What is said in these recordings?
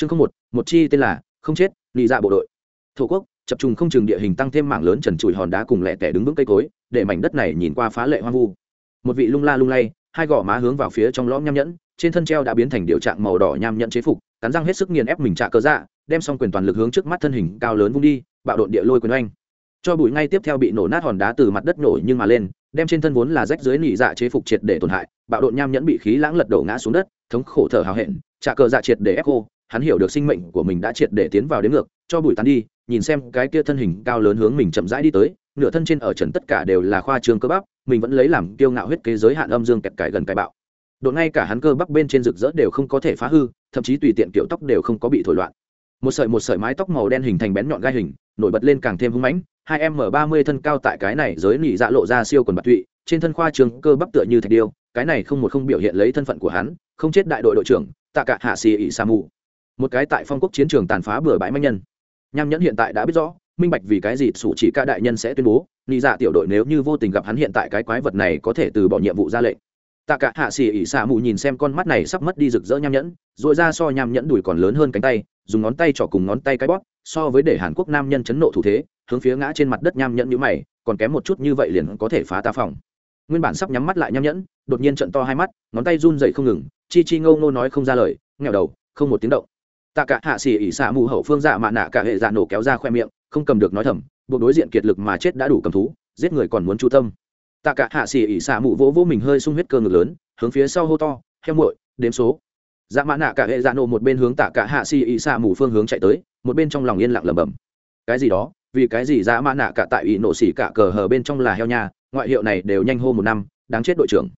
chương không một một chi tên là không chết lì dạ bộ đội. Thổ quốc, chập trùng không chừng địa hình tăng thêm mảng lớn trần trụi hòn đá cùng lẻ tẻ đứng vững cây cối, để mảnh đất này nhìn qua phá lệ hoang vu. Một vị lung la lung lay, hai gò má hướng vào phía trong lõm nham nhẫn, trên thân treo đã biến thành điều trạng màu đỏ nham nhẫn chế phục, cắn răng hết sức nghiền ép mình trả cơ dạ đem xong quyền toàn lực hướng trước mắt thân hình cao lớn vung đi, bạo đột địa lôi quyền oanh. Cho bụi ngay tiếp theo bị nổ nát hòn đá từ mặt đất nổi nhưng mà lên, đem trên thân vốn là rách dưới nỉ dạ chế phục triệt để tổn hại, bạo đột nham nhẫn bị khí lãng lật đổ ngã xuống đất, thống khổ thở hào hẹn, trả cờ dạ triệt để ép khô hắn hiểu được sinh mệnh của mình đã triệt để tiến vào đến ngược, cho bụi tán đi, nhìn xem cái kia thân hình cao lớn hướng mình chậm rãi đi tới, nửa thân trên ở trần tất cả đều là khoa trương cơ bắp, mình vẫn lấy làm kiêu ngạo huyết kế giới hạn âm dương kẹt cải gần cải bạo. Độ ngay cả hắn cơ bắp bên trên rực rỡ đều không có thể phá hư, thậm chí tùy tiện kiểu tóc đều không có bị thổi loạn. Một sợi một sợi mái tóc màu đen hình thành bén nhọn gai hình, nổi bật lên càng thêm hưng mãnh, hai m ba mươi thân cao tại cái này giới nỉ dạ lộ ra siêu quần bạc tụy, trên thân khoa trường cơ bắp tựa như thạch điêu, cái này không một không biểu hiện lấy thân phận của hắn, không chết đại đội đội trưởng, tạ cả hạ xì ỉ sa mù một cái tại phong quốc chiến trường tàn phá bừa bãi manh nhân. Nham nhẫn hiện tại đã biết rõ, minh bạch vì cái gì sủ chỉ ca đại nhân sẽ tuyên bố, nị dạ tiểu đội nếu như vô tình gặp hắn hiện tại cái quái vật này có thể từ bỏ nhiệm vụ ra lệnh. Tạ cả hạ xỉ ỉ xạ mù nhìn xem con mắt này sắp mất đi rực rỡ nham nhẫn, rồi ra so nham nhẫn đùi còn lớn hơn cánh tay, dùng ngón tay trỏ cùng ngón tay cái bóp, so với để hàn quốc nam nhân chấn nộ thủ thế, hướng phía ngã trên mặt đất nham nhẫn như mày, còn kém một chút như vậy liền có thể phá ta phòng. Nguyên bản sắp nhắm mắt lại nham nhẫn, đột nhiên trận to hai mắt, ngón tay run dậy không ngừng, chi chi ngâu ngô nói không ra lời nghèo đầu, không một tiếng động tạ cả hạ xỉ ỉ xạ mù hậu phương dạ mạ nạ cả hệ dạ nổ kéo ra khoe miệng, không cầm được nói thầm, buộc đối diện kiệt lực mà chết đã đủ cầm thú, giết người còn muốn chu tâm. Tạ cả hạ xỉ ỉ xạ mù vỗ vỗ mình hơi sung huyết cơ ngực lớn, hướng phía sau hô to, heo muội, đếm số. Dạ mã nạ cả hệ dạ nổ một bên hướng tạ cả hạ xì ỉ xạ mù phương hướng chạy tới, một bên trong lòng yên lặng lẩm bẩm. Cái gì đó? Vì cái gì dạ mã nạ cả tại ỉ nổ xỉ cả cờ hờ bên trong là heo nhà ngoại hiệu này đều nhanh hô một năm, đáng chết đội trưởng.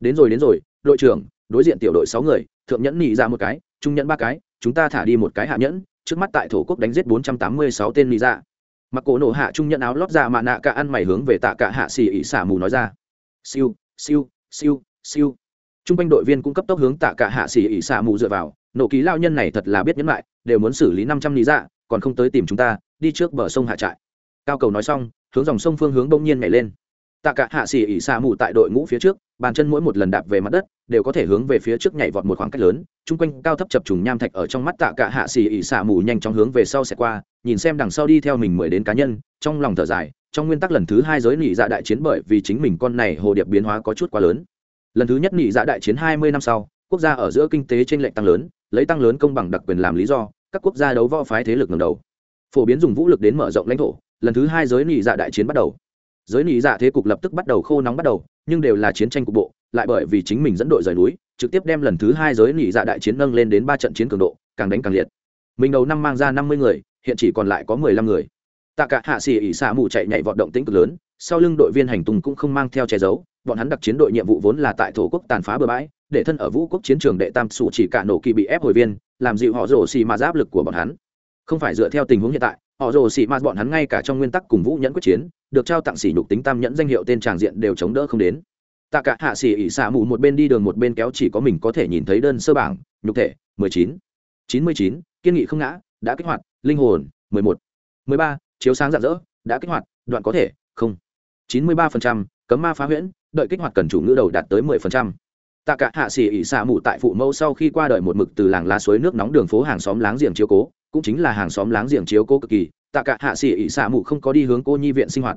Đến rồi đến rồi, đội trưởng, đối diện tiểu đội sáu người, thượng nhẫn nhị ra một cái, trung nhẫn ba cái chúng ta thả đi một cái hạ nhẫn, trước mắt tại thổ quốc đánh giết bốn trăm tám mươi sáu tên nhị ra dạ. mặc cổ nổ hạ trung nhận áo lót ra mạ nạ cả ăn mày hướng về tạ cả hạ xì ỉ xả mù nói ra. Siêu siêu siêu siêu. Trung quanh đội viên cũng cấp tốc hướng tạ cả hạ xì ỉ xả mù dựa vào, nổ ký lao nhân này thật là biết nhẫn lại, đều muốn xử lý năm trăm lý dạ còn không tới tìm chúng ta, đi trước bờ sông hạ trại. Cao cầu nói xong, hướng dòng sông phương hướng bỗng nhiên nhảy lên tạ cả hạ xỉ ỉ xạ mù tại đội ngũ phía trước, bàn chân mỗi một lần đạp về mặt đất đều có thể hướng về phía trước nhảy vọt một khoảng cách lớn, chung quanh cao thấp chập trùng nham thạch ở trong mắt tạ cả hạ xỉ ỉ xạ mù nhanh chóng hướng về sau xẻ qua, nhìn xem đằng sau đi theo mình mười đến cá nhân, trong lòng thở dài, trong nguyên tắc lần thứ hai giới nỉ dạ đại chiến bởi vì chính mình con này hồ điệp biến hóa có chút quá lớn. Lần thứ nhất nỉ dạ đại chiến hai mươi năm sau, quốc gia ở giữa kinh tế trên lệch tăng lớn, lấy tăng lớn công bằng đặc quyền làm lý do, các quốc gia đấu võ phái thế lực ngầm đầu. Phổ biến dùng vũ lực đến mở rộng lãnh thổ, lần thứ hai giới nỉ dạ đại chiến bắt đầu giới nị dạ thế cục lập tức bắt đầu khô nóng bắt đầu, nhưng đều là chiến tranh cục bộ, lại bởi vì chính mình dẫn đội rời núi, trực tiếp đem lần thứ hai giới nị dạ đại chiến nâng lên đến ba trận chiến cường độ, càng đánh càng liệt. Mình đầu năm mang ra năm mươi người, hiện chỉ còn lại có mười lăm người. Tạ cả hạ xỉ ỉ xạ mù chạy nhảy vọt động tĩnh cực lớn, sau lưng đội viên hành tùng cũng không mang theo che giấu, bọn hắn đặc chiến đội nhiệm vụ vốn là tại thổ quốc tàn phá bờ bãi, để thân ở vũ quốc chiến trường đệ tam sủ chỉ cả nổ kỳ bị ép hồi viên, làm dịu họ rổ xì mà giáp lực của bọn hắn. Không phải dựa theo tình huống hiện tại họ rồ xì mà bọn hắn ngay cả trong nguyên tắc cùng vũ nhẫn quyết chiến, được trao tặng xỉ nhục tính tam nhẫn danh hiệu tên tràng diện đều chống đỡ không đến. Tạ cả hạ xỉ ỉ xả mù một bên đi đường một bên kéo chỉ có mình có thể nhìn thấy đơn sơ bảng, nhục thể, mười chín. chín mươi chín, kiên nghị không ngã, đã kích hoạt, linh hồn, mười một. mười ba, chiếu sáng rạng rỡ, đã kích hoạt, đoạn có thể, không. chín mươi ba phần trăm, cấm ma phá huyễn, đợi kích hoạt cần chủ ngữ đầu đạt tới mười phần trăm. Tạ cả hạ xỉ ỉ xả mù tại phụ mẫu sau khi qua đời một mực từ làng lá suối nước nóng đường phố hàng xóm láng giềng chiếu cố cũng chính là hàng xóm láng giềng chiếu cố cực kỳ, tạ cả hạ xỉ ỉ xả mù không có đi hướng cô nhi viện sinh hoạt.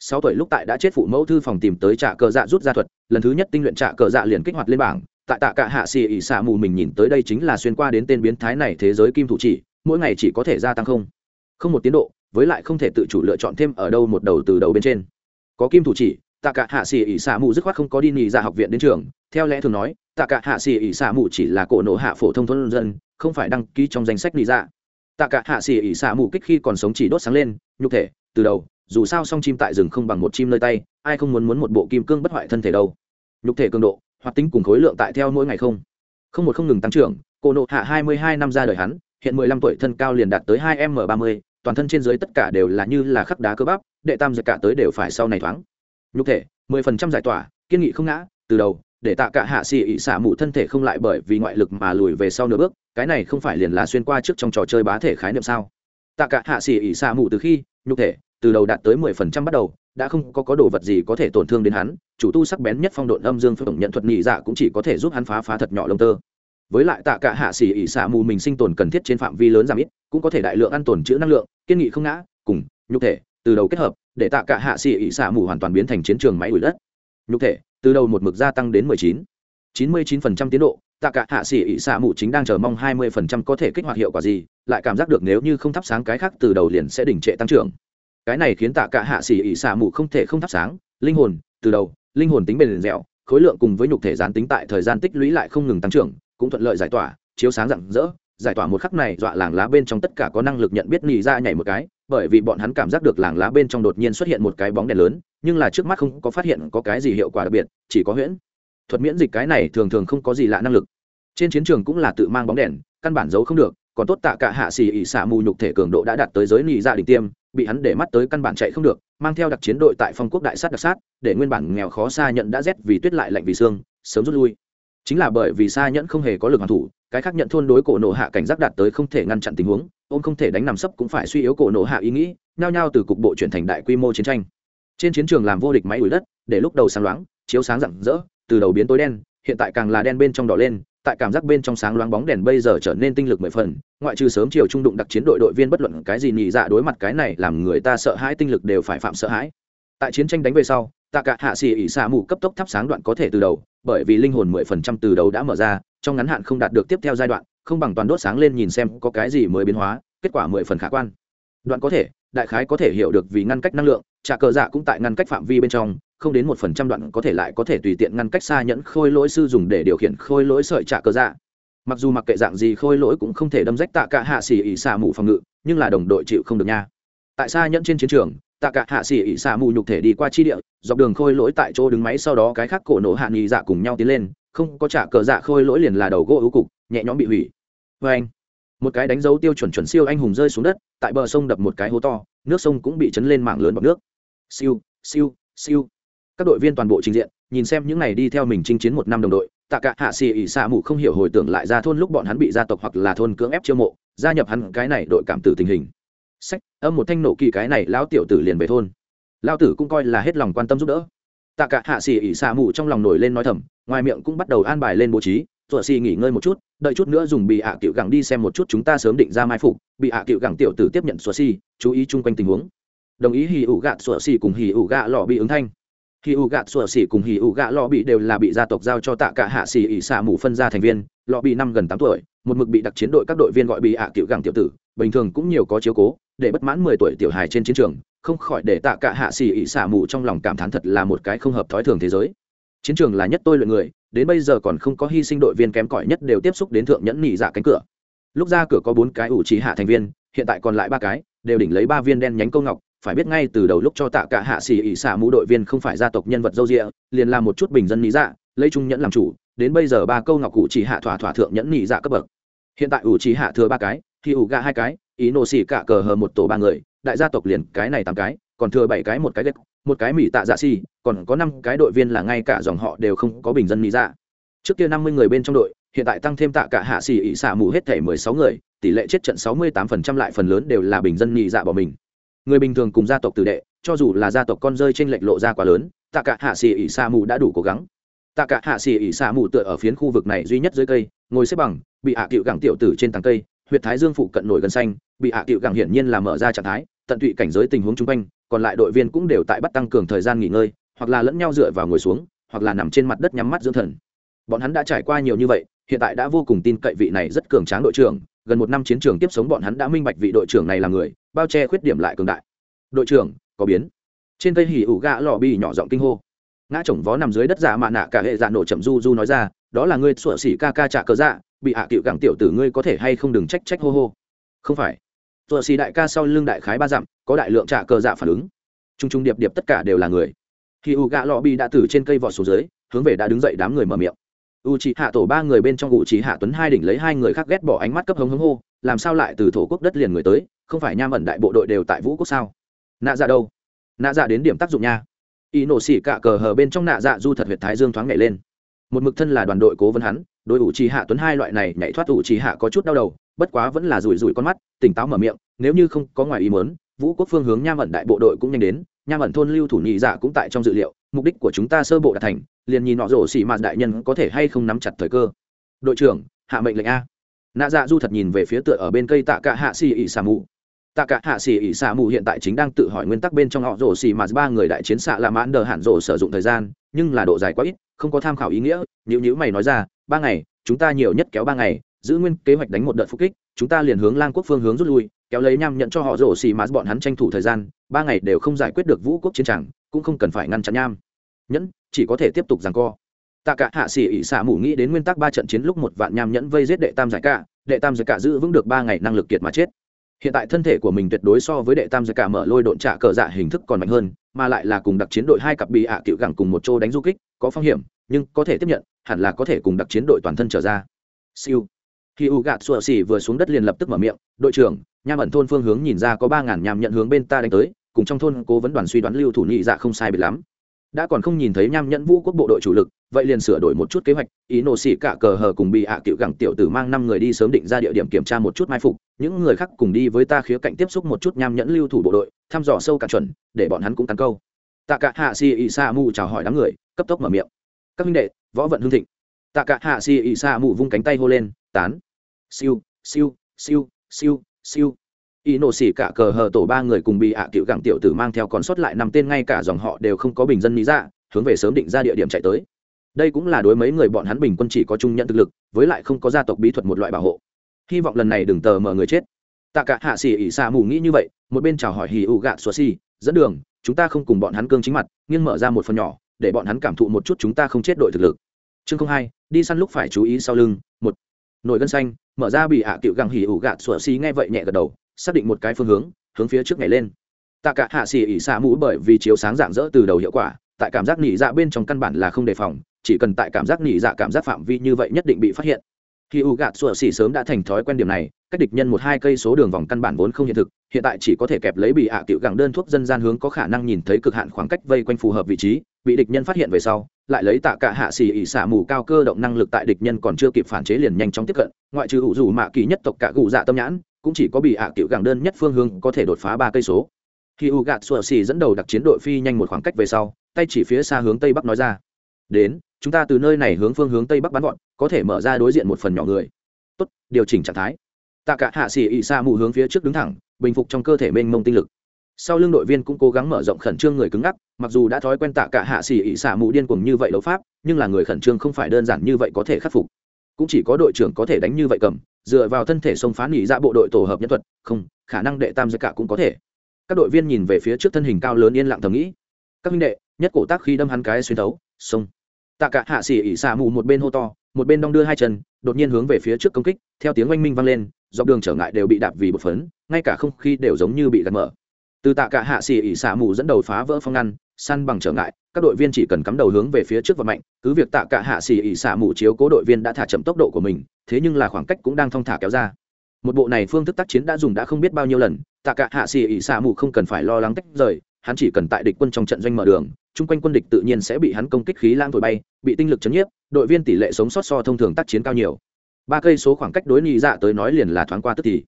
Sáu tuổi lúc tại đã chết phụ mẫu thư phòng tìm tới trạ cờ dạ rút ra thuật, lần thứ nhất tinh luyện trạ cờ dạ liền kích hoạt lên bảng. Tại tạ cả hạ xỉ ỉ xả mù mình nhìn tới đây chính là xuyên qua đến tên biến thái này thế giới kim thủ chỉ, mỗi ngày chỉ có thể gia tăng không. Không một tiến độ, với lại không thể tự chủ lựa chọn thêm ở đâu một đầu từ đầu bên trên. Có kim thủ chỉ, tạ cả hạ xỉ ỉ xả mù dứt khoát không có đi nghỉ ra học viện đến trường. Theo lẽ thường nói, tạ cả hạ xỉ ỉ xả mù chỉ là cổ nổ hạ phổ thông thôn dân, không phải đăng ký trong danh sách nghỉ ra tạ cả hạ xỉ ỉ xả mù kích khi còn sống chỉ đốt sáng lên, nhục thể, từ đầu, dù sao song chim tại rừng không bằng một chim nơi tay, ai không muốn muốn một bộ kim cương bất hoại thân thể đâu. Nhục thể cường độ, hoạt tính cùng khối lượng tại theo mỗi ngày không. Không một không ngừng tăng trưởng cổ nộ hạ hai mươi hai năm ra đời hắn, hiện mười lăm tuổi thân cao liền đạt tới hai m ba mươi, toàn thân trên dưới tất cả đều là như là khắc đá cơ bắp, đệ tam giật cả tới đều phải sau này thoáng. Nhục thể, mười phần trăm giải tỏa, kiên nghị không ngã, từ đầu, để tạ cả hạ xì ỉ xả mù thân thể không lại bởi vì ngoại lực mà lùi về sau nửa bước cái này không phải liền là xuyên qua trước trong trò chơi bá thể khái niệm sao? Tạ cả hạ xỉ ỉ xa mù từ khi, nhục thể, từ đầu đạt tới mười phần trăm bắt đầu, đã không có có đồ vật gì có thể tổn thương đến hắn, chủ tu sắc bén nhất phong độn âm dương phượng nhận thuật nhị dạ cũng chỉ có thể giúp hắn phá phá thật nhỏ lông tơ. Với lại tạ cả hạ xỉ ỉ xạ mù mình sinh tồn cần thiết trên phạm vi lớn giảm ít, cũng có thể đại lượng ăn tồn chữ năng lượng, kiên nghị không ngã, cùng nhục thể, từ đầu kết hợp, để tạ cả hạ xỉ ỉ xạ mù hoàn toàn biến thành chiến trường máy đuổi đất. Nhục thể, từ đầu một mực gia tăng đến 19 99% tiến độ tạ cả hạ xỉ ỉ xạ mù chính đang chờ mong 20% có thể kích hoạt hiệu quả gì, lại cảm giác được nếu như không thắp sáng cái khác từ đầu liền sẽ đình trệ tăng trưởng. Cái này khiến tạ cả hạ xỉ ỉ xạ mù không thể không thắp sáng, linh hồn, từ đầu, linh hồn tính bền dẻo, khối lượng cùng với nhục thể gián tính tại thời gian tích lũy lại không ngừng tăng trưởng, cũng thuận lợi giải tỏa, chiếu sáng rạng rỡ. Giải tỏa một khắc này, dọa làng lá bên trong tất cả có năng lực nhận biết nỉ ra nhảy một cái, bởi vì bọn hắn cảm giác được làng lá bên trong đột nhiên xuất hiện một cái bóng đèn lớn, nhưng là trước mắt không có phát hiện có cái gì hiệu quả đặc biệt, chỉ có huyễn thuật miễn dịch cái này thường thường không có gì lạ năng lực. Trên chiến trường cũng là tự mang bóng đèn, căn bản giấu không được, còn tốt tạ cả hạ xì ỉ xả mù nhục thể cường độ đã đạt tới giới nị dạ đỉnh tiêm, bị hắn để mắt tới căn bản chạy không được, mang theo đặc chiến đội tại phong quốc đại sát đặc sát, để nguyên bản nghèo khó xa nhận đã rét vì tuyết lại lạnh vì xương, sớm rút lui. Chính là bởi vì xa nhẫn không hề có lực hoàn thủ, cái khác nhận thôn đối cổ nộ hạ cảnh giác đạt tới không thể ngăn chặn tình huống, ôm không thể đánh nằm sấp cũng phải suy yếu cổ nộ hạ ý nghĩ, nhao nhao từ cục bộ chuyển thành đại quy mô chiến tranh. Trên chiến trường làm vô địch máy ủi đất, để lúc đầu sáng loáng, chiếu sáng rạng rỡ từ đầu biến tối đen, hiện tại càng là đen bên trong đỏ lên, tại cảm giác bên trong sáng loáng bóng đèn bây giờ trở nên tinh lực mười phần, ngoại trừ sớm chiều trung đụng đặc chiến đội đội viên bất luận cái gì nhị dạ đối mặt cái này làm người ta sợ hãi tinh lực đều phải phạm sợ hãi. Tại chiến tranh đánh về sau, tạ cả hạ xì ỉ xạ mù cấp tốc thắp sáng đoạn có thể từ đầu, bởi vì linh hồn mười phần trăm từ đầu đã mở ra, trong ngắn hạn không đạt được tiếp theo giai đoạn, không bằng toàn đốt sáng lên nhìn xem có cái gì mới biến hóa, kết quả mười phần khả quan. Đoạn có thể, đại khái có thể hiểu được vì ngăn cách năng lượng, trả cờ dạ cũng tại ngăn cách phạm vi bên trong không đến một phần trăm đoạn có thể lại có thể tùy tiện ngăn cách xa nhẫn khôi lỗi sư dùng để điều khiển khôi lỗi sợi trả cơ dạ. Mặc dù mặc kệ dạng gì khôi lỗi cũng không thể đâm rách tạ cả hạ xỉ ỉ xả mù phòng ngự, nhưng là đồng đội chịu không được nha. Tại xa nhẫn trên chiến trường, tạ cả hạ xỉ ỉ xả mù nhục thể đi qua chi địa, dọc đường khôi lỗi tại chỗ đứng máy sau đó cái khác cổ nổ hạ nghị dạ cùng nhau tiến lên, không có trả cờ dạ khôi lỗi liền là đầu gỗ ưu cục, nhẹ nhõm bị hủy. Vê anh, một cái đánh dấu tiêu chuẩn chuẩn siêu anh hùng rơi xuống đất, tại bờ sông đập một cái hố to, nước sông cũng bị chấn lên mạng lớn bọc nước. Siêu siêu siêu các đội viên toàn bộ trình diện, nhìn xem những này đi theo mình chinh chiến một năm đồng đội, tạ cả hạ xì ỉ xạ mù không hiểu hồi tưởng lại ra thôn lúc bọn hắn bị gia tộc hoặc là thôn cưỡng ép chiêu mộ, gia nhập hắn cái này đội cảm tử tình hình. Sách, âm một thanh nổ kỳ cái này, lão tiểu tử liền về thôn. Lão tử cũng coi là hết lòng quan tâm giúp đỡ. Tạ cả hạ xì ỉ xạ mù trong lòng nổi lên nói thầm, ngoài miệng cũng bắt đầu an bài lên bố trí rồi xì nghỉ ngơi một chút, đợi chút nữa dùng bị hạ à cựu gẳng đi xem một chút chúng ta sớm định ra mai phục. Bị hạ à cựu gẳng tiểu tử tiếp nhận sủa xì chú ý chung quanh tình huống. Đồng ý hì ủ gạ sủa xì cùng hì ủ gạ lọ bị ứng thanh hì ủ gạ sủa xì cùng hì ủ gạ lọ bị đều là bị gia tộc giao cho tạ cả hạ xì ỉ xạ mù phân ra thành viên. Lọ bị năm gần tám tuổi, một mực bị đặc chiến đội các đội viên gọi bị hạ à cựu gẳng tiểu tử, bình thường cũng nhiều có chiếu cố, để bất mãn mười tuổi tiểu hài trên chiến trường, không khỏi để tạ cả hạ xì ỉ xạ mù trong lòng cảm thán thật là một cái không hợp thói thường thế giới. Chiến trường là nhất tôi luyện người, đến bây giờ còn không có hy sinh đội viên kém cỏi nhất đều tiếp xúc đến thượng nhẫn nhị dạ cánh cửa. Lúc ra cửa có bốn cái ủ trí hạ thành viên, hiện tại còn lại ba cái, đều đỉnh lấy ba viên đen nhánh câu ngọc phải biết ngay từ đầu lúc cho tạ cả hạ xì ỉ xả mũ đội viên không phải gia tộc nhân vật dâu rịa liền làm một chút bình dân lý dạ lấy trung nhẫn làm chủ, đến bây giờ ba câu ngọc cụ chỉ hạ thỏa thỏa thượng nhẫn nhị dạ cấp bậc. Hiện tại ủ trí hạ thừa ba cái, thì ủ gạ hai cái, ý nổ xỉ cả cờ hờ một tổ ba người, đại gia tộc liền cái này tám cái, còn thừa bảy cái một cái ghét một cái mỹ tạ dạ xì, còn có năm cái đội viên là ngay cả dòng họ đều không có bình dân lý dạ. Trước kia năm mươi người bên trong đội, hiện tại tăng thêm tạ cả hạ xì ỉ xả mũ hết thể mười sáu người, tỷ lệ chết trận sáu mươi tám phần trăm lại phần lớn đều là bình dân nhị dạ bỏ mình người bình thường cùng gia tộc tử đệ, cho dù là gia tộc con rơi trên lệch lộ ra quá lớn, tạ cả hạ xì ỉ xả mù đã đủ cố gắng. Tạ cả hạ xì ỉ xả mù tựa ở phiến khu vực này duy nhất dưới cây, ngồi xếp bằng, bị hạ cựu gẳng tiểu tử trên tàng cây, huyệt thái dương phụ cận nổi gần xanh, bị hạ cựu gẳng hiển nhiên là mở ra trạng thái, tận tụy cảnh giới tình huống chung quanh, còn lại đội viên cũng đều tại bắt tăng cường thời gian nghỉ ngơi, hoặc là lẫn nhau dựa vào ngồi xuống, hoặc là nằm trên mặt đất nhắm mắt dưỡng thần. Bọn hắn đã trải qua nhiều như vậy, hiện tại đã vô cùng tin cậy vị này rất cường tráng đội trưởng gần một năm chiến trường tiếp sống bọn hắn đã minh bạch vị đội trưởng này là người, bao che khuyết điểm lại cường đại. Đội trưởng, có biến. Trên cây hỉ ủ gạ lò bi nhỏ giọng kinh hô. Ngã chồng vó nằm dưới đất giả mạ nạ cả hệ dạ nổ chậm du du nói ra, đó là ngươi sủa xỉ ca ca trả cớ dạ bị hạ cựu gặng tiểu tử ngươi có thể hay không đừng trách trách hô hô. Không phải. Sủa xỉ đại ca sau lưng đại khái ba dặm, có đại lượng trả cờ dạ phản ứng. Trung trung điệp điệp tất cả đều là người. Khi ủ gạ lọ bi đã từ trên cây vọt xuống dưới, hướng về đã đứng dậy đám người mở miệng u c hạ tổ ba người bên trong u c hạ tuấn hai đỉnh lấy hai người khác ghét bỏ ánh mắt cấp hống hống hô, làm sao lại từ thổ quốc đất liền người tới, không phải nham ẩn đại bộ đội đều tại vũ quốc sao? Nạ dạ đâu? Nạ dạ đến điểm tác dụng nha. Y nổ xỉ cạ cờ hờ bên trong nạ dạ du thật huyệt thái dương thoáng nhảy lên. Một mực thân là đoàn đội cố vấn hắn đội ủ trì hạ tuấn hai loại này nhảy thoát ủ trì hạ có chút đau đầu, bất quá vẫn là rủi rủi con mắt, tỉnh táo mở miệng, nếu như không có ngoài ý mớn vũ quốc phương hướng nham ẩn đại bộ đội cũng nhanh đến, nham ẩn thôn lưu thủ nhị dạ cũng tại trong dự liệu mục đích của chúng ta sơ bộ đã thành, liền nhìn nọ rổ xỉ mạt đại nhân có thể hay không nắm chặt thời cơ. Đội trưởng, hạ mệnh lệnh a. Nạ dạ du thật nhìn về phía tựa ở bên cây tạ cả hạ xì ỉ xà mù. Tạ cả hạ xì ỉ xà mù hiện tại chính đang tự hỏi nguyên tắc bên trong họ rổ xì mạt ba người đại chiến xạ là mãn đờ hạn rổ sử dụng thời gian, nhưng là độ dài quá ít, không có tham khảo ý nghĩa. Nếu như mày nói ra, ba ngày, chúng ta nhiều nhất kéo ba ngày, giữ nguyên kế hoạch đánh một đợt phục kích, chúng ta liền hướng lang quốc phương hướng rút lui kéo lấy nham nhận cho họ rổ xì mà bọn hắn tranh thủ thời gian, ba ngày đều không giải quyết được vũ quốc chiến tràng cũng không cần phải ngăn chặn nham. Nhẫn, chỉ có thể tiếp tục giằng co. Tạ cả hạ sĩ ỉ xả mù nghĩ đến nguyên tắc ba trận chiến lúc một vạn nham nhẫn vây giết đệ tam giải cả, đệ tam giải cả giữ vững được ba ngày năng lực kiệt mà chết. Hiện tại thân thể của mình tuyệt đối so với đệ tam giải cả mở lôi độn trả cờ dạ hình thức còn mạnh hơn, mà lại là cùng đặc chiến đội hai cặp bị ạ à cựu gẳng cùng một chỗ đánh du kích, có phong hiểm, nhưng có thể tiếp nhận, hẳn là có thể cùng đặc chiến đội toàn thân trở ra. Siêu khi u gạt sủa xỉ vừa xuống đất liền lập tức mở miệng, đội trưởng, nham ẩn thôn phương hướng nhìn ra có ba ngàn nham nhận hướng bên ta đánh tới, cùng trong thôn cố vấn đoàn suy đoán lưu thủ nhị dạ không sai biệt lắm. Đã còn không nhìn thấy nham nhẫn vũ quốc bộ đội chủ lực, vậy liền sửa đổi một chút kế hoạch, ý nổ xỉ cả cờ hờ cùng bị hạ à cựu gẳng tiểu tử mang năm người đi sớm định ra địa điểm kiểm tra một chút mai phục, những người khác cùng đi với ta khía cạnh tiếp xúc một chút nham nhẫn lưu thủ bộ đội, thăm dò sâu cả chuẩn, để bọn hắn cũng tấn câu. Tạ cả hạ si ý sa mù chào hỏi đám người, cấp tốc mở miệng. Các minh đệ, võ vận hương thịnh. Tạ cả hạ si ý sa mù vung cánh tay hô lên tán. Siêu siêu siêu siêu siêu. Y nổ xỉ cả cờ hờ tổ ba người cùng bị ạ à cựu gặng tiểu tử mang theo còn sót lại năm tên ngay cả dòng họ đều không có bình dân lý ra hướng về sớm định ra địa điểm chạy tới. Đây cũng là đối mấy người bọn hắn bình quân chỉ có trung nhận thực lực, với lại không có gia tộc bí thuật một loại bảo hộ. Hy vọng lần này đừng tờ mở người chết. Tạ cả hạ xỉ ỉ xa mù nghĩ như vậy, một bên chào hỏi hì ụ gạ xua xì, dẫn đường, chúng ta không cùng bọn hắn cương chính mặt, nghiêng mở ra một phần nhỏ, để bọn hắn cảm thụ một chút chúng ta không chết đội thực lực. Chương không hai, đi săn lúc phải chú ý sau lưng, một nổi gân xanh, mở ra bị hạ cựu găng hỉ ủ gạt sủa xí nghe vậy nhẹ gật đầu, xác định một cái phương hướng hướng phía trước nhảy lên. Tạ cả hạ xỉ ỉ xa mũ bởi vì chiếu sáng dạng dỡ từ đầu hiệu quả, tại cảm giác nỉ dạ bên trong căn bản là không đề phòng, chỉ cần tại cảm giác nỉ dạ cảm giác phạm vi như vậy nhất định bị phát hiện. Khi u gạt sủa xỉ sớm đã thành thói quen điểm này, cách địch nhân một hai cây số đường vòng căn bản vốn không hiện thực, hiện tại chỉ có thể kẹp lấy bị hạ à cựu gẳng đơn thuốc dân gian hướng có khả năng nhìn thấy cực hạn khoảng cách vây quanh phù hợp vị trí, bị địch nhân phát hiện về sau lại lấy tạ cả hạ xỉ ỉ xả mù cao cơ động năng lực tại địch nhân còn chưa kịp phản chế liền nhanh chóng tiếp cận, ngoại trừ ủ rủ mạ kỳ nhất tộc cả gù dạ tâm nhãn, cũng chỉ có bị ạ à cựu gẳng đơn nhất phương hướng có thể đột phá ba cây số. Khi u gạt sùa xì dẫn đầu đặc chiến đội phi nhanh một khoảng cách về sau, tay chỉ phía xa hướng tây bắc nói ra, đến, chúng ta từ nơi này hướng phương hướng tây bắc bắn gọn, có thể mở ra đối diện một phần nhỏ người. Tốt, điều chỉnh trạng thái. Tạ cả hạ xỉ ỉ xa mù hướng phía trước đứng thẳng, bình phục trong cơ thể mênh mông tinh lực sau lưng đội viên cũng cố gắng mở rộng khẩn trương người cứng ngắc, mặc dù đã thói quen tạ cả hạ xỉ ỉ xả mụ điên cuồng như vậy đấu pháp, nhưng là người khẩn trương không phải đơn giản như vậy có thể khắc phục. Cũng chỉ có đội trưởng có thể đánh như vậy cầm, dựa vào thân thể sông phá nghỉ ra dạ bộ đội tổ hợp nhân thuật, không, khả năng đệ tam giới cả cũng có thể. Các đội viên nhìn về phía trước thân hình cao lớn yên lặng thầm nghĩ. Các minh đệ, nhất cổ tác khi đâm hắn cái xuyên thấu sông tạ cả hạ xỉ ỉ xả mụ một bên hô to, một bên đong đưa hai chân, đột nhiên hướng về phía trước công kích, theo tiếng oanh minh vang lên, dọc đường trở ngại đều bị đạp vì bột phấn, ngay cả không khí đều giống như bị gạt mở từ tạ cả hạ xỉ ỉ xả mù dẫn đầu phá vỡ phong ngăn, săn bằng trở ngại, các đội viên chỉ cần cắm đầu hướng về phía trước và mạnh, cứ việc tạ cả hạ xỉ ỉ xả mù chiếu cố đội viên đã thả chậm tốc độ của mình, thế nhưng là khoảng cách cũng đang thong thả kéo ra. Một bộ này phương thức tác chiến đã dùng đã không biết bao nhiêu lần, tạ cả hạ xỉ ỉ xả mù không cần phải lo lắng tách rời, hắn chỉ cần tại địch quân trong trận doanh mở đường, chung quanh quân địch tự nhiên sẽ bị hắn công kích khí lang thổi bay, bị tinh lực chấn nhiếp, đội viên tỷ lệ sống sót so thông thường tác chiến cao nhiều. Ba cây số khoảng cách đối nhị dạ tới nói liền là thoáng qua tức thì.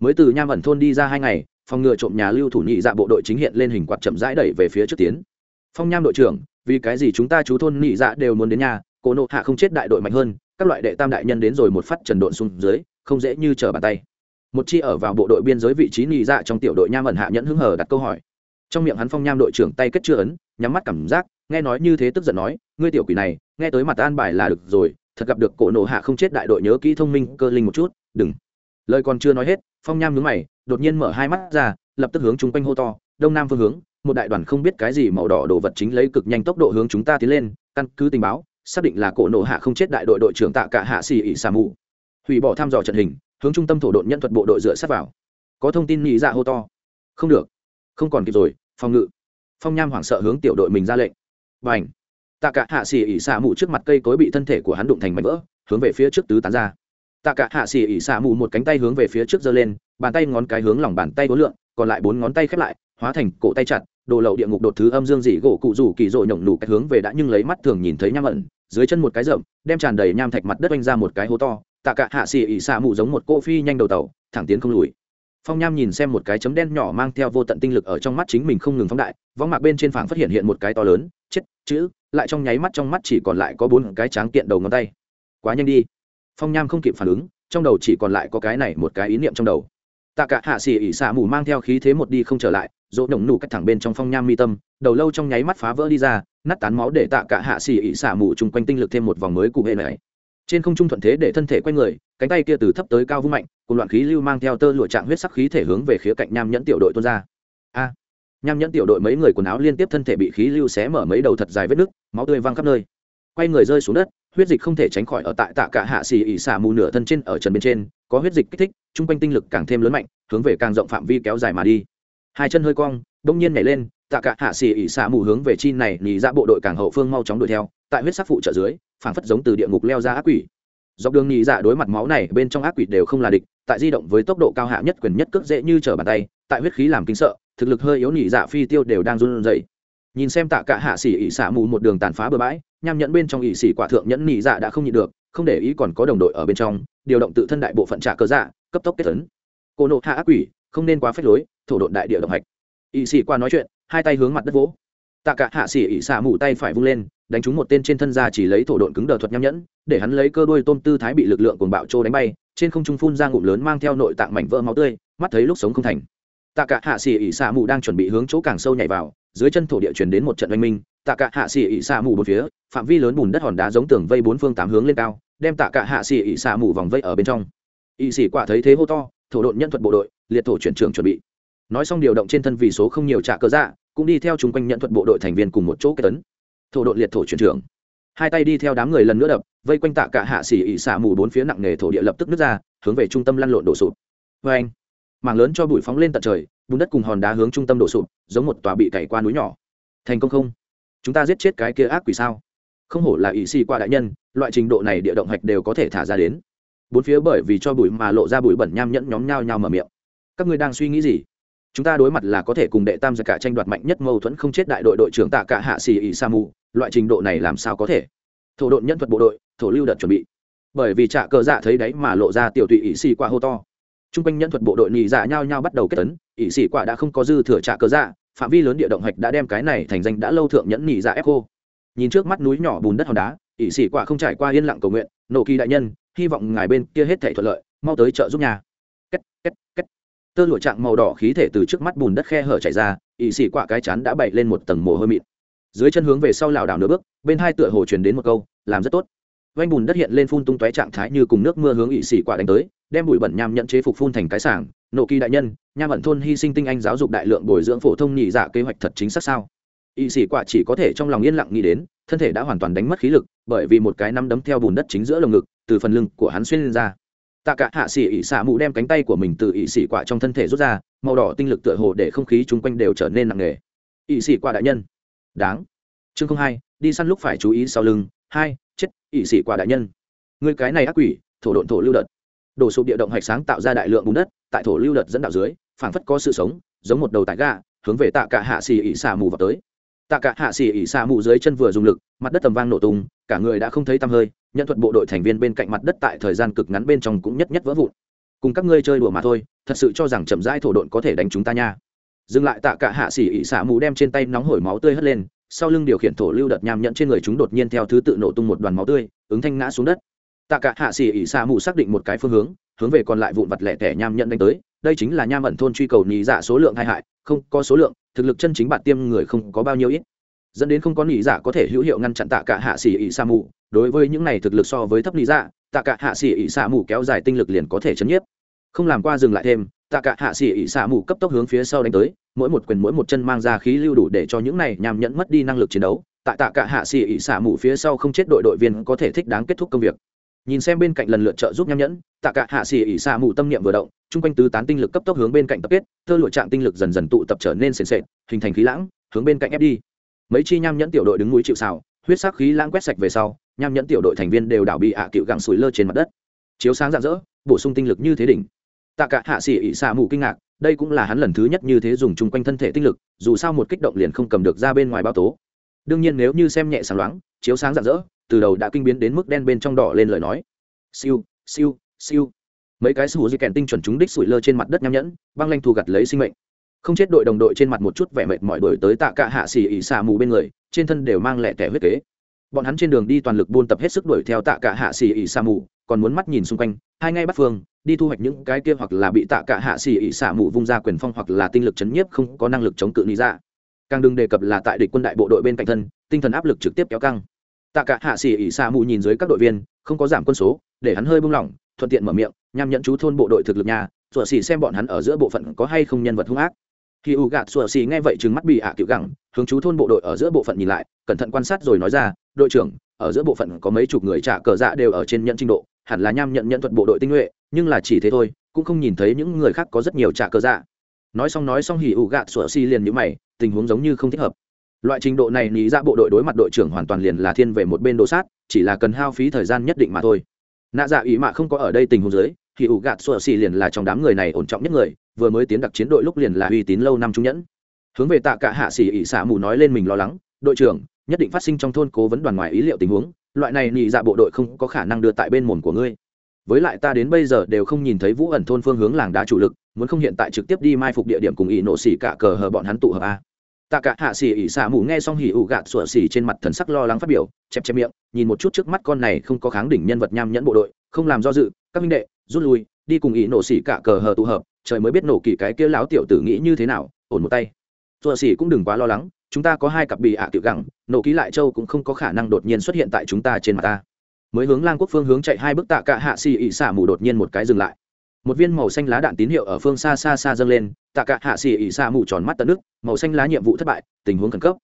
Mới từ nham ẩn thôn đi ra hai ngày phòng ngừa trộm nhà lưu thủ nhị dạ bộ đội chính hiện lên hình quạt chậm rãi đẩy về phía trước tiến. Phong nham đội trưởng, vì cái gì chúng ta chú thôn nhị dạ đều muốn đến nhà cổ nộ hạ không chết đại đội mạnh hơn, các loại đệ tam đại nhân đến rồi một phát trần độn xuống dưới, không dễ như trở bàn tay. Một chi ở vào bộ đội biên giới vị trí nhị dạ trong tiểu đội nham ẩn hạ nhẫn hứng hờ đặt câu hỏi. Trong miệng hắn phong nham đội trưởng tay kết chưa ấn, nhắm mắt cảm giác, nghe nói như thế tức giận nói, ngươi tiểu quỷ này, nghe tới mặt an bài là được rồi, thật gặp được cổ nộ hạ không chết đại đội nhớ kỹ thông minh cơ linh một chút, đừng lời còn chưa nói hết, phong nham nhướng mày, đột nhiên mở hai mắt ra, lập tức hướng chung quanh hô to, đông nam phương hướng, một đại đoàn không biết cái gì màu đỏ đồ vật chính lấy cực nhanh tốc độ hướng chúng ta tiến lên, căn cứ tình báo, xác định là cổ nộ hạ không chết đại đội đội trưởng tạ cả hạ xì ỉ xà mù. Hủy bỏ thăm dò trận hình, hướng trung tâm thổ đội nhân thuật bộ đội dựa sát vào. Có thông tin nghĩ ra dạ hô to. Không được. Không còn kịp rồi, phòng ngự. Phong nham hoảng sợ hướng tiểu đội mình ra lệnh. B à n h tạ cả hạ xì ỉ xà mù trước mặt cây cối bị thân thể của hắn đụng thành mảnh vỡ, hướng về phía trước tứ tán ra tạ cả hạ xì ỉ xạ mù một cánh tay hướng về phía trước giơ lên bàn tay ngón cái hướng lòng bàn tay đối lượng còn lại bốn ngón tay khép lại hóa thành cổ tay chặt đồ lậu địa ngục đột thứ âm dương dị gỗ cụ rủ kỳ rội nhổng nụ cái hướng về đã nhưng lấy mắt thường nhìn thấy nham ẩn dưới chân một cái rậm, đem tràn đầy nham thạch mặt đất oanh ra một cái hố to. Tạ cả hạ xì ỉ xạ mù giống một cô phi nhanh đầu tàu thẳng tiến không lùi. Phong nham nhìn xem một cái chấm đen nhỏ mang theo vô tận tinh lực ở trong mắt chính mình không ngừng phóng đại võng mạc bên trên phảng phát hiện hiện một cái to lớn chết chữ lại trong nháy mắt trong mắt chỉ còn lại có bốn cái tráng kiện đầu ngón tay. Quá nhanh đi phong nham không kịp phản ứng, trong đầu chỉ còn lại có cái này một cái ý niệm trong đầu. Tạ cả hạ xỉ ỉ xả mù mang theo khí thế một đi không trở lại, dỗ nồng nụ cách thẳng bên trong phong nham mi tâm, đầu lâu trong nháy mắt phá vỡ đi ra, nát tán máu để tạ cả hạ xỉ ỉ xả mù chung quanh tinh lực thêm một vòng mới cụ hệ này. Trên không trung thuận thế để thân thể quay người, cánh tay kia từ thấp tới cao vung mạnh, cùng loạn khí lưu mang theo tơ lụa trạng huyết sắc khí thể hướng về khía cạnh nham nhẫn tiểu đội tuôn ra. A! Nham nhẫn tiểu đội mấy người quần áo liên tiếp thân thể bị khí lưu xé mở mấy đầu thật dài vết nứt, máu tươi văng khắp nơi quay người rơi xuống đất, huyết dịch không thể tránh khỏi ở tại tạ cả hạ xì ỉ xả mù nửa thân trên ở trần bên trên, có huyết dịch kích thích, chung quanh tinh lực càng thêm lớn mạnh, hướng về càng rộng phạm vi kéo dài mà đi. Hai chân hơi cong bỗng nhiên nhảy lên, tạ cả hạ xì ỉ xả mù hướng về chi này nhì ra dạ bộ đội càng hậu phương mau chóng đuổi theo, tại huyết sắc phụ trợ dưới, phảng phất giống từ địa ngục leo ra ác quỷ. Dọc đường nhì dạ đối mặt máu này, bên trong ác quỷ đều không là địch, tại di động với tốc độ cao hạ nhất quyền nhất cước dễ như trở bàn tay, tại huyết khí làm kinh sợ, thực lực hơi yếu nhì dạ phi tiêu đều đang run rẩy nhìn xem tạ cả hạ xỉ ỉ xả mù một đường tàn phá bừa bãi, nham nhẫn bên trong ỉ xỉ quả thượng nhẫn nỉ dạ đã không nhịn được, không để ý còn có đồng đội ở bên trong, điều động tự thân đại bộ phận trả cơ dạ cấp tốc kết tấn. Cô nộ hạ ác quỷ, không nên quá phép lối, thổ độn đại địa động hạch. Ỉ xỉ qua nói chuyện, hai tay hướng mặt đất vỗ. Tạ cả hạ xỉ ỉ xả mù tay phải vung lên, đánh trúng một tên trên thân ra chỉ lấy thổ độn cứng đờ thuật nham nhẫn, để hắn lấy cơ đuôi tôm tư thái bị lực lượng cuồng bạo trô đánh bay, trên không trung phun ra ngụm lớn mang theo nội tạng mảnh vỡ máu tươi, mắt thấy lúc sống không thành. Tạ cả hạ xỉ ỉ xả mù đang chuẩn bị hướng chỗ càng sâu nhảy vào dưới chân thổ địa chuyển đến một trận oanh minh, tạ cả hạ xỉ ỉ xạ mù bốn phía, phạm vi lớn bùn đất hòn đá giống tường vây bốn phương tám hướng lên cao, đem tạ cả hạ xỉ ỉ xạ mù vòng vây ở bên trong. Ỉ xỉ quả thấy thế hô to, thổ đội nhân thuật bộ đội, liệt thổ chuyển trường chuẩn bị. Nói xong điều động trên thân vì số không nhiều trả cơ dạ cũng đi theo chúng quanh nhận thuật bộ đội thành viên cùng một chỗ kết tấn. Thổ đội liệt thổ chuyển trưởng hai tay đi theo đám người lần nữa đập, vây quanh tạ cả hạ xỉ ỉ xạ mù bốn phía nặng nề thổ địa lập tức nứt ra, hướng về trung tâm lăn lộn đổ sụp. Vê anh mảng lớn cho bụi phóng lên tận trời, bùn đất cùng hòn đá hướng trung tâm đổ sụp, giống một tòa bị cày qua núi nhỏ. Thành công không? Chúng ta giết chết cái kia ác quỷ sao? Không hổ là ỷ xì qua đại nhân, loại trình độ này địa động hạch đều có thể thả ra đến. Bốn phía bởi vì cho bụi mà lộ ra bụi bẩn nham nhẫn nhóm nhao nhao mở miệng. Các ngươi đang suy nghĩ gì? Chúng ta đối mặt là có thể cùng đệ tam gia cả tranh đoạt mạnh nhất mâu thuẫn không chết đại đội đội trưởng tạ cả hạ xì ỉ sa mù, loại trình độ này làm sao có thể? Thổ đội nhân thuật bộ đội, thổ lưu đợt chuẩn bị. Bởi vì trạ cờ dạ thấy đấy mà lộ ra tiểu tụy ỷ xì qua hô to t r u n g quanh nhân thuật bộ đội nhị dạ nhao nhao bắt đầu kết tấn, ỷ sĩ quả đã không có dư thừa trả cớ dạ phạm vi lớn địa động hạch đã đem cái này thành danh đã lâu thượng nhẫn nhị dạ ép khô. Nhìn trước mắt núi nhỏ bùn đất hòn đá, ỷ sĩ quả không trải qua yên lặng cầu nguyện, nộ kỳ đại nhân, hy vọng ngài bên kia hết thể thuận lợi, mau tới chợ giúp nhà. Két két két. Tơ lụa trạng màu đỏ khí thể từ trước mắt bùn đất khe hở chảy ra ỵ sĩ quả cái chán đã bậy lên một tầng mồ hôi mịn. Dưới chân hướng về sau lảo đảo nửa bước, bên hai tựa hồ truyền đến một câu, làm rất tốt vanh bùn đất hiện lên phun tung tóe trạng thái như cùng nước mưa hướng ỵ xỉ quạ đánh tới, đem bụi bẩn nham nhận chế phục phun thành cái sảng. Nộ kỳ đại nhân, nham ẩn thôn hy sinh tinh anh giáo dục đại lượng bồi dưỡng phổ thông nhị dạ kế hoạch thật chính xác sao? Ỵ sĩ quạ chỉ có thể trong lòng yên lặng nghĩ đến, thân thể đã hoàn toàn đánh mất khí lực, bởi vì một cái nắm đấm theo bùn đất chính giữa lồng ngực, từ phần lưng của hắn xuyên lên ra. Tạ cả hạ sĩ ỵ xạ mụ đem cánh tay của mình từ ỵ sĩ quả trong thân thể rút ra, màu đỏ tinh lực tựa hồ để không khí chung quanh đều trở nên nặng nề. Ỵ sĩ quả đại nhân, đáng. Chương không hai, đi săn lúc phải chú ý sau lưng. Hai chết sĩ quả đại nhân. Người cái này ác quỷ, thổ độn thổ lưu đợt đổ sụp địa động hạch sáng tạo ra đại lượng bùn đất, tại thổ lưu đợt dẫn đạo dưới, phảng phất có sự sống, giống một đầu tại gà, hướng về tạ cả hạ xì ỉ xà mù vào tới. Tạ cả hạ xì ỉ xà mù dưới chân vừa dùng lực, mặt đất tầm vang nổ tung, cả người đã không thấy tăm hơi nhận thuật bộ đội thành viên bên cạnh mặt đất tại thời gian cực ngắn bên trong cũng nhất nhất vỡ vụn. Cùng các ngươi chơi đùa mà thôi, thật sự cho rằng chậm rãi thổ độn có thể đánh chúng ta nha. Dừng lại, tạ cả hạ xỉ ỉ xả mù đem trên tay nóng hổi máu tươi hất lên sau lưng điều khiển thổ lưu đợt nham nhẫn trên người chúng đột nhiên theo thứ tự nổ tung một đoàn máu tươi, ứng thanh ngã xuống đất. Tạ cả hạ xỉ ỉ xa mù xác định một cái phương hướng hướng về còn lại vụn vặt lẻ tẻ nham nhẫn đánh tới. Đây chính là nham ẩn thôn truy cầu nhị dạ số lượng hai hại, không có số lượng, thực lực chân chính bạn tiêm người không có bao nhiêu ít. Dẫn đến không có nhị dạ có thể hữu hiệu ngăn chặn tạ cả hạ xỉ ỉ xa mù. Đối với những này thực lực so với thấp nhị dạ tạ cả hạ xỉ ỉ xa mù kéo dài tinh lực liền có thể chấn nhiếp. Không làm qua dừng lại thêm tạ cả hạ xỉ ỉ xạ mù cấp tốc hướng phía sau đánh tới, mỗi một quyền mỗi một chân mang ra khí lưu đủ để cho những này nhằm nhẫn mất đi năng lực chiến đấu. Tại tạ cả hạ xỉ ỉ xạ mù phía sau không chết đội đội viên có thể thích đáng kết thúc công việc. Nhìn xem bên cạnh lần lượt trợ giúp nham nhẫn, tạ cả hạ xỉ ỉ xạ mù tâm niệm vừa động, chung quanh tứ tán tinh lực cấp tốc hướng bên cạnh tập kết, tơ lụa trạng tinh lực dần dần tụ tập trở nên sền sệt, hình thành khí lãng, hướng bên cạnh ép đi. Mấy chi nham nhẫn tiểu đội đứng núi chịu xào huyết sắc khí lãng quét sạch về sau, nham nhẫn tiểu đội thành viên đều đảo bị ạ cựu gẳng sủi lơ trên mặt đất. Chiếu sáng rạng rỡ, bổ sung tinh lực như thế đỉnh tạ cả hạ sĩ ỉ xạ mù kinh ngạc, đây cũng là hắn lần thứ nhất như thế dùng chung quanh thân thể tinh lực, dù sao một kích động liền không cầm được ra bên ngoài bao tố. Đương nhiên nếu như xem nhẹ sáng loáng, chiếu sáng rạng rỡ, từ đầu đã kinh biến đến mức đen bên trong đỏ lên lời nói. Siêu siêu siêu. Mấy cái sủ di kèn tinh chuẩn chúng đích sủi lơ trên mặt đất nham nhẫn, băng lanh thu gặt lấy sinh mệnh. Không chết đội đồng đội trên mặt một chút vẻ mệt mỏi đổi tới tạ cả hạ xì ỉ xà mù bên người, trên thân đều mang lẹ tẻ huyết kế. Bọn hắn trên đường đi toàn lực buôn tập hết sức đuổi theo tạ cả hạ xì ỉ xà mù, còn muốn mắt nhìn xung quanh hai ngay bắt phương, đi thu hoạch những cái kia hoặc là bị tạ cả hạ xỉ ỉ xả mù vung ra quyền phong hoặc là tinh lực chấn nhiếp không có năng lực chống cự lý ra càng đừng đề cập là tại địch quân đại bộ đội bên cạnh thân, tinh thần áp lực trực tiếp kéo căng. Tạ cả hạ xỉ ỉ xả mù nhìn dưới các đội viên, không có giảm quân số, để hắn hơi buông lỏng, thuận tiện mở miệng, nhằm nhận chú thôn bộ đội thực lực nhà sủa xỉ xem bọn hắn ở giữa bộ phận có hay không nhân vật hung ác. Khi u gạt sủa xỉ nghe vậy trừng mắt bị ạ à cựu gẳng, hướng chú thôn bộ đội ở giữa bộ phận nhìn lại, cẩn thận quan sát rồi nói ra, đội trưởng, ở giữa bộ phận có mấy chục người trả cờ dạ đều ở trên nhận trình độ hẳn là nham nhận nhận thuật bộ đội tinh nhuệ, nhưng là chỉ thế thôi, cũng không nhìn thấy những người khác có rất nhiều trả cơ dạ. Nói xong nói xong hỉ ủ gạt sủa xì liền nhữ mày, tình huống giống như không thích hợp. Loại trình độ này lý ra dạ bộ đội đối mặt đội trưởng hoàn toàn liền là thiên về một bên đồ sát, chỉ là cần hao phí thời gian nhất định mà thôi. Nạ dạ ý mạ không có ở đây tình huống dưới thì ủ gạt sủa xì liền là trong đám người này ổn trọng nhất người, vừa mới tiến đặc chiến đội lúc liền là uy tín lâu năm trung nhẫn. Hướng về tạ cả hạ xỉ ỉ xả mù nói lên mình lo lắng, đội trưởng, nhất định phát sinh trong thôn cố vấn đoàn ngoài ý liệu tình huống loại này nhị dạ bộ đội không có khả năng đưa tại bên mồm của ngươi. Với lại ta đến bây giờ đều không nhìn thấy vũ ẩn thôn phương hướng làng đá chủ lực, muốn không hiện tại trực tiếp đi mai phục địa điểm cùng ỷ nộ xỉ cả cờ hờ bọn hắn tụ hợp a. Tạ cả hạ xỉ ỉ xả mù nghe xong hỉ ủ gạt sủa xỉ trên mặt thần sắc lo lắng phát biểu, chẹp chẹp miệng, nhìn một chút trước mắt con này không có kháng đỉnh nhân vật nham nhẫn bộ đội, không làm do dự, các minh đệ, rút lui, đi cùng ỷ nổ xỉ cả cờ hờ tụ hợp, trời mới biết nổ kỳ cái kia láo tiểu tử nghĩ như thế nào, ổn một tay. Sủa xỉ cũng đừng quá lo lắng chúng ta có hai cặp bị ạ tiểu gẳng, nổ ký lại châu cũng không có khả năng đột nhiên xuất hiện tại chúng ta trên mặt ta. Mới hướng lang quốc phương hướng chạy hai bước tạ cả hạ xì ỉ xả mù đột nhiên một cái dừng lại. Một viên màu xanh lá đạn tín hiệu ở phương xa xa xa dâng lên, tạ cả hạ xì ỉ xả mù tròn mắt tận nước, màu xanh lá nhiệm vụ thất bại, tình huống khẩn cấp.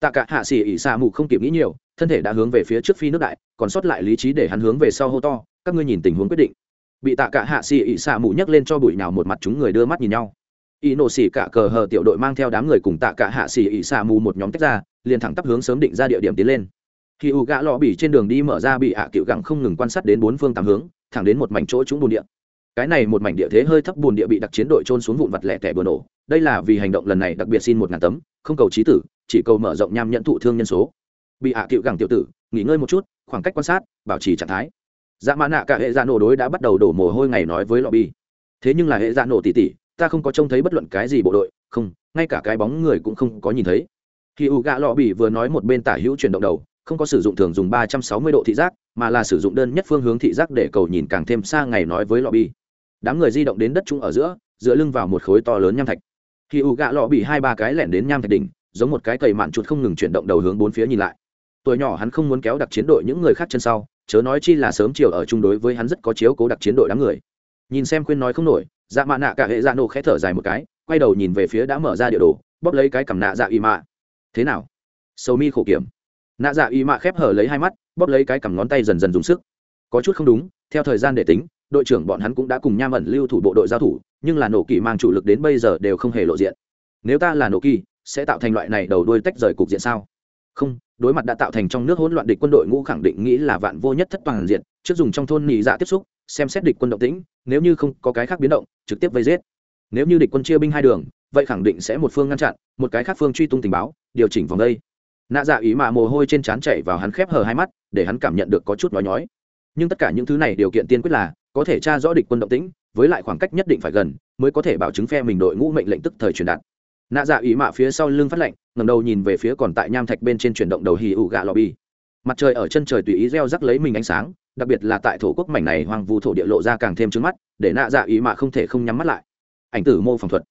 Tạ cả hạ xì ỉ xả mù không kịp nghĩ nhiều, thân thể đã hướng về phía trước phi nước đại, còn sót lại lý trí để hắn hướng về sau hô to, các ngươi nhìn tình huống quyết định. Bị tạ cả hạ xì ỉ xả mù nhấc lên cho bụi nào một mặt chúng người đưa mắt nhìn nhau y nổ xỉ cả cờ hờ tiểu đội mang theo đám người cùng tạ cả hạ xỉ ỉ xà mù một nhóm tách ra liền thẳng tắp hướng sớm định ra địa điểm tiến lên. Khi u gã lọ bỉ trên đường đi mở ra bị hạ cựu gẳng không ngừng quan sát đến bốn phương tám hướng thẳng đến một mảnh chỗ trúng bùn địa. Cái này một mảnh địa thế hơi thấp bùn địa bị đặc chiến đội trôn xuống vụn vặt lẻ tẻ bừa nổ. Đây là vì hành động lần này đặc biệt xin một ngàn tấm không cầu trí tử chỉ cầu mở rộng nham nhận thụ thương nhân số. Bị hạ cựu gẳng tiểu tử nghỉ ngơi một chút khoảng cách quan sát bảo trì trạng thái. Dạ mã nạ cả hệ dạ nổ đối đã bắt đầu đổ mồ hôi ngày nói với lọ bỉ, thế nhưng là hệ dạ nổ tỉ tỉ ta không có trông thấy bất luận cái gì bộ đội, không, ngay cả cái bóng người cũng không có nhìn thấy. Khi u gạ lọ bỉ vừa nói một bên tả hữu chuyển động đầu, không có sử dụng thường dùng ba trăm sáu mươi độ thị giác, mà là sử dụng đơn nhất phương hướng thị giác để cầu nhìn càng thêm xa ngày nói với lọ đám người di động đến đất trung ở giữa, dựa lưng vào một khối to lớn nham thạch. Khi u gạ lọ bị hai ba cái lẻn đến nham thạch đỉnh, giống một cái cầy mạn chuột không ngừng chuyển động đầu hướng bốn phía nhìn lại. Tuổi nhỏ hắn không muốn kéo đặc chiến đội những người khác chân sau, chớ nói chi là sớm chiều ở chung đối với hắn rất có chiếu cố đặc chiến đội đám người. Nhìn xem khuyên nói không nổi dạ mạ nạ cả hệ dạ nổ khẽ thở dài một cái, quay đầu nhìn về phía đã mở ra địa đồ, bóp lấy cái cằm nạ dạ y mạ. Thế nào? Sầu mi khổ kiểm. Nạ dạ y mạ khép hở lấy hai mắt, bóp lấy cái cằm ngón tay dần dần dùng sức. Có chút không đúng, theo thời gian để tính, đội trưởng bọn hắn cũng đã cùng nham ẩn lưu thủ bộ đội giao thủ, nhưng là nổ kỳ mang chủ lực đến bây giờ đều không hề lộ diện. Nếu ta là nổ kỳ, sẽ tạo thành loại này đầu đuôi tách rời cục diện sao? Không, đối mặt đã tạo thành trong nước hỗn loạn địch quân đội ngũ khẳng định nghĩ là vạn vô nhất thất toàn diện, trước dùng trong thôn nị dạ tiếp xúc xem xét địch quân động tĩnh, nếu như không có cái khác biến động, trực tiếp vây giết. Nếu như địch quân chia binh hai đường, vậy khẳng định sẽ một phương ngăn chặn, một cái khác phương truy tung tình báo, điều chỉnh vòng đây. Nạ dạ ý mà mồ hôi trên trán chảy vào hắn khép hờ hai mắt, để hắn cảm nhận được có chút nói nhói. Nhưng tất cả những thứ này điều kiện tiên quyết là, có thể tra rõ địch quân động tĩnh, với lại khoảng cách nhất định phải gần, mới có thể bảo chứng phe mình đội ngũ mệnh lệnh tức thời truyền đạt. Nạ dạ ý mạ phía sau lưng phát lệnh ngầm đầu nhìn về phía còn tại nham thạch bên trên chuyển động đầu hì ủ gạ lobby. Mặt trời ở chân trời tùy ý reo rắc lấy mình ánh sáng đặc biệt là tại thổ quốc mảnh này hoang vu thổ địa lộ ra càng thêm trứng mắt, để nạ dạ ý mạ không thể không nhắm mắt lại. Ảnh tử mô phỏng thuật.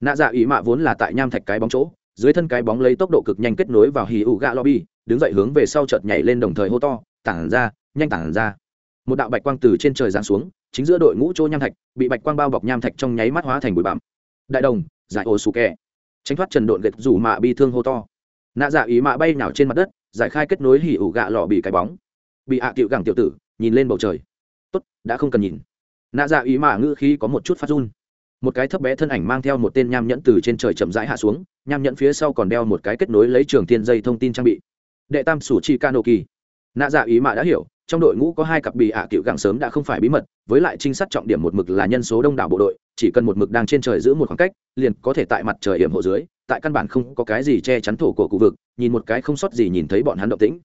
Nạ dạ ý mạ vốn là tại nham thạch cái bóng chỗ, dưới thân cái bóng lấy tốc độ cực nhanh kết nối vào hì ụ gạ lobby, đứng dậy hướng về sau chợt nhảy lên đồng thời hô to, tản ra, nhanh tản ra. Một đạo bạch quang từ trên trời giáng xuống, chính giữa đội ngũ chỗ nham thạch, bị bạch quang bao bọc nham thạch trong nháy mắt hóa thành bụi bặm. Đại đồng, giải ô sù kẹ tránh thoát trần độn gệt rủ mạ bi thương hô to. Nạ dạ ý mạ bay nào trên mặt đất, giải khai kết nối hỉ ủ gạ lò bị cái bóng. Bị hạ à cựu gẳng tiểu tử nhìn lên bầu trời. Tốt, đã không cần nhìn. Nạ dạ ý mạ ngữ khí có một chút phát run. Một cái thấp bé thân ảnh mang theo một tên nham nhẫn từ trên trời chậm rãi hạ xuống, nham nhẫn phía sau còn đeo một cái kết nối lấy trường tiên dây thông tin trang bị. Đệ tam sủ chi cano kỳ. Nạ dạ ý mạ đã hiểu, trong đội ngũ có hai cặp bị hạ à cựu gẳng sớm đã không phải bí mật, với lại trinh sát trọng điểm một mực là nhân số đông đảo bộ đội, chỉ cần một mực đang trên trời giữ một khoảng cách, liền có thể tại mặt trời hiểm hộ dưới, tại căn bản không có cái gì che chắn thổ của khu vực, nhìn một cái không sót gì nhìn thấy bọn hắn động tĩnh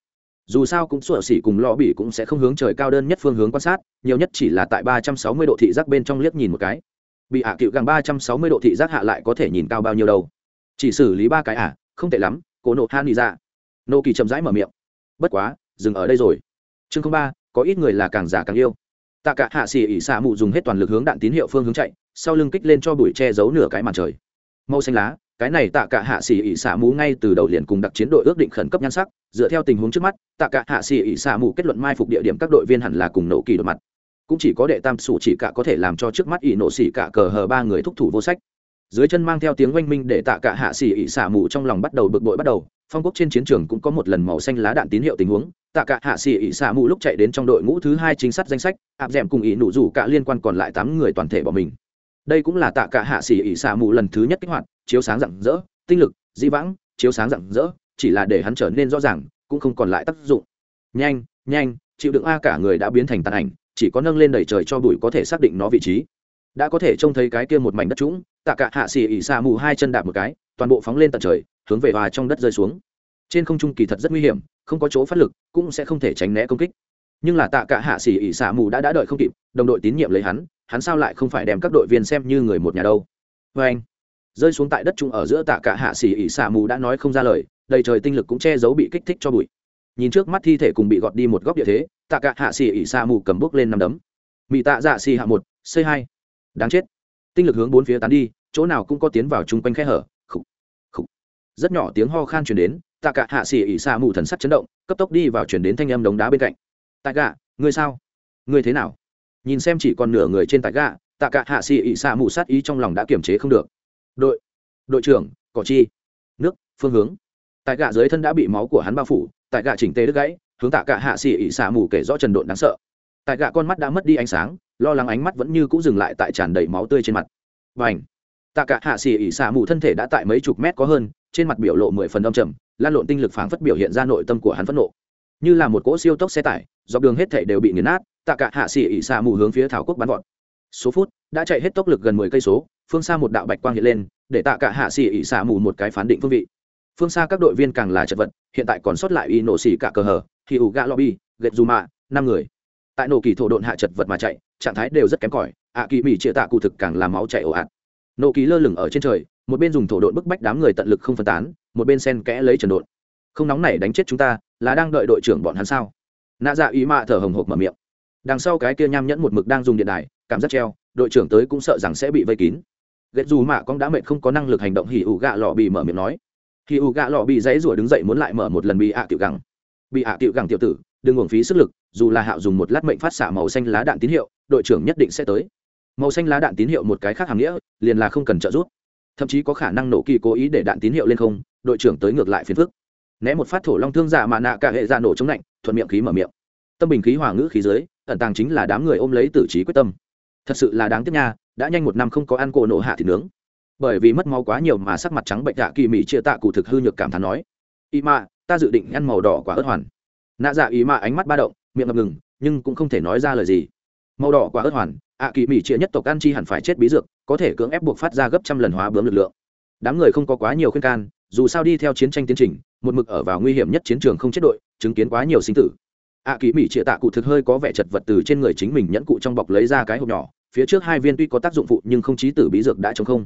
dù sao cũng sủa xỉ cùng lò bỉ cũng sẽ không hướng trời cao đơn nhất phương hướng quan sát nhiều nhất chỉ là tại ba trăm sáu mươi độ thị giác bên trong liếc nhìn một cái. Bị hạ cựu gàng ba trăm sáu mươi độ thị giác hạ lại có thể nhìn cao bao nhiêu đâu? Chỉ xử lý ba cái ả à, không tệ lắm cổ nộ han đi ra. Nô kỳ chậm rãi mở miệng. Bất quá dừng ở đây rồi. Chương ba có ít người là càng giả càng yêu. Tạ cả hạ xỉ ỉ xạ mụ dùng hết toàn lực hướng đạn tín hiệu phương hướng chạy sau lưng kích lên cho bụi che giấu nửa cái màn trời. Màu xanh lá cái này tạ cả hạ xỉ ỉ xả mù ngay từ đầu liền cùng đặc chiến đội ước định khẩn cấp nhan sắc, dựa theo tình huống trước mắt, tạ cả hạ xỉ ỉ xả mù kết luận mai phục địa điểm các đội viên hẳn là cùng nổ kỳ đột mặt. Cũng chỉ có đệ tam sủ chỉ cả có thể làm cho trước mắt ỉ nổ xỉ cả cờ hờ ba người thúc thủ vô sách. Dưới chân mang theo tiếng oanh minh để tạ cả hạ xỉ ỉ xả mù trong lòng bắt đầu bực bội bắt đầu, phong quốc trên chiến trường cũng có một lần màu xanh lá đạn tín hiệu tình huống, tạ cả hạ xỉ ỉ xả mù lúc chạy đến trong đội ngũ thứ hai chính sát danh sách, áp d cùng ỉ nụ rủ cả liên quan còn lại tám người toàn thể bỏ mình đây cũng là tạ cả hạ xỉ ỉ xả mù lần thứ nhất kích hoạt, chiếu sáng rạng rỡ, tinh lực di vãng, chiếu sáng rạng rỡ, chỉ là để hắn trở nên rõ ràng, cũng không còn lại tác dụng. Nhanh nhanh, chịu đựng a cả người đã biến thành tàn ảnh, chỉ có nâng lên đầy trời cho bụi có thể xác định nó vị trí. Đã có thể trông thấy cái kia một mảnh đất trũng, tạ cả hạ xì ỉ xa mù hai chân đạp một cái, toàn bộ phóng lên tận trời, hướng về và trong đất rơi xuống. Trên không trung kỳ thật rất nguy hiểm, không có chỗ phát lực, cũng sẽ không thể tránh né công kích. Nhưng là tạ cả hạ xì ỉ xả mù đã đã đợi không kịp, đồng đội tín nhiệm lấy hắn hắn sao lại không phải đem các đội viên xem như người một nhà đâu? Vê anh rơi xuống tại đất trung ở giữa tạ cả hạ xỉ ỉ xả mù đã nói không ra lời đầy trời tinh lực cũng che giấu bị kích thích cho bụi. Nhìn trước mắt thi thể cùng bị gọt đi một góc địa thế tạ cả hạ xỉ ỉ xả mù cầm bước lên năm đấm. Mỹ tạ dạ xỉ hạ một c hai. Đáng chết. Tinh lực hướng bốn phía tán đi chỗ nào cũng có tiến vào chung quanh khe hở. Khủ, khủ. rất nhỏ tiếng ho khan chuyển đến tạ cả hạ xỉ ỉ xả mù thần sắc chấn động cấp tốc đi vào chuyển đến thanh âm đống đá bên cạnh. Tạ cả ngươi sao? Ngươi thế nào? Nhìn xem chỉ còn nửa người trên tạ gạ tạ cả hạ xì ỉ xạ mù sát ý trong lòng đã kiềm chế không được. Đội đội trưởng, cỏ chi. Nước, phương hướng. Tại gạ dưới thân đã bị máu của hắn bao phủ tại gạ chỉnh tê đứt gãy, hướng tạ cả hạ xì ỉ xạ mù kể rõ trần độn đáng sợ. Tại gạ con mắt đã mất đi ánh sáng, lo lắng ánh mắt vẫn như cũng dừng lại tại tràn đầy máu tươi trên mặt. Và ảnh tạ cả hạ xì ỉ xả mù thân thể đã tại mấy chục mét có hơn, trên mặt biểu lộ mười phần đông trầm, lan lộn tinh lực phảng phất biểu hiện ra nội tâm của hắn phẫn nộ. Như là một cỗ siêu tốc xe tải, dọc đường hết thể đều bị nghiền nát tạ cả hạ xỉ ỉ xả mù hướng phía thảo quốc bắn gọn số phút, đã chạy hết tốc lực gần mười cây số, phương xa một đạo bạch quang hiện lên, để tạ cả hạ xỉ ỉ xả mù một cái phán định phương vị. Phương xa các đội viên càng là chật vật, hiện tại còn sót lại y nổ xỉ cả cờ hờ thì ủ gạ lobby, gệt dù mạ, năm người. Tại nổ kỳ thổ độn hạ chật vật mà chạy, trạng thái đều rất kém cỏi, ạ kỳ mỹ chia tạ cụ thực càng làm máu chạy ồ ạt. Nổ kỳ lơ lửng ở trên trời, một bên dùng thổ độn bức bách đám người tận lực không phân tán, một bên sen kẽ lấy trần độn. Không nóng này đánh chết chúng ta, là đang đợi đội trưởng bọn hắn sao? Nạ dạ ý mạ thở hồng hộc mở miệng đằng sau cái kia nham nhẫn một mực đang dùng điện đài, cảm giác treo, đội trưởng tới cũng sợ rằng sẽ bị vây kín. Ghét dù mạ con đã mệt không có năng lực hành động, hỉ ủ gạ lọ bị mở miệng nói. Hỉ ủ gạ lọ bị dãy rủa đứng dậy muốn lại mở một lần bị ạ tiểu gẳng. Bị ạ tiểu gẳng tiểu tử, đừng uổng phí sức lực, dù là hạo dùng một lát mệnh phát xạ màu xanh lá đạn tín hiệu, đội trưởng nhất định sẽ tới. Màu xanh lá đạn tín hiệu một cái khác hàm nghĩa, liền là không cần trợ giúp. Thậm chí có khả năng nổ kỳ cố ý để đạn tín hiệu lên không, đội trưởng tới ngược lại phiền phức. Né một phát thổ long thương giả mà nạ cả hệ ra nổ chống lạnh, thuận miệng khí mở miệng. Tâm bình khí hòa ngữ khí dưới ẩn tàng chính là đám người ôm lấy tử trí quyết tâm. Thật sự là đáng tiếc nha, đã nhanh một năm không có ăn cổ nổ hạ thịt nướng. Bởi vì mất máu quá nhiều mà sắc mặt trắng bệnh dạ kỳ mỹ chia tạ cụ thực hư nhược cảm thán nói y mạ, ta dự định ăn màu đỏ quả ớt hoàn. Nạ dạ ý mạ ánh mắt ba động, miệng ngập ngừng, nhưng cũng không thể nói ra lời gì. Màu đỏ quả ớt hoàn, ạ kỳ mỹ chia nhất tộc ăn chi hẳn phải chết bí dược, có thể cưỡng ép buộc phát ra gấp trăm lần hóa bướm lực lượng. Đám người không có quá nhiều khuyên can, dù sao đi theo chiến tranh tiến trình, một mực ở vào nguy hiểm nhất chiến trường không chết đội, chứng kiến quá nhiều sinh tử ạ kỳ mỹ chia tạ cụ thực hơi có vẻ chật vật từ trên người chính mình nhẫn cụ trong bọc lấy ra cái hộp nhỏ, phía trước hai viên tuy có tác dụng phụ nhưng không chí tử bí dược đã chống không.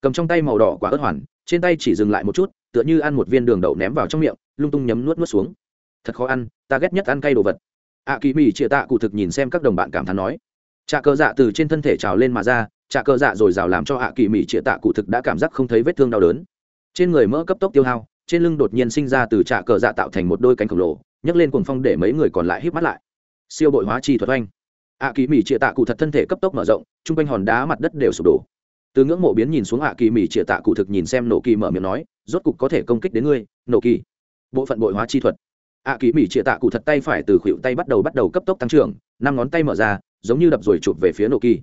Cầm trong tay màu đỏ quả ớt hoàn, trên tay chỉ dừng lại một chút, tựa như ăn một viên đường đậu ném vào trong miệng, lung tung nhấm nuốt nuốt xuống. Thật khó ăn, ta ghét nhất ăn cay đồ vật. Ạ kỳ mỹ chia tạ cụ thực nhìn xem các đồng bạn cảm thán nói. Trà cờ dạ từ trên thân thể trào lên mà ra trà cờ dạ rồi rào làm cho ạ kỳ mỹ chia tạ cụ thực đã cảm giác không thấy vết thương đau đớn. Trên người mỡ cấp tốc tiêu hao, trên lưng đột nhiên sinh ra từ trà cờ dạ tạo thành một đôi cánh khổng lồ nhấc lên cuồng phong để mấy người còn lại hít mắt lại. Siêu bội hóa chi thuật oanh. Ạ kỳ mỹ chia tạ cụ thật thân thể cấp tốc mở rộng, chung quanh hòn đá mặt đất đều sụp đổ. Từ ngưỡng mộ biến nhìn xuống ạ kỳ mỹ chia tạ cụ thực nhìn xem nổ kỳ mở miệng nói, rốt cục có thể công kích đến ngươi, nổ kỳ. Bộ phận bội hóa chi thuật. Ạ kỳ mỹ chia tạ cụ thật tay phải từ khuỷu tay bắt đầu bắt đầu cấp tốc tăng trưởng, năm ngón tay mở ra, giống như đập rồi chụp về phía nổ kỳ.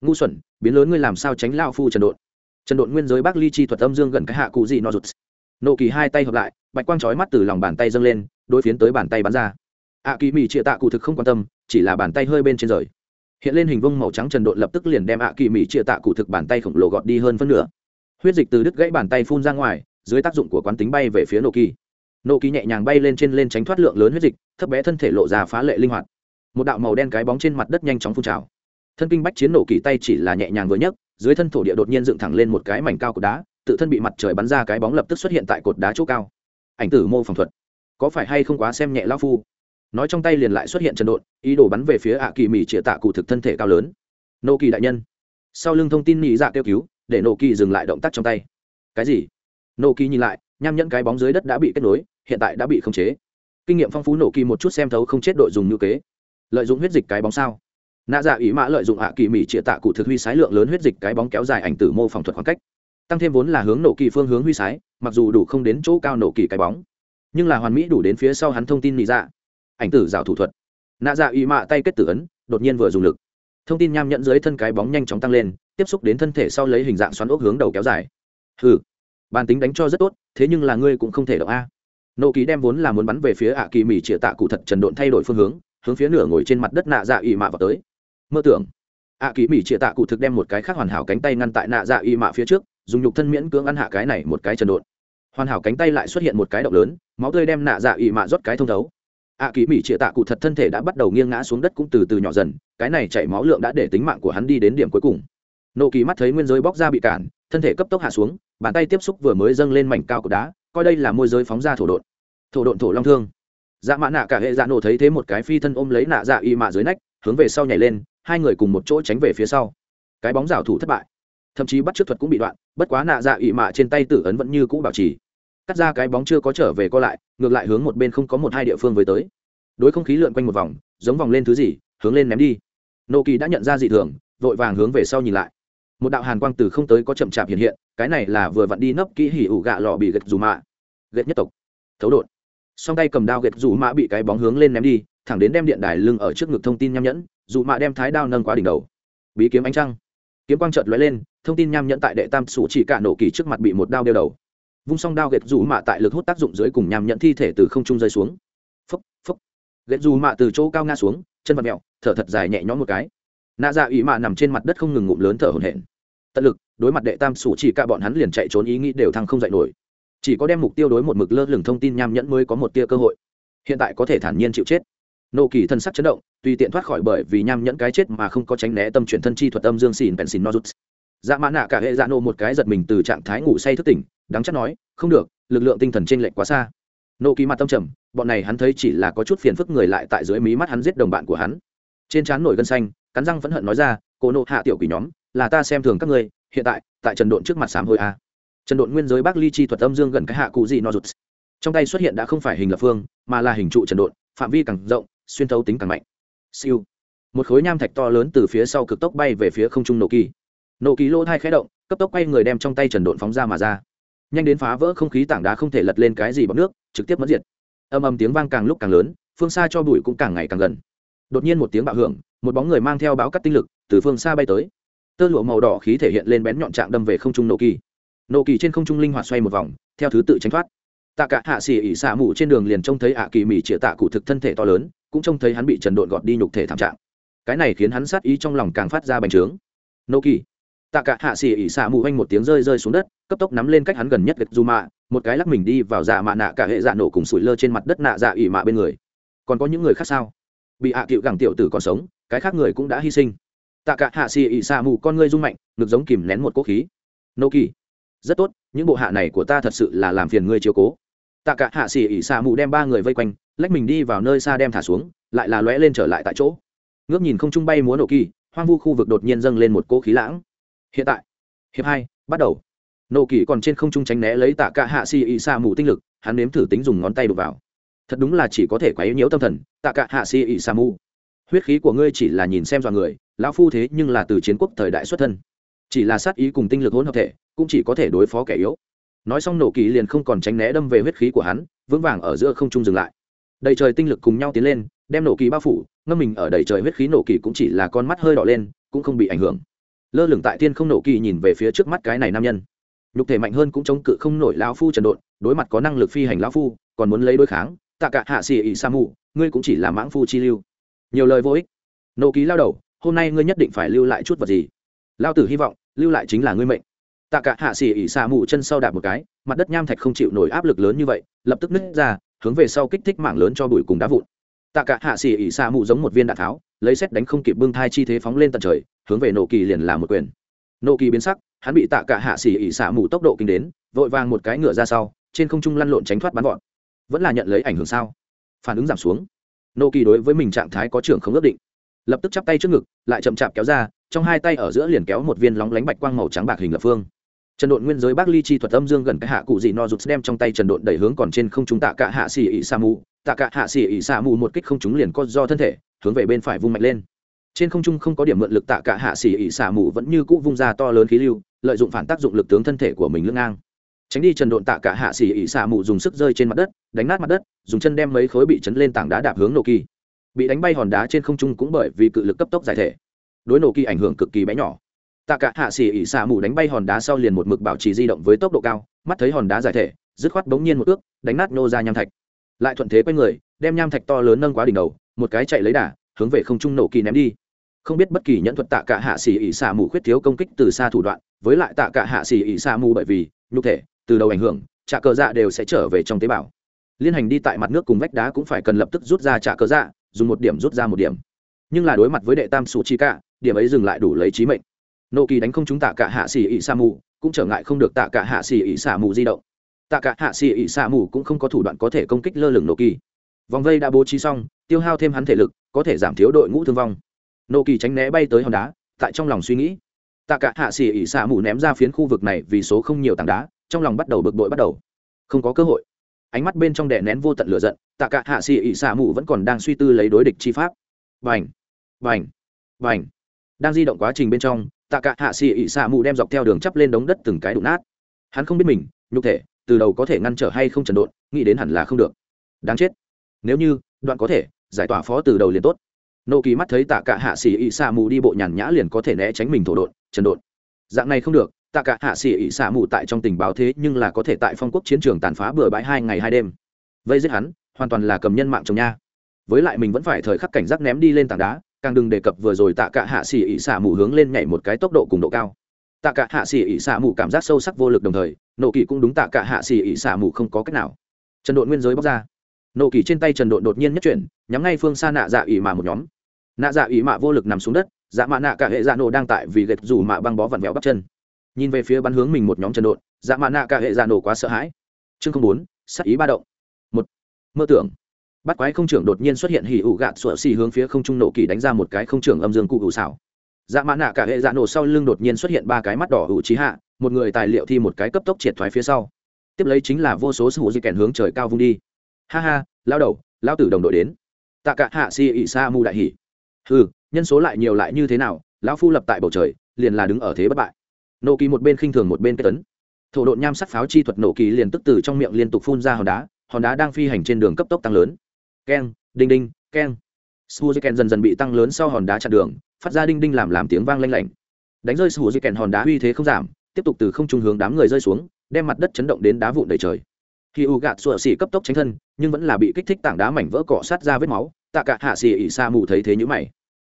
Ngu xuẩn, biến lớn ngươi làm sao tránh lao phu trần độn? Trần độn nguyên giới bác ly chi thuật âm dương gần cái hạ cụ gì nó rụt nổ kỳ hai tay hợp lại bạch quang chói mắt từ lòng bàn tay dâng lên, đối phiến tới bàn tay bắn ra. Ạ kỳ mỹ chia tạ cụ thực không quan tâm, chỉ là bàn tay hơi bên trên rời. Hiện lên hình vông màu trắng trần độn lập tức liền đem ạ kỳ mỹ chia tạ cụ thực bàn tay khổng lồ gọt đi hơn phân nửa. Huyết dịch từ đứt gãy bàn tay phun ra ngoài, dưới tác dụng của quán tính bay về phía Nô kỳ Nô kỳ nhẹ nhàng bay lên trên lên tránh thoát lượng lớn huyết dịch, thấp bé thân thể lộ ra phá lệ linh hoạt. Một đạo màu đen cái bóng trên mặt đất nhanh chóng phun trào. Thân kinh bách chiến nổ kỳ tay chỉ là nhẹ nhàng vừa nhấc, dưới thân thổ địa đột nhiên dựng thẳng lên một cái mảnh cao cột đá, tự thân bị mặt trời bắn ra cái bóng lập tức xuất hiện tại cột đá chỗ cao ảnh tử mô phỏng thuật. Có phải hay không quá xem nhẹ lao phu? Nói trong tay liền lại xuất hiện trần độn, ý đồ bắn về phía ạ kỳ mỹ chĩa tạ cụ thực thân thể cao lớn. Nô kỳ đại nhân. Sau lưng thông tin mỹ dạ kêu cứu, để nô kỳ dừng lại động tác trong tay. Cái gì? Nô kỳ nhìn lại, nham nhẫn cái bóng dưới đất đã bị kết nối, hiện tại đã bị khống chế. Kinh nghiệm phong phú nổ kỳ một chút xem thấu không chết đội dùng ngữ kế. Lợi dụng huyết dịch cái bóng sao? Nạ dạ ý mã lợi dụng hạ kỳ mỹ trịa tạ cụ thực huy sái lượng lớn huyết dịch cái bóng kéo dài ảnh tử mô phỏng thuật khoảng cách. Tăng thêm vốn là hướng nổ kỳ phương hướng huy sái mặc dù đủ không đến chỗ cao nổ kỳ cái bóng, nhưng là hoàn mỹ đủ đến phía sau hắn thông tin nị dạ. Ảnh tử rào thủ thuật. Nạ dạ y mạ tay kết tử ấn, đột nhiên vừa dùng lực. Thông tin nham nhận dưới thân cái bóng nhanh chóng tăng lên, tiếp xúc đến thân thể sau lấy hình dạng xoắn ốc hướng đầu kéo dài. Hừ, bàn tính đánh cho rất tốt, thế nhưng là ngươi cũng không thể động a. Nộ ký đem vốn là muốn bắn về phía ạ kỳ mỉ chĩa tạ cụ thật trần độn thay đổi phương hướng hướng phía nửa ngồi trên mặt đất nạ dạ y mạ vào tới. Mơ tưởng, ạ kỳ mỉ chĩa tạ cụ thực đem một cái khác hoàn hảo cánh tay ngăn tại nạ dạ y mạ phía trước, dùng nhục thân miễn cưỡng ăn hạ cái này một cái trần độn hoàn hảo cánh tay lại xuất hiện một cái động lớn, máu tươi đem nạ dạ ỵ mạ rót cái thông thấu. Ạ kỳ mỹ chĩa tạ cụ thật thân thể đã bắt đầu nghiêng ngã xuống đất cũng từ từ nhỏ dần, cái này chảy máu lượng đã để tính mạng của hắn đi đến điểm cuối cùng. Nộ kỳ mắt thấy nguyên giới bóc ra bị cản, thân thể cấp tốc hạ xuống, bàn tay tiếp xúc vừa mới dâng lên mảnh cao của đá, coi đây là môi giới phóng ra thổ đột. thổ đột thổ long thương. Dạ mã nạ cả hệ dạ nổ thấy thế một cái phi thân ôm lấy nạ dạ y mạ dưới nách, hướng về sau nhảy lên, hai người cùng một chỗ tránh về phía sau. Cái bóng rào thủ thất bại thậm chí bắt trước thuật cũng bị đoạn, bất quá nạ dạ ỵ mạ trên tay tử ấn vẫn như cũ bảo trì. Cắt ra cái bóng chưa có trở về co lại, ngược lại hướng một bên không có một hai địa phương với tới. Đối không khí lượn quanh một vòng, giống vòng lên thứ gì, hướng lên ném đi. Nô kỳ đã nhận ra dị thường, vội vàng hướng về sau nhìn lại. Một đạo hàn quang từ không tới có chậm chạp hiện hiện, cái này là vừa vặn đi nấp kỹ hỉ ủ gạ lọ bị gật dù mạ. Gật nhất tộc. Thấu đột. Song tay cầm đao gật dù mạ bị cái bóng hướng lên ném đi, thẳng đến đem điện đài lưng ở trước ngực thông tin nham nhẫn dù mạ đem thái đao nâng qua đỉnh đầu. Bí kiếm ánh trăng. Kiếm quang trợt lóe lên thông tin nham nhẫn tại đệ tam sủ chỉ cả nổ kỳ trước mặt bị một đao đeo đầu. Vung song đao ghẹt dù mạ tại lực hút tác dụng dưới cùng nham nhẫn thi thể từ không trung rơi xuống. Phấp phấp. Ghẹt dù mạ từ chỗ cao nga xuống, chân vật mẹo, thở thật dài nhẹ nhõm một cái. Nạ dạ ủy mạ nằm trên mặt đất không ngừng ngụm lớn thở hổn hển. Tận lực, đối mặt đệ tam sủ chỉ cả bọn hắn liền chạy trốn ý nghĩ đều thăng không dậy nổi. Chỉ có đem mục tiêu đối một mực lơ lửng thông tin nham nhẫn mới có một tia cơ hội. Hiện tại có thể thản nhiên chịu chết. Nô kỳ thân sắc chấn động, tùy tiện thoát khỏi bởi vì nham nhẫn cái chết mà không có tránh né tâm chuyển thân chi thuật âm dương xỉn bèn xỉn nozuts dạ mã nạ cả hệ dạ nô một cái giật mình từ trạng thái ngủ say thức tỉnh, đáng chắc nói, không được, lực lượng tinh thần t r ê n lệch quá xa. Nô kỳ mặt tâm trầm, bọn này hắn thấy chỉ là có chút phiền phức người lại tại dưới mí mắt hắn giết đồng bạn của hắn. Trên trán nổi gân xanh, cắn răng phẫn hận nói ra, cô nộ hạ tiểu quỷ nhóm, là ta xem thường các ngươi, hiện tại tại trần độn trước mặt sám hồi a. Trần độn nguyên giới bác ly chi thuật âm dương gần cái hạ cụ gì no rụt. Trong tay xuất hiện đã không phải hình lập phương, mà là hình trụ trần độn, phạm vi càng rộng, xuyên thấu tính càng mạnh. Siêu. Một khối nham thạch to lớn từ phía sau cực tốc bay về phía không trung nổ kỳ nổ kỳ lỗ thai khẽ động, cấp tốc quay người đem trong tay trần độn phóng ra mà ra. Nhanh đến phá vỡ không khí tảng đá không thể lật lên cái gì bằng nước, trực tiếp mất diệt. Âm âm tiếng vang càng lúc càng lớn, phương xa cho bụi cũng càng ngày càng gần. Đột nhiên một tiếng bạo hưởng, một bóng người mang theo báo cắt tinh lực, từ phương xa bay tới. Tơ lụa màu đỏ khí thể hiện lên bén nhọn trạng đâm về không trung nổ kỳ nổ kỳ trên không trung linh hoạt xoay một vòng, theo thứ tự tránh thoát. Tạ cả hạ xỉ ỉ xạ mù trên đường liền trông thấy ạ kỳ mỉ chĩa tạ cụ thực thân thể to lớn, cũng trông thấy hắn bị trần độn gọt đi nhục thể thảm trạng. Cái này khiến hắn sát ý trong lòng càng phát ra bành trướng. Nô kỳ tạ cả hạ xỉ ỉ xả mù anh một tiếng rơi rơi xuống đất, cấp tốc nắm lên cách hắn gần nhất gạch dù mạ, một cái lắc mình đi vào dạ mạ nạ cả hệ dạ nổ cùng sủi lơ trên mặt đất nạ dạ ỉ mạ bên người. Còn có những người khác sao? Bị hạ à cựu gẳng tiểu tử còn sống, cái khác người cũng đã hy sinh. Tạ cả hạ xì ỉ xạ mù con ngươi rung mạnh, ngực giống kìm nén một cỗ khí. Nô kỳ, rất tốt, những bộ hạ này của ta thật sự là làm phiền ngươi chiếu cố. Tạ cả hạ xì ỉ xạ mù đem ba người vây quanh, lách mình đi vào nơi xa đem thả xuống, lại là lóe lên trở lại tại chỗ. Ngước nhìn không trung bay múa nô kỳ, hoang vu khu vực đột nhiên dâng lên một cỗ khí lãng hiện tại, hiệp hai, bắt đầu. Nổ kỳ còn trên không trung tránh né lấy tạ cả hạ xì ỉ xa mù tinh lực, hắn nếm thử tính dùng ngón tay đục vào. Thật đúng là chỉ có thể quấy nhiễu tâm thần tạ cả hạ xì ỉ xa mù huyết khí của ngươi chỉ là nhìn xem dọa người, lão phu thế nhưng là từ chiến quốc thời đại xuất thân. Chỉ là sát ý cùng tinh lực hỗn hợp thể, cũng chỉ có thể đối phó kẻ yếu. Nói xong nổ kỳ liền không còn tránh né đâm về huyết khí của hắn, vững vàng ở giữa không trung dừng lại. Đầy trời tinh lực cùng nhau tiến lên, đem nổ kỳ bao phủ, ngâm mình ở đầy trời huyết khí nổ kỳ cũng chỉ là con mắt hơi đỏ lên, cũng không bị ảnh hưởng lơ lửng tại thiên không nổ kỳ nhìn về phía trước mắt cái này nam nhân. Nhục thể mạnh hơn cũng chống cự không nổi lão phu trần độn, đối mặt có năng lực phi hành lão phu, còn muốn lấy đối kháng, tạ cả hạ xì ỉ sa mù, ngươi cũng chỉ là mãng phu chi lưu. Nhiều lời vô ích. Nổ ký lao đầu, hôm nay ngươi nhất định phải lưu lại chút vật gì? Lao tử hy vọng, lưu lại chính là ngươi mệnh. Tạ cả hạ xỉ ỉ sa mù chân sau đạp một cái, mặt đất nham thạch không chịu nổi áp lực lớn như vậy, lập tức nứt ra, hướng về sau kích thích mảng lớn cho bụi cùng đá vụn. Tạ cả hạ xỉ ỉ sa mù giống một viên đạn tháo, lấy xét đánh không kịp bưng thai chi thế phóng lên tận trời hướng về nổ kỳ liền làm một quyền. Nổ kỳ biến sắc, hắn bị tạ cả hạ xỉ ỉ xả mù tốc độ kinh đến, vội vàng một cái ngựa ra sau, trên không trung lăn lộn tránh thoát bắn gọn vẫn là nhận lấy ảnh hưởng sao? Phản ứng giảm xuống. Nô kỳ đối với mình trạng thái có trưởng không ước định. Lập tức chắp tay trước ngực, lại chậm chạp kéo ra, trong hai tay ở giữa liền kéo một viên lóng lánh bạch quang màu trắng bạc hình lập phương. Trần độn nguyên giới bác ly chi thuật âm dương gần cái hạ cụ dị no rụt đem trong tay trần độn đẩy hướng còn trên không chúng tạ cả hạ xỉ ỉ sa mù. Tạ cả hạ xỉ ỉ sa mù một kích không chúng liền co do thân thể, hướng về bên phải vung mạnh lên trên không trung không có điểm mượn lực tạ cả hạ xỉ ỉ xả mù vẫn như cũ vung ra to lớn khí lưu, lợi dụng phản tác dụng lực tướng thân thể của mình lưng ngang. Tránh đi trần độn tạ cả hạ xỉ ỉ xả mù dùng sức rơi trên mặt đất, đánh nát mặt đất, dùng chân đem mấy khối bị chấn lên tảng đá đạp hướng nổ kỳ. Bị đánh bay hòn đá trên không trung cũng bởi vì cự lực cấp tốc giải thể. Đối nổ kỳ ảnh hưởng cực kỳ bé nhỏ. Tạ cả hạ xỉ ỉ xả mù đánh bay hòn đá sau liền một mực bảo trì di động với tốc độ cao, mắt thấy hòn đá giải thể, dứt khoát bỗng nhiên một ước, đánh nát nô ra nham thạch. Lại thuận thế quay người, đem nham thạch to lớn nâng quá đỉnh đầu, một cái chạy lấy đà hướng về không trung nổ kỳ ném đi. Không biết bất kỳ nhẫn thuật tạ cả hạ xỉ ỉ xạ mù khuyết thiếu công kích từ xa thủ đoạn, với lại tạ cả hạ xỉ ỉ xạ mù bởi vì nhục thể, từ đầu ảnh hưởng trả cờ dạ đều sẽ trở về trong tế bào. Liên hành đi tại mặt nước cùng vách đá cũng phải cần lập tức rút ra trả cờ dạ dùng một điểm rút ra một điểm. Nhưng là đối mặt với đệ tam sủ chi cả, điểm ấy dừng lại đủ lấy trí mệnh. Nộ kỳ đánh không chúng tạ cả hạ xỉ ỉ sa mù, cũng trở ngại không được tạ cả hạ xỉ ỉ sa mù di động. Tạ cả hạ xỉ ỉ sa mù cũng không có thủ đoạn có thể công kích lơ lửng nộ kỳ vòng vây đã bố trí xong, tiêu hao thêm hắn thể lực, có thể giảm thiếu đội ngũ thương vong. Nô kỳ tránh né bay tới hòn đá, tại trong lòng suy nghĩ. Tạ cả hạ xỉ ỉ sa mù ném ra phiến khu vực này vì số không nhiều tảng đá, trong lòng bắt đầu bực bội bắt đầu. Không có cơ hội. Ánh mắt bên trong đè nén vô tận lửa giận, tạ cả hạ xỉ ỉ sa mù vẫn còn đang suy tư lấy đối địch chi pháp. Vành vành vành đang di động quá trình bên trong, tạ cả hạ xỉ ỉ xạ mù đem dọc theo đường chắp lên đống đất từng cái đụng nát. Hắn không biết mình, nhục thể, từ đầu có thể ngăn trở hay không trần độn, nghĩ đến hẳn là không được. Đáng chết nếu như, đoạn có thể, giải tỏa phó từ đầu liền tốt. Nô kỳ mắt thấy tạ cả hạ xỉ ỉ xạ mù đi bộ nhàn nhã liền có thể né tránh mình thổ đột trần đột dạng này không được, tạ cả hạ xỉ ỉ xạ mù tại trong tình báo thế nhưng là có thể tại phong quốc chiến trường tàn phá bừa bãi hai ngày hai đêm. Vây giết hắn, hoàn toàn là cầm nhân mạng chồng nha. Với lại mình vẫn phải thời khắc cảnh giác ném đi lên tảng đá, càng đừng đề cập vừa rồi tạ cả hạ xỉ ỉ xả mù hướng lên nhảy một cái tốc độ cùng độ cao. Tạ cả hạ xỉ ỉ xả mù cảm giác sâu sắc vô lực đồng thời nộ kỳ cũng đúng tạ cả hạ xỉ ỉ xả mù không có cách nào. Trần đột nguyên giới bóc ra nộ kỳ trên tay trần độn đột nhiên nhất chuyển, nhắm ngay phương xa nạ dạ ỉ mạ một nhóm. Nạ dạ ỉ mạ vô lực nằm xuống đất dạ mạ nạ cả hệ dạ nổ đang tại vì gạch rủ mạ băng bó vặn vẹo bắp chân. Nhìn về phía bắn hướng mình một nhóm trần độn dạ mạ nạ cả hệ dạ nổ quá sợ hãi. Chương không bốn sắc ý ba động. Một, mơ tưởng. Bắt quái không trưởng đột nhiên xuất hiện hỉ ủ gạt sủa xì hướng phía không trung nổ kỳ đánh ra một cái không trưởng âm dương cụ ủ xảo. Dạ mã nạ cả hệ dạ nổ sau lưng đột nhiên xuất hiện ba cái mắt đỏ ủ trí hạ, một người tài liệu thi một cái cấp tốc triệt thoái phía sau. Tiếp lấy chính là vô số sự di kèn hướng trời cao vung đi ha ha, lao đầu, lao tử đồng đội đến. Tạ cả hạ si ị sa mu đại hỉ. Ừ nhân số lại nhiều lại như thế nào, lão phu lập tại bầu trời, liền là đứng ở thế bất bại. Nổ kỳ một bên khinh thường một bên kết tấn. Thổ độn nham sắc pháo chi thuật nổ kỳ liền tức từ trong miệng liên tục phun ra hòn đá hòn đá đang phi hành trên đường cấp tốc tăng lớn. Keng, đinh đinh, keng. Suzuken dần dần bị tăng lớn sau hòn đá chặn đường, phát ra đinh đinh làm làm tiếng vang lanh lảnh. Đánh rơi suzuken hòn đá uy thế không giảm, tiếp tục từ không trung hướng đám người rơi xuống, đem mặt đất chấn động đến đá vụn đầy trời khi u gạt sụa xỉ cấp tốc tránh thân nhưng vẫn là bị kích thích tảng đá mảnh vỡ cọ sát ra vết máu tạ cả hạ xỉ ỉ xa mù thấy thế nhữ mày.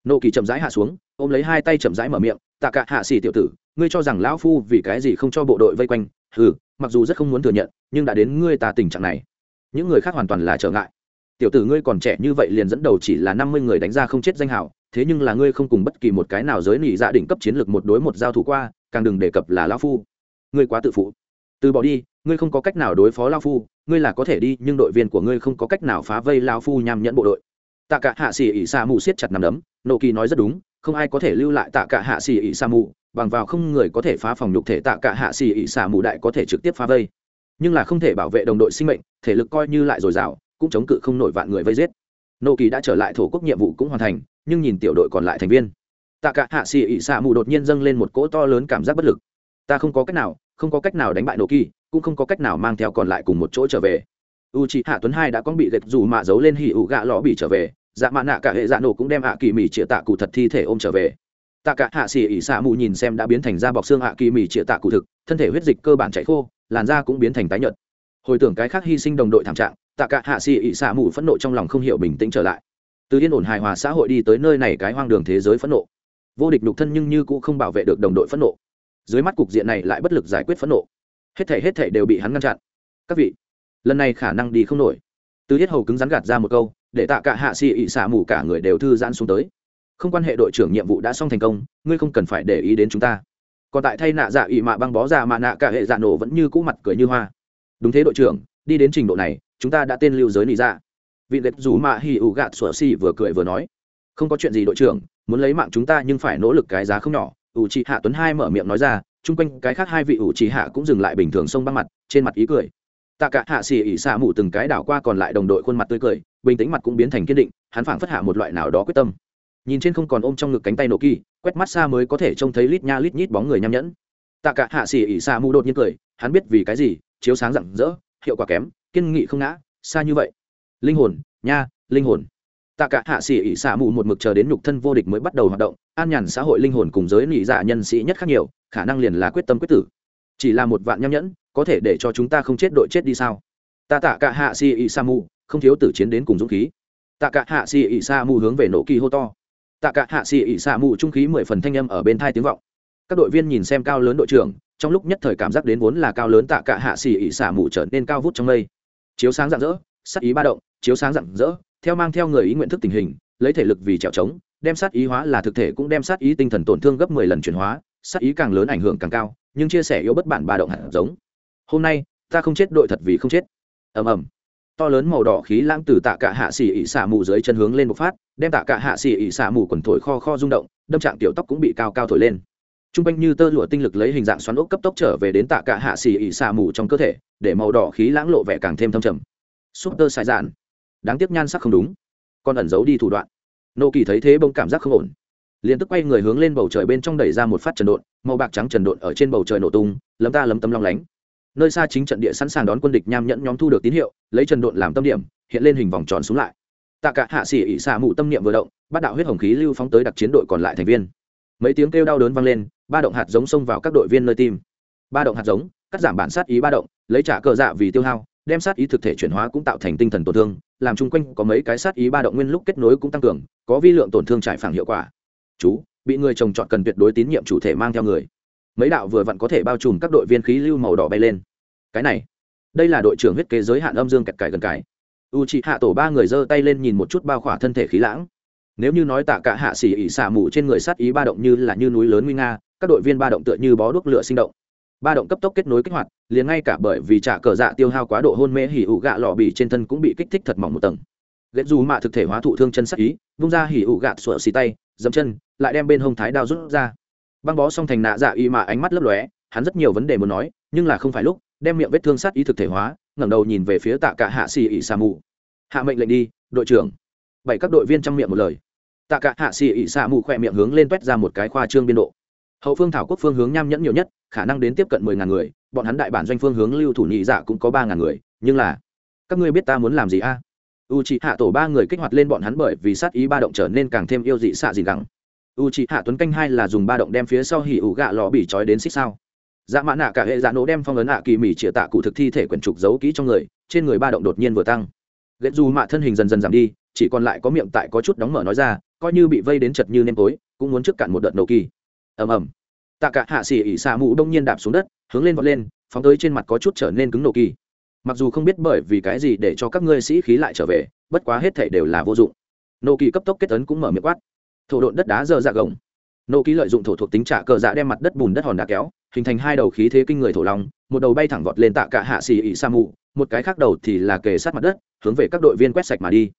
Nộ kỳ chậm rãi hạ xuống ôm lấy hai tay chậm rãi mở miệng tạ cả hạ xỉ tiểu tử ngươi cho rằng lão phu vì cái gì không cho bộ đội vây quanh? Ừ mặc dù rất không muốn thừa nhận nhưng đã đến ngươi ta tình trạng này. Những người khác hoàn toàn là trở ngại. Tiểu tử ngươi còn trẻ như vậy liền dẫn đầu chỉ là năm mươi người đánh ra không chết danh hào, thế nhưng là ngươi không cùng bất kỳ một cái nào giới nỉ dạ đỉnh cấp chiến lược một đối một giao thủ qua càng đừng đề cập là lão phu. Ngươi quá tự phụ từ bỏ đi, ngươi không có cách nào đối phó lao phu, ngươi là có thể đi, nhưng đội viên của ngươi không có cách nào phá vây lao phu nhằm nhẫn bộ đội. Tạ cả hạ xỉ ỉ sa mù siết chặt nằm đấm, nộ kỳ nói rất đúng, không ai có thể lưu lại tạ cả hạ xỉ ỉ sa mù, bằng vào không người có thể phá phòng nhục thể tạ cả hạ xỉ ỉ sa mù đại có thể trực tiếp phá vây. Nhưng là không thể bảo vệ đồng đội sinh mệnh, thể lực coi như lại dồi dào, cũng chống cự không nổi vạn người vây giết. Nô kỳ đã trở lại thổ quốc nhiệm vụ cũng hoàn thành, nhưng nhìn tiểu đội còn lại thành viên. Tạ cả hạ xỉ ỉ sa mù đột nhiên dâng lên một cỗ to lớn cảm giác bất lực. Ta không có cách nào không có cách nào đánh bại nổ kỳ cũng không có cách nào mang theo còn lại cùng một chỗ trở về. U c hạ tuấn hai đã có bị gạch dù mạ giấu lên hỉ ủ gạ lõ bị trở về dạ mạ nạ cả hệ dạ nổ cũng đem hạ kỳ mì chĩa tạ cụ thật thi thể ôm trở về. Tạ cả hạ xì ỉ xạ mù nhìn xem đã biến thành da bọc xương hạ kỳ mì chĩa tạ cụ thực, thân thể huyết dịch cơ bản chảy khô, làn da cũng biến thành tái nhợt. Hồi tưởng cái khác hy sinh đồng đội thảm trạng tạ cả hạ xì ỉ xạ mù phẫn nộ trong lòng không hiểu bình tĩnh trở lại. Từ yên ổn hài hòa xã hội đi tới nơi này cái hoang đường thế giới phẫn nộ. Vô địch nhục thân nhưng như cũng không bảo vệ được đồng đội phẫn nộ dưới mắt cục diện này lại bất lực giải quyết phẫn nộ. Hết thể hết thể đều bị hắn ngăn chặn. Các vị, lần này khả năng đi không nổi. Từ hết hầu cứng rắn gạt ra một câu, để tạ cả hạ xì ị xạ mù cả người đều thư giãn xuống tới. Không quan hệ đội trưởng nhiệm vụ đã xong thành công, ngươi không cần phải để ý đến chúng ta. Còn tại thay nạ dạ ị mạ băng bó ra mạ nạ cả hệ dạ nổ vẫn như cũ mặt cười như hoa. Đúng thế đội trưởng, đi đến trình độ này, chúng ta đã tên lưu giới nị ra vị lệch dù mạ hì ủ gạt sủa xì vừa cười vừa nói. Không có chuyện gì đội trưởng, muốn lấy mạng chúng ta nhưng phải nỗ lực cái giá không nhỏ ủ trì hạ tuấn hai mở miệng nói ra, chung quanh cái khác hai vị ủ trì hạ cũng dừng lại bình thường sông băng mặt, trên mặt ý cười. Tạ cả hạ xì ỉ xạ mù từng cái đảo qua còn lại đồng đội khuôn mặt tươi cười, bình tĩnh mặt cũng biến thành kiên định, hắn phảng phất hạ một loại nào đó quyết tâm. Nhìn trên không còn ôm trong ngực cánh tay nổ kỳ quét mắt xa mới có thể trông thấy lít nha lít nhít bóng người nham nhẫn. Tạ cả hạ xì ỉ xạ mù đột nhiên cười, hắn biết vì cái gì, chiếu sáng rạng rỡ, hiệu quả kém, kiên nghị không ngã, xa như vậy. Linh hồn, nha, linh hồn tạ cả hạ sĩ ỉ xạ mù một mực chờ đến nhục thân vô địch mới bắt đầu hoạt động, an nhàn xã hội linh hồn cùng giới nị dạ nhân sĩ nhất khác nhiều, khả năng liền là quyết tâm quyết tử. Chỉ là một vạn nham nhẫn, có thể để cho chúng ta không chết đội chết đi sao? Ta tạ cả hạ sĩ ỉ xạ mù, không thiếu tử chiến đến cùng dũng khí. Tạ cả hạ sĩ ỉ xạ mù hướng về nổ kỳ hô to. Tạ cả hạ sĩ ỉ xạ mù trung khí mười phần thanh âm ở bên thai tiếng vọng. Các đội viên nhìn xem cao lớn đội trưởng, trong lúc nhất thời cảm giác đến vốn là cao lớn tạ cả hạ sĩ ỉ xạ mù trở nên cao vút trong mây. Chiếu sáng rạng rỡ, sắc ý ba động, chiếu sáng rạng rỡ theo mang theo người ý nguyện thức tình hình, lấy thể lực vì trèo trống, đem sát ý hóa là thực thể cũng đem sát ý tinh thần tổn thương gấp mười lần chuyển hóa, sát ý càng lớn ảnh hưởng càng cao, nhưng chia sẻ yếu bất bản ba động hạt giống. Hôm nay, ta không chết đội thật vì không chết. Ầm ầm. To lớn màu đỏ khí lãng từ tạ cả hạ xỉ ỉ xả mù dưới chân hướng lên một phát, đem tạ cả hạ xỉ ỉ xả mù quần thổi kho kho rung động, đâm trạng tiểu tóc cũng bị cao cao thổi lên. T r u n g quanh như tơ lụa tinh lực lấy hình dạng xoắn ốc cấp tốc trở về đến tạ cả hạ xỉ ỉ xả mù trong cơ thể, để màu đỏ khí lãng lộ vẻ càng thêm thâm trầm. Súp tơ sai dạn đáng tiếc nhan sắc không đúng. Còn ẩn giấu đi thủ đoạn. Nô kỳ thấy thế bông cảm giác không ổn. Liền tức quay người hướng lên bầu trời bên trong đẩy ra một phát trần độn, màu bạc trắng trần độn ở trên bầu trời nổ tung, lấm ta lấm tấm long lánh. Nơi xa chính trận địa sẵn sàng đón quân địch nham nhẫn nhóm thu được tín hiệu, lấy trần độn làm tâm điểm, hiện lên hình vòng tròn xuống lại. Tạ cả hạ xỉ ỉ xạ mụ tâm niệm vừa động, bắt đạo huyết hồng khí lưu phóng tới đặc chiến đội còn lại thành viên. Mấy tiếng kêu đau đớn vang lên, ba động hạt giống xông vào các đội viên nơi tim. Ba động hạt giống, cắt giảm bản sát ý ba động, lấy trả cờ dạ vì tiêu hao đem sát ý thực thể chuyển hóa cũng tạo thành tinh thần tổn thương, làm chung quanh có mấy cái sát ý ba động nguyên lúc kết nối cũng tăng cường, có vi lượng tổn thương trải phẳng hiệu quả. Chú, bị người trồng chọn cần tuyệt đối tín nhiệm chủ thể mang theo người. Mấy đạo vừa vặn có thể bao trùm các đội viên khí lưu màu đỏ bay lên. Cái này, đây là đội trưởng huyết kế giới hạn âm dương kẹt cải gần cái. U chị hạ tổ ba người giơ tay lên nhìn một chút bao khỏa thân thể khí lãng. Nếu như nói tạ cả hạ xỉ ỉ xả mù trên người sát ý ba động như là như núi lớn nguy nga, các đội viên ba động tựa như bó đuốc lửa sinh động. Ba động cấp tốc kết nối kích hoạt liền ngay cả bởi vì trả cờ dạ tiêu hao quá độ hôn mê hỉ ủ gạ lọ bì trên thân cũng bị kích thích thật mỏng một tầng. Ghét dù mạ thực thể hóa thụ thương chân sắc ý, vung ra hỉ ủ gạ sủa xì tay, dẫm chân, lại đem bên hông thái đao rút ra. Băng bó xong thành nạ dạ y mà ánh mắt lấp lóe, hắn rất nhiều vấn đề muốn nói, nhưng là không phải lúc, đem miệng vết thương sát ý thực thể hóa, ngẩng đầu nhìn về phía tạ cả hạ xì ỉ xà mù. Hạ mệnh lệnh đi, đội trưởng. Bảy các đội viên trong miệng một lời. Tạ cả hạ xì ỉ xà mù khỏe miệng hướng lên toét ra một cái khoa trương biên độ hậu phương thảo quốc phương hướng nham nhẫn nhiều nhất, khả năng đến tiếp cận mười ngàn người, bọn hắn đại bản doanh phương hướng lưu thủ nhị dạ cũng có ba ngàn người, nhưng là, các ngươi biết ta muốn làm gì a? U c h ị hạ tổ ba người kích hoạt lên bọn hắn bởi vì sát ý ba động trở nên càng thêm yêu dị xạ dị gắng u c h ị hạ tuấn canh hai là dùng ba động đem phía sau hỉ ủ gạ lò bỉ trói đến xích sao. Dạ mã nạ cả hệ dạ nổ đem phong ấn ạ kỳ mỉ chĩa tạ cụ thực thi thể quyển trục giấu kỹ trong người, trên người ba động đột nhiên vừa tăng. Ghét dù mạ thân hình dần dần giảm đi, chỉ còn lại có miệng tại có chút đóng mở nói ra, coi như bị vây đến chật như nêm tối, cũng muốn trước cạn một đợt nổ kỳ ầm ầm. Tạ cả hạ xỉ ỉ xạ mũ đông nhiên đạp xuống đất, hướng lên vọt lên, phóng tới trên mặt có chút trở nên cứng nổ kỳ. Mặc dù không biết bởi vì cái gì để cho các ngươi sĩ khí lại trở về, bất quá hết thể đều là vô dụng. Nổ kỳ cấp tốc kết tấn cũng mở miệng quát. Thổ độn đất đá dơ dạ gồng. Nổ kỳ lợi dụng thổ thuộc tính trả cờ dạ đem mặt đất bùn đất hòn đá kéo, hình thành hai đầu khí thế kinh người thổ long, một đầu bay thẳng vọt lên tạ cả hạ xỉ ỉ sa mù, một cái khác đầu thì là kề sát mặt đất, hướng về các đội viên quét sạch mà đi.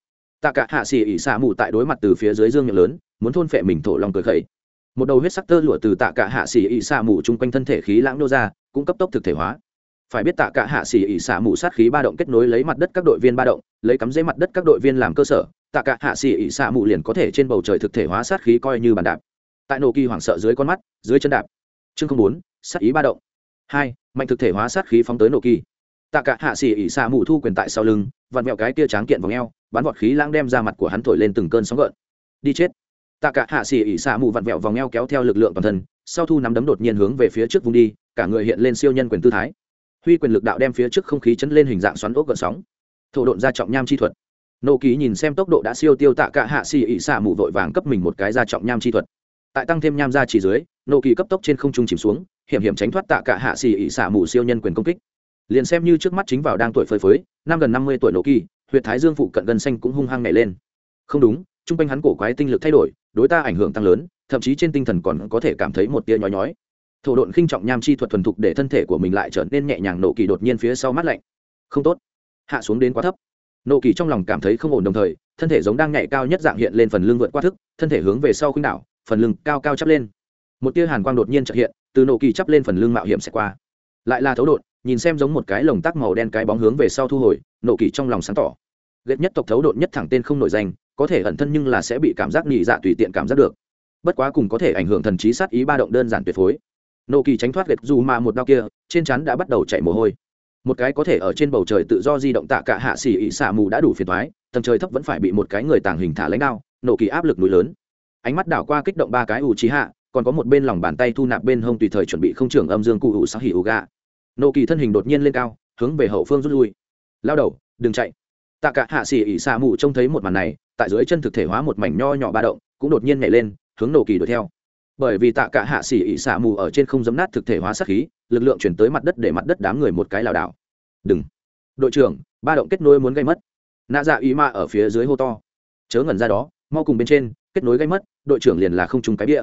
Tạ cả hạ xỉ ỉ sa mù tại đối mặt từ phía dưới dương miệng lớn, muốn thôn phệ mình thổ long cười khẩy một đầu huyết sắc tơ lụa từ tạ cả hạ xỉ ỉ xạ mù chung quanh thân thể khí lãng nô ra, cũng cấp tốc thực thể hóa. Phải biết tạ cả hạ xỉ ỉ xạ mù sát khí ba động kết nối lấy mặt đất các đội viên ba động, lấy cắm dễ mặt đất các đội viên làm cơ sở, tạ cả hạ xỉ ỉ xạ mù liền có thể trên bầu trời thực thể hóa sát khí coi như bàn đạp. Tại nổ kỳ hoảng sợ dưới con mắt, dưới chân đạp. Chương không bốn, sát ý ba động. Hai, mạnh thực thể hóa sát khí phóng tới nổ kỳ. Tạ cả hạ xỉ ỉ xạ mù thu quyền tại sau lưng, vặn mẹo cái kia tráng kiện vào ngheo bắn vọt khí lãng đem ra mặt của hắn thổi lên từng cơn sóng gợn. Đi chết tạ cả hạ xỉ ỉ xạ mù vặn vẹo vòng eo kéo theo lực lượng toàn thân, sau thu nắm đấm đột nhiên hướng về phía trước vùng đi, cả người hiện lên siêu nhân quyền tư thái. Huy quyền lực đạo đem phía trước không khí chấn lên hình dạng xoắn ốc gợn sóng. Thổ độn ra trọng nham chi thuật. Nô ký nhìn xem tốc độ đã siêu tiêu tạ cả hạ xỉ ỉ xạ mù vội vàng cấp mình một cái ra trọng nham chi thuật. Tại tăng thêm nham ra chỉ dưới, nô kỳ cấp tốc trên không trung chìm xuống, hiểm hiểm tránh thoát tạ cả hạ xỉ ỉ xạ mù siêu nhân quyền công kích. Liền xem như trước mắt chính vào đang tuổi phơi phới, năm gần năm mươi tuổi nô kỳ huyện thái dương phụ cận gân xanh cũng hung hăng nhảy lên. Không đúng chung quanh hắn cổ quái tinh lực thay đổi đối ta ảnh hưởng tăng lớn, thậm chí trên tinh thần còn có thể cảm thấy một tia nhói nhói. Thổ độn khinh trọng nham chi thuật thuần thục để thân thể của mình lại trở nên nhẹ nhàng, nộ kỳ đột nhiên phía sau mắt lạnh. Không tốt. Hạ xuống đến quá thấp. Nộ kỳ trong lòng cảm thấy không ổn đồng thời, thân thể giống đang nhảy cao nhất dạng hiện lên phần lưng vượt qua thức, thân thể hướng về sau khuynh đảo, phần lưng cao cao chắp lên. Một tia hàn quang đột nhiên trợ hiện, từ nộ kỳ chắp lên phần lưng mạo hiểm sẽ qua. Lại là thấu đột nhìn xem giống một cái lồng tắc màu đen cái bóng hướng về sau thu hồi, nộ kỳ trong lòng sáng tỏ. Ghét nhất tộc thấu đột nhất thẳng tên không nổi danh có thể ẩn thân nhưng là sẽ bị cảm giác nhị dạ tùy tiện cảm giác được. Bất quá cùng có thể ảnh hưởng thần trí sát ý ba động đơn giản tuyệt phối. Nộ kỳ tránh thoát ghét dù mà một đau kia, trên chắn đã bắt đầu chảy mồ hôi. Một cái có thể ở trên bầu trời tự do di động tạ cả hạ xỉ ỉ xả mù đã đủ phiền thoái tầng trời thấp vẫn phải bị một cái người tàng hình thả lãnh đao nộ kỳ áp lực núi lớn. Ánh mắt đảo qua kích động ba cái ủ trí hạ, còn có một bên lòng bàn tay thu nạp bên hông tùy thời chuẩn bị không trưởng âm dương cụ ủ sắc hỉ ủ gà nộ kỳ thân hình đột nhiên lên cao, hướng về hậu phương rút lui. Lao đầu, đừng chạy tạ cả hạ xỉ ỉ xả mù trông thấy một màn này, tại dưới chân thực thể hóa một mảnh nho nhỏ ba động, cũng đột nhiên nhảy lên, hướng nổ kỳ đuổi theo. Bởi vì tạ cả hạ xỉ ỉ xả mù ở trên không giấm nát thực thể hóa sát khí, lực lượng chuyển tới mặt đất để mặt đất đám người một cái lảo đảo. Đừng. Đội trưởng, ba động kết nối muốn gây mất. Nạ dạ ý ma ở phía dưới hô to. Chớ ngẩn ra đó, mau cùng bên trên, kết nối gây mất, đội trưởng liền là không trúng cái bia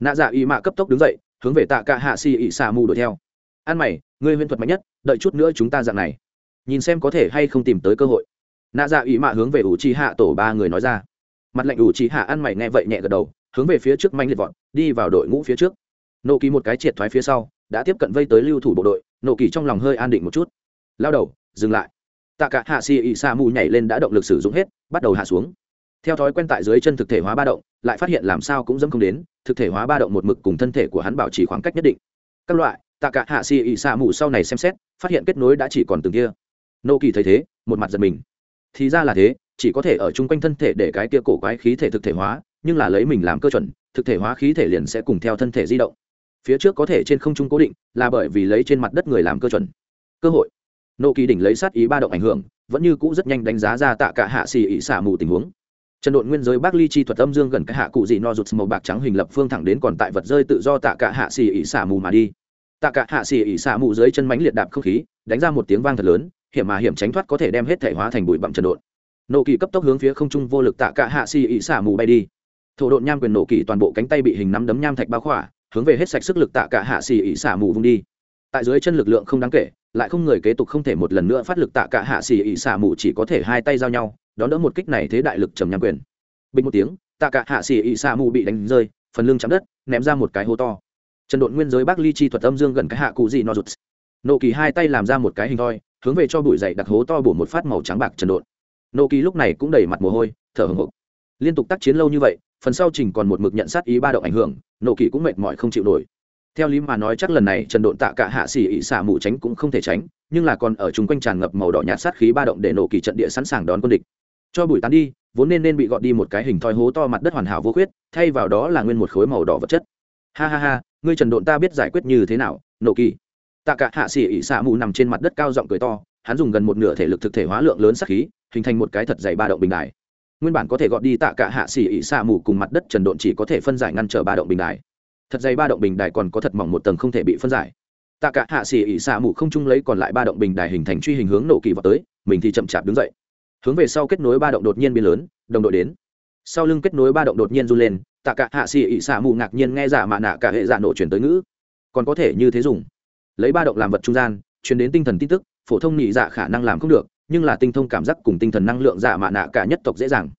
nạ dạ ý ma cấp tốc đứng dậy, hướng về tạ cả hạ xỉ ỉ xà mù đuổi theo. An mày, ngươi huyễn thuật mạnh nhất, đợi chút nữa chúng ta dạng này. Nhìn xem có thể hay không tìm tới cơ hội nạ dạ ý mạ hướng về ủ trì hạ tổ ba người nói ra. Mặt lạnh ủ trì hạ ăn mày nghe vậy nhẹ gật đầu, hướng về phía trước manh liệt vọt, đi vào đội ngũ phía trước. Nộ kỳ một cái triệt thoái phía sau, đã tiếp cận vây tới lưu thủ bộ đội, nộ kỳ trong lòng hơi an định một chút. Lao đầu, dừng lại. Tạ cả hạ xì ị sa mù nhảy lên đã động lực sử dụng hết, bắt đầu hạ xuống. Theo thói quen tại dưới chân thực thể hóa ba động, lại phát hiện làm sao cũng dẫm không đến, thực thể hóa ba động một mực cùng thân thể của hắn bảo trì khoảng cách nhất định. Các loại, tạ cả hạ xì ị sa mù sau này xem xét, phát hiện kết nối đã chỉ còn từng kia. Nô kỳ thấy thế, một mặt giật mình thì ra là thế, chỉ có thể ở chung quanh thân thể để cái kia cổ quái khí thể thực thể hóa, nhưng là lấy mình làm cơ chuẩn, thực thể hóa khí thể liền sẽ cùng theo thân thể di động. Phía trước có thể trên không trung cố định, là bởi vì lấy trên mặt đất người làm cơ chuẩn. Cơ hội. Nộ kỳ đỉnh lấy sát ý ba động ảnh hưởng, vẫn như cũ rất nhanh đánh giá ra tạ cả hạ xì ỉ xả mù tình huống. Trần độn nguyên giới bác ly chi thuật âm dương gần cái hạ cụ dị no rụt màu bạc trắng hình lập phương thẳng đến còn tại vật rơi tự do tạ cả hạ xì ỉ xả mù mà đi. Tạ cả hạ xì ỉ xả mù dưới chân mánh liệt đạp không khí, đánh ra một tiếng vang thật lớn hiểm mà hiểm tránh thoát có thể đem hết thể hóa thành bụi bặm trần độn. Nộ kỳ cấp tốc hướng phía không trung vô lực tạ cả hạ xì ỉ xả mù bay đi. Thổ độn nham quyền nộ kỳ toàn bộ cánh tay bị hình nắm đấm nham thạch bao khỏa, hướng về hết sạch sức lực tạ cả hạ xì ỉ xả mù vung đi. Tại dưới chân lực lượng không đáng kể, lại không người kế tục không thể một lần nữa phát lực tạ cả hạ xì ỉ xả mù chỉ có thể hai tay giao nhau, đón đỡ một kích này thế đại lực trầm nham quyền. Bình một tiếng, tạ cả hạ xì ỉ xả mù bị đánh rơi, phần lưng chạm đất, ném ra một cái hố to. Trần độn nguyên giới bác ly chi thuật âm dương gần cái hạ cụ gì no rụt nộ kỳ hai tay làm ra một cái hình thoi hướng về cho bụi dậy đặt hố to bổ một phát màu trắng bạc trần độn. Nô kỳ lúc này cũng đầy mặt mồ hôi, thở hồng hộc. Liên tục tác chiến lâu như vậy, phần sau trình còn một mực nhận sát ý ba động ảnh hưởng nô kỳ cũng mệt mỏi không chịu nổi. Theo lý mà nói chắc lần này trần độn tạ cả hạ xỉ ý xả mù tránh cũng không thể tránh, nhưng là còn ở chung quanh tràn ngập màu đỏ nhạt sát khí ba động để nổ kỳ trận địa sẵn sàng đón quân địch. Cho bụi tán đi, vốn nên nên bị gọt đi một cái hình thoi hố to mặt đất hoàn hảo vô khuyết, thay vào đó là nguyên một khối màu đỏ vật chất. Ha ha ha, ngươi trần độn ta biết giải quyết như thế nào nổ kỳ tạ cả hạ xỉ ỉ xạ mù nằm trên mặt đất cao giọng cười to, hắn dùng gần một nửa thể lực thực thể hóa lượng lớn sát khí, hình thành một cái thật dày ba động bình đài. Nguyên bản có thể gọt đi tạ cả hạ xỉ ỉ xạ mù cùng mặt đất trần độn chỉ có thể phân giải ngăn trở ba động bình đài. Thật dày ba động bình đài còn có thật mỏng một tầng không thể bị phân giải. Tạ cả hạ xỉ ỉ xạ mù không chung lấy còn lại ba động bình đài hình thành truy hình hướng nổ kỳ vào tới, mình thì chậm chạp đứng dậy. Hướng về sau kết nối ba động đột nhiên biến lớn, đồng đội đến. Sau lưng kết nối ba động đột nhiên run lên, tạ cả hạ xỉ ỉ xạ mù ngạc nhiên nghe giả mạ nạ cả hệ giả nổ chuyển tới ngữ. Còn có thể như thế dùng lấy ba động làm vật trung gian chuyển đến tinh thần tin tức, phổ thông nhị dạ khả năng làm không được, nhưng là tinh thông cảm giác cùng tinh thần năng lượng dạ mạ nạ cả nhất tộc dễ dàng.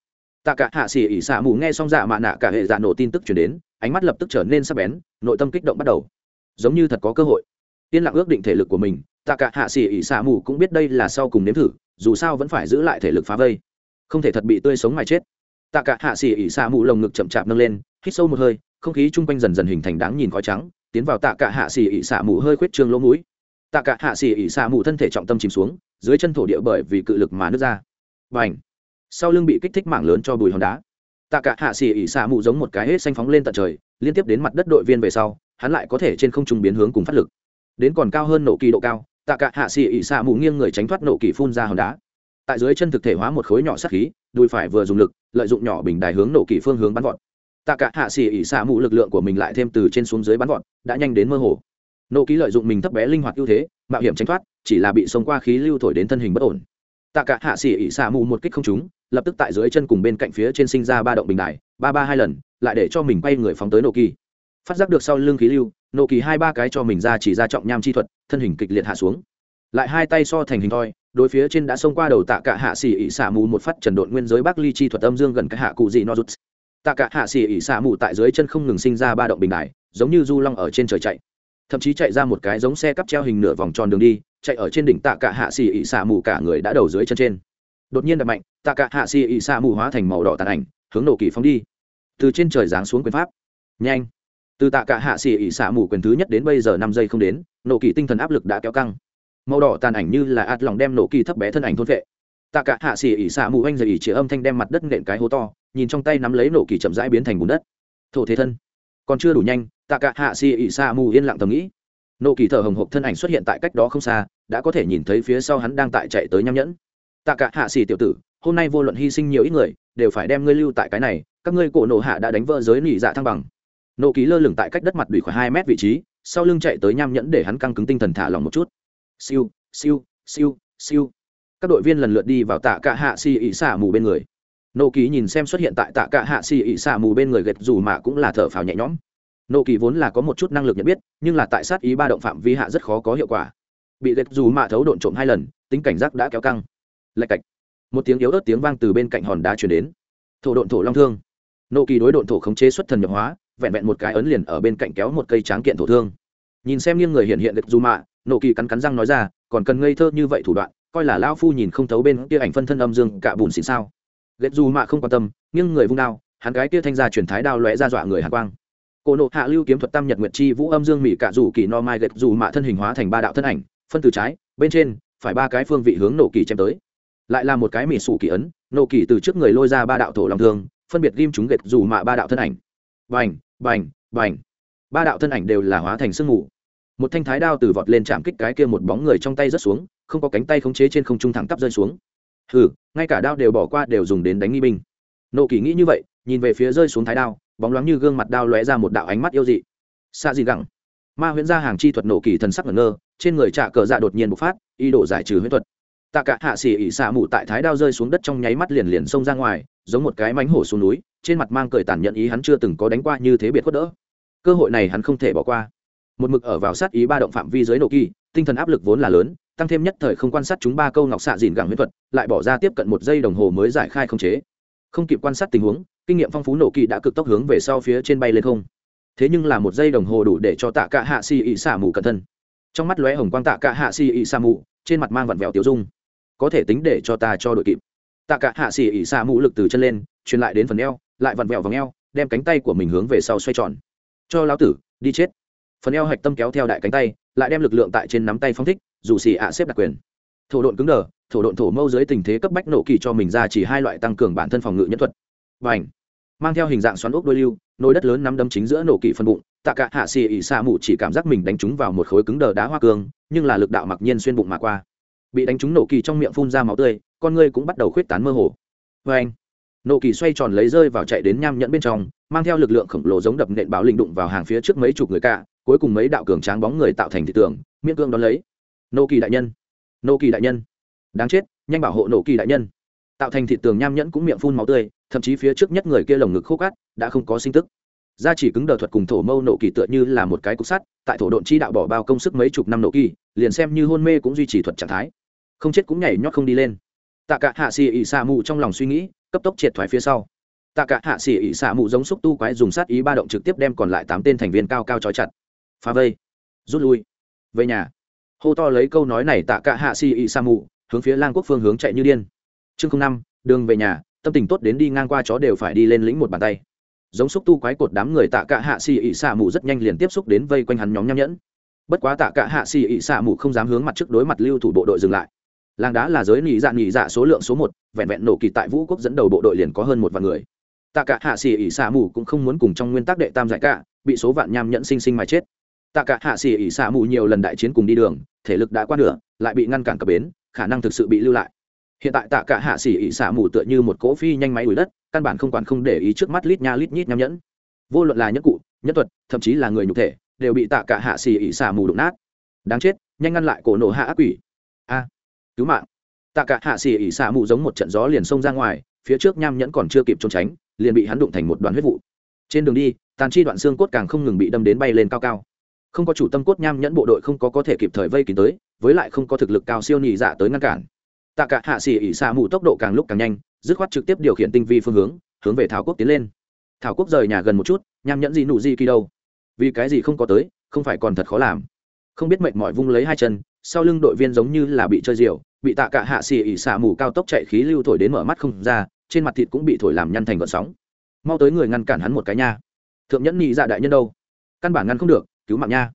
Tạ cả hạ xỉ ỉ xạ mù nghe xong dạ mạ nạ cả hệ dạ nổ tin tức chuyển đến, ánh mắt lập tức trở nên sắc bén, nội tâm kích động bắt đầu. Giống như thật có cơ hội. Yên lặng ước định thể lực của mình, tạ cả hạ xỉ ỉ xạ mù cũng biết đây là sau cùng nếm thử, dù sao vẫn phải giữ lại thể lực phá vây. Không thể thật bị tươi sống mà chết. Tạ cả hạ xỉ ỉ xạ mù lồng ngực chậm chạp nâng lên, hít sâu một hơi, không khí chung quanh dần dần hình thành đáng nhìn khói trắng tiến vào tạ cả hạ xỉ ỉ xạ mù hơi khuyết trương lỗ mũi. Tạ cả hạ xỉ ỉ xạ mù thân thể trọng tâm chìm xuống, dưới chân thổ địa bởi vì cự lực mà nứt ra. Và ảnh sau lưng bị kích thích mảng lớn cho bùi hòn đá. Tạ cả hạ xỉ ỉ xạ mù giống một cái hết xanh phóng lên tận trời, liên tiếp đến mặt đất đội viên về sau, hắn lại có thể trên không trung biến hướng cùng phát lực. Đến còn cao hơn nổ kỳ độ cao, tạ cả hạ xỉ ỉ xạ mù nghiêng người tránh thoát nổ kỳ phun ra hòn đá. Tại dưới chân thực thể hóa một khối nhỏ sát khí, đùi phải vừa dùng lực, lợi dụng nhỏ bình đài hướng nổ kỳ phương hướng bắn vọt tạ cả hạ xỉ ỉ xạ mù lực lượng của mình lại thêm từ trên xuống dưới bắn vọt, đã nhanh đến mơ hồ. Nộ ký lợi dụng mình thấp bé linh hoạt ưu thế, mạo hiểm tránh thoát, chỉ là bị xông qua khí lưu thổi đến thân hình bất ổn. Tạ cả hạ xỉ ỉ xạ mù một kích không trúng, lập tức tại dưới chân cùng bên cạnh phía trên sinh ra ba động bình đài, ba ba hai lần, lại để cho mình quay người phóng tới nô kỳ phát giác được sau lưng khí lưu nô kỳ hai ba cái cho mình ra chỉ ra trọng nham chi thuật, thân hình kịch liệt hạ xuống. Lại hai tay so thành hình thoi, đối phía trên đã xông qua đầu tạ cả hạ xỉ ỉ xả mù một phát trần độn nguyên giới bắc ly chi thuật âm dương gần cái hạ cụ dị no rút tạ cả hạ xỉ ỉ xạ mù tại dưới chân không ngừng sinh ra ba động bình đài, giống như du long ở trên trời chạy. Thậm chí chạy ra một cái giống xe cắp treo hình nửa vòng tròn đường đi, chạy ở trên đỉnh tạ cả hạ xỉ ỉ xạ mù cả người đã đầu dưới chân trên. Đột nhiên đập mạnh, tạ cả hạ xỉ ỉ xạ mù hóa thành màu đỏ tàn ảnh, hướng nổ kỳ phóng đi. Từ trên trời giáng xuống quyền pháp. Nhanh. Từ tạ cả hạ xỉ ỉ xạ mù quyền thứ nhất đến bây giờ năm giây không đến, nổ kỳ tinh thần áp lực đã kéo căng. Màu đỏ tàn ảnh như là ạt lòng đem nổ kỳ thấp bé thân ảnh thôn vệ tạ cả hạ xỉ ỉ xạ mù anh dày ỉ chĩa âm thanh đem mặt đất nện cái hố to, nhìn trong tay nắm lấy nổ kỳ chậm rãi biến thành bùn đất. Thổ thế thân. Còn chưa đủ nhanh, tạ cả hạ xỉ ỉ xạ mù yên lặng tầm nghĩ. Nổ kỳ thở hồng hộc thân ảnh xuất hiện tại cách đó không xa, đã có thể nhìn thấy phía sau hắn đang tại chạy tới nham nhẫn. Tạ cả hạ xỉ tiểu tử, hôm nay vô luận hy sinh nhiều ít người, đều phải đem ngươi lưu tại cái này, các ngươi cổ nổ hạ đã đánh vỡ giới nỉ dạ thăng bằng. Nổ kỳ lơ lửng tại cách đất mặt đùi khoảng hai mét vị trí, sau lưng chạy tới nham nhẫn để hắn căng cứng tinh thần thả lòng một chút. Siêu siêu siêu siêu các đội viên lần lượt đi vào tạ cả hạ xì ỉ xả mù bên người. Nô kỳ nhìn xem xuất hiện tại tạ cả hạ xì ỉ xả mù bên người gệt dù mà cũng là thở phào nhẹ nhõm. Nô kỳ vốn là có một chút năng lực nhận biết, nhưng là tại sát ý ba động phạm vi hạ rất khó có hiệu quả. Bị gệt dù mạ thấu độn trộm hai lần, tính cảnh giác đã kéo căng. Lạch cạch. Một tiếng yếu ớt tiếng vang từ bên cạnh hòn đá chuyển đến. Thổ độn thổ long thương. Nô kỳ đối độn thổ khống chế xuất thần nhập hóa, vẹn vẹn một cái ấn liền ở bên cạnh kéo một cây tráng kiện thổ thương. Nhìn xem nghiêng người hiện hiện gệt dù mạ nô kỳ cắn cắn răng nói ra, còn cần ngây thơ như vậy thủ đoạn coi là lao phu nhìn không thấu bên kia ảnh phân thân âm dương cả bùn xịn sao. Ghét dù mạ không quan tâm nhưng người vung đao, hắn cái kia thanh ra truyền thái đao lóe ra dọa người hàn quang. Cổ nộ hạ lưu kiếm thuật tam nhật nguyệt chi vũ âm dương mỹ cả dù kỳ no mai ghét dù mạ thân hình hóa thành ba đạo thân ảnh, phân từ trái, bên trên, phải ba cái phương vị hướng nổ kỳ chém tới. Lại là một cái mỹ sủ kỳ ấn, nổ kỳ từ trước người lôi ra ba đạo thổ lòng thương, phân biệt ghim chúng ghét dù mạ ba đạo thân ảnh. Bành bành bành. Ba đạo thân ảnh đều là hóa thành sương mù một thanh thái đao từ vọt lên chạm kích cái kia một bóng người trong tay rớt xuống, không có cánh tay khống chế trên không trung thẳng tắp rơi xuống. Hừ, ngay cả đao đều bỏ qua đều dùng đến đánh nghi binh. Nộ kỳ nghĩ như vậy, nhìn về phía rơi xuống thái đao, bóng loáng như gương mặt đao lóe ra một đạo ánh mắt yêu dị. Xa gì gẳng ma huyễn ra hàng chi thuật nộ kỳ thần sắc ngẩn ngơ, trên người trạ cờ dạ đột nhiên bộc phát, ý đồ giải trừ huyễn thuật. Tạ cả hạ xỉ ỉ xạ mụ tại thái đao rơi xuống đất trong nháy mắt liền liền xông ra ngoài, giống một cái mánh hổ xuống núi, trên mặt mang cười tàn nhận ý hắn chưa từng có đánh qua như thế biệt khuất đỡ. Cơ hội này hắn không thể bỏ qua một mực ở vào sát ý ba động phạm vi dưới nổ kỳ, tinh thần áp lực vốn là lớn, tăng thêm nhất thời không quan sát chúng ba câu ngọc xạ dìn gẳng huyễn thuật, lại bỏ ra tiếp cận một giây đồng hồ mới giải khai không chế. Không kịp quan sát tình huống, kinh nghiệm phong phú nổ kỳ đã cực tốc hướng về sau phía trên bay lên không. Thế nhưng là một giây đồng hồ đủ để cho tạ cả hạ si ị xả mù cẩn thân. Trong mắt lóe hồng quang tạ cả hạ si ị xả mù, trên mặt mang vặn vẹo tiêu dung. Có thể tính để cho ta cho đội kịp. Tạ cả hạ si ị xả mù lực từ chân lên, truyền lại đến phần eo, lại vặn vẹo vòng eo, đem cánh tay của mình hướng về sau xoay tròn. Cho lão tử, đi chết phần eo hạch tâm kéo theo đại cánh tay, lại đem lực lượng tại trên nắm tay phong thích, dù xì ạ xếp đặc quyền. Thổ độn cứng đờ, thổ độn thổ mâu dưới tình thế cấp bách nổ kỳ cho mình ra chỉ hai loại tăng cường bản thân phòng ngự nhân thuật. Và ảnh mang theo hình dạng xoắn ốc đôi lưu, nồi đất lớn nắm đấm chính giữa nổ kỳ phân bụng, tạ cả hạ xì ỉ xa mù chỉ cảm giác mình đánh trúng vào một khối cứng đờ đá hoa cương, nhưng là lực đạo mặc nhiên xuyên bụng mà qua. Bị đánh trúng nổ kỳ trong miệng phun ra máu tươi, con ngươi cũng bắt đầu khuyết tán mơ hồ. Vê anh nổ kỳ xoay tròn lấy rơi vào chạy đến nham nhẫn bên trong, mang theo lực lượng khổng lồ giống đập nện báo linh đụng vào hàng phía trước mấy chục người cả cuối cùng mấy đạo cường tráng bóng người tạo thành thị tường, miễn cương đón lấy. Nô kỳ đại nhân. Nô kỳ đại nhân. Đáng chết, nhanh bảo hộ nô kỳ đại nhân. Tạo thành thị tường nham nhẫn cũng miệng phun máu tươi, thậm chí phía trước nhất người kia lồng ngực khô cát, đã không có sinh tức. Gia chỉ cứng đờ thuật cùng thổ mâu nộ kỳ tựa như là một cái cục sắt, tại thổ độn chi đạo bỏ bao công sức mấy chục năm nộ kỳ, liền xem như hôn mê cũng duy trì thuật trạng thái. Không chết cũng nhảy nhót không đi lên. Tạ cả hạ xì ỉ xạ mù trong lòng suy nghĩ, cấp tốc triệt thoái phía sau. Tạ cả hạ xì ỉ xạ mù giống xúc tu quái dùng sát ý ba động trực tiếp đem còn lại tám tên thành viên cao cao trói chặt phá vây, rút lui, về nhà. Hô to lấy câu nói này tạ cả hạ si y sa mù hướng phía lang quốc phương hướng chạy như điên. Chương năm, đường về nhà, tâm tình tốt đến đi ngang qua chó đều phải đi lên lĩnh một bàn tay. Giống xúc tu quái cột đám người tạ cả hạ si ỉ xạ mù rất nhanh liền tiếp xúc đến vây quanh hắn nhóm nham nhẫn. Bất quá tạ cả hạ si ỉ xạ mù không dám hướng mặt trước đối mặt lưu thủ bộ đội dừng lại. Làng đá là giới nỉ dạ nỉ dạ số lượng số một, vẹn vẹn nổ kỳ tại vũ quốc dẫn đầu bộ đội liền có hơn một vạn người. Tạ cả hạ xì ỉ xạ mù cũng không muốn cùng trong nguyên tắc đệ tam giải cả, bị số vạn nham nhẫn sinh sinh mà chết tạ cả hạ xỉ ỉ xạ mù nhiều lần đại chiến cùng đi đường, thể lực đã qua nửa, lại bị ngăn cản cập bến, khả năng thực sự bị lưu lại. Hiện tại tạ cả hạ xỉ ỉ xả mù tựa như một cỗ phi nhanh máy đuổi đất, căn bản không quản không để ý trước mắt lít nha lít nhít nham nhẫn. Vô luận là nhất cụ nhất thuật, thậm chí là người nhục thể, đều bị tạ cả hạ xỉ ỉ xả mù đụng nát. Đáng chết, nhanh ngăn lại cổ nổ hạ ác quỷ. A, cứu mạng. Tạ cả hạ xỉ ỉ xả mù giống một trận gió liền xông ra ngoài, phía trước nham nhẫn còn chưa kịp trốn tránh, liền bị hắn đụng thành một đoàn huyết vụ. Trên đường đi, tàn chi đoạn xương cốt càng không ngừng bị đâm đến bay lên cao cao không có chủ tâm cốt nham nhẫn bộ đội không có có thể kịp thời vây kín tới, với lại không có thực lực cao siêu nhị dạ tới ngăn cản. Tạ cả hạ xỉ ỉ xạ mù tốc độ càng lúc càng nhanh, dứt khoát trực tiếp điều khiển tinh vi phương hướng hướng về thảo quốc tiến lên. Thảo quốc rời nhà gần một chút, nham nhẫn gì nụ gì kỳ đâu? Vì cái gì không có tới, không phải còn thật khó làm. Không biết mệnh mọi vung lấy hai chân, sau lưng đội viên giống như là bị chơi diều bị tạ cả hạ xỉ ỉ xạ mù cao tốc chạy khí lưu thổi đến mở mắt không ra, trên mặt thịt cũng bị thổi làm nhăn thành gợn sóng. Mau tới người ngăn cản hắn một cái nha. Thượng nhẫn nhị dạ đại nhân đâu? Căn bản ngăn không được cứu mạng nha.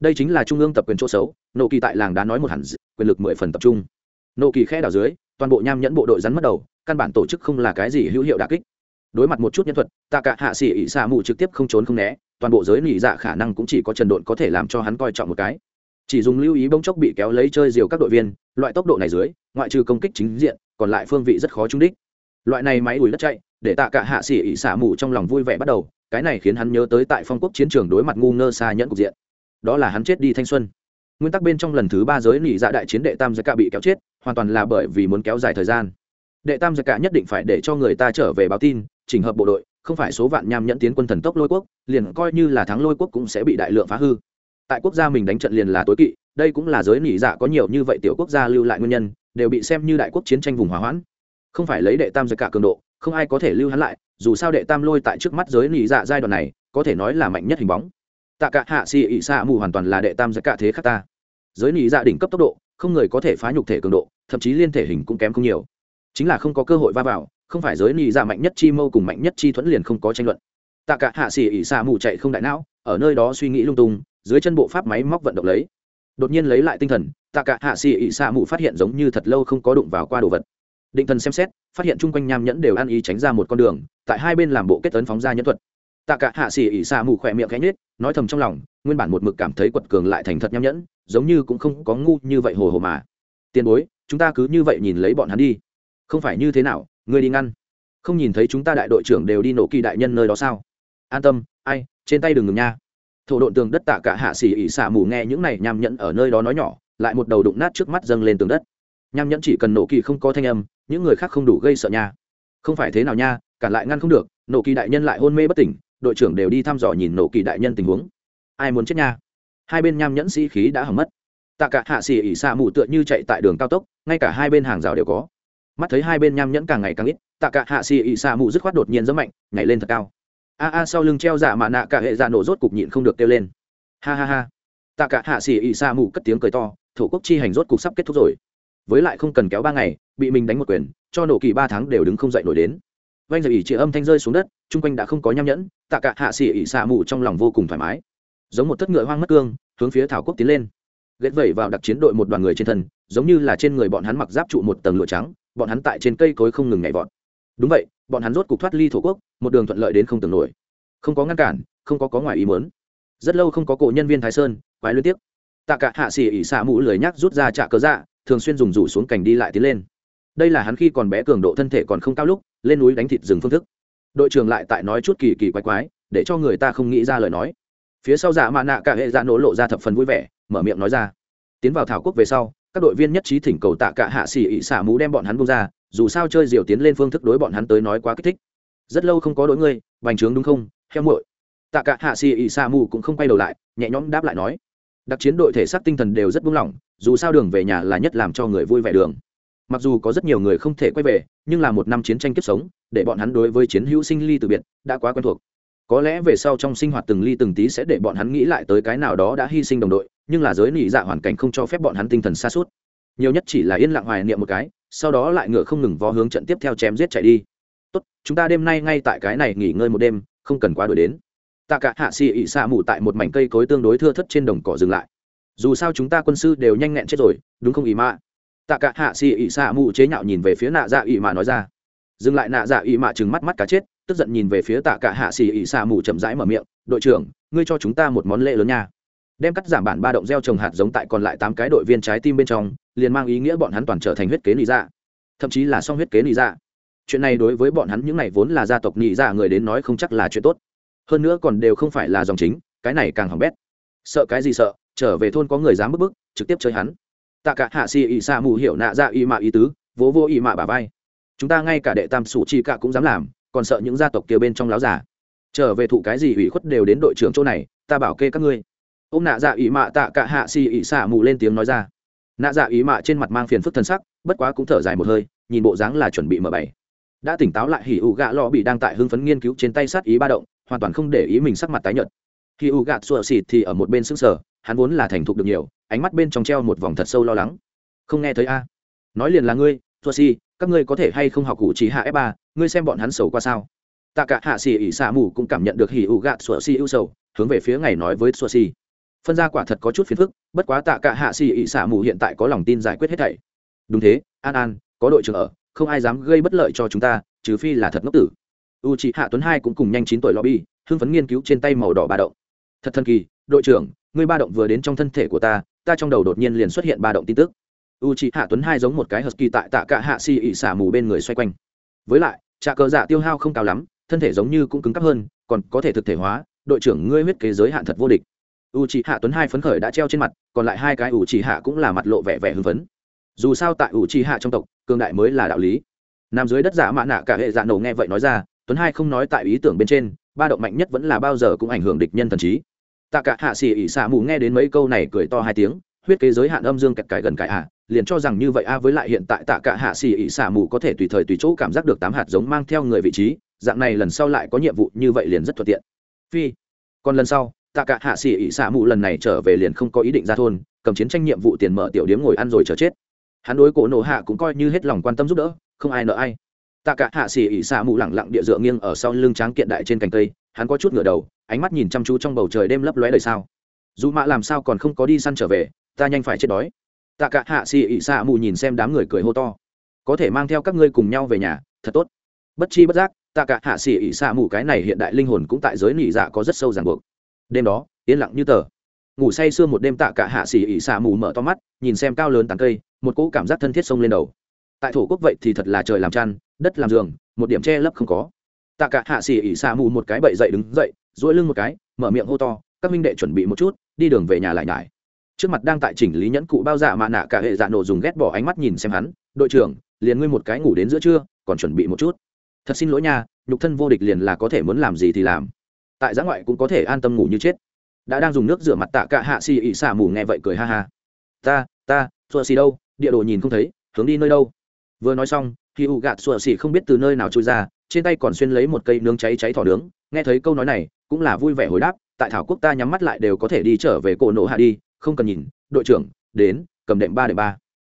Đây chính là trung ương tập quyền chỗ xấu, nộ kỳ tại làng đã nói một hẳn quyền lực mười phần tập trung. Nộ kỳ khe đảo dưới, toàn bộ nham nhẫn bộ đội rắn mất đầu, căn bản tổ chức không là cái gì hữu hiệu đà kích. Đối mặt một chút nhân thuật, tạ cả hạ sĩ ỉ xạ mù trực tiếp không trốn không né, toàn bộ giới nỉ dạ khả năng cũng chỉ có trần độn có thể làm cho hắn coi trọng một cái. Chỉ dùng lưu ý bông chốc bị kéo lấy chơi diều các đội viên, loại tốc độ này dưới, ngoại trừ công kích chính diện, còn lại phương vị rất khó trúng đích. Loại này máy ủi đất chạy, để tạ cả hạ sĩ ỉ xả mù trong lòng vui vẻ bắt đầu cái này khiến hắn nhớ tới tại phong quốc chiến trường đối mặt ngu ngơ xa nhẫn cục diện. Đó là hắn chết đi thanh xuân. Nguyên tắc bên trong lần thứ ba giới nỉ dạ đại chiến đệ tam giới cả bị kéo chết, hoàn toàn là bởi vì muốn kéo dài thời gian. Đệ tam giới cả nhất định phải để cho người ta trở về báo tin, chỉnh hợp bộ đội, không phải số vạn nham nhẫn tiến quân thần tốc lôi quốc, liền coi như là thắng lôi quốc cũng sẽ bị đại lượng phá hư. Tại quốc gia mình đánh trận liền là tối kỵ, đây cũng là giới nỉ dạ có nhiều như vậy tiểu quốc gia lưu lại nguyên nhân, đều bị xem như đại quốc chiến tranh vùng hỏa hoãn. Không phải lấy đệ tam giới cả cường độ không ai có thể lưu hắn lại, dù sao đệ tam lôi tại trước mắt giới nỉ dạ giai đoạn này, có thể nói là mạnh nhất hình bóng. Tạ cả hạ xì ị xạ mù hoàn toàn là đệ tam gia cả thế khác ta. Giới nỉ dạ đỉnh cấp tốc độ, không người có thể phá nhục thể cường độ, thậm chí liên thể hình cũng kém không nhiều. Chính là không có cơ hội va vào, không phải giới nỉ dạ mạnh nhất chi mâu cùng mạnh nhất chi thuẫn liền không có tranh luận. Tạ cả hạ xì ị xạ mù chạy không đại não, ở nơi đó suy nghĩ lung tung, dưới chân bộ pháp máy móc vận động lấy. Đột nhiên lấy lại tinh thần, tạ cả hạ xì ị xạ mù phát hiện giống như thật lâu không có đụng vào qua đồ vật định thần xem xét, phát hiện chung quanh nham nhẫn đều ăn ý tránh ra một con đường, tại hai bên làm bộ kết tấn phóng ra nhẫn thuật. Tạ cả hạ xỉ ỉ xa mù khỏe miệng khẽ nhết nói thầm trong lòng, nguyên bản một mực cảm thấy quật cường lại thành thật nham nhẫn, giống như cũng không có ngu như vậy hồ hồ mà. Tiền bối, chúng ta cứ như vậy nhìn lấy bọn hắn đi. Không phải như thế nào, ngươi đi ngăn. Không nhìn thấy chúng ta đại đội trưởng đều đi nổ kỳ đại nhân nơi đó sao? An tâm, ai, trên tay đừng ngừng nha. Thổ độn tường đất tạ cả hạ xỉ ỉ xả mù nghe những này nham nhẫn ở nơi đó nói nhỏ, lại một đầu đụng nát trước mắt dâng lên tường đất nham nhẫn chỉ cần nổ kỳ không có thanh âm, những người khác không đủ gây sợ nha. Không phải thế nào nha, cản lại ngăn không được, nổ kỳ đại nhân lại hôn mê bất tỉnh, đội trưởng đều đi thăm dò nhìn nổ kỳ đại nhân tình huống. Ai muốn chết nha? Hai bên nham nhẫn sĩ khí đã hỏng mất. Tạ cả hạ xỉ ỉ xạ mù tựa như chạy tại đường cao tốc, ngay cả hai bên hàng rào đều có. Mắt thấy hai bên nham nhẫn càng ngày càng ít, tạ cả hạ xỉ ỉ xạ mù dứt khoát đột nhiên rất mạnh, nhảy lên thật cao. A a, sau lưng treo giả mạ nạ cả hệ dạ nổ rốt cục nhịn không được kêu lên. Ha ha ha. Tạ cả hạ xỉ ỉ xạ mù cất tiếng cười to thủ quốc chi hành rốt cục sắp kết thúc rồi với lại không cần kéo ba ngày, bị mình đánh một quyền, cho nổ kỳ ba tháng đều đứng không dậy nổi đến. Vanh dậy dạ ỉ chị âm thanh rơi xuống đất, chung quanh đã không có nham nhẫn, tạ cả hạ xỉ ỉ xạ mù trong lòng vô cùng thoải mái. Giống một thất ngựa hoang mất cương, hướng phía thảo quốc tiến lên. Ghét vẩy vào đặc chiến đội một đoàn người trên thân, giống như là trên người bọn hắn mặc giáp trụ một tầng lụa trắng, bọn hắn tại trên cây cối không ngừng nhảy vọt. Đúng vậy, bọn hắn rốt cục thoát ly thổ quốc, một đường thuận lợi đến không tưởng nổi. Không có ngăn cản, không có có ngoài ý muốn. Rất lâu không có cổ nhân viên thái sơn, quái liên tiếp. Tạ cả hạ xỉ ỉ xạ mũ lười nhắc rút ra trả cớ dạ thường xuyên dùng rủ xuống cành đi lại tiến lên. Đây là hắn khi còn bé cường độ thân thể còn không cao lúc, lên núi đánh thịt rừng phương thức. Đội trưởng lại tại nói chút kỳ kỳ quái quái, để cho người ta không nghĩ ra lời nói. Phía sau giả mạ nạ cả hệ dạ nổ lộ ra thập phần vui vẻ, mở miệng nói ra. Tiến vào thảo quốc về sau, các đội viên nhất trí thỉnh cầu tạ cả hạ xỉ ỉ xả mũ đem bọn hắn bông ra, dù sao chơi diều tiến lên phương thức đối bọn hắn tới nói quá kích thích. Rất lâu không có đối ngươi bành trướng đúng không, heo muội. Tạ cả hạ xỉ ỉ xả mũ cũng không quay đầu lại, nhẹ nhõm đáp lại nói đặc chiến đội thể xác tinh thần đều rất buông lỏng, dù sao đường về nhà là nhất làm cho người vui vẻ đường. Mặc dù có rất nhiều người không thể quay về, nhưng là một năm chiến tranh kiếp sống, để bọn hắn đối với chiến hữu sinh ly từ biệt, đã quá quen thuộc. Có lẽ về sau trong sinh hoạt từng ly từng tí sẽ để bọn hắn nghĩ lại tới cái nào đó đã hy sinh đồng đội, nhưng là giới nị dạ hoàn cảnh không cho phép bọn hắn tinh thần xa suốt. Nhiều nhất chỉ là yên lặng hoài niệm một cái, sau đó lại ngựa không ngừng vó hướng trận tiếp theo chém giết chạy đi. Tốt, chúng ta đêm nay ngay tại cái này nghỉ ngơi một đêm, không cần quá đuổi đến tạ cả hạ xì ỉ xạ mù tại một mảnh cây cối tương đối thưa thất trên đồng cỏ dừng lại. Dù sao chúng ta quân sư đều nhanh nhẹn chết rồi, đúng không ý mạ tạ cả hạ xì ỉ xạ mù chế nhạo nhìn về phía nạ dạ ỉ mạ nói ra. Dừng lại nạ dạ ỉ mạ chừng mắt mắt cá chết, tức giận nhìn về phía tạ cả hạ xì ỉ xạ mù chậm rãi mở miệng, đội trưởng, ngươi cho chúng ta một món lễ lớn nha. Đem cắt giảm bản ba động gieo trồng hạt giống tại còn lại tám cái đội viên trái tim bên trong, liền mang ý nghĩa bọn hắn toàn trở thành huyết kế lý dạ. Thậm chí là song huyết kế lý dạ. Chuyện này đối với bọn hắn những này vốn là gia tộc nhị dạ người đến nói không chắc là chuyện tốt hơn nữa còn đều không phải là dòng chính, cái này càng hỏng bét. Sợ cái gì sợ, trở về thôn có người dám bức bức, trực tiếp chơi hắn. Tạ cả hạ xì ỉ xa mù hiểu nạ dạ ra ỉ mạ ý tứ vố vô ỉ mạ bà vai. Chúng ta ngay cả đệ tam sủ chi cả cũng dám làm, còn sợ những gia tộc kia bên trong láo giả. Trở về thụ cái gì ủy khuất đều đến đội trưởng chỗ này, ta bảo kê các ngươi. Ông nạ dạ ủy mạ tạ cả hạ xì ủy xả mù lên tiếng nói ra. Nạ dạ ủy mạ trên mặt mang phiền phức thân sắc, bất quá cũng thở dài một hơi, nhìn bộ dáng là chuẩn bị mở bảy đã tỉnh táo lại, hỉ ủ gạ lò bị đang tại hưng phấn nghiên cứu trên tay sát ý ba động hoàn toàn không để ý mình sắc mặt tái nhợt. Khi u gạt sụa xịt thì ở một bên xứng sở hắn vốn là thành thục được nhiều, ánh mắt bên trong treo một vòng thật sâu lo lắng. Không nghe thấy a? Nói liền là ngươi sụa xì các ngươi có thể hay không học cụ trí hạ f ba, ngươi xem bọn hắn sầu qua sao? Tạ cả hạ xì ỉ xạ mù cũng cảm nhận được hỉ u gạt sụa xì ưu sầu, hướng về phía ngày nói với sụa xì phân ra quả thật có chút phiền phức, bất quá tạ cả hạ xì ỉ xạ mù hiện tại có lòng tin giải quyết hết thảy. Đúng thế, an an, có đội trưởng ở, không ai dám gây bất lợi cho chúng ta, trừ phi là thật ngốc tử u chị hạ tuấn hai cũng cùng nhanh chín tuổi lobby, hưng phấn nghiên cứu trên tay màu đỏ ba động. Thật thần kỳ, đội trưởng, ngươi ba động vừa đến trong thân thể của ta ta trong đầu đột nhiên liền xuất hiện ba động tin tức. U chị hạ tuấn hai giống một cái husky tại tạ cả hạ si ỉ xả mù bên người xoay quanh. Với lại trà cờ dạ tiêu hao không cao lắm, thân thể giống như cũng cứng cắp hơn, còn có thể thực thể hóa, đội trưởng ngươi huyết kế giới hạn thật vô địch. U chị hạ tuấn hai phấn khởi đã treo trên mặt, còn lại hai cái u chị hạ cũng là mặt lộ vẻ vẻ hưng phấn. Dù sao tại u chị hạ trong tộc, cường đại mới là đạo lý. Nằm dưới đất giả mạ nạ cả hệ dạ nổ nghe vậy nói ra tuấn hai không nói tại ý tưởng bên trên, ba động mạnh nhất vẫn là bao giờ cũng ảnh hưởng địch nhân thần trí. Tạ cả hạ xỉ ỉ xạ mù nghe đến mấy câu này cười to hai tiếng, huyết kế giới hạn âm dương kẹt cải gần cải hạ liền cho rằng như vậy a, với lại hiện tại tạ cả hạ xỉ ỉ xạ mù có thể tùy thời tùy chỗ cảm giác được tám hạt giống mang theo người vị trí, dạng này lần sau lại có nhiệm vụ như vậy liền rất thuận tiện. Phi, còn lần sau, tạ cả hạ xỉ ỉ xạ mù lần này trở về liền không có ý định ra thôn, cầm chiến tranh nhiệm vụ tiền mở tiểu điếm ngồi ăn rồi chờ chết. Hắn đối cổ nổ hạ cũng coi như hết lòng quan tâm giúp đỡ, không ai nợ ai tạ cả hạ xỉ ỉ xạ mù lẳng lặng địa dựa nghiêng ở sau lưng tráng kiện đại trên cành cây, hắn có chút ngửa đầu, ánh mắt nhìn chăm chú trong bầu trời đêm lấp lóe đời sao. Dù mạ làm sao còn không có đi săn trở về, ta nhanh phải chết đói. Tạ cả hạ xỉ ỉ xạ mù nhìn xem đám người cười hô to. Có thể mang theo các ngươi cùng nhau về nhà, thật tốt. Bất chi bất giác, tạ cả hạ xỉ ỉ xạ mù cái này hiện đại linh hồn cũng tại giới nỉ dạ có rất sâu ràng buộc. Đêm đó, yên lặng như tờ. Ngủ say sưa một đêm tạ cả hạ xỉ ỉ xạ mù mở to mắt, nhìn xem cao lớn tán cây, một cỗ cảm giác thân thiết sông lên đầu. Tại thổ quốc vậy thì thật là trời làm chăn đất làm giường, một điểm che lấp không có. Tạ cả hạ xỉ ỉ xạ mù một cái bậy dậy đứng dậy dỗi lưng một cái, mở miệng hô to, các minh đệ chuẩn bị một chút, đi đường về nhà lại nhải. Trước mặt đang tại chỉnh lý nhẫn cụ bao dạ mạ nạ cả hệ dạ nổ dùng ghét bỏ ánh mắt nhìn xem hắn, đội trưởng, liền ngươi một cái ngủ đến giữa trưa, còn chuẩn bị một chút. Thật xin lỗi nha, nhục thân vô địch liền là có thể muốn làm gì thì làm. Tại giã ngoại cũng có thể an tâm ngủ như chết. Đã đang dùng nước rửa mặt tạ cả hạ xì ỉ xả mù nghe vậy cười ha ha. Ta ta, thua xì đâu, địa đồ nhìn không thấy, hướng đi nơi đâu? Vừa nói xong khi u gạt xua xỉ không biết từ nơi nào trôi ra, trên tay còn xuyên lấy một cây nướng cháy cháy thỏ nướng. Nghe thấy câu nói này, cũng là vui vẻ hồi đáp, tại thảo quốc ta nhắm mắt lại đều có thể đi trở về cổ nổ hạ đi, không cần nhìn, đội trưởng, đến, cầm đệm ba đệm ba.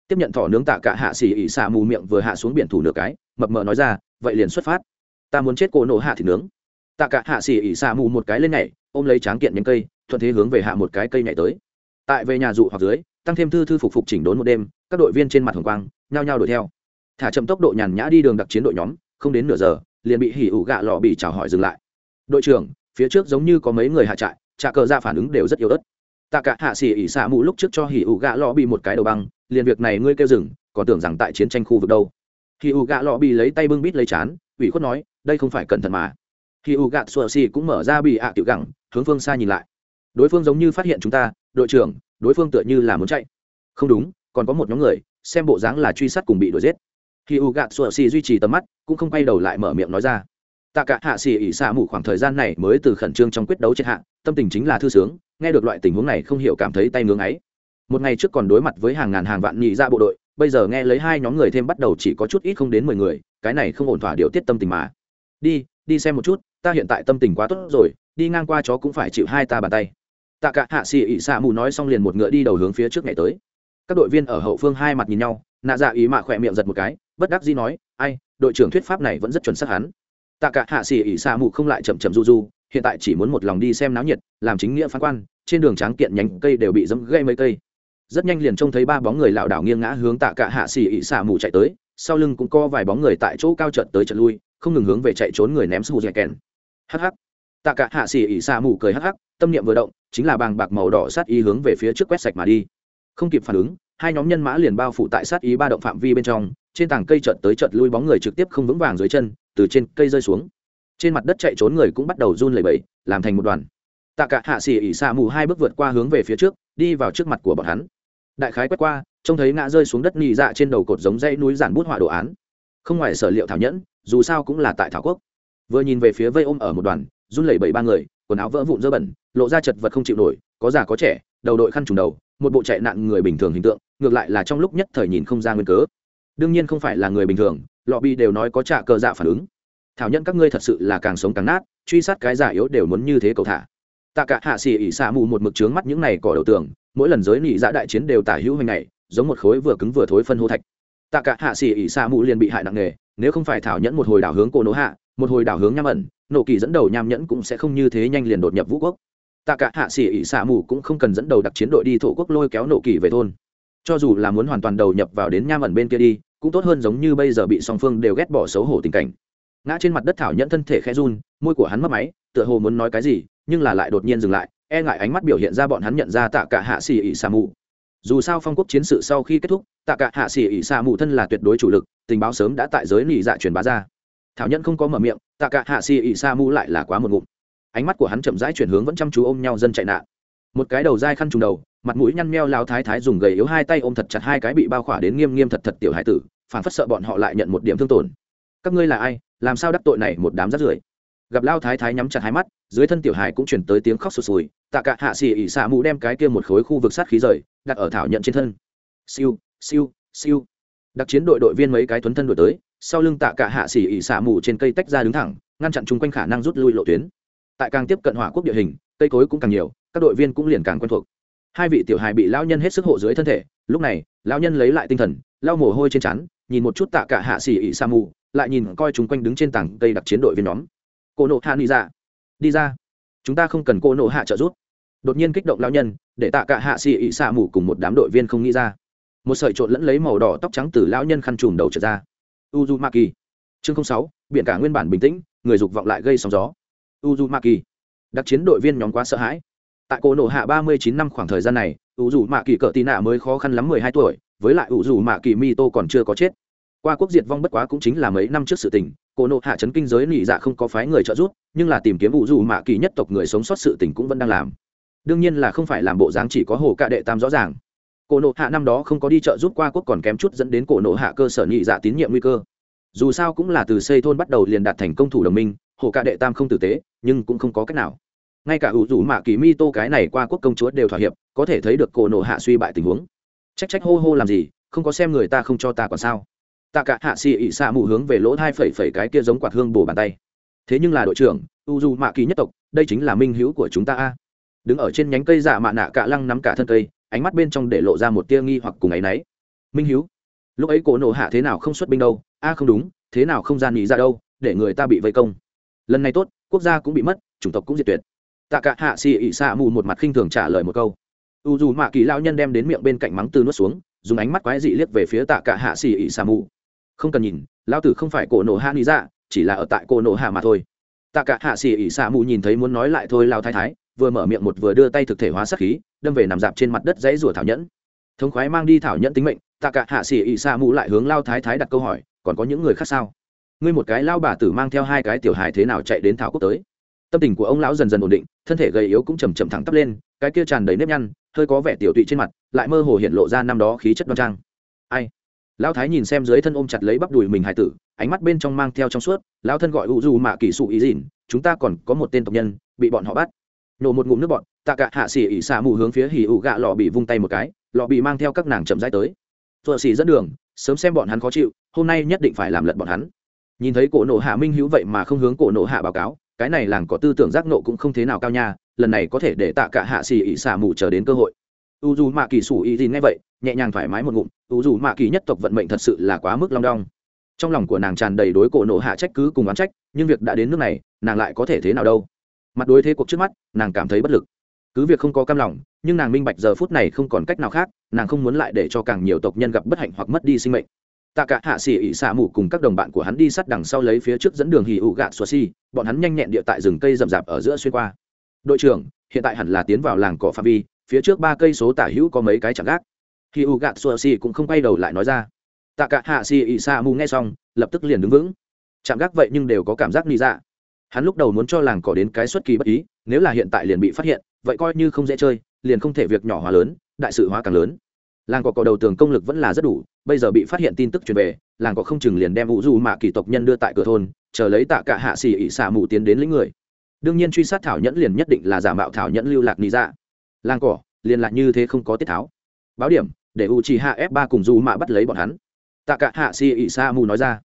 Tiếp nhận thỏ nướng tạ cả hạ xỉ ỉ xả mù miệng vừa hạ xuống biển thủ nửa cái, mập mờ nói ra, vậy liền xuất phát. Ta muốn chết cổ nổ hạ thì nướng. Tạ cả hạ xỉ ỉ xả mù một cái lên nhảy, ôm lấy tráng kiện nhánh cây, thuận thế hướng về hạ một cái cây nhảy tới. Tại về nhà dụ hoặc dưới, tăng thêm thư thư phục phục chỉnh đốn một đêm, các đội viên trên mặt hồng quang, nhao nhao đuổi theo thả chậm tốc độ nhàn nhã đi đường đặc chiến đội nhóm, không đến nửa giờ, liền bị hỉ ủ gạ lò bị chào hỏi dừng lại. Đội trưởng, phía trước giống như có mấy người hạ trại trà cờ ra phản ứng đều rất yếu ớt. Tạ cả hạ xỉ ỉ xạ mù lúc trước cho hỉ ủ gạ lò bị một cái đầu băng, liền việc này ngươi kêu dừng, còn tưởng rằng tại chiến tranh khu vực đâu. Hỉ ủ gạ lò bị lấy tay bưng bít lấy chán, ủy khuất nói, đây không phải cẩn thận mà. Hỉ ủ gạ xua xỉ cũng mở ra bị ạ tiểu gẳng, hướng phương xa nhìn lại. Đối phương giống như phát hiện chúng ta, đội trưởng, đối phương tựa như là muốn chạy. Không đúng, còn có một nhóm người, xem bộ dáng là truy sát cùng bị đuổi giết khi u gạt sùa xì duy trì tầm mắt, cũng không quay đầu lại mở miệng nói ra. Tạ cả hạ xì ỉ xạ mù khoảng thời gian này mới từ khẩn trương trong quyết đấu chết hạ, tâm tình chính là thư sướng, nghe được loại tình huống này không hiểu cảm thấy tay ngưỡng ấy một ngày trước còn đối mặt với hàng ngàn hàng vạn nhị ra bộ đội, bây giờ nghe lấy hai nhóm người thêm bắt đầu chỉ có chút ít không đến mười người, cái này không ổn thỏa điều tiết tâm tình mà. Đi đi xem một chút, ta hiện tại tâm tình quá tốt rồi, đi ngang qua chó cũng phải chịu hai ta bàn tay. Tạ cả hạ xì ỉ xạ mù nói xong liền một ngựa đi đầu hướng phía trước ngày tới. Các đội viên ở hậu phương hai mặt nhìn nhau, nạ dạ ý mạ khỏe miệng giật một cái bất đắc dĩ nói, ai, đội trưởng thuyết pháp này vẫn rất chuẩn xác hắn. Tạ cả hạ Sỉ ỉ xạ mù không lại chậm chậm du du, hiện tại chỉ muốn một lòng đi xem náo nhiệt, làm chính nghĩa phán quan, trên đường tráng kiện nhánh cây đều bị dẫm gây mấy cây. Rất nhanh liền trông thấy ba bóng người lảo đảo nghiêng ngã hướng tạ cả hạ Sỉ ỉ xạ mù chạy tới, sau lưng cũng có vài bóng người tại chỗ cao trận tới trận lui, không ngừng hướng về chạy trốn người ném sù dẻ kèn. Hh tạ cả hạ Sỉ ỉ xạ mù cười hh tâm niệm vừa động, chính là bàng bạc màu đỏ sát ý hướng về phía trước quét sạch mà đi. Không kịp phản ứng, hai nhóm nhân mã liền bao phủ tại sát ý ba động phạm vi bên trong trên tảng cây chợt tới chợt lui bóng người trực tiếp không vững vàng dưới chân, từ trên cây rơi xuống. Trên mặt đất chạy trốn người cũng bắt đầu run lẩy bẩy, làm thành một đoàn. Tạ cả hạ xỉ ỉ xạ mù hai bước vượt qua hướng về phía trước, đi vào trước mặt của bọn hắn. Đại khái quét qua, trông thấy ngã rơi xuống đất nhị dạ trên đầu cột giống dãy núi giản bút họa đồ án. Không ngoài sở liệu thảo nhẫn, dù sao cũng là tại thảo quốc. Vừa nhìn về phía vây ôm ở một đoàn, run lẩy bẩy ba người, quần áo vỡ vụn dơ bẩn, lộ ra chật vật không chịu nổi, có già có trẻ, đầu đội khăn trùng đầu, một bộ chạy nạn người bình thường hình tượng, ngược lại là trong lúc nhất thời nhìn không ra nguyên cớ đương nhiên không phải là người bình thường, lọ bị đều nói có trả cờ dạ phản ứng. Thảo nhận các ngươi thật sự là càng sống càng nát, truy sát cái giả yếu đều muốn như thế cầu thả. Tạ cả hạ xỉ ỉ xạ mù một mực trướng mắt những này cỏ đầu tường, mỗi lần giới nị dạ đại chiến đều tả hữu hình này, giống một khối vừa cứng vừa thối phân hô thạch. Tạ cả hạ xỉ ỉ xạ mù liền bị hại nặng nề, nếu không phải thảo nhẫn một hồi đảo hướng cổ nỗ hạ, một hồi đảo hướng nham ẩn nộ kỳ dẫn đầu nham nhẫn cũng sẽ không như thế nhanh liền đột nhập vũ quốc. Tạ cả hạ xỉ ỉ xạ mù cũng không cần dẫn đầu đặc chiến đội đi thổ quốc lôi kéo nộ kỳ về thôn. Cho dù là muốn hoàn toàn đầu nhập vào đến nham ẩn bên kia đi cũng tốt hơn giống như bây giờ bị song phương đều ghét bỏ xấu hổ tình cảnh. Ngã trên mặt đất thảo nhẫn thân thể khẽ run, môi của hắn mất máy, tựa hồ muốn nói cái gì, nhưng là lại đột nhiên dừng lại e ngại ánh mắt biểu hiện ra bọn hắn nhận ra tạ cả hạ xỉ ỉ xà mù dù sao phong quốc chiến sự sau khi kết thúc, tạ cả hạ xỉ ỉ xà mù thân là tuyệt đối chủ lực, tình báo sớm đã tại giới lì dạ truyền bá ra. Thảo nhẫn không có mở miệng, tạ cả hạ xỉ ỉ xà mù lại là quá một ngụm. Ánh mắt của hắn chậm rãi chuyển hướng vẫn chăm chú ôm nhau dân chạy nạn. Một cái đầu dai khăn trùng đầu mặt mũi nhăn meo lao thái thái dùng gầy yếu hai tay ôm thật chặt hai cái bị bao khỏa đến nghiêm nghiêm thật thật tiểu hải tử, phản phất sợ bọn họ lại nhận một điểm thương tổn. Các ngươi là ai? Làm sao đắc tội này một đám rắt rưởi? Gặp lao thái thái nhắm chặt hai mắt, dưới thân tiểu hải cũng chuyển tới tiếng khóc sụt sùi, tạ cả hạ xì ỉ xạ mũ đem cái kia một khối khu vực sát khí rời, đặt ở thảo nhận trên thân. Siêu siêu siêu. Đặc chiến đội đội viên mấy cái thuấn thân đổi tới, sau lưng tạ cả hạ xỉ ỉ xạ mù trên cây tách ra đứng thẳng, ngăn chặn chung quanh khả năng rút lui lộ tuyến. Tại càng tiếp cận hỏa quốc địa hình, cây cối cũng càng nhiều, các đội viên cũng liền càng quen thuộc hai vị tiểu hài bị lão nhân hết sức hộ dưới thân thể, lúc này, lão nhân lấy lại tinh thần, lau mồ hôi trên chắn nhìn một chút tạ cả hạ xỉ ỉ sa mù lại nhìn coi chúng quanh đứng trên tảng cây đặc chiến đội viên nhóm. Cô nộ hạ đi ra. Đi ra. Chúng ta không cần cô nộ hạ trợ giúp. Đột nhiên kích động lão nhân, để tạ cả hạ xỉ ỉ sa mù cùng một đám đội viên không nghĩ ra. Một sợi trộn lẫn lấy màu đỏ tóc trắng từ lão nhân khăn trùm đầu trở ra. Uzumaki. Chương sáu, biển cả nguyên bản bình tĩnh, người dục vọng lại gây sóng gió. Uzumaki. Đặc chiến đội viên nhóm quá sợ hãi tại cổ nổ hạ ba mươi chín năm khoảng thời gian này, ủ dù mạ kỳ cỡ tì nạ mới khó khăn lắm mười hai tuổi, với lại ủ dù mạ kỳ mi tô còn chưa có chết. Qua quốc diệt vong bất quá cũng chính là mấy năm trước sự tình, cổ nộ hạ chấn kinh giới nị dạ không có phái người trợ giúp, nhưng là tìm kiếm ủ dù mạ kỳ nhất tộc người sống sót sự tình cũng vẫn đang làm. Đương nhiên là không phải làm bộ dáng chỉ có hồ cạ đệ tam rõ ràng. Cổ nộ hạ năm đó không có đi trợ giúp qua quốc còn kém chút dẫn đến cổ nộ hạ cơ sở nhị dạ tín nhiệm nguy cơ. Dù sao cũng là từ xây thôn bắt đầu liền đạt thành công thủ đồng minh, hồ cạ đệ tam không tử tế, nhưng cũng không có cách nào ngay cả ủ rủ mạ kỳ mi tô cái này qua quốc công chúa đều thỏa hiệp, có thể thấy được cổ nộ hạ suy bại tình huống. Trách trách hô hô làm gì, không có xem người ta không cho ta còn sao? Tạ cả hạ xì ị xạ mù hướng về lỗ hai phẩy phẩy cái kia giống quạt hương bổ bàn tay. Thế nhưng là đội trưởng u du mạ kỳ nhất tộc, đây chính là minh hữu của chúng ta a. Đứng ở trên nhánh cây giả mạ nạ cả lăng nắm cả thân cây, ánh mắt bên trong để lộ ra một tia nghi hoặc cùng ấ y náy. Minh hữu, lúc ấy cổ nổ hạ thế nào không xuất binh đâu? A, không đúng, thế nào không gian nghĩ ra đâu, để người ta bị vây công. Lần này tốt, quốc gia cũng bị mất, chủng tộc cũng diệt tuyệt tạ cả hạ xì ị xạ mù một mặt khinh thường trả lời một câu. U dù mạ kỳ lao nhân đem đến miệng bên cạnh mắng từ nuốt xuống, dùng ánh mắt quái dị liếc về phía tạ cả hạ xì ị xạ mù. Không cần nhìn lao tử không phải cổ nổ hạ lý ra dạ, chỉ là ở tại cổ nổ hạ mà thôi. Tạ cả hạ xì ị xạ mù nhìn thấy muốn nói lại thôi lao thái thái, vừa mở miệng một vừa đưa tay thực thể hóa sắc khí, đâm về nằm dạp trên mặt đất dãy rủa thảo nhẫn. Thống khoái mang đi thảo nhẫn tính mệnh, tạ cả hạ xì ị xạ mù lại hướng lao thái thái đặt câu hỏi, còn có những người khác sao? Ngươi một cái lao bà tử mang theo hai cái tiểu hài thế nào chạy đến thảo quốc tới? Tâm tình của ông lão dần dần ổn định, thân thể gầy yếu cũng chầm chậm thẳng tắp lên, cái kia tràn đầy nếp nhăn, hơi có vẻ tiểu tụy trên mặt, lại mơ hồ hiện lộ ra năm đó khí chất đoan trang. Ai? Lão thái nhìn xem dưới thân ôm chặt lấy bắp đùi mình hải tử, ánh mắt bên trong mang theo trong suốt, lão thân gọi u du mạ kỹ sụ ý dìn, chúng ta còn có một tên tộc nhân, bị bọn họ bắt. Nổ một ngụm nước bọn tạ cả hạ xỉ ỉ xả mù hướng phía hỉ ụ gạ lọ bị vung tay một cái, lọ bị mang theo các nàng chậm rãi tới. Thợ xỉ dẫn đường, sớm xem bọn hắn khó chịu, hôm nay nhất định phải làm lật bọn hắn. Nhìn thấy cổ nộ hạ minh hữu vậy mà không hướng cổ nộ hạ báo cáo cái này làng có tư tưởng giác nộ cũng không thế nào cao nha, lần này có thể để tạ cả hạ xì ỉ xả mù chờ đến cơ hội. U dù mạ kỳ sủ ý gì ngay vậy, nhẹ nhàng thoải mái một ngụm u dù mạ kỳ nhất tộc vận mệnh thật sự là quá mức long đong. Trong lòng của nàng tràn đầy đối cổ nộ hạ trách cứ cùng oán trách, nhưng việc đã đến nước này, nàng lại có thể thế nào đâu? Mặt đối thế cuộc trước mắt, nàng cảm thấy bất lực. Cứ việc không có cam lòng, nhưng nàng minh bạch giờ phút này không còn cách nào khác, nàng không muốn lại để cho càng nhiều tộc nhân gặp bất hạnh hoặc mất đi sinh mệnh tạ cả hạ xỉ ỉ xạ mù cùng các đồng bạn của hắn đi sát đằng sau lấy phía trước dẫn đường hì ụ gạ xua xi bọn hắn nhanh nhẹn địa tại rừng cây rậm rạp ở giữa xuyên qua. Đội trưởng, hiện tại hẳn là tiến vào làng cỏ pha vi, phía trước ba cây số tả hữu có mấy cái chẳng gác. Hì ụ gạ xua xi cũng không quay đầu lại nói ra. Tạ cả hạ xỉ ỉ xạ mù nghe xong, lập tức liền đứng vững. Chạm gác vậy nhưng đều có cảm giác nghi dạ. Hắn lúc đầu muốn cho làng cỏ đến cái xuất kỳ bất ý, nếu là hiện tại liền bị phát hiện, vậy coi như không dễ chơi, liền không thể việc nhỏ hóa lớn, đại sự hóa càng lớn. Làng cỏ cỏ đầu tường công lực vẫn là rất đủ bây giờ bị phát hiện tin tức truyền về, làng cỏ không chừng liền đem vũ du mạ kỳ tộc nhân đưa tại cửa thôn, chờ lấy tạ cả hạ xỉ ỉ xả mù tiến đến lĩnh người. Đương nhiên truy sát thảo nhẫn liền nhất định là giả mạo thảo nhẫn lưu lạc lý ra. Dạ. làng cỏ, liền lại như thế không có tiết tháo. Báo điểm, để u chi hạ f ba cùng dù mạ bắt lấy bọn hắn. Tạ cả hạ xì ỉ xả mù nói ra.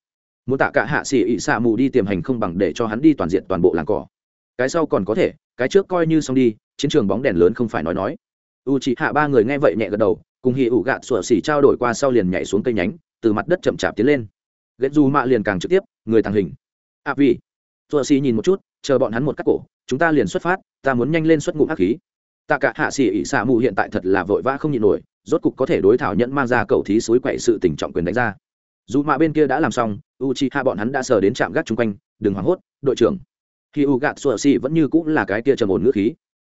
Muốn tạ cả hạ xì ỉ xả mù đi tiềm hành không bằng để cho hắn đi toàn diện toàn bộ làng cỏ. Cái sau còn có thể, cái trước coi như xong đi, chiến trường bóng đèn lớn không phải nói nói. U chi hạ ba người nghe vậy nhẹ gật đầu cùng hì ủ gạt sủa xỉ trao đổi qua sau liền nhảy xuống cây nhánh, từ mặt đất chậm chạp tiến lên. Ghét dù mạ liền càng trực tiếp, người tàng hình. À vì. Sủa xỉ nhìn một chút, chờ bọn hắn một cắt cổ, chúng ta liền xuất phát, ta muốn nhanh lên xuất ngụm hắc khí. Tạ cả hạ xỉ ỉ xạ mù hiện tại thật là vội vã không nhịn nổi, rốt cục có thể đối thảo nhẫn mang ra cầu thí suối quậy sự tình trọng quyền đánh ra. Dù mạ bên kia đã làm xong u chi hạ bọn hắn đã sờ đến trạm gác chung quanh, đừng hoảng hốt, đội trưởng. Khi u gạt sủa xỉ vẫn như cũng là cái kia trầm ổn ngữ khí.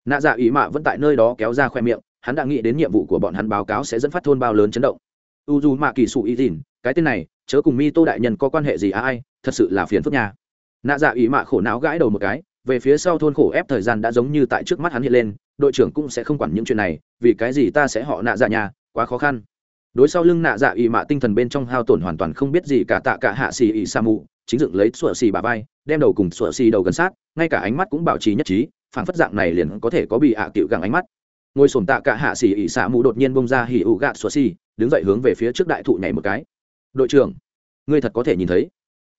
Nạ dạ ý mạ vẫn tại nơi đó kéo ra khoe miệng hắn đã nghĩ đến nhiệm vụ của bọn hắn báo cáo sẽ dẫn phát thôn bao lớn chấn động. U dù mạ kỳ sụ ý dìn cái tên này, chớ cùng mi tô đại nhân có quan hệ gì à ai, thật sự là phiền phức nhà. nạ dạ ý mạ khổ não gãi đầu một cái, về phía sau thôn khổ ép thời gian đã giống như tại trước mắt hắn hiện lên, đội trưởng cũng sẽ không quản những chuyện này, vì cái gì ta sẽ họ nạ dạ nhà, quá khó khăn. Đối sau lưng nạ dạ ý mạ tinh thần bên trong hao tổn hoàn toàn không biết gì cả tạ cả hạ xì ý sa mù, chính dựng lấy sủa xì bà vai, đem đầu cùng sủa xì đầu gần sát, ngay cả ánh mắt cũng bảo trì nhất trí phản phất dạng này liền có thể có bị hạ à cựu gặng ánh mắt ngồi sổm tạ cả hạ xỉ ỉ xả mù đột nhiên bông ra hỉ ụ gạt xua xì, đứng dậy hướng về phía trước đại thụ nhảy một cái. Đội trưởng, ngươi thật có thể nhìn thấy.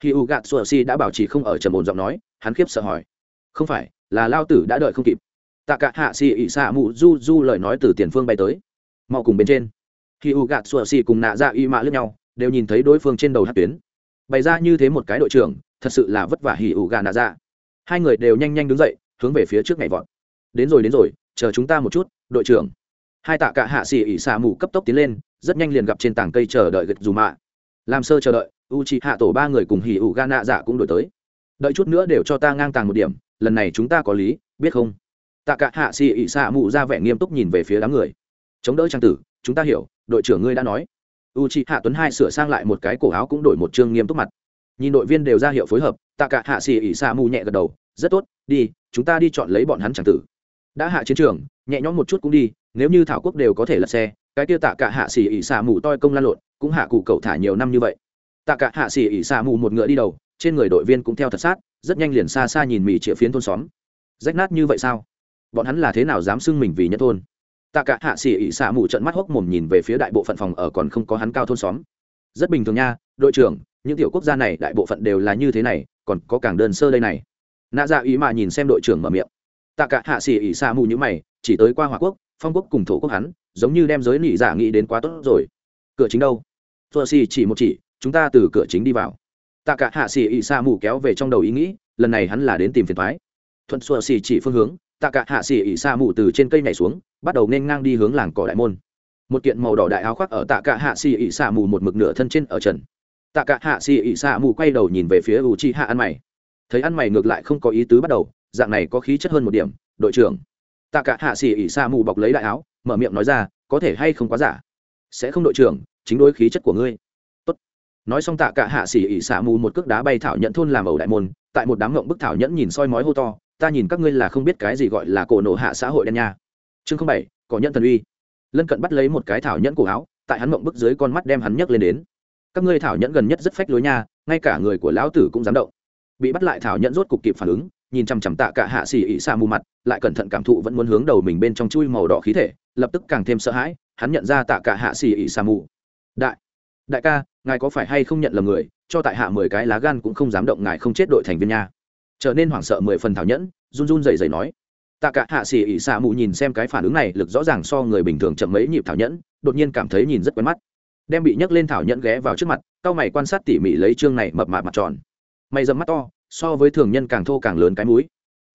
Hỉ ụ gạt xua xì đã bảo trì không ở trầm ổn giọng nói, hắn khiếp sợ hỏi. Không phải, là lao tử đã đợi không kịp. Tạ cả hạ xỉ ỉ xả mù du du lời nói từ tiền phương bay tới. Mau cùng bên trên. Hỉ ụ gạt xua xì cùng nạ ra y mạ lướt nhau, đều nhìn thấy đối phương trên đầu hát tuyến. Bày ra như thế một cái đội trưởng, thật sự là vất vả hỉ ụ gà nạ ra hai người đều nhanh nhanh đứng dậy, hướng về phía trước nhảy vọt. Đến rồi đến rồi, chờ chúng ta một chút đội trưởng. Hai tạ cả hạ xỉ ỉ xạ mù cấp tốc tiến lên, rất nhanh liền gặp trên tảng cây chờ đợi gật dù mạ. Làm sơ chờ đợi u c hạ tổ ba người cùng hỉ ủ ga nạ dạ cũng đổi tới. Đợi chút nữa đều cho ta ngang tàng một điểm, lần này chúng ta có lý, biết không? Tạ cả hạ xỉ ỉ xạ mù ra vẻ nghiêm túc nhìn về phía đám người. Chống đỡ trang tử, chúng ta hiểu, đội trưởng ngươi đã nói. U c hạ tuấn hai sửa sang lại một cái cổ áo cũng đổi một chương nghiêm túc mặt. Nhìn đội viên đều ra hiệu phối hợp, tạ cả hạ xỉ ỉ xạ mù nhẹ gật đầu, rất tốt, đi, chúng ta đi chọn lấy bọn hắn trang tử. Đã hạ chiến trường nhẹ nhõm một chút cũng đi, nếu như thảo quốc đều có thể lật xe, cái kia tạ cả hạ xỉ ỉ xả mù toi công lan lộn, cũng hạ cụ cậu thả nhiều năm như vậy. Tạ cả hạ xỉ ỉ xả mù một ngựa đi đầu, trên người đội viên cũng theo thật sát, rất nhanh liền xa xa nhìn mì chĩa phiến thôn xóm. Rách nát như vậy sao? Bọn hắn là thế nào dám xưng mình vì nhất thôn? Tạ cả hạ xỉ ỉ xả mù trận mắt hốc mồm nhìn về phía đại bộ phận phòng ở còn không có hắn cao thôn xóm. Rất bình thường nha, đội trưởng, những tiểu quốc gia này đại bộ phận đều là như thế này, còn có càng đơn sơ đây này. Nạ dạ ý mà nhìn xem đội trưởng mở miệng. Tạ cả hạ xỉ ỉ xà mù như mày chỉ tới qua hòa quốc, phong quốc cùng thổ quốc hắn, giống như đem giới nị giả nghĩ đến quá tốt rồi. Cửa chính đâu? Thua xì chỉ một chỉ, chúng ta từ cửa chính đi vào. Tạ cả hạ xì ị xa mù kéo về trong đầu ý nghĩ, lần này hắn là đến tìm phiền thoái. Thuận xua xì chỉ phương hướng, tạ cả hạ xì ị xa mù từ trên cây nhảy xuống, bắt đầu nên ngang đi hướng làng cỏ đại môn. Một kiện màu đỏ đại áo khoác ở tạ cả hạ xì ị xa mù một mực nửa thân trên ở trần. Tạ cả hạ xì ị xa mù quay đầu nhìn về phía u chi hạ ăn mày. Thấy ăn mày ngược lại không có ý tứ bắt đầu, dạng này có khí chất hơn một điểm, đội trưởng tạ cả hạ xỉ ỉ xa mù bọc lấy đại áo, mở miệng nói ra, có thể hay không quá giả? Sẽ không đội trưởng, chính đối khí chất của ngươi. Tốt. nói xong tạ cả hạ xỉ ỉ xả mù một cước đá bay thảo nhẫn thôn làm ẩu đại môn, tại một đám ngộng bức thảo nhẫn nhìn soi mói hô to, ta nhìn các ngươi là không biết cái gì gọi là cổ nổ hạ xã hội đen nha. Chương bảy có nhận thần uy. Lân cận bắt lấy một cái thảo nhẫn cổ áo, tại hắn mộng bức dưới con mắt đem hắn nhấc lên đến. Các ngươi thảo nhẫn gần nhất rất phách lối nha, ngay cả người của lão tử cũng dám động. Bị bắt lại thảo nhẫn rốt cục kịp phản ứng nhìn chằm chằm tạ cả hạ xỉ ỉ xa mù mặt, lại cẩn thận cảm thụ vẫn muốn hướng đầu mình bên trong chui màu đỏ khí thể, lập tức càng thêm sợ hãi, hắn nhận ra tạ cả hạ xỉ ỉ xa mù. Đại đại ca, ngài có phải hay không nhận lầm người, cho tại hạ mười cái lá gan cũng không dám động ngài không chết đội thành viên nha. Trở nên hoảng sợ mười phần thảo nhẫn, run run dày dày nói. Tạ cả hạ xỉ ỉ xa mù nhìn xem cái phản ứng này, lực rõ ràng so người bình thường chậm mấy nhịp thảo nhẫn, đột nhiên cảm thấy nhìn rất quen mắt. Đem bị nhấc lên thảo nhẫn ghé vào trước mặt, cao mày quan sát tỉ mỉ lấy chương này mập mạp mặt tròn. Mày dầm mắt to so với thường nhân càng thô càng lớn cái mũi.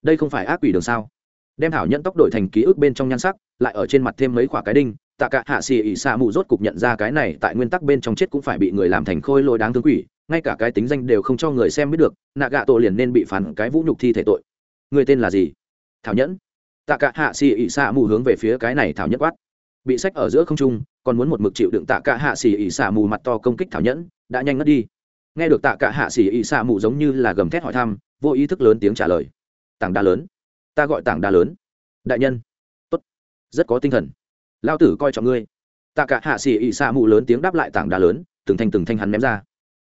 Đây không phải ác quỷ đường sao? Đem thảo nhẫn tốc đổi thành ký ức bên trong nhan sắc, lại ở trên mặt thêm mấy khoả cái đinh, tạ cả hạ xì ỉ xạ mù rốt cục nhận ra cái này tại nguyên tắc bên trong chết cũng phải bị người làm thành khôi lôi đáng thương quỷ, ngay cả cái tính danh đều không cho người xem biết được, nạ gạ tổ liền nên bị phản cái vũ nhục thi thể tội. Người tên là gì? Thảo nhẫn. Tạ cả hạ xì ỉ xạ mù hướng về phía cái này thảo nhẫn quát. Bị sách ở giữa không trung, còn muốn một mực chịu đựng tạ cả hạ xì ỉ xạ mù mặt to công kích thảo nhẫn, đã nhanh ngất đi nghe được tạ cả hạ xỉ ị xạ mù giống như là gầm thét hỏi thăm, vô ý thức lớn tiếng trả lời. Tảng đá lớn. Ta gọi tảng đá lớn. Đại nhân. Tốt. Rất có tinh thần. Lao tử coi trọng ngươi. Tạ cả hạ xỉ ị xạ mù lớn tiếng đáp lại tảng đá lớn, từng thanh từng thanh hắn ném ra.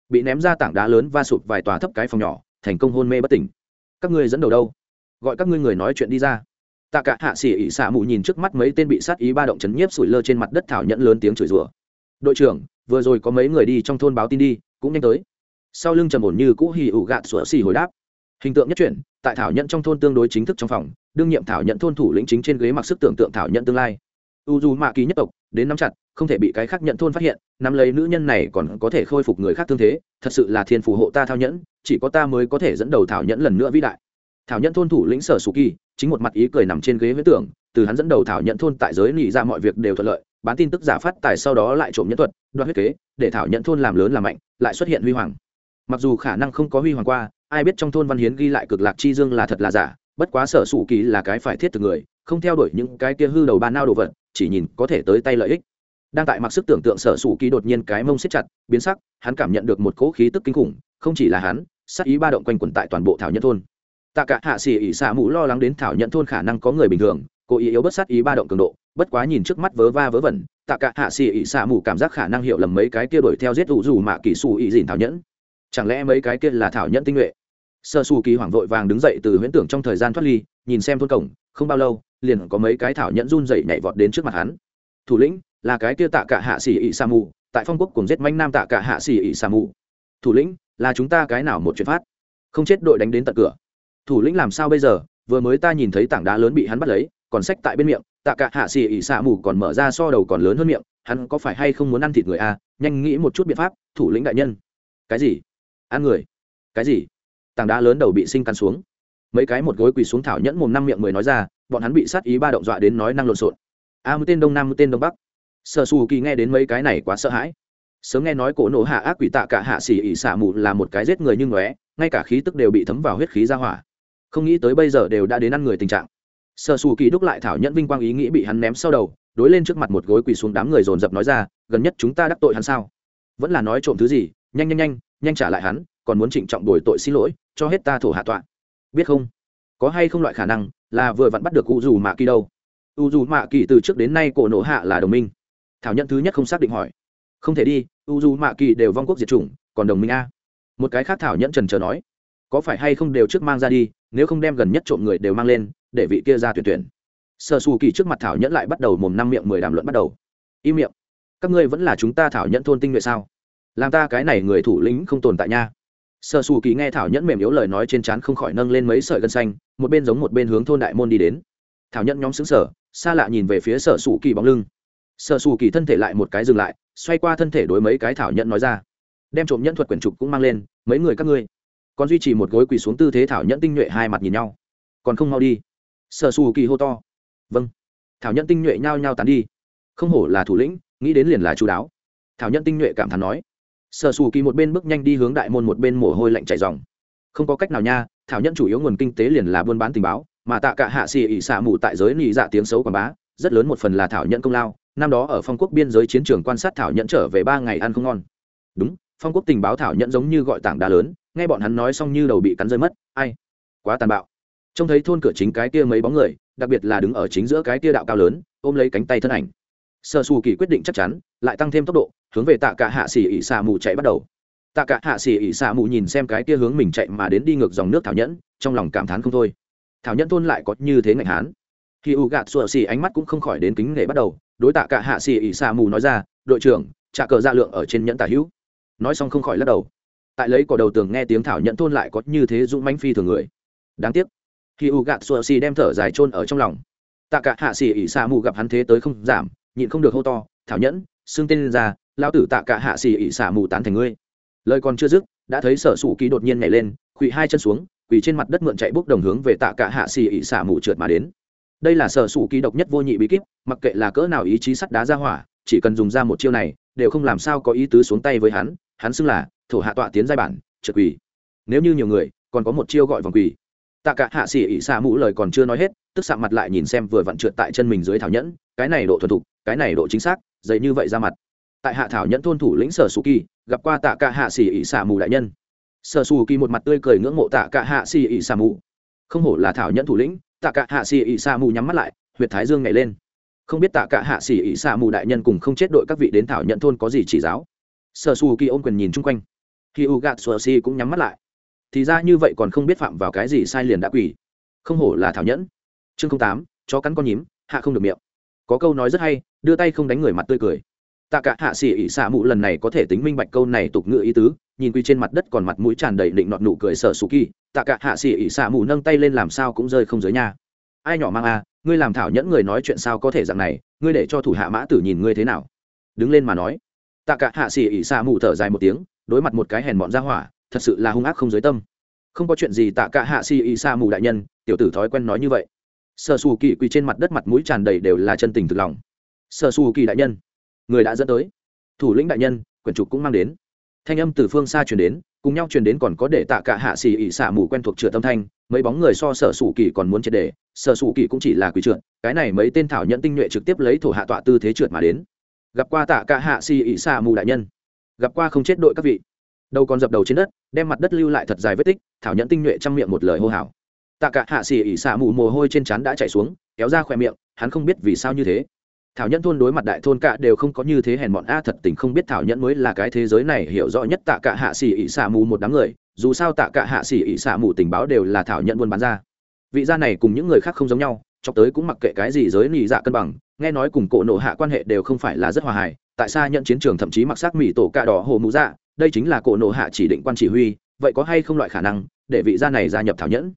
Bị ném ra tảng đá lớn va sụp vài tòa thấp cái phòng nhỏ, thành công hôn mê bất tỉnh. Các ngươi dẫn đầu đâu? Gọi các ngươi người nói chuyện đi ra. Tạ cả hạ xỉ ỉ xạ mù nhìn trước mắt mấy tên bị sát ý ba động chấn nhiếp sủi lơ trên mặt đất thảo nhẫn lớn tiếng chửi rủa. Đội trưởng, vừa rồi có mấy người đi trong thôn báo tin đi, cũng nhanh tới sau lưng trầm ổn như cũ hì ủ gạt sủa xì hồi đáp. Hình tượng nhất chuyển, tại thảo nhận trong thôn tương đối chính thức trong phòng, đương nhiệm thảo nhận thôn thủ lĩnh chính trên ghế mặc sức tưởng tượng thảo nhận tương lai. U dù mạ kỳ nhất tộc, đến nắm chặt, không thể bị cái khác nhận thôn phát hiện, nắm lấy nữ nhân này còn có thể khôi phục người khác thương thế, thật sự là thiên phù hộ ta thao nhẫn, chỉ có ta mới có thể dẫn đầu thảo nhẫn lần nữa vĩ đại. Thảo nhẫn thôn thủ lĩnh sở sù kỳ, chính một mặt ý cười nằm trên ghế huyết tưởng, từ hắn dẫn đầu thảo nhẫn thôn tại giới nị ra mọi việc đều thuận lợi, bán tin tức giả phát tài sau đó lại trộm nhẫn thuật, đoạt huyết kế, để thảo nhẫn thôn làm lớn làm mạnh, lại xuất hiện huy hoàng mặc dù khả năng không có huy hoàng qua, ai biết trong thôn văn hiến ghi lại cực lạc chi dương là thật là giả, bất quá sở sủ kỳ là cái phải thiết từ người, không theo đuổi những cái kia hư đầu ba nao đồ vật, chỉ nhìn có thể tới tay lợi ích. Đang tại mặc sức tưởng tượng sở sủ kỳ đột nhiên cái mông siết chặt, biến sắc, hắn cảm nhận được một cỗ khí tức kinh khủng, không chỉ là hắn sắc ý ba động quanh quẩn tại toàn bộ thảo nhân thôn. Tạ cả hạ xỉ ỉ xả mũ lo lắng đến thảo nhận thôn khả năng có người bình thường, cố ý yếu bất sát ý ba động cường độ, bất quá nhìn trước mắt vớ va vớ vẩn, tạ cả hạ xỉ ỉ xả mũ cảm giác khả năng hiểu lầm mấy cái kia đuổi theo giết ủ dù mà kỳ xù ỉ dìn thảo nhẫn chẳng lẽ mấy cái kia là thảo nhẫn tinh nhuệ? Sơ su kỳ hoảng vội vàng đứng dậy từ huyễn tưởng trong thời gian thoát ly, nhìn xem thôn cổng, không bao lâu, liền có mấy cái thảo nhẫn run dậy nhảy vọt đến trước mặt hắn. Thủ lĩnh, là cái kia tạ cả hạ xỉ ỉ sa mù, tại phong quốc cùng giết manh nam tạ cả hạ xỉ ỉ sa mù. Thủ lĩnh, là chúng ta cái nào một chuyện phát? Không chết đội đánh đến tận cửa. Thủ lĩnh làm sao bây giờ? Vừa mới ta nhìn thấy tảng đá lớn bị hắn bắt lấy, còn sách tại bên miệng, tạ cả hạ xỉ ỉ sa mù còn mở ra so đầu còn lớn hơn miệng, hắn có phải hay không muốn ăn thịt người a? À? nhanh nghĩ một chút biện pháp, thủ lĩnh đại nhân. Cái gì? Ăn người. Cái gì? Tảng đá lớn đầu bị sinh cắn xuống. Mấy cái một gối quỳ xuống thảo nhẫn mồm năm miệng mười nói ra, bọn hắn bị sát ý ba động dọa đến nói năng lộn xộn. A mũi tên đông, nam mũi tên đông bắc. Sợ xù kỳ nghe đến mấy cái này quá sợ hãi. Sớm nghe nói cổ nổ hạ ác quỷ tạ cả hạ xỉ ỉ xả mù là một cái giết người như ngóe, ngay cả khí tức đều bị thấm vào huyết khí ra hỏa. Không nghĩ tới bây giờ đều đã đến ăn người tình trạng. Sợ xù kỳ đúc lại thảo nhẫn vinh quang ý nghĩ bị hắn ném sau đầu, đối lên trước mặt một gối quỳ xuống đám người dồn dập nói ra, gần nhất chúng ta đắc tội hắn sao? Vẫn là nói trộm thứ gì, nhanh nhanh nhanh nhanh trả lại hắn, còn muốn trịnh trọng đổi tội xin lỗi, cho hết ta thổ hạ tọa. Biết không? Có hay không loại khả năng là vừa vặn bắt được u dù mạ kỳ đâu? U dù mạ kỳ từ trước đến nay cổ nổ hạ là đồng minh. Thảo nhận thứ nhất không xác định hỏi. Không thể đi, u dù mạ kỳ đều vong quốc diệt chủng, còn đồng minh a. Một cái khác thảo nhẫn trần trờ nói. Có phải hay không đều trước mang ra đi, nếu không đem gần nhất trộm người đều mang lên, để vị kia ra tuyển tuyển. Sơ xù kỳ trước mặt thảo nhẫn lại bắt đầu mồm năm miệng mười đàm luận bắt đầu. Im miệng. Các ngươi vẫn là chúng ta thảo nhẫn thôn tinh nhuệ sao? Làm ta cái này người thủ lĩnh không tồn tại nha. Sợ xù kỳ nghe thảo nhẫn mềm yếu lời nói trên trán không khỏi nâng lên mấy sợi gân xanh, một bên giống một bên hướng thôn đại môn đi đến. Thảo nhẫn nhóm xứng sở xa lạ nhìn về phía sở xù kỳ bóng lưng. Sở xù kỳ thân thể lại một cái dừng lại, xoay qua thân thể đối mấy cái thảo nhẫn nói ra. Đem trộm nhẫn thuật quyển trục cũng mang lên, mấy người các ngươi. Còn duy trì một gối quỳ xuống tư thế thảo nhẫn tinh nhuệ hai mặt nhìn nhau. Còn không mau đi. Sở xù kỳ hô to. Vâng. Thảo nhẫn tinh nhuệ nhao nhao tán đi. Không hổ là thủ lĩnh, nghĩ đến liền là chú đáo. Thảo nhẫn tinh nhuệ cảm thán nói sở xù kỳ một bên bước nhanh đi hướng đại môn, một bên mồ hôi lạnh chảy dòng không có cách nào nha, thảo nhân chủ yếu nguồn kinh tế liền là buôn bán tình báo, mà tạ cả hạ xì ỉ xạ mù tại giới nị dạ tiếng xấu quảng bá, rất lớn một phần là thảo nhận công lao. Năm đó ở phong quốc biên giới chiến trường quan sát thảo nhận trở về ba ngày ăn không ngon. Đúng, phong quốc tình báo thảo nhận giống như gọi tảng đá lớn, nghe bọn hắn nói xong như đầu bị cắn rơi mất. Ai? Quá tàn bạo. Trông thấy thôn cửa chính cái kia mấy bóng người, đặc biệt là đứng ở chính giữa cái kia đạo cao lớn, ôm lấy cánh tay thân ảnh sơ xù kỳ quyết định chắc chắn, lại tăng thêm tốc độ, hướng về tạ cả hạ xỉ ỉ xà mù chạy bắt đầu. Tạ cả hạ xỉ ỉ xà mù nhìn xem cái kia hướng mình chạy mà đến đi ngược dòng nước thảo nhẫn, trong lòng cảm thán không thôi. Thảo nhẫn thôn lại có như thế ngạnh hán. Khi u gạt sụa xỉ ánh mắt cũng không khỏi đến kính nể bắt đầu, đối tạ cả hạ xỉ ỉ xà mù nói ra, đội trưởng, trả cờ ra lượng ở trên nhẫn tả hữu. Nói xong không khỏi lắc đầu. Tại lấy cỏ đầu tường nghe tiếng thảo nhẫn thôn lại có như thế dũng mãnh phi thường người. Đáng tiếc, khi u gạt sụa xỉ đem thở dài chôn ở trong lòng, tạ cả hạ xỉ ỉ xà mù gặp hắn thế tới không giảm nhịn không được hô to, thảo nhẫn, xưng tên lên ra lao tử tạ cả hạ xì ỉ xả mù tán thành ngươi. Lời còn chưa dứt, đã thấy sở sủ ký đột nhiên nhảy lên, quỳ hai chân xuống, quỳ trên mặt đất mượn chạy bốc đồng hướng về tạ cả hạ xì ỉ xả mù trượt mà đến. Đây là sở sủ ký độc nhất vô nhị bí kíp, mặc kệ là cỡ nào ý chí sắt đá ra hỏa, chỉ cần dùng ra một chiêu này, đều không làm sao có ý tứ xuống tay với hắn hắn xưng là thổ hạ tọa tiến giai bản, trượt quỳ. Nếu như nhiều người, còn có một chiêu gọi vòng quỳ tạ cả hạ xỉ ỉ xả Mũ lời còn chưa nói hết, tức sạm mặt lại nhìn xem vừa vặn trượt tại chân mình dưới thảo nhẫn, cái này độ thuần thục, cái này độ chính xác, dày như vậy ra mặt. Tại hạ thảo nhẫn thôn thủ lĩnh sở su kỳ, gặp qua tạ cả hạ xỉ ỉ xả mù đại nhân. Sở su kỳ một mặt tươi cười ngưỡng mộ tạ cả hạ xỉ ỉ xả mù không hổ là thảo nhẫn thủ lĩnh, tạ cả hạ xỉ ỉ xả mù nhắm mắt lại, huyệt thái dương nhảy lên. Không biết tạ cả hạ xỉ ỉ xả mù đại nhân cùng không chết đội các vị đến thảo nhẫn thôn có gì chỉ giáo? Sở su kỳ ôm quyền nhìn chung quanh. Khi u gạt sở si cũng nhắm mắt lại thì ra như vậy còn không biết phạm vào cái gì sai liền đã quỷ không hổ là thảo nhẫn. Chương tám, chó cắn con nhím, hạ không được miệng. Có câu nói rất hay, đưa tay không đánh người mặt tươi cười. Tạ cả hạ xỉ ỉ xạ mù lần này có thể tính minh bạch câu này tục ngựa ý tứ, nhìn quy trên mặt đất còn mặt mũi tràn đầy định nọt nụ cười sợ sù kỳ, tạ cả hạ xỉ ỉ xạ mù nâng tay lên làm sao cũng rơi không dưới nhà ai nhỏ mang a ngươi làm thảo nhẫn người nói chuyện sao có thể dạng này, ngươi để cho thủ hạ mã tử nhìn ngươi thế nào? Đứng lên mà nói. Tạ cả hạ xỉ ỉ xạ mù thở dài một tiếng, đối mặt một cái hèn bọn ra hỏa thật sự là hung ác không dưới tâm. Không có chuyện gì tạ cả hạ si y sa mù đại nhân, tiểu tử thói quen nói như vậy. Sở sù kỳ quỳ trên mặt đất mặt mũi tràn đầy đều là chân tình thực lòng. Sở sù kỳ đại nhân, người đã dẫn tới. Thủ lĩnh đại nhân, quyển trục cũng mang đến. Thanh âm từ phương xa truyền đến, cùng nhau truyền đến còn có để tạ cả hạ xì ỉ xả mù quen thuộc trượt tâm thanh, mấy bóng người so sở sủ kỳ còn muốn triệt để, sở sủ kỳ cũng chỉ là quỷ trượt, cái này mấy tên thảo nhận tinh nhuệ trực tiếp lấy thổ hạ tọa tư thế trượt mà đến. Gặp qua tạ cả hạ xì ỉ xả mù đại nhân, gặp qua không chết đội các vị đầu còn dập đầu trên đất, đem mặt đất lưu lại thật dài vết tích, thảo nhận tinh nhuệ trong miệng một lời hô hào. Tạ cả hạ xì ỉ xả mù mồ hôi trên trán đã chạy xuống, kéo ra khỏe miệng, hắn không biết vì sao như thế. Thảo nhẫn thôn đối mặt đại thôn cả đều không có như thế hèn bọn a, thật tình không biết thảo nhẫn mới là cái thế giới này, hiểu rõ nhất tạ cả hạ xỉ ỉ xả mù một đám người, dù sao tạ cả hạ xỉ ỉ xả mù tình báo đều là thảo nhẫn buôn bán ra. Vị gia này cùng những người khác không giống nhau cho tới cũng mặc kệ cái gì giới nị dạ cân bằng, nghe nói cùng cổ nộ hạ quan hệ đều không phải là rất hòa hài, tại sao nhận chiến trường thậm chí mặc sắc mỹ tổ cạ đỏ hồ mũ dạ đây chính là cổ nộ hạ chỉ định quan chỉ huy, vậy có hay không loại khả năng để vị gia này gia nhập thảo nhẫn?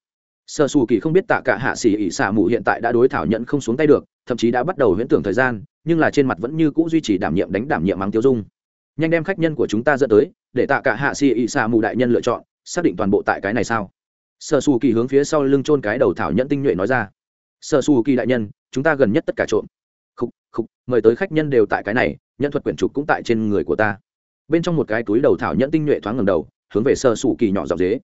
Sơ xù kỳ không biết tạ cả hạ xỉ ỉ xả mù hiện tại đã đối thảo nhẫn không xuống tay được, thậm chí đã bắt đầu huyễn tưởng thời gian, nhưng là trên mặt vẫn như cũ duy trì đảm nhiệm đánh đảm nhiệm mắng tiêu dung. Nhanh đem khách nhân của chúng ta dẫn tới, để tạ cả hạ xỉ ỉ xả mù đại nhân lựa chọn, xác định toàn bộ tại cái này sao? Sơ xù kỳ hướng phía sau lưng chôn cái đầu thảo nhẫn tinh nhuệ nói ra. Sơ xù kỳ đại nhân, chúng ta gần nhất tất cả trộm. Khúc khúc mời tới khách nhân đều tại cái này nhân thuật quyển trục cũng tại trên người của ta bên trong một cái túi đầu thảo nhẫn tinh nhuệ thoáng ngầm đầu, hướng về sơ sủ kỳ nhỏ dọc dế.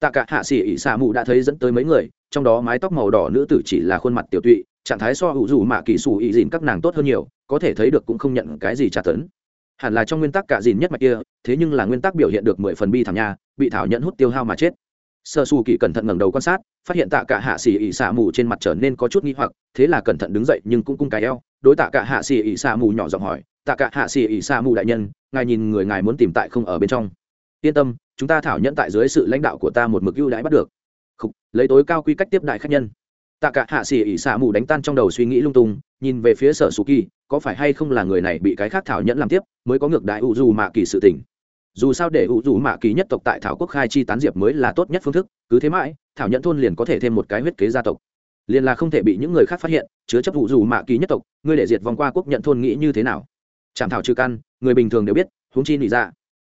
Tạ cả hạ sĩ ỉ xạ mù đã thấy dẫn tới mấy người, trong đó mái tóc màu đỏ nữ tử chỉ là khuôn mặt tiểu tụy, trạng thái so hữu dù mạ kỳ xù ỉ dìn các nàng tốt hơn nhiều, có thể thấy được cũng không nhận cái gì trả tấn. Hẳn là trong nguyên tắc cả dìn nhất mạch kia, thế nhưng là nguyên tắc biểu hiện được mười phần bi thảm nha, bị thảo nhận hút tiêu hao mà chết sơ su kỳ cẩn thận ngẩng đầu quan sát phát hiện tạ cả hạ xỉ ỉ xạ mù trên mặt trở nên có chút nghi hoặc thế là cẩn thận đứng dậy nhưng cũng cung cái eo đối tạ cả hạ xỉ ỉ xạ mù nhỏ giọng hỏi tạ cả hạ xỉ ỉ xạ mù đại nhân ngài nhìn người ngài muốn tìm tại không ở bên trong. Yên tâm chúng ta thảo nhẫn tại dưới sự lãnh đạo của ta một mực ưu đãi bắt được. Khục, lấy tối cao quy cách tiếp đại khách nhân. Tạ cả hạ xỉ ỉ xạ mù đánh tan trong đầu suy nghĩ lung tung nhìn về phía sở su kỳ có phải hay không là người này bị cái khác thảo nhẫn làm tiếp mới có ngược đại u dù mạ kỳ sự tình dù sao để ủ rủ mạ kỳ nhất tộc tại thảo quốc khai chi tán diệp mới là tốt nhất phương thức, cứ thế mãi, thảo nhẫn thôn liền có thể thêm một cái huyết kế gia tộc. Liền là không thể bị những người khác phát hiện, chứa chấp ủ rủ mạ kỳ nhất tộc, ngươi để diệt vòng qua quốc nhận thôn nghĩ như thế nào? Chạm thảo trừ căn, người bình thường đều biết, huống chi nị ra dạ.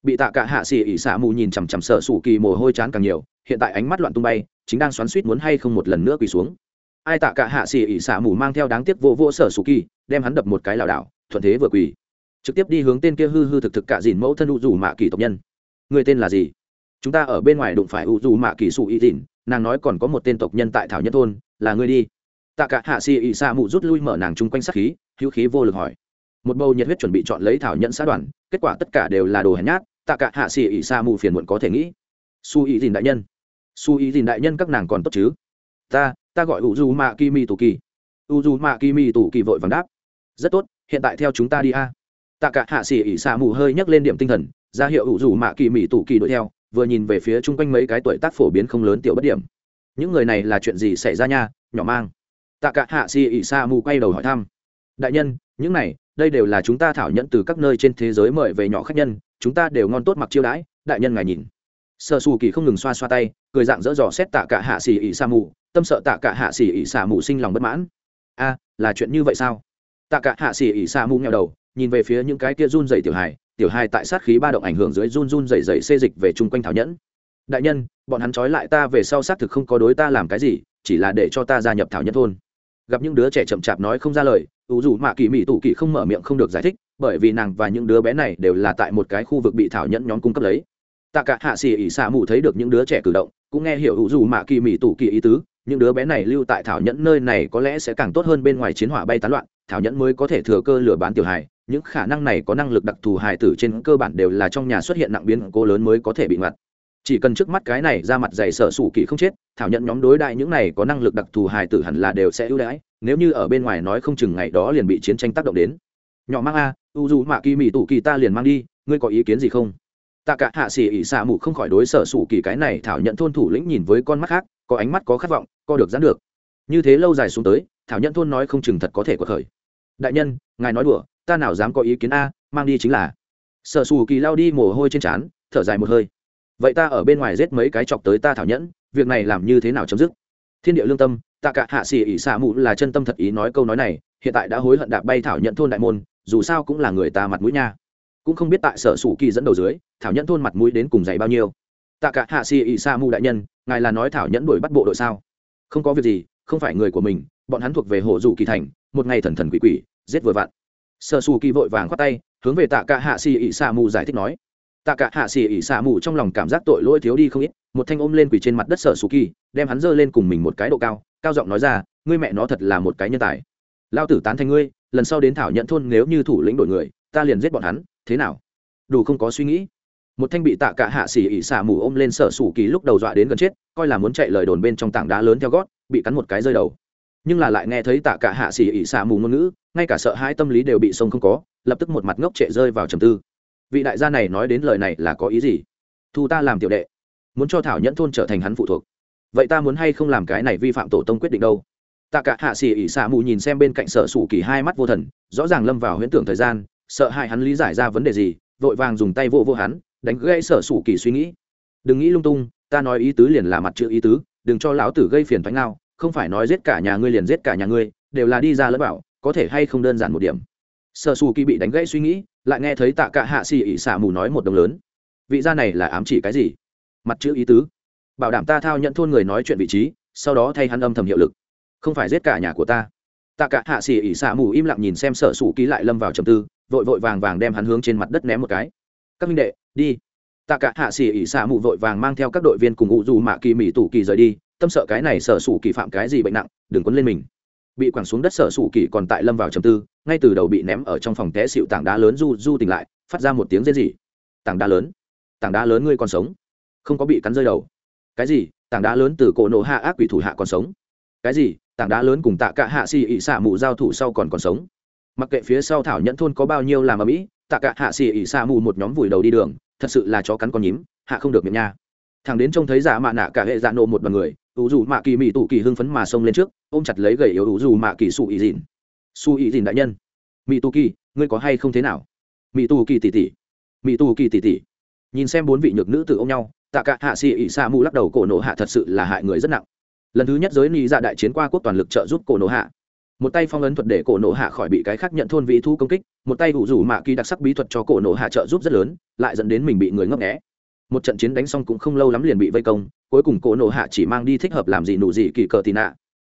Bị tạ cả hạ xỉ ỉ xả mù nhìn chằm chằm sợ sủ kỳ mồ hôi chán càng nhiều, hiện tại ánh mắt loạn tung bay, chính đang xoắn suýt muốn hay không một lần nữa quỳ xuống. Ai tạ cả hạ xỉ ỉ xả mù mang theo đáng tiếc vô vô sở sủ kỳ, đem hắn đập một cái lảo đảo, thuận thế vừa quỳ trực tiếp đi hướng tên kia hư hư thực thực cả dìn mẫu thân u dù mạ kỳ tộc nhân. Người tên là gì? Chúng ta ở bên ngoài đụng phải u dù mạ kỳ sụ y dìn, nàng nói còn có một tên tộc nhân tại thảo nhân thôn, là người đi. Tạ cả hạ xì ị xa mù rút lui mở nàng chung quanh sát khí, hữu khí vô lực hỏi. Một bầu nhiệt huyết chuẩn bị chọn lấy thảo nhận xã đoàn, kết quả tất cả đều là đồ hèn nhát, tạ cả hạ xì ị xa mù phiền muộn có thể nghĩ. Su ý dìn đại nhân. Su ý dìn đại nhân các nàng còn tốt chứ? Ta ta gọi u du mạ kimi tù kỳ. U du mạ kimi tù kỳ vội vàng đáp. Rất tốt, hiện tại theo chúng ta đi a tạ cả hạ xỉ ỉ xa mù hơi nhấc lên điểm tinh thần, ra hiệu ủ du mạ kỳ mỹ tù kỳ đuổi theo, vừa nhìn về phía chung quanh mấy cái tuổi tác phổ biến không lớn tiểu bất điểm. Những người này là chuyện gì xảy ra nha, nhỏ mang? Tạ cả hạ xỉ ỉ xa mù quay đầu hỏi thăm. Đại nhân, những này, đây đều là chúng ta thảo nhận từ các nơi trên thế giới mời về nhỏ khách nhân, chúng ta đều ngon tốt mặc chiêu đãi, đại nhân ngài nhìn. Sợ xù kỳ không ngừng xoa xoa tay, cười dạng dỡ dò xét tạ cả hạ xỉ ỉ sa mù, tâm sợ tạ cả hạ xỉ ỉ sa mù sinh lòng bất mãn. A, là chuyện như vậy sao? Tạ cả hạ xỉ ỉ sa mù nghèo đầu nhìn về phía những cái kia run dày tiểu hài tiểu hài tại sát khí ba động ảnh hưởng dưới run run dày dày xê dịch về chung quanh thảo nhẫn. Đại nhân, bọn hắn trói lại ta về sau xác thực không có đối ta làm cái gì, chỉ là để cho ta gia nhập thảo nhẫn thôn. Gặp những đứa trẻ chậm chạp nói không ra lời ủ dù mạ kỳ mỹ tủ kỳ không mở miệng không được giải thích, bởi vì nàng và những đứa bé này đều là tại một cái khu vực bị thảo nhẫn nhóm cung cấp lấy. Tạ cả hạ xì ỉ xạ mù thấy được những đứa trẻ cử động, cũng nghe hiểu ủ dù mạ kỳ mỹ tủ kỳ ý tứ, những đứa bé này lưu tại thảo nhẫn nơi này có lẽ sẽ càng tốt hơn bên ngoài chiến hỏa bay tán loạn thảo nhẫn mới có thể thừa cơ lừa bán tiểu hài, những khả năng này có năng lực đặc thù hài tử trên cơ bản đều là trong nhà xuất hiện nặng biến cố lớn mới có thể bị ngặt chỉ cần trước mắt cái này ra mặt dày sở sủ kỳ không chết, thảo nhận nhóm đối đại những này có năng lực đặc thù hài tử hẳn là đều sẽ ưu đãi, nếu như ở bên ngoài nói không chừng ngày đó liền bị chiến tranh tác động đến. Nhỏ mang a, u dù mạ kỳ mỹ tủ kỳ ta liền mang đi, ngươi có ý kiến gì không? Tạ cả hạ xỉ ỉ xạ mù không khỏi đối sở sủ kỳ cái này thảo nhận thôn thủ lĩnh nhìn với con mắt khác, có ánh mắt có khát vọng, co được dán được. Như thế lâu dài xuống tới thảo nhẫn thôn nói không chừng thật có thể có khởi. Đại nhân, ngài nói đùa, ta nào dám có ý kiến a, mang đi chính là. Sở xù kỳ lao đi mồ hôi trên trán, thở dài một hơi. Vậy ta ở bên ngoài giết mấy cái chọc tới ta thảo nhẫn, việc này làm như thế nào chấm dứt? Thiên địa lương tâm tạ cả hạ xỉ ỉ xạ mụ là chân tâm thật ý nói câu nói này, hiện tại đã hối hận đạp bay thảo nhẫn thôn đại môn, dù sao cũng là người ta mặt mũi nha. Cũng không biết tại sở sủ kỳ dẫn đầu dưới, thảo nhẫn thôn mặt mũi đến cùng dày bao nhiêu. Tạ cả hạ xỉ ỉ xạ mụ đại nhân, ngài là nói thảo nhẫn đuổi bắt bộ đội sao? Không có việc gì, không phải người của mình bọn hắn thuộc về hộ dù kỳ thành, một ngày thần thần quỷ quỷ, giết vừa vặn sở sủ kỳ vội vàng khoát tay, hướng về tạ cả hạ xì ỉ xạ mù giải thích nói. Tạ cả hạ xì ỉ xạ mù trong lòng cảm giác tội lỗi thiếu đi không ít, một thanh ôm lên quỳ trên mặt đất sở sù kỳ, đem hắn giơ lên cùng mình một cái độ cao cao giọng nói ra, ngươi mẹ nó thật là một cái nhân tài. Lao tử tán thành ngươi, lần sau đến thảo nhận thôn nếu như thủ lĩnh đổi người, ta liền giết bọn hắn, thế nào? Đủ không có suy nghĩ. Một thanh bị tạ cả hạ xỉ ỉ xả mù ôm lên sở sủ kỳ lúc đầu dọa đến gần chết, coi là muốn chạy lời đồn bên trong tảng đá lớn theo gót, bị cắn một cái rơi đầu nhưng là lại nghe thấy tạ cả hạ xỉ ỉ xạ mù ngôn ngữ, ngay cả sợ hai tâm lý đều bị sông không có, lập tức một mặt ngốc trệ rơi vào trầm tư. Vị đại gia này nói đến lời này là có ý gì? Thu ta làm tiểu đệ. Muốn cho thảo nhẫn thôn trở thành hắn phụ thuộc. Vậy ta muốn hay không làm cái này vi phạm tổ tông quyết định đâu? Tạ cả hạ xỉ ỉ xạ mù nhìn xem bên cạnh sợ sủ kỳ hai mắt vô thần, rõ ràng lâm vào huyễn tưởng thời gian, sợ hãi hắn lý giải ra vấn đề gì, vội vàng dùng tay vô vô hắn, đánh gãy sở sủ kỳ suy nghĩ. Đừng nghĩ lung tung, ta nói ý tứ liền là mặt chữ ý tứ, đừng cho lão tử gây phiền thoái nào không phải nói giết cả nhà ngươi liền giết cả nhà ngươi, đều là đi ra lẫn bảo có thể hay không đơn giản một điểm. Sở sủ kỳ bị đánh gãy suy nghĩ, lại nghe thấy tạ cả hạ xì ỉ xả mù nói một đồng lớn. Vị gia này là ám chỉ cái gì? Mặt chữ ý tứ. Bảo đảm ta thao nhận thôn người nói chuyện vị trí, sau đó thay hắn âm thầm hiệu lực. Không phải giết cả nhà của ta. Tạ cả hạ xì ỉ xả mù im lặng nhìn xem sở sủ ký lại lâm vào trầm tư, vội vội vàng vàng đem hắn hướng trên mặt đất ném một cái. Các minh đệ, đi. Tạ cả hạ xì ỉ xả mù vội vàng mang theo các đội viên cùng ngụ dù mạ kỳ mỹ tủ kỳ rời đi tâm sợ cái này sở sủ kỳ phạm cái gì bệnh nặng, đừng quấn lên mình. Bị quẳng xuống đất sở sủ kỳ còn tại lâm vào trầm tư, ngay từ đầu bị ném ở trong phòng té xịu tảng đá lớn du du tỉnh lại, phát ra một tiếng rên rỉ. Tảng đá lớn? Tảng đá lớn ngươi còn sống? Không có bị cắn rơi đầu. Cái gì? Tảng đá lớn từ cổ nổ hạ ác quỷ thủ hạ còn sống? Cái gì? Tảng đá lớn cùng tạ cả hạ xì ỉ xạ mù giao thủ sau còn còn sống? Mặc kệ phía sau thảo nhẫn thôn có bao nhiêu làm ở mỹ tạ cả hạ xì ỉ xạ mù một nhóm vùi đầu đi đường, thật sự là chó cắn con nhím, hạ không được miệng nha. Thằng đến trông thấy giả mạ nạ cả hệ dạ nộ một đoàn người ủ dù mạ kỳ mỹ tụ kỳ hưng phấn mà xông lên trước, ôm chặt lấy gầy yếu ủ dù mạ kỳ su ý dìn su ý dìn đại nhân. Mỹ tụ kỳ, ngươi có hay không thế nào? Mỹ tụ kỳ tỉ tỉ mỹ tụ kỳ tỉ tỉ nhìn xem bốn vị nhược nữ tự ôm nhau, tạ cả hạ xì ỉ sa mù lắc đầu, cổ nổ hạ thật sự là hại người rất nặng. Lần thứ nhất giới ni dạ đại chiến qua quốc toàn lực trợ giúp cổ nổ hạ. Một tay phong ấn thuật để cổ nổ hạ khỏi bị cái khác nhận thôn vị thu công kích, một tay ủ rủ mạ kỳ đặc sắc bí thuật cho cổ nổ hạ trợ giúp rất lớn, lại dẫn đến mình bị người ngấp nghẽ một trận chiến đánh xong cũng không lâu lắm liền bị vây công, cuối cùng cổ nộ hạ chỉ mang đi thích hợp làm gì nụ gì kỳ cờ tì nạ.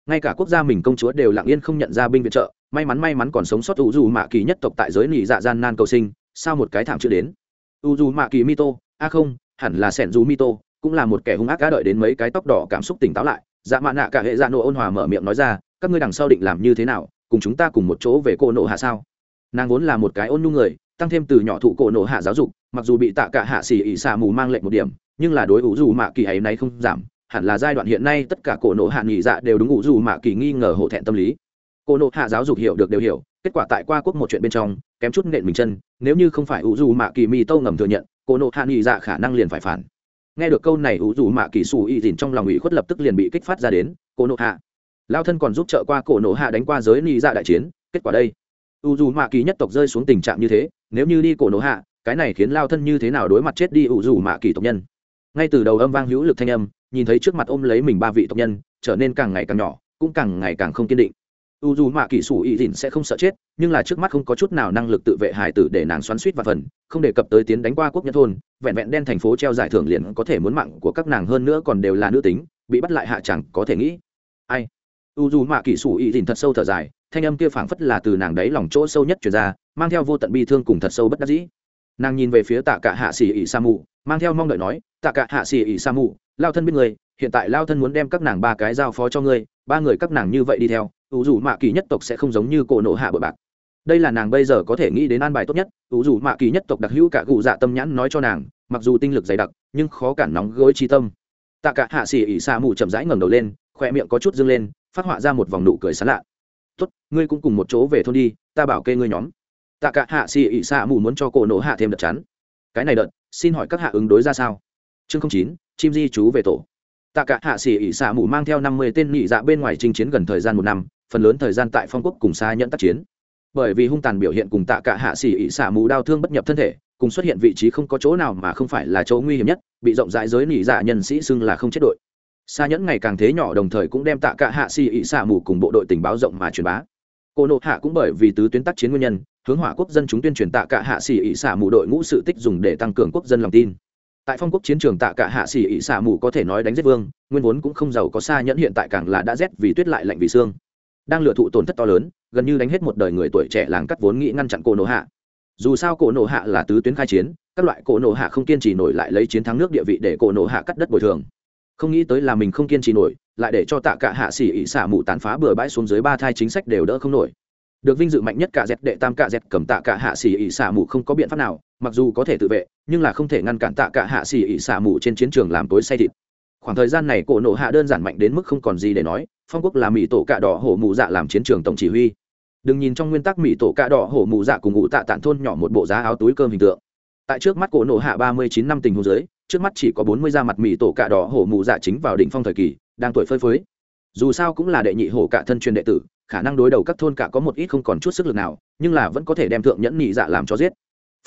Ngay cả quốc gia mình công chúa đều lặng yên không nhận ra binh viện trợ, may mắn may mắn còn sống sót u dù mạ kỳ nhất tộc tại giới nỉ dạ gian nan cầu sinh, sao một cái thảm chưa đến. U dù mạ kỳ mito, a không, hẳn là sẻn dù mito, cũng là một kẻ hung ác cá đợi đến mấy cái tóc đỏ cảm xúc tỉnh táo lại. Dạ mạ nạ cả hệ dạ nộ ôn hòa mở miệng nói ra, các ngươi đằng sau định làm như thế nào, cùng chúng ta cùng một chỗ về cô nộ hạ sao? Nàng vốn là một cái ôn nhu người tăng thêm từ nhỏ thụ cổ nổ hạ giáo dục, mặc dù bị tạ cả hạ xỉ ỉ xà mù mang lệnh một điểm, nhưng là đối ủ dù mạ kỳ ấy này không giảm. Hẳn là giai đoạn hiện nay tất cả cổ nộ hạ nghỉ dạ đều đúng ủ dù mạ kỳ nghi ngờ hổ thẹn tâm lý. Cổ nộ hạ giáo dục hiểu được đều hiểu, kết quả tại qua quốc một chuyện bên trong, kém chút nện mình chân, nếu như không phải ủ dù mạ kỳ mi tâu ngầm thừa nhận, cổ nộ hạ nghỉ dạ khả năng liền phải phản. Nghe được câu này ủ dù mạ kỳ xù y dìn trong lòng ủy khuất lập tức liền bị kích phát ra đến, cổ nộ hạ. Lao thân còn giúp trợ qua cổ nộ hạ đánh qua giới nghỉ dạ đại chiến, kết quả đây. Ủ dù mạ kỳ nhất tộc rơi xuống tình trạng như thế nếu như đi cổ nổ hạ, cái này khiến lao thân như thế nào đối mặt chết đi u rủ mạ kỳ tộc nhân? Ngay từ đầu âm vang hữu lực thanh âm, nhìn thấy trước mặt ôm lấy mình ba vị tộc nhân, trở nên càng ngày càng nhỏ, cũng càng ngày càng không kiên định. U dù mạ kỳ sủ ý dìn sẽ không sợ chết, nhưng là trước mắt không có chút nào năng lực tự vệ hải tử để nàng xoắn suýt và phần, không đề cập tới tiến đánh qua quốc nhân thôn, vẹn vẹn đen thành phố treo giải thưởng liền có thể muốn mạng của các nàng hơn nữa còn đều là nữ tính, bị bắt lại hạ chẳng có thể nghĩ. Ai? U dù mạ kỳ sủ ý dìn thật sâu thở dài thanh âm kia phảng phất là từ nàng đấy lòng chỗ sâu nhất truyền ra, mang theo vô tận bi thương cùng thật sâu bất đắc dĩ. Nàng nhìn về phía tạ cả hạ xỉ ỉ sa mù, mang theo mong đợi nói, tạ cả hạ xỉ ỉ sa mù, lao thân biết người, hiện tại lao thân muốn đem các nàng ba cái giao phó cho ngươi, ba người các nàng như vậy đi theo, ủ dù mạ kỳ nhất tộc sẽ không giống như cổ nộ hạ bội bạc. Đây là nàng bây giờ có thể nghĩ đến an bài tốt nhất, ủ dù mạ kỳ nhất tộc đặc hữu cả cụ dạ tâm nhãn nói cho nàng, mặc dù tinh lực dày đặc, nhưng khó cản nóng gối chi tâm. Tạ cả hạ xỉ ỉ sa mù chậm rãi ngẩng đầu lên, khoe miệng có chút dâng lên, phát họa ra một vòng nụ cười sán lạ tốt, ngươi cũng cùng một chỗ về thôn đi, ta bảo kê ngươi nhóm. Tạ cả hạ xì ỉ xạ mù muốn cho cổ nổ hạ thêm đợt chắn. Cái này đợt, xin hỏi các hạ ứng đối ra sao? Chương chín, chim di chú về tổ. Tạ cả hạ xì ỉ xạ mù mang theo năm mươi tên nhị dạ bên ngoài chinh chiến gần thời gian một năm, phần lớn thời gian tại phong quốc cùng xa nhận tác chiến. Bởi vì hung tàn biểu hiện cùng tạ cả hạ xì ỉ xạ mù đau thương bất nhập thân thể, cùng xuất hiện vị trí không có chỗ nào mà không phải là chỗ nguy hiểm nhất, bị rộng rãi giới nhị dạ nhân sĩ xưng là không chết đội xa nhẫn ngày càng thế nhỏ đồng thời cũng đem tạ cả hạ xì ị xả mù cùng bộ đội tình báo rộng mà truyền bá. Cô nộ hạ cũng bởi vì tứ tuyến tác chiến nguyên nhân, hướng hỏa quốc dân chúng tuyên truyền tạ cả hạ xì ị xả mù đội ngũ sự tích dùng để tăng cường quốc dân lòng tin. Tại phong quốc chiến trường tạ cả hạ xì ị xả mù có thể nói đánh giết vương, nguyên vốn cũng không giàu có xa nhẫn hiện tại càng là đã rét vì tuyết lại lạnh vì xương. Đang lựa thụ tổn thất to lớn, gần như đánh hết một đời người tuổi trẻ làng cắt vốn nghĩ ngăn chặn cổ nổ hạ. Dù sao cổ nổ hạ là tứ tuyến khai chiến, các loại cổ nổ hạ không kiên trì nổi lại lấy chiến thắng nước địa vị để cổ nổ hạ cắt đất bồi thường không nghĩ tới là mình không kiên trì nổi, lại để cho tạ cả hạ xỉ ỉ xả mù tàn phá bừa bãi xuống dưới ba thai chính sách đều đỡ không nổi. Được vinh dự mạnh nhất cả dẹt đệ tam cả dẹt cầm tạ cả hạ xỉ ỉ xả mù không có biện pháp nào, mặc dù có thể tự vệ, nhưng là không thể ngăn cản tạ cả hạ xỉ ỉ xả mù trên chiến trường làm tối say thịt. Khoảng thời gian này cổ nộ hạ đơn giản mạnh đến mức không còn gì để nói, phong quốc là mỹ tổ cạ đỏ hổ mù dạ làm chiến trường tổng chỉ huy. Đừng nhìn trong nguyên tắc mỹ tổ cạ đỏ hổ mù dạ cùng ngụ tạ tản thôn nhỏ một bộ giá áo túi cơm hình tượng. Tại trước mắt cổ nộ hạ ba mươi chín năm tình hồ dưới trước mắt chỉ có bốn mươi da mặt mì tổ cạ đỏ hổ mù dạ chính vào đỉnh phong thời kỳ, đang tuổi phơi phới. Dù sao cũng là đệ nhị hổ cạ thân truyền đệ tử, khả năng đối đầu các thôn cả có một ít không còn chút sức lực nào, nhưng là vẫn có thể đem thượng nhẫn nhị dạ làm cho giết.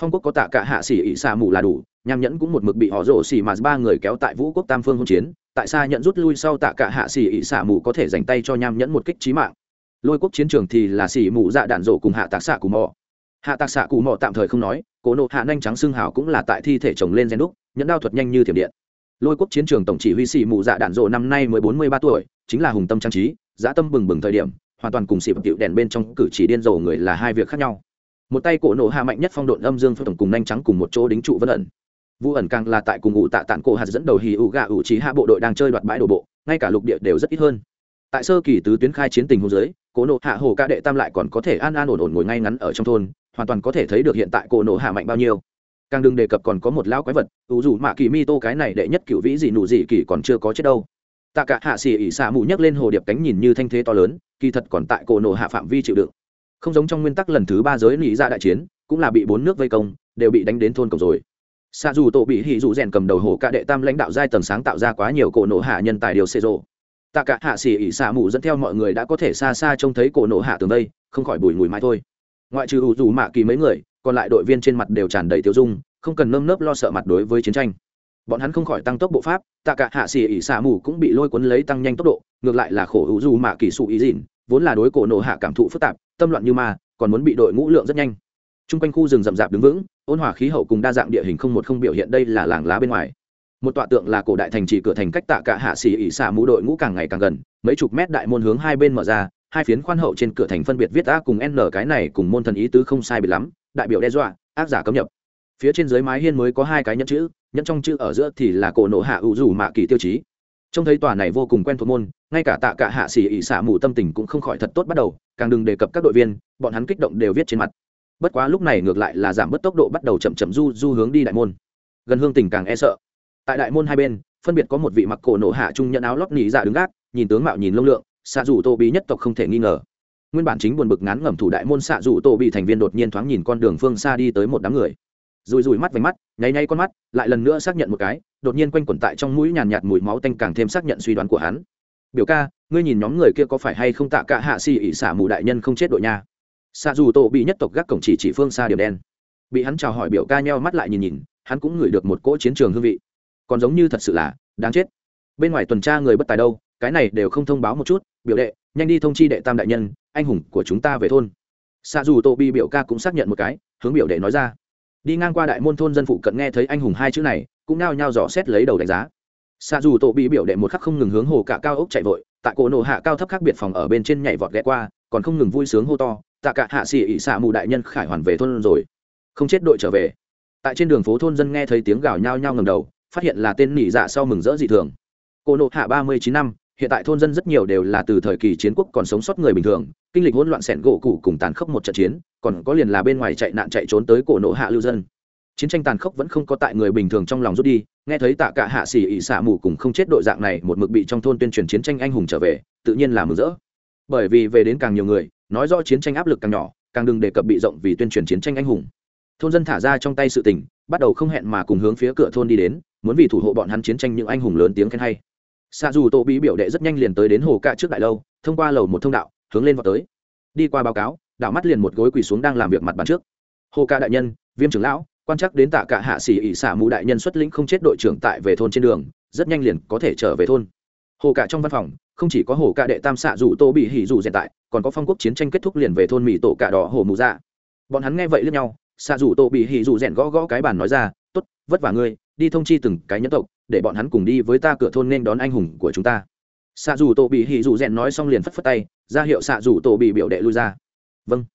Phong quốc có tạ cả hạ xỉ ỉ xà mù là đủ, nham nhẫn cũng một mực bị họ rổ xỉ mà ba người kéo tại vũ quốc tam phương hôn chiến, tại sao nhận rút lui sau tạ cả hạ xỉ ỉ xả mù có thể dành tay cho nham nhẫn một kích trí mạng. Lôi quốc chiến trường thì là xỉ mù dạ đạn rổ cùng hạ tạc xạ cù mò. Hạ tạc xạ cù mò tạm thời không nói, cố nộ hạ nhanh trắng xương hào cũng là tại thi thể chồng lên gen đúc nhẫn đao thuật nhanh như thiểm điện. Lôi quốc chiến trường tổng chỉ huy sĩ mù dạ đạn rộ năm nay mới bốn mươi ba tuổi, chính là hùng tâm trang trí, dã tâm bừng bừng thời điểm, hoàn toàn cùng xịp bập tiệu đèn bên trong cử chỉ điên rồ người là hai việc khác nhau. Một tay cổ nộ hạ mạnh nhất phong độn âm dương phong tổng cùng nhanh trắng cùng một chỗ đính trụ vân ẩn. Vu ẩn càng là tại cùng ngụ tạ tản cổ hạt dẫn đầu hì ụ gà ủ trí hạ bộ đội đang chơi đoạt bãi đổ bộ, ngay cả lục địa đều rất ít hơn. Tại sơ kỳ tứ tuyến khai chiến tình hồ dưới, cổ nộ hạ hồ ca đệ tam lại còn có thể an an ổn ổn ngồi ngay ngắn ở trong thôn, hoàn toàn có thể thấy được hiện tại cổ nộ hạ mạnh bao nhiêu càng đừng đề cập còn có một lão quái vật, ủ dù mạ kỳ mi tô cái này đệ nhất cựu vĩ gì nụ gì kỳ còn chưa có chết đâu. Tạ cả hạ xỉ ỉ xạ mù nhấc lên hồ điệp cánh nhìn như thanh thế to lớn, kỳ thật còn tại cổ nổ hạ phạm vi chịu đựng. Không giống trong nguyên tắc lần thứ ba giới lý ra dạ đại chiến, cũng là bị bốn nước vây công, đều bị đánh đến thôn cổng rồi. Xa dù tổ bị hỉ dù rèn cầm đầu hồ cả đệ tam lãnh đạo giai tầng sáng tạo ra quá nhiều cổ nổ hạ nhân tài điều xê rộ tạ cả hạ xỉ ỉ xạ mù dẫn theo mọi người đã có thể xa xa trông thấy cổ nổ hạ tường đây, không khỏi bùi ngùi mãi thôi. Ngoại trừ ủ dù mạ kỳ mấy người còn lại đội viên trên mặt đều tràn đầy tiêu dung, không cần nơm nớp lo sợ mặt đối với chiến tranh. Bọn hắn không khỏi tăng tốc bộ pháp, tạ cả hạ xỉ ỉ xả mù cũng bị lôi cuốn lấy tăng nhanh tốc độ, ngược lại là khổ hữu dù mạ kỳ sụ ý dịn, vốn là đối cổ nộ hạ cảm thụ phức tạp, tâm loạn như ma, còn muốn bị đội ngũ lượng rất nhanh. T r u n g quanh khu rừng rậm rạp đứng vững, ôn hòa khí hậu cùng đa dạng địa hình không một không biểu hiện đây là làng lá bên ngoài. Một tọa tượng là cổ đại thành trì cửa thành cách tạ cả hạ xỉ ỉ xả mũ đội ngũ càng ngày càng gần, mấy chục mét đại môn hướng hai bên mở ra, hai phiến khoan hậu trên cửa thành phân biệt viết a cùng n cái này cùng môn thần ý tứ không sai bị lắm đại biểu đe dọa, ác giả cấm nhập. Phía trên dưới mái hiên mới có hai cái nhẫn chữ, nhẫn trong chữ ở giữa thì là cổ nộ hạ ủ rủ mạ kỳ tiêu chí. Trông thấy tòa này vô cùng quen thuộc môn, ngay cả tạ cả hạ xỉ ỉ xả mù tâm tình cũng không khỏi thật tốt bắt đầu, càng đừng đề cập các đội viên, bọn hắn kích động đều viết trên mặt. Bất quá lúc này ngược lại là giảm bớt tốc độ bắt đầu chậm chậm du du hướng đi đại môn. Gần hương tình càng e sợ. Tại đại môn hai bên, phân biệt có một vị mặc cổ nổ hạ trung nhận áo lót nỉ dạ đứng gác, nhìn tướng mạo nhìn lông lượng xạ dù tô bí nhất tộc không thể nghi ngờ nguyên bản chính buồn bực ngán ngẩm thủ đại môn xạ dù tổ bị thành viên đột nhiên thoáng nhìn con đường phương xa đi tới một đám người. Rùi rùi mắt vánh mắt, nháy nháy con mắt, lại lần nữa xác nhận một cái, đột nhiên quanh quẩn tại trong mũi nhàn nhạt mùi máu tanh càng thêm xác nhận suy đoán của hắn. Biểu ca, ngươi nhìn nhóm người kia có phải hay không tạ cả hạ xì ỉ xả mù đại nhân không chết đội nha? Xạ dù tổ bị nhất tộc gác cổng chỉ chỉ phương xa điểm đen. Bị hắn chào hỏi biểu ca nheo mắt lại nhìn nhìn, hắn cũng ngửi được một cỗ chiến trường hương vị. Còn giống như thật sự là đáng chết. Bên ngoài tuần tra người bất tài đâu, cái này đều không thông báo một chút. Biểu đệ, nhanh đi thông chi đệ tam đại nhân anh hùng của chúng ta về thôn. Xạ dù tô bi biểu ca cũng xác nhận một cái, hướng biểu đệ nói ra. Đi ngang qua đại môn thôn dân phụ cận nghe thấy anh hùng hai chữ này, cũng nao nhao dò xét lấy đầu đánh giá. Xạ dù tổ bị biểu đệ một khắc không ngừng hướng hồ cả cao ốc chạy vội tại cổ nổ hạ cao thấp khác biệt phòng ở bên trên nhảy vọt ghé qua, còn không ngừng vui sướng hô to, tạ cả hạ xỉ ỉ xạ mù đại nhân khải hoàn về thôn rồi. Không chết đội trở về. Tại trên đường phố thôn dân nghe thấy tiếng gào nhao nhao ngầm đầu, phát hiện là tên nỉ dạ sau mừng rỡ dị thường. Cổ nộ hạ ba mươi chín năm hiện tại thôn dân rất nhiều đều là từ thời kỳ chiến quốc còn sống sót người bình thường, kinh lịch hỗn loạn sẻn gỗ cụ cùng tàn khốc một trận chiến, còn có liền là bên ngoài chạy nạn chạy trốn tới cổ nộ hạ lưu dân. Chiến tranh tàn khốc vẫn không có tại người bình thường trong lòng rút đi, nghe thấy tạ cả hạ xỉ ỉ xả mù cùng không chết đội dạng này một mực bị trong thôn tuyên truyền chiến tranh anh hùng trở về, tự nhiên là mừng rỡ. Bởi vì về đến càng nhiều người, nói rõ chiến tranh áp lực càng nhỏ, càng đừng đề cập bị rộng vì tuyên truyền chiến tranh anh hùng. Thôn dân thả ra trong tay sự tình, bắt đầu không hẹn mà cùng hướng phía cửa thôn đi đến, muốn vì thủ hộ bọn hắn chiến tranh những anh hùng lớn tiếng khen hay xạ dù tổ bí biểu đệ rất nhanh liền tới đến hồ cạ trước đại lâu, thông qua lầu một thông đạo, hướng lên vào tới. Đi qua báo cáo, đảo mắt liền một gối quỳ xuống đang làm việc mặt bàn trước. Hồ ca đại nhân, viêm trưởng lão, quan chắc đến tạ cả hạ sĩ ỉ xả mù đại nhân xuất lĩnh không chết đội trưởng tại về thôn trên đường, rất nhanh liền có thể trở về thôn. Hồ cả trong văn phòng, không chỉ có hồ Cạ đệ tam xạ dù tô bị hỉ dù rèn tại, còn có phong quốc chiến tranh kết thúc liền về thôn mỹ tổ cả đỏ hồ mù ra bọn hắn nghe vậy lẫn nhau, xạ dù tô bị hỉ dù rèn gõ gõ cái bàn nói ra, tốt, vất vả ngươi, đi thông chi từng cái nhân tộc để bọn hắn cùng đi với ta cửa thôn nên đón anh hùng của chúng ta. Xạ Dù tô bị hỉ Dù rèn nói xong liền phất phất tay, ra hiệu xạ Dù tô bị biểu đệ lui ra. Vâng.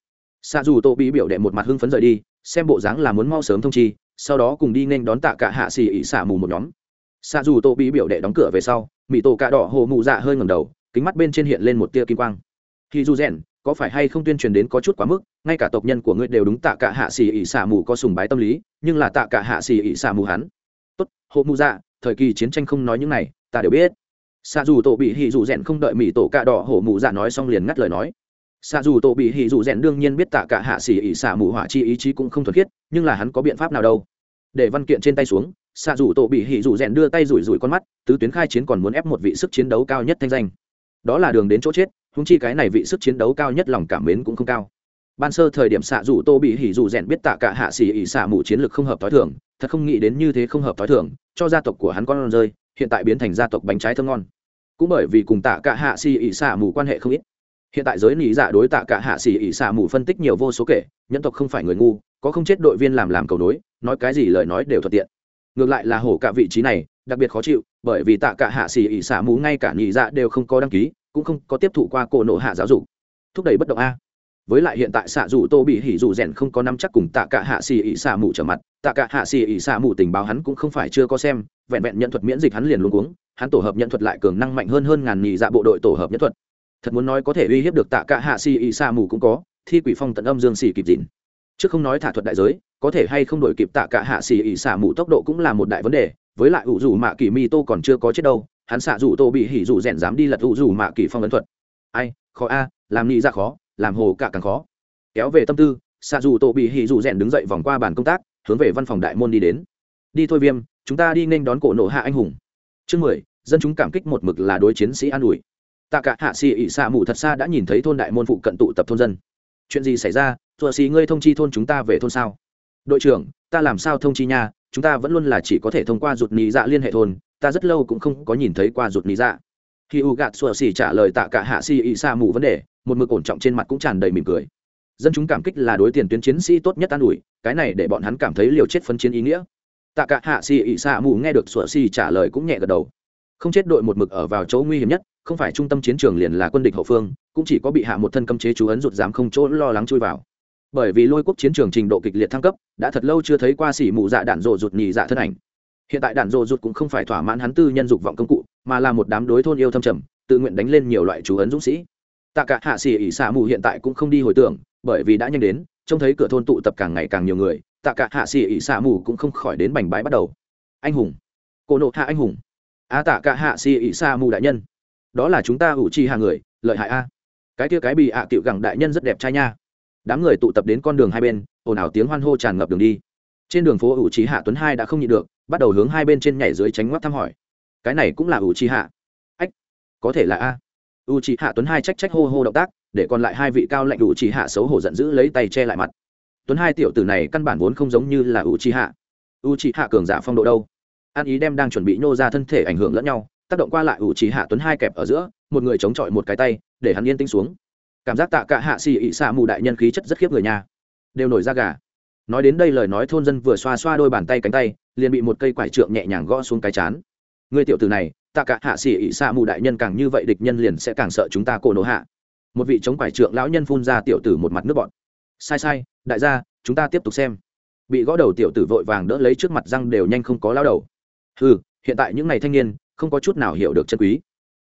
Xạ Dù tô bị biểu đệ một mặt hưng phấn rời đi, xem bộ dáng là muốn mau sớm thông chi, sau đó cùng đi nên đón tạ cả hạ xì ỉ xả mù một nhóm. Xạ dù tô bị biểu đệ đóng cửa về sau mỹ tổ cạ đỏ hồ mụ dạ hơi ngầm đầu, kính mắt bên trên hiện lên một tia kim quang. Hỉ Dù rèn, có phải hay không tuyên truyền đến có chút quá mức, ngay cả tộc nhân của ngươi đều đúng tạ cả hạ xì ỉ xả mù có sùng bái tâm lý, nhưng là tạ cả hạ xì ỉ xả mù hắn. Tốt, hồ mụ dạ thời kỳ chiến tranh không nói những này, ta đều biết. Xạ dù tổ bị hì dù rèn không đợi mỹ tổ cạ đỏ hổ mụ dạ nói xong liền ngắt lời nói. Xạ dù tổ bị hì dù rèn đương nhiên biết tạ cả hạ xỉ ỉ xả mù hỏa chi ý chí cũng không thuật khiết, nhưng là hắn có biện pháp nào đâu. Để văn kiện trên tay xuống xạ dù tổ bị hì dù rèn đưa tay rủi rủi con mắt, tứ tuyến khai chiến còn muốn ép một vị sức chiến đấu cao nhất thanh danh. Đó là đường đến chỗ chết húng chi cái này vị sức chiến đấu cao nhất lòng cảm mến cũng không cao ban sơ thời điểm xạ dù tô bị hỉ dù rèn biết tạ cả hạ xỉ ỉ xạ mù chiến lược không hợp t h o i thường, thật không nghĩ đến như thế không hợp t h o i thường, cho gia tộc của hắn con rơi, hiện tại biến thành gia tộc bánh trái thơm ngon. Cũng bởi vì cùng tạ cả hạ xỉ ỉ xạ mù quan hệ không ít. Hiện tại giới nỉ dạ đối tạ cả hạ xỉ ỉ xạ mù phân tích nhiều vô số kể, nhân tộc không phải người ngu, có không chết đội viên làm làm cầu nối, nói cái gì lời nói đều thuận tiện. Ngược lại là hổ cả vị trí này, đặc biệt khó chịu, bởi vì tạ cả hạ xỉ ỉ xạ mù ngay cả nỉ dạ đều không có đăng ký, cũng không có tiếp thụ qua cổ nộ hạ giáo dục. Thúc đẩy bất động a với lại hiện tại xạ dù tô bị hỉ dù rèn không có nắm chắc cùng tạ cả hạ xì ỉ xạ mù trở mặt. Tạ cả hạ xì ỉ xạ mù tình báo hắn cũng không phải chưa có xem. Vẹn vẹn nhận thuật miễn dịch hắn liền luôn cuống. Hắn tổ hợp nhận thuật lại cường năng mạnh hơn hơn ngàn nhị dạ bộ đội tổ hợp nhất thuật. Thật muốn nói có thể uy hiếp được tạ cả hạ xì ỉ xạ mù cũng có. Thi quỷ phong tận âm dương xì kịp dịn. Chứ không nói thả thuật đại giới, có thể hay không đổi kịp tạ cả hạ xì ỉ xạ mù tốc độ cũng là một đại vấn đề. Với lại ủ dù mạ kỳ mi tô còn chưa có chết đâu. Hắn xạ dù tô bị hỉ dù rèn dám đi lật ủ dù mạ kỳ phong ấn thuật. Ai, khó a, làm nhị ra khó làm hồ cả càng khó. Kéo về tâm tư xạ dù tổ bị hỉ dù rèn đứng dậy vòng qua bàn công tác, hướng về văn phòng đại môn đi đến. Đi thôi viêm, chúng ta đi nên đón cổ nổ hạ anh hùng. Chương mười, dân chúng cảm kích một mực là đối chiến sĩ an ủi. Tạ cả hạ xì ỉ xạ mù thật xa đã nhìn thấy thôn đại môn phụ cận tụ tập thôn dân. Chuyện gì xảy ra? Thua xì ngươi thông chi thôn chúng ta về thôn sao? Đội trưởng, ta làm sao thông chi nha? Chúng ta vẫn luôn là chỉ có thể thông qua rụt nhị dạ liên hệ thôn, ta rất lâu cũng không có nhìn thấy qua rụt nhị dạ. Khi u gạt xua xì trả lời tạ cả hạ xì ỉ xạ mù vấn đề một mực ổn trọng trên mặt cũng tràn đầy mỉm cười. Dân chúng cảm kích là đối tiền tuyến chiến sĩ tốt nhất an ủi, cái này để bọn hắn cảm thấy liều chết phân chiến ý nghĩa. Tạ cả hạ xì ỉ xạ mù nghe được xua xì trả lời cũng nhẹ gật đầu. Không chết đội một mực ở vào chỗ nguy hiểm nhất, không phải trung tâm chiến trường liền là quân địch hậu phương, cũng chỉ có bị hạ một thân cấm chế chú ấn rụt dám không chỗ lo lắng chui vào. Bởi vì lôi quốc chiến trường trình độ kịch liệt thăng cấp, đã thật lâu chưa thấy qua xỉ mù dạ đạn rộ rụt nhì dạ thân ảnh. Hiện tại đạn rộ rụt cũng không phải thỏa mãn hắn tư nhân dục vọng công cụ, mà là một đám đối thôn yêu thâm trầm, tự nguyện đánh lên nhiều loại chú ấn dũng sĩ tạ cả hạ xỉ ỉ xả mù hiện tại cũng không đi hồi tưởng, bởi vì đã nhanh đến, trông thấy cửa thôn tụ tập càng ngày càng nhiều người, tạ cả hạ xỉ ỉ xả mù cũng không khỏi đến bành bái bắt đầu. Anh hùng. Cổ nộ hạ anh hùng. A tạ cả hạ xỉ ỉ xả mù đại nhân. Đó là chúng ta ủ chi hàng người, lợi hại a. Cái kia cái bị ạ à tiệu gẳng đại nhân rất đẹp trai nha. Đám người tụ tập đến con đường hai bên, ồn ào tiếng hoan hô tràn ngập đường đi. Trên đường phố ủ trí hạ tuấn hai đã không nhịn được, bắt đầu hướng hai bên trên nhảy dưới tránh ngoắc thăm hỏi. Cái này cũng là ủ trí hạ. Ách, có thể là a u trí hạ tuấn hai trách trách hô hô động tác, để còn lại hai vị cao lệnh ủ trí hạ xấu hổ giận dữ lấy tay che lại mặt. Tuấn hai tiểu tử này căn bản vốn không giống như là ủ trí hạ u trí hạ cường giả phong độ đâu? An ý đem đang chuẩn bị nhô ra thân thể ảnh hưởng lẫn nhau, tác động qua lại ủ trí hạ tuấn hai kẹp ở giữa, một người chống chọi một cái tay, để hắn yên tĩnh xuống. Cảm giác tạ cả hạ xì ị xạ mù đại nhân khí chất rất khiếp người nhà đều nổi ra gà. Nói đến đây lời nói thôn dân vừa xoa xoa đôi bàn tay cánh tay, liền bị một cây quải trượng nhẹ nhàng gõ xuống cái chán. Người tiểu tử này tạ cả hạ xỉ ỉ xạ mù đại nhân càng như vậy địch nhân liền sẽ càng sợ chúng ta cổ nổ hạ. Một vị chống quải trượng lão nhân phun ra tiểu tử một mặt nước bọn sai sai, đại gia, chúng ta tiếp tục xem. Bị gõ đầu tiểu tử vội vàng đỡ lấy trước mặt răng đều nhanh không có lao đầu. Ừ hiện tại những ngày thanh niên, không có chút nào hiểu được chân quý.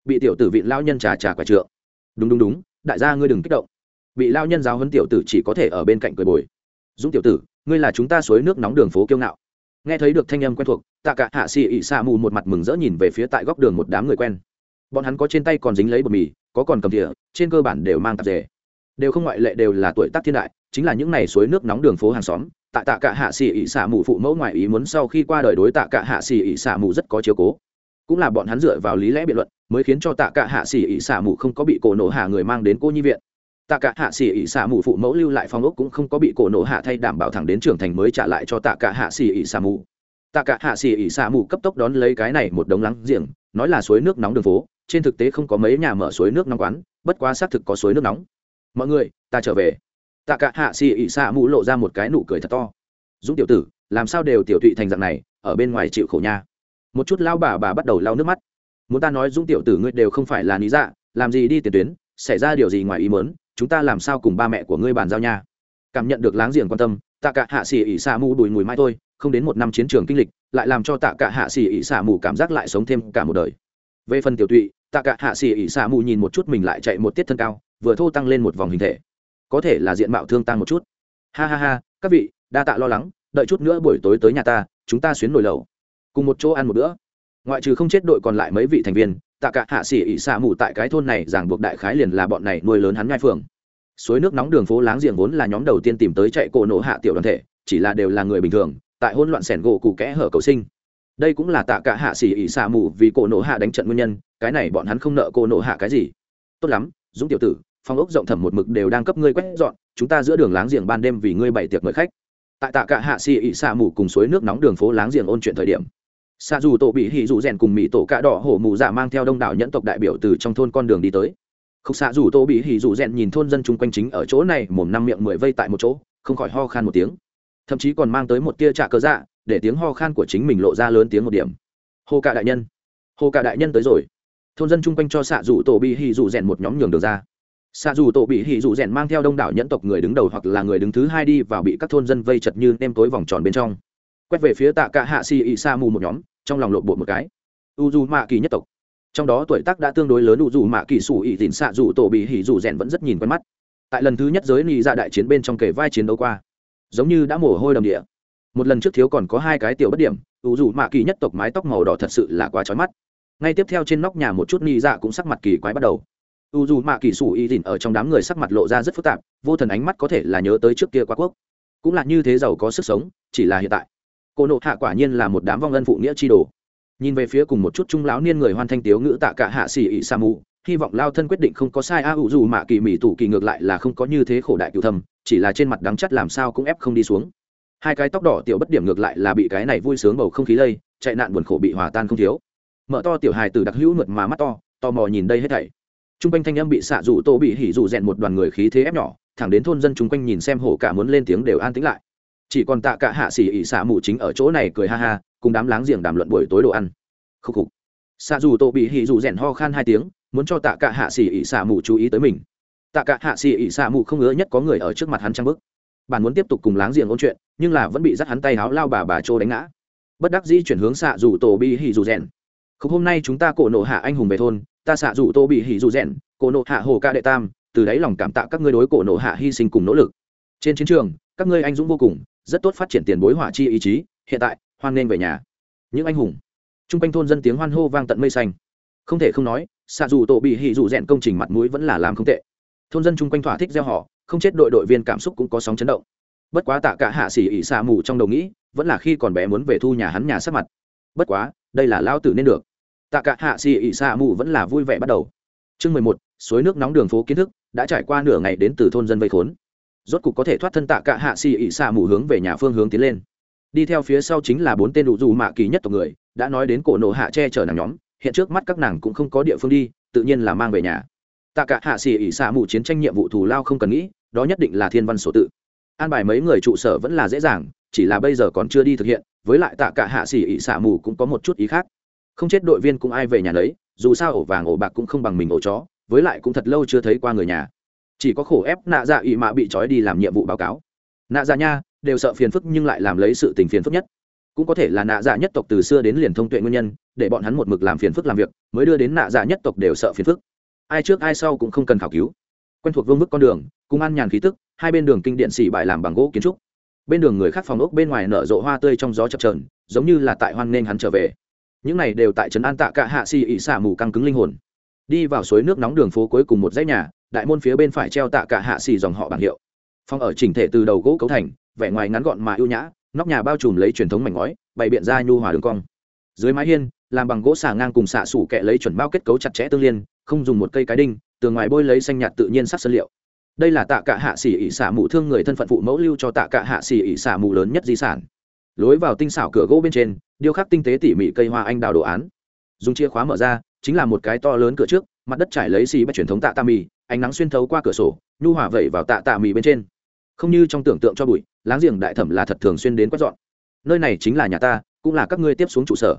Bị tiểu tử vị lao nhân trà trà quải trượng. Đúng đúng đúng, đại gia ngươi đừng kích động. Bị lao nhân giáo huấn tiểu tử chỉ có thể ở bên cạnh cười bồi. Dũng tiểu tử, ngươi là chúng ta suối nước nóng đường phố kiêu ngạo. Nghe thấy được thanh âm quen thuộc tạ cả hạ xì ỉ xạ mù một mặt mừng rỡ nhìn về phía tại góc đường một đám người quen. Bọn hắn có trên tay còn dính lấy bột mì, có còn cầm thìa, trên cơ bản đều mang tạp dề. Đều không ngoại lệ đều là tuổi tác thiên đại, chính là những ngày suối nước nóng đường phố hàng xóm, tại tạ cả hạ xì ỉ xạ mù phụ mẫu ngoại ý muốn sau khi qua đời đối tạ cả hạ xì ỉ xạ mù rất có chiếu cố. Cũng là bọn hắn dựa vào lý lẽ biện luận, mới khiến cho tạ cả hạ xì ỉ xả mù không có bị cổ nổ hạ người mang đến cô nhi viện. Tạ cả hạ xỉ ỉ xả mù phụ mẫu lưu lại phong ốc cũng không có bị cổ nổ hạ thay đảm bảo thẳng đến trưởng thành mới trả lại cho tạ cả hạ xỉ ỉ xả mù tạ cả hạ xỉ ỉ xạ mù cấp tốc đón lấy cái này một đống lắng giềng, nói là suối nước nóng đường phố, trên thực tế không có mấy nhà mở suối nước nóng quán, bất quá xác thực có suối nước nóng. Mọi người, ta trở về. Tạ cả hạ xỉ ỉ xạ mù lộ ra một cái nụ cười thật to. Dũng tiểu tử, làm sao đều tiểu tụy thành dạng này, ở bên ngoài chịu khổ nha. Một chút lao bà bà bắt đầu lau nước mắt. Muốn ta nói dũng tiểu tử ngươi đều không phải là lý dạ làm gì đi tiền tuyến, xảy ra điều gì ngoài ý mớn chúng ta làm sao cùng ba mẹ của ngươi bàn giao nha. Cảm nhận được láng giềng quan tâm, tạ cả hạ xỉ ỉ xả mù đùi mùi mai thôi không đến một năm chiến trường kinh lịch, lại làm cho tạ cả hạ xỉ ỉ xả mù cảm giác lại sống thêm cả một đời. Về phần tiểu tụy, tạ cả hạ xỉ ỉ xả mù nhìn một chút mình lại chạy một tiết thân cao, vừa thô tăng lên một vòng hình thể. Có thể là diện mạo thương tăng một chút. Ha ha ha, các vị, đa tạ lo lắng, đợi chút nữa buổi tối tới nhà ta, chúng ta xuyến nồi lẩu. Cùng một chỗ ăn một bữa. Ngoại trừ không chết đội còn lại mấy vị thành viên, tạ cả hạ xỉ ỉ xả mù tại cái thôn này giảng buộc đại khái liền là bọn này nuôi lớn hắn ngai phường. Suối nước nóng đường phố láng giềng vốn là nhóm đầu tiên tìm tới chạy cổ nổ hạ tiểu đoàn thể, chỉ là đều là người bình thường tại hỗn loạn sẻn gỗ cụ kẽ hở cầu sinh. Đây cũng là tạ cả hạ xỉ ỉ xạ mù vì cổ nổ hạ đánh trận nguyên nhân, cái này bọn hắn không nợ cổ nổ hạ cái gì. Tốt lắm, dũng tiểu tử phong ốc rộng thẩm một mực đều đang cấp ngươi quét dọn, chúng ta giữa đường láng giềng ban đêm vì ngươi bày tiệc mời khách. Tại tạ cả hạ xỉ ỉ xạ mù cùng suối nước nóng đường phố láng giềng ôn chuyện thời điểm. Xạ dù tổ bị hỉ dù rèn cùng mỹ tổ cạ đỏ hổ mù dạ mang theo đông đảo nhẫn tộc đại biểu từ trong thôn con đường đi tới. Không xạ dù tổ bị hỉ dù rèn nhìn thôn dân chung quanh chính ở chỗ này, mồm năm miệng mười vây tại một chỗ, không khỏi ho khan một tiếng thậm chí còn mang tới một tia trạ cơ dạ để tiếng ho khan của chính mình lộ ra lớn tiếng một điểm. Hồ cả đại nhân, hồ cả đại nhân tới rồi. Thôn dân chung quanh cho xạ dù tổ bị hỉ dù rèn một nhóm nhường được ra. Xạ dù tổ bị hỉ dù rèn mang theo đông đảo nhẫn tộc người đứng đầu hoặc là người đứng thứ hai đi vào bị các thôn dân vây chật như nem tối vòng tròn bên trong. Quét về phía tạ cả hạ xì ị sa mù một nhóm, trong lòng lộn bộ một cái. U dù mạ kỳ nhất tộc. Trong đó tuổi tác đã tương đối lớn u dù mạ kỳ sủ ị dịn xạ dù tổ bị hỉ dù rèn vẫn rất nhìn quen mắt. Tại lần thứ nhất giới nị ra đại chiến bên trong kể vai chiến đấu qua giống như đã mồ hôi đầm địa. Một lần trước thiếu còn có hai cái tiểu bất điểm u dù mạ kỳ nhất tộc mái tóc màu đỏ thật sự là quá trói mắt. Ngay tiếp theo trên nóc nhà một chút ni dạ cũng sắc mặt kỳ quái bắt đầu. U dù mạ kỳ sủ y dìn ở trong đám người sắc mặt lộ ra rất phức tạp, vô thần ánh mắt có thể là nhớ tới trước kia quá quốc. Cũng là như thế giàu có sức sống, chỉ là hiện tại. Cô nộ hạ quả nhiên là một đám vong ân phụ nghĩa chi đồ. Nhìn về phía cùng một chút trung lão niên người hoan thanh tiếu ngữ tạ cả hạ xỉ ỉ sa mù hy vọng lao thân quyết định không có sai a ủ dù mạ kỳ mỹ tủ kỳ ngược lại là không có như thế khổ đại cựu thầm chỉ là trên mặt đắng chắt làm sao cũng ép không đi xuống. Hai cái tóc đỏ tiểu bất điểm ngược lại là bị cái này vui sướng bầu không khí lây, chạy nạn buồn khổ bị hòa tan không thiếu. Mở to tiểu hài từ đặc hữu mượt mà mắt to, tò mò nhìn đây hết thảy. T r u n g quanh thanh âm bị xạ rủ tô bị hỉ rủ rèn một đoàn người khí thế ép nhỏ, thẳng đến thôn dân chung quanh nhìn xem hổ cả muốn lên tiếng đều an tĩnh lại. Chỉ còn tạ cả hạ xỉ ỉ xạ mù chính ở chỗ này cười ha ha, cùng đám láng giềng đàm luận buổi tối đồ ăn. Khúc khục. Xạ dù tô bị hỉ rủ rèn ho khan hai tiếng muốn cho tạ cả hạ xỉ ỉ xả mù chú ý tới mình. Tạ cả hạ xỉ ỉ xả mù không ngứa nhất có người ở trước mặt hắn trang bức bạn muốn tiếp tục cùng láng giềng ôn chuyện, nhưng là vẫn bị dắt hắn tay háo lao bà bà trô đánh ngã. Bất đắc dĩ chuyển hướng xạ dù tổ bị hỉ dù rèn. Không hôm nay chúng ta cổ nộ hạ anh hùng về thôn, ta xạ dù tô bị hỉ dù rèn, cổ nộ hạ hồ ca đệ tam, từ đấy lòng cảm tạ các ngươi đối cổ nộ hạ hy sinh cùng nỗ lực. Trên chiến trường, các ngươi anh dũng vô cùng, rất tốt phát triển tiền bối hỏa chi ý chí, hiện tại, hoan nên về nhà. Những anh hùng. T r u n g quanh thôn dân tiếng hoan hô vang tận mây xanh. Không thể không nói xạ dù tổ bị hỉ dù rèn công trình mặt mũi vẫn là làm không tệ. Thôn dân chung quanh thỏa thích gieo họ, không chết đội đội viên cảm xúc cũng có sóng chấn động. Bất quá tạ cả hạ xỉ ỉ xạ mù trong đầu nghĩ, vẫn là khi còn bé muốn về thu nhà hắn nhà sắp mặt. Bất quá, đây là lao tử nên được. Tạ cả hạ xỉ ỉ xạ mù vẫn là vui vẻ bắt đầu. Chương mười một, suối nước nóng đường phố kiến thức, đã trải qua nửa ngày đến từ thôn dân vây khốn. Rốt cục có thể thoát thân tạ cả hạ xỉ ỉ xạ mù hướng về nhà phương hướng tiến lên. Đi theo phía sau chính là bốn tên đủ dù mạ kỳ nhất tộc người, đã nói đến cổ nộ hạ che chở nàng nhóm hiện trước mắt các nàng cũng không có địa phương đi, tự nhiên là mang về nhà. Tạ cả hạ xì ỉ xạ mù chiến tranh nhiệm vụ thù lao không cần nghĩ, đó nhất định là thiên văn sổ tự. An bài mấy người trụ sở vẫn là dễ dàng, chỉ là bây giờ còn chưa đi thực hiện, với lại tạ cả hạ xỉ ỉ xạ mù cũng có một chút ý khác. Không chết đội viên cũng ai về nhà đấy dù sao ổ vàng ổ bạc cũng không bằng mình ổ chó, với lại cũng thật lâu chưa thấy qua người nhà. Chỉ có khổ ép nạ dạ ỵ mạ bị trói đi làm nhiệm vụ báo cáo. Nạ dạ nha, đều sợ phiền phức nhưng lại làm lấy sự tình phiền phức nhất cũng có thể là nạ dạ nhất tộc từ xưa đến liền thông tuệ nguyên nhân, để bọn hắn một mực làm phiền phức làm việc, mới đưa đến nạ dạ nhất tộc đều sợ phiền phức. Ai trước ai sau cũng không cần khảo cứu. Quen thuộc vương vức con đường cùng ăn nhàn khí tức, hai bên đường kinh điện xỉ bại làm bằng gỗ kiến trúc. Bên đường người khác phòng ốc bên ngoài nở rộ hoa tươi trong gió chập trờn giống như là tại hoan nên hắn trở về. Những này đều tại trấn an tạ cả hạ xì ỉ xả mù căng cứng linh hồn. Đi vào suối nước nóng đường phố cuối cùng một dãy nhà, đại môn phía bên phải treo tạ cả hạ xì dòng họ bảng hiệu. Phòng ở chỉnh thể từ đầu gỗ cấu thành, vẻ ngoài ngắn gọn mà ưu nhã nóc nhà bao trùm lấy truyền thống mảnh ngói, bày biện ra nhu hòa đường cong. Dưới mái hiên, làm bằng gỗ xà ngang cùng xạ sủ kẹ lấy chuẩn bao kết cấu chặt chẽ tương liên, không dùng một cây cái đinh, tường ngoài bôi lấy xanh nhạt tự nhiên sắc sơn liệu. Đây là tạ cả hạ xỉ ỉ xả mù thương người thân phận phụ mẫu lưu cho tạ cả hạ xỉ ỉ xả mù lớn nhất di sản. Lối vào tinh xảo cửa gỗ bên trên, điêu khắc tinh tế tỉ mỉ cây hoa anh đào đồ án. Dùng chìa khóa mở ra, chính là một cái to lớn cửa trước, mặt đất trải lấy xì bách truyền thống tạ tạ mì, ánh nắng xuyên thấu qua cửa sổ, nhu hỏa vẩy vào tạ tạ mì bên trên không như trong tưởng tượng cho bụi, láng giềng đại thẩm là thật thường xuyên đến quét dọn. Nơi này chính là nhà ta, cũng là các ngươi tiếp xuống trụ sở.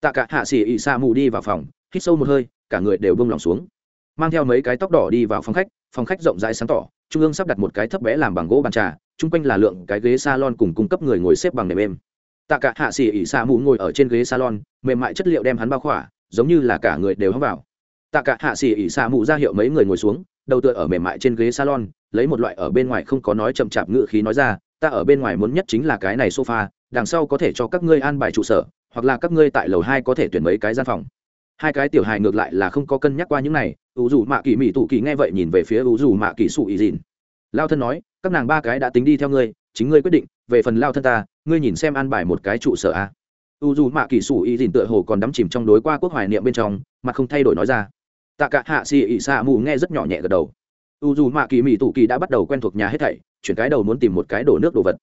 Tạ cả hạ xỉ ị xa mù đi vào phòng, hít sâu một hơi, cả người đều bông lòng xuống. Mang theo mấy cái tóc đỏ đi vào phòng khách phòng khách rộng rãi sáng tỏ, trung ương sắp đặt một cái thấp bé làm bằng gỗ bàn trà, chung quanh là lượng cái ghế salon cùng cung cấp người ngồi xếp bằng nệm êm. Tạ cả hạ xỉ ỉ xa mù ngồi ở trên ghế salon, mềm mại chất liệu đem hắn bao khỏa, giống như là cả người đều hóng vào. Tạ cả hạ xỉ ỉ xa mù ra hiệu mấy người ngồi xuống đầu tựa ở mềm mại trên ghế salon, lấy một loại ở bên ngoài không có nói chậm chạp ngự khí nói ra, ta ở bên ngoài muốn nhất chính là cái này sofa, đằng sau có thể cho các ngươi an bài trụ sở, hoặc là các ngươi tại lầu hai có thể tuyển mấy cái gian phòng. Hai cái tiểu hài ngược lại là không có cân nhắc qua những này ủ dù mạ kỳ mỹ tụ kỳ nghe vậy nhìn về phía ủ dù mạ kỳ sụ ý dìn lao thân nói, các nàng ba cái đã tính đi theo ngươi, chính ngươi quyết định, về phần lao thân ta, ngươi nhìn xem an bài một cái trụ sở a. U dù mạ kỳ sụ ý dìn tựa hồ còn đắm chìm trong đối qua quốc hoài niệm bên trong mà không thay đổi nói ra tạ cả hạ xì ỉ xạ mù nghe rất nhỏ nhẹ gật đầu. U dù mạ kỳ mỹ tụ kỳ đã bắt đầu quen thuộc nhà hết thảy, chuyển cái đầu muốn tìm một cái đổ nước đồ vật.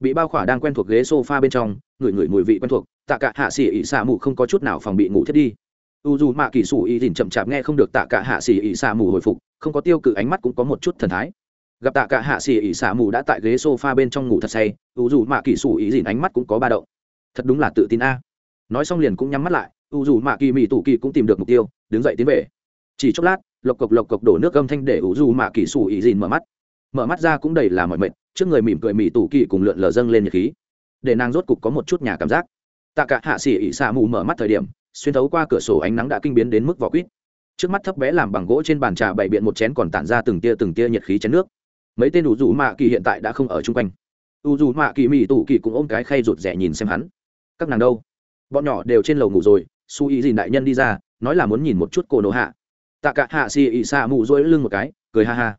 Bị bao khỏa đang quen thuộc ghế sofa bên trong ngửi ngửi mùi vị quen thuộc, tạ cả hạ xì ỉ xạ mù không có chút nào phòng bị ngủ thiết đi. U dù mạ kỳ sủ ý dìn chậm chạp nghe không được tạ cả hạ xì ỉ xạ mù hồi phục, không có tiêu cự ánh mắt cũng có một chút thần thái. Gặp tạ cả hạ xì ỉ xạ mù đã tại ghế sofa bên trong ngủ thật say, u dù mạ kỳ sủ ý dìn ánh mắt cũng có ba động. Thật đúng là tự tin a. Nói xong liền cũng nhắm mắt lại, u dù mạ kỳ mỹ tủ kỳ cũng tìm được mục tiêu, đứng dậy tiến về chỉ chốc lát, lộc cộc lộc cộc đổ nước âm thanh để u dù mạ kỳ xù ý dìn mở mắt. Mở mắt ra cũng đầy là mọi mệt, trước người mỉm cười mỉ tủ kỳ cùng lượn lờ dâng lên nhiệt khí. Để nàng rốt cục có một chút nhà cảm giác. Tạ cả hạ xỉ ỉ xạ mù mở mắt thời điểm, xuyên thấu qua cửa sổ ánh nắng đã kinh biến đến mức vỏ quýt. Trước mắt thấp bé làm bằng gỗ trên bàn trà bày biện một chén còn tản ra từng tia từng tia nhiệt khí chén nước. Mấy tên ủ dù mạ kỳ hiện tại đã không ở chung quanh. U dù mạ kỳ mỉ tủ kỳ cũng ôm cái khay rụt rẻ nhìn xem hắn. Các nàng đâu? Bọn nhỏ đều trên lầu ngủ rồi, su ý gì đại nhân đi ra, nói là muốn nhìn một chút cô nô hạ tạ cả hạ xì ỉ xạ mụ rỗi lưng một cái, cười ha ha.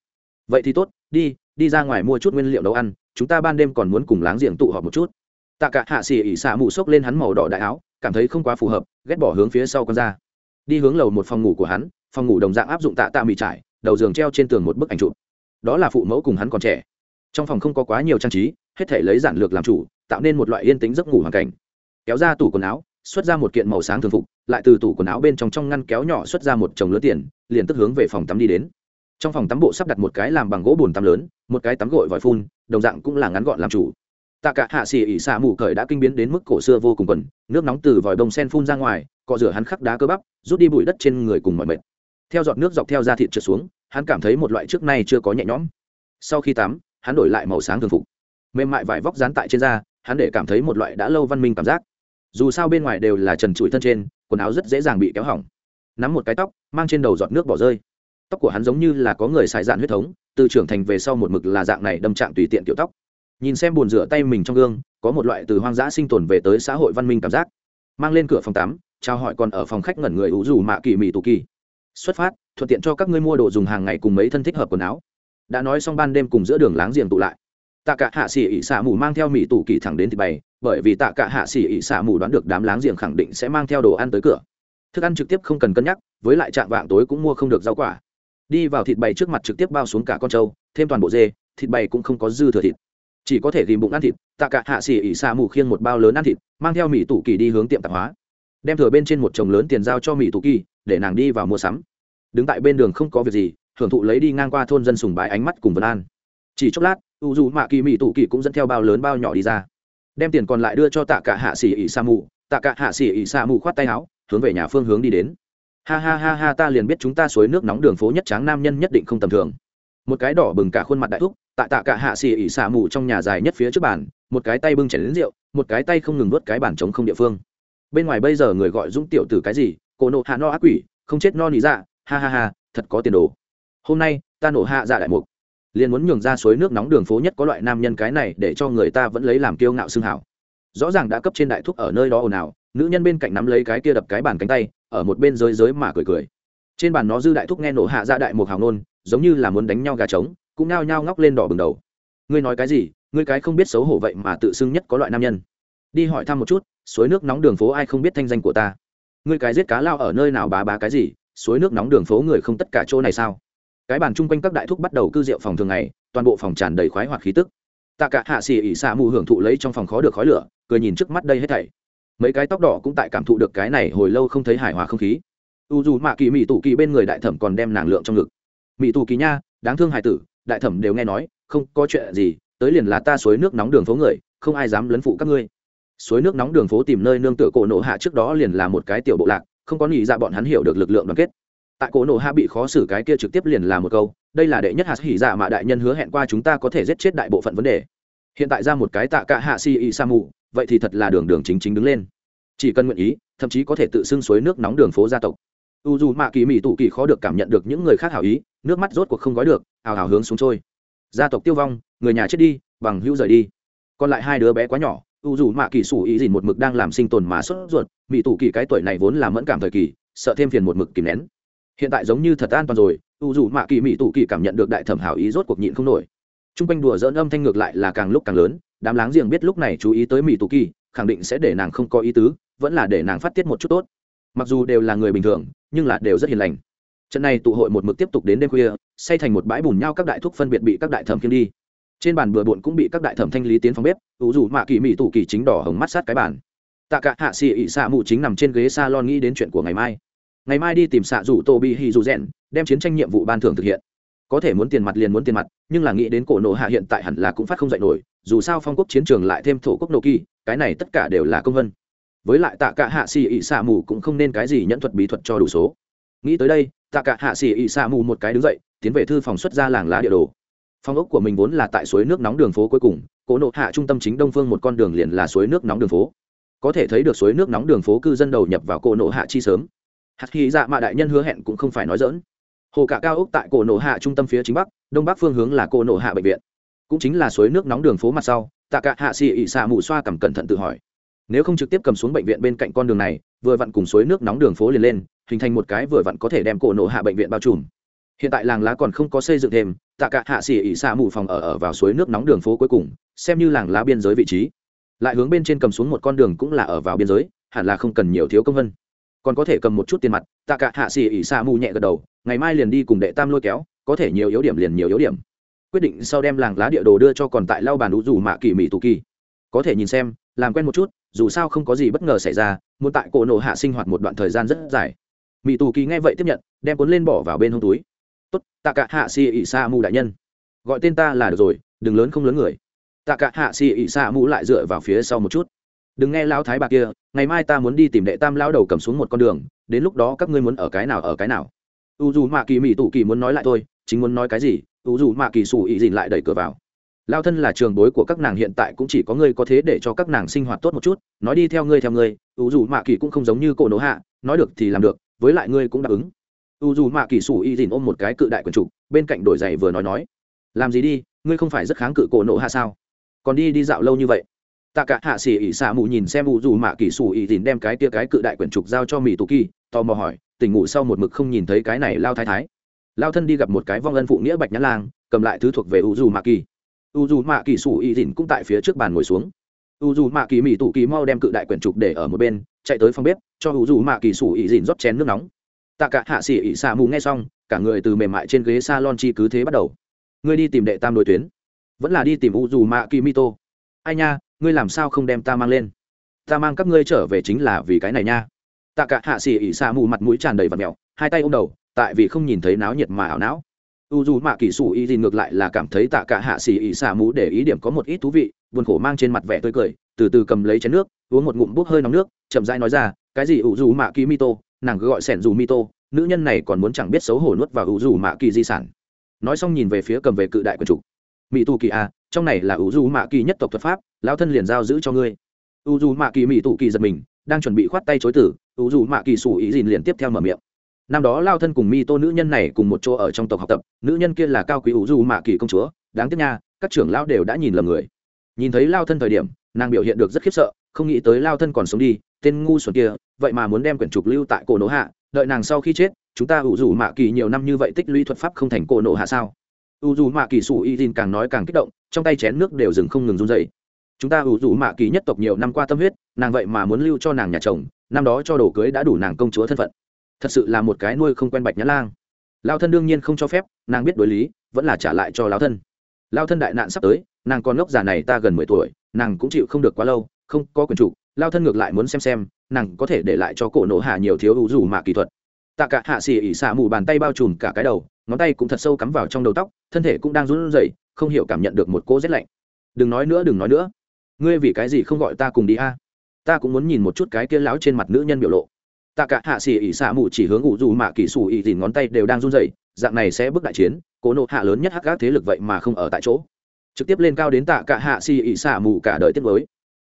Vậy thì tốt, đi đi ra ngoài mua chút nguyên liệu nấu ăn, chúng ta ban đêm còn muốn cùng láng giềng tụ họp một chút. Tạ cả hạ xì ỉ xạ mụ xốc lên hắn màu đỏ đại áo, cảm thấy không quá phù hợp, ghét bỏ hướng phía sau con ra. Đi hướng lầu một phòng ngủ của hắn, phòng ngủ đồng dạng áp dụng tạ tạ mì trải, đầu giường treo trên tường một bức ảnh chụp. Đó là phụ mẫu cùng hắn còn trẻ. Trong phòng không có quá nhiều trang trí, hết thể lấy giản lược làm chủ, tạo nên một loại yên tĩnh giấc ngủ hoàn cảnh. Kéo ra tủ quần áo xuất ra một kiện màu sáng thường phục, lại từ tủ quần áo bên trong trong ngăn kéo nhỏ xuất ra một chồng lớn tiền, liền tức hướng về phòng tắm đi đến. Trong phòng tắm bộ sắp đặt một cái làm bằng gỗ bồn tắm lớn, một cái tắm gội vòi phun, đồng dạng cũng là ngắn gọn làm chủ. Tạ cả hạ xì ỉ xạ mù cởi đã kinh biến đến mức cổ xưa vô cùng quần, nước nóng từ vòi bông sen phun ra ngoài, cọ rửa hắn khắc đá cơ bắp, rút đi bụi đất trên người cùng mọi mệt. Theo giọt nước dọc theo da thịt trượt xuống, hắn cảm thấy một loại trước nay chưa có nhẹ nhõm. Sau khi tắm, hắn đổi lại màu sáng thường phục. Mềm mại vải vóc dán tại trên da, hắn để cảm thấy một loại đã lâu văn minh cảm giác dù sao bên ngoài đều là trần trụi thân trên, quần áo rất dễ dàng bị kéo hỏng. Nắm một cái tóc, mang trên đầu giọt nước bỏ rơi. Tóc của hắn giống như là có người xài dạn huyết thống, từ trưởng thành về sau một mực là dạng này đâm trạng tùy tiện tiểu tóc. Nhìn xem bồn rửa tay mình trong gương, có một loại từ hoang dã sinh tồn về tới xã hội văn minh cảm giác. Mang lên cửa phòng tắm trao hỏi còn ở phòng khách ngẩn người ủ dù mạ kỳ mị tù kỳ. Xuất phát, thuận tiện cho các ngươi mua đồ dùng hàng ngày cùng mấy thân thích hợp quần áo. Đã nói xong ban đêm cùng giữa đường láng giềng tụ lại tạ cả hạ xỉ ỉ xả mù mang theo mỹ tủ kỳ thẳng đến thịt bày, bởi vì tạ cả hạ xỉ ỉ xả mù đoán được đám láng giềng khẳng định sẽ mang theo đồ ăn tới cửa. Thức ăn trực tiếp không cần cân nhắc, với lại trạng vạng tối cũng mua không được rau quả. Đi vào thịt bày trước mặt trực tiếp bao xuống cả con trâu, thêm toàn bộ dê, thịt bày cũng không có dư thừa thịt. Chỉ có thể tìm bụng ăn thịt, tạ cả hạ xỉ ỉ xả mù khiêng một bao lớn ăn thịt, mang theo mỹ tủ kỳ đi hướng tiệm tạp hóa. Đem thừa bên trên một chồng lớn tiền giao cho mỹ tủ kỳ, để nàng đi vào mua sắm. Đứng tại bên đường không có việc gì, hưởng thụ lấy đi ngang qua thôn dân sùng bái ánh mắt cùng vân an chỉ chốc lát, u dù mạ kỳ mỹ tủ kỳ cũng dẫn theo bao lớn bao nhỏ đi ra. Đem tiền còn lại đưa cho tạ cả hạ xỉ ỉ sa mù. Tạ cả hạ xỉ ỉ sa mù khoát tay áo, hướng về nhà phương hướng đi đến. Ha ha ha ha, ta liền biết chúng ta suối nước nóng đường phố nhất tráng nam nhân nhất định không tầm thường. Một cái đỏ bừng cả khuôn mặt đại thúc, tại tạ cả hạ xì ỉ xả mù trong nhà dài nhất phía trước bàn, một cái tay bưng chảy đến rượu, một cái tay không ngừng vớt cái bàn trống không địa phương. Bên ngoài bây giờ người gọi dũng tiểu từ cái gì? Cổ nộ hạ no ác quỷ, không chết no nỉ dạ. Ha ha ha, thật có tiền đồ. Hôm nay, ta nổ hạ dạ đại mục liền muốn nhường ra suối nước nóng đường phố nhất có loại nam nhân cái này để cho người ta vẫn lấy làm kiêu ngạo xương hảo. Rõ ràng đã cấp trên đại thúc ở nơi đó ồn ào, nữ nhân bên cạnh nắm lấy cái kia đập cái bàn cánh tay, ở một bên rơi rới mà cười cười. Trên bàn nó dư đại thúc nghe nổ hạ ra đại một hào nôn giống như là muốn đánh nhau gà trống, cũng nao nhao ngóc lên đỏ bừng đầu. Ngươi nói cái gì? Ngươi cái không biết xấu hổ vậy mà tự xưng nhất có loại nam nhân. Đi hỏi thăm một chút, suối nước nóng đường phố ai không biết thanh danh của ta? Ngươi cái giết cá lao ở nơi nào bá bá cái gì? Suối nước nóng đường phố người không tất cả chỗ này sao? Cái bàn chung quanh các đại thúc bắt đầu cư rượu phòng thường ngày, toàn bộ phòng tràn đầy khoái hoặc khí tức. Tạ cả hạ xì ỉ xạ mù hưởng thụ lấy trong phòng khó được khói lửa, cười nhìn trước mắt đây hết thảy. Mấy cái tóc đỏ cũng tại cảm thụ được cái này hồi lâu không thấy hài hòa không khí. U dù mạ kỳ mỹ tù kỳ bên người đại thẩm còn đem nàng lượng trong ngực. Mỹ tù kỳ nha, đáng thương hài tử, đại thẩm đều nghe nói, không có chuyện gì, tới liền là ta suối nước nóng đường phố người, không ai dám lấn phụ các ngươi. Suối nước nóng đường phố tìm nơi nương tựa cổ nộ hạ trước đó liền là một cái tiểu bộ lạc, không có nghĩ ra bọn hắn hiểu được lực lượng đoàn kết tại cổ nổ hạ bị khó xử cái kia trực tiếp liền là một câu, đây là đệ nhất hạt hỉ dạ mà đại nhân hứa hẹn qua chúng ta có thể giết chết đại bộ phận vấn đề. Hiện tại ra một cái tạ cả hạ si y sa mù, vậy thì thật là đường đường chính chính đứng lên. Chỉ cần nguyện ý, thậm chí có thể tự xưng suối nước nóng đường phố gia tộc. U dù mạ kỳ mỹ tụ kỳ khó được cảm nhận được những người khác hảo ý, nước mắt rốt cuộc không gói được, ào ào hướng xuống trôi. Gia tộc tiêu vong, người nhà chết đi, bằng hữu rời đi. Còn lại hai đứa bé quá nhỏ, u dù mạ kỳ sủ ý dìn một mực đang làm sinh tồn mà sốt ruột mỹ tụ kỳ cái tuổi này vốn là mẫn cảm thời kỳ, sợ thêm phiền một mực kìm nén hiện tại giống như thật an toàn rồi, u dù mạ kỳ mỹ tụ kỳ cảm nhận được đại thẩm hảo ý rốt cuộc nhịn không nổi. T r u n g quanh đùa dỡn âm thanh ngược lại là càng lúc càng lớn, đám láng giềng biết lúc này chú ý tới mỹ tụ kỳ, khẳng định sẽ để nàng không có ý tứ, vẫn là để nàng phát tiết một chút tốt. Mặc dù đều là người bình thường, nhưng là đều rất hiền lành. Trận này tụ hội một mực tiếp tục đến đêm khuya, xây thành một bãi bùn nhau các đại thúc phân biệt bị các đại thẩm kiêm đi. Trên bàn bừa bộn cũng bị các đại thẩm thanh lý tiến phòng bếp ủ dù mạ kỳ mỹ tủ kỳ chính đỏ hồng mắt sát cái bàn. Tạ cả hạ xì ị xạ mụ chính nằm trên ghế s a lon nghĩ đến chuyện của ngày mai ngày mai đi tìm xạ rủ tô bi hì dù rèn đem chiến tranh nhiệm vụ ban thưởng thực hiện. Có thể muốn tiền mặt liền muốn tiền mặt, nhưng là nghĩ đến cổ nộ hạ hiện tại hẳn là cũng phát không dạy nổi, dù sao phong quốc chiến trường lại thêm thổ quốc nộ kỳ, cái này tất cả đều là công vân. Với lại tạ cả hạ xì ị xạ mù cũng không nên cái gì nhẫn thuật bí thuật cho đủ số. Nghĩ tới đây, tạ cả hạ xì ị xạ mù một cái đứng dậy, tiến về thư phòng xuất ra làng lá địa đồ. Phong ốc của mình vốn là tại suối nước nóng đường phố cuối cùng, cổ nộ hạ trung tâm chính đông phương một con đường liền là suối nước nóng đường phố. Có thể thấy được suối nước nóng đường phố cư dân đầu nhập vào cổ nộ hạ chi sớm hạt hy dạ mạ đại nhân hứa hẹn cũng không phải nói dỡn hồ cả cao ốc tại cổ nổ hạ trung tâm phía chính bắc, đông bắc phương hướng là cổ nổ hạ bệnh viện. Cũng chính là suối nước nóng đường phố mặt sau, tạ cả hạ xì ị xạ mù xoa cầm cẩn thận tự hỏi. Nếu không trực tiếp cầm xuống bệnh viện bên cạnh con đường này, vừa vặn cùng suối nước nóng đường phố liền lên, hình thành một cái vừa vặn có thể đem cổ nổ hạ bệnh viện bao trùm. Hiện tại làng lá còn không có xây dựng thêm, tạ cả hạ xỉ ỉ xạ mù phòng ở ở vào suối nước nóng đường phố cuối cùng, xem như làng lá biên giới vị trí. Lại hướng bên trên cầm xuống một con đường cũng là ở vào biên giới, hẳn là không cần nhiều thiếu công vân còn có thể cầm một chút tiền mặt, tạ cả hạ xì ỉ xa mù nhẹ gật đầu, ngày mai liền đi cùng đệ tam lôi kéo, có thể nhiều yếu điểm liền nhiều yếu điểm. Quyết định sau đem làng lá địa đồ đưa cho còn tại lau bàn đủ dù mạ kỳ mỹ tù kỳ. Có thể nhìn xem, làm quen một chút, dù sao không có gì bất ngờ xảy ra, muốn tại cổ nổ hạ sinh hoạt một đoạn thời gian rất dài. Mỹ tù kỳ nghe vậy tiếp nhận, đem cuốn lên bỏ vào bên hông túi. Tốt, tạ cả hạ xì ỉ sa mù đại nhân. Gọi tên ta là được rồi, đừng lớn không lớn người. Tạ cả hạ xì ỉ sa mù lại dựa vào phía sau một chút đừng nghe lão thái bà kia, ngày mai ta muốn đi tìm đệ tam lão đầu cầm xuống một con đường, đến lúc đó các ngươi muốn ở cái nào ở cái nào. U dù mạ kỳ mỹ tụ kỳ muốn nói lại thôi, chính muốn nói cái gì, u dù mạ kỳ xù ý dìn lại đẩy cửa vào. Lao thân là trường bối của các nàng hiện tại cũng chỉ có ngươi có thế để cho các nàng sinh hoạt tốt một chút, nói đi theo ngươi theo ngươi, u dù mạ kỳ cũng không giống như cổ nỗ hạ, nói được thì làm được, với lại ngươi cũng đáp ứng. U dù mạ kỳ sủ y dìn ôm một cái cự đại quần trục, bên cạnh đổi giày vừa nói nói, làm gì đi, ngươi không phải rất kháng cự cổ nỗ hạ sao? Còn đi đi dạo lâu như vậy tạ cả hạ xỉ ỉ xạ mù nhìn xem u dù mạ kỳ sủ y dìn đem cái tia cái cự đại quyển trục giao cho mỹ tù kỳ, tò mò hỏi, tỉnh ngủ sau một mực không nhìn thấy cái này lao thái thái? Lao thân đi gặp một cái vong ân phụ nghĩa bạch nhã lang, cầm lại thứ thuộc về u dù mạ kỳ. U dù mạ kỳ sủ y dìn cũng tại phía trước bàn ngồi xuống. U dù mạ kỳ mỹ tù kỳ mau đem cự đại quyển trục để ở một bên, chạy tới phòng bếp, cho u dù mạ kỳ sủ y dìn rót chén nước nóng. Tạ cả hạ sĩ ỉ xạ mù nghe xong, cả người từ mềm mại trên ghế s a lon chi cứ thế bắt đầu. Ngươi đi tìm đệ tam đội tuyến. Vẫn là đi tìm u dù mạ kỳ mito ai nha ngươi làm sao không đem ta mang lên? Ta mang các ngươi trở về chính là vì cái này nha. Tạ cả hạ xì ỉ xa mù mặt mũi tràn đầy và mèo, hai tay ô m đầu, tại vì không nhìn thấy náo nhiệt mà ảo não. U dù mạ kỳ sủ y gì ngược lại là cảm thấy tạ cả hạ xì ỉ xa mù để ý điểm có một ít thú vị, buồn khổ mang trên mặt vẻ tươi cười, từ từ cầm lấy chén nước, uống một ngụm bốc hơi nóng nước, chậm rãi nói ra, cái gì u dù mạ kỳ mito nàng cứ gọi sẻn dù mito nữ nhân này còn muốn chẳng biết xấu hổ nuốt vào u dù mạ kỳ di sản. Nói xong nhìn về phía cầm về cự đại quần trục mỹ tu kỳ a trong này là u dù mạ kỳ nhất tộc thuật pháp Lão thân liền giao giữ cho ngươi. U dù mạ kỳ mỹ tu kỳ giật mình, đang chuẩn bị khoát tay chối tử, U dù mạ kỳ sủ ý dìn liền tiếp theo mở miệng. Năm đó lao thân cùng mi tô nữ nhân này cùng một chỗ ở trong tộc học tập, nữ nhân kia là cao quý U dù mạ kỳ công chúa, đáng tiếc nha, các trưởng lão đều đã nhìn lầm người. Nhìn thấy lao thân thời điểm, nàng biểu hiện được rất khiếp sợ, không nghĩ tới lao thân còn sống đi, tên ngu xuẩn kia, vậy mà muốn đem quyển trục lưu tại cổ nỗ hạ, đợi nàng sau khi chết, chúng ta ủ dù mạ kỳ nhiều năm như vậy tích lũy thuật pháp không thành cổ nổ hạ sao? U dù mạ kỳ sủ y dìn càng nói càng kích động, trong tay chén nước đều dừng không ngừng run dậy chúng ta ủ rủ mạ kỳ nhất tộc nhiều năm qua tâm huyết, nàng vậy mà muốn lưu cho nàng nhà chồng, năm đó cho đồ cưới đã đủ nàng công chúa thân phận. Thật sự là một cái nuôi không quen bạch nhã lang. Lao thân đương nhiên không cho phép, nàng biết đối lý, vẫn là trả lại cho lao thân. Lao thân đại nạn sắp tới, nàng còn ngốc già này ta gần mười tuổi, nàng cũng chịu không được quá lâu, không có quyền chủ, lao thân ngược lại muốn xem xem, nàng có thể để lại cho cổ nổ hạ nhiều thiếu ủ rủ mạ kỳ thuật. Tạ cả hạ xì ỉ xả mù bàn tay bao trùm cả cái đầu, ngón tay cũng thật sâu cắm vào trong đầu tóc, thân thể cũng đang run rẩy, không hiểu cảm nhận được một cô rét lạnh. Đừng nói nữa, đừng nói nữa ngươi vì cái gì không gọi ta cùng đi a? Ta cũng muốn nhìn một chút cái kia láo trên mặt nữ nhân biểu lộ. Tạ cả hạ xì ỉ xạ mù chỉ hướng ủ dù mạ kỹ xù ỉ dìn ngón tay đều đang run rẩy, dạng này sẽ bước đại chiến, cố nộ hạ lớn nhất hắc các thế lực vậy mà không ở tại chỗ. Trực tiếp lên cao đến tạ cả hạ xì ỉ xạ mù cả đời tiếp mới.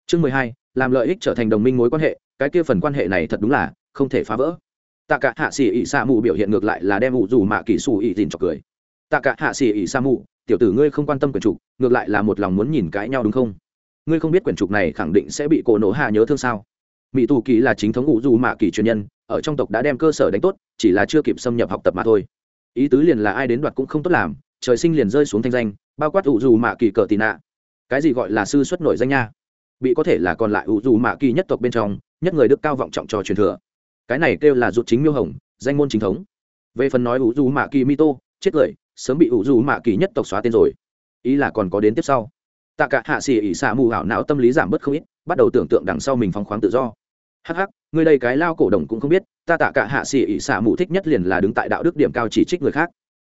Chương mười hai, làm lợi ích trở thành đồng minh mối quan hệ, cái kia phần quan hệ này thật đúng là không thể phá vỡ. Tạ cả hạ xì ỉ xạ mù biểu hiện ngược lại là đem ủ dù mạ kỹ xù ỉ dìn chọc cười. Tạ cả hạ xì ỉ xạ mù tiểu tử ngươi không quan tâm quyền chủ, ngược lại là một lòng muốn nhìn cãi nhau đúng không? Ngươi không biết quyển trục này khẳng định sẽ bị cổ nổ hạ nhớ thương sao? Mỹ tù kỳ là chính thống ngụ dù mạ kỳ truyền nhân, ở trong tộc đã đem cơ sở đánh tốt, chỉ là chưa kịp xâm nhập học tập mà thôi. Ý tứ liền là ai đến đoạt cũng không tốt làm, trời sinh liền rơi xuống thanh danh, bao quát ủ dù mạ kỳ cờ tị nạ. Cái gì gọi là sư xuất nổi danh nha? Bị có thể là còn lại ủ dù mạ kỳ nhất tộc bên trong, nhất người đức cao vọng trọng cho truyền thừa. Cái này kêu là rụt chính miêu hồng, danh môn chính thống. Về phần nói ủ dù mạ kỳ mito chết cười sớm bị ủ dù mạ kỳ nhất tộc xóa tên rồi. Ý là còn có đến tiếp sau tạ cả hạ xỉ ỉ xả mù hảo não tâm lý giảm bớt không ít, bắt đầu tưởng tượng đằng sau mình phóng khoáng tự do. Hắc hắc người đây cái lao cổ đồng cũng không biết, ta tạ cả hạ xỉ ỉ xả mù thích nhất liền là đứng tại đạo đức điểm cao chỉ trích người khác.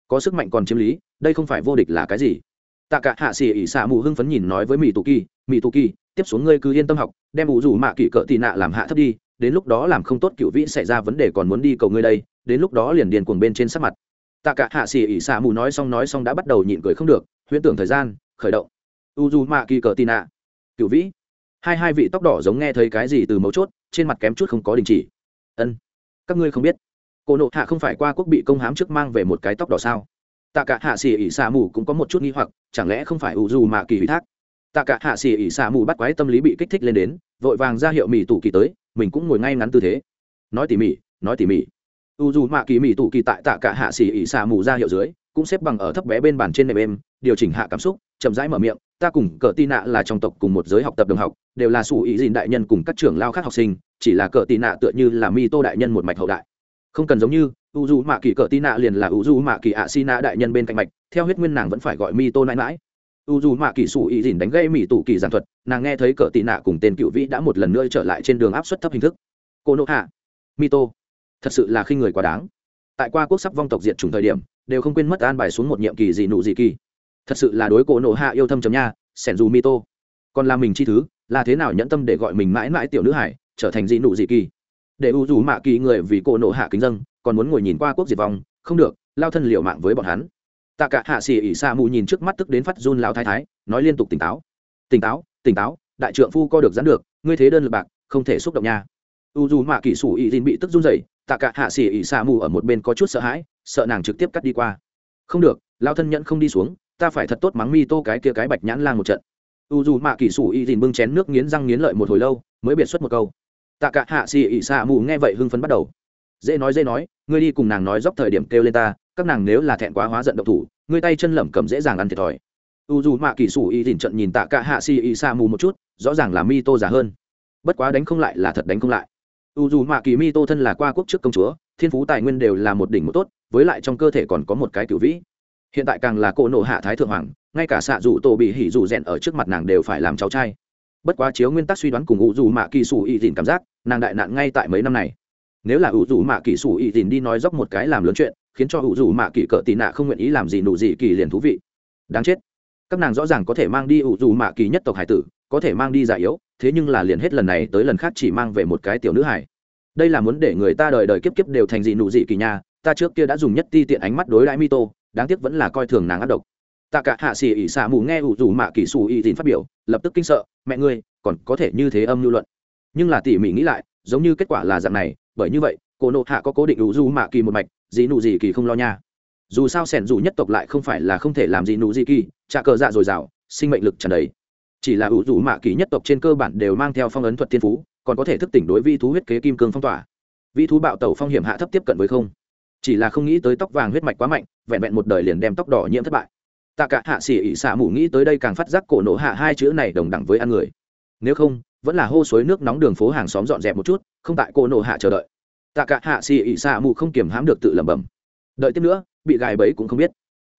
Có sức mạnh còn chiếm lý, đây không phải vô địch là cái gì? Tạ cả hạ xỉ ỉ xả mù hưng phấn nhìn nói với mỹ tù kỳ mỹ tù kỳ, tiếp xuống ngươi cứ yên tâm học, đem ủ rủ mạ kỷ cỡ tị nạ làm hạ thấp đi, đến lúc đó làm không tốt cựu vĩ xảy ra vấn đề còn muốn đi cầu ngươi đây, đến lúc đó liền điền cuồng bên trên sắc mặt. Tạ cả hạ xỉ ỉ xả mù nói xong nói xong đã bắt đầu nhịn cười không được, huyễn tưởng thời gian, khởi động u du mạ kỳ cờ tin ạ cựu vĩ. Hai hai vị tóc đỏ giống nghe thấy cái gì từ mấu chốt, trên mặt kém chút không có đình chỉ. Ân, các ngươi không biết. Cô nộ hạ không phải qua quốc bị công hám trước mang về một cái tóc đỏ sao? Tạ cả hạ xỉ ỉ xà mù cũng có một chút nghi hoặc, chẳng lẽ không phải u du mạ kỳ ủy thác tạ cả hạ xỉ ỉ xà mù bắt quái tâm lý bị kích thích lên đến, vội vàng ra hiệu mỹ tủ kỳ tới, mình cũng ngồi ngay ngắn tư thế. Nói tỉ mỉ, nói tỉ mỉ. U dù mạ kỳ mỹ tủ kỳ tại tạ cả hạ xỉ ỉ xà mù ra hiệu dưới, cũng xếp bằng ở thấp bé bên bàn trên nệm êm, điều chỉnh hạ cảm xúc, chậm rãi mở miệng ta cùng cờ tị nạ là trong tộc cùng một giới học tập đồng học, đều là sủ ý dìn đại nhân cùng các trưởng lao khác học sinh, chỉ là cờ tị nạ tựa như là mi tô đại nhân một mạch hậu đại. Không cần giống như, u du mạ kỳ cờ tị nạ liền là u du mạ kỳ ạ si nạ đại nhân bên cạnh mạch, theo huyết nguyên nàng vẫn phải gọi mi tô nãi mãi u du mạ kỳ sủ ý dìn đánh gây mỹ tủ kỳ giản thuật, nàng nghe thấy cờ tị nạ cùng tên cựu vĩ đã một lần nữa trở lại trên đường áp suất thấp hình thức. Cô nộ hạ, mi tô, thật sự là khi người quá đáng. Tại qua quốc sắp vong tộc diệt chủng thời điểm, đều không quên mất an bài xuống một nhiệm kỳ gì nụ gì kỳ thật sự là đối cổ nộ hạ yêu thâm chấm nha, sẻn dù mi tô. Còn là mình chi thứ, là thế nào nhẫn tâm để gọi mình mãi mãi tiểu nữ hải, trở thành dị nụ dị kỳ? Để u dù mạ kỳ người vì cổ nộ hạ kính dân, còn muốn ngồi nhìn qua quốc diệt vong, không được, lao thân liệu mạng với bọn hắn. Tạ cả hạ xì ỉ xa mù nhìn trước mắt tức đến phát run lao thái thái, nói liên tục tỉnh táo. Tỉnh táo tỉnh táo, đại trượng phu co được dán được, ngươi thế đơn lực bạc, không thể xúc động nha. U dù mạ kỳ sủ ỉ dìn bị tức run rẩy, tạ cả hạ xì ỉ xa mù ở một bên có chút sợ hãi, sợ nàng trực tiếp cắt đi qua. Không được, lao thân nhẫn không đi xuống ta phải thật tốt mắng mi tô cái kia cái bạch nhãn lang một trận. U dù mạ kỳ sủ y dìn bưng chén nước nghiến răng nghiến lợi một hồi lâu, mới biệt xuất một câu. Tạ cả hạ xì ỉ xạ mù nghe vậy hưng phấn bắt đầu. Dễ nói dễ nói, ngươi đi cùng nàng nói dốc thời điểm kêu lên ta, các nàng nếu là thẹn quá hóa giận độc thủ, ngươi tay chân lẩm cầm dễ dàng ăn thiệt thòi. U dù mạ kỳ sủ y dìn trận nhìn tạ cả hạ xì ỉ xạ mù một chút, rõ ràng là mi tô già hơn. Bất quá đánh không lại là thật đánh không lại. U dù mạ kỳ mi tô thân là qua quốc trước công chúa, thiên phú tài nguyên đều là một đỉnh một tốt, với lại trong cơ thể còn có một cái cửu vĩ hiện tại càng là cô nộ hạ thái thượng hoàng, ngay cả xạ dù tổ bị hỉ dù rèn ở trước mặt nàng đều phải làm cháu trai. Bất quá chiếu nguyên tắc suy đoán cùng ủ dù mạ kỳ sủ y dìn cảm giác, nàng đại nạn ngay tại mấy năm này. Nếu là ủ dù mạ kỳ sủ y dìn đi nói dốc một cái làm lớn chuyện, khiến cho ủ dù mạ kỳ cỡ tị nạ không nguyện ý làm gì nụ gì kỳ liền thú vị. Đáng chết. Các nàng rõ ràng có thể mang đi ủ dù mạ kỳ nhất tộc hải tử, có thể mang đi già yếu, thế nhưng là liền hết lần này tới lần khác chỉ mang về một cái tiểu nữ hải đây là muốn để người ta đời đời kiếp kiếp đều thành gì nụ dị kỳ nhà ta trước kia đã dùng nhất ti tiện ánh mắt đối đãi mito đáng tiếc vẫn là coi thường nàng ác độc. Tạ cả hạ xỉ ỉ xả mù nghe ủ rủ mạ kỳ xù ỉ tín phát biểu, lập tức kinh sợ, mẹ ngươi, còn có thể như thế âm lưu luận. Nhưng là tỉ mỉ nghĩ lại, giống như kết quả là dạng này, bởi như vậy, cô nộ hạ có cố định ủ rủ mạ kỳ một mạch gì nụ gì kỳ không lo nha. Dù sao sẻn dù nhất tộc lại không phải là không thể làm gì nụ gì kỳ trả cờ dạ dồi dào, sinh mệnh lực tràn đầy. Chỉ là ủ rủ mạ kỳ nhất tộc trên cơ bản đều mang theo phong ấn thuật thiên phú, còn có thể thức tỉnh đối vi thú huyết kế kim cương phong tỏa. Vi thú bạo tẩu phong hiểm hạ thấp tiếp cận với không chỉ là không nghĩ tới tóc vàng huyết mạch quá mạnh, vẹn vẹn một đời liền đem tóc đỏ nhiễm thất bại. Tạ cả hạ xỉ ỉ xả mù nghĩ tới đây càng phát giác cổ nổ hạ hai chữ này đồng đẳng với ăn người. Nếu không, vẫn là hô suối nước nóng đường phố hàng xóm dọn dẹp một chút, không tại cổ nổ hạ chờ đợi. Tạ cả hạ xỉ ỉ xả mù không kiềm hãm được tự lẩm bẩm. Đợi tiếp nữa, bị gài bẫy cũng không biết.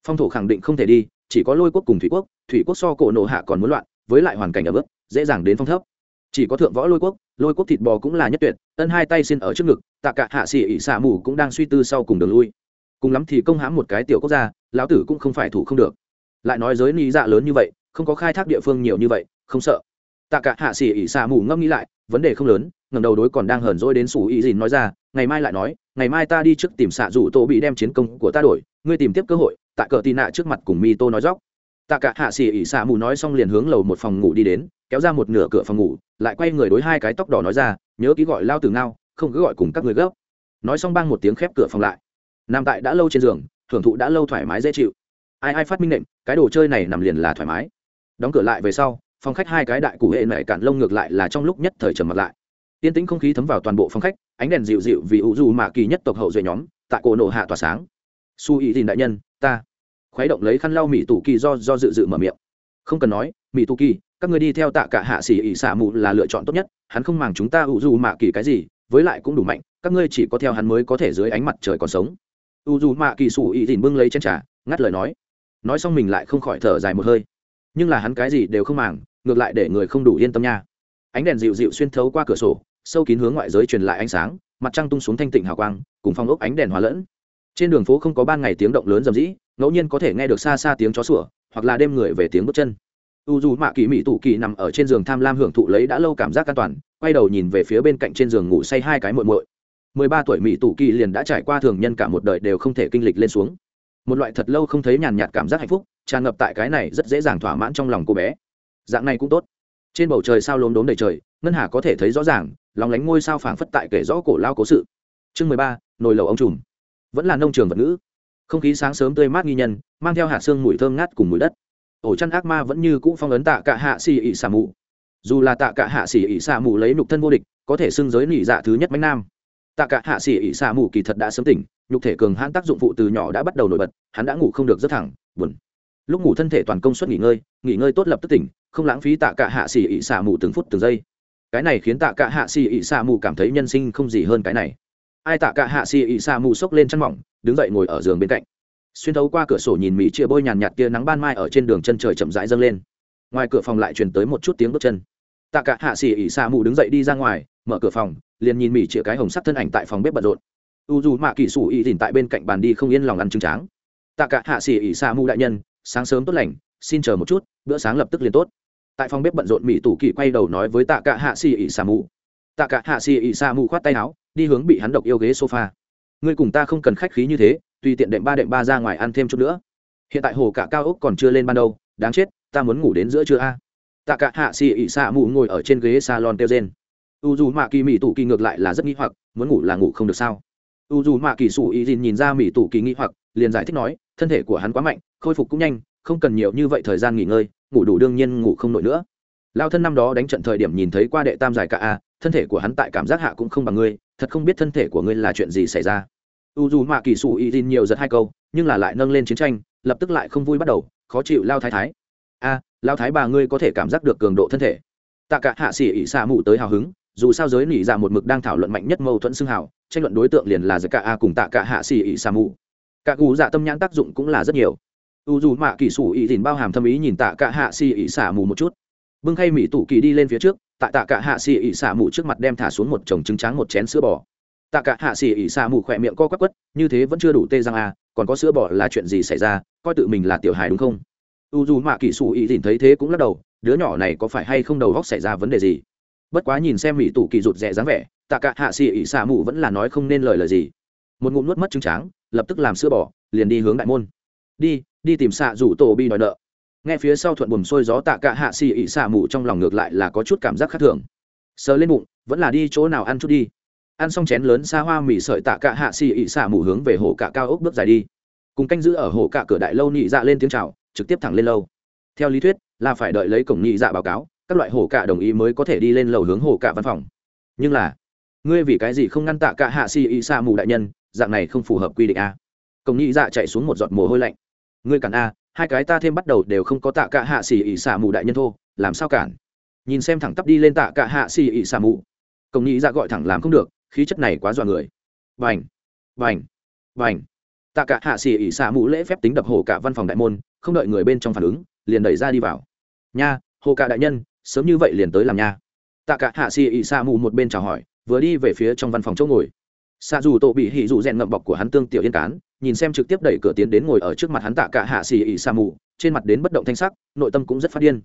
Phong thổ khẳng định không thể đi, chỉ có lôi quốc cùng thủy quốc thủy quốc so cổ nổ hạ còn muốn loạn, với lại hoàn cảnh ở bước dễ dàng đến phong thấp. Chỉ có thượng võ lôi quốc lôi quốc thịt bò cũng là nhất tuyệt, ân hai tay xin ở trước ngực tạ cả hạ Sĩ ỉ xạ mù cũng đang suy tư sau cùng đường lui. Cùng lắm thì công hãm một cái tiểu quốc gia, lão tử cũng không phải thủ không được. Lại nói giới lý dạ lớn như vậy, không có khai thác địa phương nhiều như vậy, không sợ. Tạ cả hạ Sĩ ỉ xạ mù ngâm nghĩ lại, vấn đề không lớn ngầm đầu đối còn đang hờn dỗi đến sủ ý gì nói ra, ngày mai lại nói, ngày mai ta đi trước tìm xạ rủ tô bị đem chiến công của ta đổi, ngươi tìm tiếp cơ hội Tạ cờ tì nạ trước mặt cùng mi tô nói dóc. Tạ cả hạ xỉ ỉ xạ mù nói xong liền hướng lầu một phòng ngủ đi đến, kéo ra một nửa cửa phòng ngủ, lại quay người đối hai cái tóc đỏ nói ra, nhớ ký gọi lao từ ngao không cứ gọi cùng các người gấp. Nói xong bang một tiếng khép cửa phòng lại. Nằm tại đã lâu trên giường, thưởng thụ đã lâu thoải mái dễ chịu. Ai ai phát minh nệm, cái đồ chơi này nằm liền là thoải mái. Đóng cửa lại về sau, phòng khách hai cái đại cụ hệ mẹ cạn lông ngược lại là trong lúc nhất thời trầm mặt lại. Tiên tĩnh không khí thấm vào toàn bộ phòng khách, ánh đèn dịu dịu vì ủ dù mạ kỳ nhất tộc hậu duệ nhóm tại cổ nổ hạ tỏa sáng. Su ý thì đại nhân, ta. Khuấy động lấy khăn lau mỹ tủ kỳ do do dự dự mở miệng. Không cần nói mỹ tủ kỳ, các người đi theo tạ cả hạ xỉ ỉ xả mù là lựa chọn tốt nhất, hắn không màng chúng ta ủ dù mạ kỳ cái gì với lại cũng đủ mạnh, các ngươi chỉ có theo hắn mới có thể dưới ánh mặt trời còn sống. U dù mạ kỳ sủ ý dìn bưng lấy chân trà, ngắt lời nói. Nói xong mình lại không khỏi thở dài một hơi. Nhưng là hắn cái gì đều không màng, ngược lại để người không đủ yên tâm nha. Ánh đèn dịu dịu xuyên thấu qua cửa sổ, sâu kín hướng ngoại giới truyền lại ánh sáng, mặt trăng tung xuống thanh tịnh hào quang, cùng phong ốc ánh đèn hòa lẫn. Trên đường phố không có ban ngày tiếng động lớn rầm rĩ, ngẫu nhiên có thể nghe được xa xa tiếng chó sủa, hoặc là đêm người về tiếng bước chân. U dù mạ kỳ mỹ tụ kỳ nằm ở trên giường tham lam hưởng thụ lấy đã lâu cảm giác an toàn quay đầu nhìn về phía bên cạnh trên giường ngủ say hai cái muội muội. Mười ba tuổi mỹ tụ kỳ liền đã trải qua thường nhân cả một đời đều không thể kinh lịch lên xuống. Một loại thật lâu không thấy nhàn nhạt cảm giác hạnh phúc, tràn ngập tại cái này rất dễ dàng thỏa mãn trong lòng cô bé. Dạng này cũng tốt. Trên bầu trời sao lốm đốm đầy trời, ngân hà có thể thấy rõ ràng lóng lánh ngôi sao phảng phất tại kể rõ cổ lao cố sự. Chương mười ba, nồi lẩu ông trùm. Vẫn là nông trường vật ngữ. Không khí sáng sớm tươi mát nghi nhân, mang theo hạt xương mùi thơm ngát cùng mùi đất. Ổ chăn ác ma vẫn như cũ phong ấn tạ cả hạ xì ỉ xà mụ dù là tạ cả hạ sĩ ỉ xạ mù lấy nhục thân vô địch, có thể xưng giới nỉ dạ thứ nhất bánh nam. Tạ cả hạ sĩ ỉ xạ mù kỳ thật đã sớm tỉnh, nhục thể cường hãn tác dụng phụ từ nhỏ đã bắt đầu nổi bật, hắn đã ngủ không được rất thẳng, buồn. Lúc ngủ thân thể toàn công suất nghỉ ngơi nghỉ ngơi tốt lập tức tỉnh, không lãng phí tạ cả hạ sĩ ỉ xạ mù từng phút từng giây. Cái này khiến tạ cả hạ sĩ ỉ xạ mù cảm thấy nhân sinh không gì hơn cái này. Ai tạ cả hạ sĩ ỉ xạ mù sốc lên chăn mỏng, đứng dậy ngồi ở giường bên cạnh. Xuyên thấu qua cửa sổ nhìn mỹ chia bôi nhàn nhạt tia nắng ban mai ở trên đường chân trời chậm rãi dâng lên ngoài cửa phòng lại truyền tới một chút tiếng bước chân. Tạ cả hạ xỉ ỉ xa mù đứng dậy đi ra ngoài, mở cửa phòng, liền nhìn mỹ chĩa cái hồng sắc thân ảnh tại phòng bếp bận rộn. U dù mạ kỳ sủ ỉ dìn tại bên cạnh bàn đi không yên lòng ăn trứng tráng. Tạ cả hạ xỉ ỉ xa mù đại nhân, sáng sớm tốt lành, xin chờ một chút, bữa sáng lập tức liền tốt. Tại phòng bếp bận rộn mỹ tủ kỳ quay đầu nói với tạ cả hạ xỉ ỉ xa mù. Tạ cả hạ xỉ ỉ xa mù khoát tay áo, đi hướng bị hắn độc yêu ghế sofa. Ngươi cùng ta không cần khách khí như thế, tùy tiện đệm ba đệm ba ra ngoài ăn thêm chút nữa. Hiện tại hồ cả cao ốc còn chưa lên ban đầu, đáng chết ta muốn ngủ đến giữa trưa a. Tạ cả hạ xì ỉ xạ mù ngồi ở trên ghế salon kêu gen. u dù mạ kỳ mỹ tủ kỳ ngược lại là rất nghĩ hoặc, muốn ngủ là ngủ không được sao? U dù mạ kỳ sủ ý dìn nhìn ra mỹ tủ kỳ nghĩ hoặc, liền giải thích nói, thân thể của hắn quá mạnh, khôi phục cũng nhanh, không cần nhiều như vậy thời gian nghỉ ngơi, ngủ đủ đương nhiên ngủ không nổi nữa. Lao thân năm đó đánh trận thời điểm nhìn thấy qua đệ tam giải cả a, thân thể của hắn tại cảm giác hạ cũng không bằng ngươi, thật không biết thân thể của ngươi là chuyện gì xảy ra. U dù mạ kỳ sủ y tin nhiều giật hai câu, nhưng là lại nâng lên chiến tranh, lập tức lại không vui bắt đầu, khó chịu lao thái thái lao thái bà ngươi có thể cảm giác được cường độ thân thể. Tạ cả hạ xỉ ỉ xạ mù tới hào hứng, dù sao giới nỉ ra một mực đang thảo luận mạnh nhất mâu thuẫn xưng hào, tranh luận đối tượng liền là giật cả a cùng tạ cả hạ xỉ ỉ xạ mù cả gù dạ tâm nhãn tác dụng cũng là rất nhiều. U dù mạ kỳ sủ ỉ dìn bao hàm thâm ý nhìn tạ cả hạ xỉ ỉ xạ mù một chút. Bưng khay mỹ tủ kỳ đi lên phía trước, tại tạ cả hạ xỉ ỉ xạ mù trước mặt đem thả xuống một chồng trứng trắng một chén sữa bò. Tạ cả hạ xỉ ỉ xạ mù khỏe miệng co quắp quất như thế vẫn chưa đủ tê răng à còn có sữa bò là chuyện gì xảy ra, coi tự mình là tiểu hài đúng không? U dù mạ kỳ sủ ý dìn thấy thế cũng lắc đầu đứa nhỏ này có phải hay không đầu góc xảy ra vấn đề gì? Bất quá nhìn xem mỹ tù kỳ rụt rè dáng vẻ tạ cả hạ xì ỉ xả mù vẫn là nói không nên lời lời gì. Một ngụm nuốt mất trứng tráng lập tức làm sữa bỏ, liền đi hướng đại môn. Đi đi tìm xạ rủ tổ bi đòi nợ. Nghe phía sau thuận buồm sôi gió tạ cả hạ xì ỉ xả mù trong lòng ngược lại là có chút cảm giác khác thường. Sờ lên bụng vẫn là đi chỗ nào ăn chút đi. Ăn xong chén lớn xa hoa mì sợi tạ cả hạ xì ị xả mù hướng về hồ cả cao ốc bước dài đi. Cùng canh giữ ở hồ cả cửa đại lâu nhị dạ lên tiếng chào trực tiếp thẳng lên lâu. Theo lý thuyết, là phải đợi lấy cổng nhị dạ báo cáo, các loại hồ cả đồng ý mới có thể đi lên lầu hướng hồ cả văn phòng. Nhưng là, ngươi vì cái gì không ngăn tạ cả hạ si y sa mù đại nhân, dạng này không phù hợp quy định a? Cổng nhị dạ chạy xuống một giọt mồ hôi lạnh. Ngươi cản a, hai cái ta thêm bắt đầu đều không có tạ cả hạ xỉ ỉ xả mù đại nhân thô, làm sao cản? Nhìn xem thẳng tắp đi lên tạ cả hạ xỉ ỉ xả mù. Cổng nhị dạ gọi thẳng làm không được, khí chất này quá dọa người. Vành vành vành tạ cả hạ xỉ ỉ xả mù lễ phép tính đập hồ cả văn phòng đại môn, không đợi người bên trong phản ứng, liền đẩy ra đi vào. Nha, hồ cả đại nhân, sớm như vậy liền tới làm nha. Tạ cả hạ xỉ ỉ xả mù một bên chào hỏi, vừa đi về phía trong văn phòng chỗ ngồi. Xa dù tổ bị hỉ dù rèn ngậm bọc của hắn tương tiểu yên cán, nhìn xem trực tiếp đẩy cửa tiến đến ngồi ở trước mặt hắn tạ cả hạ xì ỉ sa mù trên mặt đến bất động thanh sắc, nội tâm cũng rất phát điên.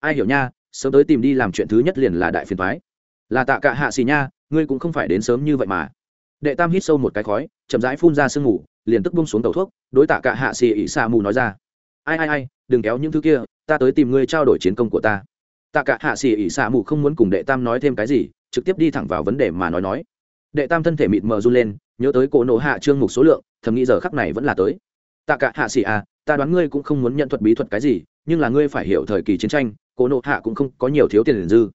Ai hiểu nha, sớm tới tìm đi làm chuyện thứ nhất liền là đại phiền thoái là tạ cả hạ xì nha, ngươi cũng không phải đến sớm như vậy mà. Đệ tam hít sâu một cái khói, chậm rãi phun ra sương mù liền tức bung xuống tàu thuốc, đối tạ cả hạ xì ỉ sa mù nói ra. Ai ai ai, đừng kéo những thứ kia, ta tới tìm ngươi trao đổi chiến công của ta. Tạ cả hạ xì ỉ sa mù không muốn cùng đệ tam nói thêm cái gì, trực tiếp đi thẳng vào vấn đề mà nói nói. Đệ tam thân thể mịt mờ run lên, nhớ tới cổ nổ hạ trương mục số lượng, thầm nghĩ giờ khắc này vẫn là tới. Tạ cả hạ xỉ à ta đoán ngươi cũng không muốn nhận thuật bí thuật cái gì, nhưng là ngươi phải hiểu thời kỳ chiến tranh, cổ nổ hạ cũng không có nhiều thiếu tiền dư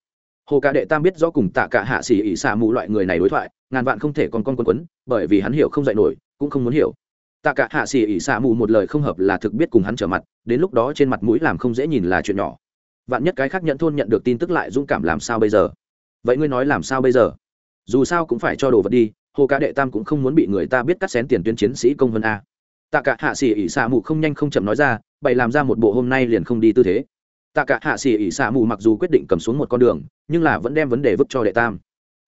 hồ ca đệ tam biết rõ cùng tạ cả hạ xỉ ỉ xả mù loại người này đối thoại, ngàn vạn không thể còn con quân quấn, bởi vì hắn hiểu không dạy nổi, cũng không muốn hiểu. Tạ cả hạ xỉ ỉ xả mù một lời không hợp là thực biết cùng hắn trở mặt, đến lúc đó trên mặt mũi làm không dễ nhìn là chuyện nhỏ. Vạn nhất cái khác nhận thôn nhận được tin tức lại dũng cảm làm sao bây giờ? Vậy ngươi nói làm sao bây giờ? Dù sao cũng phải cho đồ vật đi, hồ ca đệ tam cũng không muốn bị người ta biết cắt xén tiền tuyến chiến sĩ công vân a. Tạ cả hạ xỉ ỉ xạ mù không nhanh không chậm nói ra, bày làm ra một bộ hôm nay liền không đi tư thế tạ cả hạ xỉ ỉ xạ mù mặc dù quyết định cầm xuống một con đường, nhưng là vẫn đem vấn đề vứt cho đệ tam.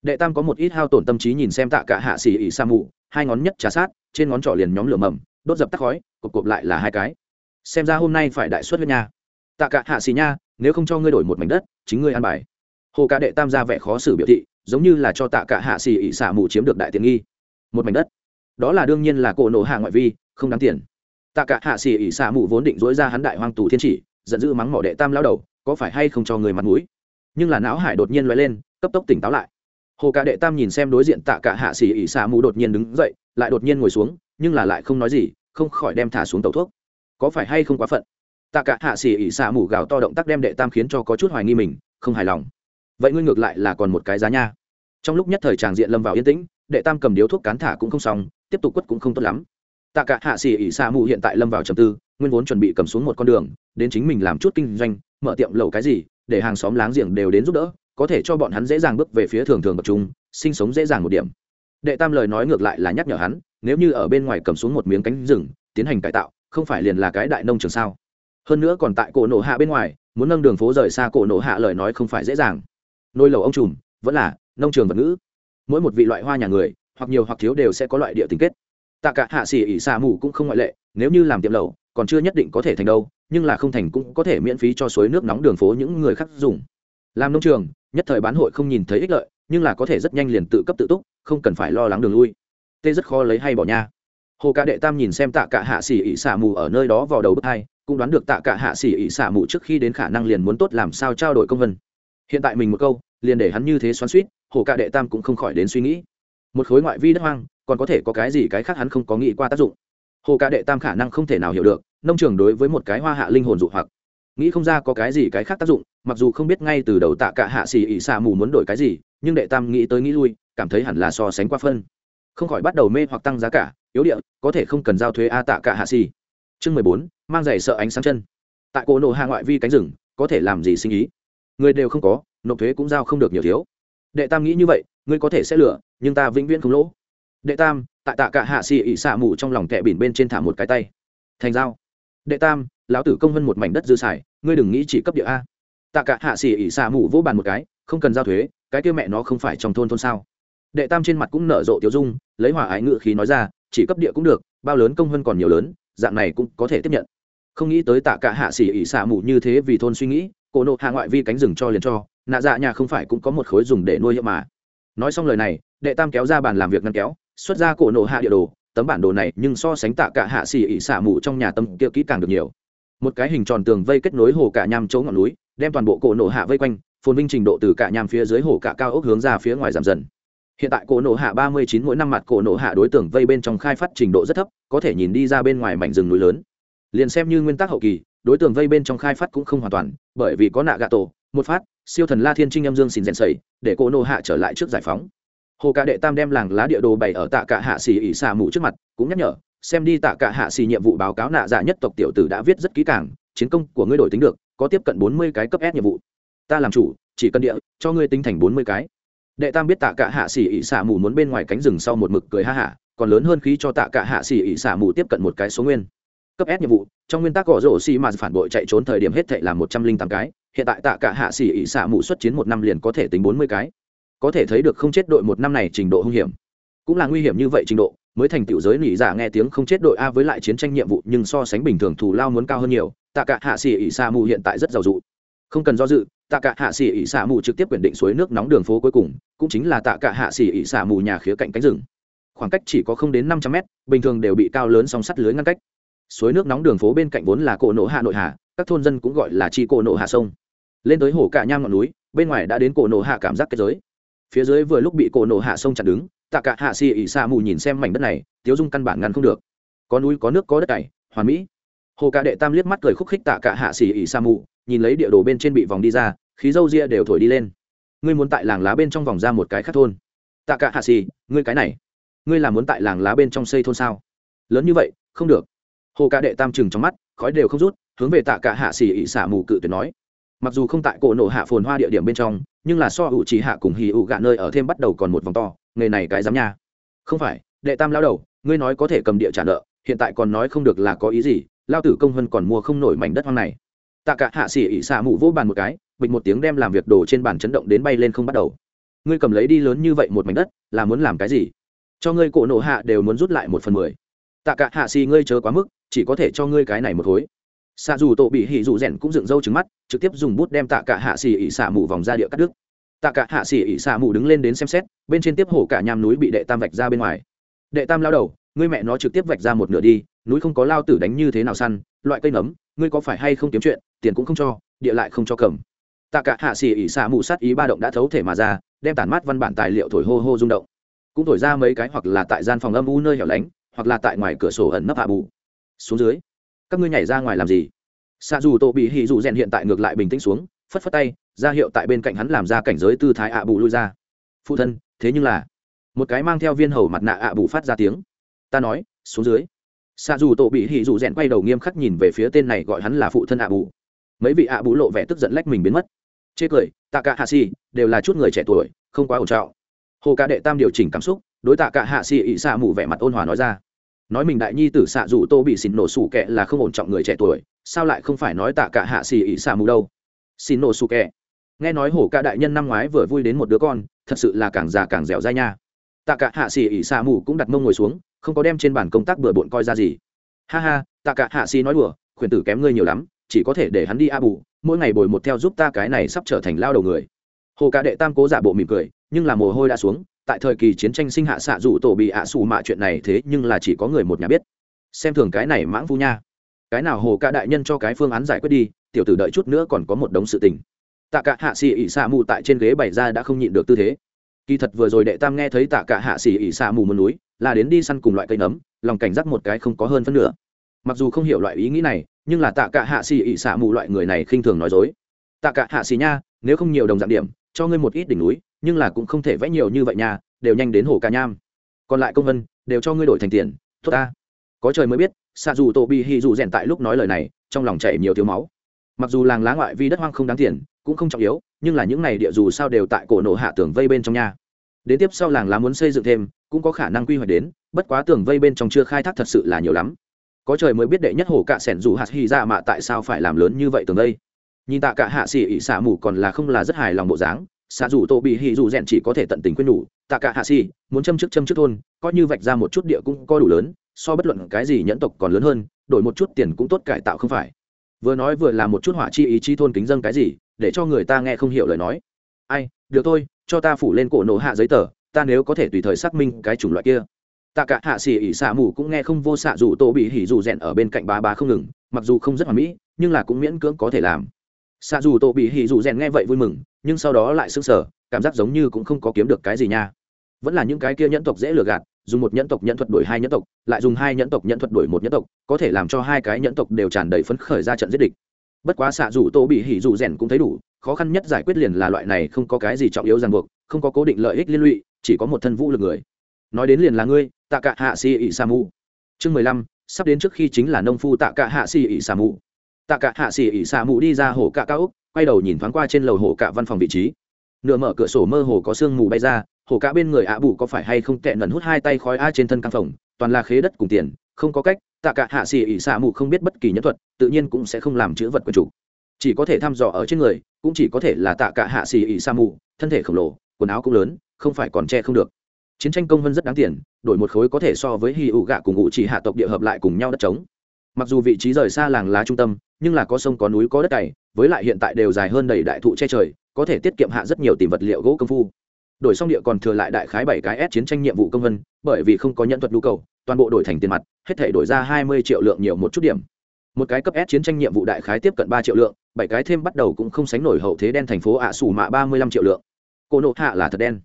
Đệ tam có một ít hao tổn tâm trí nhìn xem tạ cả hạ xỉ ỉ xạ mù, hai ngón nhất trà sát, trên ngón trỏ liền nhóm lửa mầm, đốt dập tắt khói, cộp cộp lại là hai cái. Xem ra hôm nay phải đại xuất huyết nha. Tạ cả hạ xỉ nha, nếu không cho ngươi đổi một mảnh đất, chính ngươi ăn bài. Hồ cả đệ tam ra vẻ khó xử biểu thị, giống như là cho tạ cả hạ xỉ ỉ xạ mù chiếm được đại tiện nghi. Một mảnh đất. Đó là đương nhiên là cổ nổ hạ ngoại vi, không đáng tiền. Tạ cả hạ xỉ ỉ xạ mù vốn định dối ra hắn đại hoang tù thiên chỉ giận dữ mắng mỏ đệ tam lao đầu, có phải hay không cho người mặt mũi? Nhưng là não hải đột nhiên loay lên, cấp tốc tỉnh táo lại. Hồ ca đệ tam nhìn xem đối diện tạ cả hạ xỉ ỉ xả mù đột nhiên đứng dậy, lại đột nhiên ngồi xuống, nhưng là lại không nói gì, không khỏi đem thả xuống tàu thuốc. Có phải hay không quá phận? Tạ cả hạ xỉ ỉ xả mù gào to động tác đem đệ tam khiến cho có chút hoài nghi mình, không hài lòng. Vậy ngươi ngược lại là còn một cái giá nha. Trong lúc nhất thời tràng diện lâm vào yên tĩnh, đệ tam cầm điếu thuốc cán thả cũng không xong, tiếp tục quất cũng không tốt lắm tạ cả hạ xỉ ỉ xa mù hiện tại lâm vào trầm tư, nguyên vốn chuẩn bị cầm xuống một con đường, đến chính mình làm chút kinh doanh, mở tiệm lầu cái gì, để hàng xóm láng giềng đều đến giúp đỡ, có thể cho bọn hắn dễ dàng bước về phía thường thường tập trung, sinh sống dễ dàng một điểm. Đệ tam lời nói ngược lại là nhắc nhở hắn, nếu như ở bên ngoài cầm xuống một miếng cánh rừng, tiến hành cải tạo, không phải liền là cái đại nông trường sao? Hơn nữa còn tại cổ nổ hạ bên ngoài, muốn nâng đường phố rời xa cổ nổ hạ lời nói không phải dễ dàng. Nôi lầu ông trùm, vẫn là nông trường vật ngữ. Mỗi một vị loại hoa nhà người, hoặc nhiều hoặc thiếu đều sẽ có loại địa tình kết tạ cả hạ xỉ ỉ xà mù cũng không ngoại lệ, nếu như làm tiệm lầu còn chưa nhất định có thể thành đâu, nhưng là không thành cũng có thể miễn phí cho suối nước nóng đường phố những người khác dùng. Làm nông trường, nhất thời bán hội không nhìn thấy ích lợi, nhưng là có thể rất nhanh liền tự cấp tự túc, không cần phải lo lắng đường lui. Tê rất khó lấy hay bỏ nha hồ ca đệ tam nhìn xem tạ cả hạ xỉ ỉ xả mù ở nơi đó vào đầu bước hai, cũng đoán được tạ cả hạ xỉ ỉ xả mù trước khi đến khả năng liền muốn tốt làm sao trao đổi công vân. Hiện tại mình một câu, liền để hắn như thế xoắn suýt, hồ ca đệ tam cũng không khỏi đến suy nghĩ. Một khối ngoại vi đất hoang còn có thể có cái gì cái khác hắn không có nghĩ qua tác dụng. Hồ ca đệ tam khả năng không thể nào hiểu được, nông trường đối với một cái hoa hạ linh hồn dụ hoặc. Nghĩ không ra có cái gì cái khác tác dụng, mặc dù không biết ngay từ đầu tạ cả hạ xì ỉ xà mù muốn đổi cái gì, nhưng đệ tam nghĩ tới nghĩ lui, cảm thấy hẳn là so sánh qua phân. Không khỏi bắt đầu mê hoặc tăng giá cả, yếu địa, có thể không cần giao thuế a tạ cả hạ xì chương mười bốn, mang giày sợ ánh sáng chân. Tại cổ nổ hạ ngoại vi cánh rừng, có thể làm gì sinh ý? Người đều không có, nộp thuế cũng giao không được nhiều thiếu. Đệ tam nghĩ như vậy, ngươi có thể sẽ lựa nhưng ta vĩnh viễn không lỗ đệ tam, tại tạ cả hạ xì ỉ xạ mù trong lòng kẹ bỉn bên trên thả một cái tay. Thành dao đệ tam, lão tử công hơn một mảnh đất dư xài, ngươi đừng nghĩ chỉ cấp địa a. Tạ cả hạ xì ỉ xạ mù vỗ bàn một cái, không cần giao thuế, cái kia mẹ nó không phải trong thôn thôn sao. Đệ tam trên mặt cũng nở rộ tiêu dung, lấy hỏa ái ngự khí nói ra, chỉ cấp địa cũng được, bao lớn công hơn còn nhiều lớn, dạng này cũng có thể tiếp nhận. Không nghĩ tới tạ cả hạ xỉ ỉ xạ mù như thế vì thôn suy nghĩ, cổ nộ hạ ngoại vi cánh rừng cho liền cho, nạ dạ nhà không phải cũng có một khối dùng để nuôi hiệu mà. Nói xong lời này, đệ tam kéo ra bàn làm việc ngăn kéo xuất ra cổ nộ hạ địa đồ, tấm bản đồ này nhưng so sánh tạ cả hạ xỉ ỉ xả mù trong nhà tâm kia kỹ càng được nhiều. Một cái hình tròn tường vây kết nối hồ cả nham chỗ ngọn núi, đem toàn bộ cổ nộ hạ vây quanh, phồn vinh trình độ từ cả nham phía dưới hồ cả cao ốc hướng ra phía ngoài giảm dần. Hiện tại cổ nộ hạ ba mươi chín mỗi năm mặt cổ nộ hạ đối tượng vây bên trong khai phát trình độ rất thấp, có thể nhìn đi ra bên ngoài mảnh rừng núi lớn. Liền xem như nguyên tắc hậu kỳ, đối tượng vây bên trong khai phát cũng không hoàn toàn, bởi vì có nạ gà tổ, một phát, siêu thần la thiên trinh âm dương xin rèn sầy để cổ nổ hạ trở lại trước giải phóng hồ ca đệ tam đem làng lá địa đồ bày ở tạ cả hạ xì ỉ xà mù trước mặt, cũng nhắc nhở, xem đi tạ cả hạ xì nhiệm vụ báo cáo nạ dạ nhất tộc tiểu tử đã viết rất kỹ càng, chiến công của ngươi đổi tính được, có tiếp cận bốn mươi cái cấp s nhiệm vụ. Ta làm chủ, chỉ cần địa, cho ngươi tính thành bốn mươi cái. Đệ tam biết tạ cả hạ xì ỉ xả mù muốn bên ngoài cánh rừng sau một mực cười ha hả, còn lớn hơn khí cho tạ cả hạ xì ỉ xả mù tiếp cận một cái số nguyên. Cấp s nhiệm vụ, trong nguyên tắc gõ rổ xì mà phản bội chạy trốn thời điểm hết thệ là một trăm linh tám cái, hiện tại tạ cả hạ xỉ ỉ xả mù xuất chiến một năm liền có thể tính bốn mươi cái có thể thấy được không chết đội một năm này trình độ hung hiểm. Cũng là nguy hiểm như vậy trình độ, mới thành tựu giới nỉ giả nghe tiếng không chết đội a với lại chiến tranh nhiệm vụ nhưng so sánh bình thường thù lao muốn cao hơn nhiều, tạ cả hạ xỉ ỉ xa mù hiện tại rất giàu dụ. Không cần do dự, tạ cả hạ xỉ ỉ xa mù trực tiếp quyền định suối nước nóng đường phố cuối cùng, cũng chính là tạ cả hạ xỉ ỉ xa mù nhà khía cạnh cánh rừng. Khoảng cách chỉ có không đến năm trăm mét, bình thường đều bị cao lớn song sắt lưới ngăn cách. Suối nước nóng đường phố bên cạnh vốn là cổ nổ hạ nội hà các thôn dân cũng gọi là chi cổ nổ hạ sông. Lên tới hồ cả nham ngọn núi, bên ngoài đã đến cổ nổ hạ cảm giác kết giới phía dưới vừa lúc bị cổ nổ hạ sông chặn đứng, tạ cả hạ xì ỉ xa mù nhìn xem mảnh đất này, tiếu dung căn bản ngăn không được. Có núi, có nước, có đất cày hoàn mỹ. Hồ cả đệ tam liếc mắt cười khúc khích tạ cả hạ xì ỉ xa mù, nhìn lấy địa đồ bên trên bị vòng đi ra, khí dâu ria đều thổi đi lên. Ngươi muốn tại làng lá bên trong vòng ra một cái khác thôn. Tạ cả hạ xì ngươi cái này, ngươi là muốn tại làng lá bên trong xây thôn sao? Lớn như vậy, không được. Hồ ca đệ tam chừng trong mắt, khói đều không rút, hướng về tạ cả hạ xì ỉ xả mù cự tuyệt nói mặc dù không tại cổ nổ hạ phồn hoa địa điểm bên trong, nhưng là so hữu trí hạ cùng hì ụ gạ nơi ở thêm bắt đầu còn một vòng to, nghề này cái dám nha. Không phải, đệ tam lao đầu, ngươi nói có thể cầm địa trả nợ, hiện tại còn nói không được là có ý gì, lao tử công hơn còn mua không nổi mảnh đất hoang này. Tạ cả hạ xỉ ỉ xạ mụ vỗ bàn một cái, bịch một tiếng đem làm việc đồ trên bàn chấn động đến bay lên không bắt đầu. Ngươi cầm lấy đi lớn như vậy một mảnh đất, là muốn làm cái gì? Cho ngươi cổ nổ hạ đều muốn rút lại một phần mười. Tạ cả hạ xì ngươi chớ quá mức, chỉ có thể cho ngươi cái này một khối xạ dù tổ bị hỉ dù rèn cũng dựng râu trứng mắt, trực tiếp dùng bút đem tạ cả hạ xì ỉ xả mù vòng ra địa cắt đứt. Tạ cả hạ xì ỉ xả mù đứng lên đến xem xét, bên trên tiếp hổ cả nham núi bị đệ tam vạch ra bên ngoài. Đệ tam lao đầu, ngươi mẹ nó trực tiếp vạch ra một nửa đi, núi không có lao tử đánh như thế nào săn, loại cây nấm, ngươi có phải hay không kiếm chuyện, tiền cũng không cho, địa lại không cho cầm. Tạ cả hạ xì ỉ xả mù sát ý ba động đã thấu thể mà ra, đem tản mát văn bản tài liệu thổi hô hô rung động. Cũng thổi ra mấy cái hoặc là tại gian phòng âm u nơi hẻo lánh, hoặc là tại ngoài cửa sổ ẩn nấp hạ bù. Xuống dưới các ngươi nhảy ra ngoài làm gì? Xạ dù tổ bị hì dù rèn hiện tại ngược lại bình tĩnh xuống, phất phất tay, ra hiệu tại bên cạnh hắn làm ra cảnh giới tư thái ạ bù lui ra. Phụ thân, thế nhưng là, một cái mang theo viên hầu mặt nạ ạ bù phát ra tiếng. Ta nói, xuống dưới. Xạ dù tổ bị hì dù rèn quay đầu nghiêm khắc nhìn về phía tên này gọi hắn là phụ thân ạ bù. Mấy vị ạ bù lộ vẻ tức giận lách mình biến mất. Chê cười tạ cả hạ si đều là chút người trẻ tuổi, không quá ổn trọng. Hồ ca đệ tam điều chỉnh cảm xúc, đối tạ cả hạ xì ị xạ mù vẻ mặt ôn hòa nói ra nói mình đại nhi tử xạ dù tô bị xỉn nổ sủ kẹ là không ổn trọng người trẻ tuổi, sao lại không phải nói tạ cả hạ xì ỉ xạ mù đâu? Xỉn nổ sủ kẹ. Nghe nói hổ ca đại nhân năm ngoái vừa vui đến một đứa con, thật sự là càng già càng dẻo dai nha. Tạ cả hạ xì ỉ xạ mù cũng đặt mông ngồi xuống, không có đem trên bàn công tác bừa bộn coi ra gì. Ha ha, tạ cả hạ xì nói đùa, khuyển tử kém ngươi nhiều lắm, chỉ có thể để hắn đi a bù, mỗi ngày bồi một theo giúp ta cái này sắp trở thành lao đầu người. Hồ ca đệ tam cố giả bộ mỉm cười, nhưng là mồ hôi đã xuống tại thời kỳ chiến tranh sinh hạ xạ dù tổ bị ạ à xù mạ chuyện này thế nhưng là chỉ có người một nhà biết. Xem thường cái này mãng phu nha. Cái nào hồ ca đại nhân cho cái phương án giải quyết đi, tiểu tử đợi chút nữa còn có một đống sự tình. Tạ cả hạ xì ỉ xạ mù tại trên ghế bày ra đã không nhịn được tư thế. Kỳ thật vừa rồi đệ tam nghe thấy tạ cả hạ xì ỉ xạ mù một núi, là đến đi săn cùng loại cây nấm, lòng cảnh giác một cái không có hơn phân nửa. Mặc dù không hiểu loại ý nghĩ này, nhưng là tạ cả hạ xì ỉ xạ mù loại người này khinh thường nói dối. Tạ cả hạ xì nha, nếu không nhiều đồng dạng điểm, cho ngươi một ít đỉnh núi nhưng là cũng không thể vẽ nhiều như vậy nha, đều nhanh đến hồ ca nham. Còn lại công vân, đều cho ngươi đổi thành tiền, tốt ta. Có trời mới biết xạ dù tổ bị hì dù rèn tại lúc nói lời này, trong lòng chảy nhiều thiếu máu. Mặc dù làng lá ngoại vi đất hoang không đáng tiền, cũng không trọng yếu, nhưng là những này địa dù sao đều tại cổ nổ hạ tường vây bên trong nha. Đến tiếp sau làng lá muốn xây dựng thêm, cũng có khả năng quy hoạch đến, bất quá tường vây bên trong chưa khai thác thật sự là nhiều lắm. Có trời mới biết đệ nhất hồ cạ sẻn dù hạt hy ra mạ tại sao phải làm lớn như vậy tường vây. Nhìn tạ cả hạ xỉ ỉ xả mù còn là không là rất hài lòng bộ dáng xạ dù tô bị hì dù rèn chỉ có thể tận tình quyết nhủ, tạ cả hạ xì muốn châm chức châm chức thôn, coi như vạch ra một chút địa cũng có đủ lớn, so bất luận cái gì nhẫn tộc còn lớn hơn, đổi một chút tiền cũng tốt cải tạo không phải. Vừa nói vừa làm một chút hỏa chi ý chi thôn kính dân cái gì, để cho người ta nghe không hiểu lời nói. Ai, được thôi, cho ta phủ lên cổ nổ hạ giấy tờ, ta nếu có thể tùy thời xác minh cái chủng loại kia. Tạ cả hạ xỉ ỉ xạ mù cũng nghe không vô xạ dù tô bị hỉ dù rèn ở bên cạnh bá bá không ngừng, mặc dù không rất hoàn mỹ, nhưng là cũng miễn cưỡng có thể làm xạ dù tô bị hỉ dù rèn nghe vậy vui mừng, nhưng sau đó lại sững sờ, cảm giác giống như cũng không có kiếm được cái gì nha. Vẫn là những cái kia nhẫn tộc dễ lừa gạt, dùng một nhẫn tộc nhẫn thuật đổi hai nhẫn tộc, lại dùng hai nhẫn tộc nhẫn thuật đổi một nhẫn tộc, có thể làm cho hai cái nhẫn tộc đều tràn đầy phấn khởi ra trận giết địch. Bất quá xạ dù tô bị hỉ dù rèn cũng thấy đủ, khó khăn nhất giải quyết liền là loại này không có cái gì trọng yếu ràng buộc, không có cố định lợi ích liên lụy, chỉ có một thân vũ lực người. Nói đến liền là ngươi, tạ cả hạ si ỉ sa mu. Chương mười lăm, sắp đến trước khi chính là nông phu tạ cả hạ Si ỉ Sa Mu tạ cả hạ xỉ ỉ xà mù đi ra hồ cạ cao úc quay đầu nhìn thoáng qua trên lầu hồ cạ văn phòng vị trí. Nửa mở cửa sổ mơ hồ có sương mù bay ra, hồ cạ bên người ạ bù có phải hay không tệ nần hút hai tay khói a trên thân căn phòng, toàn là khế đất cùng tiền, không có cách, tạ cả hạ xỉ ỉ xà mù không biết bất kỳ nhân thuật, tự nhiên cũng sẽ không làm chữ vật quân chủ. Chỉ có thể thăm dò ở trên người, cũng chỉ có thể là tạ cả hạ xỉ ỉ xà mù, thân thể khổng lồ, quần áo cũng lớn, không phải còn che không được. Chiến tranh công vân rất đáng tiền, đổi một khối có thể so với hy ủ gạ cùng ngụ chỉ hạ tộc địa hợp lại cùng nhau đất trống mặc dù vị trí rời xa làng lá trung tâm nhưng là có sông có núi có đất cày với lại hiện tại đều dài hơn đầy đại thụ che trời có thể tiết kiệm hạ rất nhiều tìm vật liệu gỗ công phu. Đổi xong địa còn thừa lại đại khái bảy cái s chiến tranh nhiệm vụ công vân bởi vì không có nhận thuật nhu cầu toàn bộ đổi thành tiền mặt hết thể đổi ra hai mươi triệu lượng nhiều một chút điểm. Một cái cấp S chiến tranh nhiệm vụ đại khái tiếp cận ba triệu lượng, bảy cái thêm bắt đầu cũng không sánh nổi hậu thế đen thành phố ạ à sủ mạ ba mươi lăm triệu lượng. Cô nộ hạ là thật đen.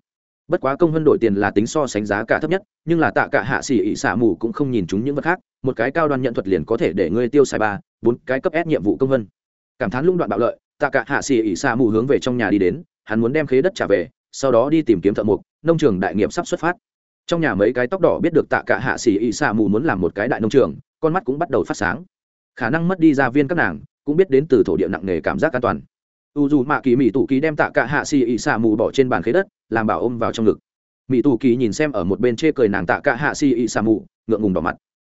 Bất quá công vân đổi tiền là tính so sánh giá cả thấp nhất nhưng là tạ cả hạ xỉ ỉ xả mù cũng không nhìn chúng những vật khác một cái cao đoan nhận thuật liền có thể để ngươi tiêu xài ba, bốn cái cấp ép nhiệm vụ công vân. Cảm thán lũng đoạn bạo lợi, tạ cả hạ xỉ ỉ xa mù hướng về trong nhà đi đến, hắn muốn đem khế đất trả về, sau đó đi tìm kiếm thợ mộc, nông trường đại nghiệp sắp xuất phát. Trong nhà mấy cái tóc đỏ biết được tạ cả hạ xỉ ỉ xa mù muốn làm một cái đại nông trường, con mắt cũng bắt đầu phát sáng. Khả năng mất đi gia viên các nàng, cũng biết đến từ thổ địa nặng nề cảm giác an toàn. U dù mạ kỳ mỹ tủ ký đem tạ cả hạ xì ỉ xa mù bỏ trên bàn khế đất, làm bảo ôm vào trong ngực. Mỹ tủ kỳ nhìn xem ở một bên chê cười nàng tạ cả hạ xì ỉ xa mù, ngượng ngùng đỏ mặt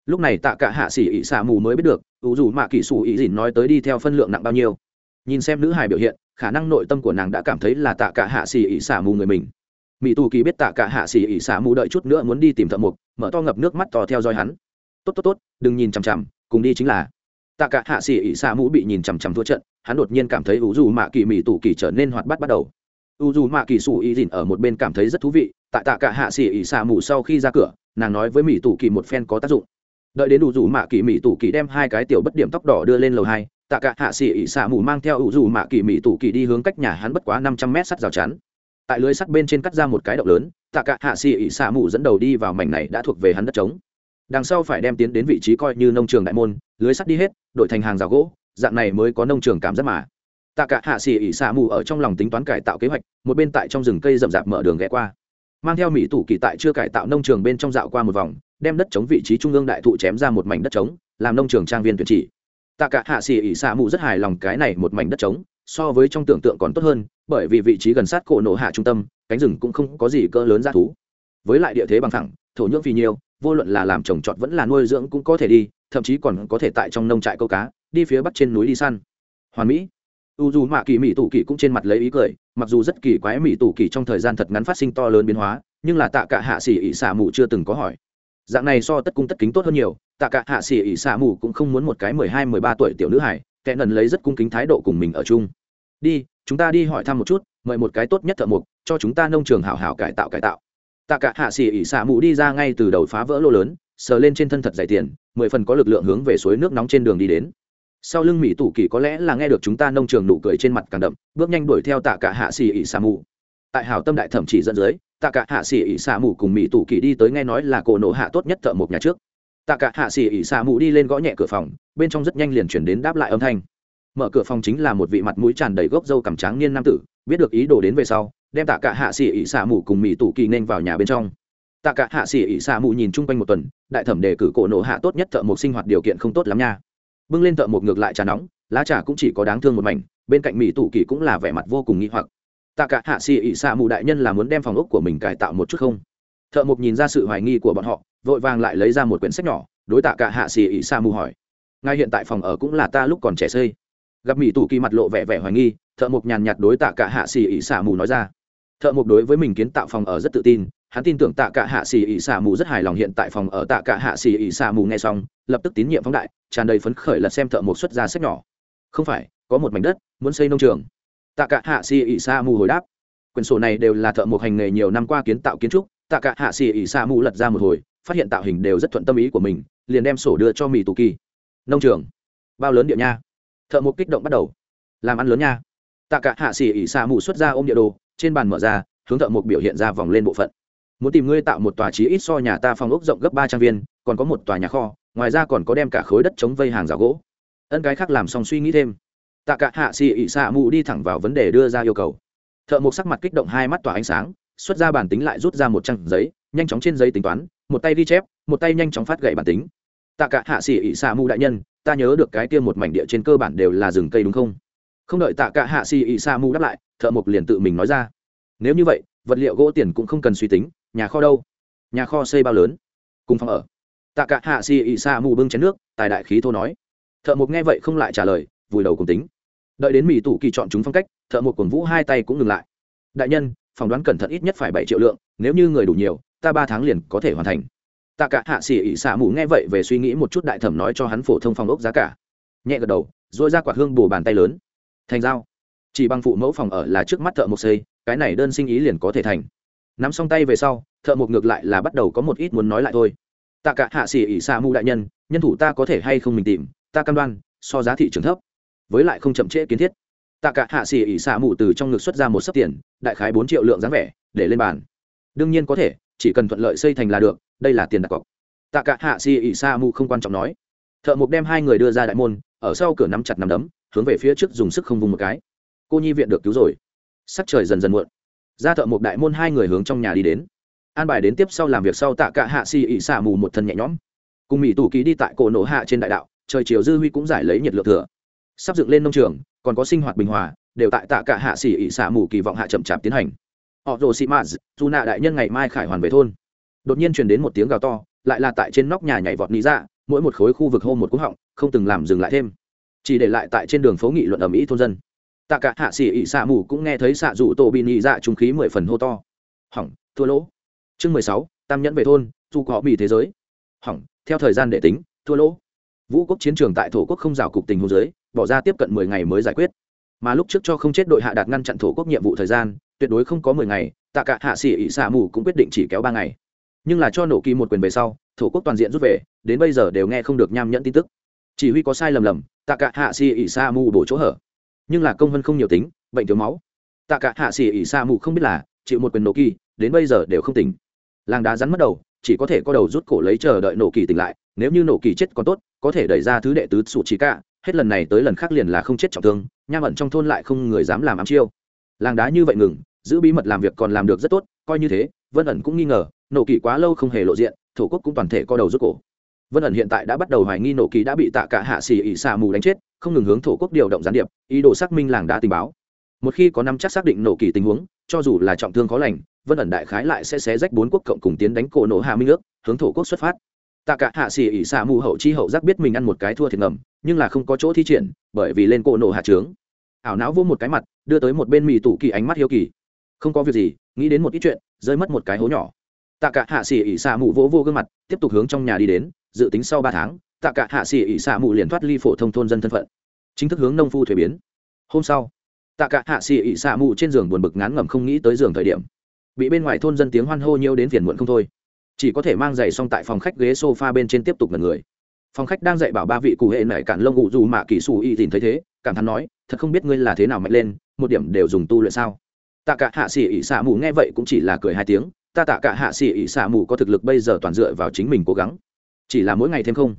lúc này tạ cả hạ xì ỉ xả mù mới biết được u dù mạ Kỷ xù ỉ dỉn nói tới đi theo phân lượng nặng bao nhiêu. Nhìn xem nữ hài biểu hiện, khả năng nội tâm của nàng đã cảm thấy là tạ cả hạ xì ỉ xả mù người mình. Mỹ tù kỳ biết tạ cả hạ xì ỉ xả mù đợi chút nữa muốn đi tìm thợ mục mở to ngập nước mắt to theo dõi hắn. Tốt tốt tốt, đừng nhìn chằm chằm, cùng đi chính là. Tạ cả hạ xì ỉ xả mù bị nhìn chằm chằm thua trận, hắn đột nhiên cảm thấy u dù mạ kỳ mỹ tù kỳ trở nên hoạt bát bắt đầu. U dù mạ kỳ sủ Ý dìn ở một bên cảm thấy rất thú vị, tại tạ cả hạ xỉ ỉ xả mù sau khi ra cửa, nàng nói với mỹ tù kỳ một phen có tác dụng đợi đến đủ dù mạ kỳ mỹ tù kỳ đem hai cái tiểu bất điểm tóc đỏ đưa lên lầu hai, tạ cả hạ xỉ ỉ xả mù mang theo ủ dù mạ kỳ mỹ tù kỳ đi hướng cách nhà hắn bất quá năm trăm mét sắt rào chắn. Tại lưới sắt bên trên cắt ra một cái động lớn, tạ cả hạ xỉ ỉ xả mù dẫn đầu đi vào mảnh này đã thuộc về hắn đất trống. Đằng sau phải đem tiến đến vị trí coi như nông trường đại môn, lưới sắt đi hết, đổi thành hàng rào gỗ, dạng này mới có nông trường cảm giác mà. Tạ cả hạ xỉ ỉ xả mù ở trong lòng tính toán cải tạo kế hoạch, một bên tại trong rừng cây rậm rạp mở đường ghé qua mang theo mỹ tủ kỳ tại chưa cải tạo nông trường bên trong dạo qua một vòng, đem đất chống vị trí trung ương đại thụ chém ra một mảnh đất trống, làm nông trường trang viên tuyển chỉ. Tạ cả hạ xỉ ỉ xả mù rất hài lòng cái này một mảnh đất trống, so với trong tưởng tượng còn tốt hơn, bởi vì vị trí gần sát cổ nổ hạ trung tâm, cánh rừng cũng không có gì cỡ lớn ra thú. Với lại địa thế bằng thẳng thổ nhưỡng vì nhiều, vô luận là làm trồng trọt vẫn là nuôi dưỡng cũng có thể đi, thậm chí còn có thể tại trong nông trại câu cá, đi phía bắc trên núi đi săn hoàn mỹ u dù mạ kỳ mỹ tù kỳ cũng trên mặt lấy ý cười, mặc dù rất kỳ quái mỹ tù kỳ trong thời gian thật ngắn phát sinh to lớn biến hóa, nhưng là tạ cả hạ xỉ ỉ xả mù chưa từng có hỏi. Dạng này so tất cung tất kính tốt hơn nhiều, tạ cả hạ xỉ ỉ xả mù cũng không muốn một cái mười hai, mười ba tuổi tiểu nữ hải kẻ nần lấy rất cung kính thái độ cùng mình ở chung. Đi, chúng ta đi hỏi thăm một chút, mời một cái tốt nhất thợ mục cho chúng ta nông trường hảo hảo cải tạo cải tạo. Tạ cả hạ xỉ ỉ xả mù đi ra ngay từ đầu phá vỡ lô lớn, sờ lên trên thân thật dày tiền, mười phần có lực lượng hướng về suối nước nóng trên đường đi đến sau lưng mỹ tủ kỳ có lẽ là nghe được chúng ta nông trường nụ cười trên mặt càng đậm, bước nhanh đuổi theo tạ cả hạ xì ỉ xà mù. Tại hảo tâm đại thẩm chỉ dẫn dưới, tạ cả hạ xì ỉ xà mù cùng mỹ tủ kỳ đi tới nghe nói là cổ nổ hạ tốt nhất thợ một nhà trước. Tạ cả hạ xì ỉ xà mù đi lên gõ nhẹ cửa phòng, bên trong rất nhanh liền chuyển đến đáp lại âm thanh. Mở cửa phòng chính là một vị mặt mũi tràn đầy gốc dâu cằm trắng niên nam tử, biết được ý đồ đến về sau, đem tạ cả hạ xì ỉ xà mù cùng mỹ tủ kỳ nên vào nhà bên trong. Tạ cả hạ xì ỉ xà mù nhìn chung quanh một tuần, đại thẩm đề cử cổ nổ hạ tốt nhất thợ một sinh hoạt điều kiện không tốt lắm nha bưng lên thợ một ngược lại trà nóng, lá trà cũng chỉ có đáng thương một mảnh, bên cạnh mỹ tụ kỳ cũng là vẻ mặt vô cùng nghĩ hoặc. Tạ cả hạ xì ỉ xạ mù đại nhân là muốn đem phòng ốc của mình cải tạo một chút không? Thợ mộc nhìn ra sự hoài nghi của bọn họ, vội vàng lại lấy ra một quyển sách nhỏ, đối tạ cả hạ xì ỉ xạ mù hỏi. Ngay hiện tại phòng ở cũng là ta lúc còn trẻ xây. Gặp mỹ tụ kỳ mặt lộ vẻ vẻ hoài nghi, thợ mộc nhàn nhạt đối tạ cả hạ xì ỉ xạ mù nói ra. Thợ mộc đối với mình kiến tạo phòng ở rất tự tin hắn tin tưởng tạ cả hạ xì ỉ xạ mù rất hài lòng hiện tại phòng ở tạ cả hạ xì ỉ xạ mù nghe xong, lập tức tín nhiệm phóng đại, tràn đầy phấn khởi lật xem thợ mộc xuất ra sách nhỏ. Không phải, có một mảnh đất, muốn xây nông trường. Tạ cả hạ xì ỉ xạ mù hồi đáp. Quyển sổ này đều là thợ mộc hành nghề nhiều năm qua kiến tạo kiến trúc, tạ cả hạ xì ỉ xạ mù lật ra một hồi, phát hiện tạo hình đều rất thuận tâm ý của mình, liền đem sổ đưa cho mỹ tù kỳ. Nông trường. Bao lớn địa nha. Thợ mộc kích động bắt đầu. Làm ăn lớn nha. Tạ cả hạ xì ỉ xạ mù xuất ra ôm địa đồ, trên bàn mở ra, hướng thợ mộc biểu hiện ra vòng lên bộ phận muốn tìm ngươi tạo một tòa trí ít so nhà ta phòng ốc rộng gấp ba trang viên, còn có một tòa nhà kho, ngoài ra còn có đem cả khối đất chống vây hàng rào gỗ. Ân cái khác làm xong suy nghĩ thêm. Tạ cả hạ xì ị xạ mù đi thẳng vào vấn đề đưa ra yêu cầu. Thợ mộc sắc mặt kích động hai mắt tỏa ánh sáng, xuất ra bản tính lại rút ra một trang giấy, nhanh chóng trên giấy tính toán, một tay ghi chép, một tay nhanh chóng phát gậy bản tính. Tạ cả hạ xì ị xạ mù đại nhân, ta nhớ được cái kia một mảnh địa trên cơ bản đều là rừng cây đúng không? Không đợi tạ cả hạ xì ị xạ mù đáp lại, thợ mộc liền tự mình nói ra. Nếu như vậy, vật liệu gỗ tiền cũng không cần suy tính nhà kho đâu? Nhà kho xây bao lớn? Cùng phòng ở. Tạ cả hạ xì ị xa mù bưng chén nước, tài đại khí thô nói. Thợ mộc nghe vậy không lại trả lời, vùi đầu cùng tính. Đợi đến mỹ tủ kỳ chọn chúng phong cách, thợ mộc cổn vũ hai tay cũng ngừng lại. Đại nhân, phỏng đoán cẩn thận ít nhất phải bảy triệu lượng, nếu như người đủ nhiều, ta ba tháng liền có thể hoàn thành. Tạ cả hạ xỉ ỉ xả mù nghe vậy về suy nghĩ một chút đại thẩm nói cho hắn phổ thông phòng ốc giá cả. Nhẹ gật đầu dội ra quạt hương bù bàn tay lớn. Thành dao chỉ bằng phụ mẫu phòng ở là trước mắt thợ mộc xây, cái này đơn sinh ý liền có thể thành nắm xong tay về sau, thợ mộc ngược lại là bắt đầu có một ít muốn nói lại thôi. Tạ cả hạ xỉ ỉ xa mù đại nhân nhân thủ ta có thể hay không mình tìm, ta cam đoan, so giá thị trường thấp. Với lại không chậm trễ kiến thiết. Tạ cả hạ xỉ ỉ xa mù từ trong ngực xuất ra một sấp tiền, đại khái bốn triệu lượng dáng vẻ, để lên bàn. Đương nhiên có thể, chỉ cần thuận lợi xây thành là được, đây là tiền đặt cọc. Tạ cả hạ xỉ ỉ xa mù không quan trọng nói. Thợ mộc đem hai người đưa ra đại môn, ở sau cửa nắm chặt nắm đấm, hướng về phía trước dùng sức không vùng một cái. Cô nhi viện được cứu rồi. Sắc trời dần dần muộn ra thợ một đại môn hai người hướng trong nhà đi đến. An bài đến tiếp sau làm việc sau tạ cả hạ xỉ ỉ xả mù một thân nhẹ nhõm. Cùng mỹ tù ký đi tại cổ nổ hạ trên đại đạo, trời chiều dư huy cũng giải lấy nhiệt lượng thừa. Sắp dựng lên nông trường, còn có sinh hoạt bình hòa, đều tại tạ cả hạ xỉ ỉ xả mù kỳ vọng hạ chậm chạp tiến hành. Họ rồ xị mãs dù nạ đại nhân ngày mai khải hoàn về thôn. Đột nhiên truyền đến một tiếng gào to, lại là tại trên nóc nhà nhảy vọt ní ra dạ, mỗi một khối khu vực hô một cú họng, không từng làm dừng lại thêm. Chỉ để lại tại trên đường phố nghị luận ầm ĩ thôn dân tạ cả hạ xỉ ỉ xạ mù cũng nghe thấy xạ dụ tổ bị nhị dạ trung khí mười phần hô to. Hỏng, thua lỗ. Chương mười sáu, tam nhẫn về thôn, dù có bị thế giới. Hỏng, theo thời gian để tính, thua lỗ. Vũ quốc chiến trường tại thổ quốc không rào cục tình hồ giới bỏ ra tiếp cận mười ngày mới giải quyết. Mà lúc trước cho không chết đội hạ đạt ngăn chặn thổ quốc nhiệm vụ thời gian, tuyệt đối không có mười ngày, tạ cả hạ sĩ ỉ xạ mù cũng quyết định chỉ kéo ba ngày. Nhưng là cho nổ kỳ một quyền về sau, thổ quốc toàn diện rút về, đến bây giờ đều nghe không được nham nhẫn tin tức. Chỉ huy có sai lầm lầm, tạ cả hạ sĩ ỉ xạ mù bổ chỗ hở nhưng là công vân không nhiều tính, bệnh thiếu máu. Tạ cả hạ xỉ ỉ xạ mù không biết là, chịu một quyền nổ kỳ, đến bây giờ đều không tỉnh. Làng đá rắn mất đầu, chỉ có thể có đầu rút cổ lấy chờ đợi nổ kỳ tỉnh lại, nếu như nổ kỳ chết còn tốt, có thể đẩy ra thứ đệ tứ sụt trí cả, hết lần này tới lần khác liền là không chết trọng thương, nham ẩn trong thôn lại không người dám làm ám chiêu. Làng đá như vậy ngừng, giữ bí mật làm việc còn làm được rất tốt, coi như thế, vân ẩn cũng nghi ngờ, nổ kỳ quá lâu không hề lộ diện, thổ quốc cũng toàn thể co đầu rút cổ vân ẩn hiện tại đã bắt đầu hoài nghi nổ kỳ đã bị tạ cả hạ xì ỉ xà mù đánh chết, không ngừng hướng thổ quốc điều động gián điệp, ý đồ xác minh làng đá tình báo. Một khi có năm chắc xác định nổ kỳ tình huống, cho dù là trọng thương khó lành, vân ẩn đại khái lại sẽ xé rách bốn quốc cộng cùng tiến đánh cổ nổ hạ minh ước, hướng thổ quốc xuất phát. Tạ cả hạ xỉ ỉ xạ mù hậu chi hậu giác biết mình ăn một cái thua thiệt ngầm, nhưng là không có chỗ thi triển, bởi vì lên cổ nổ hạ trướng. Ảo não vô một cái mặt, đưa tới một bên mì tủ kỳ ánh mắt hiếu kỳ. Không có việc gì, nghĩ đến một ít chuyện, rơi mất một cái hố nhỏ. Tạ cả hạ xỉ ỉ xạ mù vỗ vô gương mặt, tiếp tục hướng trong nhà đi đến dự tính sau ba tháng, tạ cả hạ xỉ ỉ xạ mù liền thoát ly phổ thông thôn dân thân phận. Chính thức hướng nông phu thuế biến. Hôm sau, tạ cả hạ xỉ ỉ xạ mù trên giường buồn bực ngán ngẩm không nghĩ tới giường thời điểm. Bị bên ngoài thôn dân tiếng hoan hô nhiều đến phiền muộn không thôi. Chỉ có thể mang giày xong tại phòng khách ghế sofa bên trên tiếp tục ngần người. Phòng khách đang dạy bảo ba vị cụ hệ nảy cản lông ngụ dù mà kỳ xù y tìm thấy thế, cảm thán nói, thật không biết ngươi là thế nào mạnh lên, một điểm đều dùng tu luyện sao? Tạ cả hạ xỉ ỉ xạ mù nghe vậy cũng chỉ là cười hai tiếng, ta tạ cả hạ xỉ ỉ xạ mù có thực lực bây giờ toàn dựa vào chính mình cố gắng chỉ là mỗi ngày thêm không.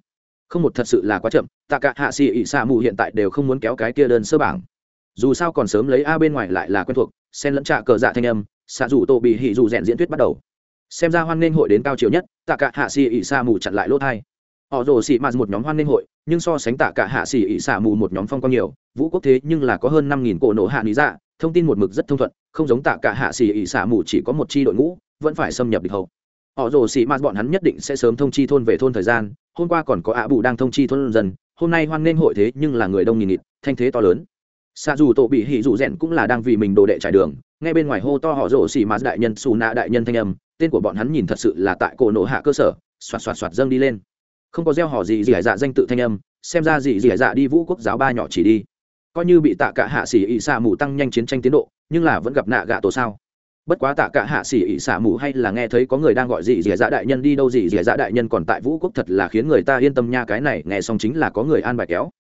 Không một thật sự là quá chậm, tạ cả hạ xì ỉ xạ mù hiện tại đều không muốn kéo cái kia đơn sơ bảng. Dù sao còn sớm lấy a bên ngoài lại là quen thuộc, xen lẫn trạ cờ dạ thanh âm, xạ dù tô bị hỉ dù rèn diễn thuyết bắt đầu. Xem ra hoan nghênh hội đến cao chiều nhất, tạ cả hạ xì ỉ xa mù chặn lại lỗ thai. Họ rồ xì mạt một nhóm hoan nghênh hội, nhưng so sánh tạ cả hạ xì ỉ xa mù một nhóm phong quang nhiều, vũ quốc thế nhưng là có hơn năm nghìn cổ nổ hạ lý dạ thông tin một mực rất thông thuận, không giống tạ cả hạ xì ỉ xa mù chỉ có một chi đội ngũ, vẫn phải xâm nhập địch hậu họ rồ xì mạt bọn hắn nhất định sẽ sớm thông chi thôn về thôn thời gian, hôm qua còn có ạ bù đang thông chi thôn dần hôm nay hoan nghênh hội thế nhưng là người đông nghìn nghịt, thanh thế to lớn. Xa dù tổ bị hỉ dù rèn cũng là đang vì mình đồ đệ trải đường ngay bên ngoài hô to họ rồ xì mạt đại nhân xù nạ đại nhân thanh âm, tên của bọn hắn nhìn thật sự là tại cổ nổ hạ cơ sở, xoạt xoạt xoạt dâng đi lên. Không có gieo họ gì gì hải dạ danh tự thanh âm, xem ra gì gì hải dạ đi vũ quốc giáo ba nhỏ chỉ đi. Coi như bị tạ cả hạ xỉ ị xạ mù tăng nhanh chiến tranh tiến độ, nhưng là vẫn gặp nạ gạ tổ sao? Bất quá tạ cả hạ xỉ ỉ xả mù hay là nghe thấy có người đang gọi gì gì dạ đại nhân đi đâu gì gì dạ đại nhân còn tại vũ quốc thật là khiến người ta yên tâm nha, cái này nghe xong chính là có người an bài kéo.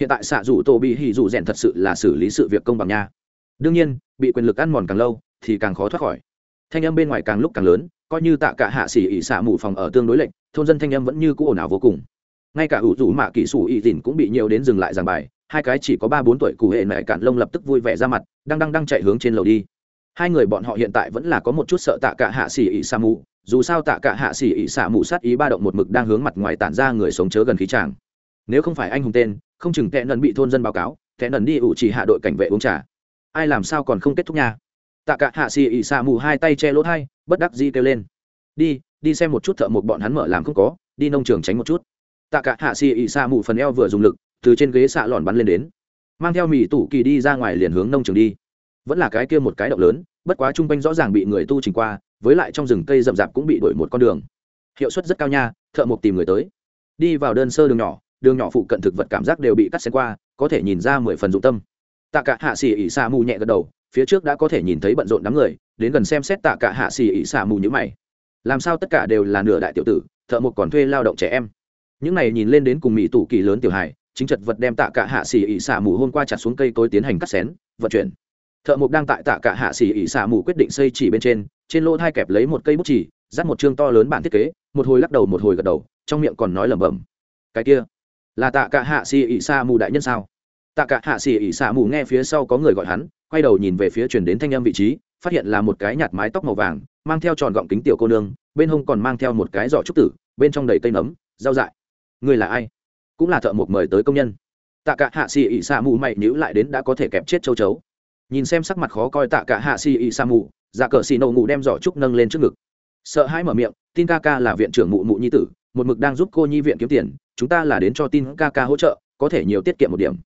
Hiện tại xạ rủ tổ bị hỉ rủ rèn thật sự là xử lý sự việc công bằng nha. Đương nhiên, bị quyền lực ăn mòn càng lâu thì càng khó thoát khỏi. Thanh âm bên ngoài càng lúc càng lớn, coi như tạ cả hạ xỉ ỉ xả mù phòng ở tương đối lệnh thôn dân thanh âm vẫn như cũ ồn ào vô cùng. Ngay cả ủ rủ mạ kỹ sủ ỉ dìn cũng bị nhiều đến dừng lại giảng bài, hai cái chỉ có ba bốn tuổi cụ hệ mẹ cạn lông lập tức vui vẻ ra mặt, đang đang đang chạy hướng trên lầu đi hai người bọn họ hiện tại vẫn là có một chút sợ tạ cả hạ xỉ ỉ sa mù, dù sao tạ cả hạ xỉ ỉ xạ mù sát ý ba động một mực đang hướng mặt ngoài tản ra người sống chớ gần khí tràng. Nếu không phải anh hùng tên, không chừng tệ nần bị thôn dân báo cáo tệ nần đi ủ chỉ hạ đội cảnh vệ uống trà. Ai làm sao còn không kết thúc nha? Tạ cả hạ xỉ ỉ xạ mù hai tay che lỗ thai bất đắc di kêu lên. Đi đi xem một chút thợ một bọn hắn mở làm không có, đi nông trường tránh một chút. Tạ cả hạ xỉ ỉ xạ mù phần eo vừa dùng lực, từ trên ghế xạ lòn bắn lên đến. Mang theo mì tủ kỳ đi ra ngoài liền hướng nông trường đi vẫn là cái kia một cái động lớn, bất quá chung quanh rõ ràng bị người tu trình qua, với lại trong rừng cây rậm rạp cũng bị đổi một con đường. Hiệu suất rất cao nha, thợ mộc tìm người tới. Đi vào đơn sơ đường nhỏ đường nhỏ phụ cận thực vật cảm giác đều bị cắt xén qua, có thể nhìn ra mười phần dụng tâm. Tạ cả hạ xì ỉ xà mù nhẹ gật đầu, phía trước đã có thể nhìn thấy bận rộn đám người, đến gần xem xét tạ cả hạ xì ỉ xà mù như mày. Làm sao tất cả đều là nửa đại tiểu tử, thợ mộc còn thuê lao động trẻ em? Những này nhìn lên đến cùng mỹ tủ kỳ lớn tiểu hài, chính chật vật đem tạ cả hạ xì ỉ xà mù hôm qua chặt xuống cây cối tiến hành cắt xén, vận chuyển thợ mộc đang tại tạ cả hạ xỉ ỉ xả mù quyết định xây chỉ bên trên trên lỗ thai kẹp lấy một cây bút chỉ dắt một chương to lớn bản thiết kế, một hồi lắc đầu một hồi gật đầu, trong miệng còn nói lẩm bẩm. Cái kia là tạ cả hạ xỉ ỉ xả mù đại nhân sao? Tạ cả hạ xỉ ỉ xả mù nghe phía sau có người gọi hắn, quay đầu nhìn về phía chuyển đến thanh âm vị trí, phát hiện là một cái nhạt mái tóc màu vàng, mang theo tròn gọng kính tiểu cô nương, bên hông còn mang theo một cái giỏ trúc tử, bên trong đầy cây nấm, rau dại. Người là ai? Cũng là thợ mộc mời tới công nhân. Tạ cả hạ xỉ ỉ xả mù mày nhữ lại đến đã có thể kẹp chết châu chấu nhìn xem sắc mặt khó coi tạ cả hạ xì ị sa mù dạ cờ xì nổ ngủ đem giỏ trúc nâng lên trước ngực. Sợ hãi mở miệng, tin ca ca là viện trưởng mụ mụ nhi tử, một mực đang giúp cô nhi viện kiếm tiền, chúng ta là đến cho tin ca ca hỗ trợ, có thể nhiều tiết kiệm một điểm.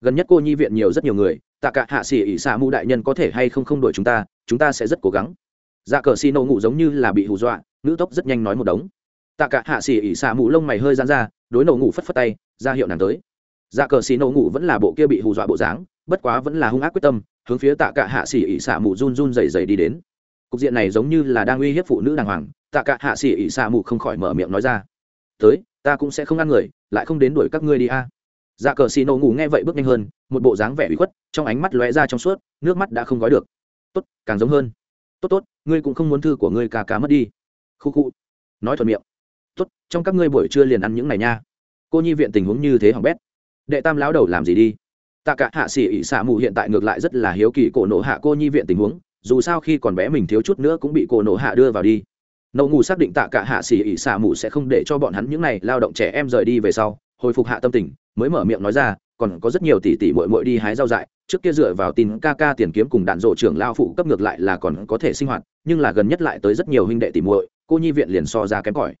Gần nhất cô nhi viện nhiều rất nhiều người, tạ cả hạ xì ỉ sa mù đại nhân có thể hay không không đổi chúng ta chúng ta sẽ rất cố gắng. Dạ cờ xì nổ ngủ giống như là bị hù dọa, nữ tốc rất nhanh nói một đống. Tạ cả hạ xì ỉ xạ mù lông mày hơi dán ra, đối nổ ngủ phất phất tay, ra hiệu nàng tới. Dạ cờ xì nổ ngủ vẫn là bộ kia bị hù dọa bộ dáng, bất quá vẫn là hung ác quyết tâm hướng phía tạ cả hạ xỉ ỉ xả mù run run dày dày đi đến. Cục diện này giống như là đang uy hiếp phụ nữ đàng hoàng, tạ cả hạ xỉ ỉ xả mù không khỏi mở miệng nói ra. Tới, ta cũng sẽ không ăn người, lại không đến đuổi các ngươi đi a. Dạ cờ xì nổ ngủ nghe vậy bước nhanh hơn, một bộ dáng vẻ bị khuất, trong ánh mắt lóe ra trong suốt, nước mắt đã không gói được. Tốt, càng giống hơn. Tốt tốt, ngươi cũng không muốn thư của ngươi ca cá mất đi. Khu khu. Nói thuận miệng. Tốt, trong các ngươi buổi trưa liền ăn những này nha. Cô nhi viện tình huống như thế hỏng bét. Đệ tam lão đầu làm gì đi? Tạ cả hạ sĩ ỉ xạ mù hiện tại ngược lại rất là hiếu kỳ cổ nổ hạ cô nhi viện tình huống, dù sao khi còn bé mình thiếu chút nữa cũng bị cổ nổ hạ đưa vào đi. Nậu ngủ xác định tạ cả hạ sĩ ỉ xạ mù sẽ không để cho bọn hắn những này lao động trẻ em rời đi về sau, hồi phục hạ tâm tình, mới mở miệng nói ra, còn có rất nhiều tỷ tỷ muội muội đi hái rau dại, trước kia dựa vào tin ca ca tiền kiếm cùng đạn rộ trưởng lao phụ cấp ngược lại là còn có thể sinh hoạt, nhưng là gần nhất lại tới rất nhiều huynh đệ tỷ muội, cô nhi viện liền so ra kém cỏi.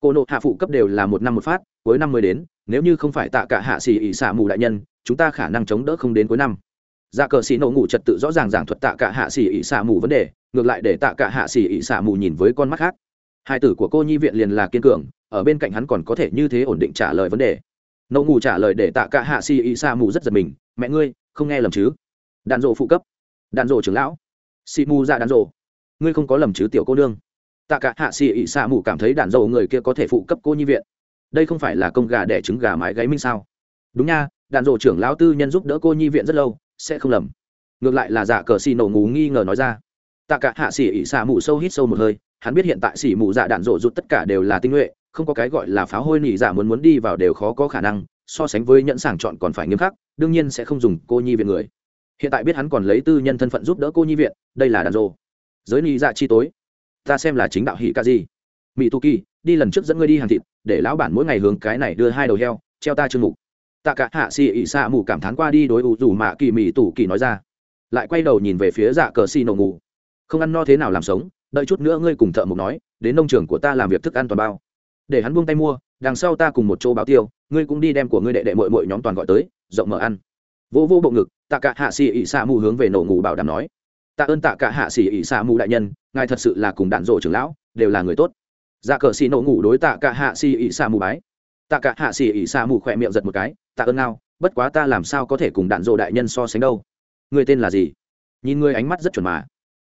Cô nộ hạ phụ cấp đều là một năm một phát, cuối năm mới đến, nếu như không phải tạ cả hạ xì ỉ xả mù đại nhân chúng ta khả năng chống đỡ không đến cuối năm. Dạ cờ xì nổ ngủ trật tự rõ ràng giảng thuật tạ cả hạ xì ỉ xạ mù vấn đề, ngược lại để tạ cả hạ xì ỉ xạ mù nhìn với con mắt khác. Hai tử của cô nhi viện liền là kiên cường, ở bên cạnh hắn còn có thể như thế ổn định trả lời vấn đề. Nổ ngủ trả lời để tạ cả hạ xì ỉ xạ mù rất giật mình, mẹ ngươi, không nghe lầm chứ? Đạn rộ phụ cấp. Đạn rộ trưởng lão. Xì mù ra đạn rộ ngươi không có lầm chứ, tiểu cô nương. Tạ cả hạ xì ỉ xạ mù cảm thấy đạn rộ người kia có thể phụ cấp cô nhi viện. Đây không phải là công gà đẻ trứng gà mái gáy minh sao? Đúng nha đàn rộ trưởng lão tư nhân giúp đỡ cô nhi viện rất lâu, sẽ không lầm. Ngược lại là giả cờ xì nổ ngủ nghi ngờ nói ra. Tạ cả hạ xỉ ỉ xả mù sâu hít sâu một hơi, hắn biết hiện tại xỉ mù dạ đạn rộ rụt tất cả đều là tinh nhuệ, không có cái gọi là pháo hôi nỉ dạ muốn muốn đi vào đều khó có khả năng, so sánh với nhẫn sàng chọn còn phải nghiêm khắc, đương nhiên sẽ không dùng cô nhi viện người. Hiện tại biết hắn còn lấy tư nhân thân phận giúp đỡ cô nhi viện, đây là đàn rộ. Giới nỉ dạ chi tối. Ta xem là chính đạo hỉ ca gì. Mỹ tu kỳ đi lần trước dẫn ngươi đi hàng thịt, để lão bản mỗi ngày hướng cái này đưa hai đầu heo, treo ta chương mục tạ cả hạ xì ỉ xạ mù cảm thán qua đi đối ủ rủ mạ kỳ mì tủ kỳ nói ra. Lại quay đầu nhìn về phía dạ cờ xì nổ ngủ. Không ăn no thế nào làm sống, đợi chút nữa ngươi cùng thợ mộc nói, đến nông trường của ta làm việc thức ăn toàn bao. Để hắn buông tay mua, đằng sau ta cùng một chỗ báo tiêu, ngươi cũng đi đem của ngươi đệ đệ mội mội nhóm toàn gọi tới, rộng mở ăn. Vô vô bộ ngực, tạ cả hạ xì ỉ xạ mù hướng về nổ ngủ bảo đảm nói. Tạ ơn tạ cả hạ xì ỉ xạ mù đại nhân, ngài thật sự là cùng đạn rộ trưởng lão, đều là người tốt. Dạ cờ xì nổ ngủ đối tạ cả hạ xì ỉ xạ mù bái tạ cả hạ xỉ ỉ xa mù khỏe miệng giật một cái, tạ ơn nào bất quá ta làm sao có thể cùng đạn dộ đại nhân so sánh đâu? Người tên là gì? Nhìn người ánh mắt rất chuẩn mà.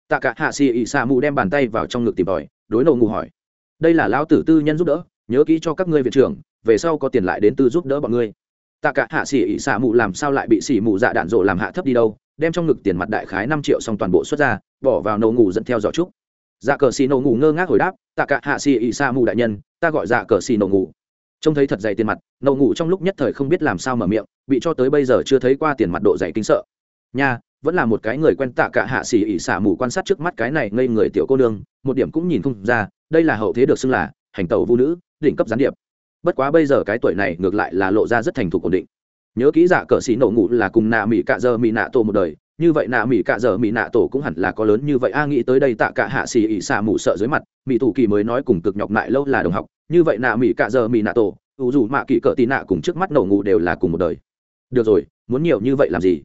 Tạ cả hạ xỉ ỉ xa mù đem bàn tay vào trong ngực tìm tòi, đối nộ ngủ hỏi, đây là lão tử tư nhân giúp đỡ, nhớ kỹ cho các ngươi viện trưởng, về sau có tiền lại đến tư giúp đỡ bọn ngươi. Tạ cả hạ xỉ ỉ xa mù làm sao lại bị xỉ mù dạ đạn dộ làm hạ thấp đi đâu, đem trong ngực tiền mặt đại khái năm triệu xong toàn bộ xuất ra, bỏ vào nổ ngủ dẫn theo giỏ trúc. Dạ cờ xì nổ ngủ ngơ ngác hồi đáp, tạ cả hạ xì ỉ xạ mù đại nhân, ta gọi dạ cờ xì nổ ngủ trông thấy thật dày tiền mặt, nậu ngủ trong lúc nhất thời không biết làm sao mở miệng, bị cho tới bây giờ chưa thấy qua tiền mặt độ dày kinh sợ. Nha, vẫn là một cái người quen tạ cả hạ xỉ ỉ xả mù quan sát trước mắt cái này ngây người tiểu cô nương, một điểm cũng nhìn không ra, đây là hậu thế được xưng là hành tẩu vũ nữ, đỉnh cấp gián điệp. Bất quá bây giờ cái tuổi này ngược lại là lộ ra rất thành thục ổn định. Nhớ kỹ giả cờ xỉ nổ ngủ là cùng nạ mỹ cạ giờ mỹ nạ tổ một đời, như vậy nạ mỹ cạ giờ mỹ nạ tổ cũng hẳn là có lớn như vậy. A, nghĩ tới đây tạ cả hạ xỉ ỉ xả mù sợ dưới mặt mỹ thủ kỳ mới nói cùng cực nhọc lại lâu là đồng học như vậy nạ mỹ cạ giờ mỹ nạ tổ, ủ dù mạ kỳ cỡ tì nạ cùng trước mắt nổ ngủ đều là cùng một đời. Được rồi, muốn nhiều như vậy làm gì?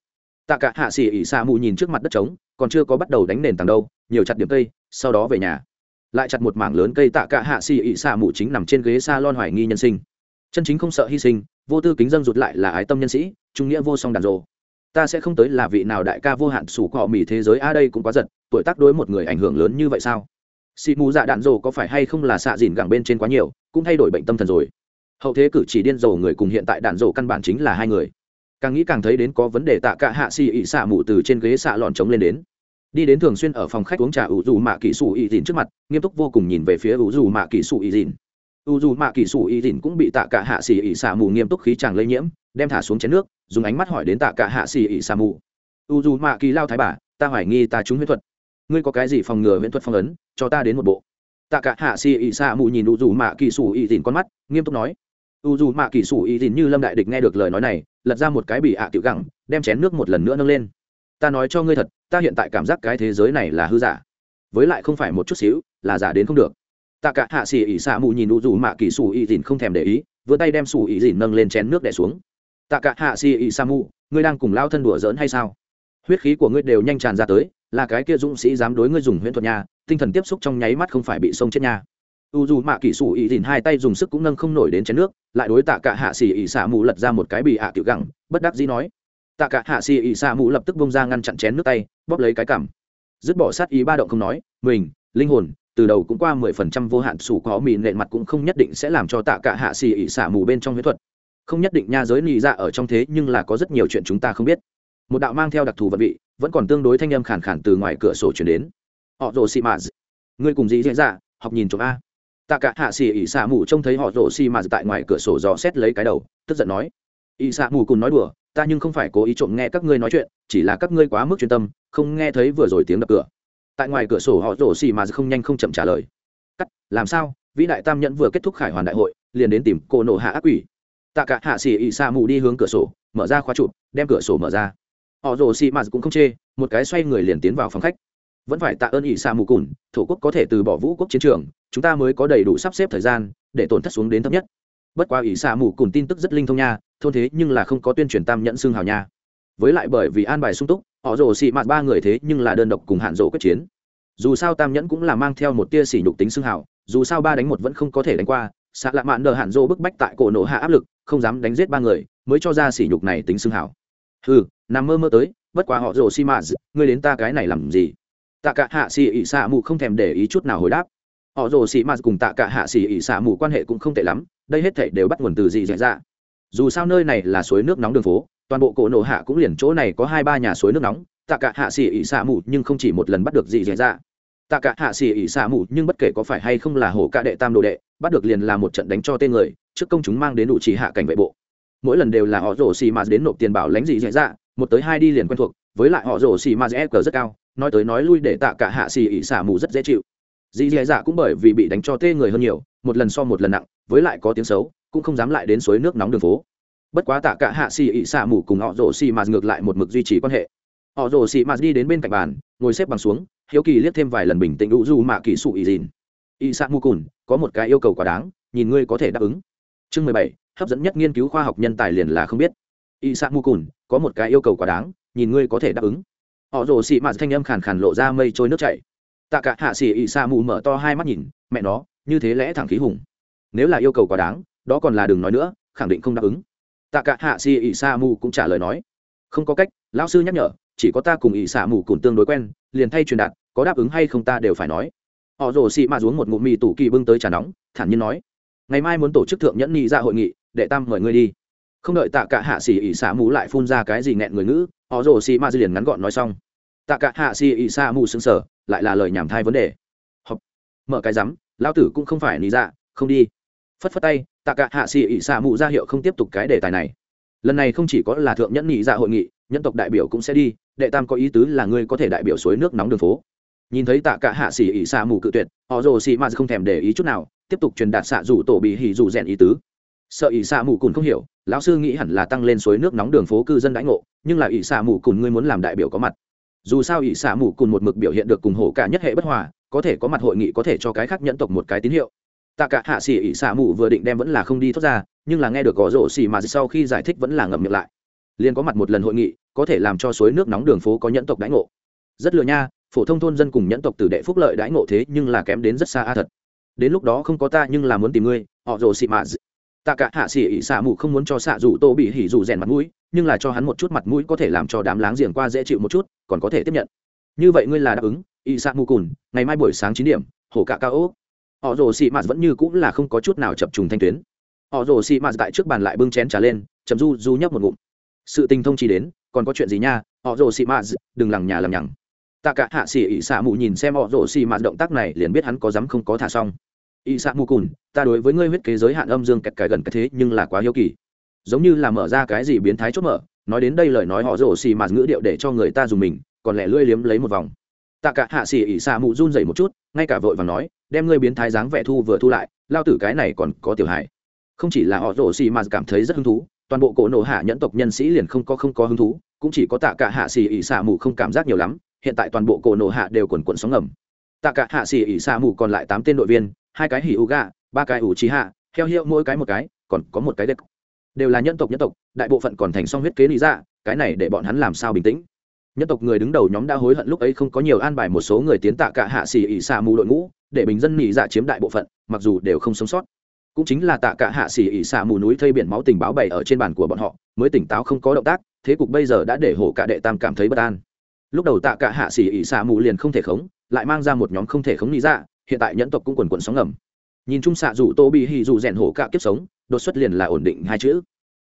Tạ cả hạ xỉ ỉ xa mù nhìn trước mặt đất trống, còn chưa có bắt đầu đánh nền tảng đâu, nhiều chặt điểm cây, sau đó về nhà. Lại chặt một mảng lớn cây tạ cả hạ xỉ ỉ xa mù chính nằm trên ghế s a lon hoài nghi nhân sinh. Chân chính không sợ hy sinh, vô tư kính dân rụt lại là ái tâm nhân sĩ, trung nghĩa vô song đàn rộ ta sẽ không tới là vị nào đại ca vô hạn sủ cọ mỉ thế giới, a, đây cũng quá giật, tuổi tác đối một người ảnh hưởng lớn như vậy sao? Xị mù dạ đạn rồ có phải hay không là xạ dìn gẳng bên trên quá nhiều, cũng thay đổi bệnh tâm thần rồi. Hậu thế cử chỉ điên rồ người cùng hiện tại đạn rồ căn bản chính là hai người. Càng nghĩ càng thấy đến có vấn đề tạ cả hạ xì ị xạ mù từ trên ghế xạ lòn trống lên đến. Đi đến thường xuyên ở phòng khách uống trà ủ dù mạ kỹ sủ ị dìn trước mặt, nghiêm túc vô cùng nhìn về phía ủ dù mạ kỹ sủ ị dìn. Ủ dù mạ kỹ sủ ị dìn cũng bị tạ cả hạ xì ị xạ mù nghiêm túc khí chàng lây nhiễm, đem thả xuống chén nước, dùng ánh mắt hỏi đến tạ cả hạ xì ị xạ mù. Ủ dù mạ kỹ lao thái bà, ta hoài nghi ta trúng huyết thuật ngươi có cái gì phòng ngừa viễn thuật phong ấn, cho ta đến một bộ. Tạ cả hạ xì ỉ xạ mù nhìn u dù mạ kỳ sủ ỉ dìn con mắt, nghiêm túc nói. U dù mạ kỳ sủ ỉ dìn như lâm đại địch nghe được lời nói này, lật ra một cái bị ạ tiểu gẳng, đem chén nước một lần nữa nâng lên. Ta nói cho ngươi thật, ta hiện tại cảm giác cái thế giới này là hư giả. Với lại không phải một chút xíu, là giả đến không được. Tạ cả hạ xì ỉ xạ mù nhìn u dù mạ kỳ sủ ỉ dìn không thèm để ý, vừa tay đem sủ ỉ dìn nâng lên chén nước đè xuống. Tạ cả hạ xì ỉ xạ mù ngươi đang cùng lao thân đùa giỡn hay sao? Huyết khí của ngươi đều nhanh tràn ra tới là cái kia dũng sĩ dám đối ngươi dùng huyễn thuật nha, tinh thần tiếp xúc trong nháy mắt không phải bị sông chết nha. U dù mạ kỹ sủ ý dìn hai tay dùng sức cũng nâng không nổi đến chén nước, lại đối tạ cả hạ xỉ ỉ xả mù lật ra một cái bị ạ tiểu gẳng, bất đắc dĩ nói. Tạ cả hạ xỉ ỉ xả mù lập tức bông ra ngăn chặn chén nước tay, bóp lấy cái cảm dứt bỏ sát ý ba động không nói, mình, linh hồn, từ đầu cũng qua mười phần trăm vô hạn sủ có mì nện mặt cũng không nhất định sẽ làm cho tạ cả hạ xỉ ỉ xả mù bên trong huyết thuật. Không nhất định nha, giới nị ra dạ ở trong thế nhưng là có rất nhiều chuyện chúng ta không biết. Một đạo mang theo đặc thù vật vị vẫn còn tương đối thanh âm khàn khàn từ ngoài cửa sổ chuyển đến. Họ rồ xì mạt. Ngươi cùng gì dễ dạ học nhìn chồng a. Tạ cả hạ xì ỉ xạ mù trông thấy họ rồ xì mà tại ngoài cửa sổ dò xét lấy cái đầu, tức giận nói. Ỉ xạ mù cùng nói đùa, ta nhưng không phải cố ý trộm nghe các ngươi nói chuyện, chỉ là các ngươi quá mức chuyên tâm, không nghe thấy vừa rồi tiếng đập cửa. Tại ngoài cửa sổ họ rồ xì mà không nhanh không chậm trả lời. Cắt, làm sao? Vĩ đại tam nhẫn vừa kết thúc khải hoàn đại hội, liền đến tìm cô nộ hạ ác quỷ. Tạ cả hạ xì ỉ xạ mù đi hướng cửa sổ, mở ra khóa chụp đem cửa sổ mở ra họ rổ xì mà cũng không chê, một cái xoay người liền tiến vào phòng khách. Vẫn phải tạ ơn ỷ xa mù cùn, thổ quốc có thể từ bỏ vũ quốc chiến trường, chúng ta mới có đầy đủ sắp xếp thời gian để tổn thất xuống đến thấp nhất. Bất quá ỷ xa mù cùn tin tức rất linh thông nha, thôn thế nhưng là không có tuyên truyền tam nhận xương hào nha. Với lại bởi vì an bài sung túc, họ rồ xị mạt ba người thế nhưng là đơn độc cùng hạn rộ quyết chiến. Dù sao tam nhẫn cũng là mang theo một tia sỉ nhục tính xương hào, dù sao ba đánh một vẫn không có thể đánh qua xạ lạ mạn đờ hạn rộ bức bách tại cổ nổ hạ áp lực, không dám đánh giết ba người, mới cho ra sỉ nhục này tính xương hào. Ừ nằm mơ mơ tới, bất quá họ rồ xi mạt ngươi đến ta cái này làm gì? Tạ cả hạ xì ỉ xạ mù không thèm để ý chút nào hồi đáp. Họ rồ xì m cùng tạ cả hạ xì ỉ xạ mù quan hệ cũng không tệ lắm, đây hết thảy đều bắt nguồn từ gì dạy ra dù sao nơi này là suối nước nóng đường phố, toàn bộ cổ nổ hạ cũng liền chỗ này có hai ba nhà suối nước nóng, tạ cả hạ xì ỉ xạ mù nhưng không chỉ một lần bắt được gì dạy ra tạ cả hạ xì ỉ xạ mù nhưng bất kể có phải hay không là hổ ca đệ tam đồ đệ, bắt được liền là một trận đánh cho tên người, trước công chúng mang đến đủ chỉ hạ cảnh vệ bộ. Mỗi lần đều là họ rồ xì m đến nộp tiền bảo lãnh gì dạy ra một tới hai đi liền quen thuộc, với lại họ rổ xì ma rêu cờ rất cao, nói tới nói lui để tạ cả hạ xì ỉ xả mù rất dễ chịu. Dì dì dạ cũng bởi vì bị đánh cho tê người hơn nhiều, một lần so một lần nặng, với lại có tiếng xấu, cũng không dám lại đến suối nước nóng đường phố. Bất quá tạ cả hạ xì ỉ xả mù cùng họ rổ xì ma ngược lại một mực duy trì quan hệ. Họ rổ xì ma đi đến bên cạnh bàn, ngồi xếp bằng xuống, hiếu kỳ liếc thêm vài lần bình tĩnh u du mạ kỳ sụ ỉ dìn. Ỉ xả mù cùn, có một cái yêu cầu quá đáng, nhìn ngươi có thể đáp ứng. Chương mười bảy, hấp dẫn nhất nghiên cứu khoa học nhân tài liền là không biết ỉ xả mù cùn có một cái yêu cầu quá đáng, nhìn ngươi có thể đáp ứng. Họ rồ xị mạt thanh âm khàn khàn lộ ra mây trôi nước chảy. Tạ cả hạ xỉ ỉ xa mù mở to hai mắt nhìn, mẹ nó, như thế lẽ thẳng khí hùng. Nếu là yêu cầu quá đáng, đó còn là đừng nói nữa, khẳng định không đáp ứng. Tạ cả hạ xỉ ỉ xa mù cũng trả lời nói. Không có cách, lão sư nhắc nhở, chỉ có ta cùng ỉ xả mù cùng tương đối quen, liền thay truyền đạt, có đáp ứng hay không ta đều phải nói. Họ rồ xị mạt uống một ngụm mì tủ kỳ bưng tới trà nóng, thản nhiên nói. Ngày mai muốn tổ chức thượng nhẫn nghị ra dạ hội nghị đệ tam mời ngươi đi không đợi tạ cả hạ xỉ ỉ xả mù lại phun ra cái gì nghẹn người ngữ, họ rồ xì ma dư liền ngắn gọn nói xong. Tạ cả hạ xì ỉ xả mù xứng sở lại là lời nhảm thai vấn đề. Học mở cái rắm, lão tử cũng không phải lý dạ không đi. Phất phất tay, tạ cả hạ xì ỉ xả mù ra hiệu không tiếp tục cái đề tài này. Lần này không chỉ có là thượng nhẫn nhị dạ hội nghị, nhân tộc đại biểu cũng sẽ đi, đệ tam có ý tứ là ngươi có thể đại biểu suối nước nóng đường phố. Nhìn thấy tạ cả hạ xỉ ỉ xả mù cự tuyệt, họ rồ xì m không thèm để ý chút nào, tiếp tục truyền đạt xạ rủ tổ bị hỉ rủ rèn ý tứ sợ ỷ xạ mù cùn không hiểu, lão sư nghĩ hẳn là tăng lên suối nước nóng đường phố cư dân đãi ngộ, nhưng là ỷ xạ mù cùn ngươi muốn làm đại biểu có mặt. Dù sao ỷ xạ mù cùn một mực biểu hiện được cùng hổ cả nhất hệ bất hòa, có thể có mặt hội nghị có thể cho cái khác nhẫn tộc một cái tín hiệu. Tạ cả hạ xỉ ỷ xạ mù vừa định đem vẫn là không đi thoát ra, nhưng là nghe được gõ rổ xỉ mà sau khi giải thích vẫn là ngậm miệng lại. Liền có mặt một lần hội nghị, có thể làm cho suối nước nóng đường phố có nhẫn tộc đãi ngộ. Rất lừa nha, phổ thông thôn dân cùng nhẫn tộc tử đệ phúc lợi đãi ngộ thế nhưng là kém đến rất xa a thật. Đến lúc đó không có ta nhưng là muốn tìm ngươi, họ rồ xị mạ tạ cả hạ xỉ ỉ xạ mù không muốn cho xạ rủ tô bị hỉ rủ rèn mặt mũi, nhưng là cho hắn một chút mặt mũi có thể làm cho đám láng giềng qua dễ chịu một chút, còn có thể tiếp nhận. Như vậy ngươi là đáp ứng ỉ xạ mù cùn, ngày mai buổi sáng chín điểm, hổ Cả cao ốc. Họ rồ xị Mạt vẫn như cũng là không có chút nào chập trùng thanh tuyến. Họ rồ xị Mạt tại trước bàn lại bưng chén trà lên chấm du du nhấp một ngụm. Sự tình thông chỉ đến, còn có chuyện gì nha? Họ rồ xị Mạt, đừng lằng nhà lằng nhằng. Tạ cả hạ xỉ ỉ xạ mù nhìn xem họ rồ xị Mạt động tác này, liền biết hắn có dám không có thả xong. Y xạ mù cùn, ta đối với ngươi huyết kế giới hạn âm dương kẹt cái gần cái thế nhưng là quá hiếu kỳ. Giống như là mở ra cái gì biến thái chốt mở, nói đến đây lời nói họ rồ xì mạt ngữ điệu để cho người ta dùng mình, còn lẽ lưỡi liếm lấy một vòng. Tạ cả hạ xì ỉ xạ mù run rẩy một chút, ngay cả vội và nói, đem ngươi biến thái dáng vẻ thu vừa thu lại, lao tử cái này còn có tiểu hài. Không chỉ là họ rồ xì mạt cảm thấy rất hứng thú, toàn bộ cổ nổ hạ nhẫn tộc nhân sĩ liền không có không có hứng thú, cũng chỉ có tạ cả hạ xì ỉ xạ mù không cảm giác nhiều lắm, hiện tại toàn bộ cổ nổ hạ đều quần quần sóng ngầm. Tạ cả hạ xì ỉ xạ mù còn lại tám tên đội viên hai cái hỉ u gạ, ba cái ủ trí hạ heo hiệu mỗi cái một cái còn có một cái đếch đều là nhân tộc nhân tộc đại bộ phận còn thành song huyết kế lý dạ, cái này để bọn hắn làm sao bình tĩnh? Nhân tộc người đứng đầu nhóm đã hối hận lúc ấy không có nhiều an bài một số người tiến tạ cả hạ xỉ ỉ xạ mù đội ngũ để bình dân nỉ dạ chiếm đại bộ phận mặc dù đều không sống sót. Cũng chính là tạ cả hạ xỉ ỉ xạ mù núi thây biển máu tình báo bày ở trên bàn của bọn họ mới tỉnh táo không có động tác thế cục bây giờ đã để hổ cả đệ tam cảm thấy bất an. Lúc đầu tạ cả hạ xỉ ỉ xạ mù liền không thể khống lại mang ra một nhóm không thể khống lý dạ hiện tại nhẫn tộc cũng quần quần sóng ngầm. Nhìn chung xạ dù tô bị hì dù rèn hổ cả kiếp sống, đột xuất liền là ổn định hai chữ.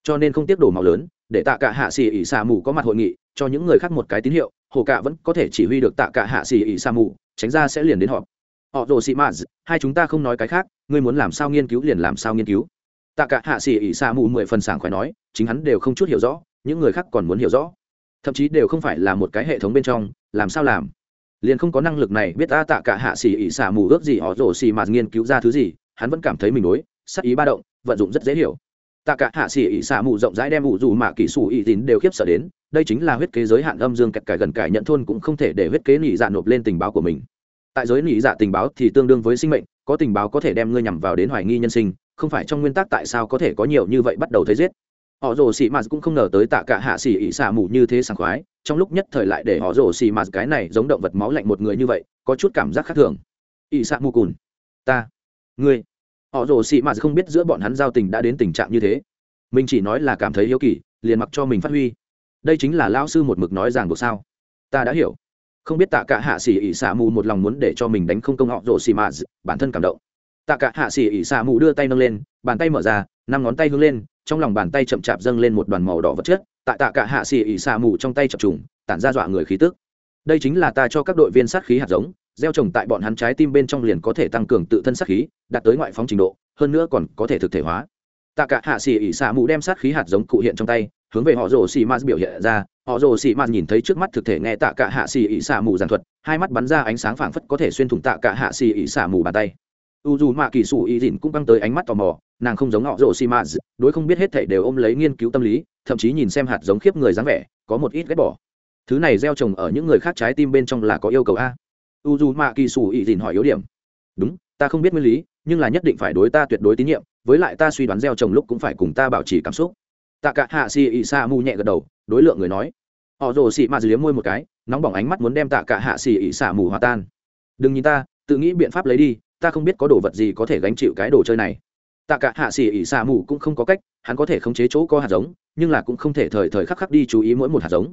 Cho nên không tiếp đổ màu lớn, để tạ cả hạ xì ỉ xà mù có mặt hội nghị, cho những người khác một cái tín hiệu, hổ cả vẫn có thể chỉ huy được tạ cả hạ xì ỉ xà mù, tránh ra sẽ liền đến họp. Họ rồ xì maz hai chúng ta không nói cái khác, ngươi muốn làm sao nghiên cứu liền làm sao nghiên cứu. Tạ cả hạ xì ỉ xà mù mười phần sảng khỏe nói, chính hắn đều không chút hiểu rõ, những người khác còn muốn hiểu rõ. Thậm chí đều không phải là một cái hệ thống bên trong, làm sao làm liền không có năng lực này biết ta tạ cả hạ xỉ ỉ xả mù ước gì họ rổ xì mà nghiên cứu ra thứ gì, hắn vẫn cảm thấy mình đối, sắc ý ba động, vận dụng rất dễ hiểu. Tạ cả hạ xỉ ỉ xả mù rộng rãi đem ủ dù mà kỹ xù ỉ tín đều khiếp sợ đến, đây chính là huyết kế giới hạn âm dương kẹt cải gần cải nhận thôn cũng không thể để huyết kế nỉ dạ nộp lên tình báo của mình. Tại giới nỉ dạ tình báo thì tương đương với sinh mệnh, có tình báo có thể đem ngươi nhằm vào đến hoài nghi nhân sinh, không phải trong nguyên tắc tại sao có thể có nhiều như vậy bắt đầu thấy giết họ rồ xì mạt cũng không ngờ tới tạ cả hạ xì ỉ xả mù như thế sảng khoái, trong lúc nhất thời lại để họ rồ xì mạt cái này giống động vật máu lạnh một người như vậy, có chút cảm giác khác thường. Ỉ xả mù cùn, ta, ngươi. Họ rồ xì mạt không biết giữa bọn hắn giao tình đã đến tình trạng như thế. Mình chỉ nói là cảm thấy hiếu kỳ, liền mặc cho mình phát huy. Đây chính là lao sư một mực nói rằng buộc sao? Ta đã hiểu. Không biết tạ cả hạ xỉ ỉ xả mù một lòng muốn để cho mình đánh không công họ rồ xì mạt bản thân cảm động. Tạ cả hạ xỉ ỉ xả mù đưa tay nâng lên, bàn tay mở ra, năm ngón tay hướng lên trong lòng bàn tay chậm chạp dâng lên một đoàn màu đỏ vật chất, tại tạ cả hạ xì ỉ xạ mù trong tay chập trùng, tản ra dọa người khí tức. Đây chính là ta cho các đội viên sát khí hạt giống, gieo trồng tại bọn hắn trái tim bên trong liền có thể tăng cường tự thân sát khí, đạt tới ngoại phóng trình độ, hơn nữa còn có thể thực thể hóa. Tạ cả hạ xì ỉ xạ mù đem sát khí hạt giống cụ hiện trong tay, hướng về họ rồ xì ma biểu hiện ra. Họ rồ xì ma nhìn thấy trước mắt thực thể nghe tạ cả hạ xì ỉ xạ mù giàn thuật, hai mắt bắn ra ánh sáng phảng phất có thể xuyên thủng tạ cả hạ xì ỉ xạ mù bàn tay. U dù mạ kỳ sủ y dìn cũng băng tới ánh mắt tò mò nàng không giống họ rồ xì mạt đối không biết hết thảy đều ôm lấy nghiên cứu tâm lý, thậm chí nhìn xem hạt giống khiếp người dáng vẻ, có một ít ghét bỏ. Thứ này gieo trồng ở những người khác trái tim bên trong là có yêu cầu a. U dù mạ kỳ sủ y dìn hỏi yếu điểm. Đúng, ta không biết nguyên lý, nhưng là nhất định phải đối ta tuyệt đối tín nhiệm, với lại ta suy đoán gieo trồng lúc cũng phải cùng ta bảo trì cảm xúc. Tạ cả hạ xì ỉ sa mu nhẹ gật đầu, đối lượng người nói. Họ rồ xì mạt liếm môi một cái, nóng bỏng ánh mắt muốn đem tạ cả hạ xì ỉ xả mù hòa tan. Đừng nhìn ta, tự nghĩ biện pháp lấy đi, ta không biết có đồ vật gì có thể gánh chịu cái đồ chơi này tạ cả hạ xỉ ỉ xà mù cũng không có cách, hắn có thể khống chế chỗ có hạt giống, nhưng là cũng không thể thời thời khắc khắc đi chú ý mỗi một hạt giống.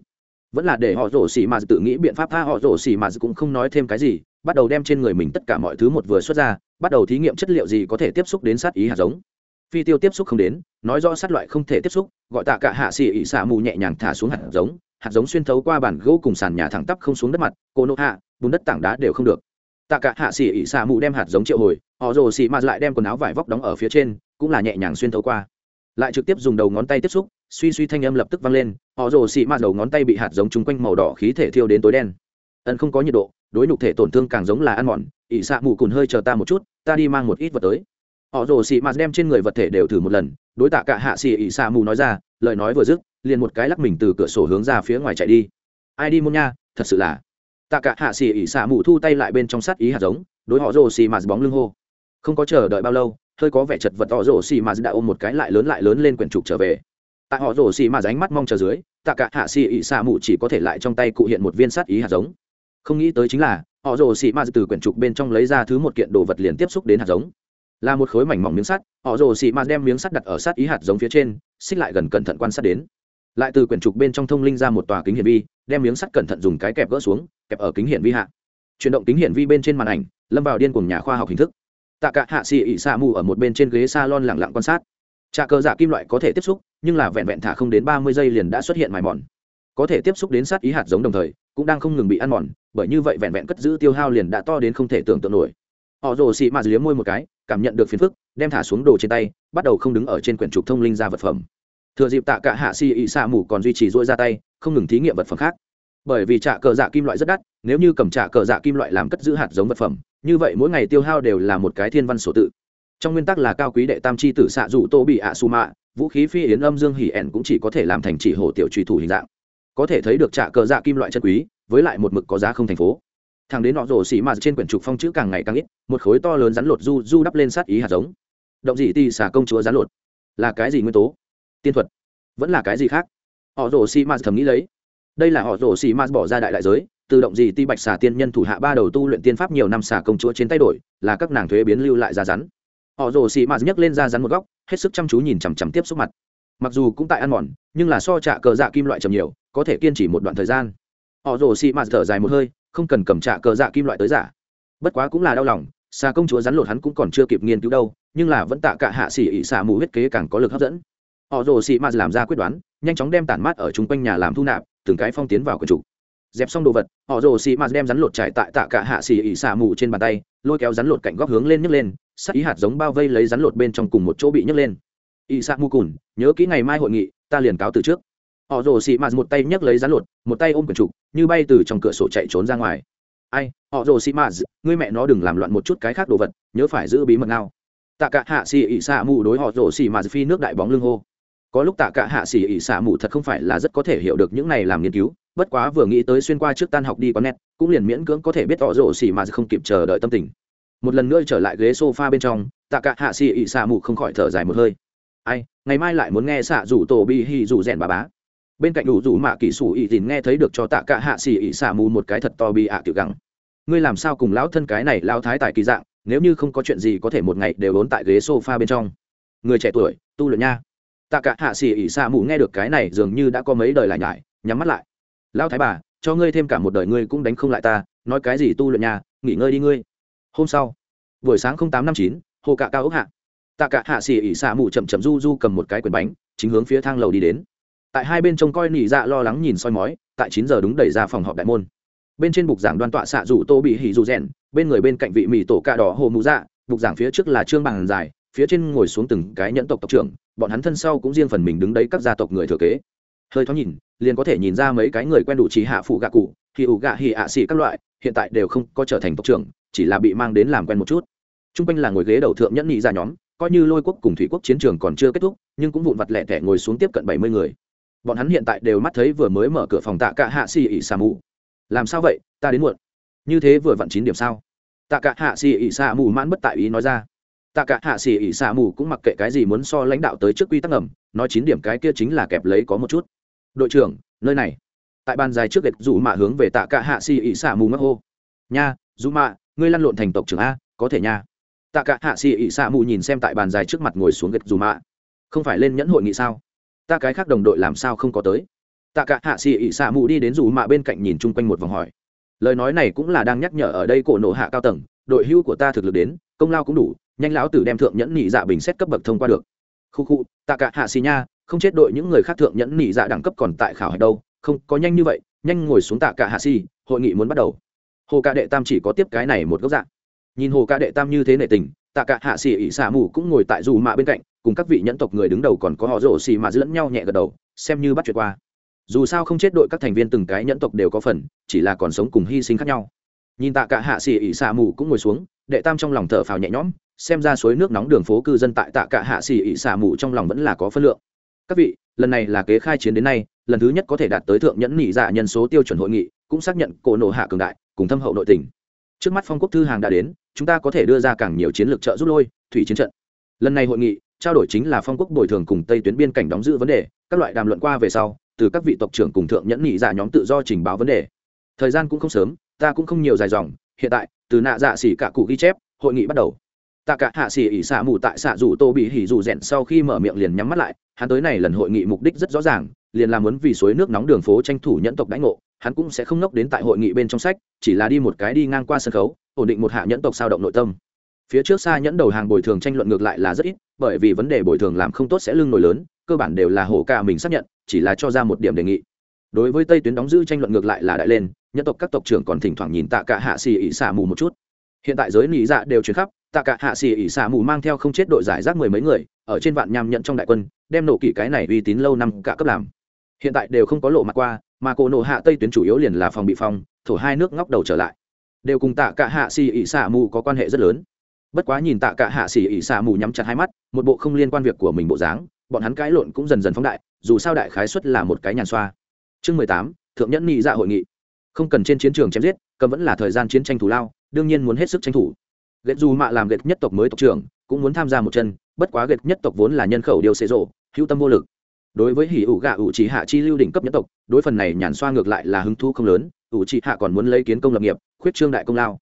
Vẫn là để họ rổ xỉ mà tự nghĩ biện pháp tha họ rổ xỉ mà cũng không nói thêm cái gì, bắt đầu đem trên người mình tất cả mọi thứ một vừa xuất ra, bắt đầu thí nghiệm chất liệu gì có thể tiếp xúc đến sát ý hạt giống. Phi tiêu tiếp xúc không đến, nói rõ sát loại không thể tiếp xúc, gọi tạ cả hạ xỉ ỉ xà mù nhẹ nhàng thả xuống hạt giống hạt giống xuyên thấu qua bản gỗ cùng sàn nhà thẳng tắp không xuống đất mặt, cô nộ hạ, bùn đất tảng đá đều không được tạ cả hạ xỉ ỉ xả mù đem hạt giống triệu hồi, họ rồ xỉ mà lại đem quần áo vải vóc đóng ở phía trên, cũng là nhẹ nhàng xuyên thấu qua. Lại trực tiếp dùng đầu ngón tay tiếp xúc, suy suy thanh âm lập tức vang lên, họ rồ xị mạt đầu ngón tay bị hạt giống chung quanh màu đỏ khí thể thiêu đến tối đen. Ẩn không có nhiệt độ, đối nhục thể tổn thương càng giống là ăn mòn ỉ xạ mù cùn hơi chờ ta một chút, ta đi mang một ít vật tới. Họ rồ xị mạt đem trên người vật thể đều thử một lần, đối tạ cả hạ xị ỉ xạ mù nói ra, lời nói vừa dứt, liền một cái lắc mình từ cửa sổ hướng ra phía ngoài chạy đi. Ai đi môn nha, thật sự là tạ cả hạ xỉ ỉ xả mù thu tay lại bên trong sát ý hạt giống, đối họ rồ xì mà bóng lưng hô. Không có chờ đợi bao lâu, hơi có vẻ chật vật họ rồ xì mà đã ôm một cái lại lớn lại lớn lên quyển trục trở về. Tại họ rồ xì mà ánh mắt mong chờ dưới, tạ cả hạ xỉ ỉ xả mù chỉ có thể lại trong tay cụ hiện một viên sát ý hạt giống. Không nghĩ tới chính là, họ rồ xì mà từ quyển trục bên trong lấy ra thứ một kiện đồ vật liền tiếp xúc đến hạt giống. Là một khối mảnh mỏng miếng sắt, họ rồ xì mà đem miếng sắt đặt ở sát ý hạt giống phía trên, xích lại gần cẩn thận quan sát đến lại từ quyển trục bên trong thông linh ra một tòa kính hiển vi, đem miếng sắt cẩn thận dùng cái kẹp gỡ xuống, kẹp ở kính hiển vi hạ. Chuyển động kính hiển vi bên trên màn ảnh, lâm vào điên cùng nhà khoa học hình thức. Tạ cả hạ xì ị xạ mù ở một bên trên ghế s a lon lẳng lặng quan sát. Trà cờ giả kim loại có thể tiếp xúc, nhưng là vẹn vẹn thả không đến ba mươi giây liền đã xuất hiện mài mòn. Có thể tiếp xúc đến sát ý hạt giống đồng thời, cũng đang không ngừng bị ăn mòn, bởi như vậy vẹn vẹn cất giữ tiêu hao liền đã to đến không thể tưởng tượng nổi. Họ rồ xị mạt liếm môi một cái, cảm nhận được phiền phức, đem thả xuống đồ trên tay, bắt đầu không đứng ở trên quyển trục thông linh ra vật phẩm thừa dịp tạ cả hạ xì ị xạ mù còn duy trì dỗi ra tay, không ngừng thí nghiệm vật phẩm khác. Bởi vì trả cờ dạ kim loại rất đắt, nếu như cầm trả cờ dạ kim loại làm cất giữ hạt giống vật phẩm, như vậy mỗi ngày tiêu hao đều là một cái thiên văn sổ tự. Trong nguyên tắc là cao quý đệ tam chi tử xạ dụ tô bị ạ su mạ, vũ khí phi yến âm dương hỉ ẻn cũng chỉ có thể làm thành chỉ hổ tiểu truy thủ hình dạng. Có thể thấy được trả cờ dạ kim loại chân quý, với lại một mực có giá không thành phố. Thằng đến nọ rổ xỉ mà trên quyển trục phong chữ càng ngày càng ít, một khối to lớn rắn lột du du đắp lên sát ý hạt giống. Động gì ti xả công chúa rắn lột. Là cái gì nguyên tố? Tiên thuật. Vẫn là cái gì khác? Họ rồ xì mà thầm nghĩ lấy. Đây là họ rồ xì mà bỏ ra đại đại giới, tự động gì ti bạch xà tiên nhân thủ hạ ba đầu tu luyện tiên pháp nhiều năm xà công chúa trên tay đổi, là các nàng thuế biến lưu lại ra rắn. Họ rồ xì mạt nhấc lên ra rắn một góc, hết sức chăm chú nhìn chằm chằm tiếp xúc mặt. Mặc dù cũng tại ăn mòn, nhưng là so trạ cờ dạ kim loại chầm nhiều, có thể kiên trì một đoạn thời gian. Họ rồ xì mạt thở dài một hơi, không cần cầm trạ cờ dạ kim loại tới giả. Bất quá cũng là đau lòng, xà công chúa rắn lột hắn cũng còn chưa kịp nghiên cứu đâu, nhưng là vẫn tạ cả hạ xỉ ỉ xả mù huyết kế càng có lực hấp dẫn họ rồ xì mạt làm ra quyết đoán nhanh chóng đem tản mát ở chung quanh nhà làm thu nạp từng cái phong tiến vào quần chủ. Dẹp xong đồ vật họ rồ xì mạt đem rắn lột trải tại tạ cả hạ xì ỉ xả mù trên bàn tay lôi kéo rắn lột cạnh góc hướng lên nhấc lên sắc ý hạt giống bao vây lấy rắn lột bên trong cùng một chỗ bị nhấc lên. Ỉ xả mù cùn nhớ kỹ ngày mai hội nghị ta liền cáo từ trước. Họ rồ xì mạt một tay nhấc lấy rắn lột một tay ôm quyển chủ, như bay từ trong cửa sổ chạy trốn ra ngoài. Ai họ rồ xì mạt ngươi mẹ nó đừng làm loạn một chút cái khác đồ vật nhớ phải giữ bí mật nào. Tạ cả hạ xì ỉ xả mù đối họ rồ xì mạt phi nước đại bóng lưng hô có lúc tạ cả hạ xỉ ỉ xả mù thật không phải là rất có thể hiểu được những này làm nghiên cứu, bất quá vừa nghĩ tới xuyên qua trước tan học đi có nét, cũng liền miễn cưỡng có thể biết tỏ rổ xỉ mà không kịp chờ đợi tâm tình. Một lần nữa trở lại ghế sofa bên trong, tạ cả hạ xỉ ỉ xả mù không khỏi thở dài một hơi. Ai, ngày mai lại muốn nghe xạ rủ tổ bi hi rủ rèn bà bá. Bên cạnh đủ rủ mạ kỹ sủ ỉ dìn nghe thấy được cho tạ cả hạ xỉ ỉ xả mù một cái thật to bi ạ à kiểu gắng ngươi làm sao cùng lão thân cái này lao thái tài kỳ dạng, nếu như không có chuyện gì có thể một ngày đều ốn tại ghế sofa bên trong. Người trẻ tuổi, tu luyện nha tạ cả hạ xỉ ỉ xạ mù nghe được cái này dường như đã có mấy đời lại nhải, nhắm mắt lại. Lao thái bà, cho ngươi thêm cả một đời ngươi cũng đánh không lại ta, nói cái gì tu luyện nhà, nghỉ ngơi đi ngươi. Hôm sau, buổi sáng tám năm chín, hồ cạ cao ốc hạ. Tạ cả hạ xỉ ỉ xạ mù chậm chậm du du cầm một cái quyển bánh, chính hướng phía thang lầu đi đến. Tại hai bên trông coi nỉ dạ lo lắng nhìn soi mói, tại chín giờ đúng đẩy ra phòng họp đại môn. Bên trên bục giảng đoan tọa xạ rủ tô bị hỉ dù rèn, bên người bên cạnh vị mì tổ cạ đỏ hồ mụ dạ bục giảng phía trước là trương bằng dài phía trên ngồi xuống từng cái nhẫn tộc tộc trưởng, bọn hắn thân sau cũng riêng phần mình đứng đấy các gia tộc người thừa kế. Hơi thoáng nhìn, liền có thể nhìn ra mấy cái người quen đủ trí hạ phụ gạ cụ thì ủ gạ hì ạ xì các loại, hiện tại đều không có trở thành tộc trưởng, chỉ là bị mang đến làm quen một chút. T r u n g quanh là ngồi ghế đầu thượng nhẫn nhị ra nhóm, coi như lôi quốc cùng thủy quốc chiến trường còn chưa kết thúc, nhưng cũng vụn vặt lẹ tẻ ngồi xuống tiếp cận bảy mươi người. Bọn hắn hiện tại đều mắt thấy vừa mới mở cửa phòng tạ cả hạ xì ỉ xà mù. Làm sao vậy? Ta đến muộn. Như thế vừa vặn chín điểm sao? Tạ cả hạ xì ỉ xà mù mãn bất tại ý nói ra tạ cả hạ xỉ ỉ xạ mù cũng mặc kệ cái gì muốn so lãnh đạo tới trước quy tắc ngầm, nói chín điểm cái kia chính là kẹp lấy có một chút. Đội trưởng, nơi này. Tại bàn dài trước gạch dù mạ hướng về tạ cả hạ xỉ ỉ xả mù mắc hô. Nha dù mạ, ngươi lăn lộn thành tộc trưởng a, có thể nha. Tạ cả hạ xỉ ỉ xả mù nhìn xem tại bàn dài trước mặt ngồi xuống gạch dù mạ. Không phải lên nhẫn hội nghị sao? Ta cái khác đồng đội làm sao không có tới? Tạ cả hạ xì ỉ xả mù đi đến dù mạ bên cạnh nhìn chung quanh một vòng hỏi. Lời nói này cũng là đang nhắc nhở ở đây cổ nộ hạ cao tầng, đội hưu của ta thực lực đến, công lao cũng đủ nhanh lão tử đem thượng nhẫn nhị dạ bình xét cấp bậc thông qua được. Khu khu tạ cả hạ xì nha không chết đội những người khác thượng nhẫn nhị dạ đẳng cấp còn tại khảo hạch đâu không có nhanh như vậy nhanh ngồi xuống tạ cả hạ xì, hội nghị muốn bắt đầu. Hồ ca đệ tam chỉ có tiếp cái này một góc dạng. Nhìn hồ ca đệ tam như thế nệ tình tạ cả hạ xì ỉ xả mù cũng ngồi tại dù mạ bên cạnh cùng các vị nhẫn tộc người đứng đầu còn có họ rổ xì mà lẫn nhau nhẹ gật đầu xem như bắt chuyện qua. Dù sao không chết đội các thành viên từng cái nhẫn tộc đều có phần chỉ là còn sống cùng hy sinh khác nhau. Nhìn tạ cả hạ xì ỉ xả mù cũng ngồi xuống đệ tam trong lòng thở phào nhẹ nhõm xem ra suối nước nóng đường phố cư dân tại tạ cả hạ xì ỉ xả mù trong lòng vẫn là có phân lượng. Các vị, lần này là kế khai chiến đến nay, lần thứ nhất có thể đạt tới thượng nhẫn nhị dạ nhân số tiêu chuẩn hội nghị, cũng xác nhận cổ nổ hạ cường đại, cùng thâm hậu nội tình. Trước mắt phong quốc thư hàng đã đến, chúng ta có thể đưa ra càng nhiều chiến lược trợ giúp lôi, thủy chiến trận. Lần này hội nghị, trao đổi chính là phong quốc bồi thường cùng tây tuyến biên cảnh đóng giữ vấn đề, các loại đàm luận qua về sau, từ các vị tộc trưởng cùng thượng nhẫn nhị dạ nhóm tự do trình báo vấn đề. Thời gian cũng không sớm, ta cũng không nhiều dài dòng, hiện tại, từ nạ dạ xỉ cả cụ ghi chép, hội nghị bắt đầu tạ cả hạ xỉ ỉ xạ mù tại xạ rủ tô bị hỉ rủ rèn sau khi mở miệng liền nhắm mắt lại, hắn tới này lần hội nghị mục đích rất rõ ràng, liền là muốn vì suối nước nóng đường phố tranh thủ nhẫn tộc đánh ngộ, hắn cũng sẽ không nốc đến tại hội nghị bên trong sách, chỉ là đi một cái đi ngang qua sân khấu, ổn định một hạ nhẫn tộc sao động nội tâm. Phía trước xa nhẫn đầu hàng bồi thường tranh luận ngược lại là rất ít, bởi vì vấn đề bồi thường làm không tốt sẽ lưng nổi lớn, cơ bản đều là hổ ca mình xác nhận, chỉ là cho ra một điểm đề nghị. Đối với tây tuyến đóng giữ tranh luận ngược lại là đại lên nhân tộc các tộc trưởng còn thỉnh thoảng nhìn tạ cả hạ xì ỉ xả mù một chút. Hiện tại giới nỉ dạ đều chuyển khắp tạ cả hạ xì ỉ xả mù mang theo không chết đội giải rác mười mấy người, ở trên vạn nham nhận trong đại quân, đem nổ kỷ cái này uy tín lâu năm cả cấp làm. Hiện tại đều không có lộ mặt qua, mà cổ nổ hạ tây tuyến chủ yếu liền là phòng bị phòng thổ hai nước ngóc đầu trở lại. Đều cùng tạ cả hạ xì ỉ xả mù có quan hệ rất lớn. Bất quá nhìn tạ cả hạ xì ỉ xả mù nhắm chặt hai mắt, một bộ không liên quan việc của mình bộ dáng, bọn hắn cãi lộn cũng dần dần phóng đại, dù sao đại khái xuất là một cái nhàn xoa. Chương mười tám, thượng nhẫn nghị dạ hội nghị. Không cần trên chiến trường chém giết, cầm vẫn là thời gian chiến tranh thủ lao, đương nhiên muốn hết sức tranh thủ ghét dù mạ làm ghét nhất tộc mới tộc trưởng, cũng muốn tham gia một chân, bất quá ghét nhất tộc vốn là nhân khẩu điều xế rộ, hữu tâm vô lực. Đối với hỉ ủ gạ ủ chỉ hạ chi lưu đỉnh cấp nhất tộc, đối phần này nhàn xoa ngược lại là hứng thu không lớn, ủ chỉ hạ còn muốn lấy kiến công lập nghiệp, khuyết trương đại công lao.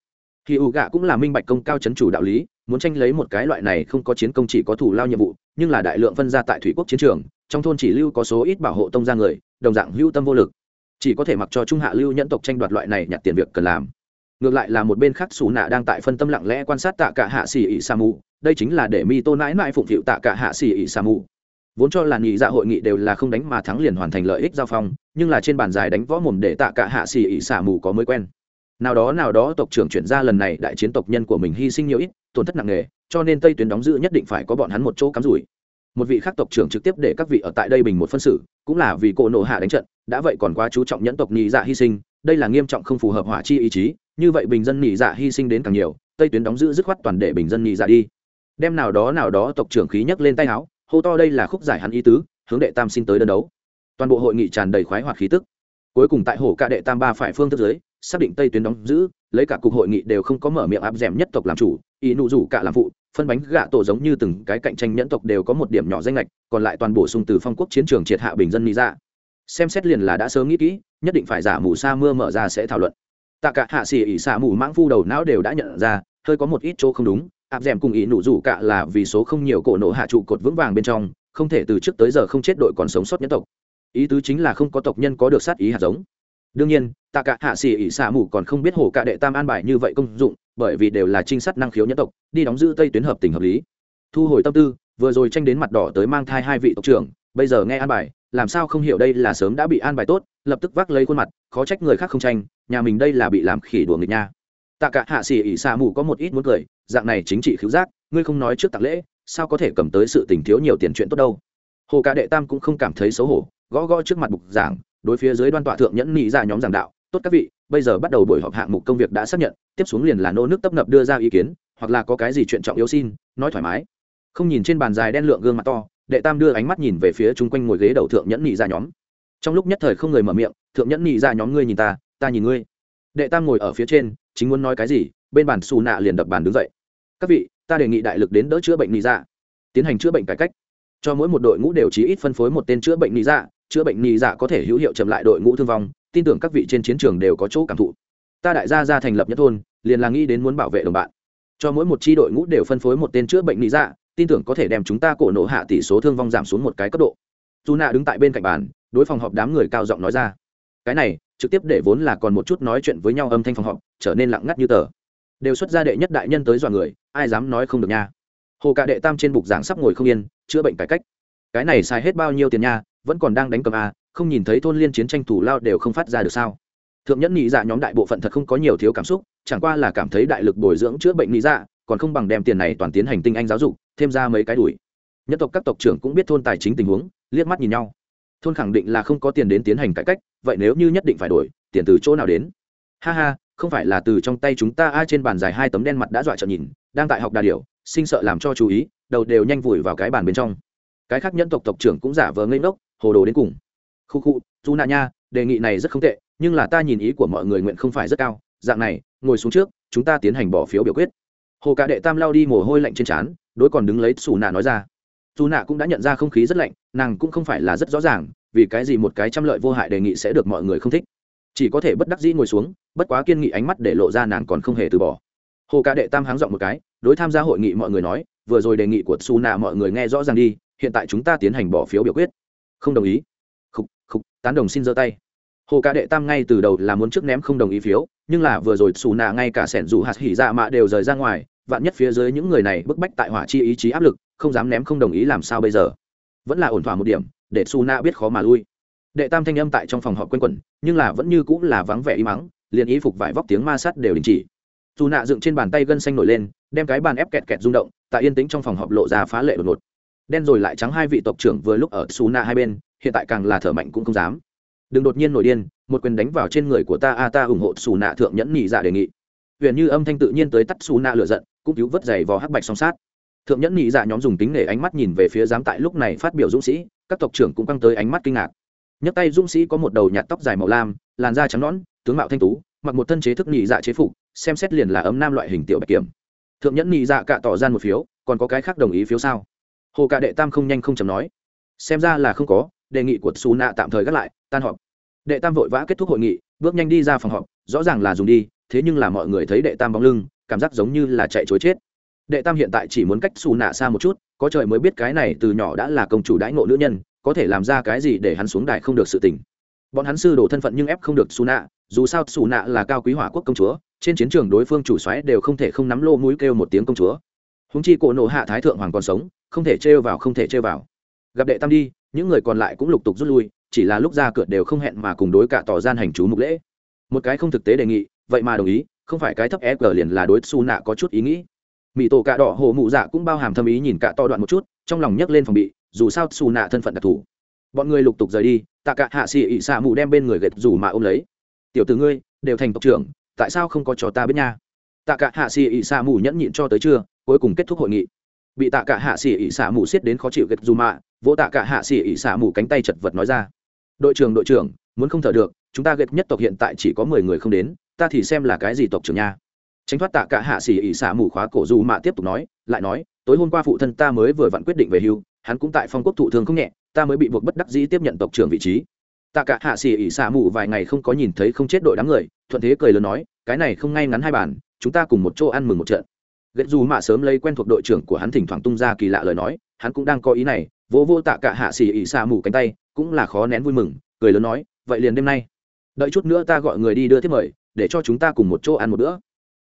Hỉ ủ gạ cũng là minh bạch công cao chấn chủ đạo lý, muốn tranh lấy một cái loại này không có chiến công chỉ có thủ lao nhiệm vụ, nhưng là đại lượng phân ra tại thủy quốc chiến trường, trong thôn chỉ lưu có số ít bảo hộ tông ra người, đồng dạng hữu tâm vô lực. Chỉ có thể mặc cho trung hạ lưu nhẫn tộc tranh đoạt loại này nhặt tiền việc cần làm ngược lại là một bên khác xù nạ đang tại phân tâm lặng lẽ quan sát tạ cả hạ xì ỉ sa mù. Đây chính là để mi tô nãi nãi phụng phịu tạ cả hạ xì ỉ sa mù. Vốn cho là nghị dạ hội nghị đều là không đánh mà thắng liền hoàn thành lợi ích giao phong, nhưng là trên bàn dài đánh võ mồm để tạ cả hạ xì ỉ sa mù có mới quen. Nào đó nào đó tộc trưởng chuyển ra lần này, đại chiến tộc nhân của mình hy sinh nhiều ít, tổn thất nặng nề, cho nên tây tuyến đóng giữ nhất định phải có bọn hắn một chỗ cắm rủi. Một vị khác tộc trưởng trực tiếp để các vị ở tại đây bình một phân xử, cũng là vì cổ nộ hạ đánh trận, đã vậy còn quá chú trọng nhẫn tộc nhị dạ hy sinh, đây là nghiêm trọng không phù hợp hỏa chi ý chí như vậy bình dân nhị dạ hy sinh đến càng nhiều, tây tuyến đóng giữ dứt khoát toàn để bình dân nhị dạ đi. Đem nào đó nào đó tộc trưởng khí nhấc lên tay áo, hô to đây là khúc giải hắn ý tứ, hướng đệ tam xin tới đơn đấu. Toàn bộ hội nghị tràn đầy khoái hoạt khí tức. Cuối cùng tại hồ ca đệ tam ba phải phương thức giới xác định tây tuyến đóng giữ, lấy cả cục hội nghị đều không có mở miệng áp d nhất tộc làm chủ, ý nụ rủ cả làm phụ, phân bánh gạ tổ giống như từng cái cạnh tranh nhẫn tộc đều có một điểm nhỏ danh lệch, còn lại toàn bổ sung từ phong quốc chiến trường triệt hạ bình dân nghĩ ra dạ. xem xét liền là đã sớm nghĩ kỹ, nhất định phải giả mù sa mưa mở ra sẽ thảo luận tạ cả hạ xỉ ỉ xả mù mãng phu đầu não đều đã nhận ra, hơi có một ít chỗ không đúng, áp d cùng ý nụ rủ cả là vì số không nhiều cổ nổ hạ trụ cột vững vàng bên trong, không thể từ trước tới giờ không chết đội còn sống sót nhân tộc. Ý tứ chính là không có tộc nhân có được sát ý hạt giống. Đương nhiên, tạ cả hạ xỉ ỉ xả mù còn không biết hồ cả đệ tam an bài như vậy công dụng, bởi vì đều là trinh sát năng khiếu nhân tộc, đi đóng giữ tây tuyến hợp tình hợp lý. Thu hồi tâm tư, vừa rồi tranh đến mặt đỏ tới mang thai hai vị tộc trưởng, bây giờ nghe an bài làm sao không hiểu đây là sớm đã bị an bài tốt, lập tức vác lấy khuôn mặt, khó trách người khác không tranh, nhà mình đây là bị làm khỉ đùa nghịch nha. Tạ cả hạ xỉ ỉ xa mù có một ít muốn cười, dạng này chính trị khiếu giác, ngươi không nói trước tặng lễ, sao có thể cầm tới sự tình thiếu nhiều tiền chuyện tốt đâu? Hồ ca đệ tam cũng không cảm thấy xấu hổ, gõ gõ trước mặt bục giảng, đối phía dưới đoan tọa thượng nhẫn nhị ra dạ nhóm giảng đạo, tốt các vị, bây giờ bắt đầu buổi họp hạng mục công việc đã xác nhận, tiếp xuống liền là nô nước tấp nập đưa ra ý kiến, hoặc là có cái gì chuyện trọng yếu xin, nói thoải mái. Không nhìn trên bàn dài đen lượng gương mặt to đệ tam đưa ánh mắt nhìn về phía chung quanh ngồi ghế đầu thượng nhẫn nhị ra dạ nhóm. Trong lúc nhất thời không người mở miệng, thượng nhẫn nhị ra dạ nhóm ngươi nhìn ta ta nhìn ngươi. Đệ tam ngồi ở phía trên, chính muốn nói cái gì, bên bàn xù nạ liền đập bàn đứng dậy. Các vị, ta đề nghị đại lực đến đỡ chữa bệnh nhị ra dạ. tiến hành chữa bệnh cải cách. Cho mỗi một đội ngũ đều chí ít phân phối một tên chữa bệnh nhị ra chữa bệnh nhị dạ có thể hữu hiệu chậm lại đội ngũ thương vong, tin tưởng các vị trên chiến trường đều có chỗ cảm thụ. Ta đại gia ra thành lập nhất thôn, liền là nghĩ đến muốn bảo vệ đồng bạn. Cho mỗi một chi đội ngũ đều phân phối một tên chữa bệnh nhị dạ tin tưởng có thể đem chúng ta cổ nổ hạ tỷ số thương vong giảm xuống một cái cấp độ. Dù nạ đứng tại bên cạnh bàn, đối phòng họp đám người cao giọng nói ra. Cái này, trực tiếp để vốn là còn một chút nói chuyện với nhau âm thanh phòng họp, trở nên lặng ngắt như tờ. Đều xuất ra đệ nhất đại nhân tới dọa người, ai dám nói không được nha. Hồ cả đệ tam trên bục giảng sắp ngồi không yên, chữa bệnh cải cách. Cái này xài hết bao nhiêu tiền nha, vẫn còn đang đánh cầm a, không nhìn thấy thôn liên chiến tranh thủ lao đều không phát ra được sao. Thượng nhẫn nhị dạ nhóm đại bộ phận thật không có nhiều thiếu cảm xúc, chẳng qua là cảm thấy đại lực bồi dưỡng chữa bệnh nghĩ dạ còn không bằng đem tiền này toàn tiến hành tinh anh giáo dục, thêm ra mấy cái đuổi. Nhất tộc các tộc trưởng cũng biết thôn tài chính tình huống, liếc mắt nhìn nhau. Thôn khẳng định là không có tiền đến tiến hành cải cách, vậy nếu như nhất định phải đổi, tiền từ chỗ nào đến? Ha ha, không phải là từ trong tay chúng ta ai trên bàn dài hai tấm đen mặt đã dọa trợn nhìn, đang tại học đà điều sinh sợ làm cho chú ý, đầu đều nhanh vùi vào cái bàn bên trong. Cái khác nhân tộc tộc trưởng cũng giả vờ ngây ngốc, hồ đồ đến cùng. Khu khu dù nạ nha, đề nghị này rất không tệ, nhưng là ta nhìn ý của mọi người nguyện không phải rất cao. Dạng này, ngồi xuống trước, chúng ta tiến hành bỏ phiếu biểu quyết hồ cả đệ tam lao đi mồ hôi lạnh trên trán, đối còn đứng lấy xù nạ nói ra. Dù nạ cũng đã nhận ra không khí rất lạnh, nàng cũng không phải là rất rõ ràng, vì cái gì một cái trăm lợi vô hại đề nghị sẽ được mọi người không thích. Chỉ có thể bất đắc dĩ ngồi xuống, bất quá kiên nghị ánh mắt để lộ ra nàng còn không hề từ bỏ. Hồ cả đệ tam háng dọn một cái, đối tham gia hội nghị mọi người nói, vừa rồi đề nghị của su nạ mọi người nghe rõ ràng đi, hiện tại chúng ta tiến hành bỏ phiếu biểu quyết. Không đồng ý. Khúc khúc tán đồng xin giơ tay. Hồ cả đệ tam ngay từ đầu là muốn trước ném không đồng ý phiếu nhưng là vừa rồi xù nạ ngay cả sẻn dù hạt hỉ dạ mạ đều rời ra ngoài, vạn nhất phía dưới những người này bức bách tại hỏa chi ý chí áp lực, không dám ném không đồng ý làm sao bây giờ? Vẫn là ổn thỏa một điểm, để xù nạ biết khó mà lui. Đệ tam thanh âm tại trong phòng họp quanh quẩn, nhưng là vẫn như cũng là vắng vẻ y mắng, liền ý phục vải vóc tiếng ma sát đều đình chỉ. Dù nạ dựng trên bàn tay gân xanh nổi lên, đem cái bàn ép kẹt kẹt rung động, tại yên tĩnh trong phòng họp lộ ra phá lệ đột ngột. Đen rồi lại trắng hai vị tộc trưởng vừa lúc ở xù nạ hai bên, hiện tại càng là thở mạnh cũng không dám đừng đột nhiên nổi điên, một quyền đánh vào trên người của ta, a, ta ủng hộ xù nạ thượng nhẫn nhị dạ đề nghị. Huyền như âm thanh tự nhiên tới tắt xù nạ lựa giận, cũng cứu vớt giày vò hắc bạch song sát. Thượng nhẫn nhị dạ nhóm dùng tính nể ánh mắt nhìn về phía giám tại lúc này phát biểu dũng sĩ, các tộc trưởng cũng căng tới ánh mắt kinh ngạc. Nhấc tay dũng sĩ có một đầu nhạt tóc dài màu lam, làn da trắng nõn, tướng mạo thanh tú, mặc một thân chế thức nhị dạ chế phục, xem xét liền là ấm nam loại hình tiểu bạch kiểm. Thượng nhẫn nhị dạ cạ tỏ ra một phiếu, còn có cái khác đồng ý phiếu sao? Hồ cạ đệ tam không nhanh không chầm nói. Xem ra là không có, đề nghị của xù nạ tạm thời gác lại tan họp. Đệ tam vội vã kết thúc hội nghị, bước nhanh đi ra phòng họp, rõ ràng là dùng đi, thế nhưng là mọi người thấy đệ tam bóng lưng, cảm giác giống như là chạy chối chết. Đệ tam hiện tại chỉ muốn cách xù nạ xa một chút, có trời mới biết cái này từ nhỏ đã là công chủ đãi ngộ nữ nhân, có thể làm ra cái gì để hắn xuống đài không được sự tình. Bọn hắn sư đổ thân phận nhưng ép không được xù nạ, dù sao xù nạ là cao quý hỏa quốc công chúa, trên chiến trường đối phương chủ xoáy đều không thể không nắm lô mũi kêu một tiếng công chúa. Húng chi cổ nộ hạ thái thượng hoàng còn sống, không thể trêu vào, không thể trêu vào. Gặp đệ tam đi, những người còn lại cũng lục tục rút lui chỉ là lúc ra cửa đều không hẹn mà cùng đối cả tỏ gian hành chú mục lễ. Một cái không thực tế đề nghị, vậy mà đồng ý, không phải cái thấp e g liền là đối xù nạ có chút ý nghĩ. Mỹ tổ cạ đỏ hồ mụ dạ cũng bao hàm thâm ý nhìn cạ to đoạn một chút, trong lòng nhấc lên phòng bị, dù sao xù nạ thân phận đặc thù. Bọn người lục tục rời đi, tạ cạ hạ xì ị xạ mụ đem bên người gệt dù mà ôm lấy. Tiểu từ ngươi, đều thành tộc trưởng, tại sao không có cho ta biết nha? Tạ cạ hạ xì ị xạ mù nhẫn nhịn cho tới trưa, cuối cùng kết thúc hội nghị. Bị tạ cạ hạ xì ị xạ mù xiết đến khó chịu gật dù mạ vỗ tạ cạ hạ xì ị xạ mù cánh tay chật vật nói ra đội trưởng đội trưởng, muốn không thở được, chúng ta gệt nhất tộc hiện tại chỉ có mười người không đến, ta thì xem là cái gì tộc trưởng nha. Tránh thoát tạ cả hạ xỉ ỉ xả mù khóa cổ dù mạ tiếp tục nói, lại nói, tối hôm qua phụ thân ta mới vừa vặn quyết định về hưu, hắn cũng tại phong quốc thụ thương không nhẹ, ta mới bị buộc bất đắc dĩ tiếp nhận tộc trưởng vị trí. Tạ cả hạ xỉ ỉ xả mù vài ngày không có nhìn thấy không chết đội đám người, thuận thế cười lớn nói, cái này không ngay ngắn hai bàn, chúng ta cùng một chỗ ăn mừng một trận. Ghét dù mạ sớm lấy quen thuộc đội trưởng của hắn thỉnh thoảng tung ra kỳ lạ lời nói, hắn cũng đang có ý này vô vô tạ cả hạ xỉ ỉ xả mù cánh tay cũng là khó nén vui mừng, cười lớn nói, vậy liền đêm nay. Đợi chút nữa ta gọi người đi đưa tiếp mời, để cho chúng ta cùng một chỗ ăn một bữa.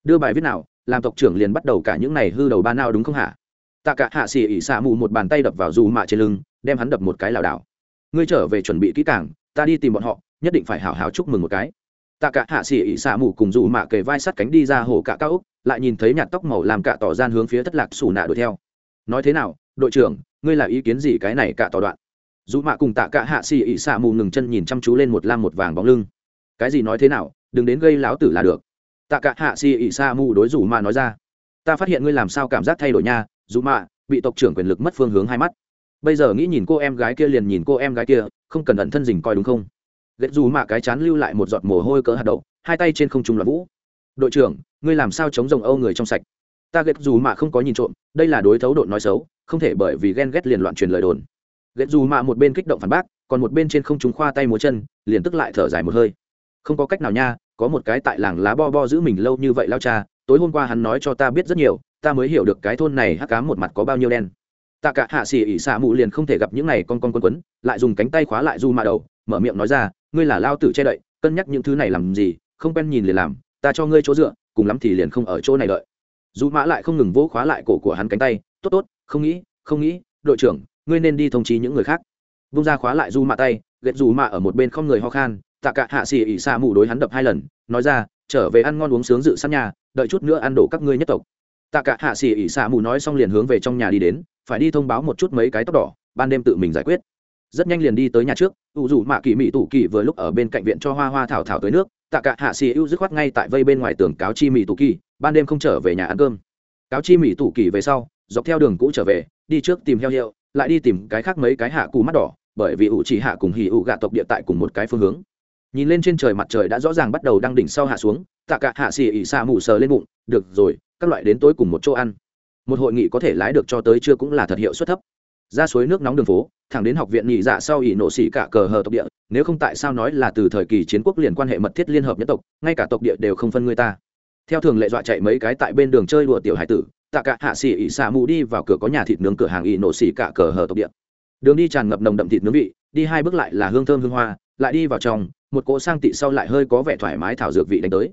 Đưa bài viết nào, làm tộc trưởng liền bắt đầu cả những này hư đầu ba nào đúng không hả? Tạ cả hạ xỉ ỉ xạ mù một bàn tay đập vào dù mạ trên lưng, đem hắn đập một cái lảo đảo. Ngươi trở về chuẩn bị kỹ càng, ta đi tìm bọn họ, nhất định phải hào hào chúc mừng một cái. Tạ cả hạ xỉ ỉ xạ mù cùng dù mạ kề vai sắt cánh đi ra hồ cả cao úc, lại nhìn thấy nhạt tóc màu làm cả tỏ gian hướng phía thất lạc xù nạ đuổi theo. Nói thế nào, đội trưởng, ngươi là ý kiến gì cái này cả tỏ đoạn? Dù mạ cùng tạ cả hạ xì ỉ xạ mù ngừng chân nhìn chăm chú lên một lam một vàng bóng lưng. Cái gì nói thế nào, đừng đến gây láo tử là được. Tạ cả hạ xì ỉ sa mù đối dù mạ nói ra. Ta phát hiện ngươi làm sao cảm giác thay đổi nha, dù mạ, bị tộc trưởng quyền lực mất phương hướng hai mắt. Bây giờ nghĩ nhìn cô em gái kia liền nhìn cô em gái kia, không cần ẩn thân dình coi đúng không? Ghét dù mạ cái chán lưu lại một giọt mồ hôi cỡ hạt đậu, hai tay trên không trung là vũ. Đội trưởng, ngươi làm sao chống rồng âu người trong sạch? Ta ghét dù mạ không có nhìn trộm, đây là đối thấu độn nói xấu, không thể bởi vì ghen ghét liền loạn truyền lời đồn ghét dù mạ một bên kích động phản bác, còn một bên trên không chúng khoa tay múa chân, liền tức lại thở dài một hơi. Không có cách nào nha, có một cái tại làng lá bo bo giữ mình lâu như vậy lao cha, tối hôm qua hắn nói cho ta biết rất nhiều, ta mới hiểu được cái thôn này hắc cá một mặt có bao nhiêu đen. Tạ cả hạ xỉ ỉ xạ mụ liền không thể gặp những này con con quân quấn, lại dùng cánh tay khóa lại du mạ đầu, mở miệng nói ra, ngươi là lao tử che đậy, cân nhắc những thứ này làm gì, không quen nhìn liền làm, ta cho ngươi chỗ dựa, cùng lắm thì liền không ở chỗ này đợi. Dù mã lại không ngừng vỗ khóa lại cổ của hắn cánh tay, tốt tốt, không nghĩ không nghĩ, đội trưởng ngươi nên đi thông chí những người khác. Vung ra khóa lại du mạ tay, ghét dù mạ ở một bên không người ho khan, tạ cả hạ xì ỉ xa mù đối hắn đập hai lần, nói ra, trở về ăn ngon uống sướng dự sẵn nhà, đợi chút nữa ăn đổ các ngươi nhất tộc. Tạ cả hạ xì ỉ xa mù nói xong liền hướng về trong nhà đi đến, phải đi thông báo một chút mấy cái tóc đỏ, ban đêm tự mình giải quyết. Rất nhanh liền đi tới nhà trước ủ dù mạ kỳ mỹ tủ kỳ vừa lúc ở bên cạnh viện cho hoa hoa thảo thảo tới nước, tạ cả hạ xì ưu dứt khoát ngay tại vây bên ngoài tường cáo chi mỹ tủ kỳ ban đêm không trở về nhà ăn cơm. Cáo chi mỹ tủ kỳ về sau, dọc theo đường cũ trở về, đi trước tìm heo hiệu lại đi tìm cái khác mấy cái hạ cù mắt đỏ, bởi vì ủ chỉ hạ cùng hì ủ gạ tộc địa tại cùng một cái phương hướng. Nhìn lên trên trời mặt trời đã rõ ràng bắt đầu đang đỉnh sau hạ xuống, tạ cả hạ xì ỉ xa mù sờ lên bụng, được rồi, các loại đến tối cùng một chỗ ăn. Một hội nghị có thể lái được cho tới chưa cũng là thật hiệu suất thấp. Ra suối nước nóng đường phố, thẳng đến học viện nhị dạ sau ỉ nổ xỉ cả cờ hờ tộc địa, nếu không tại sao nói là từ thời kỳ chiến quốc liền quan hệ mật thiết liên hợp nhất tộc, ngay cả tộc địa đều không phân người ta. Theo thường lệ dọa chạy mấy cái tại bên đường chơi đùa tiểu hải tử tạ cả hạ xỉ ỉ xạ mù đi vào cửa có nhà thịt nướng cửa hàng ỉ nổ xỉ cả cờ hờ tộc địa. Đường đi tràn ngập nồng đậm thịt nướng vị, đi hai bước lại là hương thơm hương hoa, lại đi vào trong, một cỗ sang tị sau lại hơi có vẻ thoải mái thảo dược vị đánh tới.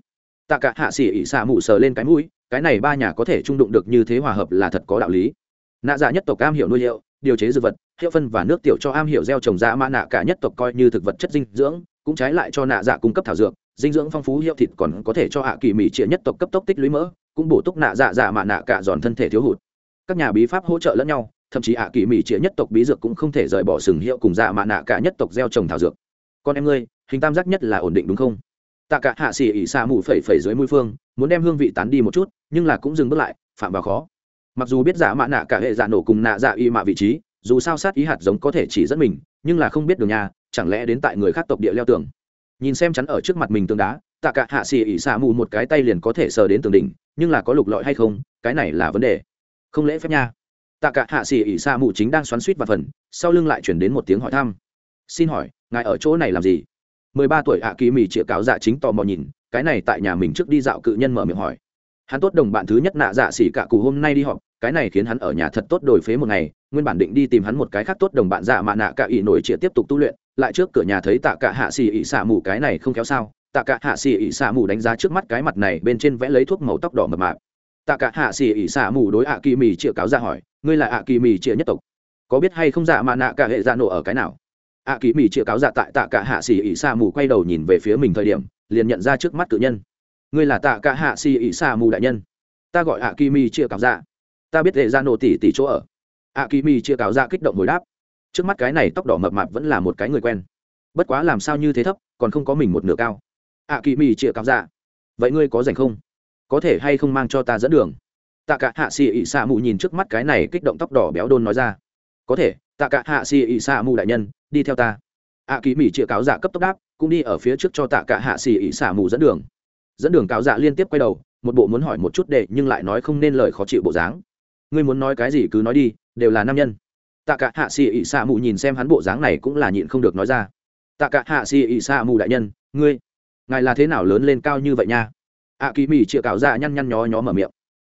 Tạ cả hạ xỉ ỉ xạ mù sờ lên cái mũi, cái này ba nhà có thể trung đụng được như thế hòa hợp là thật có đạo lý. Nạ dạ nhất tộc cam hiểu nuôi liệu, điều chế dược vật, hiệu phân và nước tiểu cho am hiểu gieo trồng dạ mã nạ cả nhất tộc coi như thực vật chất dinh dưỡng, cũng trái lại cho nạ dạ cung cấp thảo dược dinh dưỡng phong phú hiệu thịt còn có thể cho hạ kỳ mỹ trịa nhất tộc cấp tốc tích lũy mỡ, cũng bổ túc nạ dạ dạ mạ nạ cả giòn thân thể thiếu hụt. Các nhà bí pháp hỗ trợ lẫn nhau, thậm chí hạ kỳ mỹ trịa nhất tộc bí dược cũng không thể rời bỏ sừng hiệu cùng dạ mạ nạ cả nhất tộc gieo trồng thảo dược. Con em ngươi, hình tam giác nhất là ổn định đúng không? Tạ cả hạ xỉ ỉ xa mù phẩy phẩy dưới mũi phương, muốn đem hương vị tán đi một chút, nhưng là cũng dừng bước lại, phạm vào khó. Mặc dù biết dạ giả mạ nạ cả hệ dạ nổ cùng nạ dạ y mạ vị trí, dù sao sát ý hạt giống có thể chỉ dẫn mình, nhưng là không biết đường nhà, chẳng lẽ đến tại người khác tộc địa leo tường? Nhìn xem chắn ở trước mặt mình tường đá, tạ cả hạ xì ỉ xạ mù một cái tay liền có thể sờ đến tường đỉnh, nhưng là có lục lọi hay không, cái này là vấn đề. Không lễ phép nha. Tạ cả hạ xì ỉ xạ mù chính đang xoắn suýt và phần, sau lưng lại chuyển đến một tiếng hỏi thăm. Xin hỏi, ngài ở chỗ này làm gì? Mười ba tuổi ạ kỳ mì chĩa cáo dạ chính tò mò nhìn, cái này tại nhà mình trước đi dạo cự nhân mở miệng hỏi. Hắn tốt đồng bạn thứ nhất nạ dạ xỉ cả cụ hôm nay đi họp, cái này khiến hắn ở nhà thật tốt đổi phế một ngày, nguyên bản định đi tìm hắn một cái khác tốt đồng bạn dạ mạ nạ cả ỉ nổi chĩa tiếp tục tu luyện lại trước cửa nhà thấy tạ cả hạ xì ỉ xả mù cái này không kéo sao? Tạ cả hạ xì ỉ xả mù đánh giá trước mắt cái mặt này, bên trên vẽ lấy thuốc màu tóc đỏ mập mạp. Tạ cả hạ xì ỉ xả mù đối ạ kỳ mì chĩa cáo ra hỏi, ngươi là ạ kỳ mì chĩa nhất tộc? Có biết hay không dạ mà nạ cả hệ dạ nổ ở cái nào? Ạ kỳ mì chĩa cáo dạ tại tạ cả hạ xì ỉ xả mù quay đầu nhìn về phía mình thời điểm, liền nhận ra trước mắt cự nhân. Ngươi là tạ cả hạ xì ỉ xả mù đại nhân. Ta gọi ạ kỳ mì chĩa cáo dạ ta biết hệ dạ nổ tỷ tỷ chỗ ở. Ạ kỳ mì chĩa cáo dạ kích động hồi đáp trước mắt cái này tóc đỏ mập mạp vẫn là một cái người quen. Bất quá làm sao như thế thấp, còn không có mình một nửa cao. À, Ạ kỳ mì chịa cáo dạ. Vậy ngươi có dành không? Có thể hay không mang cho ta dẫn đường? Tạ cả hạ xì ỉ xạ mù nhìn trước mắt cái này kích động tóc đỏ béo đôn nói ra. Có thể, tạ cả hạ xì ỉ xạ mù đại nhân, đi theo ta. À, Ạ kỳ mì chịa cáo dạ cấp tốc đáp, cũng đi ở phía trước cho tạ cả hạ xì ỉ xạ mù dẫn đường. Dẫn đường cáo dạ liên tiếp quay đầu, một bộ muốn hỏi một chút để nhưng lại nói không nên lời khó chịu bộ dáng. Ngươi muốn nói cái gì cứ nói đi, đều là nam nhân tạ cả hạ xì ỉ xạ mù nhìn xem hắn bộ dáng này cũng là nhịn không được nói ra. Tạ cả hạ xì ỉ xạ mù đại nhân, ngươi, ngài là thế nào lớn lên cao như vậy nha? Ạ kỳ mỹ chĩa cáo ra dạ nhăn nhăn nhó nhó mở miệng.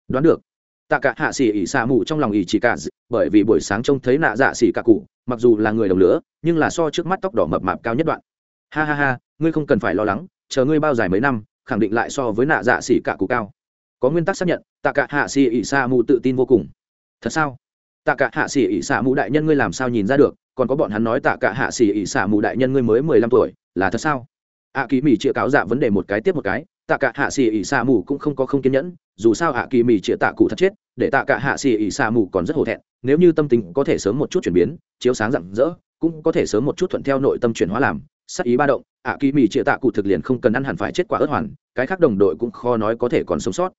Đoán được. Tạ cả hạ xì ỉ xạ mù trong lòng ỉ chỉ cả bởi vì buổi sáng trông thấy nạ dạ xì cả cụ, mặc dù là người đồng lửa, nhưng là so trước mắt tóc đỏ mập mạp cao nhất đoạn. Ha ha ha, ngươi không cần phải lo lắng, chờ ngươi bao dài mấy năm, khẳng định lại so với nạ dạ xỉ cả cụ cao. Có nguyên tắc xác nhận, tạ cả hạ xì ỉ Sa mù tự tin vô cùng. Thật sao? Tạ cả hạ xỉ ỉ xạ mù đại nhân ngươi làm sao nhìn ra được, còn có bọn hắn nói tạ cả hạ xỉ ỉ xạ mù đại nhân ngươi mới mười lăm tuổi, là thật sao? Ạ kỳ mỹ chĩa cáo dạ vấn đề một cái tiếp một cái, tạ cả hạ xỉ ỉ xạ mù cũng không có không kiên nhẫn, dù sao ạ kỳ mỹ chĩa tạ cụ thật chết, để tạ cả hạ xỉ ỉ xạ mù còn rất hổ thẹn, nếu như tâm tình có thể sớm một chút chuyển biến, chiếu sáng rạng rỡ, cũng có thể sớm một chút thuận theo nội tâm chuyển hóa làm, sắc ý ba động ạ kỳ mỹ chĩa tạ cụ thực liền không cần ăn hẳn phải chết quả ớt hoàn, cái khác đồng đội cũng khó nói có thể còn sống sót.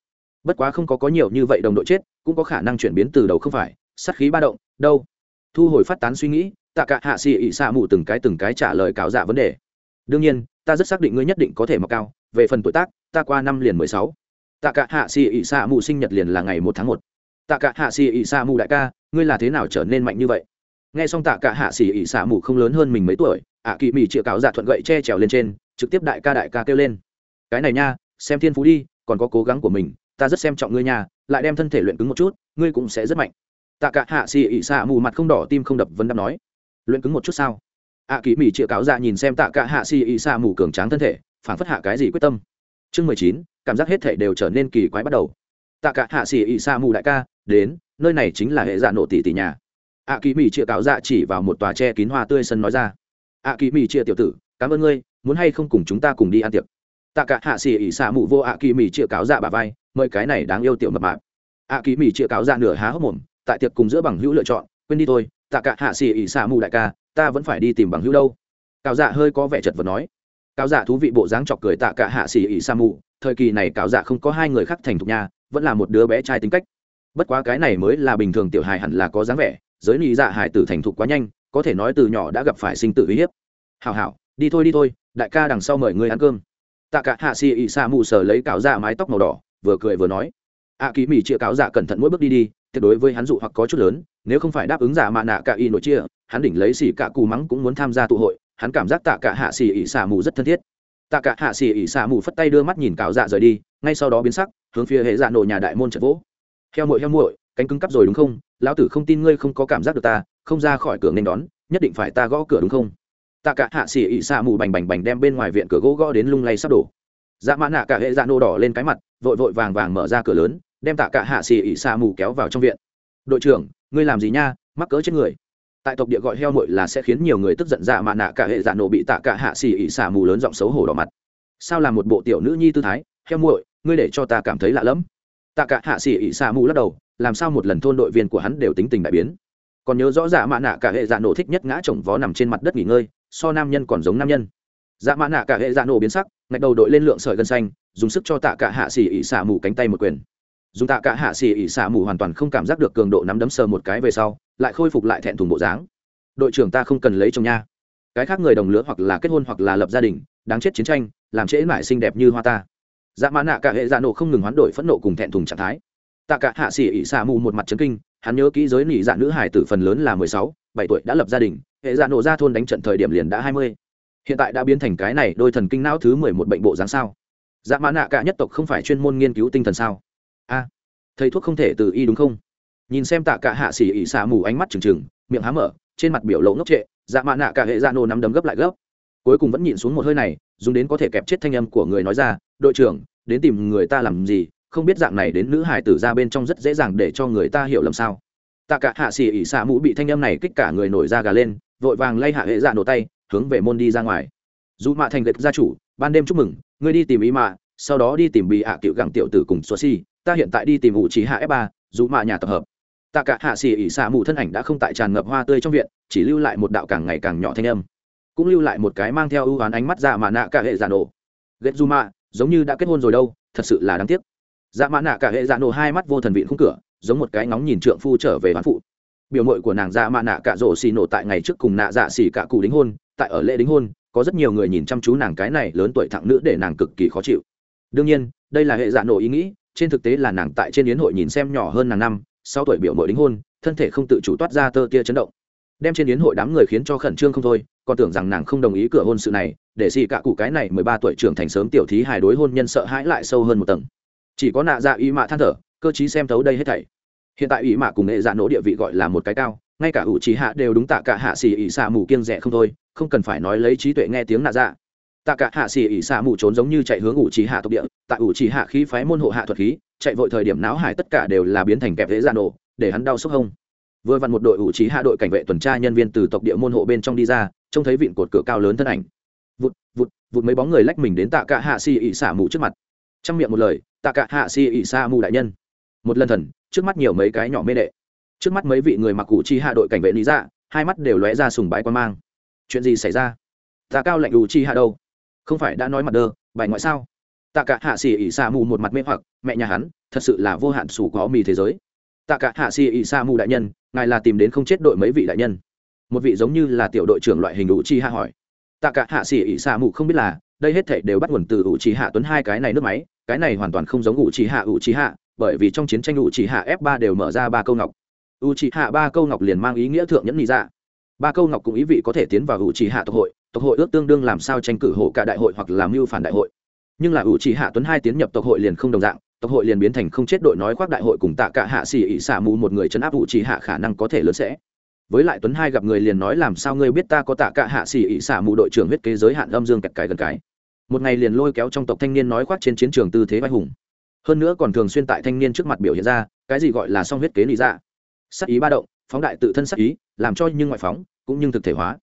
Bất quá không có có nhiều như vậy đồng đội chết, cũng có khả năng chuyển biến từ đầu không phải sát khí ba động, đâu? Thu hồi phát tán suy nghĩ, tạ cả hạ xì ỉ xạ mù từng cái từng cái trả lời cáo dạ vấn đề. Đương nhiên, ta rất xác định ngươi nhất định có thể mọc cao, về phần tuổi tác, ta qua năm liền mười sáu. Tạ cả hạ xì ỉ xạ mù sinh nhật liền là ngày một tháng một. Tạ cả hạ xì ỉ xạ mù đại ca, ngươi là thế nào trở nên mạnh như vậy? Nghe xong tạ cả hạ xì ỉ xạ mù không lớn hơn mình mấy tuổi, ạ kỳ mỹ chĩa cáo dạ thuận gậy che trèo lên trên, trực tiếp đại ca đại ca kêu lên. Cái này nha, xem thiên phú đi, còn có cố gắng của mình, ta rất xem trọng ngươi nha, lại đem thân thể luyện cứng một chút, ngươi cũng sẽ rất mạnh tạ cả hạ xì ỉ xạ mù mặt không đỏ tim không đập vấn đáp nói. Luyện cứng một chút sao? Ạ kỳ mỹ chĩa cáo dạ nhìn xem tạ cả hạ xì ỉ xạ mù cường tráng thân thể phản phất hạ cái gì quyết tâm. Chương mười chín, cảm giác hết thể đều trở nên kỳ quái bắt đầu. Tạ cả hạ xì ỉ sa mù đại ca, đến, nơi này chính là hệ dạ nổ tỷ tỷ nhà. Ạ kỳ mỹ chĩa cáo dạ chỉ vào một tòa tre kín hoa tươi sân nói ra. Ạ kỳ mỹ chĩa tiểu tử, cảm ơn ngươi, muốn hay không cùng chúng ta cùng đi ăn tiệc. Tạ cả hạ xì ỉ sa mù vô ạ kỳ mỹ chĩa cáo dạ bà vai, mời cái này đáng yêu tiểu mập mạp. Ạ kỳ mỹ chĩa cáo dạ nửa há hốc mồm tại tiệc cùng giữa bằng hữu lựa chọn quên đi thôi tạ cả hạ xì ỉ xạ mù đại ca ta vẫn phải đi tìm bằng hữu đâu. Cáo dạ hơi có vẻ chật vật nói. Cáo dạ thú vị bộ dáng chọc cười tạ cả hạ xì ỉ xạ mù thời kỳ này cáo dạ không có hai người khác thành thục nhà vẫn là một đứa bé trai tính cách. Bất quá cái này mới là bình thường tiểu hài hẳn là có dáng vẻ giới nị dạ hải tử thành thục quá nhanh có thể nói từ nhỏ đã gặp phải sinh tử uy hiếp. Hào hào đi thôi đi thôi đại ca đằng sau mời ngươi ăn cơm. Tạ cả hạ xì ỉ xạ mù sờ lấy cáo dạ mái tóc màu đỏ vừa cười vừa nói. Ạ à, kỳ mỹ chia cáo dạ cẩn thận mỗi bước đi đi tuyệt đối với hắn dụ hoặc có chút lớn, nếu không phải đáp ứng giả mạ nạ cả y nội chia, hắn đỉnh lấy xì cả cù mắng cũng muốn tham gia tụ hội, hắn cảm giác tạ cả hạ xì ỉ xả mù rất thân thiết. Tạ cả hạ xì ỉ xả mù phất tay đưa mắt nhìn cào dạ rời đi, ngay sau đó biến sắc, hướng phía hệ dạ nổ nhà đại môn trận vỗ. Heo muội heo muội, cánh cứng cắp rồi đúng không? Lão tử không tin ngươi không có cảm giác được ta, không ra khỏi cửa nên đón, nhất định phải ta gõ cửa đúng không? Tạ cả hạ xì ỉ xả mù bành bành bành đem bên ngoài viện cửa gỗ gõ đến lung lay sắp đổ. Dạ mã nạ cả hệ dạ nổ đỏ lên cái mặt, vội vội vàng vàng mở ra cửa lớn đem tạ cả hạ xì ỉ xả mù kéo vào trong viện. Đội trưởng, ngươi làm gì nha? Mắc cỡ chết người. Tại tộc địa gọi heo mội là sẽ khiến nhiều người tức giận dạ mạ nạ cả hệ dạ nổ bị tạ cả hạ xì ỉ xả mù lớn giọng xấu hổ đỏ mặt. Sao là một bộ tiểu nữ nhi tư thái? Heo muội, ngươi để cho ta cảm thấy lạ lẫm. Tạ cả hạ xì ỉ xả mù lắc đầu, làm sao một lần thôn đội viên của hắn đều tính tình đại biến? Còn nhớ rõ dạ mạ nạ cả hệ dạ nổ thích nhất ngã chồng vó nằm trên mặt đất nghỉ ngơi, so nam nhân còn giống nam nhân. Dạ mạ nạ cả hệ dạ nổ biến sắc, ngạch đầu đội lên lượng sợi gân xanh, dùng sức cho tạ cả hạ xì ỉ xả mù cánh tay một quyền dùng tạ cả hạ xì ỉ xả mù hoàn toàn không cảm giác được cường độ nắm đấm sờ một cái về sau, lại khôi phục lại thẹn thùng bộ dáng. Đội trưởng ta không cần lấy chồng nha. Cái khác người đồng lứa hoặc là kết hôn hoặc là lập gia đình, đáng chết chiến tranh, làm trễ mãi xinh đẹp như hoa ta. Dạ mã nạ cả hệ dạ nổ không ngừng hoán đổi phẫn nộ cùng thẹn thùng trạng thái. Tạ cả hạ xỉ ỉ xả mù một mặt trấn kinh, hắn nhớ kỹ giới nỉ dạ nữ hải tử phần lớn là mười sáu, bảy tuổi đã lập gia đình, hệ dạ nổ ra thôn đánh trận thời điểm liền đã hai mươi. Hiện tại đã biến thành cái này đôi thần kinh não thứ mười một bệnh bộ dáng sao? Dạ mã nạ cả nhất tộc không phải chuyên môn nghiên cứu tinh thần sao? A thầy thuốc không thể từ y đúng không? Nhìn xem tạ cả hạ xỉ ỉ xả mù ánh mắt trừng trừng, miệng há mở, trên mặt biểu lộ ngốc trệ dạ mạ nạ cả hệ dạ nổ nắm đấm gấp lại gấp. Cuối cùng vẫn nhịn xuống một hơi này, dùng đến có thể kẹp chết thanh âm của người nói ra, đội trưởng, đến tìm người ta làm gì? Không biết dạng này đến nữ hải tử ra bên trong rất dễ dàng để cho người ta hiểu lầm sao? Tạ cả hạ xỉ ỉ xả mũ bị thanh âm này kích cả người nổi da gà lên, vội vàng lay hạ hệ dạ nổ tay, hướng về môn đi ra ngoài. Dù mạ thành gạch gia chủ, ban đêm chúc mừng, ngươi đi tìm ý mạ, sau đó đi tìm bị hạ cựu gẳng tiểu tử cùng xóa si ta hiện tại đi tìm ủ trí hạ f ba, dù mạ nhà tập hợp. Tạ cả hạ xỉ ỉ xả mù thân ảnh đã không tại tràn ngập hoa tươi trong viện, chỉ lưu lại một đạo càng ngày càng nhỏ thanh âm. Cũng lưu lại một cái mang theo ưu oán ánh mắt dạ mạ nạ cả hệ giả nổ. Ghét dù mạ, giống như đã kết hôn rồi đâu, thật sự là đáng tiếc. Dạ mạ nạ cả hệ giả nổ hai mắt vô thần vịn khung cửa, giống một cái ngóng nhìn trượng phu trở về bán phụ. Biểu mội của nàng dạ mạ nạ cả rổ xì nổ tại ngày trước cùng nạ dạ xì cả cụ đính hôn, tại ở lễ đính hôn, có rất nhiều người nhìn chăm chú nàng cái này lớn tuổi thẳng nữ để nàng cực kỳ khó chịu. Đương nhiên, đây là hệ giả nổ ý nghĩ trên thực tế là nàng tại trên yến hội nhìn xem nhỏ hơn nàng năm, sau tuổi biểu mội đính hôn, thân thể không tự chủ toát ra tơ tia chấn động. Đem trên yến hội đám người khiến cho khẩn trương không thôi, còn tưởng rằng nàng không đồng ý cửa hôn sự này, để xì cả cụ cái này mười ba tuổi trưởng thành sớm tiểu thí hài đối hôn nhân sợ hãi lại sâu hơn một tầng. Chỉ có nạ dạ ý mạ than thở, cơ chí xem thấu đây hết thảy. Hiện tại ý mạ cùng nghệ dạ nỗ địa vị gọi là một cái cao, ngay cả ủ trí hạ đều đúng tạ cả hạ xì ỉ xạ mù kiêng rẻ không thôi, không cần phải nói lấy trí tuệ nghe tiếng nạ dạ tạ cả hạ Sĩ ỉ xạ mù trốn giống như chạy hướng ủ trì hạ tộc địa, tại ủ trì hạ khí phái môn hộ hạ thuật khí, chạy vội thời điểm náo hải tất cả đều là biến thành kẹp dễ ra nổ, để hắn đau sốc hông. Vừa vặn một đội ủ trì hạ đội cảnh vệ tuần tra nhân viên từ tộc địa môn hộ bên trong đi ra, trông thấy vịn cột cửa cao lớn thân ảnh. Vụt vụt vụt mấy bóng người lách mình đến tạ cả hạ Sĩ ỉ xạ mù trước mặt. Trong miệng một lời, tạ cả hạ Sĩ ỉ xạ mù đại nhân. Một lần thần, trước mắt nhiều mấy cái nhỏ mê đệ. Trước mắt mấy vị người mặc cụ chi hạ đội cảnh vệ lý dạ hai mắt đều lóe ra sùng bái quan mang. Chuyện gì xảy ra? Tạ cao lệnh ủ chi hạ đâu? Không phải đã nói mặt đơ, bài ngoại sao? Tạ cả hạ xì ỉ xả mù một mặt mê hoặc, mẹ nhà hắn, thật sự là vô hạn sủ có mì thế giới. Tạ cả hạ xì ỉ xả mù đại nhân, ngài là tìm đến không chết đội mấy vị đại nhân? Một vị giống như là tiểu đội trưởng loại hình ủ chi hạ hỏi. Tạ cả hạ xỉ ỉ xạ mù không biết là, đây hết thể đều bắt nguồn từ ủ chi hạ tuấn hai cái này nước máy, cái này hoàn toàn không giống ủ chi hạ, ủ chi hạ, bởi vì trong chiến tranh ủ chi hạ f ba đều mở ra ba câu ngọc. Ủ chi hạ ba câu ngọc liền mang ý nghĩa thượng nhẫn nhị ra ba câu ngọc cũng ý vị có thể tiến vào ủ chi hạ tộc hội tộc hội ước tương đương làm sao tranh cử hộ cả đại hội hoặc làm mưu phản đại hội. Nhưng là ủ chỉ hạ tuấn hai tiến nhập tộc hội liền không đồng dạng, tộc hội liền biến thành không chết đội nói khoác đại hội cùng tạ cả hạ xỉ ỉ xả mù một người chấn áp ủ chỉ hạ khả năng có thể lớn sẽ. Với lại tuấn hai gặp người liền nói làm sao ngươi biết ta có tạ cả hạ xỉ ỉ xả mù đội trưởng huyết kế giới hạn âm dương kẹt cái gần cái. Một ngày liền lôi kéo trong tộc thanh niên nói khoác trên chiến trường tư thế vai hùng. Hơn nữa còn thường xuyên tại thanh niên trước mặt biểu hiện ra, cái gì gọi là song huyết kế lý ra dạ. sắc ý ba động, phóng đại tự thân sắc ý, làm cho nhưng ngoại phóng, cũng như thực thể hóa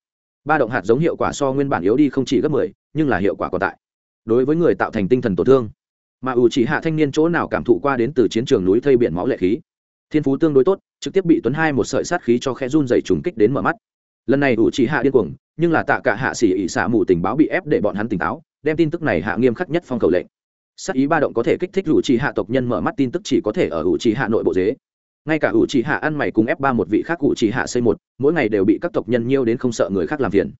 ba động hạt giống hiệu quả so nguyên bản yếu đi không chỉ gấp mười, nhưng là hiệu quả còn tại. Đối với người tạo thành tinh thần tổn thương, mà ủ chỉ hạ thanh niên chỗ nào cảm thụ qua đến từ chiến trường núi thây biển máu lệ khí. Thiên phú tương đối tốt, trực tiếp bị tuấn hai một sợi sát khí cho khe run dày trùng kích đến mở mắt. Lần này ủ Chỉ hạ điên cuồng, nhưng là tạ cả hạ xỉ ỉ xả mù tình báo bị ép để bọn hắn tỉnh táo, đem tin tức này hạ nghiêm khắc nhất phong cầu lệnh. Sát ý ba động có thể kích thích ủ Chỉ hạ tộc nhân mở mắt tin tức chỉ có thể ở ủ Chỉ hạ nội bộ dế ngay cả ủ chỉ hạ ăn mày cùng ép ba một vị khác ủ chỉ hạ xây một, mỗi ngày đều bị các tộc nhân nhiêu đến không sợ người khác làm phiền.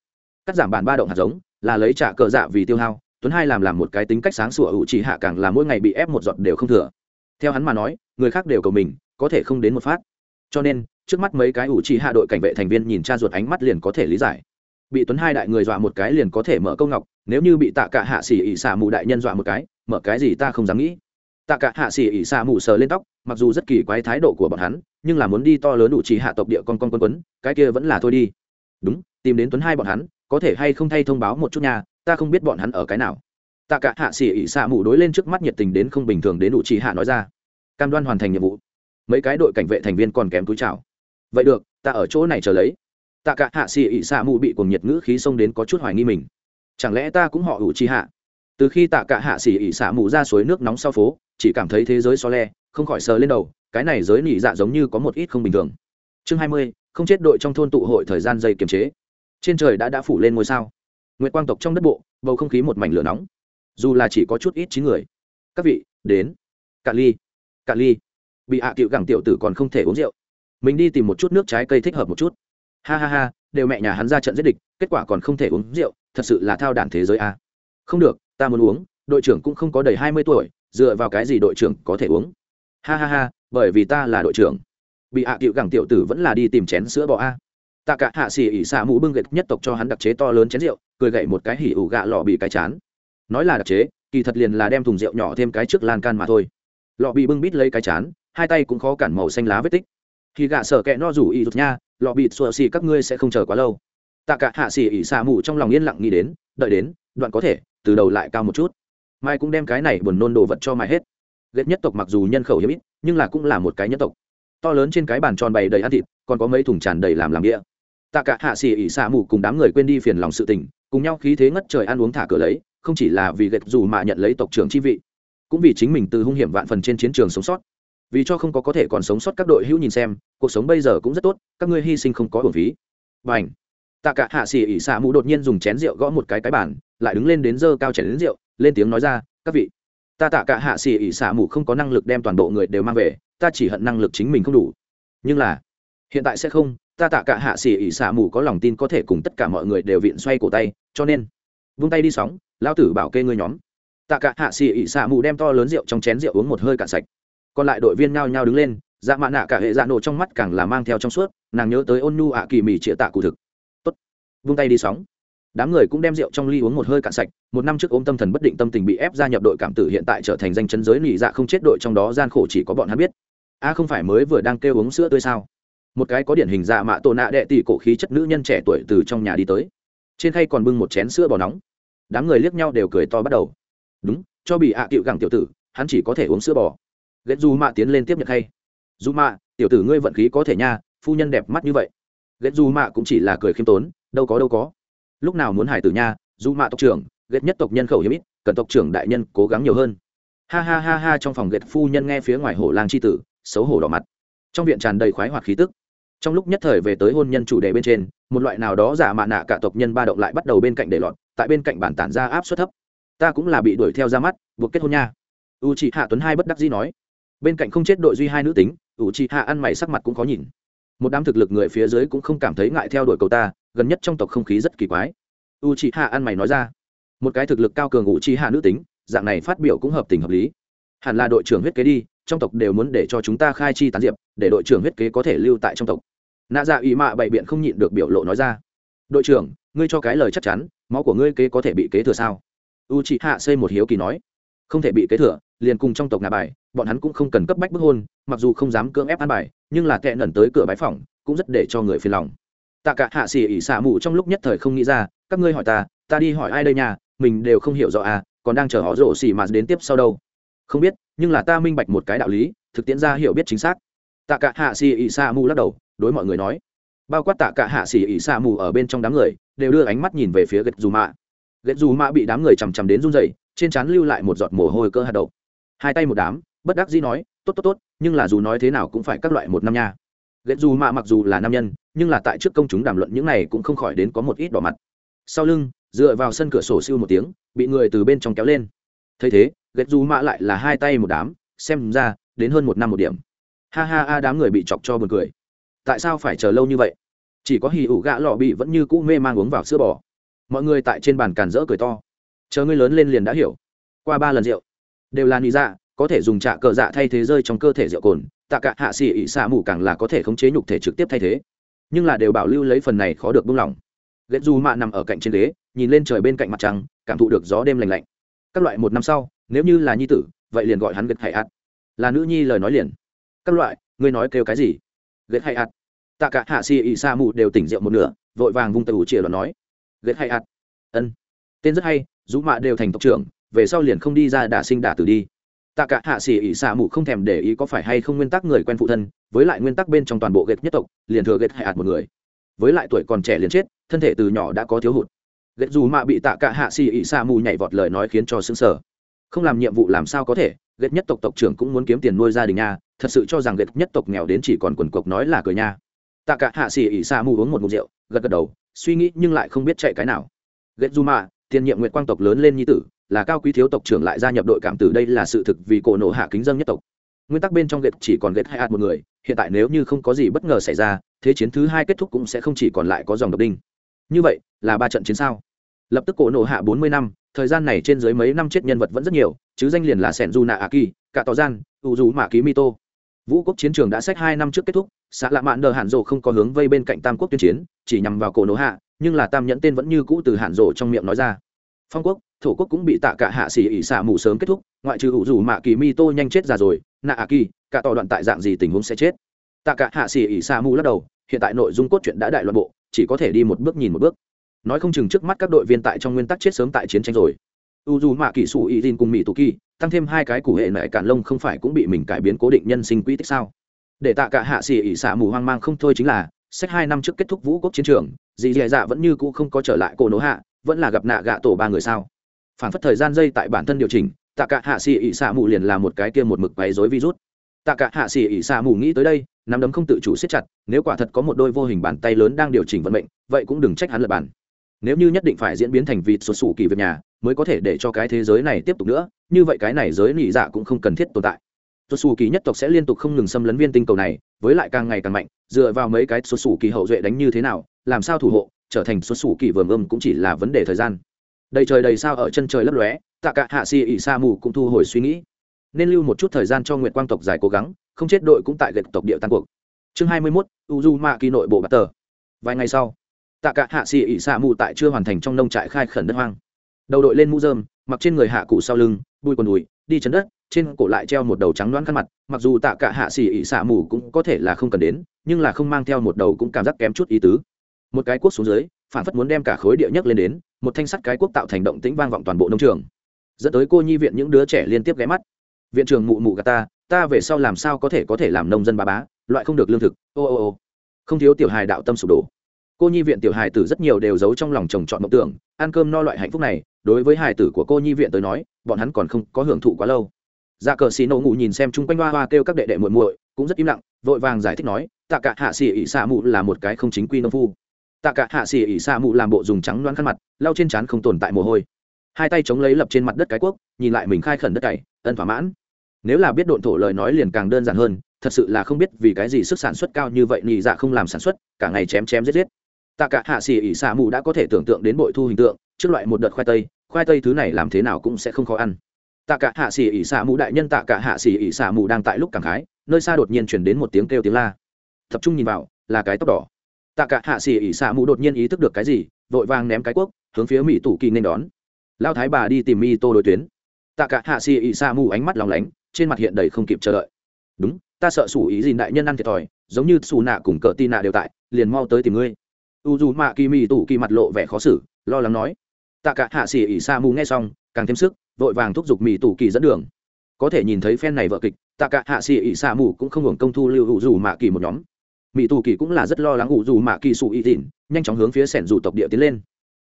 Cắt giảm bản ba động hạt giống, là lấy trả cờ dạ vì tiêu hao, tuấn hai làm làm một cái tính cách sáng sủa ủ chỉ hạ càng là mỗi ngày bị ép một giọt đều không thừa. Theo hắn mà nói, người khác đều cầu mình, có thể không đến một phát. Cho nên, trước mắt mấy cái ủ chỉ hạ đội cảnh vệ thành viên nhìn cha ruột ánh mắt liền có thể lý giải. Bị tuấn hai đại người dọa một cái liền có thể mở câu ngọc, nếu như bị tạ cả hạ xỉ ỉ xả mù đại nhân dọa một cái, mở cái gì ta không dám nghĩ. Tạ cả hạ xỉ ỉ xả mù sờ lên tóc mặc dù rất kỳ quái thái độ của bọn hắn, nhưng là muốn đi to lớn đủ trì hạ tộc địa con con quân quấn, cái kia vẫn là thôi đi. Đúng, tìm đến tuấn hai bọn hắn, có thể hay không thay thông báo một chút nhà ta không biết bọn hắn ở cái nào. Tạ cả hạ xỉ ỉ xạ mù đối lên trước mắt nhiệt tình đến không bình thường đến đủ trì hạ nói ra. Cam đoan hoàn thành nhiệm vụ. Mấy cái đội cảnh vệ thành viên còn kém túi chào. Vậy được, ta ở chỗ này chờ lấy. Tạ cả hạ xì ỉ xạ mù bị cuồng nhiệt ngữ khí xông đến có chút hoài nghi mình. Chẳng lẽ ta cũng họ ủ trì hạ? Từ khi tạ cả hạ xì ỉ xạ mù ra suối nước nóng sau phố, chỉ cảm thấy thế giới so le không khỏi sờ lên đầu, cái này giới nỉ dạ giống như có một ít không bình thường. Chương hai mươi, không chết đội trong thôn tụ hội thời gian dây kiềm chế. Trên trời đã đã phủ lên ngôi sao. Nguyệt quang tộc trong đất bộ, bầu không khí một mảnh lửa nóng. Dù là chỉ có chút ít chín người. Các vị, đến. Cạn ly. Cạn ly. Bị hạ à cựu gẳng tiểu tử còn không thể uống rượu. Mình đi tìm một chút nước trái cây thích hợp một chút. Ha ha ha, đều mẹ nhà hắn ra trận giết địch, kết quả còn không thể uống rượu, thật sự là thao đản thế giới a. À. không được, ta muốn uống, đội trưởng cũng không có đầy hai mươi tuổi, dựa vào cái gì đội trưởng có thể uống? Ha ha ha, bởi vì ta là đội trưởng. Bị hạ à cựu gẳng tiểu tử vẫn là đi tìm chén sữa bò a. Tạ cả hạ xì ỉ xạ mũ bưng gậy nhất tộc cho hắn đặc chế to lớn chén rượu, cười gậy một cái hỉ ủ gạ lọ bị cái chán. Nói là đặc chế, kỳ thật liền là đem thùng rượu nhỏ thêm cái trước lan can mà thôi. Lọ bị bưng bít lấy cái chán, hai tay cũng khó cản màu xanh lá vết tích. Khi gạ sợ kẹ no rủ y rụt nha, lọ bị xua xì các ngươi sẽ không chờ quá lâu. Tạ cả hạ xì ỉ xạ mũ trong lòng yên lặng nghĩ đến, đợi đến, đoạn có thể, từ đầu lại cao một chút. Mai cũng đem cái này buồn nôn đồ vật cho mai hết ghét nhất tộc mặc dù nhân khẩu hiếm ít, nhưng là cũng là một cái nhất tộc. To lớn trên cái bàn tròn bày đầy ăn thịt, còn có mấy thùng tràn đầy làm làm đĩa. Tạ cả hạ xì ỉ xạ mù cùng đám người quên đi phiền lòng sự tình, cùng nhau khí thế ngất trời ăn uống thả cửa lấy, không chỉ là vì ghét dù mà nhận lấy tộc trưởng chi vị, cũng vì chính mình từ hung hiểm vạn phần trên chiến trường sống sót. Vì cho không có có thể còn sống sót các đội hữu nhìn xem, cuộc sống bây giờ cũng rất tốt, các ngươi hy sinh không có hồn phí. Và tạ cả hạ xỉ ỉ xạ mù đột nhiên dùng chén rượu gõ một cái cái bàn, lại đứng lên đến dơ cao chén đến rượu, lên tiếng nói ra, các vị ta tạ cả hạ xì ỉ xạ mù không có năng lực đem toàn bộ người đều mang về, ta chỉ hận năng lực chính mình không đủ. Nhưng là, hiện tại sẽ không, ta tạ cả hạ xì ỉ xạ mù có lòng tin có thể cùng tất cả mọi người đều viện xoay cổ tay, cho nên, vung tay đi sóng lao tử bảo kê ngươi nhóm. Tạ cả hạ xì ỉ xạ mù đem to lớn rượu trong chén rượu uống một hơi cạn sạch. Còn lại đội viên nhao nhao đứng lên dạ mạ nạ cả hệ dạ nổ trong mắt càng là mang theo trong suốt, nàng nhớ tới ôn nhu ạ kỳ mì chĩa tạ cụ thực. Tốt, vung tay đi sóng đám người cũng đem rượu trong ly uống một hơi cạn sạch, một năm trước ôm tâm thần bất định tâm tình bị ép gia nhập đội cảm tử hiện tại trở thành danh chấn giới nỉ dạ không chết đội trong đó gian khổ chỉ có bọn hắn biết. A không phải mới vừa đang kêu uống sữa tươi sao? Một cái có điển hình dạ mạ tổ nạ đệ tỷ cổ khí chất nữ nhân trẻ tuổi từ trong nhà đi tới. Trên khay còn bưng một chén sữa bò nóng. Đám người liếc nhau đều cười to bắt đầu. Đúng, cho bị ạ à cựu gẳng tiểu tử, hắn chỉ có thể uống sữa bò. Ghét dù mạ tiến lên tiếp nhận hay dù mạ, tiểu tử ngươi vận khí có thể nha, phu nhân đẹp mắt như vậy. Ghét dù mạ cũng chỉ là cười khiêm tốn, đâu có đâu có lúc nào muốn hải tử nha dù mạ tộc trưởng, ghét nhất tộc nhân khẩu hiếm ít, cần tộc trưởng đại nhân cố gắng nhiều hơn. Ha ha ha ha, trong phòng ghét phu nhân nghe phía ngoài hổ lang c h i tử, xấu hổ đỏ mặt. Trong viện tràn đầy khoái hoạt khí tức. Trong lúc nhất thời về tới hôn nhân chủ đề bên trên, một loại nào đó giả mạ nạ cả tộc nhân ba động lại bắt đầu bên cạnh để lọt, tại bên cạnh bản tản ra áp suất thấp. Ta cũng là bị đuổi theo ra mắt, buộc kết hôn nha. U chị hạ tuấn hai bất đắc dĩ nói. Bên cạnh không chết đội duy hai nữ tính u chị hạ ăn mày sắc mặt cũng khó nhìn. Một đám thực lực người phía dưới cũng không cảm thấy ngại theo đuổi cầu ta gần nhất trong tộc không khí rất kỳ quái. U chị hạ ăn mày nói ra. Một cái thực lực cao cường u chị hạ nữ tính, dạng này phát biểu cũng hợp tình hợp lý. Hẳn là đội trưởng huyết kế đi, trong tộc đều muốn để cho chúng ta khai chi tán diệp, để đội trưởng huyết kế có thể lưu tại trong tộc. Nạ dạ ý mạ bày biện không nhịn được biểu lộ nói ra. Đội trưởng, ngươi cho cái lời chắc chắn, máu của ngươi kế có thể bị kế thừa sao? U chị hạ xây một hiếu kỳ nói. Không thể bị kế thừa, liền cùng trong tộc ngà bài, bọn hắn cũng không cần cấp bách bức hôn, mặc dù không dám cưỡng ép ăn bài, nhưng là kẹ nẩn tới cửa bái phòng cũng rất để cho người phiền lòng tạ cả hạ xỉ ỉ xả mù trong lúc nhất thời không nghĩ ra, các ngươi hỏi ta ta đi hỏi ai đây nhà, mình đều không hiểu rõ à còn đang chờ họ rổ xỉ mà đến tiếp sau đâu. Không biết, nhưng là ta minh bạch một cái đạo lý, thực tiễn ra hiểu biết chính xác. Tạ cả hạ xỉ ỉ xả mù lắc đầu, đối mọi người nói. Bao quát tạ cả hạ xỉ ỉ xả mù ở bên trong đám người, đều đưa ánh mắt nhìn về phía gạch dù mạ gạch dù mạ bị đám người chằm chằm đến run rẩy, trên trán lưu lại một giọt mồ hôi cơ hạt đậu. Hai tay một đám, bất đắc dĩ nói, tốt tốt tốt, nhưng là dù nói thế nào cũng phải các loại một năm nha ghét dù mạ mặc dù là nam nhân, nhưng là tại trước công chúng đàm luận những này cũng không khỏi đến có một ít đỏ mặt. Sau lưng, dựa vào sân cửa sổ siêu một tiếng, bị người từ bên trong kéo lên. Thấy thế ghét dù mạ lại là hai tay một đám, xem ra, đến hơn một năm một điểm. Ha ha ha, đám người bị chọc cho buồn cười. Tại sao phải chờ lâu như vậy? Chỉ có hì ủ gã lọ bị vẫn như cũ mê mang uống vào sữa bò. Mọi người tại trên bàn càn rỡ cười to. Chờ ngươi lớn lên liền đã hiểu. Qua ba lần rượu. Đều là nị dạ có thể dùng trạ cờ dạ thay thế rơi trong cơ thể rượu cồn tạ cả hạ xì ỉ xạ mù càng là có thể khống chế nhục thể trực tiếp thay thế. Nhưng là đều bảo lưu lấy phần này khó được buông lỏng. Ghét dù mạ nằm ở cạnh trên ghế, nhìn lên trời bên cạnh mặt trăng, cảm thụ được gió đêm lành lạnh. Các loại một năm sau, nếu như là nhi tử, vậy liền gọi hắn ghét Hải ạt. Là nữ nhi lời nói liền. Các loại, ngươi nói kêu cái gì? Ghét Hải ạt. Tạ cả hạ xì ỉ xạ mù đều tỉnh rượu một nửa, vội vàng vung tay chìa chia nói. Ghét Hải ạt. Ân. Tên rất hay, dù mạ đều thành tộc trưởng, về sau liền không đi ra đả sinh đả tử đi tạ cả hạ xỉ ỉ xạ mù không thèm để ý có phải hay không nguyên tắc người quen phụ thân, với lại nguyên tắc bên trong toàn bộ ghét nhất tộc, liền thừa ghét ạt một người. Với lại tuổi còn trẻ liền chết, thân thể từ nhỏ đã có thiếu hụt. Ghét dù mạ bị tạ cả hạ xỉ ỉ xạ mù nhảy vọt lời nói khiến cho xứng sở không làm nhiệm vụ làm sao có thể, ghét nhất tộc tộc trưởng cũng muốn kiếm tiền nuôi gia đình nha, thật sự cho rằng ghét nhất tộc nghèo đến chỉ còn quần cộc nói là cười nha. Tạ cả hạ xỉ ỉ xạ mù uống một mục rượu, gật gật đầu, suy nghĩ nhưng lại không biết chạy cái nào. Ghét dù mạ tiền nhiệm nguyện quang tộc lớn lên nhi tử là cao quý thiếu tộc trưởng lại gia nhập đội cảm tử đây là sự thực vì cổ nộ hạ kính dân nhất tộc. Nguyên tắc bên trong ghét chỉ còn ghét hai hạt một người, hiện tại nếu như không có gì bất ngờ xảy ra, thế chiến thứ hai kết thúc cũng sẽ không chỉ còn lại có dòng độc đinh. Như vậy, là ba trận chiến sao? Lập tức cổ nộ hạ bốn mươi năm, thời gian này trên dưới mấy năm chết nhân vật vẫn rất nhiều, chứ danh liền là sẻn du nạ a kỳ cả tỏ gian u dù mạ ký mito vũ quốc chiến trường đã sách hai năm trước kết thúc xã lạ mạn đờ hạn rộ không có hướng vây bên cạnh tam quốc tuyên chiến, chỉ nhằm vào cổ nổ hạ, nhưng là tam nhẫn tên vẫn như cũ từ hạn rộ trong miệng nói ra. Phong quốc thổ quốc cũng bị tạ cả hạ xỉ ỉ xả mù sớm kết thúc, ngoại trừ ủ Dù mạ kỳ mi tô nhanh chết già rồi, nạ a kỳ, cả tỏ đoạn tại dạng gì tình huống sẽ chết? Tạ cả hạ xỉ ỉ xả mù lắc đầu, hiện tại nội dung cốt truyện đã đại loạn bộ, chỉ có thể đi một bước nhìn một bước. Nói không chừng trước mắt các đội viên tại trong nguyên tắc chết sớm tại chiến tranh rồi. U dù mạ kỳ sủ ý tin cùng mỹ tù kỳ, tăng thêm hai cái củ hệ mẹ cản lông không phải cũng bị mình cải biến cố định nhân sinh quỹ tích sao? Để tạ cả hạ xỉ ỉ xả mù hoang mang không thôi chính là, sách hai năm trước kết thúc vũ quốc chiến trường, dì dì dạ vẫn như cũ không có trở lại cổ nỗ hạ, vẫn là gặp nạ gạ tổ ba người sao? Phản phất thời gian dây tại bản thân điều chỉnh, tạ cả hạ xì ỉ xạ mù liền là một cái kia một mực quấy dối virus. Tạ cả hạ xì ỉ xạ mù nghĩ tới đây, nắm đấm không tự chủ siết chặt, nếu quả thật có một đôi vô hình bàn tay lớn đang điều chỉnh vận mệnh, vậy cũng đừng trách hắn lập bản nếu như nhất định phải diễn biến thành vịt sụt sủ kỳ việc nhà, mới có thể để cho cái thế giới này tiếp tục nữa, như vậy cái này giới nị dạ cũng không cần thiết tồn tại. Sụt sủ kỳ nhất tộc sẽ liên tục không ngừng xâm lấn viên tinh cầu này, với lại càng ngày càng mạnh, dựa vào mấy cái sụt sủ kỳ hậu duệ đánh như thế nào, làm sao thủ hộ, trở thành sụt sủ kỳ vườn ươm cũng chỉ là vấn đề thời gian đầy trời đầy sao ở chân trời lấp lóe tạ cả hạ xì ỉ sa mù cũng thu hồi suy nghĩ. Nên lưu một chút thời gian cho nguyệt quang tộc giải cố gắng không chết đội cũng tại gạch tộc địa tan cuộc. Chương hai mươi 21, uzu ma kỳ nội bộ bắt tờ. Vài ngày sau tạ cả hạ xì ỉ sa mù tại chưa hoàn thành trong nông trại khai khẩn đất hoang. Đầu đội lên mũ dơm, mặc trên người hạ cụ sau lưng bùi quần đùi đi chân đất trên cổ lại treo một đầu trắng đoán khăn mặt mặc dù tạ cả hạ xì ỉ xạ mù cũng có thể là không cần đến nhưng là không mang theo một đầu cũng cảm giác kém chút ý tứ. Một cái cuốc xuống dưới phản phất muốn đem cả khối địa nhất lên đến, một thanh sắt cái quốc tạo thành động tĩnh vang vọng toàn bộ nông trường. Dẫn tới cô nhi viện những đứa trẻ liên tiếp ghé mắt. Viện trường mụ mụ gà ta ta về sau làm sao có thể có thể làm nông dân bà bá, loại không được lương thực, ô ô ô. Không thiếu tiểu hài đạo tâm sụp đổ. Cô nhi viện tiểu hài tử rất nhiều đều giấu trong lòng chồng chọn mộng tưởng, ăn cơm no loại hạnh phúc này, đối với hài tử của cô nhi viện tới nói, bọn hắn còn không có hưởng thụ quá lâu. Dạ cờ xì nổ ngủ nhìn xem chung quanh hoa hoa kêu các đệ đệ muội muội, cũng rất im lặng, vội vàng giải thích nói, tạ cả hạ xì ỉ xạ mụ là một cái không chính quy nông phu tạ cả hạ xỉ ỉ xạ mụ làm bộ dùng trắng đoán khăn mặt, lau trên trán không tồn tại mồ hôi. Hai tay chống lấy lập trên mặt đất cái quốc nhìn lại mình khai khẩn đất cày, ân thỏa mãn. Nếu là biết độn thổ lời nói liền càng đơn giản hơn, thật sự là không biết vì cái gì sức sản xuất cao như vậy, nhị dạ không làm sản xuất, cả ngày chém chém giết giết. Tạ cả hạ xỉ ỉ xạ mù đã có thể tưởng tượng đến bội thu hình tượng, trước loại một đợt khoai tây khoai tây thứ này làm thế nào cũng sẽ không khó ăn. Tạ cả hạ xỉ ỉ xạ mù đại nhân tạ cả hạ xỉ ỉ xạ mù đang tại lúc cảm khái, nơi xa đột nhiên chuyển đến một tiếng kêu tiếng la. Tập trung nhìn vào, là cái tóc đỏ tạ cả hạ xỉ ỉ xạ mù đột nhiên ý thức được cái gì, vội vàng ném cái cuốc, hướng phía mỹ tủ kỳ nên đón. Lao thái bà đi tìm mi tô đối tuyến. Tạ cả hạ xỉ ỉ xạ mù ánh mắt lòng lánh, trên mặt hiện đầy không kịp chờ đợi. Đúng, ta sợ sủ ý gì đại nhân ăn thiệt thòi, giống như xù nạ cùng cờ tin nạ đều tại, liền mau tới tìm ngươi. U dù mạ kỳ mỹ tủ kỳ mặt lộ vẻ khó xử, lo lắng nói. Tạ cả hạ xỉ ỉ xạ mù nghe xong, càng thêm sức, vội vàng thúc giục mỹ tủ kỳ dẫn đường. Có thể nhìn thấy phen này vợ kịch, tạ cả hạ xỉ ỉ xạ mù cũng không hưởng công thu lưu u dù mạ kỳ một nhóm mỹ tù kỳ cũng là rất lo lắng ủ dù mạ kỳ sụ y tỉn nhanh chóng hướng phía sẻn dù tộc địa tiến lên.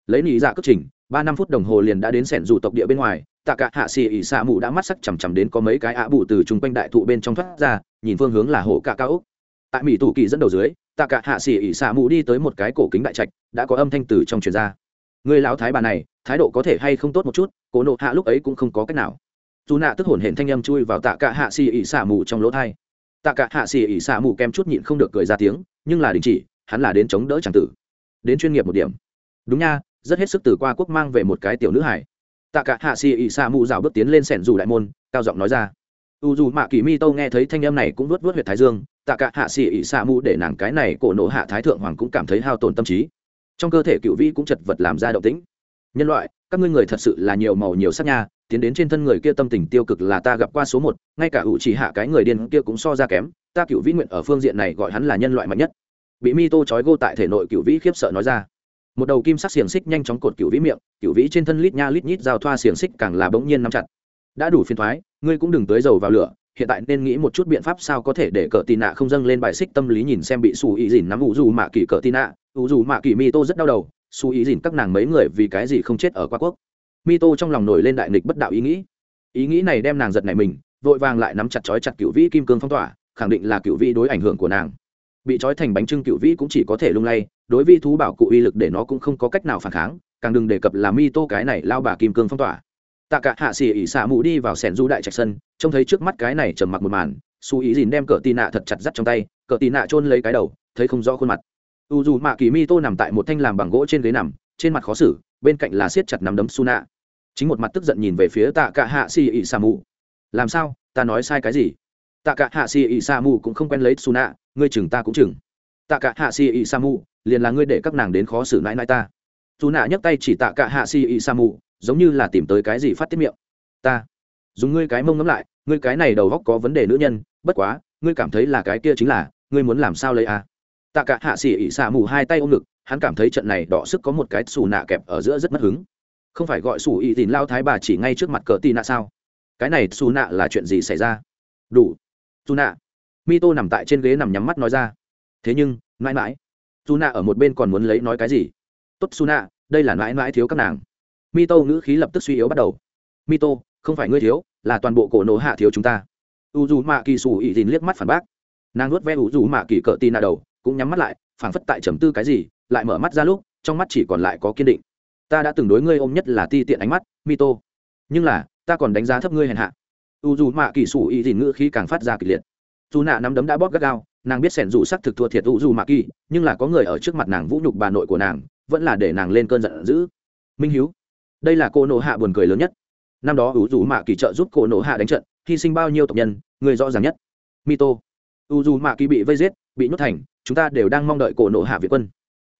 Lấy nị dạ cất trình, ba năm phút đồng hồ liền đã đến sẻn dù tộc địa bên ngoài, tạ cả hạ xì ỉ xạ mù đã mắt sắc chằm chằm đến có mấy cái ạ bù từ chung quanh đại thụ bên trong thoát ra, nhìn phương hướng là hồ cạ cao úc. Tại mỹ tù kỳ dẫn đầu dưới, tạ cả hạ xì ỉ xạ mù đi tới một cái cổ kính đại trạch, đã có âm thanh từ trong truyền ra. Người lão thái bà này, thái độ có thể hay không tốt một chút, cố nộ hạ lúc ấy cũng không có cách nào. Dù nạ tức hổn hển thanh âm chui vào tạ cả hạ xì ỉ xạ mù trong lỗ thai tạ cả hạ xì ỉ xạ mù kem chút nhịn không được cười ra tiếng, nhưng là đình chỉ, hắn là đến chống đỡ tràng tử. Đến chuyên nghiệp một điểm. Đúng nha, rất hết sức từ qua quốc mang về một cái tiểu nữ hải tạ cả hạ xì ỉ xạ mù rào bước tiến lên sẻn dù đại môn, cao giọng nói ra. U dù mạ kỳ mi tâu nghe thấy thanh âm này cũng vớt vớt huyệt thái dương, tạ cả hạ xì ỉ xạ mù để nàng cái này cổ nổ hạ thái thượng hoàng cũng cảm thấy hao tổn tâm trí. Trong cơ thể cựu vĩ cũng chật vật làm ra động tĩnh. Nhân loại, các ngươi người thật sự là nhiều màu nhiều sắc nha tiến đến trên thân người kia tâm tình tiêu cực là ta gặp qua số một, ngay cả ủ chỉ hạ cái người điên kia cũng so ra kém, ta cựu vĩ nguyện ở phương diện này gọi hắn là nhân loại mạnh nhất. Bị mi tô trói gô tại thể nội cựu vĩ khiếp sợ nói ra. Một đầu kim sắc xiềng xích nhanh chóng cột cựu vĩ miệng cựu vĩ trên thân lít nha lít nhít giao thoa xiềng xích càng là bỗng nhiên nắm chặt. Đã đủ phiền thoái ngươi cũng đừng tới dầu vào lửa, hiện tại nên nghĩ một chút biện pháp sao có thể để cờ tì nạ không dâng lên bài xích tâm lý nhìn xem bị xù ý dìn nắm ủ dù mạ kỳ cờ tì nạ. Ủ dù mạ kỳ mi tô rất đau đầu xù ý dìn các nàng mấy người vì cái gì không chết ở qua quốc? Mi tô trong lòng nổi lên đại nghịch bất đạo ý nghĩ. Ý nghĩ này đem nàng giật này mình, vội vàng lại nắm chặt chói chặt cựu vĩ kim cương phong tỏa, khẳng định là cựu vĩ đối ảnh hưởng của nàng. Bị trói thành bánh trưng cựu vĩ cũng chỉ có thể lung lay, đối vi thú bảo cụ uy lực để nó cũng không có cách nào phản kháng, càng đừng đề cập là mi tô cái này lao bà kim cương phong tỏa. Tạ cả hạ xỉ ỉ xạ mụ đi vào sẻn du đại trạch sân, trông thấy trước mắt cái này trầm mặc một màn, su ý dìn đem cờ tì nạ thật chặt dắt trong tay, cờ tì nạ chôn lấy cái đầu, thấy không rõ khuôn mặt. U dù mạ kỳ mi tô nằm tại một thanh làm bằng gỗ trên ghế nằm, trên mặt khó xử bên cạnh là siết chặt nắm đấm su nạ chính một mặt tức giận nhìn về phía tạ cả hạ xì ị sa mù làm sao? Ta nói sai cái gì? Tạ cả hạ xì ị sa mù cũng không quen lấy su nạ ngươi chừng ta cũng chừng. Tạ cả hạ xì ị sa mù liền là ngươi để các nàng đến khó xử nãi nãi ta. Dù nạ nhấc tay chỉ tạ cả hạ xì ị sa mù giống như là tìm tới cái gì phát tiết miệng. Ta. Dùng ngươi cái mông ngấm lại, ngươi cái này đầu góc có vấn đề nữ nhân, bất quá, ngươi cảm thấy là cái kia chính là, ngươi muốn làm sao lấy à? Tạ cả hạ xỉ ỉ xạ mù hai tay ôm ngực hắn cảm thấy trận này đỏ sức có một cái xù nạ kẹp ở giữa rất mất hứng. Không phải gọi xù y tín lao thái bà chỉ ngay trước mặt cờ tì nạ sao? Cái này xù nạ là chuyện gì xảy ra? Đủ. Xù nạ. Mi tô nằm tại trên ghế nằm nhắm mắt nói ra. Thế nhưng, mãi mãi. Xù nạ ở một bên còn muốn lấy nói cái gì? Tốt xù nạ, đây là mãi mãi thiếu các nàng. Mi tô ngữ khí lập tức suy yếu bắt đầu. Mi tô không phải ngươi thiếu, là toàn bộ cổ nổ hạ thiếu chúng ta. U dù mạ kỳ xù ỉ dìn liếc mắt phản bác. Nàng nuốt ve u dù mạ kỳ cỡ tin nạ đầu, cũng nhắm mắt lại, phảng phất tại trầm tư cái gì lại mở mắt ra lúc, trong mắt chỉ còn lại có kiên định. Ta đã từng đối ngươi ôm nhất là ti tiện ánh mắt mi tô nhưng là, ta còn đánh giá thấp ngươi hèn hạ. U dù mạ kỳ sủ y dìn ngữ khí càng phát ra kịch liệt. Dù nạ nắm đấm đã bóp gắt gao, nàng biết sẻn dù sắc thực thua thiệt u dù mạ kỳ nhưng là có người ở trước mặt nàng vũ nhục bà nội của nàng, vẫn là để nàng lên cơn giận dữ. Minh hiếu, đây là cô nộ hạ buồn cười lớn nhất. Năm đó u dù mạ kỳ trợ giúp cô nộ hạ đánh trận, hy sinh bao nhiêu tộc nhân, người rõ ràng nhất. Mito u dù mạ kỳ bị vây giết, bị nhốt thành, chúng ta đều đang mong đợi cổ nộ hạ việt quân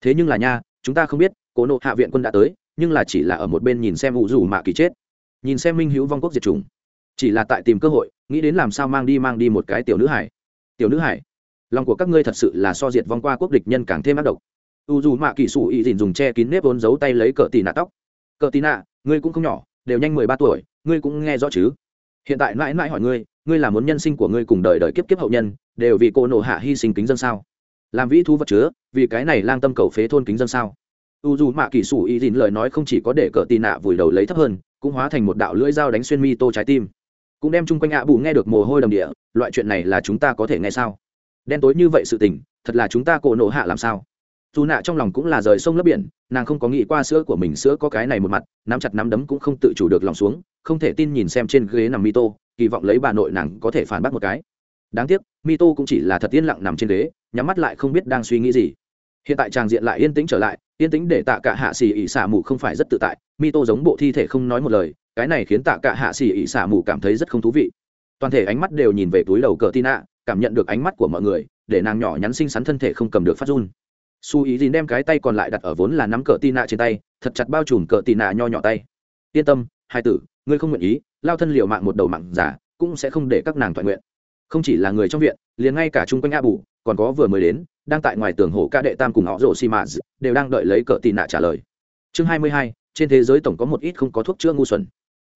thế nhưng là nha, chúng ta không biết, cố nộ hạ viện quân đã tới, nhưng là chỉ là ở một bên nhìn xem ủ rủ mạ kỳ chết. Nhìn xem minh hữu vong quốc diệt chủng. Chỉ là tại tìm cơ hội, nghĩ đến làm sao mang đi mang đi một cái tiểu nữ hải. Tiểu nữ hải? Lòng của các ngươi thật sự là so diệt vong qua quốc địch nhân càng thêm ác độc. U dù mạ kỳ sủ ý dìn dùng che kín nếp vốn giấu tay lấy cờ tì nạ tóc. Cờ tì nạ, ngươi cũng không nhỏ, đều nhanh mười ba tuổi, ngươi cũng nghe rõ chứ? Hiện tại mãi mãi hỏi ngươi ngươi là muốn nhân sinh của ngươi cùng đời đời kiếp kiếp hậu nhân, đều vì cô nộ hạ hy sinh kính dân sao? Làm vĩ thú vật chứa, vì cái này lang tâm cầu phế thôn kính dân sao? U dù mạ kỳ sủ y dìn lời nói không chỉ có để cờ tì nạ vùi đầu lấy thấp hơn, cũng hóa thành một đạo lưỡi dao đánh xuyên mi tô trái tim. Cũng đem chung quanh ạ bù nghe được mồ hôi đầm địa, loại chuyện này là chúng ta có thể nghe sao? Đen tối như vậy sự tình, thật là chúng ta cổ nộ hạ làm sao? Dù nạ trong lòng cũng là rời sông lấp biển, nàng không có nghĩ qua sữa của mình, sữa có cái này một mặt, nắm chặt nắm đấm cũng không tự chủ được lòng xuống, không thể tin nhìn xem trên ghế nằm mi tô, kỳ vọng lấy bà nội nàng có thể phản bác một cái đáng tiếc, mito cũng chỉ là thật yên lặng nằm trên ghế, nhắm mắt lại không biết đang suy nghĩ gì. Hiện tại tràng diện lại yên tĩnh trở lại, yên tĩnh để tạ cả hạ xì ỉ xả mù không phải rất tự tại. Mito giống bộ thi thể không nói một lời, cái này khiến tạ cả hạ xì ỉ xả mù cảm thấy rất không thú vị. Toàn thể ánh mắt đều nhìn về túi đầu cờ tin ạ cảm nhận được ánh mắt của mọi người, để nàng nhỏ nhắn xinh xắn thân thể không cầm được phát run. Su ý dìn đem cái tay còn lại đặt ở vốn là nắm cờ tin ạ trên tay, thật chặt bao trùm cờ tin ạ nho nhỏ tay. Yên tâm, hai tử, ngươi không nguyện ý, lao thân liệu mạng một đầu mạng giả, cũng sẽ không để các nàng toàn nguyện không chỉ là người trong viện, liền ngay cả chung quanh a bù còn có vừa mới đến, đang tại ngoài tường hồ ca đệ tam cùng họ rổ xi mã đều đang đợi lấy cờ tì nạ trả lời. Chương hai mươi hai, trên thế giới tổng có một ít không có thuốc chữa ngu xuẩn.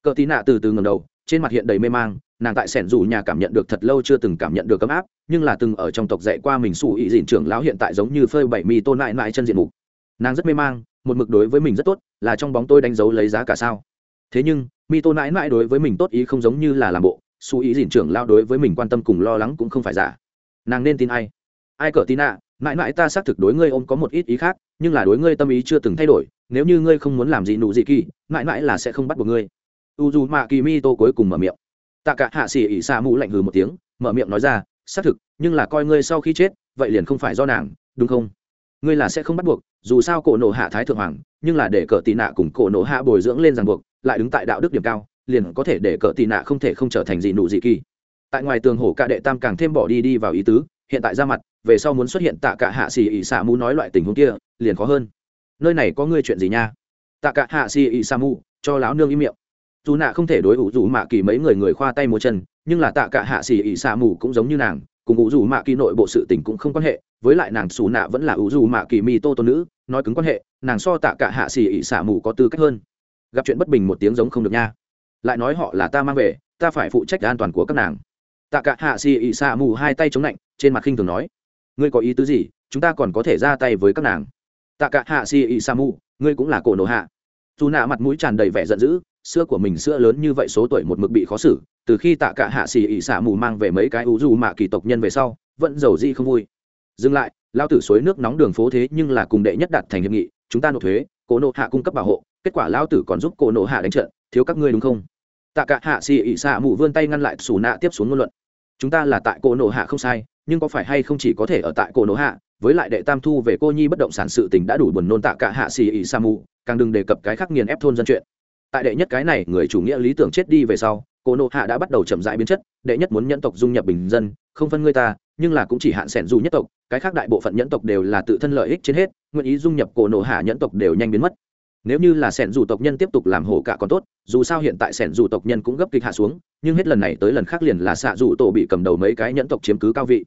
Cờ tì nạ từ từ ngầm đầu, trên mặt hiện đầy mê mang, nàng tại sẻn dù nhà cảm nhận được thật lâu chưa từng cảm nhận được ấm áp, nhưng là từng ở trong tộc dạy qua mình xù ý dịn trưởng lão hiện tại giống như phơi bảy mi tôn lại mãi chân diện mục. Nàng rất mê mang, một mực đối với mình rất tốt, là trong bóng tôi đánh dấu lấy giá cả sao. Thế nhưng mi tô mãi mãi đối với mình tốt ý không giống như là làm bộ su ý dìn trưởng lao đối với mình quan tâm cùng lo lắng cũng không phải giả. Nàng nên tin ai? Ai cờ tin ạ? Mãi mãi ta xác thực đối ngươi ôm có một ít ý khác, nhưng là đối ngươi tâm ý chưa từng thay đổi. Nếu như ngươi không muốn làm gì nụ gì kỳ, mãi mãi là sẽ không bắt buộc ngươi. U dù mạ kỳ mi tô cuối cùng mở miệng. Tạ cả hạ xỉ ỉ xa mũ lạnh hừ một tiếng, mở miệng nói ra, xác thực, nhưng là coi ngươi sau khi chết, vậy liền không phải do nàng, đúng không? Ngươi là sẽ không bắt buộc, dù sao cổ nộ hạ thái thượng hoàng, nhưng là để cờ tị nạ cùng cổ nộ hạ bồi dưỡng lên ràng buộc, lại đứng tại đạo đức điểm cao liền có thể để cỡ tị nạ không thể không trở thành gì nụ gì kỳ. Tại ngoài tường hổ cả đệ tam càng thêm bỏ đi đi vào ý tứ, hiện tại ra mặt, về sau muốn xuất hiện tạ cả hạ xì ỉ xả mù nói loại tình huống kia, liền khó hơn. Nơi này có ngươi chuyện gì nha? Tạ cả hạ xì ỉ xả mù, cho láo nương im miệng. Dù nạ không thể đối ủ dù mạ kỳ mấy người người khoa tay múa chân, nhưng là tạ cả hạ xì ỉ xả mù cũng giống như nàng, cùng ủ dù mạ kỳ nội bộ sự tình cũng không quan hệ, với lại nàng xù nạ vẫn là ủ dù mạ kỳ mi tô tôn nữ, nói cứng quan hệ, nàng so tạ cả hạ xì ỉ xả mù có tư cách hơn. Gặp chuyện bất bình một tiếng giống không được nha lại nói họ là ta mang về, ta phải phụ trách an toàn của các nàng. Tạ cả hạ xì ỉ xạ mù hai tay chống lạnh, trên mặt khinh thường nói, ngươi có ý tứ gì? Chúng ta còn có thể ra tay với các nàng. Tạ cả hạ xì ỉ xạ mù, ngươi cũng là cổ nổ hạ. Dù nạ mặt mũi tràn đầy vẻ giận dữ sữa của mình sữa lớn như vậy số tuổi một mực bị khó xử, từ khi tạ cả hạ xì ỉ xạ mù mang về mấy cái ủ dù mạ kỳ tộc nhân về sau, vẫn giàu di không vui. Dừng lại lao tử suối nước nóng đường phố thế nhưng là cùng đệ nhất đạt thành hiệp nghị, chúng ta nộp thuế, cổ nộ hạ cung cấp bảo hộ, kết quả lao tử còn giúp cổ nộ hạ đánh trận, thiếu các ngươi đúng không? Tạ cả hạ xì ỉ xạ mù vươn tay ngăn lại xù nạ tiếp xuống ngôn luận. Chúng ta là tại cổ nổ hạ không sai, nhưng có phải hay không chỉ có thể ở tại cổ nổ hạ? Với lại đệ tam thu về cô nhi bất động sản sự tình đã đủ buồn nôn tạ cả hạ xì ỉ xạ mù càng đừng đề cập cái khắc nghiền ép thôn dân chuyện. Tại đệ nhất cái này, người chủ nghĩa lý tưởng chết đi về sau, cổ nộ hạ đã bắt đầu chậm rãi biến chất, đệ nhất muốn nhân tộc dung nhập bình dân, không phân người ta, nhưng là cũng chỉ hạn sẻn dù nhất tộc, cái khác đại bộ phận nhẫn tộc đều là tự thân lợi ích trên hết, nguyện ý dung nhập cổ nộ hạ nhẫn tộc đều nhanh biến mất nếu như là sẻn dù tộc nhân tiếp tục làm hổ cả còn tốt, dù sao hiện tại sẻn dù tộc nhân cũng gấp kịch hạ xuống, nhưng hết lần này tới lần khác liền là xạ dù tổ bị cầm đầu mấy cái nhẫn tộc chiếm cứ cao vị.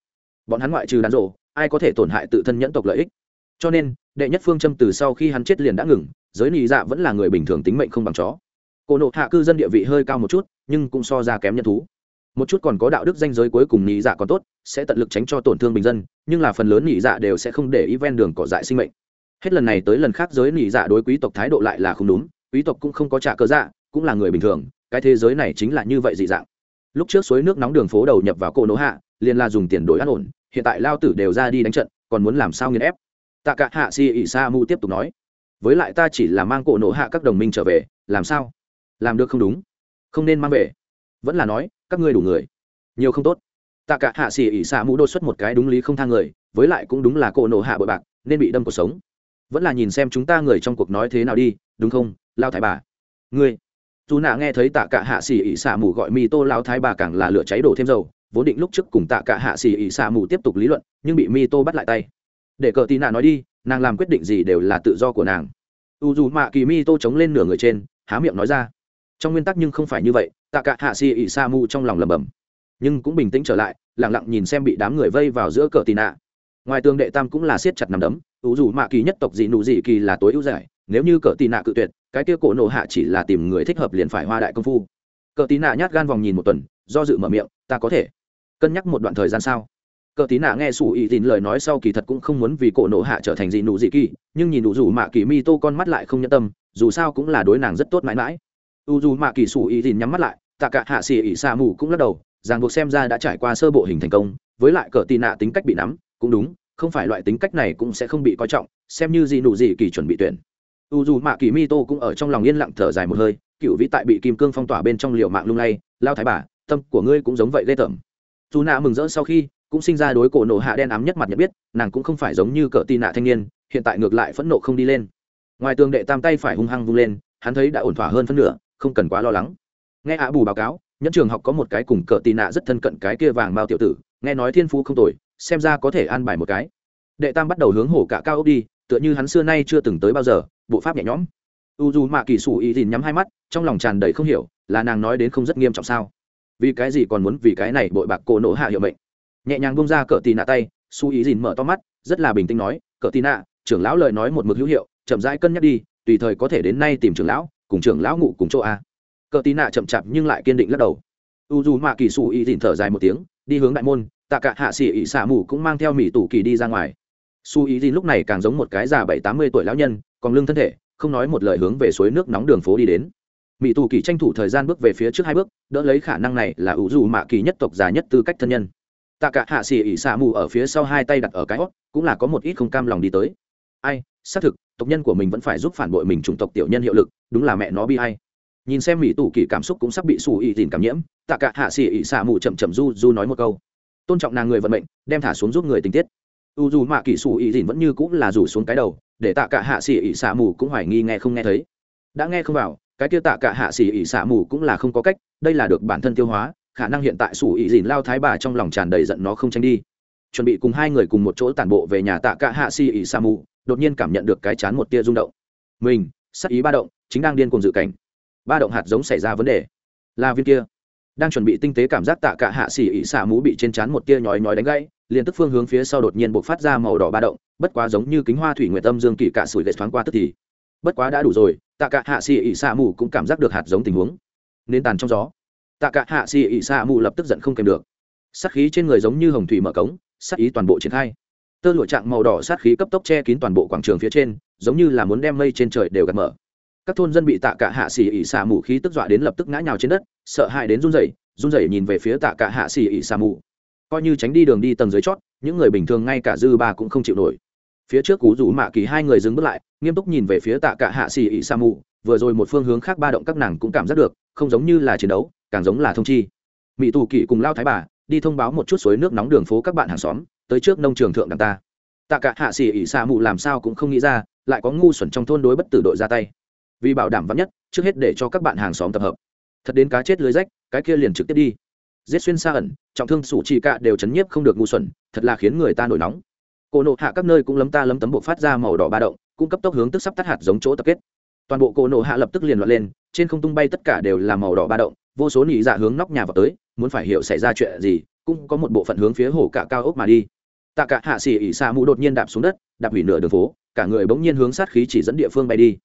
Bọn hắn ngoại trừ đàn rộ, ai có thể tổn hại tự thân nhẫn tộc lợi ích? Cho nên, đệ nhất phương châm từ sau khi hắn chết liền đã ngừng, giới nị dạ vẫn là người bình thường tính mệnh không bằng chó. Cổ nộ hạ cư dân địa vị hơi cao một chút, nhưng cũng so ra kém nhân thú. Một chút còn có đạo đức danh giới cuối cùng nị dạ còn tốt, sẽ tận lực tránh cho tổn thương bình dân, nhưng là phần lớn nị dạ đều sẽ không để ý ven đường cỏ dại sinh mệnh hết lần này tới lần khác giới nỉ dạ đối quý tộc thái độ lại là không đúng, quý tộc cũng không có trả cơ dạ cũng là người bình thường, cái thế giới này chính là như vậy dị dạng. Lúc trước suối nước nóng đường phố đầu nhập vào cổ nỗ hạ, liền là dùng tiền đổi an ổn, hiện tại lao tử đều ra đi đánh trận, còn muốn làm sao nghiền ép? Tạ cả hạ si ỉ sa mu tiếp tục nói, với lại ta chỉ là mang cổ nổ hạ các đồng minh trở về, làm sao? Làm được không đúng? Không nên mang về. Vẫn là nói, các ngươi đủ người, nhiều không tốt. Tạ cả hạ xỉ ỉ xạ mũ đột xuất một cái đúng lý không thang người, với lại cũng đúng là cổ nổ hạ bội bạc, nên bị đâm cuộc sống vẫn là nhìn xem chúng ta người trong cuộc nói thế nào đi, đúng không lao thái bà? Ngươi, dù nạ nghe thấy tạ cả hạ xỉ ỉ xả mù gọi mi tô lao thái bà càng là lửa cháy đổ thêm dầu, vốn định lúc trước cùng tạ cả hạ xỉ ỉ xả mù tiếp tục lý luận, nhưng bị mi tô bắt lại tay. Để cờ tì nạ nói đi, nàng làm quyết định gì đều là tự do của nàng. U dù mạ kỳ mi tô chống lên nửa người trên, há miệng nói ra. Trong nguyên tắc nhưng không phải như vậy, tạ cả hạ xì ỉ sa Mù trong lòng lầm bầm nhưng cũng bình tĩnh trở lại lẳng lặng nhìn xem bị đám người vây vào giữa cờ tì nạ. Ngoài tường đệ tam cũng là siết chặt nằm đấm ủ dù mạ kỳ nhất tộc dị nụ dị kỳ là tối ưu giải, nếu như cờ tì nạ cự tuyệt, cái kia cổ nổ hạ chỉ là tìm người thích hợp liền phải hoa đại công phu. Cờ tì nạ nhát gan vòng nhìn một tuần, do dự mở miệng, ta có thể. Cân nhắc một đoạn thời gian sao cờ tí nạ nghe sủ ý tín lời nói sau kỳ thật cũng không muốn vì cổ nổ hạ trở thành dị nụ dị kỳ, nhưng nhìn đủ dù mạ kỳ mi tô con mắt lại không nhân tâm, dù sao cũng là đối nàng rất tốt mãi mãi. U dù mạ kỳ sủ ý tín nhắm mắt lại, tạ cả hạ xì ỉ xa mù cũng lắc đầu, ràng buộc xem ra đã trải qua sơ bộ hình thành công, với lại cờ tì nạ tính cách bị nắm, cũng đúng không phải loại tính cách này cũng sẽ không bị coi trọng, xem như gì nụ gì kỳ chuẩn bị tuyển. U dù mạ kỳ mi tô cũng ở trong lòng yên lặng thở dài một hơi, cựu vĩ tại bị kim cương phong tỏa bên trong liều mạng lung lay, lao thái bà, tâm của ngươi cũng giống vậy ghê tởm. Dù nạ mừng rỡ sau khi, cũng sinh ra đối cổ nổ hạ đen ám nhất mặt nhận biết, nàng cũng không phải giống như cờ tì nạ thanh niên, hiện tại ngược lại phẫn nộ không đi lên. Ngoài tường đệ tam tay phải hung hăng vung lên, hắn thấy đã ổn thỏa hơn phân nửa, không cần quá lo lắng. Nghe ạ bù báo cáo, nhẫn trường học có một cái cùng cờ tì nạ rất thân cận cái kia vàng mao tiểu tử, nghe nói thiên phú không tồi xem ra có thể an bài một cái. Đệ tam bắt đầu hướng hổ cả cao ốc đi, tựa như hắn xưa nay chưa từng tới bao giờ, bộ pháp nhẹ nhõm. U dù mạ kỳ sủ ý thì nhắm hai mắt, trong lòng tràn đầy không hiểu, là nàng nói đến không rất nghiêm trọng sao? Vì cái gì còn muốn vì cái này bội bạc cổ nổ hạ hiệu mệnh? Nhẹ nhàng bông ra cờ tì nạ tay su ý dìn mở to mắt, rất là bình tĩnh nói, cờ tì nạ, trưởng lão lời nói một mực hữu hiệu, chậm rãi cân nhắc đi, tùy thời có thể đến nay tìm trưởng lão, cùng trưởng lão ngủ cùng chỗ a. Cờ tì nạ chậm chạp nhưng lại kiên định lắc đầu. U dù mạ kỳ su ý dìn thở dài một tiếng, đi hướng đại môn tạ cả hạ sĩ ỉ xả mù cũng mang theo mỹ tủ kỳ đi ra ngoài. Su ý dìn lúc này càng giống một cái già bảy tám mươi tuổi lão nhân, còn lưng thân thể, không nói một lời hướng về suối nước nóng đường phố đi đến. Mỹ tù kỳ tranh thủ thời gian bước về phía trước hai bước, đỡ lấy khả năng này là ủ dù mạ kỳ nhất tộc già nhất tư cách thân nhân. Tạ cả hạ xỉ ỉ xạ mù ở phía sau hai tay đặt ở cái hót cũng là có một ít không cam lòng đi tới. Ai, xác thực, tộc nhân của mình vẫn phải giúp phản bội mình chủng tộc tiểu nhân hiệu lực, đúng là mẹ nó bi hay nhìn xem mỹ tù kỳ cảm xúc cũng sắp bị xù ỉ dìn cảm nhiễm, tạ cả hạ xỉ ỉ xạ mù chậm chậm du du nói một câu tôn trọng nàng người vận mệnh, đem thả xuống giúp người tình tiết. U dù mạ kỳ xù ý dìn vẫn như cũng là rủ xuống cái đầu, để tạ cả hạ xỉ ỉ xạ mù cũng hoài nghi nghe không nghe thấy. Đã nghe không vào, cái kia tạ cả hạ xỉ ỉ xạ mù cũng là không có cách, đây là được bản thân tiêu hóa, khả năng hiện tại sủ ỉ dìn lao thái bà trong lòng tràn đầy giận nó không tranh đi. Chuẩn bị cùng hai người cùng một chỗ tản bộ về nhà tạ cả hạ xỉ ỉ xạ mù, đột nhiên cảm nhận được cái chán một tia rung động. Mình, sắc ý ba động, chính đang điên cùng dự cảnh. Ba động hạt giống xảy ra vấn đề. Là viên kia đang chuẩn bị tinh tế cảm giác tạ cả hạ xỉ ỉ xả mũ bị trên trán một tia nhói nhói đánh gãy, liền tức phương hướng phía sau đột nhiên bộc phát ra màu đỏ ba động, bất quá giống như kính hoa thủy nguyệt tâm dương kỳ cả sủi gậy thoáng qua tức thì. Bất quá đã đủ rồi, tạ cả hạ xỉ ỉ xả mũ cũng cảm giác được hạt giống tình huống. Nên tàn trong gió, tạ cả hạ xỉ ỉ xả mũ lập tức giận không kèm được. Sát khí trên người giống như hồng thủy mở cống, sát ý toàn bộ triển khai. Tơ lụa trạng màu đỏ sát khí cấp tốc che kín toàn bộ quảng trường phía trên, giống như là muốn đem mây trên trời đều gạt mở các thôn dân bị tạ cả hạ xỉ ỉ xả mù khí tức dọa đến lập tức ngã nhào trên đất, sợ hãi đến run rẩy run rẩy nhìn về phía tạ cả hạ xỉ ỉ xả mù. Coi như tránh đi đường đi tầng dưới chót, những người bình thường ngay cả dư ba cũng không chịu nổi. Phía trước cú rủ mạ kỳ hai người dừng bước lại, nghiêm túc nhìn về phía tạ cả hạ xỉ ỉ xả mù, vừa rồi một phương hướng khác ba động các nàng cũng cảm giác được, không giống như là chiến đấu, càng giống là thông chi. Mỹ tù kỳ cùng lao thái bà, đi thông báo một chút suối nước nóng đường phố các bạn hàng xóm, tới trước nông trường thượng đằng ta. Tạ cả hạ xỉ ỉ xả mù làm sao cũng không nghĩ ra, lại có ngu xuẩn trong thôn đối bất tử đội ra tay vì bảo đảm vắn nhất, trước hết để cho các bạn hàng xóm tập hợp. Thật đến cá chết lưới rách, cái kia liền trực tiếp đi. Giết xuyên xa ẩn, trọng thương sủ chỉ cạ đều chấn nhiếp không được ngu xuẩn, thật là khiến người ta nổi nóng. Cổ nộ hạ các nơi cũng lấm ta lấm tấm bộ phát ra màu đỏ ba động cũng cấp tốc hướng tức sắp tắt hạt giống chỗ tập kết. Toàn bộ cổ nộ hạ lập tức liền loạn lên, trên không tung bay tất cả đều là màu đỏ ba động, vô số nỉ dạ hướng nóc nhà vào tới, muốn phải hiểu xảy ra chuyện gì, cũng có một bộ phận hướng phía hồ cả cao ốc mà đi. Tạ cả hạ xỉ ỉ xa mũ đột nhiên đạp xuống đất, đạp hủy nửa đường phố, cả người bỗng nhiên hướng sát khí chỉ dẫn địa phương bay đi.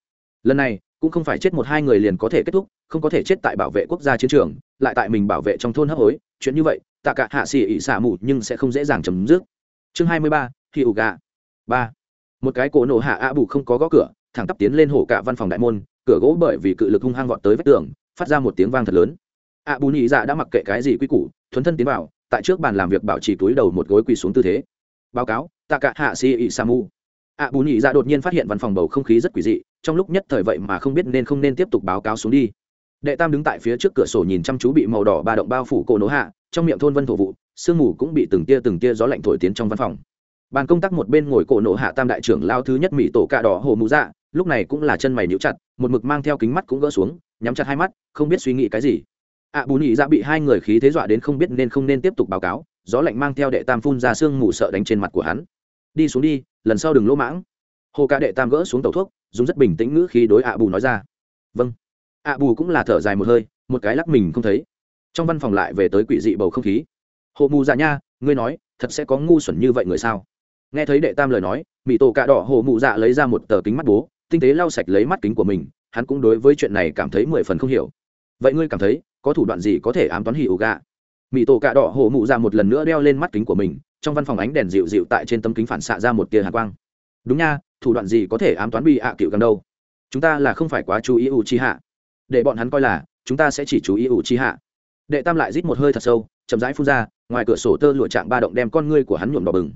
Lần này cũng không phải chết một hai người liền có thể kết thúc, không có thể chết tại bảo vệ quốc gia chiến trường, lại tại mình bảo vệ trong thôn hấp hối, chuyện như vậy, tạ cả hạ xỉ ỉ xả mù nhưng sẽ không dễ dàng chấm dứt. Chương hai mươi ba khi ủ gà. Ba. Một cái cổ nổ hạ ạ bù không có gõ cửa, thẳng tắp tiến lên hổ cả văn phòng đại môn, cửa gỗ bởi vì cự lực hung hăng vọt tới vách tường, phát ra một tiếng vang thật lớn. Ạ bù nhị dạ đã mặc kệ cái gì quy củ, thuấn thân tiến vào, tại trước bàn làm việc bảo trì túi đầu một gối quỳ xuống tư thế. Báo cáo, tạ cả hạ xỉ ỉ xả mù. Ạ bù nhị dạ đột nhiên phát hiện văn phòng bầu không khí rất quỷ dị trong lúc nhất thời vậy mà không biết nên không nên tiếp tục báo cáo xuống đi. Đệ tam đứng tại phía trước cửa sổ nhìn chăm chú bị màu đỏ ba động bao phủ cổ nổ hạ, trong miệng thôn vân thổ vụ, sương mù cũng bị từng tia từng tia gió lạnh thổi tiến trong văn phòng. Bàn công tác một bên ngồi cổ nổ hạ tam đại trưởng lao thứ nhất mỹ tổ cạ đỏ hồ mụ dạ lúc này cũng là chân mày níu chặt, một mực mang theo kính mắt cũng gỡ xuống, nhắm chặt hai mắt, không biết suy nghĩ cái gì. Ạ bù nhị dạ bị hai người khí thế dọa đến không biết nên không nên tiếp tục báo cáo, gió lạnh mang theo đệ tam phun ra sương mù sợ đánh trên mặt của hắn. Đi xuống đi, lần sau đừng lỗ mãng hồ ca đệ tam gỡ xuống tàu thuốc, dùng rất bình tĩnh ngữ khi đối ạ bù nói ra. Vâng. ạ bù cũng là thở dài một hơi, một cái lắc mình không thấy. Trong văn phòng lại về tới quỷ dị bầu không khí. Hồ mù dạ nha, ngươi nói, thật sẽ có ngu xuẩn như vậy người sao? Nghe thấy đệ tam lời nói mỹ tổ cạ đỏ hồ mụ dạ lấy ra một tờ kính mắt bố, tinh tế lau sạch lấy mắt kính của mình, hắn cũng đối với chuyện này cảm thấy mười phần không hiểu. Vậy ngươi cảm thấy, có thủ đoạn gì có thể ám toán hỉ ủ gạ mỹ tổ cạ đỏ hồ mụ dạ một lần nữa đeo lên mắt kính của mình, trong văn phòng ánh đèn dịu dịu tại trên tấm kính phản xạ ra một tia hạ quang. Đúng nha thủ đoạn gì có thể ám toán bị ạ à cựu gần đâu? Chúng ta là không phải quá chú ý u chi hạ để bọn hắn coi là, chúng ta sẽ chỉ chú ý u chi hạ đệ tam lại rít một hơi thật sâu, chậm rãi phun ra, ngoài cửa sổ tơ lụa trạng ba động đem con ngươi của hắn nhuộm đỏ bừng.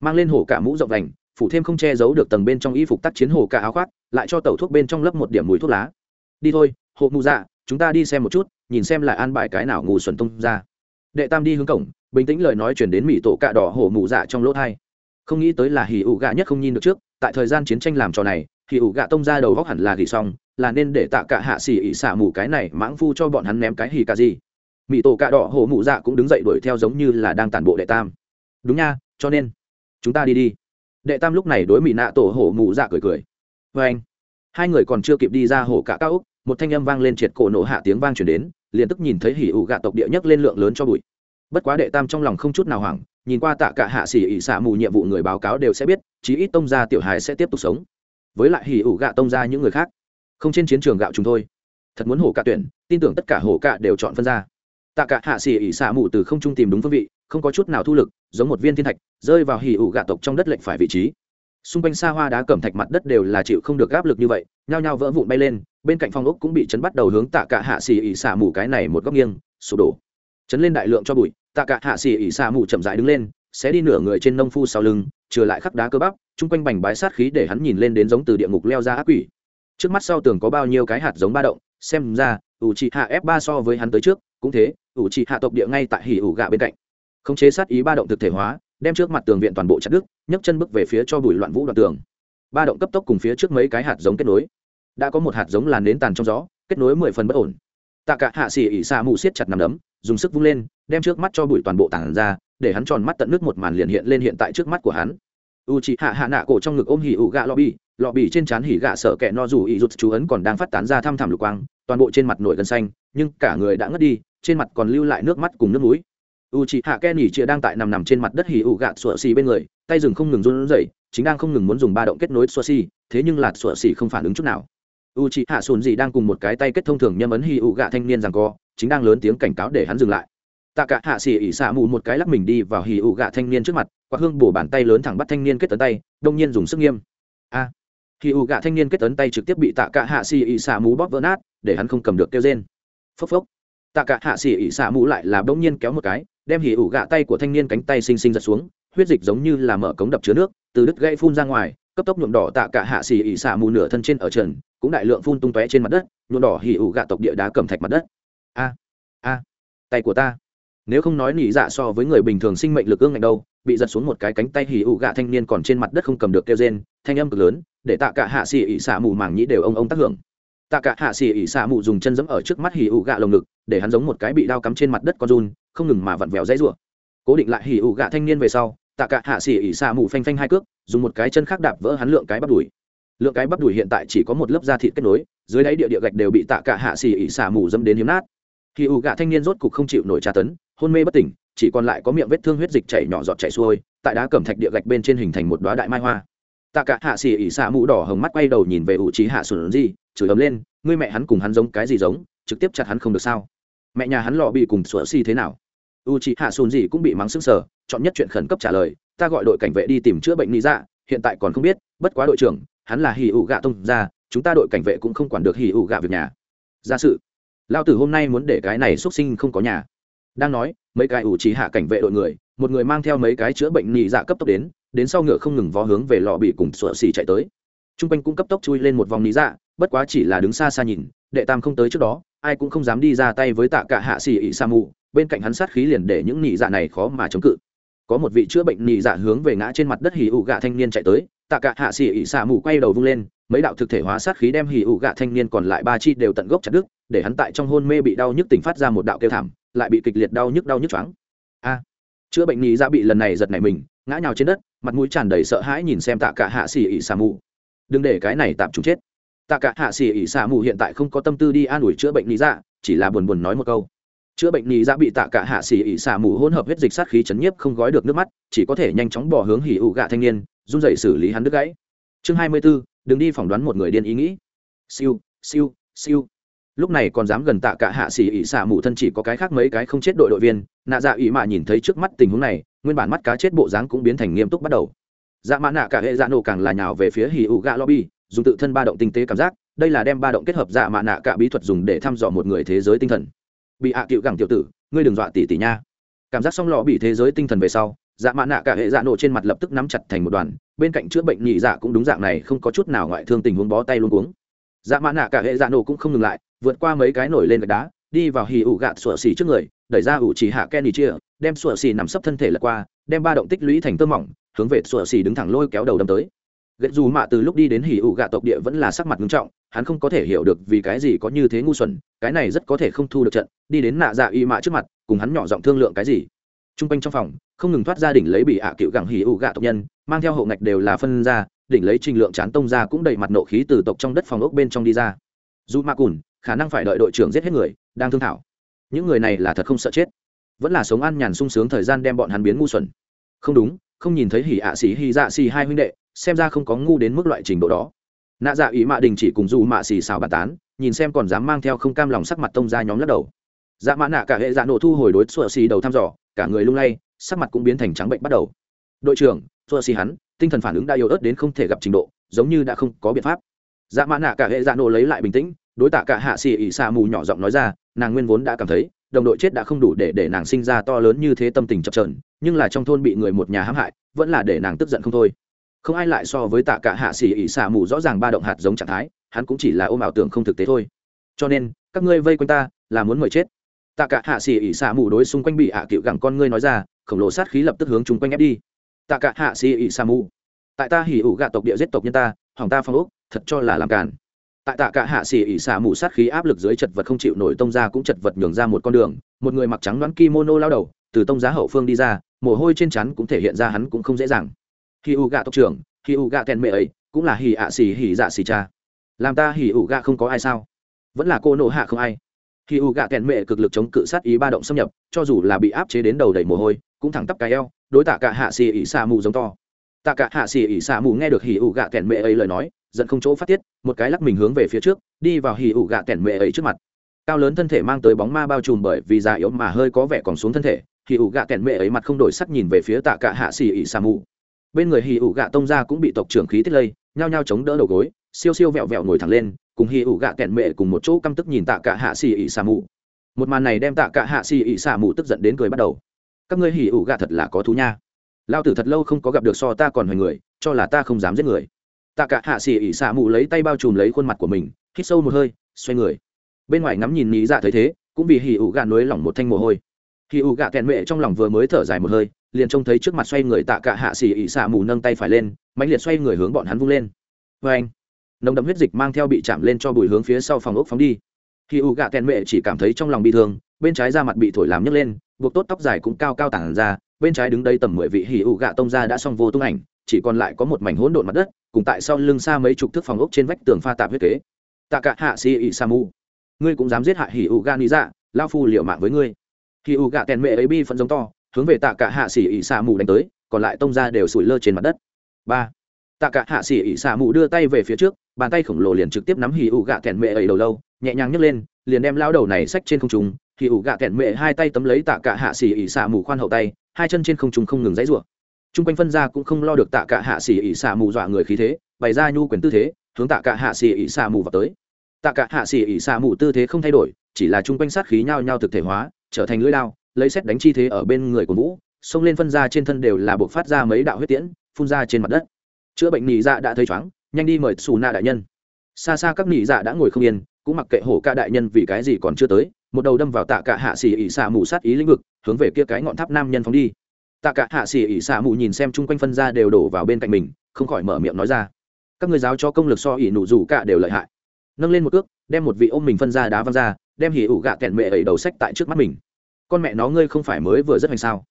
Mang lên hổ cả mũ rộng vành, phủ thêm không che giấu được tầng bên trong y phục tác chiến hổ cả áo khoác, lại cho tẩu thuốc bên trong lấp một điểm mùi thuốc lá. Đi thôi, hộ mù dạ chúng ta đi xem một chút, nhìn xem là an bài cái nào ngủ xuẩn tung ra. Đệ tam đi hướng cổng, bình tĩnh lời nói chuyển đến mỹ tổ cạ đỏ hổ mù dạ trong lỗ thai. Không nghĩ tới là hỉ ụ gạ nhất không nhìn được trước tại thời gian chiến tranh làm trò này hỉ ủ gạ tông ra đầu góc hẳn là gỉ xong, là nên để tạ cả hạ xỉ ỉ xả mù cái này mãng phu cho bọn hắn ném cái hỉ cả gì. Mỹ tổ cạ đỏ hổ mụ dạ cũng đứng dậy đuổi theo giống như là đang tản bộ đệ tam. Đúng nha, cho nên, chúng ta đi đi. Đệ tam lúc này đối mỹ nạ tổ hổ mụ dạ cười cười. Vê anh, hai người còn chưa kịp đi ra hổ cả cao úc, một thanh âm vang lên triệt cổ nổ hạ tiếng vang chuyển đến, liền tức nhìn thấy hỉ ủ gạ tộc địa nhất lên lượng lớn cho bụi. Bất quá đệ tam trong lòng không chút nào hoảng nhìn qua tạ cả hạ xỉ ỉ xạ mù nhiệm vụ người báo cáo đều sẽ biết, chí ít tông gia tiểu hài sẽ tiếp tục sống. Với lại hỉ ủ gạ tông gia những người khác. Không trên chiến trường gạo chúng thôi. Thật muốn hổ cả tuyển, tin tưởng tất cả hổ cả đều chọn phân ra. Tạ cả hạ xỉ ỉ xạ mù từ không trung tìm đúng phương vị, không có chút nào thu lực, giống một viên thiên thạch, rơi vào hỉ ủ gạ tộc trong đất lệnh phải vị trí. Xung quanh xa hoa đá cẩm thạch mặt đất đều là chịu không được áp lực như vậy, nhao nhao vỡ vụn bay lên, bên cạnh phòng ốc cũng bị chấn bắt đầu hướng tạ cả hạ xì ỉ xả mù cái này một góc nghiêng, sụp đổ. Chấn lên đại lượng cho bụi tạ cả hạ xì ỉ xả mù chậm rãi đứng lên sẽ đi nửa người trên nông phu sau lưng, trừ lại khắc đá cơ bắp, chung quanh bành bái sát khí để hắn nhìn lên đến giống từ địa ngục leo ra ác quỷ. Trước mắt sau tường có bao nhiêu cái hạt giống ba động, xem ra, ủ trị hạ f ba so với hắn tới trước, cũng thế, ủ trị hạ tộc địa ngay tại hỉ ủ gạ bên cạnh. Khống chế sát ý ba động thực thể hóa, đem trước mặt tường viện toàn bộ chặt đứt, nhấc chân bước về phía cho bụi loạn vũ đoạn tường. Ba động cấp tốc cùng phía trước mấy cái hạt giống kết nối. Đã có một hạt giống làn đến tàn trong gió, kết nối mười phần bất ổn. Tạ cả hạ xỉ ỉ xa mù siết chặt nằm đấm, dùng sức vung lên đem trước mắt cho bụi toàn bộ tảng ra, để hắn tròn mắt tận nước một màn liền hiện lên hiện tại trước mắt của hắn. U chị hạ hạ nạ cổ trong ngực ôm hỉ ủ gạ lọ bì lọ bì trên trán hỉ gạ sợ kẹ no dù ý rụt chú ấn còn đang phát tán ra thăm thẳm lục quang, toàn bộ trên mặt nổi gân xanh, nhưng cả người đã ngất đi, trên mặt còn lưu lại nước mắt cùng nước mũi. U chị hạ nỉ đang tại nằm nằm trên mặt đất hỉ ủ gạ sủa xì bên người, tay rừng không ngừng run rẩy, chính đang không ngừng muốn dùng ba động kết nối sủa xì, thế nhưng lạt sủa xì không phản ứng chút nào. U chị hạ sùn gì đang cùng một cái tay kết thông thường nhâm ấn hỉ ủ gạ thanh niên rằng co, chính đang lớn tiếng cảnh cáo để hắn dừng lại tạ cả hạ xỉ ỉ xạ mù một cái lắc mình đi vào hì ụ gạ thanh niên trước mặt quạt hương bổ bàn tay lớn thẳng bắt thanh niên kết tấn tay đông nhiên dùng sức nghiêm. A! À, hì ụ gạ thanh niên kết tấn tay trực tiếp bị tạ cả hạ xỉ ỉ xạ mù bóp vỡ nát để hắn không cầm được kêu rên. Phốc phốc. Tạ cả hạ xỉ ỉ xạ mù lại là đông nhiên kéo một cái đem hì ụ gạ tay của thanh niên cánh tay xinh xinh giật xuống huyết dịch giống như là mở cống đập chứa nước từ đứt gãy phun ra ngoài cấp tốc nhuộm đỏ tạ cả hạ xỉ ỉ xạ mù nửa thân trên ở trần cũng đại lượng phun tung tóe trên mặt đất nhuộm đỏ hì ụ gạ tộc địa đá cầm thạch mặt đất. A! A! Tay của ta nếu không nói nỉ dạ so với người bình thường sinh mệnh lực ương ngạnh đâu, bị giật xuống một cái cánh tay hì ụ gạ thanh niên còn trên mặt đất không cầm được kêu rên, thanh âm cực lớn, để tạ cả hạ xỉ ỉ xả mù màng nhĩ đều ông ông tác hưởng. Tạ cả hạ xỉ ỉ xả mù dùng chân giẫm ở trước mắt hì ụ gạ lồng ngực, để hắn giống một cái bị đao cắm trên mặt đất con run, không ngừng mà vặn vẹo dãy rủa. Cố định lại hì ụ gạ thanh niên về sau, tạ cả hạ xỉ ỉ xả mù phanh phanh hai cước, dùng một cái chân khác đạp vỡ hắn lượng cái bắp đùi. Lượng cái bắp đùi hiện tại chỉ có một lớp da thịt kết nối, dưới đáy địa địa gạch đều bị tạ cả hạ xỉ ỉ xả mù dẫm đến hiếm nát. Hì ụ gạ thanh niên rốt cục không chịu nổi tra tấn hôn mê bất tỉnh, chỉ còn lại có miệng vết thương huyết dịch chảy nhỏ giọt chảy xuôi, tại đá cẩm thạch địa gạch bên trên hình thành một đoá đại mai hoa. Tạ cả hạ xỉ ỉ xạ mũ đỏ hồng mắt quay đầu nhìn về ủ trí hạ sùn gì chửi ấm lên, ngươi mẹ hắn cùng hắn giống cái gì giống, trực tiếp chặt hắn không được sao? Mẹ nhà hắn lọ bị cùng sủa xi thế nào? U trí hạ sùn gì cũng bị mắng sưng sờ, chọn nhất chuyện khẩn cấp trả lời, ta gọi đội cảnh vệ đi tìm chữa bệnh lý dạ hiện tại còn không biết, bất quá đội trưởng, hắn là hì ủ gạ tông ra chúng ta đội cảnh vệ cũng không quản được hì ủ gạ việc nhà. Ra sự lao tử hôm nay muốn để cái này xuất sinh không có nhà đang nói, mấy cái ủ trí hạ cảnh vệ đội người, một người mang theo mấy cái chữa bệnh nhị dạ cấp tốc đến đến sau ngựa không ngừng vó hướng về lò bị cùng sửa xì chạy tới. T r u n g quanh cũng cấp tốc chui lên một vòng nhị dạ bất quá chỉ là đứng xa xa nhìn, đệ tam không tới trước đó, ai cũng không dám đi ra tay với tạ cả hạ xì ỉ sa mù, bên cạnh hắn sát khí liền để những nhị dạ này khó mà chống cự. Có một vị chữa bệnh nhị dạ hướng về ngã trên mặt đất hì ụ gạ thanh niên chạy tới, tạ cả hạ xì ỉ sa mù quay đầu vung lên, mấy đạo thực thể hóa sát khí đem hì ụ gạ thanh niên còn lại ba chi đều tận gốc chặt đứt, để hắn tại trong hôn mê bị đau nhức tỉnh phát ra một đạo kêu thảm lại bị kịch liệt đau nhức đau nhức choáng. A chữa bệnh nhị dạ bị lần này giật nảy mình ngã nhào trên đất mặt mũi tràn đầy sợ hãi nhìn xem tạ cả hạ xỉ ỉ xà mù. Đừng để cái này tạm chúng chết. Tạ cả hạ xỉ ỉ xà mù hiện tại không có tâm tư đi an ủi chữa bệnh nhị dạ chỉ là buồn buồn nói một câu. Chữa bệnh nhị dạ bị tạ cả hạ xỉ ỉ xà mù hỗn hợp huyết dịch sát khí chấn nhiếp không gói được nước mắt chỉ có thể nhanh chóng bỏ hướng hỉ ụ gạ thanh niên run rẩy xử lý hắn đứt gãy. Chương hai mươi 24, đừng đi phỏng đoán một người điên ý nghĩ. Siêu siêu siêu lúc này còn dám gần tạ cả hạ xỉ ỉ xả mù thân chỉ có cái khác mấy cái không chết đội đội viên, nạ dạ ỉ mạ nhìn thấy trước mắt tình huống này, nguyên bản mắt cá chết bộ dáng cũng biến thành nghiêm túc bắt đầu. Dạ mã nạ cả hệ dạ nổ càng là nhào về phía hì ụ gạ lobby, dùng tự thân ba động tinh tế cảm giác, đây là đem ba động kết hợp dạ mã nạ cả bí thuật dùng để thăm dò một người thế giới tinh thần. Bị hạ à cựu gẳng tiểu tử, ngươi đừng dọa tỷ tỷ nha. Cảm giác xong lò bị thế giới tinh thần về sau dạ mã nạ cả hệ dạ nổ trên mặt lập tức nắm chặt thành một đoàn, bên cạnh chữa bệnh nhị dạ cũng đúng dạng này, không có chút nào ngoại thương tình huống bó tay luôn uống dạ mã nạ cả hệ dạ nổ cũng không ngừng lại vượt qua mấy cái nổi lên gạch đá, đi vào hì ủ gạt sủa xì trước người, đẩy ra ủ chỉ hạ ken đi chia, đem sủa xì nằm sấp thân thể lật qua, đem ba động tích lũy thành tơ mỏng, hướng về sủa xì đứng thẳng lôi kéo đầu đâm tới. Ghét dù mạ từ lúc đi đến hì ủ gạ tộc địa vẫn là sắc mặt nghiêm trọng, hắn không có thể hiểu được vì cái gì có như thế ngu xuẩn, cái này rất có thể không thu được trận, đi đến nạ dạ y mạ trước mặt, cùng hắn nhỏ giọng thương lượng cái gì. T r u n g quanh trong phòng, không ngừng thoát ra đỉnh lấy bị ạ cựu gẳng hì ủ gạ tộc nhân, mang theo hộ ngạch đều là phân ra, đỉnh lấy trình lượng chán tông ra cũng đầy mặt nộ khí từ tộc trong đất phòng ốc bên trong đi ra. Dù mạ cùn khả năng phải đợi đội trưởng giết hết người, đang thương thảo. Những người này là thật không sợ chết. Vẫn là sống ăn nhàn sung sướng thời gian đem bọn hắn biến ngu xuẩn. Không đúng, không nhìn thấy hỉ ạ xỉ, hỉ dạ xỉ hai huynh đệ, xem ra không có ngu đến mức loại trình độ đó. Nạ dạ ý mạ đình chỉ cùng dù mạ xỉ xào bàn tán, nhìn xem còn dám mang theo không cam lòng sắc mặt tông ra nhóm lắc đầu. Dạ mạ nạ cả hệ dạ nổ thu hồi đối sủa xì đầu thăm dò, cả người lung lay, sắc mặt cũng biến thành trắng bệnh bắt đầu. Đội trưởng sủa xì hắn, tinh thần phản ứng đã yếu ớt đến không thể gặp trình độ, giống như đã không có biện pháp. Dạ mạ nạ cả hệ dạ nổ lấy lại bình tĩnh đối tạ cả hạ xì ỉ xạ mù nhỏ giọng nói ra, nàng nguyên vốn đã cảm thấy, đồng đội chết đã không đủ để để nàng sinh ra to lớn như thế tâm tình chập trờn nhưng là trong thôn bị người một nhà hãm hại, vẫn là để nàng tức giận không thôi. Không ai lại so với tạ cả hạ xì ỉ xạ mù rõ ràng ba động hạt giống trạng thái, hắn cũng chỉ là ôm ảo tưởng không thực tế thôi. Cho nên, các ngươi vây quanh ta, là muốn mời chết. Tạ cả hạ xì ỉ xạ mù đối xung quanh bị hạ cựu gẳng con ngươi nói ra, khổng lồ sát khí lập tức hướng chung quanh ép đi. Tạ cả hạ xì ỉ xạ mù, tại ta hỉ ủ gạ tộc địa giết tộc nhân ta, hỏng ta phong ốc, thật cho là làm càn tại tạ cả hạ xỉ ỉ xả mù sát khí áp lực dưới chật vật không chịu nổi tông ra cũng chật vật nhường ra một con đường, một người mặc trắng đoán kimono lao đầu, từ tông giá hậu phương đi ra, mồ hôi trên chắn cũng thể hiện ra hắn cũng không dễ dàng. Khi u gạ tộc trưởng khi u gạ kèn mẹ ấy, cũng là hì ạ xì hì dạ xì cha. Làm ta hì ủ gạ không có ai sao? Vẫn là cô nộ hạ không ai. Hì ủ gạ kèn mẹ cực lực chống cự sát ý ba động xâm nhập, cho dù là bị áp chế đến đầu đầy mồ hôi, cũng thẳng tắp cái eo, đối tạ cả hạ xì ỉ xả mù giống to. Tạ cả hạ xỉ ỉ xả mù nghe được hỉ ủ gạ kẹn mẹ ấy lời nói giận không chỗ phát tiết, một cái lắc mình hướng về phía trước, đi vào hỉ ủ gạ kẹn mẹ ấy trước mặt. Cao lớn thân thể mang tới bóng ma bao trùm bởi vì già yếu mà hơi có vẻ còn xuống thân thể hỉ ủ gạ kẹn mẹ ấy mặt không đổi sắc nhìn về phía tạ cả hạ xỉ ỉ xà mù bên người hỉ ủ gạ tông ra cũng bị tộc trưởng khí tiết lây, nhao nhao chống đỡ đầu gối, siêu siêu vẹo vẹo ngồi thẳng lên, cùng hỉ ủ gạ kẹn mẹ cùng một chỗ căm tức nhìn tạ cả hạ xỉ ỉ xà mù một màn này đem tạ cả hạ xỉ ỉ xà mù tức giận đến cười bắt đầu. Các ngươi hỉ ủ gạ thật là có thú nha. Lao tử thật lâu không có gặp được so ta còn hoài người, cho là ta không dám giết người tạ cả hạ xỉ ỉ xạ mù lấy tay bao trùm lấy khuôn mặt của mình, hít sâu một hơi, xoay người. Bên ngoài ngắm nhìn ní dạ thấy thế, cũng vì hì ủ gà nối lỏng một thanh mồ hôi. Hì ủ gà kẹn mệ trong lòng vừa mới thở dài một hơi, liền trông thấy trước mặt xoay người tạ cả hạ xỉ ỉ xạ mù nâng tay phải lên mạnh liệt xoay người hướng bọn hắn vung lên. Vê anh, nồng đậm huyết dịch mang theo bị chạm lên cho bùi hướng phía sau phòng ốc phóng đi. Hì ủ gà kẹn mệ chỉ cảm thấy trong lòng bị thương, bên trái da mặt bị thổi làm nhấc lên, buộc tốt tóc dài cũng cao cao tản ra, bên trái đứng đây tầm mười vị hỉ ủ gạ tông ra đã xong vô tung ảnh chỉ còn lại có một mảnh hỗn độn mặt đất, cùng tại sau lưng xa mấy chục thước phòng ốc trên vách tường pha tạp huyết kế. Tạ cả hạ si ị sa mu ngươi cũng dám giết hại hỉ ủ gạ ni dạ lao phu liệu mạng với ngươi. Hỉ ủ gạ tèn mẹ ấy bi phẫn giống to, hướng về tạ cả hạ xỉ ị sa mu đánh tới, còn lại tông ra đều sủi lơ trên mặt đất. Ba. Tạ cả hạ xỉ ị sa mu đưa tay về phía trước, bàn tay khổng lồ liền trực tiếp nắm hỉ ủ gạ tèn mẹ ấy đầu lâu, nhẹ nhàng nhấc lên, liền đem lao đầu này xách trên không trung. Hỉ ủ gạ tèn mẹ hai tay tấm lấy tạ cả hạ xỉ ị sa mu khoan hậu tay, hai chân trên không trung không ngừng dãy rủa. Trung quanh phân ra cũng không lo được tạ cả hạ xỉ ỉ xả mù dọa người khí thế, bày ra nhu quyền tư thế, hướng tạ cả hạ xỉ ỉ xả mù vào tới. Tạ cả hạ xỉ ỉ xả mù tư thế không thay đổi, chỉ là trung quanh sát khí nhao nhau thực thể hóa, trở thành lưỡi lao lấy xét đánh chi thế ở bên người của Vũ, xông lên phân ra trên thân đều là buộc phát ra mấy đạo huyết tiễn, phun ra trên mặt đất. Chữa bệnh nỉ dạ đã thấy chóng, nhanh đi mời Sù Na đại nhân. Xa xa các nỉ dạ đã ngồi không yên, cũng mặc kệ hổ ca đại nhân vì cái gì còn chưa tới, một đầu đâm vào tạ cả hạ xỉ ỉ xả mù sát ý lĩnh vực, hướng về kia cái ngọn tháp nam nhân phóng đi tạ cả hạ xỉ ỉ xạ mù nhìn xem chung quanh phân ra đều đổ vào bên cạnh mình, không khỏi mở miệng nói ra. Các người giáo cho công lực so ỉ nụ rủ cả đều lợi hại. Nâng lên một cước, đem một vị ôm mình phân ra đá văng ra, đem hỉ ủ gạ kẹn mẹ ẩy đầu sách tại trước mắt mình. Con mẹ nó ngươi không phải mới vừa rất hành sao?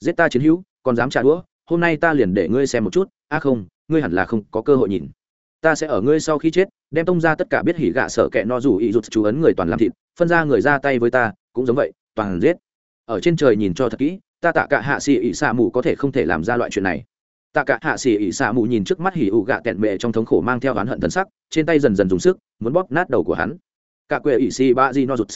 Giết ta chiến hữu, còn dám trả đũa, hôm nay ta liền để ngươi xem một chút. A không, ngươi hẳn là không có cơ hội nhìn. Ta sẽ ở ngươi sau khi chết, đem tông ra tất cả biết hỉ gạ sợ kẹ no rủ ý rụt chú ấn người toàn làm thịt, phân ra người ra tay với ta, cũng giống vậy, toàn giết. Ở trên trời nhìn cho thật kỹ ta tạ cả hạ xì ỉ xạ mù có thể không thể làm ra loại chuyện này. Tạ cả hạ xì ỉ xạ mù nhìn trước mắt hỉ ủ gạ kẹn mệ trong thống khổ mang theo oán hận thần sắc, trên tay dần dần dùng sức, muốn bóp nát đầu của hắn. Cả quê ỉ xì ba di no rụt.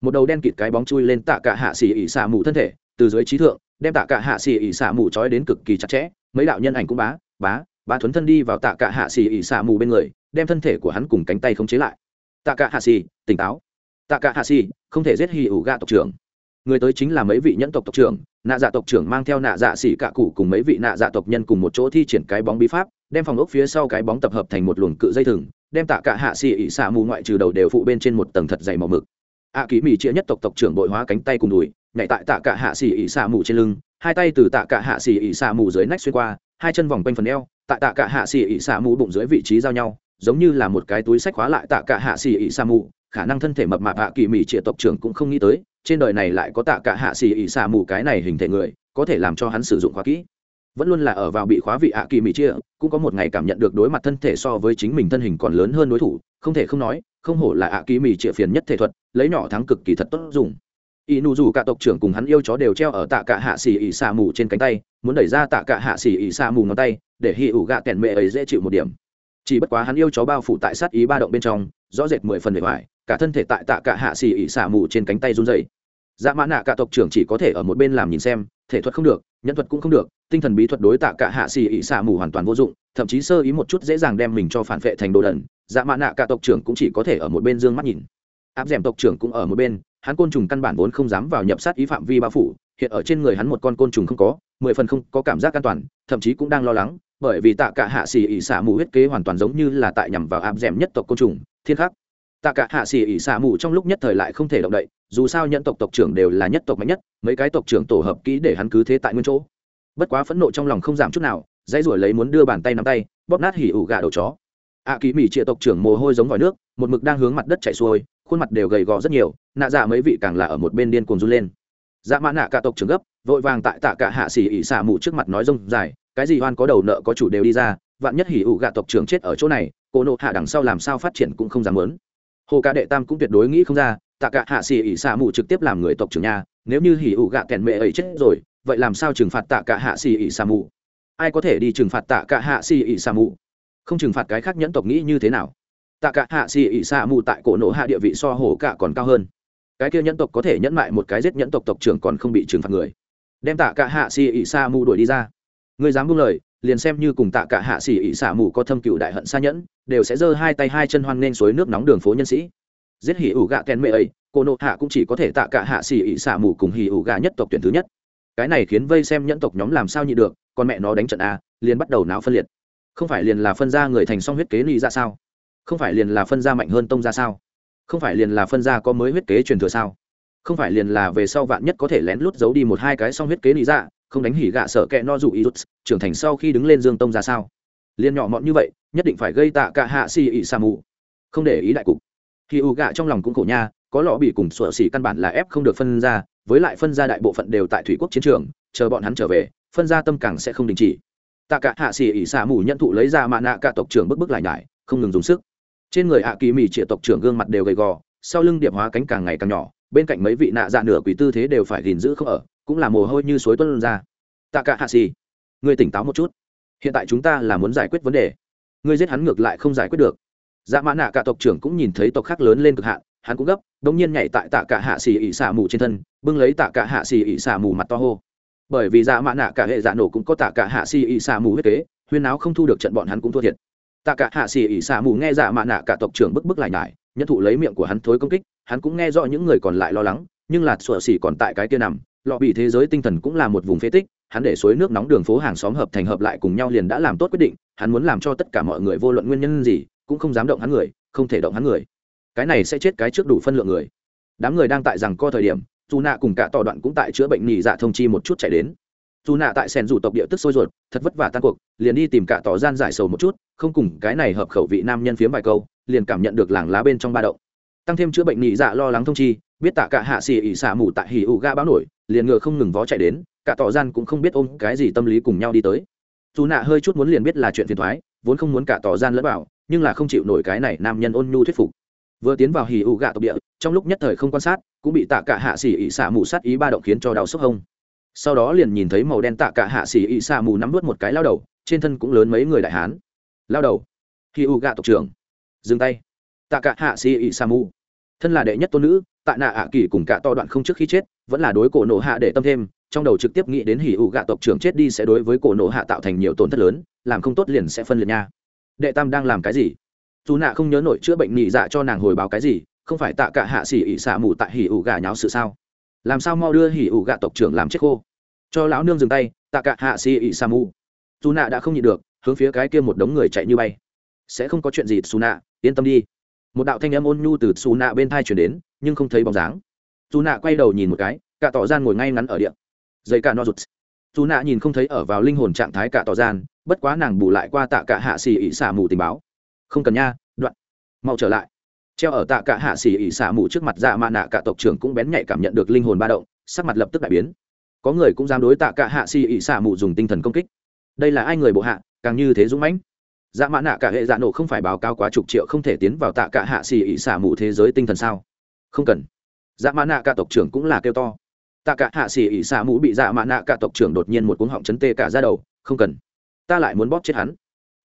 Một đầu đen kịt cái bóng chui lên tạ cả hạ xì ỉ xạ mù thân thể, từ dưới trí thượng, đem tạ cả hạ xì ỉ xạ mù trói đến cực kỳ chặt chẽ. Mấy đạo nhân ảnh cũng bá bá bá thuấn thân đi vào tạ cả hạ xì ỉ xạ mù bên người, đem thân thể của hắn cùng cánh tay khống chế lại. Tạ cả hạ xì, tỉnh táo. Tạ cả hạ xì, không thể giết hỉ ủ gạ tộc trưởng người tới chính là mấy vị nhẫn tộc tộc trưởng nạ dạ tộc trưởng mang theo nạ dạ xỉ cạ cụ cùng mấy vị nạ dạ tộc nhân cùng một chỗ thi triển cái bóng bí pháp đem phòng ốc phía sau cái bóng tập hợp thành một luồng cự dây thừng đem tạ cả hạ xỉ ỉ xả mù ngoại trừ đầu đều phụ bên trên một tầng thật dày màu mực. Ạ à, ký mỹ chia nhất tộc tộc trưởng bội hóa cánh tay cùng đùi nhảy tại tạ cả hạ xỉ ỉ xả mù trên lưng hai tay từ tạ cả hạ xỉ ỉ xả mù dưới nách xuyên qua hai chân vòng quanh phần eo tại tạ cả hạ xỉ ỉ xả mù bụng dưới vị trí giao nhau giống như là một cái túi sách khóa lại tạ cả hạ xỉ ỉ xả mù khả năng thân thể mập mạp ạ kỳ mỹ chia tộc trưởng cũng không nghĩ tới trên đời này lại có tạ cả hạ xì ỉ xả mù cái này hình thể người, có thể làm cho hắn sử dụng khóa kỹ. Vẫn luôn là ở vào bị khóa vị hạ kỳ mỹ chia, cũng có một ngày cảm nhận được đối mặt thân thể so với chính mình thân hình còn lớn hơn đối thủ, không thể không nói, không hổ là hạ kỳ mỹ chia phiền nhất thể thuật, lấy nhỏ thắng cực kỳ thật tốt dùng. Y nụ dù cả tộc trưởng cùng hắn yêu chó đều treo ở tạ cả hạ xì ỉ xả mù trên cánh tay, muốn đẩy ra tạ cả hạ xì ỉ xả mù ngón tay, để hy ủ gạ kẹn mẹ ấy dễ chịu một điểm. Chỉ bất quá hắn yêu chó bao phủ tại sát ý ba động bên trong, rõ rệt mười phần bề ngoài cả thân thể tại tạ cả hạ xì ỉ xả mù trên cánh tay run dày dạ mã nạ cả tộc trưởng chỉ có thể ở một bên làm nhìn xem, thể thuật không được, nhân thuật cũng không được, tinh thần bí thuật đối tạ cả hạ xì ỉ xả mù hoàn toàn vô dụng, thậm chí sơ ý một chút dễ dàng đem mình cho phản vệ thành đồ đần. Dạ mã nạ cả tộc trưởng cũng chỉ có thể ở một bên dương mắt nhìn. Áp d tộc trưởng cũng ở một bên, hắn côn trùng căn bản vốn không dám vào nhập sát ý phạm vi bao phủ, hiện ở trên người hắn một con côn trùng không có, mười phần không có cảm giác an toàn, thậm chí cũng đang lo lắng, bởi vì tạ cả hạ xì ỉ xả mù huyết kế hoàn toàn giống như là tại nhằm vào áp d nhất tộc côn trùng, thiên khắc tạ cả hạ xì ỉ xả mù trong lúc nhất thời lại không thể động đậy dù sao nhận tộc tộc trưởng đều là nhất tộc mạnh nhất mấy cái tộc trưởng tổ hợp kỹ để hắn cứ thế tại nguyên chỗ. Bất quá phẫn nộ trong lòng không giảm chút nào dãy ruổi lấy muốn đưa bàn tay nắm tay bóp nát hỉ ủ gà đầu chó. Ạ à, kỳ mỹ trịa tộc trưởng mồ hôi giống vòi nước một mực đang hướng mặt đất chạy xuôi khuôn mặt đều gầy gò rất nhiều nạ dạ mấy vị càng là ở một bên điên cuồng run lên. Dạ mã nạ cả tộc trưởng gấp vội vàng tại tạ cả hạ xỉ ỉ xả mù trước mặt nói rông dài cái gì oan có đầu nợ có chủ đều đi ra vạn nhất hỉ ủ gạ tộc trưởng chết ở chỗ này cô nộ hạ đằng sau làm sao phát triển cũng không dám lớn hồ ca đệ tam cũng tuyệt đối nghĩ không ra, tạ cả hạ xỉ ỉ xạ mù trực tiếp làm người tộc trưởng nhà, nếu như hỉ ủ gạ kèn mẹ ấy chết rồi, vậy làm sao trừng phạt tạ cả hạ xỉ ỉ xạ mù ai có thể đi trừng phạt tạ cả hạ xỉ ỉ xạ mù không trừng phạt cái khác nhẫn tộc nghĩ như thế nào? Tạ cả hạ xì ỉ xạ mù tại cổ nổ hạ địa vị so hổ cả còn cao hơn. Cái kia nhẫn tộc có thể nhẫn mại một cái giết nhẫn tộc tộc trưởng còn không bị trừng phạt người. Đem tạ cả hạ xì ỉ xạ mù đuổi đi ra. Người dám buông lời liền xem như cùng tạ cả hạ sĩ ỉ xả mù có thâm cựu đại hận xa nhẫn, đều sẽ giơ hai tay hai chân hoan nên suối nước nóng đường phố nhân sĩ. Giết hỉ ủ gạ kèn mẹ ấy, cô nộ hạ cũng chỉ có thể tạ cả hạ xỉ ỉ xả mù cùng hỉ ủ gạ nhất tộc tuyển thứ nhất. Cái này khiến vây xem nhẫn tộc nhóm làm sao nhị được, con mẹ nó đánh trận a, liền bắt đầu não phân liệt. Không phải liền là phân ra người thành song huyết kế ly ra sao? Không phải liền là phân ra mạnh hơn tông ra sao? Không phải liền là phân ra có mới huyết kế truyền thừa sao? Không phải liền là về sau vạn nhất có thể lén lút giấu đi một hai cái song huyết kế lý ra không đánh hỉ gạ sợ kẹ no dù ý rút, trưởng thành sau khi đứng lên dương tông ra sao? Liên nhỏ mọn như vậy, nhất định phải gây tạ cả hạ xì ỉ sa mù. Không để ý đại cục. Khi u gạ trong lòng cũng khổ nha, có lọ bị cùng sủa xỉ căn bản là ép không được phân ra, với lại phân ra đại bộ phận đều tại thủy quốc chiến trường, chờ bọn hắn trở về, phân ra tâm càng sẽ không đình chỉ. Tạ cả hạ xì ỉ sa mù nhận thụ lấy ra mạ nạ cả tộc trưởng bức bức lại nhải, không ngừng dùng sức. Trên người hạ kỳ mì triệu tộc trưởng gương mặt đều gầy gò, sau lưng điệp hóa cánh càng ngày càng nhỏ, bên cạnh mấy vị nạ dạ nửa quỷ tư thế đều phải gìn giữ không ở cũng là mồ hôi như suối tuân ra. Tạ cả hạ xỉ ngươi tỉnh táo một chút. Hiện tại chúng ta là muốn giải quyết vấn đề. Ngươi giết hắn ngược lại không giải quyết được. Dạ mã nạ cả tộc trưởng cũng nhìn thấy tộc khác lớn lên cực hạn, hắn cũng gấp, đống nhiên nhảy tại tạ cả hạ xỉ ỉ xả mù trên thân, bưng lấy tạ cả hạ xỉ ỉ xả mù mặt to hô. Bởi vì dạ mã nạ cả hệ dạ nổ cũng có tạ cả hạ xỉ ỉ xả mù huyết kế, huyên áo không thu được trận bọn hắn cũng thua thiệt. Tạ cả hạ xỉ ỉ xả mù nghe dạ mã nạ cả tộc trưởng bức bức lại nhải nhân thụ lấy miệng của hắn thối công kích, hắn cũng nghe rõ những người còn lại lo lắng, nhưng lạt sủa xỉ còn tại cái kia nằm lọ bị thế giới tinh thần cũng là một vùng phế tích, hắn để suối nước nóng đường phố hàng xóm hợp thành hợp lại cùng nhau liền đã làm tốt quyết định, hắn muốn làm cho tất cả mọi người vô luận nguyên nhân gì, cũng không dám động hắn người, không thể động hắn người. Cái này sẽ chết cái trước đủ phân lượng người. Đám người đang tại rằng co thời điểm dù nạ cùng cả tỏ đoạn cũng tại chữa bệnh nhị dạ thông chi một chút chạy đến. Dù nạ tại sèn rủ tộc địa tức sôi ruột, thật vất vả tan cuộc, liền đi tìm cả tỏ gian giải sầu một chút, không cùng cái này hợp khẩu vị nam nhân phiếm vài câu, liền cảm nhận được làng lá bên trong ba động. Tăng thêm chữa bệnh nhị dạ lo lắng thông chi, biết tạ cả hạ xì ỉ xả mù tại hỉ ụ ga báo nổi liền ngựa không ngừng vó chạy đến, cả tỏ gian cũng không biết ôm cái gì tâm lý cùng nhau đi tới. Dù nạ hơi chút muốn liền biết là chuyện phiền thoái, vốn không muốn cả tỏ gian lẫn vào nhưng là không chịu nổi cái này nam nhân ôn nhu thuyết phục. Vừa tiến vào hì ụ gạ tộc địa, trong lúc nhất thời không quan sát, cũng bị tạ cả hạ xỉ ị xả mù sát ý ba động khiến cho đau sốc hông. Sau đó liền nhìn thấy màu đen tạ cả hạ xỉ ị xả mù nắm vớt một cái lao đầu, trên thân cũng lớn mấy người đại hán. Lao đầu, hì ụ gạ tộc trưởng, dừng tay. Tạ cả hạ xỉ ị xả mù, thân là đệ nhất tôn nữ tạ nạ ạ kỳ cùng cả to đoạn không trước khi chết, vẫn là đối cổ nộ hạ để tâm thêm, trong đầu trực tiếp nghĩ đến hỉ ủ gạ tộc trưởng chết đi sẽ đối với cổ nộ hạ tạo thành nhiều tổn thất lớn, làm không tốt liền sẽ phân liệt nha. Đệ tam đang làm cái gì? Dù nạ không nhớ nổi chữa bệnh nhị dạ cho nàng hồi báo cái gì, không phải tạ cả hạ xỉ ỉ xả mù tại hỉ ủ gà nháo sự sao? Làm sao mau đưa hỉ ủ gà tộc trưởng làm chết khô? Cho lão nương dừng tay, tạ cả hạ xỉ ỉ xả mù. Dù nạ đã không nhịn được, hướng phía cái kia một đống người chạy như bay. Sẽ không có chuyện gì xù nạ, yên tâm đi một đạo thanh âm ôn nhu từ xù nạ bên thai chuyển đến, nhưng không thấy bóng dáng. Dù nạ quay đầu nhìn một cái, cả tỏ gian ngồi ngay ngắn ở điện dây cả no rụt. Dù nạ nhìn không thấy ở vào linh hồn trạng thái cả tỏ gian, bất quá nàng bù lại qua tạ cả hạ xì ỉ xả mù tình báo. Không cần nha, đoạn. Mau trở lại. Treo ở tạ cả hạ xì ỉ xả mù trước mặt dạ mạ nạ cả tộc trưởng cũng bén nhạy cảm nhận được linh hồn ba động, sắc mặt lập tức đại biến. Có người cũng dám đối tạ cả hạ xì ỉ xả mù dùng tinh thần công kích. Đây là ai người bộ hạ, càng như thế dũng mãnh dạ mã nạ cả hệ dạ nổ không phải báo cáo quá chục triệu không thể tiến vào tạ cả hạ xì ỉ xả mù thế giới tinh thần sao? Không cần. Dạ mã nạ cả tộc trưởng cũng là kêu to. Tạ cả hạ xì ỉ xả mù bị dạ mã nạ cả tộc trưởng đột nhiên một cuống họng chấn tê cả ra đầu, không cần. Ta lại muốn bóp chết hắn.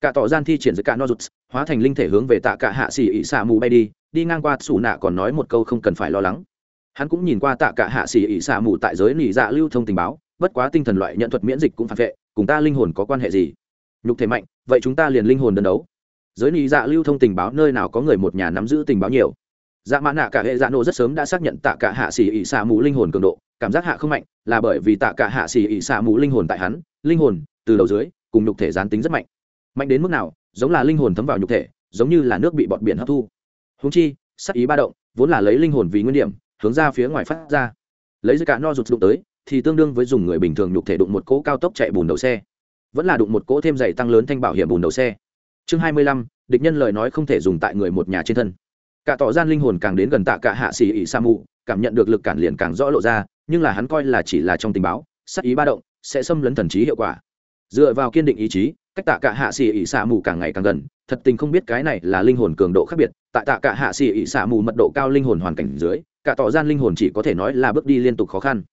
Cả tỏ gian thi triển giữa cả no rụt hóa thành linh thể hướng về tạ cả hạ xì ỉ xả mù bay đi đi ngang qua xù nạ còn nói một câu không cần phải lo lắng. Hắn cũng nhìn qua tạ cả hạ xì ỉ xả mù tại giới nỉ dạ lưu thông tình báo, bất quá tinh thần loại nhận thuật miễn dịch cũng phản vệ, cùng ta linh hồn có quan hệ gì? Nhục thể mạnh vậy chúng ta liền linh hồn đơn đấu. Giới lý dạ lưu thông tình báo nơi nào có người một nhà nắm giữ tình báo nhiều. Dạ mã nạ cả hệ dạ nổ rất sớm đã xác nhận tạ cả hạ xỉ ỉ xạ mù linh hồn cường độ, cảm giác hạ không mạnh, là bởi vì tạ cả hạ xỉ ỉ xạ mù linh hồn tại hắn, linh hồn, từ đầu dưới, cùng nhục thể gián tính rất mạnh. Mạnh đến mức nào, giống là linh hồn thấm vào nhục thể, giống như là nước bị bọt biển hấp thu. Húng chi, sắc ý ba động, vốn là lấy linh hồn vì nguyên điểm, hướng ra phía ngoài phát ra. Lấy cả no rụt đụng tới, thì tương đương với dùng người bình thường nhục thể đụng một cỗ cao tốc chạy bùn đầu xe vẫn là đụng một cỗ thêm dày tăng lớn thanh bảo hiểm bùn đầu xe. Chương hai mươi lăm, địch nhân lời nói không thể dùng tại người một nhà trên thân. Cả tỏ gian linh hồn càng đến gần tạ cả hạ xỉ ỉ sa mù, cảm nhận được lực cản liền càng rõ lộ ra, nhưng là hắn coi là chỉ là trong tình báo, sắc ý ba động, sẽ xâm lấn thần trí hiệu quả. Dựa vào kiên định ý chí, cách tạ cả hạ xỉ ỉ sa mù càng ngày càng gần, thật tình không biết cái này là linh hồn cường độ khác biệt, tại tạ cả hạ xỉ ỉ sa mù mật độ cao linh hồn hoàn cảnh dưới, cả tỏ gian linh hồn chỉ có thể nói là bước đi liên tục khó khăn.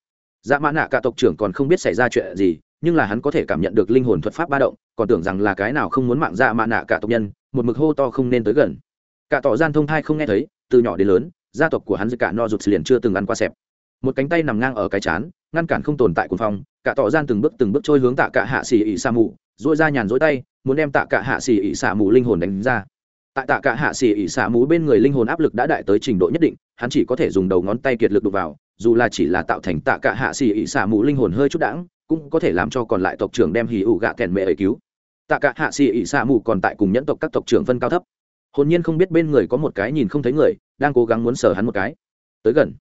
Dạ mã nạ cả tộc trưởng còn không biết xảy ra chuyện gì nhưng là hắn có thể cảm nhận được linh hồn thuật pháp ba động, còn tưởng rằng là cái nào không muốn mạng ra mạ nạ cả tộc nhân, một mực hô to không nên tới gần. Cả tỏ gian thông thai không nghe thấy, từ nhỏ đến lớn, gia tộc của hắn cả no rụt liền chưa từng ăn qua xẹp. Một cánh tay nằm ngang ở cái chán, ngăn cản không tồn tại cuồng phong, cả tỏ gian từng bước từng bước trôi hướng tạ cả hạ xì ỉ xà mù dỗi ra nhàn dỗi tay, muốn đem tạ cả hạ xì ỉ xả mù linh hồn đánh ra. Tại tạ cả hạ xì ỉ xả mù bên người linh hồn áp lực đã đại tới trình độ nhất định, hắn chỉ có thể dùng đầu ngón tay kiệt lực đục vào, dù là chỉ là tạo thành tạ cả hạ xì ỉ xả mù linh hồn hơi chút đãng cũng có thể làm cho còn lại tộc trưởng đem hì ủ gạ kèn mẹ ấy cứu. Tạ cả hạ xỉ ỉ xả mù còn tại cùng nhẫn tộc các tộc trưởng phân cao thấp. Hồn nhiên không biết bên người có một cái nhìn không thấy người, đang cố gắng muốn sờ hắn một cái. Tới gần.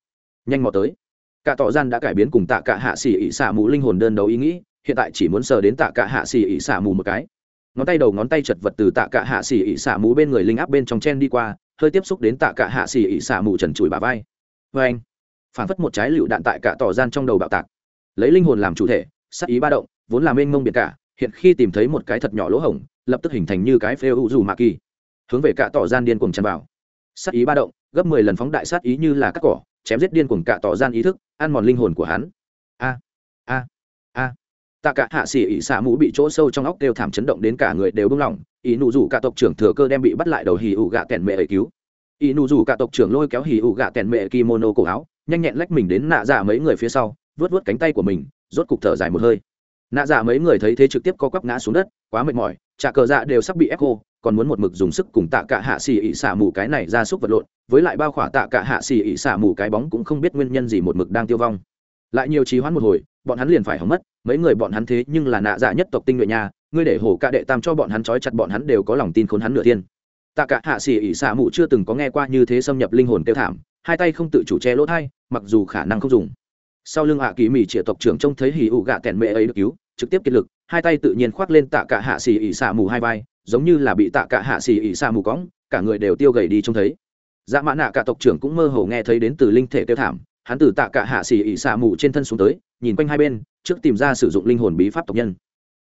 Nhanh mò tới. Cả tỏ gian đã cải biến cùng tạ cả hạ xỉ ỉ xả mù linh hồn đơn đấu ý nghĩ, hiện tại chỉ muốn sờ đến tạ cả hạ xỉ ỉ xả mù một cái. Ngón tay đầu ngón tay chật vật từ tạ cả hạ xỉ ỉ xả mù bên người linh áp bên trong chen đi qua, hơi tiếp xúc đến tạ cả hạ xỉ ỉ xả mù trần trụi bà vai. Vê anh phản phất một trái lựu đạn tại cả tỏ gian trong đầu bạo tạc lấy linh hồn làm chủ thể sắc ý ba động, vốn là mênh mông biệt cả, hiện khi tìm thấy một cái thật nhỏ lỗ hổng, lập tức hình thành như cái phêu u dù mạ kỳ. Hướng về cạ tỏ gian điên cuồng chăn vào. Sát ý ba động, gấp mười lần phóng đại sát ý như là cắt cỏ, chém giết điên cuồng cạ tỏ gian ý thức, ăn mòn linh hồn của hắn. A a a. Tạ cả hạ xỉ ỉ xả mũ bị chỗ sâu trong óc đều thảm chấn động đến cả người đều bung lỏng ý nụ rủ cả tộc trưởng thừa cơ đem bị bắt lại đầu hì ụ gạ kèn mẹ ấy cứu. Ý nụ rủ cả tộc trưởng lôi kéo hì ụ gạ kèn mẹ kimono cổ áo, nhanh nhẹn lách mình đến nạ dạ mấy người phía sau vớt vớt cánh tay của mình rốt cục thở dài một hơi. Nạ dạ mấy người thấy thế trực tiếp co quắp ngã xuống đất quá mệt mỏi trả cờ dạ đều sắp bị ép khô còn muốn một mực dùng sức cùng tạ cả hạ xì ỉ xả mù cái này ra xúc vật lộn với lại bao khỏa tạ cả hạ xì ỉ xả mù cái bóng cũng không biết nguyên nhân gì một mực đang tiêu vong. Lại nhiều trì hoãn một hồi bọn hắn liền phải hỏng mất mấy người bọn hắn thế nhưng là nạ dạ nhất tộc tinh nhuệ nhà, ngươi để hổ ca đệ tam cho bọn hắn trói chặt bọn hắn đều có lòng tin khốn hắn nửa thiên. Tạ cả hạ xỉ ỉ xả mù chưa từng có nghe qua như thế xâm nhập linh hồn tiêu thảm hai tay không tự chủ che lỗ thai mặc dù khả năng không dùng sau lưng hạ kỳ mỹ trịa tộc trưởng trông thấy hỉ ụ gạ tẻn mẹ ấy được cứu, trực tiếp kiệt lực, hai tay tự nhiên khoác lên tạ cả hạ xỉ ỉ xả mù hai vai, giống như là bị tạ cả hạ xỉ ỉ xả mù cõng, cả người đều tiêu gầy đi trông thấy. Dạ mã nạ cả tộc trưởng cũng mơ hồ nghe thấy đến từ linh thể tiêu thảm, hắn từ tạ cả hạ xỉ ỉ xả mù trên thân xuống tới, nhìn quanh hai bên, trước tìm ra sử dụng linh hồn bí pháp tộc nhân.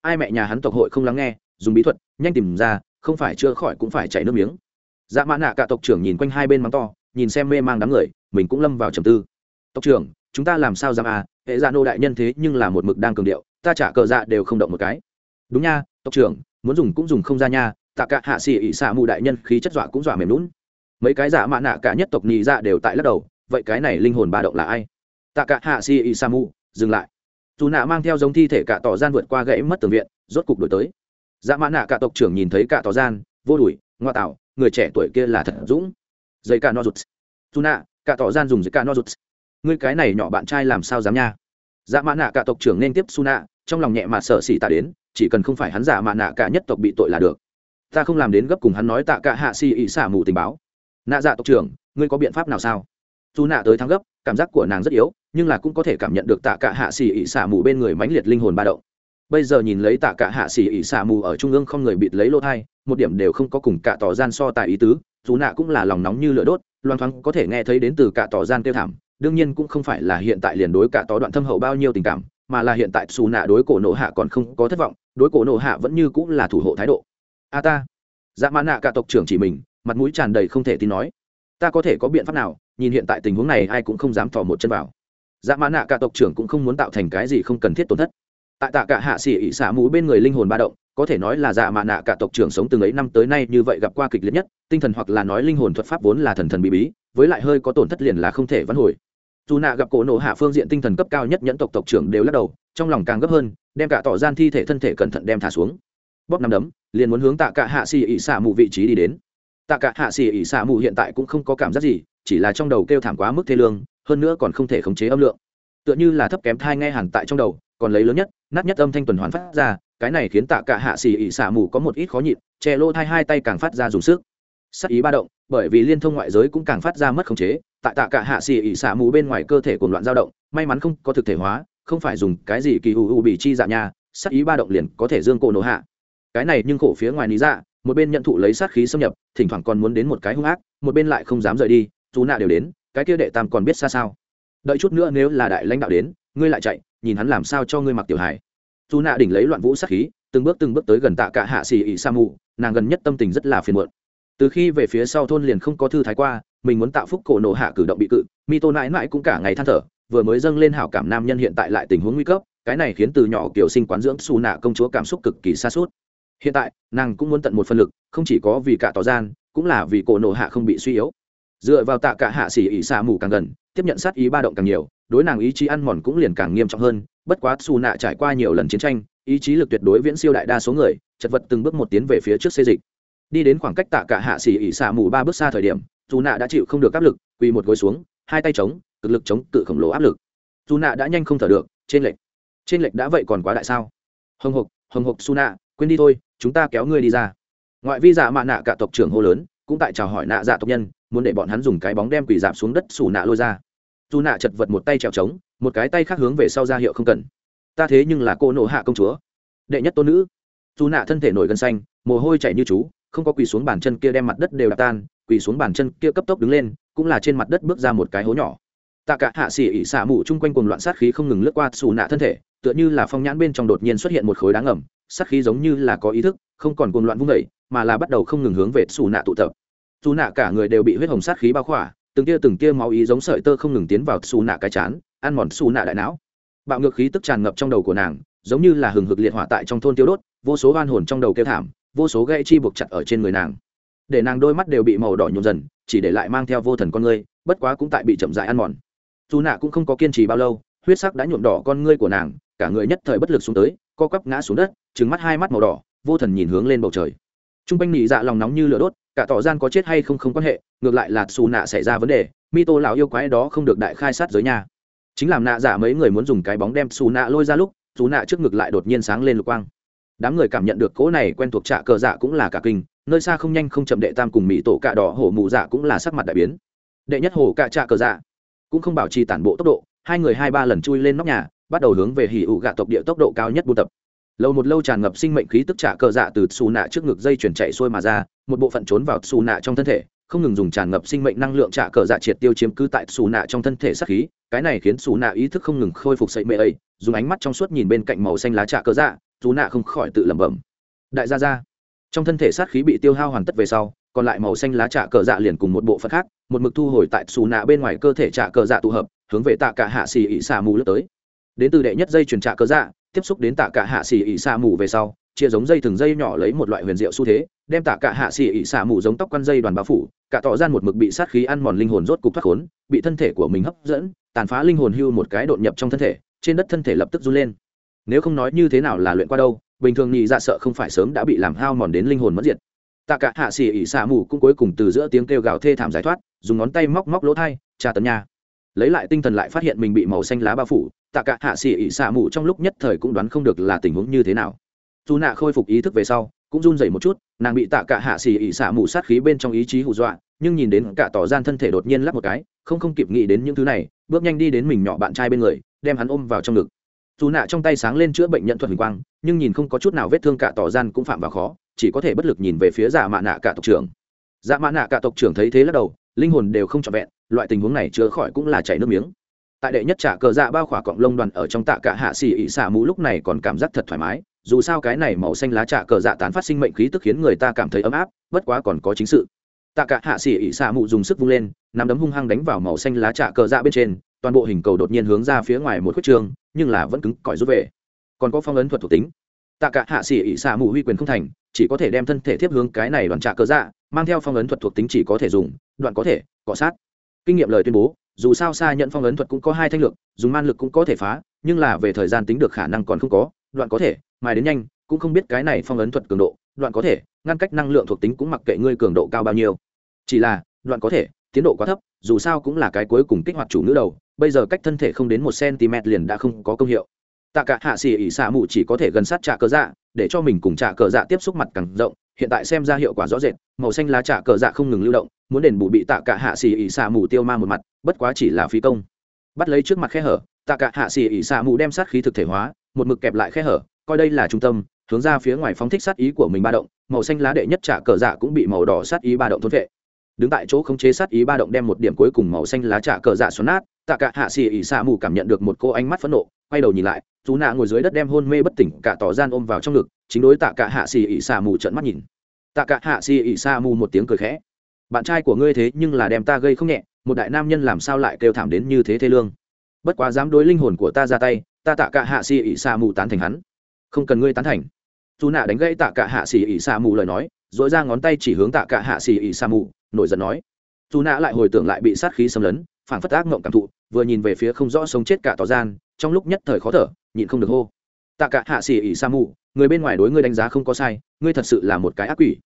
Ai mẹ nhà hắn tộc hội không lắng nghe, dùng bí thuật, nhanh tìm ra, không phải chữa khỏi cũng phải chảy nước miếng. Dạ mã nạ cả tộc trưởng nhìn quanh hai bên mắng to, nhìn xem mê mang đám người, mình cũng lâm vào trầm tư. Tộc trưởng chúng ta làm sao dám à hệ dạ nô đại nhân thế nhưng là một mực đang cường điệu, ta trả cờ dạ đều không động một cái. Đúng nha, tộc trưởng, muốn dùng cũng dùng không ra nha, tạ cả hạ xỉ ỉ xạ mù đại nhân khí chất dọa cũng dọa mềm lún mấy cái giả mạ nạ cả nhất tộc nhị dạ đều tại lắc đầu, vậy cái này linh hồn ba động là ai? Tạ cả hạ xỉ ỉ xạ mù, dừng lại. Dù nạ mang theo giống thi thể cả tỏ gian vượt qua gãy mất tường viện, rốt cục đổi tới. Dạ mã nạ cả tộc trưởng nhìn thấy cả tỏ gian, vô đùi ngoa tạo, người trẻ tuổi kia là thật dũng. Giấy cả no rụt dù nạ, cả tỏ gian dùng giấy cả no rụt ngươi cái này nhỏ bạn trai làm sao dám nha? Dạ mã nạ cả tộc trưởng nên tiếp su nạ, trong lòng nhẹ mà sợ xỉ tạ đến, chỉ cần không phải hắn giả mạ nạ cả nhất tộc bị tội là được. Ta không làm đến gấp cùng hắn nói tạ cả hạ xì ỉ xả mù tình báo. Nạ dạ tộc trưởng, ngươi có biện pháp nào sao? Dù nạ tới thắng gấp, cảm giác của nàng rất yếu, nhưng là cũng có thể cảm nhận được tạ cả hạ xì ỉ xả mù bên người mãnh liệt linh hồn ba động. Bây giờ nhìn lấy tạ cả hạ xì ỉ xả mù ở trung ương không người bịt lấy lô thai, một điểm đều không có cùng cả tỏ gian so tài ý tứ, dù nạ cũng là lòng nóng như lửa đốt, loan thoáng có thể nghe thấy đến từ cả tỏ gian tiêu thảm đương nhiên cũng không phải là hiện tại liền đối cả tó đoạn thâm hậu bao nhiêu tình cảm, mà là hiện tại xù nạ đối cổ nộ hạ còn không có thất vọng, đối cổ nộ hạ vẫn như cũng là thủ hộ thái độ. A ta. Dạ mã nạ cả tộc trưởng chỉ mình, mặt mũi tràn đầy không thể tin nói. Ta có thể có biện pháp nào, nhìn hiện tại tình huống này ai cũng không dám thò một chân vào. Dạ mã nạ cả tộc trưởng cũng không muốn tạo thành cái gì không cần thiết tổn thất. Tại tạ cả hạ xỉ ỉ xả mũ bên người linh hồn ba động có thể nói là dạ mạ nạ cả tộc trưởng sống từng ấy năm tới nay như vậy gặp qua kịch liệt nhất, tinh thần hoặc là nói linh hồn thuật pháp vốn là thần thần bí bí, với lại hơi có tổn thất liền là không thể vãn hồi. Dù nạ gặp cổ nổ hạ phương diện tinh thần cấp cao nhất nhẫn tộc tộc trưởng đều lắc đầu, trong lòng càng gấp hơn, đem cả tỏ gian thi thể thân thể cẩn thận đem thả xuống. Bóp năm đấm, liền muốn hướng tạ cả hạ xì ỉ xả mù vị trí đi đến. Tạ cả hạ xì ỉ xả mù hiện tại cũng không có cảm giác gì, chỉ là trong đầu kêu thảm quá mức thê lương, hơn nữa còn không thể khống chế âm lượng. Tựa như là thấp kém thai nghe hẳn tại trong đầu, còn lấy lớn nhất, nát nhất âm thanh tuần hoàn phát ra cái này khiến tạ cả hạ xì ỉ xạ mù có một ít khó nhịn che lô thai hai tay càng phát ra dùng sức. Sắc ý ba động bởi vì liên thông ngoại giới cũng càng phát ra mất khống chế tại tạ cả hạ xì ỉ xạ mù bên ngoài cơ thể cuồng loạn dao động may mắn không có thực thể hóa không phải dùng cái gì kỳ u u bị chi dạ nhà, sắc ý ba động liền có thể dương cổ nổ hạ. Cái này nhưng khổ phía ngoài lý dạ một bên nhận thụ lấy sát khí xâm nhập thỉnh thoảng còn muốn đến một cái hung ác một bên lại không dám rời đi chú nạ đều đến cái kia đệ tam còn biết xa sao. Đợi chút nữa nếu là đại lãnh đạo đến ngươi lại chạy nhìn hắn làm sao cho ngươi mặc tiểu hải dù nạ đỉnh lấy loạn vũ sát khí, từng bước từng bước tới gần tạ cả hạ xì ỉ sa mù nàng gần nhất tâm tình rất là phiền muộn. Từ khi về phía sau thôn liền không có thư thái qua, mình muốn tạo phúc cổ nổ hạ cử động bị cự, mi tô mãi mãi cũng cả ngày than thở, vừa mới dâng lên hảo cảm nam nhân hiện tại lại tình huống nguy cấp, cái này khiến từ nhỏ kiểu sinh quán dưỡng xù nạ công chúa cảm xúc cực kỳ xa suốt hiện tại, nàng cũng muốn tận một phân lực, không chỉ có vì cả tỏ gian, cũng là vì cổ nổ hạ không bị suy yếu. Dựa vào tạ cả hạ xỉ ỉ Sa mù càng gần, tiếp nhận sát ý ba động càng nhiều đối nàng ý chí ăn mòn cũng liền càng nghiêm trọng hơn, bất quá xù nạ trải qua nhiều lần chiến tranh, ý chí lực tuyệt đối viễn siêu đại đa số người, chật vật từng bước một tiến về phía trước xê dịch. Đi đến khoảng cách tạ cả hạ xỉ ỉ xạ mù ba bước xa thời điểm dù nạ đã chịu không được áp lực, quỳ một gối xuống, hai tay chống, cực lực chống cự khổng lồ áp lực. Dù nạ đã nhanh không thở được, trên lệch. Trên lệch đã vậy còn quá đại sao? Hồng hộc hồng hộc su nạ quên đi thôi, chúng ta kéo ngươi đi ra. Ngoại vi dạ mạ nạ cả tộc trưởng hô lớn, cũng tại chào hỏi nạ dạ tộc nhân, muốn để bọn hắn dùng cái bóng đem quỳ dạp xuống đất xù nạ lôi ra dù nạ chật vật một tay trèo trống, một cái tay khác hướng về sau ra hiệu không cần. Ta thế nhưng là cô nộ hạ công chúa. Đệ nhất tôn nữ. Dù nạ thân thể nổi gân xanh, mồ hôi chảy như chú, không có quỳ xuống bàn chân kia đem mặt đất đều đạp tan, quỳ xuống bàn chân kia cấp tốc đứng lên, cũng là trên mặt đất bước ra một cái hố nhỏ. Tạ cả hạ xỉ ỉ xả mù chung quanh cùng loạn sát khí không ngừng lướt qua xù nạ thân thể, tựa như là phong nhãn bên trong đột nhiên xuất hiện một khối đá ngầm, sát khí giống như là có ý thức, không còn cuồng loạn vung vẩy mà là bắt đầu không ngừng hướng về xù nạ tụ tập. Dù nạ cả người đều bị huyết hồng sát khí bao khỏa từng tia từng tia máu ý giống sợi tơ không ngừng tiến vào xù nạ cái chán, ăn mòn xù nạ đại não. Bạo ngược khí tức tràn ngập trong đầu của nàng, giống như là hừng hực liệt hỏa tại trong thôn tiêu đốt, vô số oan hồn trong đầu kêu thảm, vô số gãy chi buộc chặt ở trên người nàng. Để nàng đôi mắt đều bị màu đỏ nhuộm dần, chỉ để lại mang theo vô thần con ngươi, bất quá cũng tại bị chậm dại ăn mòn. Dù nạ cũng không có kiên trì bao lâu, huyết sắc đã nhuộm đỏ con ngươi của nàng, cả người nhất thời bất lực xuống tới, co quắp ngã xuống đất trứng mắt hai mắt màu đỏ, vô thần nhìn hướng lên bầu trời. T r u n g quanh nị dạ lòng nóng như lửa đốt cả tỏ gian có chết hay không không quan hệ, ngược lại là xù nạ xảy ra vấn đề mi tô lão yêu quái đó không được đại khai sát giới nhà chính làm nạ giả mấy người muốn dùng cái bóng đem xù nạ lôi ra lúc, xù nạ trước ngực lại đột nhiên sáng lên lục quang. Đám người cảm nhận được cỗ này quen thuộc trạ cờ dạ cũng là cả kinh, nơi xa không nhanh không chậm đệ tam cùng mỹ tổ cạ đỏ hổ mụ dạ cũng là sắc mặt đại biến. Đệ nhất hổ cạ trạ cờ dạ cũng không bảo trì tản bộ tốc độ, hai người hai ba lần chui lên nóc nhà, bắt đầu hướng về hỉ ụ gạ tộc địa tốc độ cao nhất buôn tập lâu một lâu tràn ngập sinh mệnh khí tức trả cờ dạ từ xù nạ trước ngực dây chuyển chạy xuôi mà ra, một bộ phận trốn vào xù nạ trong thân thể, không ngừng dùng tràn ngập sinh mệnh năng lượng trả cờ dạ triệt tiêu chiếm cứ tại xù nạ trong thân thể sắc khí, cái này khiến xù nạ ý thức không ngừng khôi phục sậy mê ấy, dùng ánh mắt trong suốt nhìn bên cạnh màu xanh lá trả cờ dạ xù nạ không khỏi tự lẩm bẩm. Đại gia ra trong thân thể sát khí bị tiêu hao hoàn tất về sau, còn lại màu xanh lá trả cờ dạ liền cùng một bộ phận khác, một mực thu hồi tại xù nạ bên ngoài cơ thể trả cờ dạ tụ hợp, hướng về tạ cả hạ xì ỉ xà mù lướt tới đến từ đệ nhất dây chuyển trạ cơ dạ tiếp xúc đến tạ cả hạ xì ỉ xà mù về sau, chia giống dây thừng dây nhỏ lấy một loại huyền diệu xu thế, đem tạ cả hạ xì ỉ xà mù giống tóc quăn dây đoàn bao phủ, cả tỏ ra một mực bị sát khí ăn mòn linh hồn rốt cục thoát khốn, bị thân thể của mình hấp dẫn, tàn phá linh hồn hưu một cái đột nhập trong thân thể, trên đất thân thể lập tức run lên. Nếu không nói như thế nào là luyện qua đâu, bình thường nhị dạ sợ không phải sớm đã bị làm hao mòn đến linh hồn mất diệt. Tạ cả hạ xỉ ỉ xả mù cũng cuối cùng từ giữa tiếng kêu gào thê thảm giải thoát, dùng ngón tay móc móc lỗ thai tra tấn nhà lấy lại tinh thần lại phát hiện mình bị màu xanh lá bao phủ, tạ cả hạ xỉ ỉ xả mù trong lúc nhất thời cũng đoán không được là tình huống như thế nào. Dù nạ khôi phục ý thức về sau, cũng run rẩy một chút, nàng bị tạ cả hạ xỉ ỉ xả mù sát khí bên trong ý chí hù dọa, nhưng nhìn đến cả tỏ gian thân thể đột nhiên lắp một cái, không không kịp nghĩ đến những thứ này, bước nhanh đi đến mình nhỏ bạn trai bên người, đem hắn ôm vào trong ngực. Dù nạ trong tay sáng lên chữa bệnh nhận thuật hình quang, nhưng nhìn không có chút nào vết thương cả tỏ gian cũng phạm vào khó, chỉ có thể bất lực nhìn về phía giả mạ nạ cả tộc trưởng. Dạ mạ nạ cả tộc trưởng thấy thế lắc đầu, linh hồn đều không trọn vẹn loại tình huống này chứa khỏi cũng là chảy nước miếng. Tại đệ nhất trả cờ dạ bao khỏa cọng lông đoàn ở trong tạ cả hạ xì ỉ xả mũ lúc này còn cảm giác thật thoải mái, dù sao cái này màu xanh lá trả cờ dạ tán phát sinh mệnh khí tức khiến người ta cảm thấy ấm áp, bất quá còn có chính sự. Tạ cả hạ xì ỉ xả mũ dùng sức vung lên, nắm đấm hung hăng đánh vào màu xanh lá trả cờ dạ bên trên, toàn bộ hình cầu đột nhiên hướng ra phía ngoài một khuất trường, nhưng là vẫn cứng cỏi rút về. Còn có phong ấn thuật thuộc tính. Tạ cả hạ xỉ ỉ xạ mù huy quyền không thành, chỉ có thể đem thân thể tiếp hướng cái này đoàn trạ cờ dạ mang theo phong ấn thuật thuộc tính chỉ có thể dùng, đoạn có thể, cọ sát kinh nghiệm lời tuyên bố, dù sao xa nhận phong ấn thuật cũng có hai thanh lực dùng man lực cũng có thể phá, nhưng là về thời gian tính được khả năng còn không có, đoạn có thể, mài đến nhanh, cũng không biết cái này phong ấn thuật cường độ, đoạn có thể, ngăn cách năng lượng thuộc tính cũng mặc kệ ngươi cường độ cao bao nhiêu. Chỉ là, đoạn có thể, tiến độ quá thấp, dù sao cũng là cái cuối cùng kích hoạt chủ nữ đầu, bây giờ cách thân thể không đến một cm liền đã không có công hiệu. Tạ cả hạ xỉ ỉ xạ mù chỉ có thể gần sát trạ cờ dạ để cho mình cùng trạ cờ dạ tiếp xúc mặt càng rộng, hiện tại xem ra hiệu quả rõ rệt, màu xanh lá trạ cờ dạ không ngừng lưu động muốn đền bù bị tạ cả hạ xì ỉ xạ mù tiêu ma một mặt, bất quá chỉ là phí công. Bắt lấy trước mặt khe hở, tạ cả hạ xì ỉ xạ mù đem sát khí thực thể hóa, một mực kẹp lại khe hở, coi đây là trung tâm, hướng ra phía ngoài phóng thích sát ý của mình ba động, màu xanh lá đệ nhất trả cờ dạ cũng bị màu đỏ sát ý ba động thôn vệ. Đứng tại chỗ khống chế sát ý ba động đem một điểm cuối cùng màu xanh lá trả cờ dạ xoắn nát, tạ cả hạ xì ỉ xạ mù cảm nhận được một cô ánh mắt phẫn nộ, quay đầu nhìn lại dù nạ ngồi dưới đất đem hôn mê bất tỉnh cả tỏ gian ôm vào trong ngực, chính đối tạ cả hạ xì ỉ xạ mù trận mắt nhìn. Tạ cả hạ xì ỉ xạ mù một tiếng cười khẽ bạn trai của ngươi thế nhưng là đem ta gây không nhẹ, một đại nam nhân làm sao lại kêu thảm đến như thế thế lương? Bất quá dám đối linh hồn của ta ra tay, ta tạ cả hạ xì ỉ xa mù tán thành hắn. Không cần ngươi tán thành. Dù nạ đánh gãy tạ cả hạ xì ỉ xa mù lời nói dội ra ngón tay chỉ hướng tạ cả hạ xì ỉ xa mù, nổi giận nói. Dù nạ lại hồi tưởng lại bị sát khí xâm lấn phản phất ác mộng cảm thụ, vừa nhìn về phía không rõ sống chết cả tỏ gian, trong lúc nhất thời khó thở, nhịn không được hô. Tạ cả hạ xì ỉ xa mù, người bên ngoài đối ngươi đánh giá không có sai, ngươi thật sự là một cái ác quỷ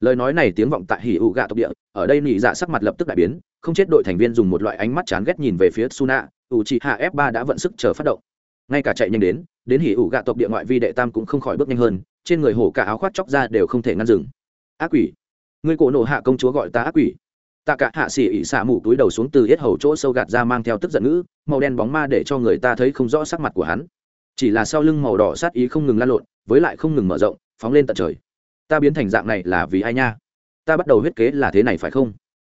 lời nói này tiếng vọng tại hỉ ụ gạ tộc địa, ở đây nỉ dạ sắc mặt lập tức đại biến, không chết đội thành viên dùng một loại ánh mắt chán ghét nhìn về phía suna U chị hạ f 3 đã vận sức chờ phát động. Ngay cả chạy nhanh đến đến hỉ ụ gạ tộc địa ngoại vi đệ tam cũng không khỏi bước nhanh hơn, trên người hổ cả áo khoác chóc ra đều không thể ngăn dừng. Ác quỷ! Người cổ nổ hạ công chúa gọi ta ác quỷ. Tạ cả hạ xỉ ỉ xả mù túi đầu xuống từ yết hầu chỗ sâu gạt ra mang theo tức giận ngữ, màu đen bóng ma để cho người ta thấy không rõ sắc mặt của hắn. Chỉ là sau lưng màu đỏ sát ý không ngừng lan lộn, với lại không ngừng mở rộng, phóng lên tận trời ta biến thành dạng này là vì ai nha? Ta bắt đầu huyết kế là thế này phải không?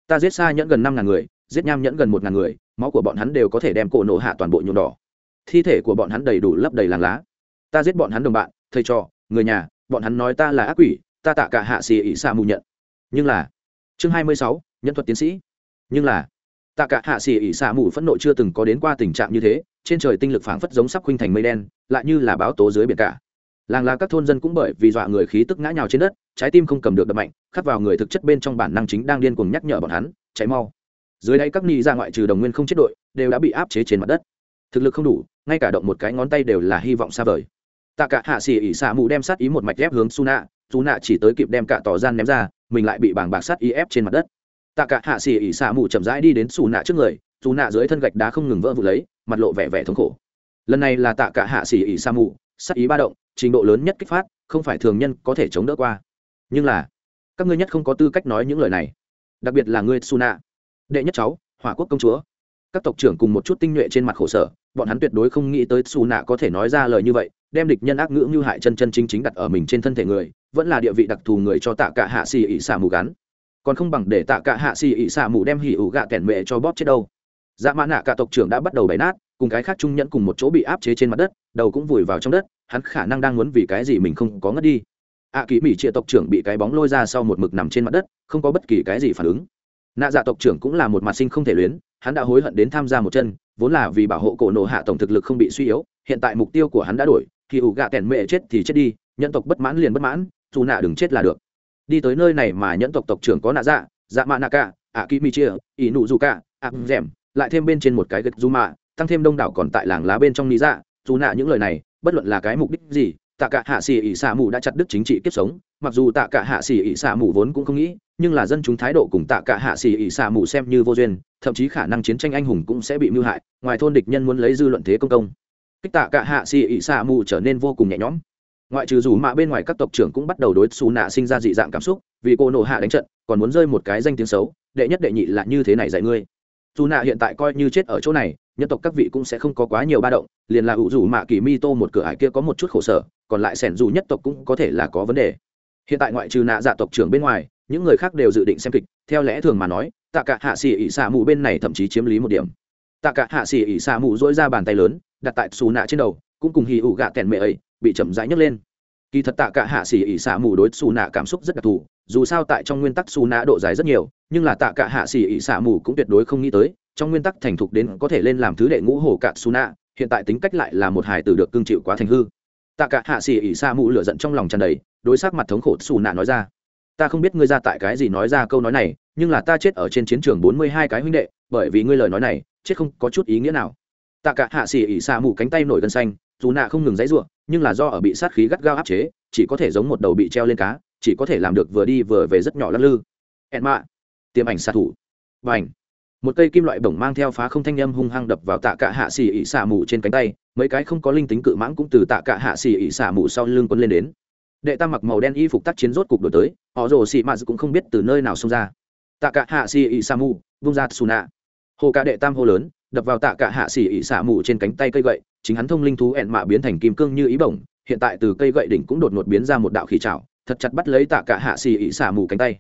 Ta giết xa nhẫn gần năm ngàn người, giết nham nhẫn gần một ngàn người, máu của bọn hắn đều có thể đem cổ nổ hạ toàn bộ nhuộm đỏ. Thi thể của bọn hắn đầy đủ lấp đầy làng lá. Ta giết bọn hắn đồng bạn, thầy trò, người nhà, bọn hắn nói ta là ác quỷ, ta tạ cả hạ xì ỉ xa mù nhận. Nhưng là, chương hai mươi sáu, nhân thuật tiến sĩ. Nhưng là, tạ cả hạ xì ỉ xa mù phẫn nộ chưa từng có đến qua tình trạng như thế, trên trời tinh lực phảng phất giống sắp khuynh thành mây đen, lại như là báo tố dưới biển cả làng là các thôn dân cũng bởi vì dọa người khí tức ngã nhào trên đất, trái tim không cầm được đập mạnh, khắc vào người thực chất bên trong bản năng chính đang điên cuồng nhắc nhở bọn hắn cháy mau. Dưới đây các ni ra ngoại trừ đồng nguyên không chết đội, đều đã bị áp chế trên mặt đất. Thực lực không đủ, ngay cả động một cái ngón tay đều là hy vọng xa vời. Tạ cả hạ xỉ ỉ xạ mù đem sát ý một mạch ép hướng su nạ su nạ chỉ tới kịp đem cả tỏ gian ném ra, mình lại bị bảng bạc sát ý ép trên mặt đất. Tạ cả hạ xỉ ỉ xạ mù chậm rãi đi đến su nạ trước người, su nạ dưới thân gạch đá không ngừng vỡ vụ lấy, mặt lộ vẻ vẻ thống khổ. Lần này là tạ cả hạ xỉ ỉ xạ mù sát ý ba động trình độ lớn nhất kích phát, không phải thường nhân có thể chống đỡ qua. Nhưng là, các ngươi nhất không có tư cách nói những lời này. Đặc biệt là ngươi, Suna. đệ nhất cháu, hỏa quốc công chúa. Các tộc trưởng cùng một chút tinh nhuệ trên mặt khổ sở, bọn hắn tuyệt đối không nghĩ tới xù nạ có thể nói ra lời như vậy, đem địch nhân ác ngữ như hại chân chân chính chính đặt ở mình trên thân thể người, vẫn là địa vị đặc thù người cho tạ cả hạ xì ỉ xả mù gắn. Còn không bằng để tạ cả hạ xì ỉ xả mù đem hỉ ủ gạ kẻn mệ cho bóp chết đâu. Dạ mã nạ cả tộc trưởng đã bắt đầu bày nát, cùng cái khác trung nhẫn cùng một chỗ bị áp chế trên mặt đất, đầu cũng vùi vào trong đất hắn khả năng đang muốn vì cái gì mình không có ngất đi. Ạ à, kỳ mỹ trịa tộc trưởng bị cái bóng lôi ra sau một mực nằm trên mặt đất không có bất kỳ cái gì phản ứng. Nạ dạ tộc trưởng cũng là một mặt sinh không thể luyến hắn đã hối hận đến tham gia một chân vốn là vì bảo hộ cổ nộ hạ tổng thực lực không bị suy yếu hiện tại mục tiêu của hắn đã đổi thì ủ gạ kẻn mệ chết thì chết đi nhân tộc bất mãn liền bất mãn dù nạ đừng chết là được. Đi tới nơi này mà nhẫn tộc tộc trưởng có nạ dạ dạ mạ nạ cả ạ kỳ mỹ chia ỷ nụ dù cả ạ rèm lại thêm bên trên một cái gật dù mạ tăng thêm đông đảo còn tại làng lá bên trong lý dạ dù nạ những lời này bất luận là cái mục đích gì, tạ cả hạ xì ỉ xạ mù đã chặt đứt chính trị kiếp sống. Mặc dù tạ cả hạ xì ỉ xạ mù vốn cũng không nghĩ, nhưng là dân chúng thái độ cùng tạ cả hạ xì ỉ xạ mù xem như vô duyên, thậm chí khả năng chiến tranh anh hùng cũng sẽ bị mưu hại, ngoài thôn địch nhân muốn lấy dư luận thế công công. Kích tạ cả hạ xì ỉ xạ mù trở nên vô cùng nhẹ nhõm. Ngoại trừ dù mạ bên ngoài các tộc trưởng cũng bắt đầu đối xù nạ sinh ra dị dạng cảm xúc, vì cô nổ hạ đánh trận, còn muốn rơi một cái danh tiếng xấu, đệ nhất đệ nhị là như thế này dạy ngươi dù nạ hiện tại coi như chết ở chỗ này, nhân tộc các vị cũng sẽ không có quá nhiều ba động, liền là ủ rủ mạ kỳ mi tô một cửa ải kia có một chút khổ sở, còn lại sẻn dù nhất tộc cũng có thể là có vấn đề. Hiện tại ngoại trừ nạ dạ tộc trưởng bên ngoài, những người khác đều dự định xem kịch, theo lẽ thường mà nói, tạ cả hạ xỉ ỉ xạ mù bên này thậm chí chiếm lý một điểm. Tạ cả hạ xỉ ỉ xạ mù dỗi ra bàn tay lớn, đặt tại xù nạ trên đầu, cũng cùng hì ủ gạ tèn mẹ ấy, bị chậm rãi nhấc lên. Kỳ thật tạ cả hạ xỉ ỉ xạ mù đối xù nạ cảm xúc rất đặc thù dù sao tại trong nguyên tắc su nã độ dài rất nhiều, nhưng là tạ cả hạ xỉ ỉ xả mù cũng tuyệt đối không nghĩ tới, trong nguyên tắc thành thục đến có thể lên làm thứ đệ ngũ hổ cạn su nã, hiện tại tính cách lại là một hài tử được cương chịu quá thành hư. Tạ cả hạ xỉ ỉ xả mù lửa giận trong lòng tràn đầy, đối sắc mặt thống khổ su nã nói ra. Ta không biết ngươi ra tại cái gì nói ra câu nói này, nhưng là ta chết ở trên chiến trường bốn mươi hai cái huynh đệ, bởi vì ngươi lời nói này, chết không có chút ý nghĩa nào. Tạ cả hạ xỉ ỉ xả mù cánh tay nổi gân xanh, dù nạ không ngừng dãy ruộng nhưng là do ở bị sát khí gắt gao áp chế, chỉ có thể giống một đầu bị treo lên cá chỉ có thể làm được vừa đi vừa về rất nhỏ lắc lư. Ẹn mạ. Tiềm ảnh xạ thủ. Và ảnh một cây kim loại bổng mang theo phá không thanh âm hung hăng đập vào tạ cả hạ xì ỉ xả mù trên cánh tay, mấy cái không có linh tính cự mãng cũng từ tạ cả hạ xì ỉ xả mù sau lưng quấn lên đến. Đệ tam mặc màu đen y phục tác chiến rốt cục đổi tới, họ rồ xì mạt cũng không biết từ nơi nào xông ra. Tạ cả hạ xì ỉ xả mù, vung ra xù nạ hồ cả đệ tam hô lớn, đập vào tạ cả hạ xì ỉ xả mù trên cánh tay cây gậy, chính hắn thông linh thú ẹn mạ biến thành kim cương như ý bổng, hiện tại từ cây gậy đỉnh cũng đột ngột biến ra một đạo khí trào thật chặt bắt lấy tạ cả hạ xì ỉ xả mù cánh tay.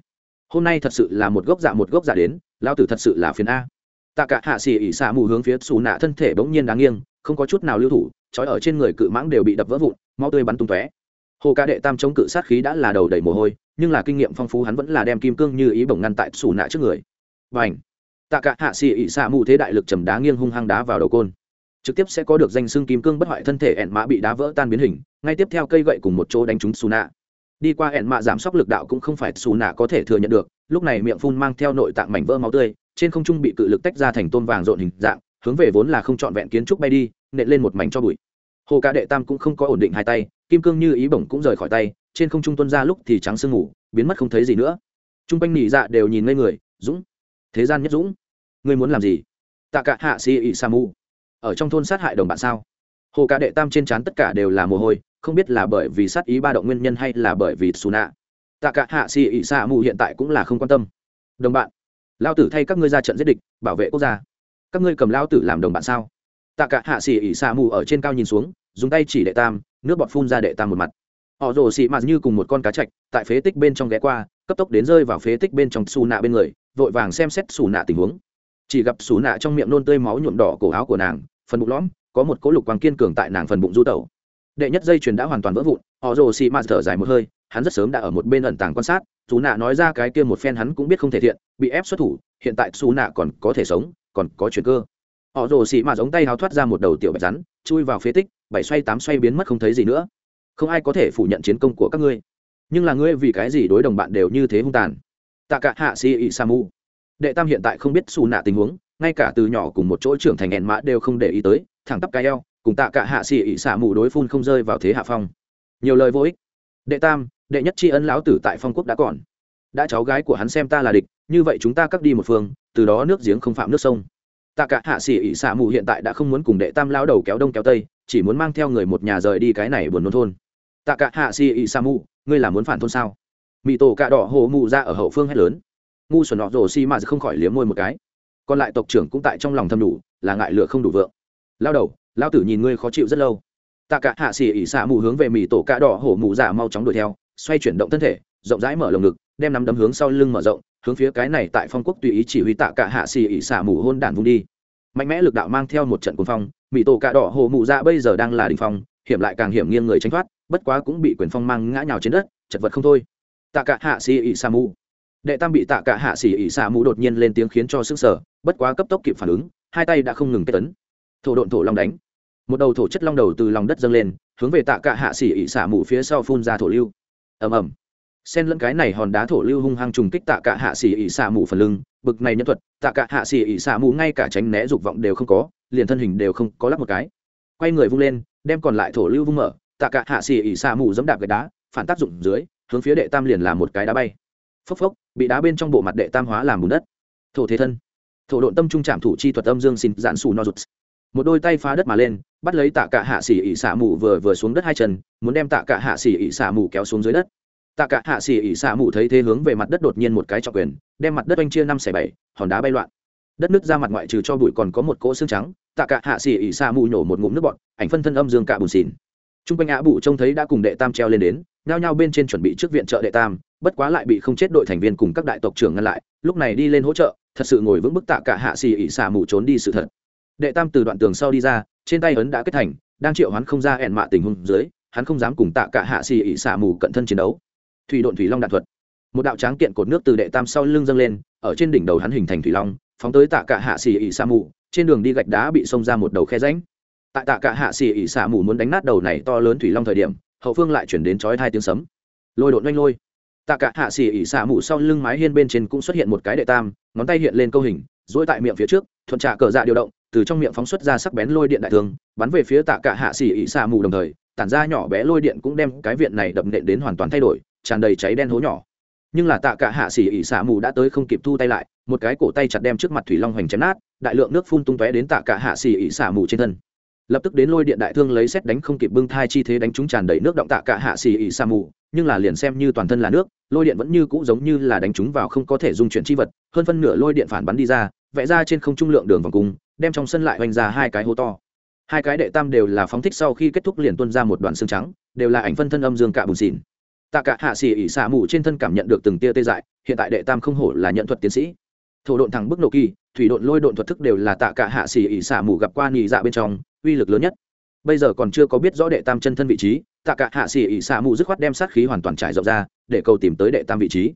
Hôm nay thật sự là một gốc dạ một gốc dạ đến lao tử thật sự là phiền a. Tạ cả hạ xì ỉ xả mù hướng phía xù nạ thân thể bỗng nhiên đáng nghiêng, không có chút nào lưu thủ, trói ở trên người cự mãng đều bị đập vỡ vụn mau tươi bắn tung tóe. Hồ ca đệ tam chống cự sát khí đã là đầu đầy mồ hôi, nhưng là kinh nghiệm phong phú hắn vẫn là đem kim cương như ý bổng ngăn tại xù nạ trước người. Và ảnh tạ cả hạ xì ỉ xả mù thế đại lực trầm đá nghiêng hung hăng đá vào đầu côn. Trực tiếp sẽ có được danh xương kim cương bất hoại thân thể ẹn mã bị đá vỡ tan biến hình, ngay tiếp theo cây gậy cùng một chỗ đánh trúng xù nạ đi qua ẹn mạ giảm sốc lực đạo cũng không phải xù nạ có thể thừa nhận được, lúc này miệng phun mang theo nội tạng mảnh vỡ máu tươi, trên không trung bị cự lực tách ra thành tôn vàng rộn hình dạng, hướng về vốn là không trọn vẹn kiến trúc bay đi, nện lên một mảnh cho bụi. Hồ ca đệ tam cũng không có ổn định hai tay, kim cương như ý bổng cũng rời khỏi tay, trên không trung tuân ra lúc thì trắng sương ngủ biến mất không thấy gì nữa. T r u n g quanh nỉ dạ đều nhìn ngây người, dũng, thế gian nhất dũng, ngươi muốn làm gì? Tạ cả hạ si ị sa mu. Ở trong thôn sát hại đồng bạn sao? Hồ ca đệ tam trên trán tất cả đều là mồ hôi không biết là bởi vì sát ý ba động nguyên nhân hay là bởi vì xù nạ. Tạ cả hạ xì ỉ xạ mù hiện tại cũng là không quan tâm. Đồng bạn, lao tử thay các ngươi ra trận giết địch, bảo vệ quốc gia. Các ngươi cầm lao tử làm đồng bạn sao? Tạ cả hạ xì ỉ xạ mù ở trên cao nhìn xuống, dùng tay chỉ đệ tam, nước bọt phun ra đệ tam một mặt. Họ rồ xị mạt như cùng một con cá chạch, tại phế tích bên trong ghé qua, cấp tốc đến rơi vào phế tích bên trong xù nạ bên người, vội vàng xem xét xù nạ tình huống. Chỉ gặp xù nạ trong miệng nôn tươi máu nhuộm đỏ cổ áo của nàng, phần bụng lõm, có một cỗ lục quang kiên cường tại nàng phần bụng du tẩu đệ nhất dây chuyền đã hoàn toàn vỡ vụn, họ rồ xì mạt thở dài một hơi, hắn rất sớm đã ở một bên ẩn tàng quan sát, xù nạ nói ra cái kia một phen hắn cũng biết không thể thiện, bị ép xuất thủ, hiện tại xù nạ còn có thể sống, còn có chuyện cơ. Họ rồ xì mạt giống tay háo thoát ra một đầu tiểu bạch rắn, chui vào phế tích, bảy xoay tám xoay biến mất không thấy gì nữa. Không ai có thể phủ nhận chiến công của các ngươi. Nhưng là ngươi vì cái gì đối đồng bạn đều như thế hung tàn? Tạ cả hạ xì ị samu đệ tam hiện tại không biết xù nạ tình huống, ngay cả từ nhỏ cùng một chỗ trưởng thành hẹn mã đều không để ý tới, thẳng tắp cái eo cùng tạ cả hạ xỉ ỉ xả mù đối phun không rơi vào thế hạ phong. Nhiều lời vô ích. Đệ tam, đệ nhất tri ân lão tử tại phong quốc đã còn. Đã cháu gái của hắn xem ta là địch, như vậy chúng ta cắt đi một phương, từ đó nước giếng không phạm nước sông. Tạ cả hạ xỉ ỉ xả mù hiện tại đã không muốn cùng đệ tam lao đầu kéo đông kéo tây, chỉ muốn mang theo người một nhà rời đi cái này buồn nôn thôn. Tạ cả hạ xỉ ỉ xả mù, ngươi là muốn phản thôn sao? Mỹ tổ cạ đỏ hồ mù ra ở hậu phương hét lớn. Ngu xuẩn nọ rồ xi mà không khỏi liếm môi một cái. Còn lại tộc trưởng cũng tại trong lòng thâm đủ, là ngại lựa không đủ vượng. Lao đầu lao tử nhìn ngươi khó chịu rất lâu. Tạ cả hạ xỉ ỉ xạ mù hướng về mì tổ cạ đỏ hổ mù giả mau chóng đuổi theo, xoay chuyển động thân thể, rộng rãi mở lồng ngực, đem nắm đấm hướng sau lưng mở rộng, hướng phía cái này tại phong quốc tùy ý chỉ huy tạ cả hạ xỉ ỉ xạ mù hôn đản vung đi. Mạnh mẽ lực đạo mang theo một trận cuồng phong, mì tổ cạ đỏ hổ mù giả bây giờ đang là đỉnh phong, hiểm lại càng hiểm nghiêng người tránh thoát, bất quá cũng bị quyền phong mang ngã nhào trên đất, chật vật không thôi. Tạ cả hạ xỉ ỉ xạ mù. Đệ tam bị tạ cả hạ xỉ ỉ xạ mù đột nhiên lên tiếng khiến cho sức sở, bất quá cấp tốc kịp phản ứng, hai tay đã không ngừng kết tấn thổ độn thổ long đánh một đầu thổ chất long đầu từ lòng đất dâng lên, hướng về tạ cạ hạ xỉ ỉ xả mù phía sau phun ra thổ lưu. Ầm ầm. Xen lẫn cái này hòn đá thổ lưu hung hăng trùng kích tạ cạ hạ xỉ ỉ xả mù phần lưng, bực này nhân thuật, tạ cạ hạ xỉ ỉ xả mù ngay cả tránh né dục vọng đều không có, liền thân hình đều không có lắp một cái. Quay người vung lên, đem còn lại thổ lưu vung mở, tạ cạ hạ xỉ ỉ xả mù dẫm đạp gạch đá, phản tác dụng dưới, hướng phía đệ tam liền làm một cái đá bay. Phốc phốc, bị đá bên trong bộ mặt đệ tam hóa làm bùn đất. Thổ thế thân. Thổ độn tâm trung trạm thủ chi thuật âm dương xin giãn xù no rụt một đôi tay phá đất mà lên bắt lấy tạ cả hạ xỉ ỉ xả mù vừa vừa xuống đất hai chân muốn đem tạ cả hạ xỉ ỉ xả mù kéo xuống dưới đất. Tạ cả hạ xỉ ỉ xả mù thấy thế hướng về mặt đất đột nhiên một cái trọng quyền đem mặt đất oanh chia năm xẻ bảy hòn đá bay loạn. Đất nước ra mặt ngoại trừ cho bụi còn có một cỗ xương trắng tạ cả hạ xỉ ỉ xả mù nhổ một ngụm nước bọt ảnh phân thân âm dương cả bùn xỉn Trung quanh ạ Bụ trông thấy đã cùng đệ tam treo lên đến, nhao nhao bên trên chuẩn bị trước viện trợ đệ tam, bất quá lại bị không chết đội thành viên cùng các đại tộc trưởng ngăn lại, lúc này đi lên hỗ trợ, thật sự ngồi vững bức tạ cả hạ xì ỉ xả mù trốn đi sự thật đệ tam từ đoạn tường sau đi ra, trên tay ấn đã kết thành, đang triệu hắn không ra ẹn mạ tình huống dưới, hắn không dám cùng tạ cả hạ xì ỉ xả mù cận thân chiến đấu. Thủy độn thủy long đạn thuật. Một đạo tráng kiện cột nước từ đệ tam sau lưng dâng lên, ở trên đỉnh đầu hắn hình thành thủy long, phóng tới tạ cả hạ xì ỉ xả mù, trên đường đi gạch đá bị xông ra một đầu khe ránh tại tạ cả hạ xì ỉ xả mù muốn đánh nát đầu này to lớn thủy long thời điểm, hậu phương lại chuyển đến chói hai tiếng sấm. Lôi độn oanh lôi. Tạ cả hạ xì ỉ xả mù sau lưng mái hiên bên trên cũng xuất hiện một cái đệ tam, ngón tay hiện lên câu hình dỗi tại miệng phía trước, thuận trả cờ dạ điều động từ trong miệng phóng xuất ra sắc bén lôi điện đại thương, bắn về phía tạ cả hạ xỉ ỉ xạ mù đồng thời, tản ra nhỏ bé lôi điện cũng đem cái viện này đập nện đến hoàn toàn thay đổi, tràn đầy cháy đen hố nhỏ. Nhưng là tạ cả hạ xỉ ỉ xả mù đã tới không kịp thu tay lại, một cái cổ tay chặt đem trước mặt thủy long hoành chém nát, đại lượng nước phun tung tóe đến tạ cả hạ xỉ ỉ xả mù trên thân. Lập tức đến lôi điện đại thương lấy xét đánh không kịp bưng thai chi thế đánh trúng tràn đầy nước động tạ cả hạ xỉ ỉ xả mù, nhưng là liền xem như toàn thân là nước, lôi điện vẫn như cũ giống như là đánh trúng vào không có thể dung chuyển chi vật, hơn phân nửa lôi điện phản bắn đi ra, vẽ ra trên không trung lượng đường vòng cung đem trong sân lại hoành ra hai cái hố to. Hai cái đệ tam đều là phóng thích sau khi kết thúc liền tuôn ra một đoạn xương trắng, đều là ảnh phân thân âm dương cạ bùn xỉn. Tạ cả hạ xỉ ỉ xả mù trên thân cảm nhận được từng tia tê dại, hiện tại đệ tam không hổ là nhận thuật tiến sĩ. Thổ độn thẳng bức nổ kỳ, thủy độn lôi độn thuật thức đều là tạ cả hạ xỉ ỉ xả mù gặp qua nhị dạ bên trong, uy lực lớn nhất. Bây giờ còn chưa có biết rõ đệ tam chân thân vị trí, tạ cả hạ xỉ ỉ xả mù dứt khoát đem sát khí hoàn toàn trải rộng ra, để cầu tìm tới đệ tam vị trí.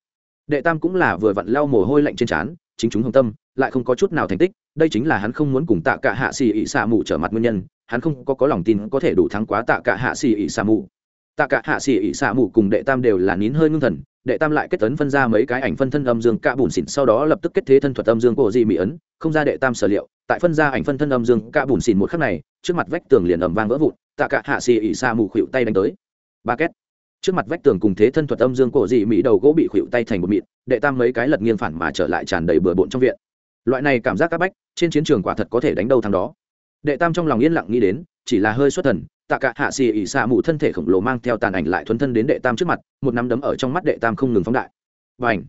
Đệ tam cũng là vừa vặn lau mồ hôi lạnh trên trán chính chúng hồng tâm, lại không có chút nào thành tích, đây chính là hắn không muốn cùng tạ cả hạ xì ỉ xả mù trở mặt nguyên nhân, hắn không có có lòng tin có thể đủ thắng quá tạ cả hạ xì ỉ xả mù tạ cả hạ xì ỉ xả mù cùng đệ tam đều là nín hơi ngưng thần, đệ tam lại kết tấn phân ra mấy cái ảnh phân thân âm dương cạ bùn xỉn, sau đó lập tức kết thế thân thuật âm dương cổ di mỹ ấn, không ra đệ tam sở liệu, tại phân ra ảnh phân thân âm dương cạ bùn xỉn một khắc này, trước mặt vách tường liền ầm vang vỡ vụn, tạ cả hạ xì ỉ xa mù khuỵu tay đánh tới. Ba két trước mặt vách tường cùng thế thân thuật âm dương cổ dị mỹ đầu gỗ bị khuỵu tay thành một mịn, đệ tam mấy cái lật nghiêng phản mà trở lại tràn đầy bừa bộn trong viện. Loại này cảm giác các bách, trên chiến trường quả thật có thể đánh đâu thằng đó. Đệ tam trong lòng yên lặng nghĩ đến, chỉ là hơi xuất thần, tạ cả hạ xì ỉ xạ mù thân thể khổng lồ mang theo tàn ảnh lại thuấn thân đến đệ tam trước mặt, một nắm đấm ở trong mắt đệ tam không ngừng phóng đại. Và ảnh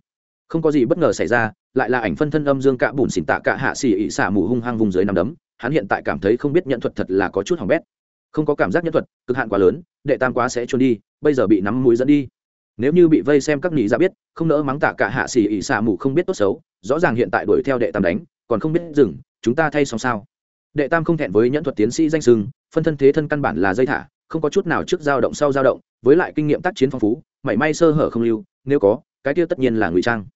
không có gì bất ngờ xảy ra, lại là ảnh phân thân âm dương cạ bùn xỉn tạ cả hạ xì ỉ xạ mù hung hăng vùng dưới nắm đấm, hắn hiện tại cảm thấy không biết nhận thuật thật là có chút hỏng bét. Không có cảm giác nhân thuật, cực hạn quá lớn, đệ tam quá sẽ trốn đi bây giờ bị nắm mũi dẫn đi. Nếu như bị vây xem các nị ra biết, không nỡ mắng tạ cả hạ xì ỉ xạ mù không biết tốt xấu, rõ ràng hiện tại đuổi theo đệ tam đánh, còn không biết dừng, chúng ta thay xong sao? Đệ tam không thẹn với nhẫn thuật tiến sĩ danh sưng, phân thân thế thân căn bản là dây thả, không có chút nào trước dao động sau dao động, với lại kinh nghiệm tác chiến phong phú, mảy may sơ hở không lưu, nếu có, cái tiêu tất nhiên là ngụy trang.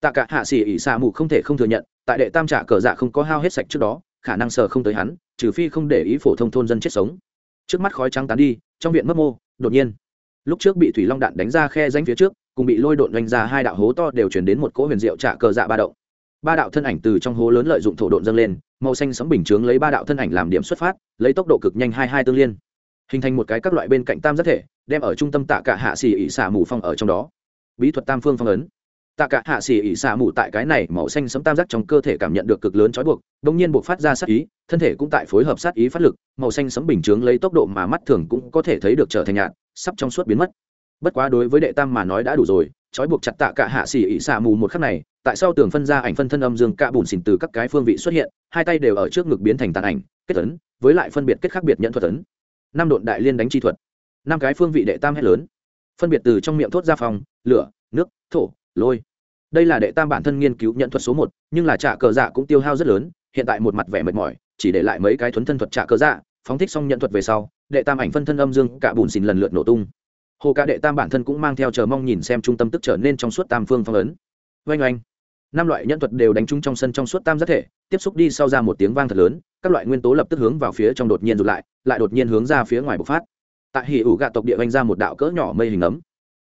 Tạ cả hạ xỉ ỉ xạ mù không thể không thừa nhận, tại đệ tam trả cờ dạ không có hao hết sạch trước đó, khả năng sờ không tới hắn, trừ phi không để ý phổ thông thôn dân chết sống. Trước mắt khói trắng tán đi, trong viện mất mô, đột nhiên lúc trước bị thủy long đạn đánh ra khe danh phía trước, cùng bị lôi độn đánh ra hai đạo hố to đều chuyển đến một cỗ huyền diệu trả cờ dạ ba động. Ba đạo thân ảnh từ trong hố lớn lợi dụng thổ độn dâng lên, màu xanh sấm bình chướng lấy ba đạo thân ảnh làm điểm xuất phát, lấy tốc độ cực nhanh hai hai tương liên. Hình thành một cái các loại bên cạnh tam giác thể, đem ở trung tâm tạ cả hạ xỉ ỉ xả mù phong ở trong đó. Bí thuật tam phương phong ấn. Tạ cả hạ xỉ ỉ xả mù tại cái này màu xanh sấm tam giác trong cơ thể cảm nhận được cực lớn trói buộc đông nhiên buộc phát ra sát ý, thân thể cũng tại phối hợp sát ý phát lực, màu xanh sấm bình chướng lấy tốc độ mà mắt thường cũng có thể thấy được trở thành nhạt sắp trong suốt biến mất. Bất quá đối với đệ tam mà nói đã đủ rồi, trói buộc chặt tạ cả hạ xỉ ỉ xạ mù một khắc này, tại sao tường phân ra ảnh phân thân âm dương cạ bùn xỉn từ các cái phương vị xuất hiện, hai tay đều ở trước ngực biến thành tàn ảnh, kết tấn với lại phân biệt kết khác biệt nhận thuật tấn năm độn đại liên đánh chi thuật. Năm cái phương vị đệ tam hét lớn. Phân biệt từ trong miệng thốt ra phòng, lửa, nước, thổ, lôi. Đây là đệ tam bản thân nghiên cứu nhận thuật số một, nhưng là trả cờ dạ cũng tiêu hao rất lớn, hiện tại một mặt vẻ mệt mỏi, chỉ để lại mấy cái thuấn thân thuật trả cờ dạ phóng thích xong nhận thuật về sau đệ tam ảnh phân thân âm dương cả bùn xìn lần lượt nổ tung. Hồ ca đệ tam bản thân cũng mang theo chờ mong nhìn xem trung tâm tức trở nên trong suốt tam phương phong ấn. Oanh oanh. Năm loại nhân thuật đều đánh trúng trong sân trong suốt tam giác thể, tiếp xúc đi sau ra một tiếng vang thật lớn, các loại nguyên tố lập tức hướng vào phía trong đột nhiên rụt lại lại đột nhiên hướng ra phía ngoài bộc phát. Tại hỉ ủ gạ tộc địa oanh ra một đạo cỡ nhỏ mây hình ấm.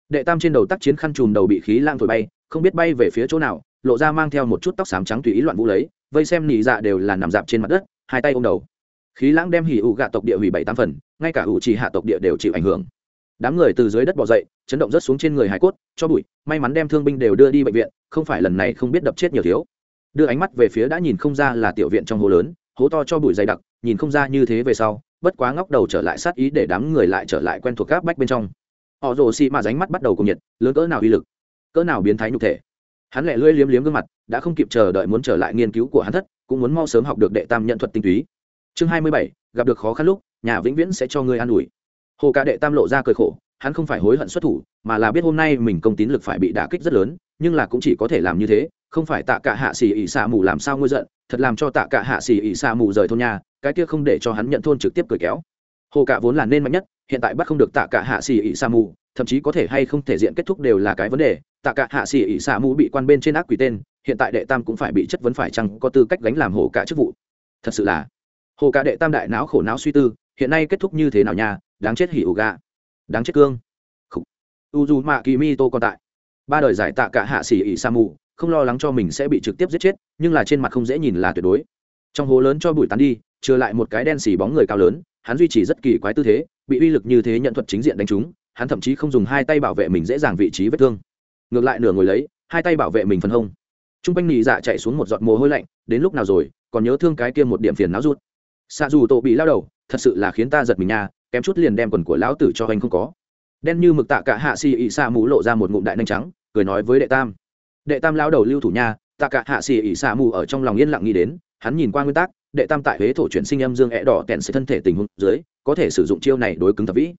Đệ tam trên đầu tác chiến khăn chùm đầu bị khí lang thổi bay, không biết bay về phía chỗ nào, lộ ra mang theo một chút tóc xám trắng tùy ý loạn vũ lấy, vây xem nỉ dạ đều là nằm dạp trên mặt đất, hai tay ôm đầu khí lãng đem hỉ ủ gạ tộc địa hủy bảy tám phần, ngay cả ủ trì hạ tộc địa đều chịu ảnh hưởng. Đám người từ dưới đất bỏ dậy, chấn động rất xuống trên người hải cốt, cho bụi, may mắn đem thương binh đều đưa đi bệnh viện, không phải lần này không biết đập chết nhiều thiếu. Đưa ánh mắt về phía đã nhìn không ra là tiểu viện trong hố lớn, hố to cho bụi dày đặc, nhìn không ra như thế về sau, bất quá ngóc đầu trở lại sát ý để đám người lại trở lại quen thuộc các bách bên trong. Họ rồ xị mà ránh mắt bắt đầu cùng nhiệt, lớn cỡ nào uy lực, cỡ nào biến thái nhục thể. Hắn lẹ lưỡi liếm liếm gương mặt, đã không kịp chờ đợi muốn trở lại nghiên cứu của hắn thất, cũng muốn mau sớm học được đệ tam nhận thuật tinh túy chương hai mươi bảy, gặp được khó khăn lúc, nhà vĩnh viễn sẽ cho ngươi an ủi. Hồ ca đệ tam lộ ra cười khổ, hắn không phải hối hận xuất thủ, mà là biết hôm nay mình công tín lực phải bị đả kích rất lớn, nhưng là cũng chỉ có thể làm như thế, không phải tạ cả hạ xì ỉ xạ mù làm sao ngôi giận, thật làm cho tạ cả hạ xì ỉ xạ mù rời thôn nhà, cái kia không để cho hắn nhận thôn trực tiếp cười kéo. Hồ cả vốn là nên mạnh nhất, hiện tại bắt không được tạ cả hạ xì ỉ xạ mù, thậm chí có thể hay không thể diện kết thúc đều là cái vấn đề. Tạ cả hạ xì ỉ xạ mù bị quan bên trên ác quỷ tên, hiện tại đệ tam cũng phải bị chất vấn phải chăng có tư cách gánh làm hồ cả chức vụ. Thật sự là hồ cả đệ tam đại não khổ não suy tư, hiện nay kết thúc như thế nào nha? Đáng chết hỉ ủ gà. Đáng chết cương. U dù mạ kỳ mi tô còn tại. Ba đời giải tạ cả hạ xỉ ỉ sa mù, không lo lắng cho mình sẽ bị trực tiếp giết chết, nhưng là trên mặt không dễ nhìn là tuyệt đối. Trong hố lớn cho bụi tán đi, trừ lại một cái đen xỉ bóng người cao lớn, hắn duy trì rất kỳ quái tư thế, bị uy lực như thế nhận thuật chính diện đánh trúng, hắn thậm chí không dùng hai tay bảo vệ mình dễ dàng vị trí vết thương. Ngược lại nửa ngồi lấy, hai tay bảo vệ mình phần hông. T r u n g quanh nị dạ chạy xuống một giọt mồ hôi lạnh, đến lúc nào rồi, còn nhớ thương cái kia một điểm phiền não rút xạ dù tổ bị lao đầu, thật sự là khiến ta giật mình nha, kém chút liền đem quần của lão tử cho anh không có. Đen như mực tạ cả hạ xì ỉ xạ mù lộ ra một ngụm đại nanh trắng, cười nói với đệ tam. Đệ tam lao đầu lưu thủ nha, tạ cả hạ xì ỉ xạ mù ở trong lòng yên lặng nghĩ đến, hắn nhìn qua nguyên tắc, đệ tam tại huế thổ chuyển sinh âm dương ẹ đỏ kèn sự thân thể tình huống dưới, có thể sử dụng chiêu này đối cứng thập vĩ.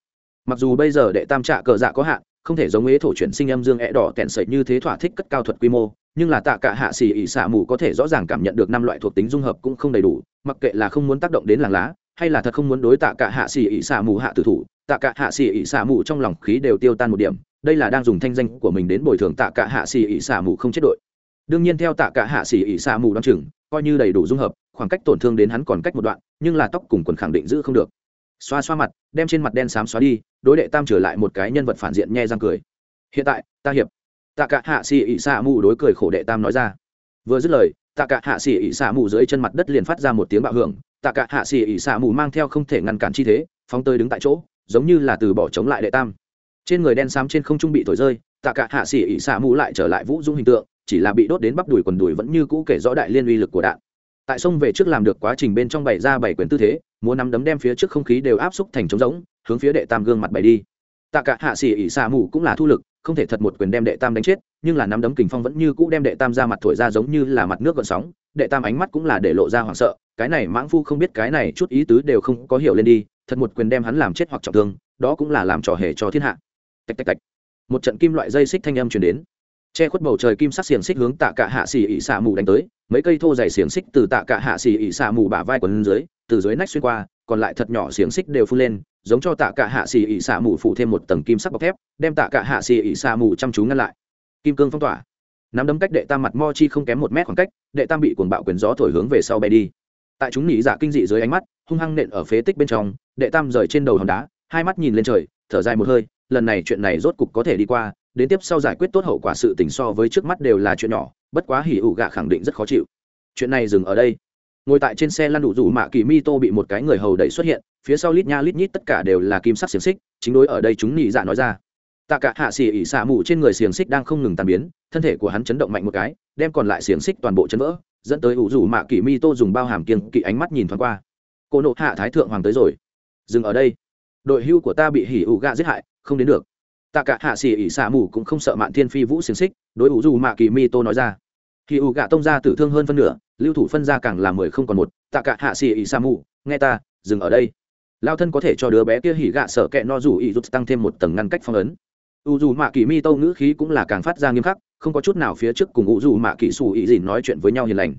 Mặc dù bây giờ đệ tam trạ cờ dạ có hạn, không thể giống huế thổ chuyển sinh âm dương ẹ đỏ kèn sợi như thế thỏa thích cất cao thuật quy mô, nhưng là tạ cả hạ xì ỉ xạ mù có thể rõ ràng cảm nhận được năm loại thuộc tính dung hợp cũng không đầy đủ mặc kệ là không muốn tác động đến làng lá, hay là thật không muốn đối tạ cả hạ xì ỉ xả mù hạ tử thủ, tạ cả hạ xì ỉ xả mù trong lòng khí đều tiêu tan một điểm, đây là đang dùng thanh danh của mình đến bồi thường tạ cả hạ xì ỉ xả mù không chết đội. Đương nhiên theo tạ cả hạ xì ỉ xả mù đ o chừng, coi như đầy đủ dung hợp, khoảng cách tổn thương đến hắn còn cách một đoạn, nhưng là tóc cùng quần khẳng định giữ không được. Xoa xoa mặt, đem trên mặt đen xám xóa đi, đối đệ tam trở lại một cái nhân vật phản diện nhe răng cười. Hiện tại, ta hiệp. Tạ cả hạ xì ỉ xả mù đối cười khổ đệ tam nói ra. Vừa dứt lời tạ cả hạ xỉ ỉ xạ mù dưới chân mặt đất liền phát ra một tiếng bạo hưởng. Tạ cả hạ xỉ ỉ xạ mù mang theo không thể ngăn cản chi thế, phóng tơi đứng tại chỗ, giống như là từ bỏ chống lại đệ tam. Trên người đen xám trên không trung bị thổi rơi, tạ cả hạ xỉ ỉ xạ mù lại trở lại vũ dung hình tượng, chỉ là bị đốt đến bắp đùi quần đùi vẫn như cũ kể rõ đại liên uy lực của đạn. Tại sông về trước làm được quá trình bên trong bày ra bảy quyền tư thế, múa nắm đấm đem phía trước không khí đều áp xúc thành trống rỗng, hướng phía đệ tam gương mặt bày đi tạ cả hạ xỉ ỉ xạ mù cũng là thu lực, không thể thật một quyền đem đệ tam đánh chết, nhưng là nắm đấm kình phong vẫn như cũ đem đệ tam ra mặt thổi ra giống như là mặt nước gợn sóng, đệ tam ánh mắt cũng là để lộ ra hoảng sợ, cái này mãng phu không biết cái này chút ý tứ đều không có hiểu lên đi, thật một quyền đem hắn làm chết hoặc trọng thương, đó cũng là làm trò hề cho thiên hạ. Tạch tạch tạch. Một trận kim loại dây xích thanh âm truyền đến. Che khuất bầu trời kim sắc xiềng xích hướng tạ cả hạ xỉ ỉ xạ mù đánh tới, mấy cây thô dày xiềng xích từ tạ cả hạ xỉ ỉ xạ mù bả vai quần dưới, từ dưới nách xuyên qua, còn lại thật nhỏ xiềng xích đều phun lên giống cho tạ cả hạ xì ỉ xạ mù phủ thêm một tầng kim sắc bọc thép, đem tạ cả hạ xì ỉ xạ mù chăm chú ngăn lại. Kim cương phong tỏa. Nắm đấm cách đệ tam mặt mo chi không kém một mét khoảng cách, đệ tam bị cuồng bạo quyền gió thổi hướng về sau bay đi. Tại chúng nỉ dạ kinh dị dưới ánh mắt, hung hăng nện ở phế tích bên trong, đệ tam rời trên đầu hòn đá, hai mắt nhìn lên trời, thở dài một hơi, lần này chuyện này rốt cục có thể đi qua, đến tiếp sau giải quyết tốt hậu quả sự tình so với trước mắt đều là chuyện nhỏ, bất quá hỉ ủ gạ khẳng định rất khó chịu. Chuyện này dừng ở đây ngồi tại trên xe lăn đủ rủ mạ kỳ mi tô bị một cái người hầu đẩy xuất hiện, phía sau lít nha lít nhít tất cả đều là kim sắc xiềng xích, chính đối ở đây chúng nhị dạ nói ra. Tạ cả hạ xỉ ỉ xả mù trên người xiềng xích đang không ngừng tàn biến, thân thể của hắn chấn động mạnh một cái, đem còn lại xiềng xích toàn bộ chấn vỡ, dẫn tới ủ rủ mạ kỳ mi tô dùng bao hàm kiên kỵ ánh mắt nhìn thoáng qua. Cô nộ hạ thái thượng hoàng tới rồi. Dừng ở đây. Đội hưu của ta bị hỉ ủ gạ giết hại, không đến được. Tạ cả hạ xỉ ỉ xả mù cũng không sợ mạn thiên phi vũ xiềng xích, đối ủ rủ mạ kỳ mi tô nói ra khi ủ gạ tông ra tử thương hơn phân nửa, lưu thủ phân ra càng là mười không còn một, tạ cả hạ xì ỉ sa mù nghe ta, dừng ở đây. Lao thân có thể cho đứa bé kia hỉ gạ sợ kẹ no rủ ỉ rút tăng thêm một tầng ngăn cách phong ấn. U dù mạ kỳ mi tâu ngữ khí cũng là càng phát ra nghiêm khắc, không có chút nào phía trước cùng u dù mạ kỳ xù ỉ dìn nói chuyện với nhau hiền lành.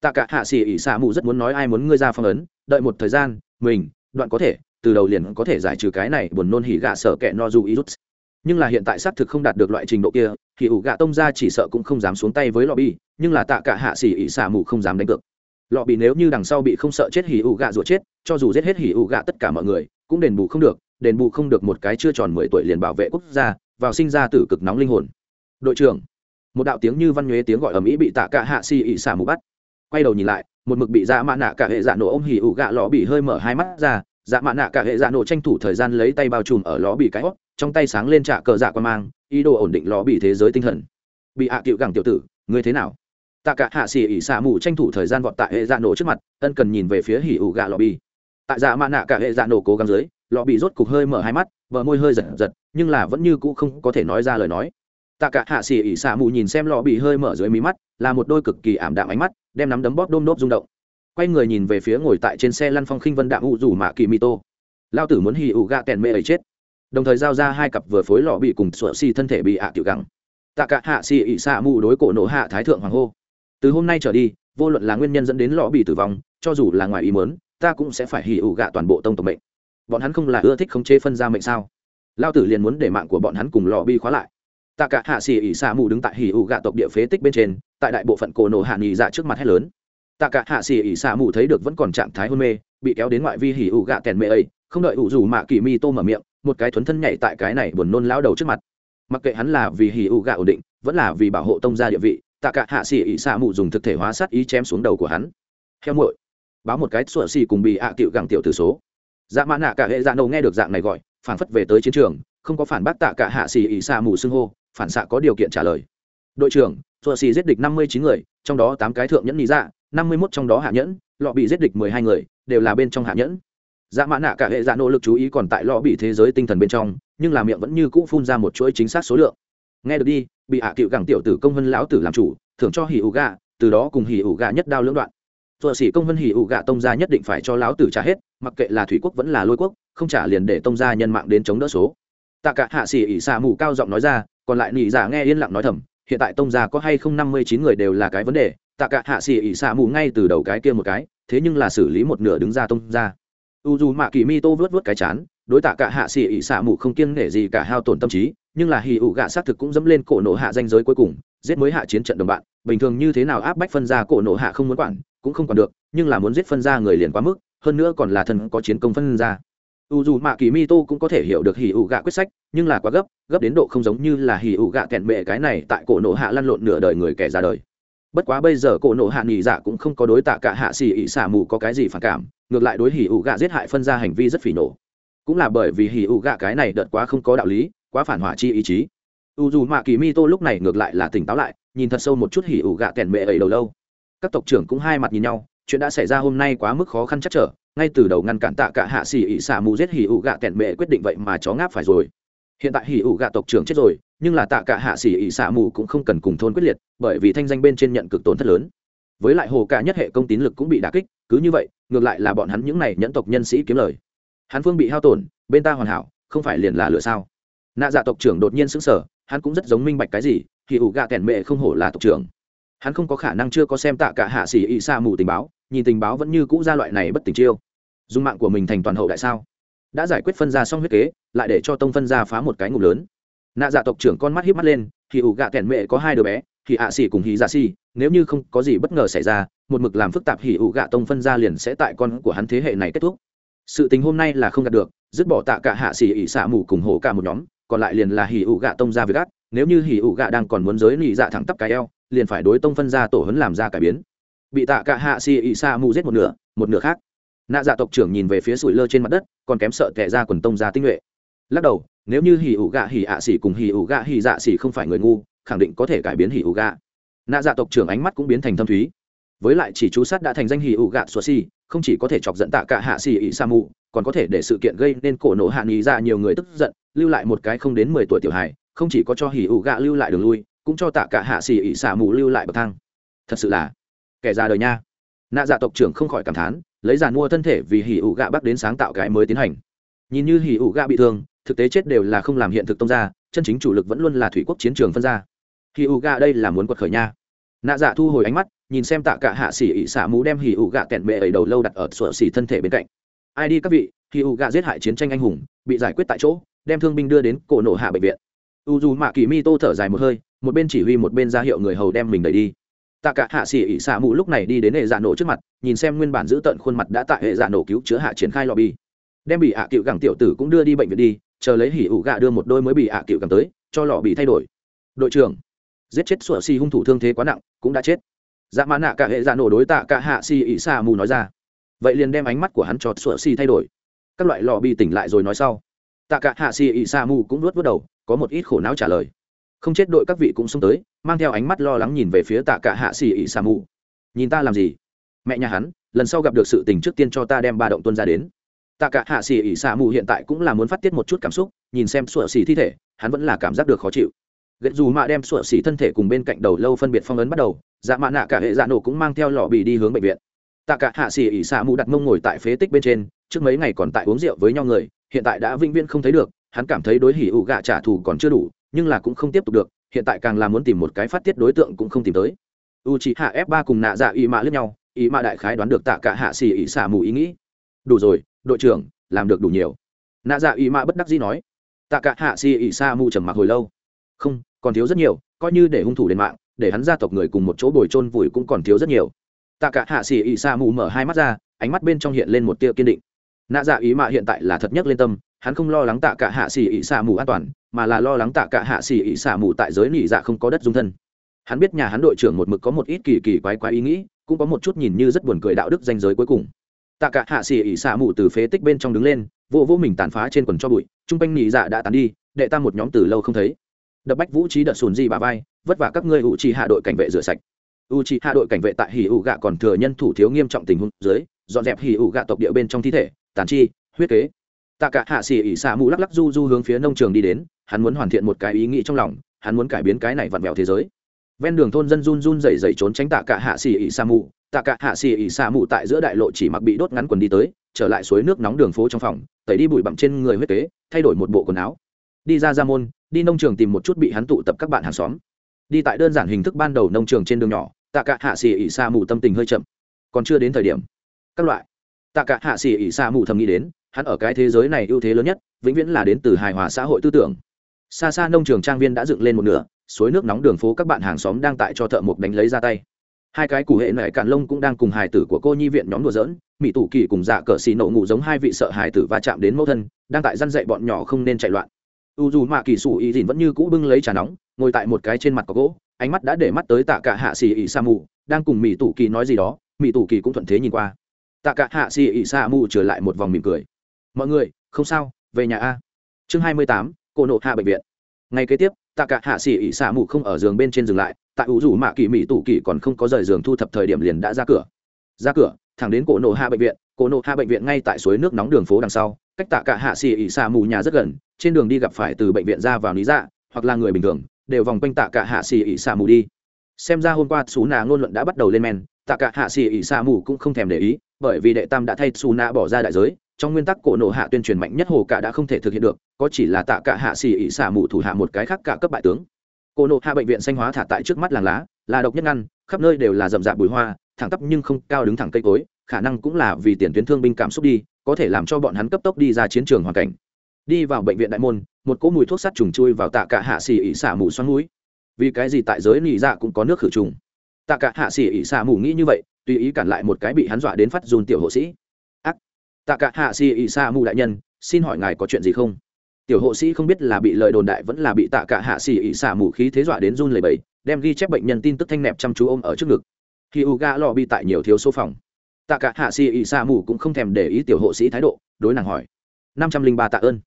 Tạ cả hạ xì ỉ sa mù rất muốn nói ai muốn ngươi ra phong ấn, đợi một thời gian, mình, đoạn có thể, từ đầu liền có thể giải trừ cái này buồn nôn hỉ gạ sợ kẹ no dù ỉ rút nhưng là hiện tại xác thực không đạt được loại trình độ kia, thì ủ gạ tông ra chỉ sợ cũng không dám xuống tay với lobby nhưng là tạ cả hạ xỉ ỉ xả mù không dám đánh cược. Lọ bị nếu như đằng sau bị không sợ chết hỉ ủ gạ ruột chết, cho dù giết hết hỉ ủ gạ tất cả mọi người, cũng đền bù không được, đền bù không được một cái chưa tròn mười tuổi liền bảo vệ quốc gia, vào sinh ra tử cực nóng linh hồn. Đội trưởng, một đạo tiếng như văn nhuế tiếng gọi ở mỹ bị tạ cả hạ xỉ ỉ xả mù bắt. Quay đầu nhìn lại, một mực bị dạ mạ nạ cả hệ dạ nổ ôm hỉ ủ gạ lọ bị hơi mở hai mắt ra dạ mạ nạ cả hệ dạ nổ tranh thủ thời gian lấy tay bao trùm ở ló bị cái hót, trong tay sáng lên trạ cờ dạ quan mang, ý đồ ổn định ló bị thế giới tinh thần. Bị hạ à cựu gẳng tiểu tử, ngươi thế nào? Tạ cả hạ xỉ ỉ xả mù tranh thủ thời gian vọt tại hệ dạ nổ trước mặt, ân cần nhìn về phía hỉ ủ gạ lò bi tại dạ mạ nạ cả hệ dạ nổ cố gắng dưới lò bị rốt cục hơi mở hai mắt vợ môi hơi giật giật, nhưng là vẫn như cũ không có thể nói ra lời nói. Tạ cả hạ xỉ ỉ xả mù nhìn xem lò bị hơi mở dưới mí mắt, là một đôi cực kỳ ảm đạm ánh mắt, đem nắm đấm bóp đôm đốp rung động. Quay người nhìn về phía ngồi tại trên xe lăn phong khinh vân đạm u rủ mạ kỳ mi tô. Lao tử muốn hì ủ gạ kèn mê ấy chết. Đồng thời giao ra hai cặp vừa phối lò bị cùng sửa xì thân thể bị ạ tiểu gắng tạ cả hạ xì ỉ xạ mù đối cổ nổ hạ thái thượng hoàng hô từ hôm nay trở đi, vô luận là nguyên nhân dẫn đến lò bị tử vong, cho dù là ngoài ý mớn ta cũng sẽ phải hỉ ủ gạ toàn bộ tông tộc mệnh. Bọn hắn không là ưa thích khống chế phân ra mệnh sao? Lao tử liền muốn để mạng của bọn hắn cùng lò bi khóa lại. Tạ cả hạ xì ỉ xạ mù đứng tại hỉ ủ gạ tộc địa phế tích bên trên, tại đại bộ phận cổ nổ hạ nghỉ dạ trước mặt hét lớn. Tạ cả hạ xì ỉ xạ mù thấy được vẫn còn trạng thái hôn mê, bị kéo đến ngoại vi hỉ ủ gạ kèn mê ấy, không đợi ủ rủ mạ kỳ mi tô mở miệng, một cái thuấn thân nhảy tại cái này buồn nôn lao đầu trước mặt. Mặc kệ hắn là vì hỉ ủ gạ ổn định, vẫn là vì bảo hộ tông gia địa vị tạ cả hạ xỉ ỉ xạ Mụ dùng thực thể hóa sát ý chém xuống đầu của hắn. Theo muội, báo một cái sủa xỉ cùng bị ạ à cựu gẳng tiểu từ số. Dạ mã nạ cả hệ dạ nổ nghe được dạng này gọi, phản phất về tới chiến trường, không có phản bác tạ cả hạ xỉ ỉ xạ mù xưng hô, phản xạ có điều kiện trả lời. Đội trưởng thua xỉ giết địch năm mươi chín người, trong đó tám cái thượng nhẫn lý dạ năm mươi mốt trong đó hạ nhẫn, lọ bị giết địch mười hai người, đều là bên trong hạ nhẫn. Dạ mã nạ cả hệ dạ nỗ lực chú ý còn tại lọ bị thế giới tinh thần bên trong, nhưng là miệng vẫn như cũ phun ra một chuỗi chính xác số lượng nghe được đi, bị hạ cựu gẳng tiểu tử công vân lão tử làm chủ, thưởng cho hỉ ủ gà, từ đó cùng hỉ ủ gà nhất đao lưỡng đoạn. Thua sĩ công vân hỉ ủ gà tông gia nhất định phải cho lão tử trả hết, mặc kệ là thủy quốc vẫn là lôi quốc, không trả liền để tông gia nhân mạng đến chống đỡ số. Tạ cả hạ sĩ ỉ xạ mù cao giọng nói ra, còn lại nỉ giả nghe yên lặng nói thầm, hiện tại tông gia có hay không năm mươi chín người đều là cái vấn đề, tạ cả hạ sĩ ỉ xạ mù ngay từ đầu cái kia một cái, thế nhưng là xử lý một nửa đứng ra tông gia. U dù mạ kỳ mi tô vớt vớt cái chán đối tạ cả hạ xỉ ỉ xạ mù không kiêng nể gì cả hao tổn tâm trí, nhưng là hì ủ gạ xác thực cũng dẫm lên cổ nổ hạ danh giới cuối cùng, giết mới hạ chiến trận đồng bạn. Bình thường như thế nào áp bách phân ra cổ nổ hạ không muốn quản, cũng không còn được, nhưng là muốn giết phân ra người liền quá mức, hơn nữa còn là thần có chiến công phân ra. U dù mạ kỳ mi tô cũng có thể hiểu được hì ủ gạ quyết sách, nhưng là quá gấp gấp đến độ không giống như là hì ủ gạ kẹn bệ cái này tại cổ nổ hạ lăn lộn nửa đời người kẻ ra đời. Bất quá bây giờ cổ nổ hạ nghỉ dạ cũng không có đối tạ cả hạ xì ỉ xả mù có cái gì phản cảm, ngược lại đối hì ủ gạ giết hại phân ra hành vi rất phỉ nổ cũng là bởi vì hì ụ gạ cái này đợt quá không có đạo lý, quá phản hỏa chi ý chí. U dù mạ kỳ mi tô lúc này ngược lại là tỉnh táo lại, nhìn thật sâu một chút hỉ ụ gạ kèn mệ ấy đầu lâu. Các tộc trưởng cũng hai mặt nhìn nhau, chuyện đã xảy ra hôm nay quá mức khó khăn chắc trở, ngay từ đầu ngăn cản tạ cả hạ xỉ ỉ xả mù giết hỉ ụ gạ kèn mệ quyết định vậy mà chó ngáp phải rồi. Hiện tại hỉ ụ gạ tộc trưởng chết rồi, nhưng là tạ cả hạ xỉ ỉ xả mù cũng không cần cùng thôn quyết liệt, bởi vì thanh danh bên trên nhận cực tổn thất lớn. Với lại hồ cả nhất hệ công tín lực cũng bị đả kích, cứ như vậy, ngược lại là bọn hắn những này nhẫn tộc nhân sĩ kiếm lời hắn phương bị hao tổn, bên ta hoàn hảo, không phải liền là lựa sao? Nạ dạ tộc trưởng đột nhiên sững sờ, hắn cũng rất giống minh bạch cái gì, thì ủ gạ kẻn mệ không hổ là tộc trưởng. Hắn không có khả năng chưa có xem tạ cả hạ xỉ ị xa mù tình báo, nhìn tình báo vẫn như cũ ra loại này bất tình chiêu. Dùng mạng của mình thành toàn hậu đại sao? Đã giải quyết phân ra xong huyết kế, lại để cho tông phân ra phá một cái ngục lớn. Nạ dạ tộc trưởng con mắt híp mắt lên, thì ủ gạ kẻn mệ có hai đứa bé, thì ạ xỉ cùng hì dạ xỉ nếu như không có gì bất ngờ xảy ra, một mực làm phức tạp hỉ ủ gạ tông phân ra liền sẽ tại con của hắn thế hệ này kết thúc sự tình hôm nay là không đạt được, dứt bỏ tạ cả hạ xỉ ỉ xạ mù cùng hổ cả một nhóm, còn lại liền là hỉ ủ gạ tông ra với gác nếu như hỉ ủ gạ đang còn muốn giới lì dạ thẳng tắp cái eo, liền phải đối tông phân ra tổ hấn làm ra cải biến. Bị tạ cả hạ xỉ ỉ xạ mù giết một nửa một nửa khác. Nạ dạ tộc trưởng nhìn về phía sủi lơ trên mặt đất, còn kém sợ tệ ra quần tông ra tinh nhuệ. Lắc đầu, nếu như hỉ ủ gạ hỉ ạ xỉ cùng hỉ ủ gạ hỉ dạ xỉ không phải người ngu, khẳng định có thể cải biến hỉ ủ gạ. Nạ dạ tộc trưởng ánh mắt cũng biến thành thâm thúy với lại chỉ chú sát đã thành danh hỉ ủ gạ xua xì, không chỉ có thể chọc giận tạ cả hạ xì ỉ sa mù, còn có thể để sự kiện gây nên cổ nổ hạ nghỉ ra nhiều người tức giận, lưu lại một cái không đến mười tuổi tiểu hài, không chỉ có cho hỉ ủ gạ lưu lại đường lui, cũng cho tạ cả hạ xì ỉ sa mù lưu lại bậc thang. Thật sự là kẻ ra đời nha. Nạ dạ tộc trưởng không khỏi cảm thán, lấy giàn mua thân thể vì hỉ ủ gạ bắt đến sáng tạo cái mới tiến hành. Nhìn như hỉ ủ gạ bị thương, thực tế chết đều là không làm hiện thực tông ra chân chính chủ lực vẫn luôn là thủy quốc chiến trường phân ra hỉ ủ gạ đây là muốn quật khởi nha. Nạ dạ thu hồi ánh mắt nhìn xem tạ cả hạ xỉ ỉ xả mũ đem hỉ ủ gạ kẹn bệ ấy đầu lâu đặt ở sủa xỉ thân thể bên cạnh. Ai đi các vị hỉ ủ gạ giết hại chiến tranh anh hùng, bị giải quyết tại chỗ, đem thương binh đưa đến cổ nổ hạ bệnh viện. U dù mạ kỳ mi tô thở dài một hơi, một bên chỉ huy một bên ra hiệu người hầu đem mình đẩy đi. Tạ cả hạ xỉ ỉ xả mũ lúc này đi đến hệ dạ nổ trước mặt, nhìn xem nguyên bản giữ tận khuôn mặt đã tại hệ dạ nổ cứu chữa hạ triển khai lobby. Đem bị hạ cựu gẳng tiểu tử cũng đưa đi bệnh viện đi, chờ lấy hỉ ủ gạ đưa một đôi mới bị hạ cựu gẳng tới, cho lọ bị thay đổi. Đội trưởng, giết chết sủa xì hung thủ thương thế quá nặng, cũng đã chết dạ mã nạ cả hệ dạ nổ đối tạ cả hạ xì ỉ xa mù nói ra. Vậy liền đem ánh mắt của hắn cho sửa xì thay đổi. Các loại lò bị tỉnh lại rồi nói sau. Tạ cả hạ xì ỉ xa mù cũng nuốt vớt đầu, có một ít khổ não trả lời. Không chết đội các vị cũng xông tới, mang theo ánh mắt lo lắng nhìn về phía tạ cả hạ xì ỉ xa mù. Nhìn ta làm gì? Mẹ nhà hắn, lần sau gặp được sự tình trước tiên cho ta đem ba động tuân ra đến. Tạ cả hạ xì ỉ xa mù hiện tại cũng là muốn phát tiết một chút cảm xúc, nhìn xem sửa xì thi thể, hắn vẫn là cảm giác được khó chịu ghét dù mạ đem sủa xỉ thân thể cùng bên cạnh đầu lâu phân biệt phong ấn bắt đầu dạ mạ nạ cả hệ dạ nổ cũng mang theo lọ bì đi hướng bệnh viện. Tạ cả hạ xỉ ỉ xạ mù đặt mông ngồi tại phế tích bên trên, trước mấy ngày còn tại uống rượu với nhau người, hiện tại đã vĩnh viễn không thấy được, hắn cảm thấy đối hỉ ủ gạ trả thù còn chưa đủ, nhưng là cũng không tiếp tục được, hiện tại càng là muốn tìm một cái phát tiết đối tượng cũng không tìm tới. U chị hạ f ba cùng nạ dạ ỉ mạ lướt nhau ỉ mạ đại khái đoán được tạ cả hạ xỉ ỉ xạ mù ý nghĩ. Đủ rồi, đội trưởng, làm được đủ nhiều. Nạ dạ ỉ mạ bất đắc dĩ nói. Tạ cả hạ xỉ ỉ xạ mù trầm mặc hồi lâu không, còn thiếu rất nhiều, coi như để hung thủ lên mạng, để hắn gia tộc người cùng một chỗ bồi trôn vùi cũng còn thiếu rất nhiều. Tạ cả hạ xỉ ỉ xa mù mở hai mắt ra, ánh mắt bên trong hiện lên một tia kiên định. Nạ dạ ý mạ hiện tại là thật nhất lên tâm, hắn không lo lắng tạ cả hạ xỉ ỉ xa mù an toàn, mà là lo lắng tạ cả hạ xỉ ỉ xa mù tại giới nỉ dạ không có đất dung thân. Hắn biết nhà hắn đội trưởng một mực có một ít kỳ kỳ quái quái ý nghĩ, cũng có một chút nhìn như rất buồn cười đạo đức danh giới cuối cùng. Tạ cả hạ xỉ ỉ Sa mù từ phế tích bên trong đứng lên vô vô mình tàn phá trên quần cho bụi chung quanh nỉ dạ đã tàn đi, đệ ta một nhóm từ lâu không thấy đập bách vũ trí đợt sùn gì bà vai, vất vả các ngươi u trì hạ đội cảnh vệ rửa sạch. U trì hạ đội cảnh vệ tại hỉ ủ gạ còn thừa nhân thủ thiếu nghiêm trọng tình huống dưới, dọn dẹp hỉ ủ gạ tộc địa bên trong thi thể, tàn chi, huyết kế. Tạ cả hạ xỉ ỉ xạ mù lắc lắc du du hướng phía nông trường đi đến, hắn muốn hoàn thiện một cái ý nghĩ trong lòng, hắn muốn cải biến cái này vặn vẹo thế giới. Ven đường thôn dân run run rẩy rẩy trốn tránh tạ cả hạ xỉ ỉ xạ mù, tạ cả hạ xỉ ỉ xạ mù tại giữa đại lộ chỉ mặc bị đốt ngắn quần đi tới, trở lại suối nước nóng đường phố trong phòng, tẩy đi bụi bặm trên người huyết kế, thay đổi một bộ quần áo. Đi ra ra môn đi nông trường tìm một chút bị hắn tụ tập các bạn hàng xóm. Đi tại đơn giản hình thức ban đầu nông trường trên đường nhỏ, tạ cả hạ xì ỉ xa mù tâm tình hơi chậm. Còn chưa đến thời điểm, các loại. Tạ cả hạ xì ỉ xa mù thầm nghĩ đến, hắn ở cái thế giới này ưu thế lớn nhất, vĩnh viễn là đến từ hài hòa xã hội tư tưởng. Xa xa nông trường trang viên đã dựng lên một nửa, suối nước nóng đường phố các bạn hàng xóm đang tại cho thợ mộc đánh lấy ra tay. Hai cái củ hệ nại cạn lông cũng đang cùng hài tử của cô nhi viện nhóm đùa dỡn mỹ tủ kỳ cùng dạ cờ xì nổ ngủ giống hai vị sợ hài tử va chạm đến mẫu thân, đang tại răn dạy bọn nhỏ không nên chạy loạn u dù mạ kỳ sủ ý dìn vẫn như cũ bưng lấy trà nóng, ngồi tại một cái trên mặt có gỗ, ánh mắt đã để mắt tới tạ cả hạ xì ỉ sa mù, đang cùng mỹ tủ kỳ nói gì đó mỹ tủ kỳ cũng thuận thế nhìn qua. Tạ cả hạ xì ỉ sa mù trở lại một vòng mỉm cười. Mọi người, không sao, về nhà a. Chương hai mươi tám, cô nộ hạ bệnh viện. Ngay kế tiếp, tạ cả hạ xì ỉ sa mù không ở giường bên trên dừng lại, tại u dù mạ kỳ mỹ tủ kỳ còn không có rời giường thu thập thời điểm liền đã ra cửa. Ra cửa, thẳng đến cổ nộ hạ bệnh viện cổ nộ hạ bệnh viện ngay tại suối nước nóng đường phố đằng sau cách tạ cả hạ xì ỉ xạ mù nhà rất gần, trên đường đi gặp phải từ bệnh viện ra vào lý dạ hoặc là người bình thường, đều vòng quanh tạ cả hạ xì ỉ xạ mù đi. Xem ra hôm qua xú nà ngôn luận đã bắt đầu lên men, tạ cả hạ xì ỉ xạ mù cũng không thèm để ý, bởi vì đệ tam đã thay xù nà bỏ ra đại giới, trong nguyên tắc cổ nộ hạ tuyên truyền mạnh nhất hồ cả đã không thể thực hiện được, có chỉ là tạ cả hạ xì ỉ xa mù thủ hạ một cái khác cả cấp bại tướng. Cổ nộ hạ bệnh viện xanh hóa thả tại trước mắt làng lá, là độc nhất ngăn, khắp nơi đều là rậm rạp bụi hoa, thẳng tắp nhưng không cao đứng thẳng cây cối khả năng cũng là vì tiền tuyến thương binh cảm xúc đi, có thể làm cho bọn hắn cấp tốc đi ra chiến trường hoàn cảnh. Đi vào bệnh viện đại môn, một cỗ mùi thuốc sắt trùng chui vào tạ cả hạ xỉ ỉ xả mù xoắn mũi. Vì cái gì tại giới nỉ dạ cũng có nước khử trùng? Tạ cả hạ xỉ ỉ xả mù nghĩ như vậy, tùy ý cản lại một cái bị hắn dọa đến phát dùn tiểu hộ sĩ. Ác! Tạ cả hạ xỉ ỉ xả mù đại nhân, xin hỏi ngài có chuyện gì không? Tiểu hộ sĩ không biết là bị lời đồn đại vẫn là bị tạ cả hạ xỉ ỉ xả mù khí thế dọa đến run lẩy bẩy, đem ghi chép bệnh nhân tin tức thanh nẹp chăm chú ôm ở trước ngực. Khi u ga lò bị tại nhiều thiếu số phòng tạ cả hạ xì ỉ xa mù cũng không thèm để ý tiểu hộ sĩ thái độ, đối nàng hỏi. Năm trăm linh ba tạ ơn.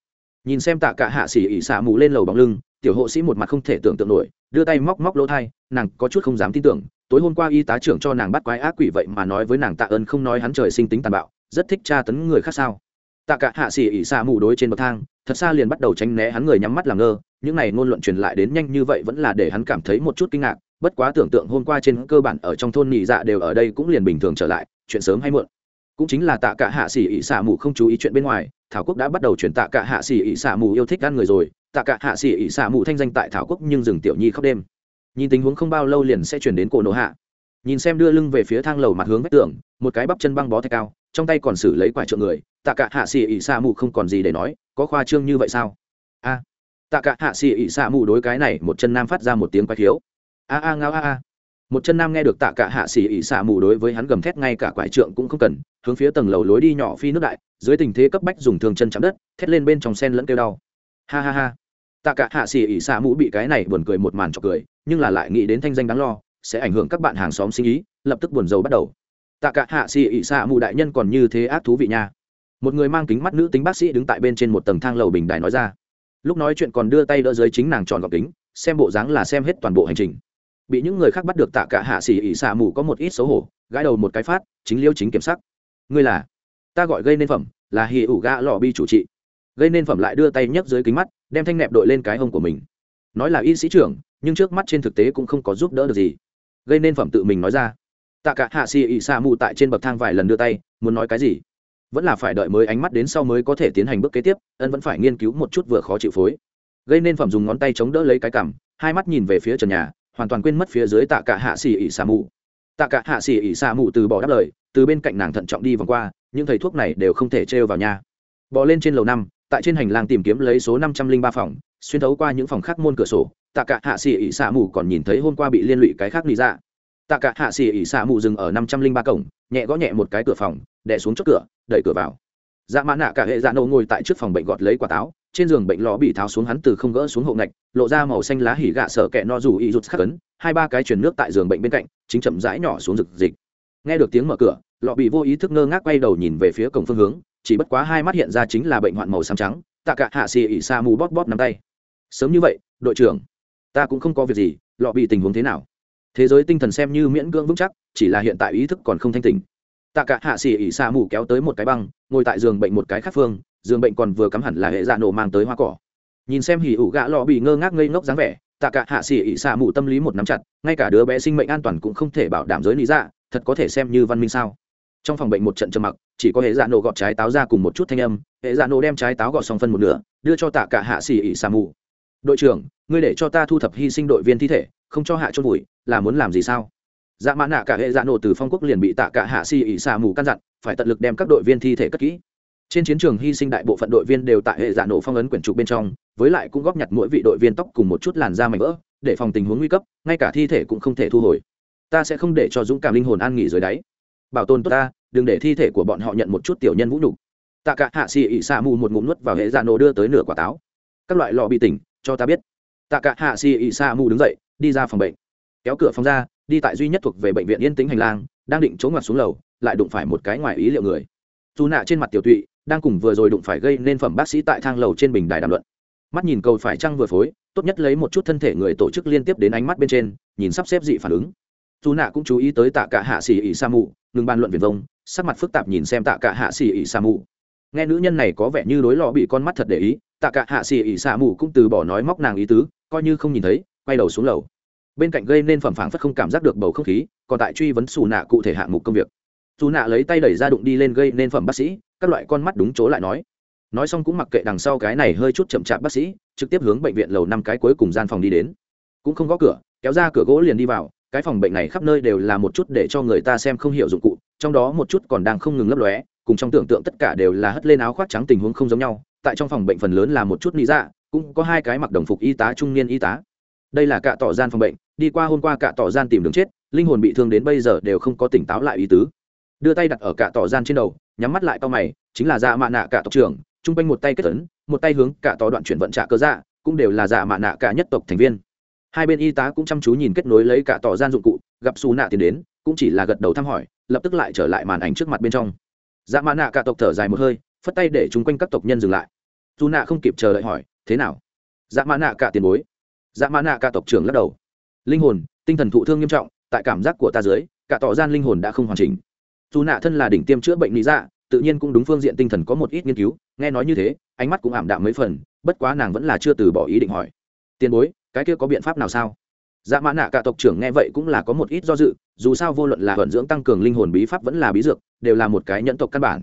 Nhìn xem tạ cả hạ xì ỉ xa mù lên lầu bóng lưng, tiểu hộ sĩ một mặt không thể tưởng tượng nổi, đưa tay móc móc lỗ thai, nàng có chút không dám tin tưởng, tối hôm qua y tá trưởng cho nàng bắt quái ác quỷ vậy mà nói với nàng tạ ơn không nói hắn trời sinh tính tàn bạo, rất thích tra tấn người khác sao. Tạ cả hạ xì ỉ xa mù đối trên bậc thang, thật xa liền bắt đầu tránh né hắn người nhắm mắt làm ngơ, những này ngôn luận truyền lại đến nhanh như vậy vẫn là để hắn cảm thấy một chút kinh ngạc, bất quá tưởng tượng hôm qua trên cơ bản ở trong thôn nhị dạ đều ở đây cũng liền bình thường trở lại chuyện sớm hay muộn. Cũng chính là tạ cả hạ xỉ ỉ xả mù không chú ý chuyện bên ngoài, thảo quốc đã bắt đầu chuyển tạ cả hạ xỉ ỉ xả mù yêu thích ăn người rồi, tạ cả hạ xỉ ỉ xả mù thanh danh tại thảo quốc nhưng dừng tiểu nhi khóc đêm. Nhìn tình huống không bao lâu liền sẽ chuyển đến cổ nổ hạ. Nhìn xem đưa lưng về phía thang lầu mặt hướng vách tường, một cái bắp chân băng bó thạch cao, trong tay còn xử lấy quả trượng người, tạ cả hạ xỉ ỉ xả mù không còn gì để nói, có khoa trương như vậy sao? A. Tạ cả hạ xỉ ỉ xả mù đối cái này một chân nam phát ra một tiếng quái thiếu a a, ngao, a a một chân nam nghe được tạ cả hạ xỉ ỉ xả mù đối với hắn gầm thét, ngay cả quải trượng cũng không cần, hướng phía tầng lầu lối đi nhỏ phi nước đại, dưới tình thế cấp bách dùng thương chân chạm đất, thét lên bên trong sen lẫn kêu đau. Ha ha ha. Tạ cả hạ xỉ ỉ xả mù bị cái này buồn cười một màn trọc cười, nhưng là lại nghĩ đến thanh danh đáng lo, sẽ ảnh hưởng các bạn hàng xóm sinh ý, lập tức buồn rầu bắt đầu. Tạ cả hạ xỉ ỉ xả mù đại nhân còn như thế ác thú vị nha. Một người mang kính mắt nữ tính bác sĩ đứng tại bên trên một tầng thang lầu bình đài nói ra. Lúc nói chuyện còn đưa tay đỡ dưới chính nàng tròn gọc kính, xem bộ dáng là xem hết toàn bộ hành trình bị những người khác bắt được tạ cả hạ xỉ ỉ xả mù có một ít xấu hổ, gãi đầu một cái phát, chính liêu chính kiểm sắc ngươi là? Ta gọi gây nên phẩm, là hì ủ gã lò bi chủ trị. Gây nên phẩm lại đưa tay nhấc dưới kính mắt, đem thanh nẹp đội lên cái hông của mình. Nói là y sĩ trưởng, nhưng trước mắt trên thực tế cũng không có giúp đỡ được gì. Gây nên phẩm tự mình nói ra. Tạ cả hạ xì ỉ xạ mù tại trên bậc thang vài lần đưa tay, muốn nói cái gì? Vẫn là phải đợi mới ánh mắt đến sau mới có thể tiến hành bước kế tiếp, ân vẫn phải nghiên cứu một chút vừa khó chịu phối. Gây nên phẩm dùng ngón tay chống đỡ lấy cái cằm, hai mắt nhìn về phía trần nhà hoàn toàn quên mất phía dưới tạ cả hạ xỉ ỉ xà mù. Tạ cả hạ xỉ ỉ xà mù từ bỏ đáp lời, từ bên cạnh nàng thận trọng đi vòng qua, những thầy thuốc này đều không thể trêu vào nhà. Bỏ lên trên lầu năm, tại trên hành lang tìm kiếm lấy số năm trăm linh ba phòng, xuyên thấu qua những phòng khác môn cửa sổ, tạ cả hạ xỉ ỉ xà mù còn nhìn thấy hôm qua bị liên lụy cái khác lý ra dạ. tạ cả hạ xỉ ỉ xà mù dừng ở năm trăm linh ba cổng, nhẹ gõ nhẹ một cái cửa phòng, đè xuống chốt cửa, đẩy cửa vào. Dạ mã nạ cả hệ dạ nâu ngồi tại trước phòng bệnh gọt lấy quả táo trên giường bệnh lò bị tháo xuống hắn từ không gỡ xuống hộ ngạch, lộ ra màu xanh lá hỉ gạ sợ kẹ no dù y rút khắc ấn, hai ba cái chuyển nước tại giường bệnh bên cạnh, chính chậm rãi nhỏ xuống rực dịch nghe được tiếng mở cửa, lọ bị vô ý thức ngơ ngác quay đầu nhìn về phía cổng phương hướng, chỉ bất quá hai mắt hiện ra chính là bệnh hoạn màu xám trắng, tạ cả hạ xì ỉ xa mù bóp bóp nắm tay. Sớm như vậy, đội trưởng, ta cũng không có việc gì, lọ bị tình huống thế nào? Thế giới tinh thần xem như miễn cưỡng vững chắc, chỉ là hiện tại ý thức còn không thanh tình tạ cả hạ xì ỉ xa mù kéo tới một cái băng, ngồi tại giường bệnh một cái khác phương giường bệnh còn vừa cắm hẳn là hệ dạ nổ mang tới hoa cỏ. Nhìn xem hỉ ủ gã lọ bị ngơ ngác ngây ngốc dáng vẻ, tạ cả hạ xỉ ỉ xạ mù tâm lý một nắm chặt, ngay cả đứa bé sinh mệnh an toàn cũng không thể bảo đảm giới lý dạ thật có thể xem như văn minh sao. Trong phòng bệnh một trận trầm mặc, chỉ có hệ dạ nổ gọt trái táo ra cùng một chút thanh âm, hệ dạ nổ đem trái táo gọt xong phân một nửa, đưa cho tạ cả hạ xỉ ỉ xạ mù đội trưởng, ngươi để cho ta thu thập hy sinh đội viên thi thể, không cho hạ chôn vùi, là muốn làm gì sao? Dạ mã nạ cả hệ dạ nổ từ phong quốc liền bị tạ cả hạ xỉ ỉ xạ mù căn dặn, phải tận lực đem các đội viên thi thể cất kỹ trên chiến trường hy sinh đại bộ phận đội viên đều tại hệ dạ nổ phong ấn quyển trục bên trong, với lại cũng góp nhặt mỗi vị đội viên tóc cùng một chút làn da mảnh vỡ, để phòng tình huống nguy cấp, ngay cả thi thể cũng không thể thu hồi. Ta sẽ không để cho dũng cảm linh hồn an nghỉ dưới đáy. Bảo tồn tốt ta, đừng để thi thể của bọn họ nhận một chút tiểu nhân vũ nhục. Tạ cả hạ xì ỉ xạ mù một ngụm nuốt vào hệ dạ nổ đưa tới nửa quả táo. Các loại lọ bị tỉnh, cho ta biết. Tạ cả hạ xì ỉ xạ mù đứng dậy, đi ra phòng bệnh. Kéo cửa phòng ra, đi tại duy nhất thuộc về bệnh viện yên tĩnh hành lang, đang định chống ngoặt xuống lầu, lại đụng phải một cái ngoài ý liệu người. Dù nạ trên mặt tiểu tụy đang cùng vừa rồi đụng phải gây nên phẩm bác sĩ tại thang lầu trên bình đài đàm luận. Mắt nhìn cầu phải trăng vừa phối, tốt nhất lấy một chút thân thể người tổ chức liên tiếp đến ánh mắt bên trên, nhìn sắp xếp dị phản ứng. Dù nạ cũng chú ý tới tạ cả hạ xỉ ỉ sa mù ngừng bàn luận viền vông, sắc mặt phức tạp nhìn xem tạ cả hạ xỉ ỉ sa mù nghe nữ nhân này có vẻ như đối lọ bị con mắt thật để ý, tạ cả hạ xỉ ỉ sa mù cũng từ bỏ nói móc nàng ý tứ, coi như không nhìn thấy, quay đầu xuống lầu. Bên cạnh gây nên phẩm phảng phất không cảm giác được bầu không khí, còn tại truy vấn xù nạ cụ thể hạng mục công việc. Dù nạ lấy tay đẩy ra đụng đi lên gây nên phẩm bác sĩ các loại con mắt đúng chỗ lại nói. Nói xong cũng mặc kệ đằng sau cái này hơi chút chậm chạp bác sĩ, trực tiếp hướng bệnh viện lầu năm cái cuối cùng gian phòng đi đến. Cũng không có cửa, kéo ra cửa gỗ liền đi vào, cái phòng bệnh này khắp nơi đều là một chút để cho người ta xem không hiểu dụng cụ, trong đó một chút còn đang không ngừng lấp lóe, cùng trong tưởng tượng tất cả đều là hất lên áo khoác trắng tình huống không giống nhau, tại trong phòng bệnh phần lớn là một chút lý dạ cũng có hai cái mặc đồng phục y tá, trung niên y tá. Đây là cạ tỏ gian phòng bệnh, đi qua hôm qua cạ tỏ gian tìm đường chết, linh hồn bị thương đến bây giờ đều không có tỉnh táo lại ý tứ. Đưa tay đặt ở cạ tỏ gian trên đầu nhắm mắt lại tao mày, chính là dạ mạ nạ cả tộc trưởng, chung quanh một tay kết tấn một tay hướng cả tỏ đoạn chuyển vận trả cơ dạ cũng đều là dạ mạ nạ cả nhất tộc thành viên. Hai bên y tá cũng chăm chú nhìn kết nối lấy cả tỏ gian dụng cụ, gặp xù nạ tiến đến, cũng chỉ là gật đầu thăm hỏi, lập tức lại trở lại màn ảnh trước mặt bên trong. Dạ mạ nạ cả tộc thở dài một hơi, phất tay để chung quanh các tộc nhân dừng lại. Dù nạ không kịp chờ đợi hỏi, thế nào? Dạ mạ nạ cả tiền bối. Dạ mạ nạ cả tộc trưởng lắc đầu. Linh hồn, tinh thần thụ thương nghiêm trọng, tại cảm giác của ta dưới, cả tỏ gian linh hồn đã không hoàn chỉnh dù nạ thân là đỉnh tiêm chữa bệnh lý dạ tự nhiên cũng đúng phương diện tinh thần có một ít nghiên cứu, nghe nói như thế, ánh mắt cũng ảm đạm mấy phần, bất quá nàng vẫn là chưa từ bỏ ý định hỏi. Tiền bối, cái kia có biện pháp nào sao? Dạ mã nạ cả tộc trưởng nghe vậy cũng là có một ít do dự, dù sao vô luận là vận dưỡng tăng cường linh hồn bí pháp vẫn là bí dược, đều là một cái nhẫn tộc căn bản.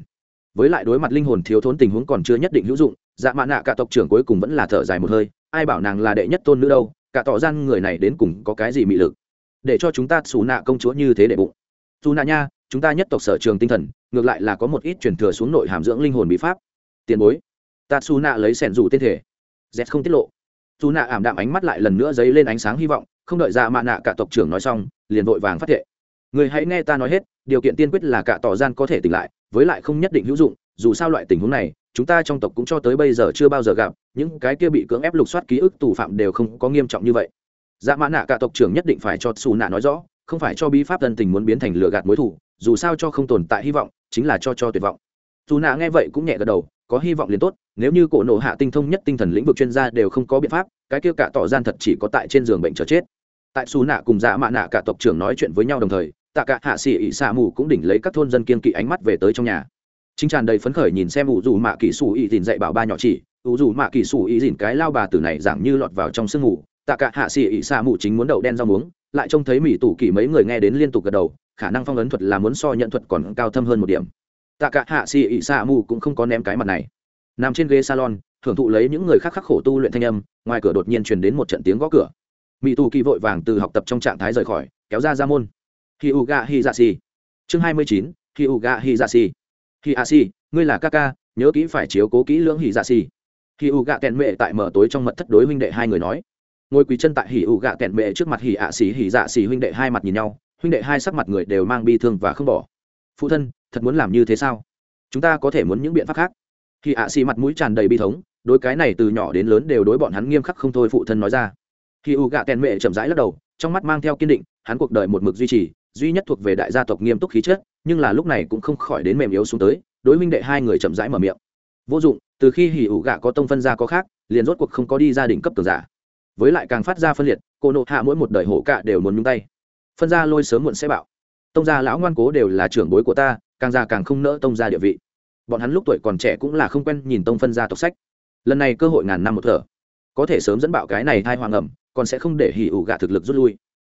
Với lại đối mặt linh hồn thiếu thốn tình huống còn chưa nhất định hữu dụng dạ mã nạ cả tộc trưởng cuối cùng vẫn là thở dài một hơi, ai bảo nàng là đệ nhất tôn nữ đâu, cả tỏ gian người này đến cùng có cái gì mị lực? Để cho chúng ta xù nạ công chúa như thế để bụng. Dù nạ nha chúng ta nhất tộc sở trường tinh thần, ngược lại là có một ít truyền thừa xuống nội hàm dưỡng linh hồn bí pháp. Tiền bối ta su nạ lấy sẻn rủ tên thể. Z không tiết lộ. Su nạ ảm đạm ánh mắt lại lần nữa dấy lên ánh sáng hy vọng, không đợi ra mạ nạ cả tộc trưởng nói xong, liền vội vàng phát thệ. Người hãy nghe ta nói hết, điều kiện tiên quyết là cả tỏ gian có thể tỉnh lại, với lại không nhất định hữu dụng, dù sao loại tình huống này, chúng ta trong tộc cũng cho tới bây giờ chưa bao giờ gặp, những cái kia bị cưỡng ép lục soát ký ức tù phạm đều không có nghiêm trọng như vậy. Dạ mã nạ cả tộc trưởng nhất định phải cho xù nạ nói rõ, không phải cho bí pháp tân tình muốn biến thành lừa gạt mối thủ dù sao cho không tồn tại hy vọng, chính là cho cho tuyệt vọng. Dù nạ nghe vậy cũng nhẹ gật đầu, có hy vọng liền tốt, nếu như cổ nộ hạ tinh thông nhất tinh thần lĩnh vực chuyên gia đều không có biện pháp, cái kia cả tỏ gian thật chỉ có tại trên giường bệnh chờ chết. Tại xù nạ cùng dạ mạ nạ cả tộc trưởng nói chuyện với nhau đồng thời, tạ cả hạ xỉ ỉ xạ mù cũng đỉnh lấy các thôn dân kiên kỵ ánh mắt về tới trong nhà. Chính tràn đầy phấn khởi nhìn xem ủ dù mạ kỳ xù ỉ dìn dạy bảo ba nhỏ chỉ, ủ dù mạ kỳ xù ỉ dìn cái lao bà tử này dạng như lọt vào trong sương mù. Tạ cả hạ xỉ ỉ xạ mù chính muốn đậu đen rau muống, lại trông thấy mỹ tủ kỳ mấy người nghe đến liên tục gật đầu khả năng phong ấn thuật là muốn so nhận thuật còn cao thâm hơn một điểm. Tạ cả hạ xì ị xạ mù cũng không có ném cái mặt này. Nằm trên ghế salon, thưởng thụ lấy những người khác khắc khổ tu luyện thanh âm, ngoài cửa đột nhiên truyền đến một trận tiếng gõ cửa. Mỹ tù kỳ vội vàng từ học tập trong trạng thái rời khỏi, kéo ra ra môn. Hi u ga hi dạ xì chương hai mươi chín hi u ga hi dạ xì hi a xì ngươi là ca ca, nhớ kỹ phải chiếu cố kỹ lưỡng hi dạ xì hi u ga kèn mệ tại mở tối trong mật thất đối huynh đệ hai người nói. Ngồi quý chân tại hỉ ủ gạ kẹn mệ trước mặt hỉ ạ xỉ hỉ dạ xỉ huynh đệ hai mặt nhìn nhau huynh đệ hai sắc mặt người đều mang bi thương và không bỏ. Phụ thân, thật muốn làm như thế sao? Chúng ta có thể muốn những biện pháp khác. Khi ạ xì mặt mũi tràn đầy bi thống, đối cái này từ nhỏ đến lớn đều đối bọn hắn nghiêm khắc không thôi, phụ thân nói ra. Khi u gạ kẹn mệ chậm rãi lắc đầu, trong mắt mang theo kiên định, hắn cuộc đời một mực duy trì, duy nhất thuộc về đại gia tộc nghiêm túc khí chất, nhưng là lúc này cũng không khỏi đến mềm yếu xuống tới, đối huynh đệ hai người chậm rãi mở miệng. Vô dụng, từ khi hỉ ủ gạ có tông phân gia có khác, liền rốt cuộc không có đi gia đình cấp cường giả. Với lại càng phát ra phân liệt, cô nộ hạ mỗi một đời hổ cạ đều muốn nhúng tay phân ra lôi sớm muộn sẽ bạo. Tông gia lão ngoan cố đều là trưởng bối của ta, càng già càng không nỡ tông gia địa vị. Bọn hắn lúc tuổi còn trẻ cũng là không quen nhìn tông phân gia tộc sách. Lần này cơ hội ngàn năm một thở. Có thể sớm dẫn bạo cái này thai hoàng ẩm, còn sẽ không để hỉ ủ gạ thực lực rút lui.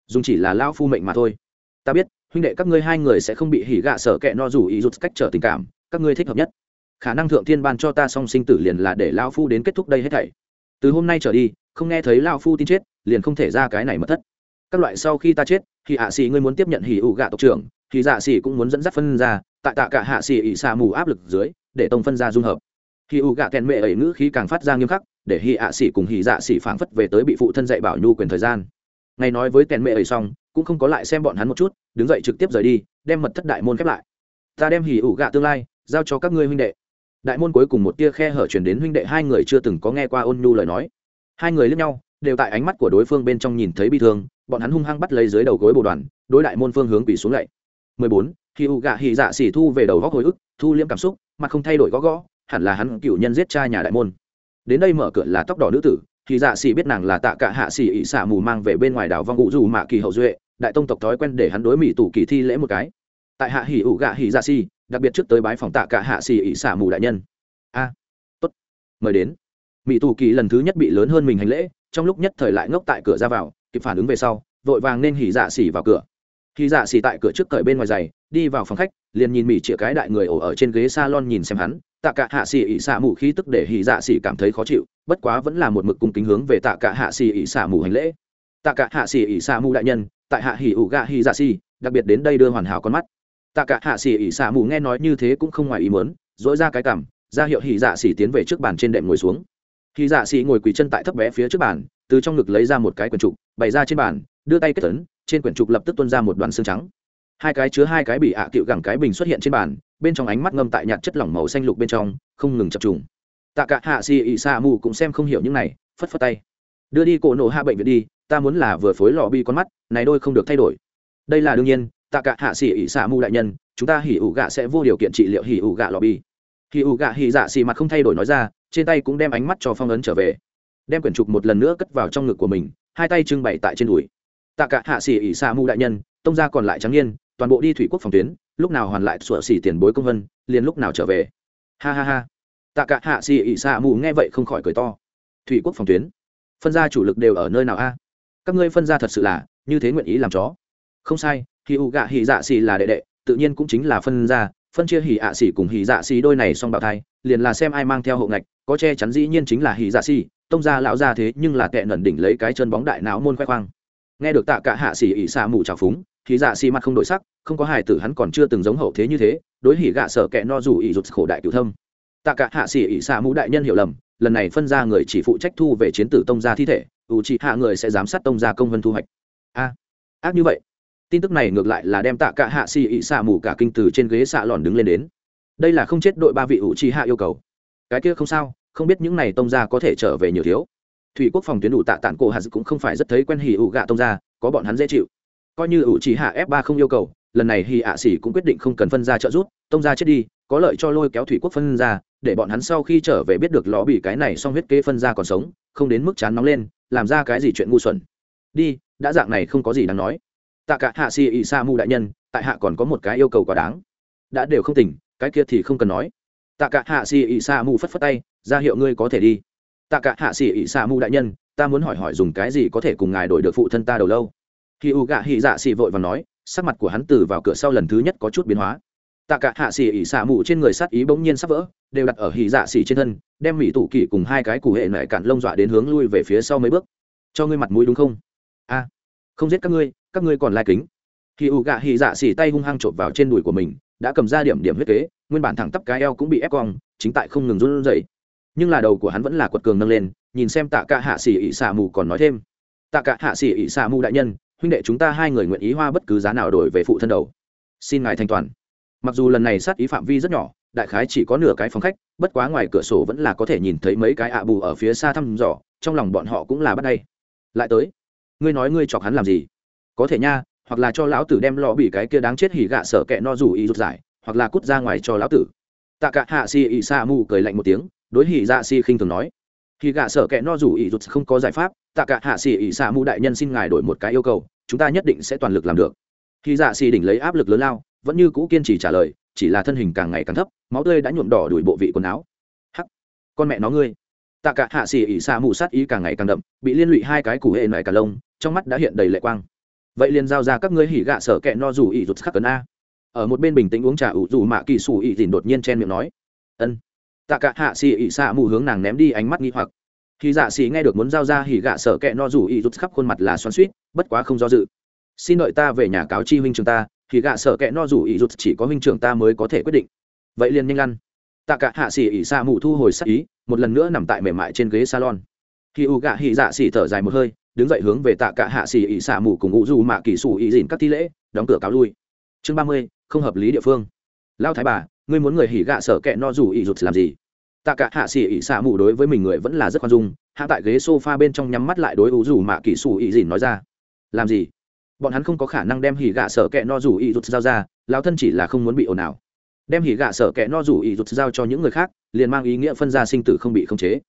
Dùng chỉ là lao phu mệnh mà thôi. Ta biết, huynh đệ các ngươi hai người sẽ không bị hỉ gạ sở kệ no dù ý rút cách trở tình cảm, các ngươi thích hợp nhất. Khả năng thượng thiên ban cho ta song sinh tử liền là để lao phu đến kết thúc đây hết thảy. Từ hôm nay trở đi, không nghe thấy lao phu tin chết, liền không thể ra cái này mất thất các loại sau khi ta chết, thì hạ sĩ ngươi muốn tiếp nhận hỉ ủ gạ tộc trưởng, thì dạ sĩ cũng muốn dẫn dắt phân ra, tại tạ cả hạ sĩ ỉ xa mù áp lực dưới, để tông phân ra dung hợp. Hỉ ủ gạ kèn mẹ ấy ngữ khí càng phát ra nghiêm khắc, để hỉ hạ sĩ cùng hỉ dạ sĩ phảng phất về tới bị phụ thân dạy bảo nhu quyền thời gian. Ngày nói với kèn mẹ ấy xong, cũng không có lại xem bọn hắn một chút, đứng dậy trực tiếp rời đi, đem mật thất đại môn khép lại. Ta đem hỉ ủ gạ tương lai, giao cho các ngươi huynh đệ. Đại môn cuối cùng một tia khe hở chuyển đến huynh đệ hai người chưa từng có nghe qua ôn nhu lời nói. Hai người lướt nhau, đều tại ánh mắt của đối phương bên trong nhìn thấy bi thương bọn hắn hung hăng bắt lấy dưới đầu gối bồ đoàn, đối đại môn phương hướng quỳ xuống lạy. 14. khi u gạ hỉ dạ xỉ thu về đầu góc hồi ức, thu liêm cảm xúc, mà không thay đổi gõ gõ, hẳn là hắn cựu nhân giết cha nhà đại môn. Đến đây mở cửa là tóc đỏ nữ tử thì dạ xỉ biết nàng là tạ cả hạ xỉ ị xả mù mang về bên ngoài đảo vong ngụ dù mạ kỳ hậu duệ, đại tông tộc thói quen để hắn đối mỹ tủ kỳ thi lễ một cái. Tại hạ hỉ ủ gạ hỉ dạ xỉ, đặc biệt trước tới bái phòng tạ cả hạ xỉ ị xả mù đại nhân. A, tốt, mời đến. Mỹ tù kỳ lần thứ nhất bị lớn hơn mình hành lễ, trong lúc nhất thời lại ngốc tại cửa ra vào kịp phản ứng về sau, vội vàng nên hỉ dạ xỉ vào cửa. Hỉ dạ xỉ tại cửa trước cởi bên ngoài giày, đi vào phòng khách, liền nhìn mỹ chĩa cái đại người ổ ở trên ghế salon nhìn xem hắn, tạ cả hạ xỉ ỉ xả mù khí tức để hỉ dạ xỉ cảm thấy khó chịu, bất quá vẫn là một mực cung kính hướng về tạ cả hạ xỉ ỉ xả mù hành lễ. Tạ cả hạ xỉ ỉ xả mù đại nhân, tại hạ hỉ ủ gạ hỉ dạ xỉ, đặc biệt đến đây đưa hoàn hảo con mắt. Tạ cả hạ xỉ ỉ xả mù nghe nói như thế cũng không ngoài ý mớn dỗi ra cái cảm ra hiệu hỉ dạ xỉ tiến về trước bàn trên đệm ngồi xuống. Hỉ dạ xỉ ngồi quỳ chân tại thấp bé phía trước bàn từ trong ngực lấy ra một cái quyển trục, bày ra trên bàn, đưa tay kết tấn trên quyển trục lập tức tuôn ra một đoàn xương trắng. Hai cái chứa hai cái bị ạ à cựu gẳng cái bình xuất hiện trên bàn, bên trong ánh mắt ngâm tại nhạt chất lỏng màu xanh lục bên trong, không ngừng chập trùng. Tạ cả hạ xì ị xa mù cũng xem không hiểu những này, phất phất tay. Đưa đi cổ nổ hạ bệnh viện đi, ta muốn là vừa phối lò bi con mắt, này đôi không được thay đổi. Đây là đương nhiên, tạ cả hạ xì ị xa mù đại nhân, chúng ta hỉ ủ gạ sẽ vô điều kiện trị liệu hỉ ủ gạ lò bi. Hỉ ủ gạ hỉ dạ xì mặt không thay đổi nói ra, trên tay cũng đem ánh mắt cho phong ấn trở về đem quyển trục một lần nữa cất vào trong ngực của mình, hai tay trưng bày tại trên đùi. Tạ cả hạ xỉ ỉ xa mù đại nhân, tông gia còn lại trắng nhiên toàn bộ đi thủy quốc phòng tuyến, lúc nào hoàn lại sửa xỉ tiền bối công vân, liền lúc nào trở về. Ha ha ha. Tạ cả hạ xỉ ỉ xa mù nghe vậy không khỏi cười to. Thủy quốc phòng tuyến. Phân gia chủ lực đều ở nơi nào a? Các ngươi phân gia thật sự là, như thế nguyện ý làm chó. Không sai khi u gạ hỉ dạ xỉ là đệ đệ, tự nhiên cũng chính là phân gia, phân chia hỉ ạ xỉ cùng hỉ dạ xỉ đôi này xong bạo thai, liền là xem ai mang theo hộ ngạch, có che chắn dĩ nhiên chính là hỉ dạ xỉ tông gia lão gia thế nhưng là kẻ nẩn đỉnh lấy cái chân bóng đại não môn khoe khoang. Nghe được tạ cả hạ xỉ ỉ xạ mù trào phúng, thì dạ xì mặt không đổi sắc, không có hài tử hắn còn chưa từng giống hậu thế như thế, đối hỉ gạ sợ kẻ no dù ỉ rụt khổ đại cựu thâm. Tạ cả hạ xỉ ỉ xạ mù đại nhân hiểu lầm, lần này phân ra người chỉ phụ trách thu về chiến tử tông gia thi thể, ủ trị hạ người sẽ giám sát tông gia công vân thu hoạch. A, ác như vậy. Tin tức này ngược lại là đem tạ cả hạ xỉ ỉ xạ mù cả kinh từ trên ghế xạ lòn đứng lên đến. Đây là không chết đội ba vị ủ trị hạ yêu cầu. Cái kia không sao không biết những này tông gia có thể trở về nhiều thiếu. Thủy quốc phòng tuyến đủ tạ tản cổ hạt cũng không phải rất thấy quen hỉ ủ gạ tông gia, có bọn hắn dễ chịu. Coi như ủ chỉ hạ f ba không yêu cầu, lần này hỉ ạ xỉ cũng quyết định không cần phân ra trợ giúp, tông gia chết đi, có lợi cho lôi kéo thủy quốc phân ra, để bọn hắn sau khi trở về biết được ló bị cái này xong huyết kế phân ra còn sống, không đến mức chán nóng lên, làm ra cái gì chuyện ngu xuẩn. Đi, đã dạng này không có gì đáng nói. Tạ cả hạ xì ỉ sa mu đại nhân, tại hạ còn có một cái yêu cầu quá đáng. Đã đều không tỉnh, cái kia thì không cần nói. Tạ cả hạ xì ỉ sa mu phất phất tay ra hiệu ngươi có thể đi. Tạ cả hạ sĩ ỉ xạ mù đại nhân, ta muốn hỏi hỏi dùng cái gì có thể cùng ngài đổi được phụ thân ta đầu lâu? Khi u gạ hỉ dạ xỉ vội và nói, sắc mặt của hắn từ vào cửa sau lần thứ nhất có chút biến hóa. Tạ cả hạ xỉ ỉ xạ mù trên người sát ý bỗng nhiên sắp vỡ, đều đặt ở hỉ dạ xỉ trên thân, đem mỹ tủ kỳ cùng hai cái cụ hệ nại cạn lông dọa đến hướng lui về phía sau mấy bước. Cho ngươi mặt mũi đúng không? A, không giết các ngươi các ngươi còn lai kính. Khi u gạ hỉ dạ xỉ tay hung hăng trộm vào trên đùi của mình, đã cầm ra điểm điểm huyết kế, nguyên bản thẳng tắp cái eo cũng bị ép cong, chính tại không ngừng run rẩy nhưng là đầu của hắn vẫn là quật cường nâng lên, nhìn xem tạ cả hạ xỉ ỉ xả mù còn nói thêm. Tạ cả hạ xỉ ỉ xả mù đại nhân, huynh đệ chúng ta hai người nguyện ý hoa bất cứ giá nào đổi về phụ thân đầu. Xin ngài thanh toàn. Mặc dù lần này sát ý phạm vi rất nhỏ, đại khái chỉ có nửa cái phòng khách, bất quá ngoài cửa sổ vẫn là có thể nhìn thấy mấy cái ạ bù ở phía xa thăm dò, trong lòng bọn họ cũng là bắt đây. Lại tới. Ngươi nói ngươi chọc hắn làm gì? Có thể nha, hoặc là cho lão tử đem lọ bị cái kia đáng chết hỉ gạ sở kẹ no rủ ý rút giải, hoặc là cút ra ngoài cho lão tử. Tạ cả hạ xì ỉ Sa mù cười lạnh một tiếng đối hỉ dạ si khinh thường nói. Khi gạ sở kẹ no rủ ý rụt không có giải pháp, tạ cả hạ xỉ ý xạ mù đại nhân xin ngài đổi một cái yêu cầu, chúng ta nhất định sẽ toàn lực làm được. Khi dạ xỉ đỉnh lấy áp lực lớn lao, vẫn như cũ kiên trì trả lời, chỉ là thân hình càng ngày càng thấp, máu tươi đã nhuộm đỏ đuổi bộ vị quần áo. Hắc, con mẹ nó ngươi. Tạ cả hạ xỉ ỉ xa mù sát ý càng ngày càng đậm, bị liên lụy hai cái củ hệ nại cả lông, trong mắt đã hiện đầy lệ quang. Vậy liền giao ra các ngươi hỉ gạ sở kẹ no rủ ỉ rụt khắc cấn a. Ở một bên bình tĩnh uống trà ủ dù mạ kỳ sủ ỉ dìn đột nhiên chen miệng nói. Ân tạ cả hạ xì ỉ xạ mù hướng nàng ném đi ánh mắt nghi hoặc. Khi dạ xì nghe được muốn giao ra hỉ gạ sợ kẹ no rủ ỉ rút khắp khuôn mặt là xoắn suýt bất quá không do dự. Xin đợi ta về nhà cáo chi huynh trường ta thì gạ sợ kẹ no rủ ỉ rút chỉ có huynh trưởng ta mới có thể quyết định. Vậy liền nhanh lăn tạ cả hạ xì ỉ xạ mù thu hồi sắc ý, một lần nữa nằm tại mềm mại trên ghế salon. Khi u gạ hỉ dạ xì thở dài một hơi, đứng dậy hướng về tạ cả hạ xì ỉ xạ mù cùng ngụ dù mạ kỳ sủ ỉ dìn các thi lễ, đóng cửa cáo lui. Chương ba mươi, không hợp lý địa phương. Lao thái bà ngươi muốn người hỉ gạ sở kẹ no dù ỉ rụt làm gì? Tạ cả hạ xỉ ỉ xạ mù đối với mình người vẫn là rất khoan dung, hạ tại ghế sofa bên trong nhắm mắt lại đối ủ dù mạ kỹ xù ỉ dìn nói ra. Làm gì? Bọn hắn không có khả năng đem hỉ gạ sở kẹ no dù ỉ rụt giao ra lao thân chỉ là không muốn bị ồn ào. Đem hỉ gạ sở kẹ no dù ỉ rụt giao cho những người khác, liền mang ý nghĩa phân ra sinh tử không bị khống chế.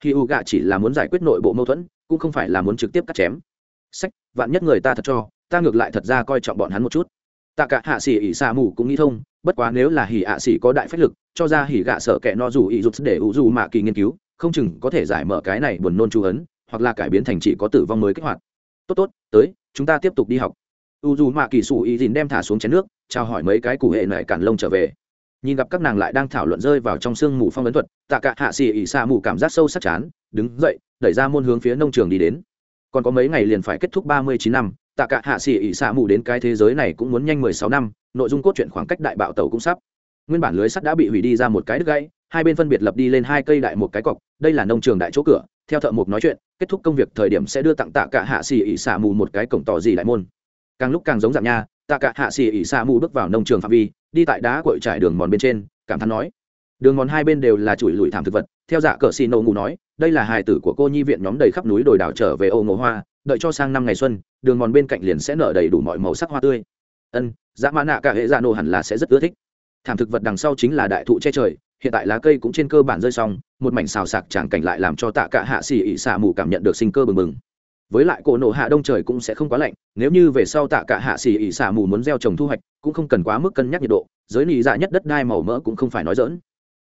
Khi u gạ chỉ là muốn giải quyết nội bộ mâu thuẫn, cũng không phải là muốn trực tiếp cắt chém. Sách, vạn nhất người ta thật cho, ta ngược lại thật ra coi trọng bọn hắn một chút tạ cả hạ sĩ ỉ xạ mù cũng nghĩ thông, bất quá nếu là hỉ ạ sĩ có đại phách lực, cho ra hỉ gạ sợ kẻ no dù ỉ rụt để ủ dù mạ kỳ nghiên cứu, không chừng có thể giải mở cái này buồn nôn chú ấn, hoặc là cải biến thành chỉ có tử vong mới kích hoạt. Tốt tốt, tới, chúng ta tiếp tục đi học. U dù mạ kỳ sủ ý dìn đem thả xuống chén nước trao hỏi mấy cái cụ hệ nại cản lông trở về. Nhìn gặp các nàng lại đang thảo luận rơi vào trong sương mù phong ấn thuật, tạ cả hạ xì ỉ xa mù cảm giác sâu sắc chán, đứng dậy, đẩy ra môn hướng phía nông trường đi đến. Còn có mấy ngày liền phải kết thúc ba mươi chín năm tạ cả hạ Xỉ ỉ xạ mù đến cái thế giới này cũng muốn nhanh mười sáu năm, nội dung cốt truyện khoảng cách đại bạo tàu cũng sắp. Nguyên bản lưới sắt đã bị hủy đi ra một cái đứt gãy, hai bên phân biệt lập đi lên hai cây đại một cái cọc, đây là nông trường đại chỗ cửa, theo thợ mộc nói chuyện, kết thúc công việc thời điểm sẽ đưa tặng tạ cả hạ Xỉ ỉ xạ mù một cái cổng tỏ gì đại môn. Càng lúc càng giống dạng nha, tạ cả hạ Xỉ ỉ xạ mù bước vào nông trường phạm vi, đi tại đá cội trải đường mòn bên trên, cảm thán nói. Đường mòn hai bên đều là chuỗi lùi thảm thực vật, theo dạ cờ xì nổ ngủ nói, đây là hài tử của cô nhi viện nhóm đầy khắp núi đồi đảo trở về ô ngộ hoa đợi cho sang năm ngày xuân, đường mòn bên cạnh liền sẽ nở đầy đủ mọi màu sắc hoa tươi. Ân, dã mã nạ cả hệ dạ nổ hẳn là sẽ rất ưa thích. Thảm thực vật đằng sau chính là đại thụ che trời, hiện tại lá cây cũng trên cơ bản rơi xong, một mảnh xào sạc tràng cảnh lại làm cho tạ cả hạ xỉ ỉ xả mù cảm nhận được sinh cơ bừng bừng. Với lại cổ nổ hạ đông trời cũng sẽ không quá lạnh, nếu như về sau tạ cả hạ xỉ ỉ xả mù muốn gieo trồng thu hoạch, cũng không cần quá mức cân nhắc nhiệt độ, giới nị dạ nhất đất đai màu mỡ cũng không phải nói dỡn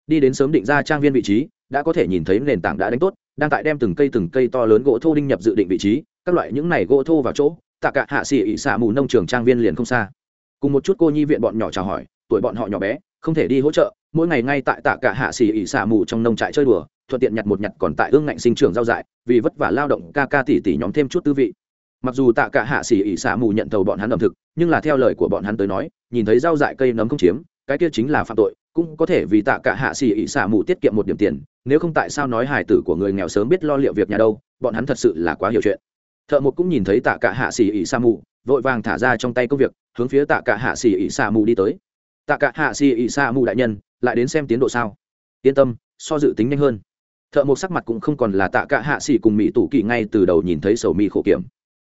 đi đến sớm định ra trang viên vị trí, đã có thể nhìn thấy nền tảng đã đánh tốt, đang tại đem từng cây từng cây to lớn gỗ thô đinh nhập dự định vị trí các loại những này gỗ thô vào chỗ, tạ cả hạ xỉ ỉ xạ mù nông trường trang viên liền không xa. Cùng một chút cô nhi viện bọn nhỏ chào hỏi, tuổi bọn họ nhỏ bé, không thể đi hỗ trợ, mỗi ngày ngay tại tạ cả hạ xỉ ỉ xạ mù trong nông trại chơi đùa, thuận tiện nhặt một nhặt còn tại ương ngạnh sinh trưởng rau dại, vì vất vả lao động ca ca tỉ tỉ nhóm thêm chút tư vị. Mặc dù tạ cả hạ xỉ ỉ xả mù nhận thầu bọn hắn ẩm thực, nhưng là theo lời của bọn hắn tới nói, nhìn thấy rau dại cây nấm không chiếm, cái kia chính là phạm tội, cũng có thể vì tạ cả hạ xỉ ỉ xả mù tiết kiệm một điểm tiền, nếu không tại sao nói hài tử của người nghèo sớm biết lo liệu việc nhà đâu, bọn hắn thật sự là quá hiểu chuyện thợ một cũng nhìn thấy tạ cả hạ xỉ ỉ Sa mù, vội vàng thả ra trong tay công việc, hướng phía tạ cả hạ xỉ ỉ Sa mù đi tới. Tạ cả hạ xỉ ỉ Sa mù đại nhân, lại đến xem tiến độ sao? Yên tâm, so dự tính nhanh hơn. Thợ một sắc mặt cũng không còn là tạ cả hạ xỉ cùng mỹ tủ kỳ ngay từ đầu nhìn thấy sầu mi khổ kiểm.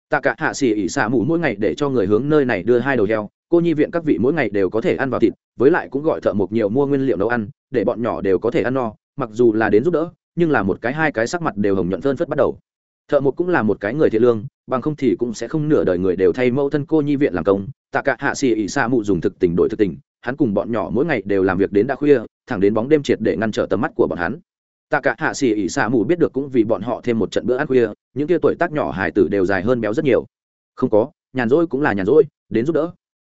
Tạ cả hạ xỉ ỉ Sa mù mỗi ngày để cho người hướng nơi này đưa hai đầu heo, cô nhi viện các vị mỗi ngày đều có thể ăn vào thịt, với lại cũng gọi thợ mộc nhiều mua nguyên liệu nấu ăn, để bọn nhỏ đều có thể ăn no, mặc dù là đến giúp đỡ, nhưng là một cái hai cái sắc mặt đều hồng nhuận phơn phất bắt đầu thợ mộc cũng là một cái người thiện lương, bằng không thì cũng sẽ không nửa đời người đều thay mẫu thân cô nhi viện làm công. Tạ cả hạ xì ỉ xa mụ dùng thực tình đổi thực tình, hắn cùng bọn nhỏ mỗi ngày đều làm việc đến đã khuya, thẳng đến bóng đêm triệt để ngăn trở tầm mắt của bọn hắn. Tạ cả hạ xì ỉ xa mụ biết được cũng vì bọn họ thêm một trận bữa ăn khuya, những kia tuổi tác nhỏ hải tử đều dài hơn béo rất nhiều. Không có, nhàn rỗi cũng là nhàn rỗi, đến giúp đỡ.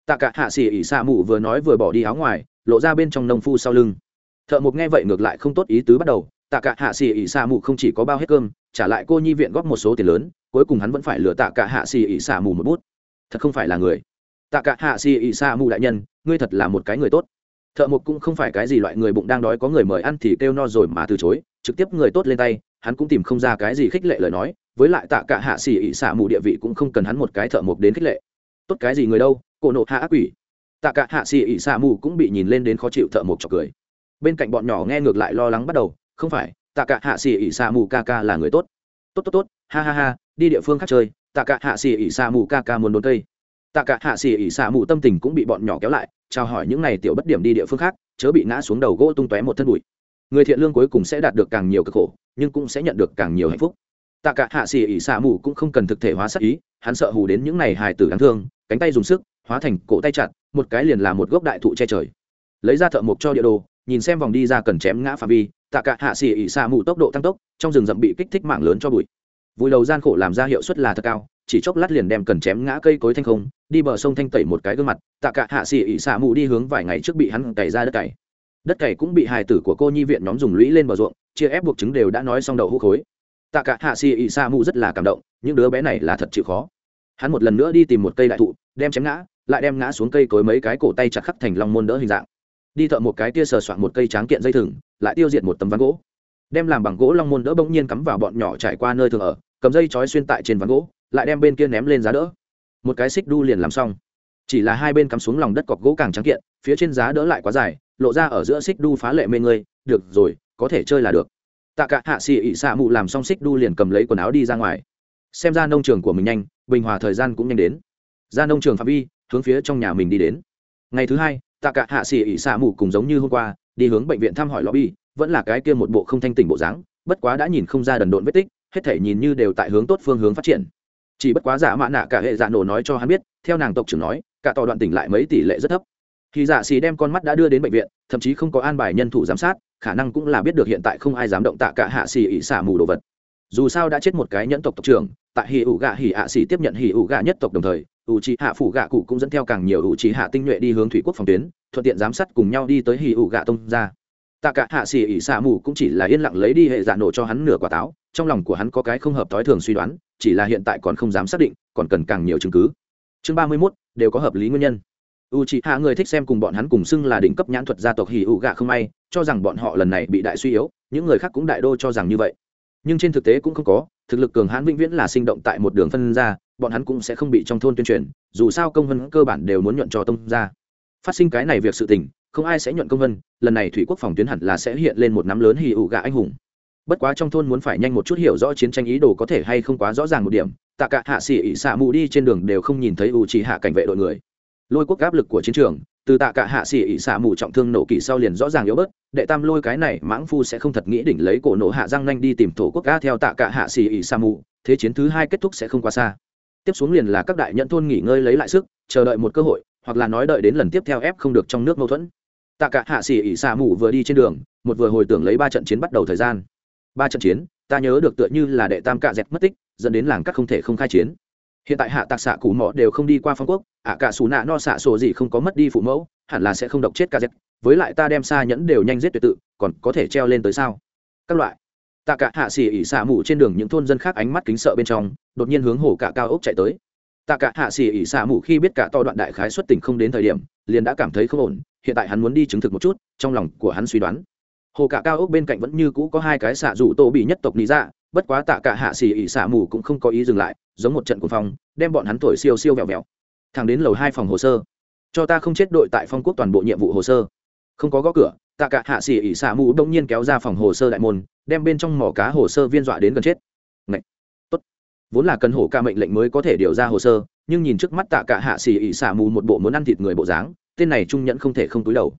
Tạ cả hạ xì ỉ xa mụ vừa nói vừa bỏ đi áo ngoài, lộ ra bên trong nông phu sau lưng. Thợ mộc nghe vậy ngược lại không tốt ý tứ bắt đầu tạ cả hạ xì ỉ xả mù không chỉ có bao hết cơm, trả lại cô nhi viện góp một số tiền lớn, cuối cùng hắn vẫn phải lừa tạ cả hạ xì ỉ xả mù một bút. Thật không phải là người. Tạ cả hạ xì ỉ xả mù đại nhân, ngươi thật là một cái người tốt. Thợ mộc cũng không phải cái gì loại người bụng đang đói có người mời ăn thì kêu no rồi mà từ chối, trực tiếp người tốt lên tay, hắn cũng tìm không ra cái gì khích lệ lời nói, với lại tạ cả hạ xỉ ỉ xả mù địa vị cũng không cần hắn một cái thợ mộc đến khích lệ. Tốt cái gì người đâu, cổ nộ hạ ác quỷ. Tạ cả hạ xỉ ỉ xả mù cũng bị nhìn lên đến khó chịu thợ mộc chọc cười. Bên cạnh bọn nhỏ nghe ngược lại lo lắng bắt đầu không phải, tạ cả hạ xỉ ỉ xả mù ca ca là người tốt. Tốt tốt tốt, ha ha ha, đi địa phương khác chơi, tạ cả hạ xỉ ỉ xả mù ca ca muốn đốn cây. Tạ cả hạ xì ỉ xạ mù tâm tình cũng bị bọn nhỏ kéo lại, chào hỏi những này tiểu bất điểm đi địa phương khác, chớ bị ngã xuống đầu gỗ tung tóe một thân bụi. Người thiện lương cuối cùng sẽ đạt được càng nhiều cực khổ, nhưng cũng sẽ nhận được càng nhiều hạnh phúc. Tạ cả hạ xì ỉ xạ mù cũng không cần thực thể hóa sắc ý, hắn sợ hù đến những này hài tử đáng thương, cánh tay dùng sức, hóa thành cổ tay chặt, một cái liền là một gốc đại thụ che trời. Lấy ra thợ mộc cho địa đồ, nhìn xem vòng đi ra cần chém ngã phạm vi tạ cả hạ xì ỉ xa mù tốc độ tăng tốc, trong rừng rậm bị kích thích mạng lớn cho bụi. Vùi đầu gian khổ làm ra hiệu suất là thật cao, chỉ chốc lát liền đem cần chém ngã cây cối thanh không, đi bờ sông thanh tẩy một cái gương mặt, tạ cả hạ xì ỉ xa mù đi hướng vài ngày trước bị hắn cày ra đất cày. Đất cày cũng bị hài tử của cô nhi viện nhóm dùng lũy lên bờ ruộng, chia ép buộc chứng đều đã nói xong đầu hũ khối. Tạ cả hạ xì ỉ xa mù rất là cảm động, những đứa bé này là thật chịu khó. Hắn một lần nữa đi tìm một cây đại thụ, đem chém ngã, lại đem ngã xuống cây cối mấy cái cổ tay chặt khắc thành long môn đỡ hình dạng đi thợ một cái kia sờ soạn một cây tráng kiện dây thừng, lại tiêu diệt một tấm ván gỗ. Đem làm bằng gỗ long môn đỡ bỗng nhiên cắm vào bọn nhỏ trải qua nơi thường ở, cầm dây chói xuyên tại trên ván gỗ, lại đem bên kia ném lên giá đỡ. Một cái xích đu liền làm xong. Chỉ là hai bên cắm xuống lòng đất cọc gỗ càng trắng kiện, phía trên giá đỡ lại quá dài, lộ ra ở giữa xích đu phá lệ mê ngươi được rồi, có thể chơi là được. Tạ cả hạ xì ị xạ mụ làm xong xích đu liền cầm lấy quần áo đi ra ngoài. Xem ra nông trường của mình nhanh, bình hòa thời gian cũng nhanh đến. Ra nông trường phạm vi, hướng phía trong nhà mình đi đến. Ngày thứ hai tạ cả hạ xì ỉ xạ mù cùng giống như hôm qua, đi hướng bệnh viện thăm hỏi lobby, vẫn là cái kia một bộ không thanh tỉnh bộ dáng, bất quá đã nhìn không ra đần độn vết tích, hết thể nhìn như đều tại hướng tốt phương hướng phát triển. Chỉ bất quá giả mạ nạ cả hệ dạ nổ nói cho hắn biết, theo nàng tộc trưởng nói, cả tòa đoạn tỉnh lại mấy tỷ lệ rất thấp. Khi dạ xì đem con mắt đã đưa đến bệnh viện, thậm chí không có an bài nhân thủ giám sát, khả năng cũng là biết được hiện tại không ai dám động tạ cả hạ xì ỉ xả mù đồ vật dù sao đã chết một cái nhẫn tộc tộc trưởng, tại hì ủ gạ hì ạ xỉ tiếp nhận hì ủ gạ nhất tộc đồng thời, ủ trì hạ phủ gạ cụ cũng dẫn theo càng nhiều ủ trì hạ tinh nhuệ đi hướng thủy quốc phòng tuyến, thuận tiện giám sát cùng nhau đi tới hì ủ gạ tông ra tạ cả hạ xỉ ỉ xạ mù cũng chỉ là yên lặng lấy đi hệ dạ nổ cho hắn nửa quả táo, trong lòng của hắn có cái không hợp thói thường suy đoán, chỉ là hiện tại còn không dám xác định, còn cần càng nhiều chứng cứ. Chương ba mươi mốt, đều có hợp lý nguyên nhân. U c hạ người thích xem cùng bọn hắn cùng xưng là đỉnh cấp nhãn thuật gia tộc hì ủ gạ không may, cho rằng bọn họ lần này bị đại suy yếu, những người khác cũng đại đô cho rằng như vậy nhưng trên thực tế cũng không có, thực lực cường hãn vĩnh viễn là sinh động tại một đường phân ra, bọn hắn cũng sẽ không bị trong thôn tuyên truyền, dù sao công vân cơ bản đều muốn nhuận cho tông ra phát sinh cái này việc sự tình, không ai sẽ nhuận công vân, lần này thủy quốc phòng tuyến hẳn là sẽ hiện lên một nắm lớn hì ụ gà anh hùng. Bất quá trong thôn muốn phải nhanh một chút hiểu rõ chiến tranh ý đồ có thể hay không quá rõ ràng một điểm, tạ cả hạ sĩ ỉ xạ mù đi trên đường đều không nhìn thấy u trí hạ cảnh vệ đội người lôi quốc áp lực của chiến trường, từ tạ cả hạ xỉ ỉ xả mù trọng thương nổ kỳ sau liền rõ ràng yếu bớt, đệ tam lôi cái này mãng phu sẽ không thật nghĩ đỉnh lấy cổ nổ hạ răng nhanh đi tìm thổ quốc ca theo tạ cả hạ xỉ ỉ xả mù, thế chiến thứ hai kết thúc sẽ không quá xa. Tiếp xuống liền là các đại nhận thôn nghỉ ngơi lấy lại sức, chờ đợi một cơ hội, hoặc là nói đợi đến lần tiếp theo ép không được trong nước mâu thuẫn. Tạ cả hạ xỉ ỉ xả mù vừa đi trên đường, một vừa hồi tưởng lấy ba trận chiến bắt đầu thời gian. Ba trận chiến, ta nhớ được tựa như là đệ tam cạ dẹt mất tích, dẫn đến làng các không thể không khai chiến hiện tại hạ tạc xạ cụ mỏ đều không đi qua phong quốc, ạ cả xù nạ no xạ sổ gì không có mất đi phụ mẫu, hẳn là sẽ không độc chết ca dẹp với lại ta đem xa nhẫn đều nhanh giết tuyệt tự, còn có thể treo lên tới sao? Các loại. Tạ cả hạ xỉ ỉ xạ mù trên đường những thôn dân khác ánh mắt kính sợ bên trong, đột nhiên hướng hồ cả cao ốc chạy tới. Tạ cả hạ xỉ ỉ xạ mù khi biết cả to đoạn đại khái xuất tỉnh không đến thời điểm, liền đã cảm thấy không ổn, hiện tại hắn muốn đi chứng thực một chút, trong lòng của hắn suy đoán. Hồ cả cao ốc bên cạnh vẫn như cũ có hai cái xạ rủ tổ bị nhất tộc lý ra dạ, bất quá tạ cả hạ xỉ ỉ xạ mù cũng không có ý dừng lại giống một trận cuồng phong, đem bọn hắn thổi siêu siêu vẹo vẹo. Thẳng đến lầu hai phòng hồ sơ. Cho ta không chết đội tại phong quốc toàn bộ nhiệm vụ hồ sơ. Không có gõ cửa, tạ cả hạ xỉ ỉ xả mù đông nhiên kéo ra phòng hồ sơ đại môn, đem bên trong mỏ cá hồ sơ viên dọa đến gần chết. Ngậy! Tốt. vốn là cần hổ ca mệnh lệnh mới có thể điều ra hồ sơ, nhưng nhìn trước mắt tạ cả hạ xỉ ỉ xả mù một bộ muốn ăn thịt người bộ dáng, tên này trung nhẫn không thể không túi đầu.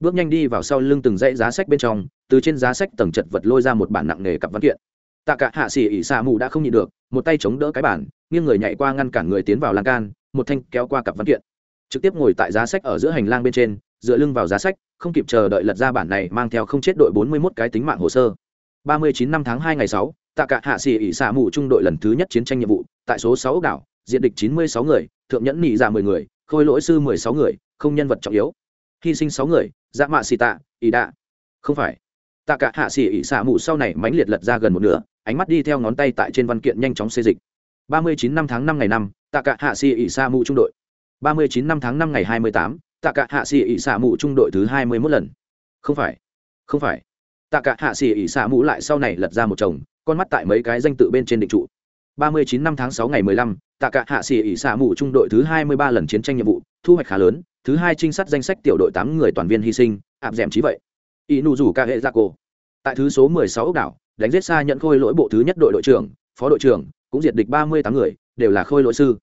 Bước nhanh đi vào sau lưng từng dãy giá sách bên trong, từ trên giá sách tầng chật vật lôi ra một bản nặng nề cặp văn kiện tạ cả hạ xỉ ỉ xả mù đã không nhịn được một tay chống đỡ cái bản nghiêng người nhảy qua ngăn cản người tiến vào lan can một thanh kéo qua cặp văn kiện trực tiếp ngồi tại giá sách ở giữa hành lang bên trên dựa lưng vào giá sách không kịp chờ đợi lật ra bản này mang theo không chết đội bốn mươi 41 cái tính mạng hồ sơ 39 năm tháng hai ngày sáu, tạ cả hạ xỉ ỉ xạ mù trung đội lần thứ nhất chiến tranh nhiệm vụ, tại số sáu đảo, diện địch 96 người, thượng nhẫn nhị ra 10 người, khôi lỗi sư 16 người, không nhân vật trọng yếu. Hy sinh sáu người, dạ mạ xì tạ, ý đạ. Không phải. Tạ cả hạ sĩ ỉ xạ mù sau này mãnh liệt lật ra gần một nửa, ánh mắt đi theo ngón tay tại trên văn kiện nhanh chóng xê dịch. 39 năm tháng năm ngày năm, tạ cả hạ sĩ ỉ xạ mù trung đội. 39 năm tháng năm ngày 28, tạ cả hạ sĩ ỉ xạ mù trung đội thứ 21 lần. Không phải. Không phải tạ cả hạ xỉ ỉ xạ mù lại sau này lật ra một chồng con mắt tại mấy cái danh tự bên trên định trụ ba mươi chín năm tháng sáu ngày mười lăm tạ cả hạ xỉ ỉ xạ mù trung đội thứ hai mươi ba lần chiến tranh nhiệm vụ thu hoạch khá lớn thứ hai trinh sát danh sách tiểu đội tám người toàn viên hy sinh áp d ẻ m trí vậy ý nụ rủ ca hệ dạ gia cô tại thứ số mười sáu ốc đảo, đánh giết xa nhận khôi lỗi bộ thứ nhất đội đội trưởng, phó đội trưởng, cũng diệt địch ba mươi tám người, đều là khôi lỗi sư.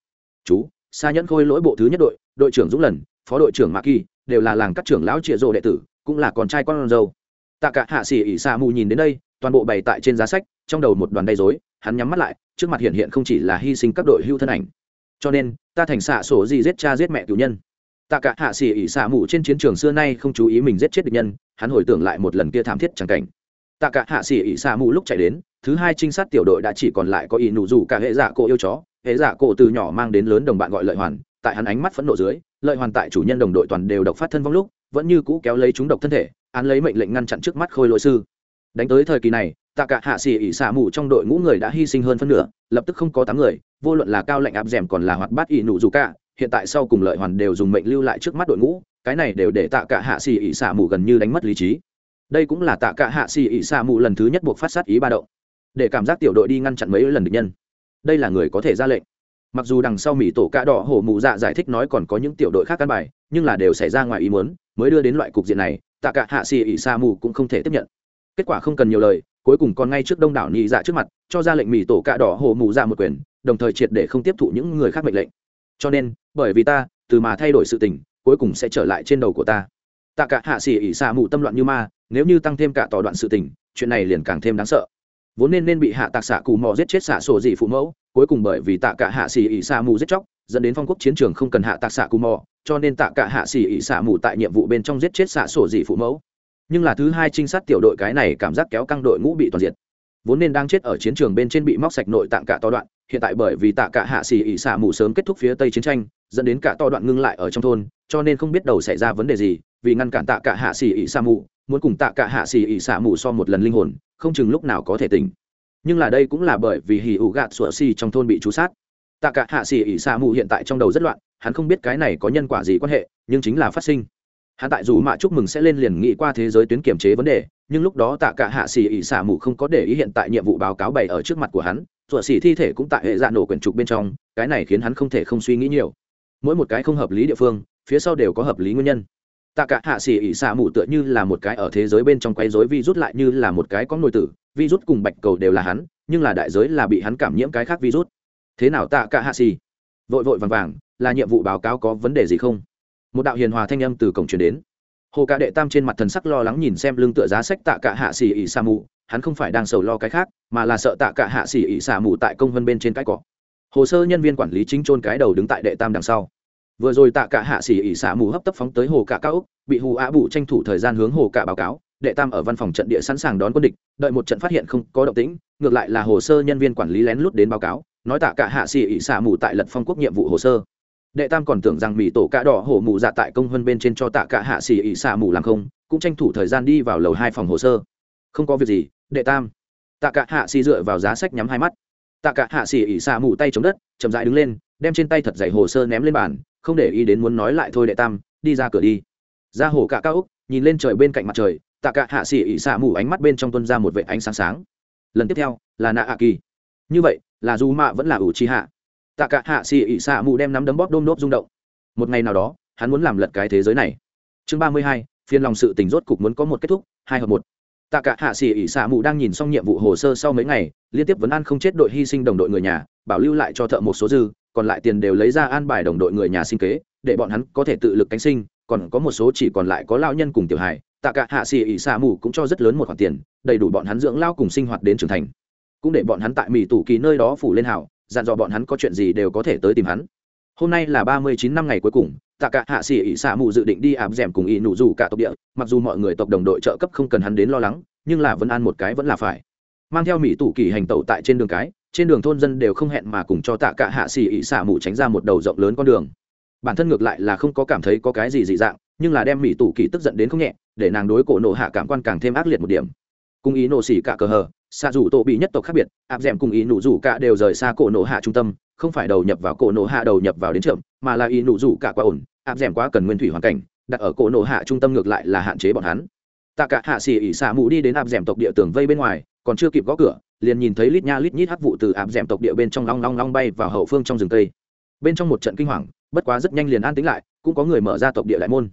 Chú, xa nhẫn khôi lỗi bộ thứ nhất đội đội trưởng dũng lần, phó đội trưởng mạc kỳ, đều là làng các trưởng lão trịa rộ đệ tử, cũng là con trai con dâu. Tạ cả hạ sĩ ỉ Sa mù nhìn đến đây, toàn bộ bày tại trên giá sách, trong đầu một đoàn đầy dối hắn nhắm mắt lại, trước mặt hiện hiện không chỉ là hy sinh các đội hưu thân ảnh. Cho nên, ta thành xạ sổ gì giết cha giết mẹ tiểu nhân tạ cả hạ xỉ ỉ xả mù trên chiến trường xưa nay không chú ý mình giết chết địch nhân, hắn hồi tưởng lại một lần kia thảm thiết chẳng cảnh. Tạ cả hạ xỉ ỉ xả mù lúc chạy đến, thứ hai trinh sát tiểu đội đã chỉ còn lại có ỉ nụ rủ cả hệ giả cổ yêu chó, hệ giả cổ từ nhỏ mang đến lớn đồng bạn gọi lợi hoàn, tại hắn ánh mắt phẫn nộ dưới, lợi hoàn tại chủ nhân đồng đội toàn đều độc phát thân vong lúc, vẫn như cũ kéo lấy chúng độc thân thể, án lấy mệnh lệnh ngăn chặn trước mắt khôi lỗi sư. Đánh tới thời kỳ này, tạ cả hạ xỉ ỉ xả mù trong đội ngũ người đã hy sinh hơn phân nửa, lập tức không có tám người, vô luận là cao lệnh áp d còn là hoạt bát ỷ nụ dù cả hiện tại sau cùng lợi hoàn đều dùng mệnh lưu lại trước mắt đội ngũ, cái này đều để tạ cả hạ xì ỉ xả mù gần như đánh mất lý trí. Đây cũng là tạ cả hạ xì ỉ xả mù lần thứ nhất buộc phát sát ý ba động, để cảm giác tiểu đội đi ngăn chặn mấy lần địch nhân. Đây là người có thể ra lệnh. Mặc dù đằng sau mỹ tổ cạ đỏ hổ mụ dạ giải thích nói còn có những tiểu đội khác căn bài, nhưng là đều xảy ra ngoài ý muốn, mới đưa đến loại cục diện này, tạ cả hạ xì ỉ sa mù cũng không thể tiếp nhận. Kết quả không cần nhiều lời, cuối cùng còn ngay trước đông đảo nhị dạ trước mặt, cho ra lệnh mỹ tổ cạ đỏ hổ mụ dạ một quyền, đồng thời triệt để không tiếp thụ những người khác mệnh lệnh. Cho nên bởi vì ta, từ mà thay đổi sự tình, cuối cùng sẽ trở lại trên đầu của ta. Tạ cả hạ xỉ ỉ xạ mù tâm loạn như ma, nếu như tăng thêm cả tỏ đoạn sự tình, chuyện này liền càng thêm đáng sợ. Vốn nên nên bị hạ tạc xạ cù mò giết chết xạ sổ dị phụ mẫu, cuối cùng bởi vì tạ cả hạ xỉ ỉ xạ mù giết chóc, dẫn đến phong quốc chiến trường không cần hạ tạc xạ cù mò, cho nên tạ cả hạ xỉ ỉ xạ mù tại nhiệm vụ bên trong giết chết xạ sổ dị phụ mẫu. Nhưng là thứ hai trinh sát tiểu đội cái này cảm giác kéo căng đội ngũ bị toàn diệt vốn nên đang chết ở chiến trường bên trên bị móc sạch nội tạng cả to đoạn, hiện tại bởi vì tạ cả hạ xỉ ỉ xạ mù sớm kết thúc phía tây chiến tranh, dẫn đến cả to đoạn ngưng lại ở trong thôn, cho nên không biết đầu xảy ra vấn đề gì, vì ngăn cản tạ cả hạ xỉ ỉ xạ mù, muốn cùng tạ cả hạ xỉ ỉ xạ mù so một lần linh hồn, không chừng lúc nào có thể tỉnh. Nhưng là đây cũng là bởi vì hì ủ gạt sủa xì trong thôn bị trú sát. Tạ cả hạ xỉ ỉ xạ mù hiện tại trong đầu rất loạn, hắn không biết cái này có nhân quả gì quan hệ, nhưng chính là phát sinh hắn tại dù mạ chúc mừng sẽ lên liền nghĩ qua thế giới tuyến kiểm chế vấn đề, nhưng lúc đó tạ cả hạ xỉ ỉ xả mù không có để ý hiện tại nhiệm vụ báo cáo bày ở trước mặt của hắn sủa xỉ thi thể cũng tại hệ dạ nổ quyển trục bên trong, cái này khiến hắn không thể không suy nghĩ nhiều. Mỗi một cái không hợp lý địa phương, phía sau đều có hợp lý nguyên nhân. Tạ cả hạ xỉ ỉ xả mù tựa như là một cái ở thế giới bên trong quấy rối vi rút lại như là một cái có nội tử Vi rút cùng bạch cầu đều là hắn, nhưng là đại giới là bị hắn cảm nhiễm cái khác vi rút. thế nào tạ cả hạ xì? Vội vội vàng vàng, là nhiệm vụ báo cáo có vấn đề gì không? Một đạo hiền hòa thanh âm từ cổng truyền đến. Hồ cả đệ tam trên mặt thần sắc lo lắng nhìn xem lưng tựa giá sách tạ cả hạ xì ỉ xà mù, hắn không phải đang sầu lo cái khác, mà là sợ tạ cả hạ xì ỉ xà mù tại công vân bên trên cái cỏ. Hồ sơ nhân viên quản lý chính trôn cái đầu đứng tại đệ tam đằng sau. Vừa rồi tạ cả hạ xỉ ỉ xả mù hấp tấp phóng tới hồ cả cao úc, bị hù á bụ tranh thủ thời gian hướng hồ cả báo cáo, đệ tam ở văn phòng trận địa sẵn sàng đón quân địch, đợi một trận phát hiện không có động tĩnh, ngược lại là hồ sơ nhân viên quản lý lén lút đến báo cáo, nói tạ cả hạ xỉ ỉ xả mù tại lật phong quốc nhiệm vụ hồ sơ đệ tam còn tưởng rằng mỹ tổ cạ đỏ hổ mụ dạ tại công hơn bên trên cho tạ cả hạ xỉ ỉ xả mù làm không, cũng tranh thủ thời gian đi vào lầu hai phòng hồ sơ. Không có việc gì, đệ tam. Tạ cả hạ xỉ dựa vào giá sách nhắm hai mắt. Tạ cả hạ xỉ ỉ xả mù tay chống đất, chậm dại đứng lên, đem trên tay thật dày hồ sơ ném lên bàn, không để ý đến muốn nói lại thôi đệ tam, đi ra cửa đi. Ra hồ cả cao úc, nhìn lên trời bên cạnh mặt trời, tạ cả hạ xỉ ỉ xạ mù ánh mắt bên trong tuân ra một vệ ánh sáng sáng. Lần tiếp theo, là nạ ạ kỳ. Như vậy, là dù mạ vẫn là ủ chi hạ tạ cả hạ xì ỉ xạ mù đem nắm đấm bóp đôm nốt rung động. Một ngày nào đó, hắn muốn làm lật cái thế giới này. Chương ba mươi hai phiên lòng sự tình rốt cục muốn có một kết thúc, hai hợp một. Tạ cả hạ xì ỉ xạ mù đang nhìn xong nhiệm vụ hồ sơ sau mấy ngày, liên tiếp vấn an không chết đội hy sinh đồng đội người nhà, bảo lưu lại cho thợ một số dư, còn lại tiền đều lấy ra an bài đồng đội người nhà sinh kế, để bọn hắn có thể tự lực cánh sinh, còn có một số chỉ còn lại có lao nhân cùng tiểu hài. Tạ cả hạ xì ỉ xạ mù cũng cho rất lớn một khoản tiền, đầy đủ bọn hắn dưỡng lao cùng sinh hoạt đến trưởng thành. Cũng để bọn hắn tại mỹ tủ kỳ nơi đó phủ lên hảo dặn dò bọn hắn có chuyện gì đều có thể tới tìm hắn. Hôm nay là ba mươi chín năm ngày cuối cùng, tạ cả hạ xì ỉ xạ mù dự định đi áp d cùng ỉ nụ Dù cả tộc địa, mặc dù mọi người tộc đồng đội trợ cấp không cần hắn đến lo lắng, nhưng là vẫn ăn một cái vẫn là phải. Mang theo mỹ tủ kỳ hành tẩu tại trên đường cái, trên đường thôn dân đều không hẹn mà cùng cho tạ cả hạ xỉ ỉ xả mù tránh ra một đầu rộng lớn con đường. Bản thân ngược lại là không có cảm thấy có cái gì dị dạng, nhưng là đem mỹ tủ kỳ tức giận đến không nhẹ, để nàng đối cổ nộ hạ cảm quan càng thêm ác liệt một điểm. Cùng ý nổ xỉ cả cờ hờ xạ dù tổ bị nhất tộc khác biệt áp d ẻ m cùng ý nụ rủ cả đều rời xa cổ nộ hạ trung tâm, không phải đầu nhập vào cổ nộ hạ đầu nhập vào đến trượm mà là ý nụ rủ cả quá ổn áp d ẻ m quá cần nguyên thủy hoàn cảnh, đặt ở cổ nộ hạ trung tâm ngược lại là hạn chế bọn hắn. Tạ cả hạ xỉ ỉ xả mù đi đến áp d ẻ m tộc địa tường vây bên ngoài, còn chưa kịp gõ cửa, liền nhìn thấy lít nha lít nhít hắc vụ từ áp d ẻ m tộc địa bên trong long long long bay vào hậu phương trong rừng cây. Bên trong một trận kinh hoàng, bất quá rất nhanh liền an tính lại, cũng có người mở ra tộc địa đại môn.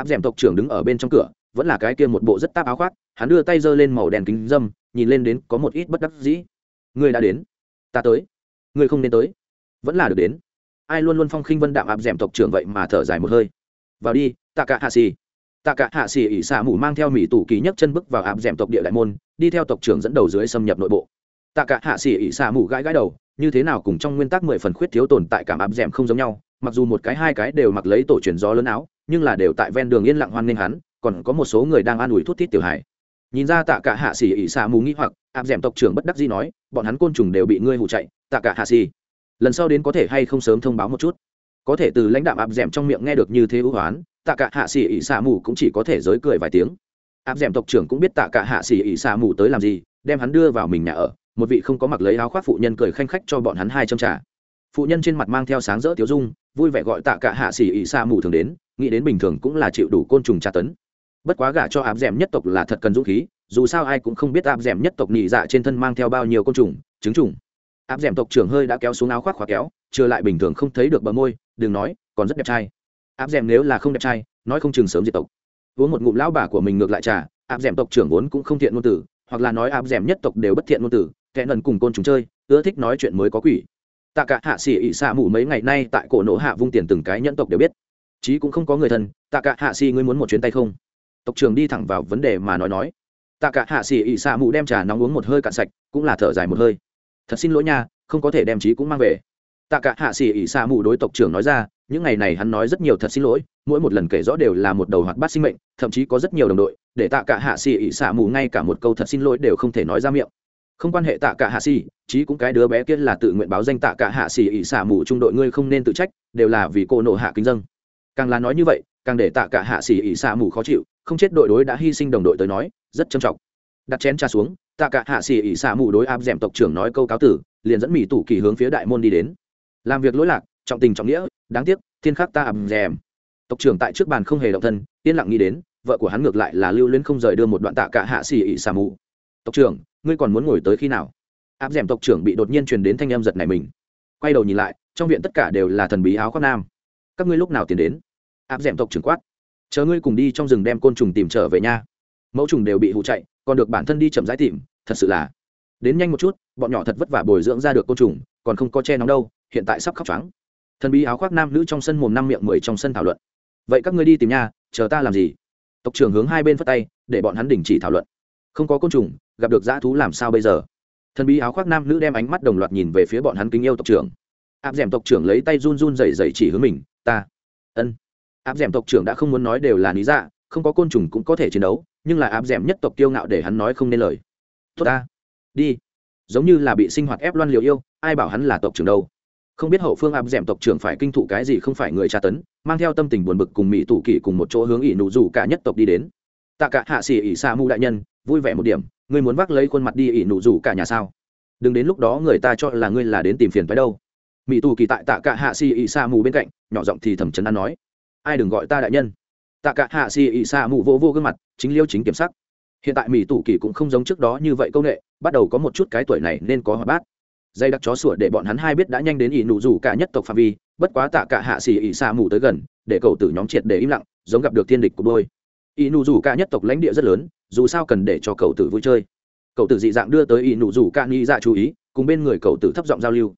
Áp d ẻ m tộc trưởng đứng ở bên trong cửa, vẫn là cái kia một bộ rất táp áo khoác hắn đưa tay giơ lên màu đèn kính dâm, nhìn lên đến có một ít bất đắc dĩ. Người đã đến. Ta tới. Người không nên tới. Vẫn là được đến. Ai luôn luôn phong khinh vân đạm áp d tộc trưởng vậy mà thở dài một hơi. Vào đi tạ cả hạ xì tạ cả hạ xì ỉ xạ mù mang theo mỹ tủ kỳ nhấc chân bước vào áp d tộc địa đại môn, đi theo tộc trưởng dẫn đầu dưới xâm nhập nội bộ. Tạ cả hạ xì ỉ xạ mù gãi gãi đầu, như thế nào cùng trong nguyên tắc mười phần khuyết thiếu tồn tại cảm áp d không giống nhau, mặc dù một cái hai cái đều mặc lấy tổ truyền gió lớn áo, nhưng là đều tại ven đường yên lặng hoan nghênh hắn, còn có một số người đang an ủi thút thít tiểu hải nhìn ra tạ cả hạ xỉ ỉ xạ mù nghĩ hoặc, áp d ẻ m tộc trưởng bất đắc dĩ nói, bọn hắn côn trùng đều bị ngươi hụ chạy, tạ cả hạ xỉ lần sau đến có thể hay không sớm thông báo một chút. Có thể từ lãnh đạo áp d ẻ m trong miệng nghe được như thế ưu hoán tạ cả hạ xỉ ỉ xạ mù cũng chỉ có thể giới cười vài tiếng. Áp d ẻ m tộc trưởng cũng biết tạ cả hạ xỉ ỉ xạ mù tới làm gì, đem hắn đưa vào mình nhà ở, một vị không có mặc lấy áo khoác phụ nhân cười khanh khách cho bọn hắn hai châm trả phụ nhân trên mặt mang theo sáng rỡ tiếu dung, vui vẻ gọi tạ cả hạ xỉ ỉ xạ mù thường đến, nghĩ đến bình thường cũng là chịu đủ côn trùng tra tấn bất quá gả cho áp d ẻ m nhất tộc là thật cần dũng khí, dù sao ai cũng không biết áp d ẻ m nhất tộc nhị dạ trên thân mang theo bao nhiêu côn trùng, trứng trùng. Áp d ẻ m tộc trưởng hơi đã kéo xuống áo khoác khóa kéo chưa lại bình thường không thấy được bờ môi, đừng nói, còn rất đẹp trai. Áp d ẻ m nếu là không đẹp trai, nói không chừng sớm diệt tộc. Uống một ngụm lão bà của mình ngược lại trà áp d ẻ m tộc trưởng vốn cũng không thiện ngôn tử, hoặc là nói áp d ẻ m nhất tộc đều bất thiện ngôn tử, kẻ nần cùng côn trùng chơi, ưa thích nói chuyện mới có quỷ. Tạ cả hạ xỉ ỉ xạ mù mấy ngày nay tại cổ nổ hạ vung tiền từng cái nhẫn tộc đều biết. Chí cũng không có người thân, tạ cả hạ xỉ ngươi muốn một chuyến tay không? Tộc trưởng đi thẳng vào vấn đề mà nói nói. Tạ cả hạ xỉ ỉ xạ mù đem trà nóng uống một hơi cạn sạch, cũng là thở dài một hơi. Thật xin lỗi nha, không có thể đem trí cũng mang về. Tạ cả hạ xỉ ỉ xạ mù đối tộc trưởng nói ra, những ngày này hắn nói rất nhiều thật xin lỗi, mỗi một lần kể rõ đều là một đầu hoạt bát sinh mệnh, thậm chí có rất nhiều đồng đội, để tạ cả hạ xỉ ỉ xả mù ngay cả một câu thật xin lỗi đều không thể nói ra miệng. Không quan hệ tạ cả hạ xỉ chí cũng cái đứa bé kia là tự nguyện báo danh tạ cả hạ xỉ ỉ xả mù trung đội ngươi không nên tự trách, đều là vì cô nộ hạ kính dân. Càng là nói như vậy, càng để tạ cả hạ xỉ ỉ xả mù khó chịu không chết đội đối đã hy sinh đồng đội tới nói, rất trầm trọng. Đặt chén trà xuống, tạ cả hạ xỉ ỉ xả mù đối áp d tộc trưởng nói câu cáo tử, liền dẫn mỹ tủ kỳ hướng phía đại môn đi đến. Làm việc lỗi lạc, trọng tình trọng nghĩa, đáng tiếc, thiên khắc ta ầm dẻm. tộc trưởng tại trước bàn không hề động thân, yên lặng nghĩ đến, vợ của hắn ngược lại là lưu luyến không rời đưa một đoạn tạ cả hạ xì ỉ xả mù tộc trưởng, ngươi còn muốn ngồi tới khi nào? Áp d tộc trưởng bị đột nhiên truyền đến thanh em giật này mình. Quay đầu nhìn lại, trong viện tất cả đều là thần bí áo khoác nam. Các ngươi lúc nào tiến đến? Áp d tộc trưởng quát chờ ngươi cùng đi trong rừng đem côn trùng tìm trở về nha. Mẫu trùng đều bị hụ chạy, còn được bản thân đi chậm rãi tìm, thật sự là. Đến nhanh một chút, bọn nhỏ thật vất vả bồi dưỡng ra được côn trùng, còn không có che nóng đâu, hiện tại sắp khóc trắng thần bí áo khoác nam nữ trong sân mồm năm miệng mười trong sân thảo luận. Vậy các ngươi đi tìm nhà chờ ta làm gì? Tộc trưởng hướng hai bên phất tay, để bọn hắn đình chỉ thảo luận. Không có côn trùng, gặp được dã thú làm sao bây giờ? Thần bí áo khoác nam nữ đem ánh mắt đồng loạt nhìn về phía bọn hắn kính yêu tộc trưởng. Áp d m tộc trưởng lấy tay run run dày dày chỉ hướng mình, ta, ân áp d ẻ m tộc trưởng đã không muốn nói đều là lý dạ không có côn trùng cũng có thể chiến đấu, nhưng là áp d ẻ m nhất tộc kiêu ngạo để hắn nói không nên lời. Tốt ta, đi. Giống như là bị sinh hoạt ép loan liều yêu, ai bảo hắn là tộc trưởng đâu. Không biết hậu phương áp d ẻ m tộc trưởng phải kinh thụ cái gì không phải người tra tấn, mang theo tâm tình buồn bực cùng mỹ tủ kỷ cùng một chỗ hướng ỷ nụ rủ cả nhất tộc đi đến. Tạ cả hạ xỉ ỷ sa mu đại nhân, vui vẻ một điểm, ngươi muốn vác lấy khuôn mặt đi ỷ nụ rủ cả nhà sao? Đừng đến lúc đó người ta cho là ngươi là đến tìm phiền phái đâu. Mỹ tù kỳ tại tạ cả hạ xỉ ỷ sa mu bên cạnh, nhỏ giọng thì thầm chấn an nói ai đừng gọi ta đại nhân. Tạ cả hạ xì ị sa mụ vô vô gương mặt, chính liêu chính kiểm sắc. Hiện tại mỹ tủ kỳ cũng không giống trước đó như vậy công nghệ, bắt đầu có một chút cái tuổi này nên có hoạt bát. Dây đặc chó sủa để bọn hắn hai biết đã nhanh đến ỷ nụ rủ cả nhất tộc phạm vi, bất quá tạ cả hạ xì ị xa mù tới gần, để cậu tử nhóm triệt để im lặng, giống gặp được thiên địch của đôi. Ỷ nụ rủ cả nhất tộc lãnh địa rất lớn, dù sao cần để cho cậu tử vui chơi. Cậu tử dị dạng đưa tới ỷ nụ rủ cả nghi dạ chú ý, cùng bên người cậu tử thấp giọng giao lưu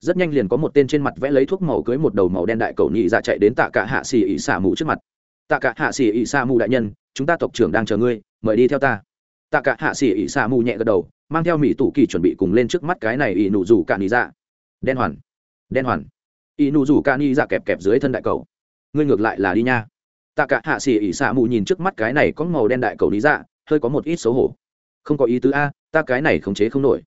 rất nhanh liền có một tên trên mặt vẽ lấy thuốc màu cưới một đầu màu đen đại cầu nhị dạ chạy đến tạ cả hạ xì ỉ xả mù trước mặt. Tạ cả hạ xì ỉ xả mù đại nhân, chúng ta tộc trưởng đang chờ ngươi, mời đi theo ta. Tạ cả hạ xì ỉ xả mù nhẹ gật đầu, mang theo mỹ tủ kỳ chuẩn bị cùng lên trước mắt cái này ỉ nụ rủ cả ni dạ. Đen hoàn đen hoàn. Ỉ nụ rủ cả ni dạ kẹp kẹp dưới thân đại cầu. Ngươi ngược lại là đi nha. Tạ cả hạ xì ỉ xả mù nhìn trước mắt cái này có màu đen đại cầu ni dạ hơi có một ít xấu hổ. Không có ý tứ a, ta cái này khống chế không nổi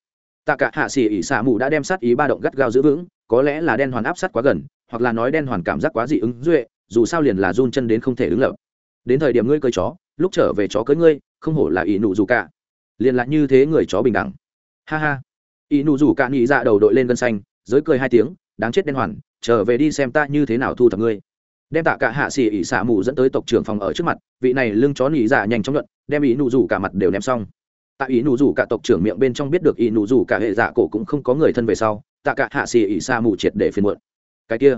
tạ cả hạ xỉ ỉ xạ mù đã đem sát ý ba động gắt gao giữ vững, có lẽ là đen hoàn áp sát quá gần, hoặc là nói đen hoàn cảm giác quá dị ứng duệ, dù sao liền là run chân đến không thể đứng lập. Đến thời điểm ngươi cơi chó, lúc trở về chó cưới ngươi, không hổ là ỷ nụ dù cả. Liền lại như thế người chó bình đẳng. Ha ha. Y nụ rủ cả nghĩ dạ đầu đội lên gân xanh, giới cười hai tiếng, đáng chết đen hoàn, trở về đi xem ta như thế nào thu thập ngươi. Đem tạ cả hạ xỉ ỉ xả mù dẫn tới tộc trưởng phòng ở trước mặt, vị này lưng chó nghĩ dạ nhanh chóng luận, đem ỷ nụ rủ cả mặt đều ném xong tại ý nụ rủ cả tộc trưởng miệng bên trong biết được ý nụ rủ cả hệ dạ cổ cũng không có người thân về sau, tạ cả hạ xỉ ỉ sa mù triệt để phiền muộn. Cái kia,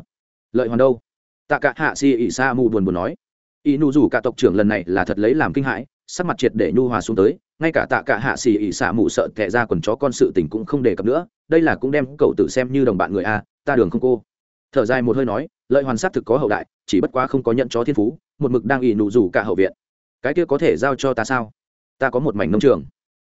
lợi hoàn đâu? Tạ cả hạ xỉ ỉ sa mù buồn buồn nói. Ý nụ rủ cả tộc trưởng lần này là thật lấy làm kinh hãi, sắc mặt triệt để nhu hòa xuống tới, ngay cả tạ cả hạ xì ỉ sa mù sợ tệ ra quần chó con sự tình cũng không đề cập nữa, đây là cũng đem cậu tự xem như đồng bạn người a, ta đường không cô. Thở dài một hơi nói, lợi hoàn s thực có hậu đại, chỉ bất quá không có nhận chó thiên phú, một mực đang ý nụ rủ cả hậu viện. Cái kia có thể giao cho ta sao? Ta có một mảnh nông trường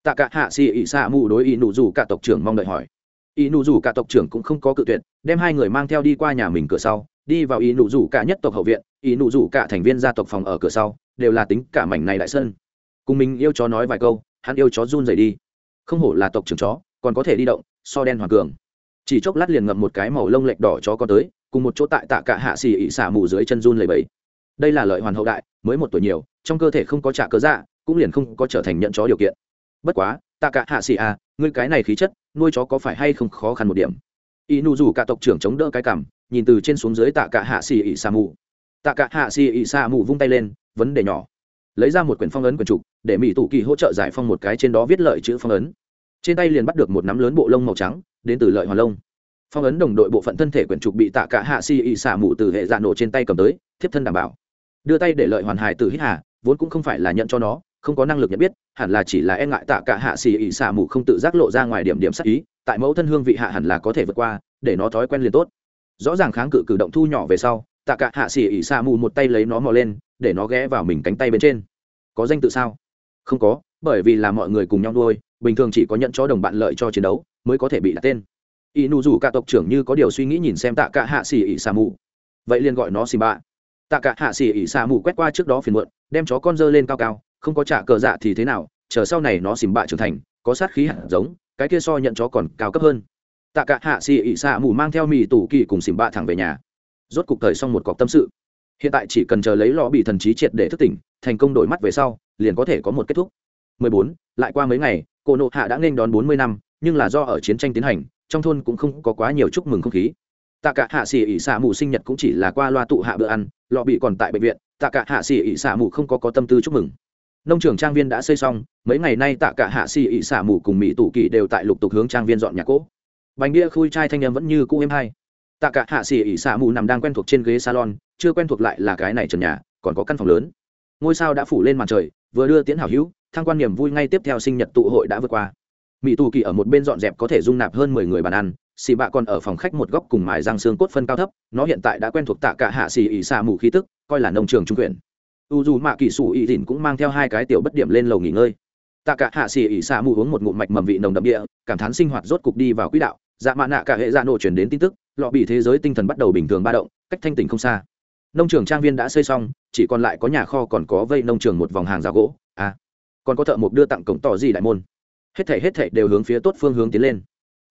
tạ cả hạ xì ỉ xạ mù đối ỷ nụ dù cả tộc trưởng mong đợi hỏi. Ỷ nụ dù cả tộc trưởng cũng không có cự tuyệt, đem hai người mang theo đi qua nhà mình cửa sau, đi vào ỷ nụ dù cả nhất tộc hậu viện, ỷ nụ dù cả thành viên gia tộc phòng ở cửa sau, đều là tính cả mảnh này đại sơn cùng mình yêu chó nói vài câu, hắn yêu chó run rẩy đi. Không hổ là tộc trưởng chó, còn có thể đi động, so đen hoàng cường. Chỉ chốc lát liền ngậm một cái màu lông lệch đỏ chó có tới, cùng một chỗ tại tạ cả hạ xì ỉ xả mù dưới chân run lầy bẫy đây là lợi hoàn hậu đại, mới một tuổi nhiều, trong cơ thể không có trả cớ dạ cũng liền không có trở thành nhận chó điều kiện bất quá tạ cả hạ xì à ngươi cái này khí chất, nuôi chó có phải hay không khó khăn một điểm? Y nụ rủ cả tộc trưởng chống đỡ cái cằm nhìn từ trên xuống dưới tạ cả hạ xì ỉ xà mù tạ cả hạ xì ỉ xà mù vung tay lên, vấn đề nhỏ. Lấy ra một quyển phong ấn quyển trục, để mỹ tụ kỳ hỗ trợ giải phong một cái trên đó viết lợi chữ phong ấn. Trên tay liền bắt được một nắm lớn bộ lông màu trắng, đến từ lợi hoàn lông. Phong ấn đồng đội bộ phận thân thể quyển trục bị tạ cả hạ xì ỉ xà mù từ hệ dạ nổ trên tay cầm tới, thiếp thân đảm bảo. Đưa tay để lợi hoàn hài từ hít hà, vốn cũng không phải là nhận cho nó không có năng lực nhận biết, hẳn là chỉ là e ngại tạ cả hạ xì ỉ xả mù không tự giác lộ ra ngoài điểm điểm sắc ý, tại mẫu thân hương vị hạ hẳn là có thể vượt qua, để nó thói quen liền tốt. Rõ ràng kháng cự cử động thu nhỏ về sau, tạ cả hạ xì ỉ xả mù một tay lấy nó mò lên, để nó ghé vào mình cánh tay bên trên. Có danh tự sao? Không có, bởi vì là mọi người cùng nhau nuôi, bình thường chỉ có nhận cho đồng bạn lợi cho chiến đấu, mới có thể bị đặt tên. Y nụ rủ cả tộc trưởng như có điều suy nghĩ nhìn xem tạ cả hạ xì ỉ xà mù. Vậy liền gọi nó xì bạ tạ cả hạ xì ỉ xà mù quét qua trước đó phiền muộn, đem chó con dơ lên cao cao không có trả cờ dạ thì thế nào, chờ sau này nó xìm bạ trưởng thành, có sát khí hạt giống, cái kia so nhận chó còn cao cấp hơn. Tạ cả hạ xì ị xạ mù mang theo mì tủ kỳ cùng xìm bạ thẳng về nhà. Rốt cục thời xong một cọc tâm sự. Hiện tại chỉ cần chờ lấy lò bị thần trí triệt để thức tỉnh, thành công đổi mắt về sau, liền có thể có một kết thúc. 14. lại qua mấy ngày, cô nộ hạ đã nên đón 40 năm, nhưng là do ở chiến tranh tiến hành, trong thôn cũng không có quá nhiều chúc mừng không khí. Tạ cả hạ xì ỉ xả mù sinh nhật cũng chỉ là qua loa tụ hạ bữa ăn, lọ bị còn tại bệnh viện, tạ cả hạ xì ỉ xả mù không có có tâm tư chúc mừng nông trường trang viên đã xây xong, mấy ngày nay tạ cả hạ xì ị xả mù cùng mỹ tụ kỳ đều tại lục tục hướng trang viên dọn nhà cỗ. Bánh bia khui chai thanh em vẫn như cũ êm hay. Tạ cả hạ xì ị xả mù nằm đang quen thuộc trên ghế salon, chưa quen thuộc lại là cái này trần nhà, còn có căn phòng lớn. Ngôi sao đã phủ lên màn trời, vừa đưa tiến hảo hữu, thăng quan niềm vui ngay tiếp theo sinh nhật tụ hội đã vượt qua. Mỹ tù kỳ ở một bên dọn dẹp có thể dung nạp hơn mười người bàn ăn, xì bạ còn ở phòng khách một góc cùng mài răng xương cốt phân cao thấp, nó hiện tại đã quen thuộc tạ cả hạ xì ỉ xà mù khí tức, coi là nông trường trung quyền u dù mạ kỳ sủ ý dìn cũng mang theo hai cái tiểu bất điểm lên lầu nghỉ ngơi. Tạ cả hạ xì ỉ xạ mù uống một ngụm mạch mầm vị nồng đậm địa, cảm thán sinh hoạt rốt cục đi vào quỹ đạo. Dạ mạ nạ cả hệ dạ nổ chuyển đến tin tức, lọ bị thế giới tinh thần bắt đầu bình thường ba động, cách thanh tỉnh không xa. Nông trường trang viên đã xây xong, chỉ còn lại có nhà kho còn có vây nông trường một vòng hàng rào gỗ. À còn có thợ mộc đưa tặng cổng tỏ gì đại môn. Hết thể hết thể đều hướng phía tốt phương hướng tiến lên.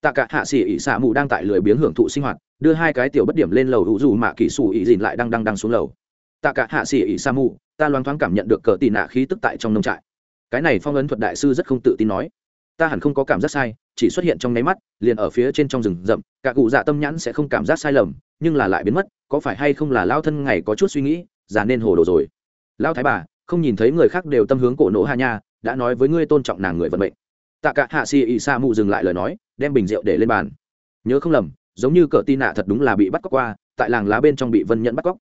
Tạ cả hạ sĩ ỉ xạ mù đang tại lười biếng hưởng thụ sinh hoạt, đưa hai cái tiểu bất điểm lên lầu hữu dù mạ kỳ sủ ỉ dìn lại đang đang đang xuống lầu. Tạ cả hạ sĩ ỉ xạ mù ta loáng thoáng cảm nhận được cờ tì nạ khí tức tại trong nông trại. Cái này phong ấn thuật đại sư rất không tự tin nói. Ta hẳn không có cảm giác sai, chỉ xuất hiện trong nháy mắt, liền ở phía trên trong rừng rậm, cả cụ dạ tâm nhãn sẽ không cảm giác sai lầm, nhưng là lại biến mất, có phải hay không là lao thân ngày có chút suy nghĩ, già nên hồ đồ rồi. Lao thái bà, không nhìn thấy người khác đều tâm hướng cổ nổ hà nha, đã nói với ngươi tôn trọng nàng người vận mệnh. Tạ cả hạ xì ị sa mụ dừng lại lời nói, đem bình rượu để lên bàn. Nhớ không lầm, giống như cờ tin nạ thật đúng là bị bắt cóc qua, tại làng lá bên trong bị vân nhận bắt cóc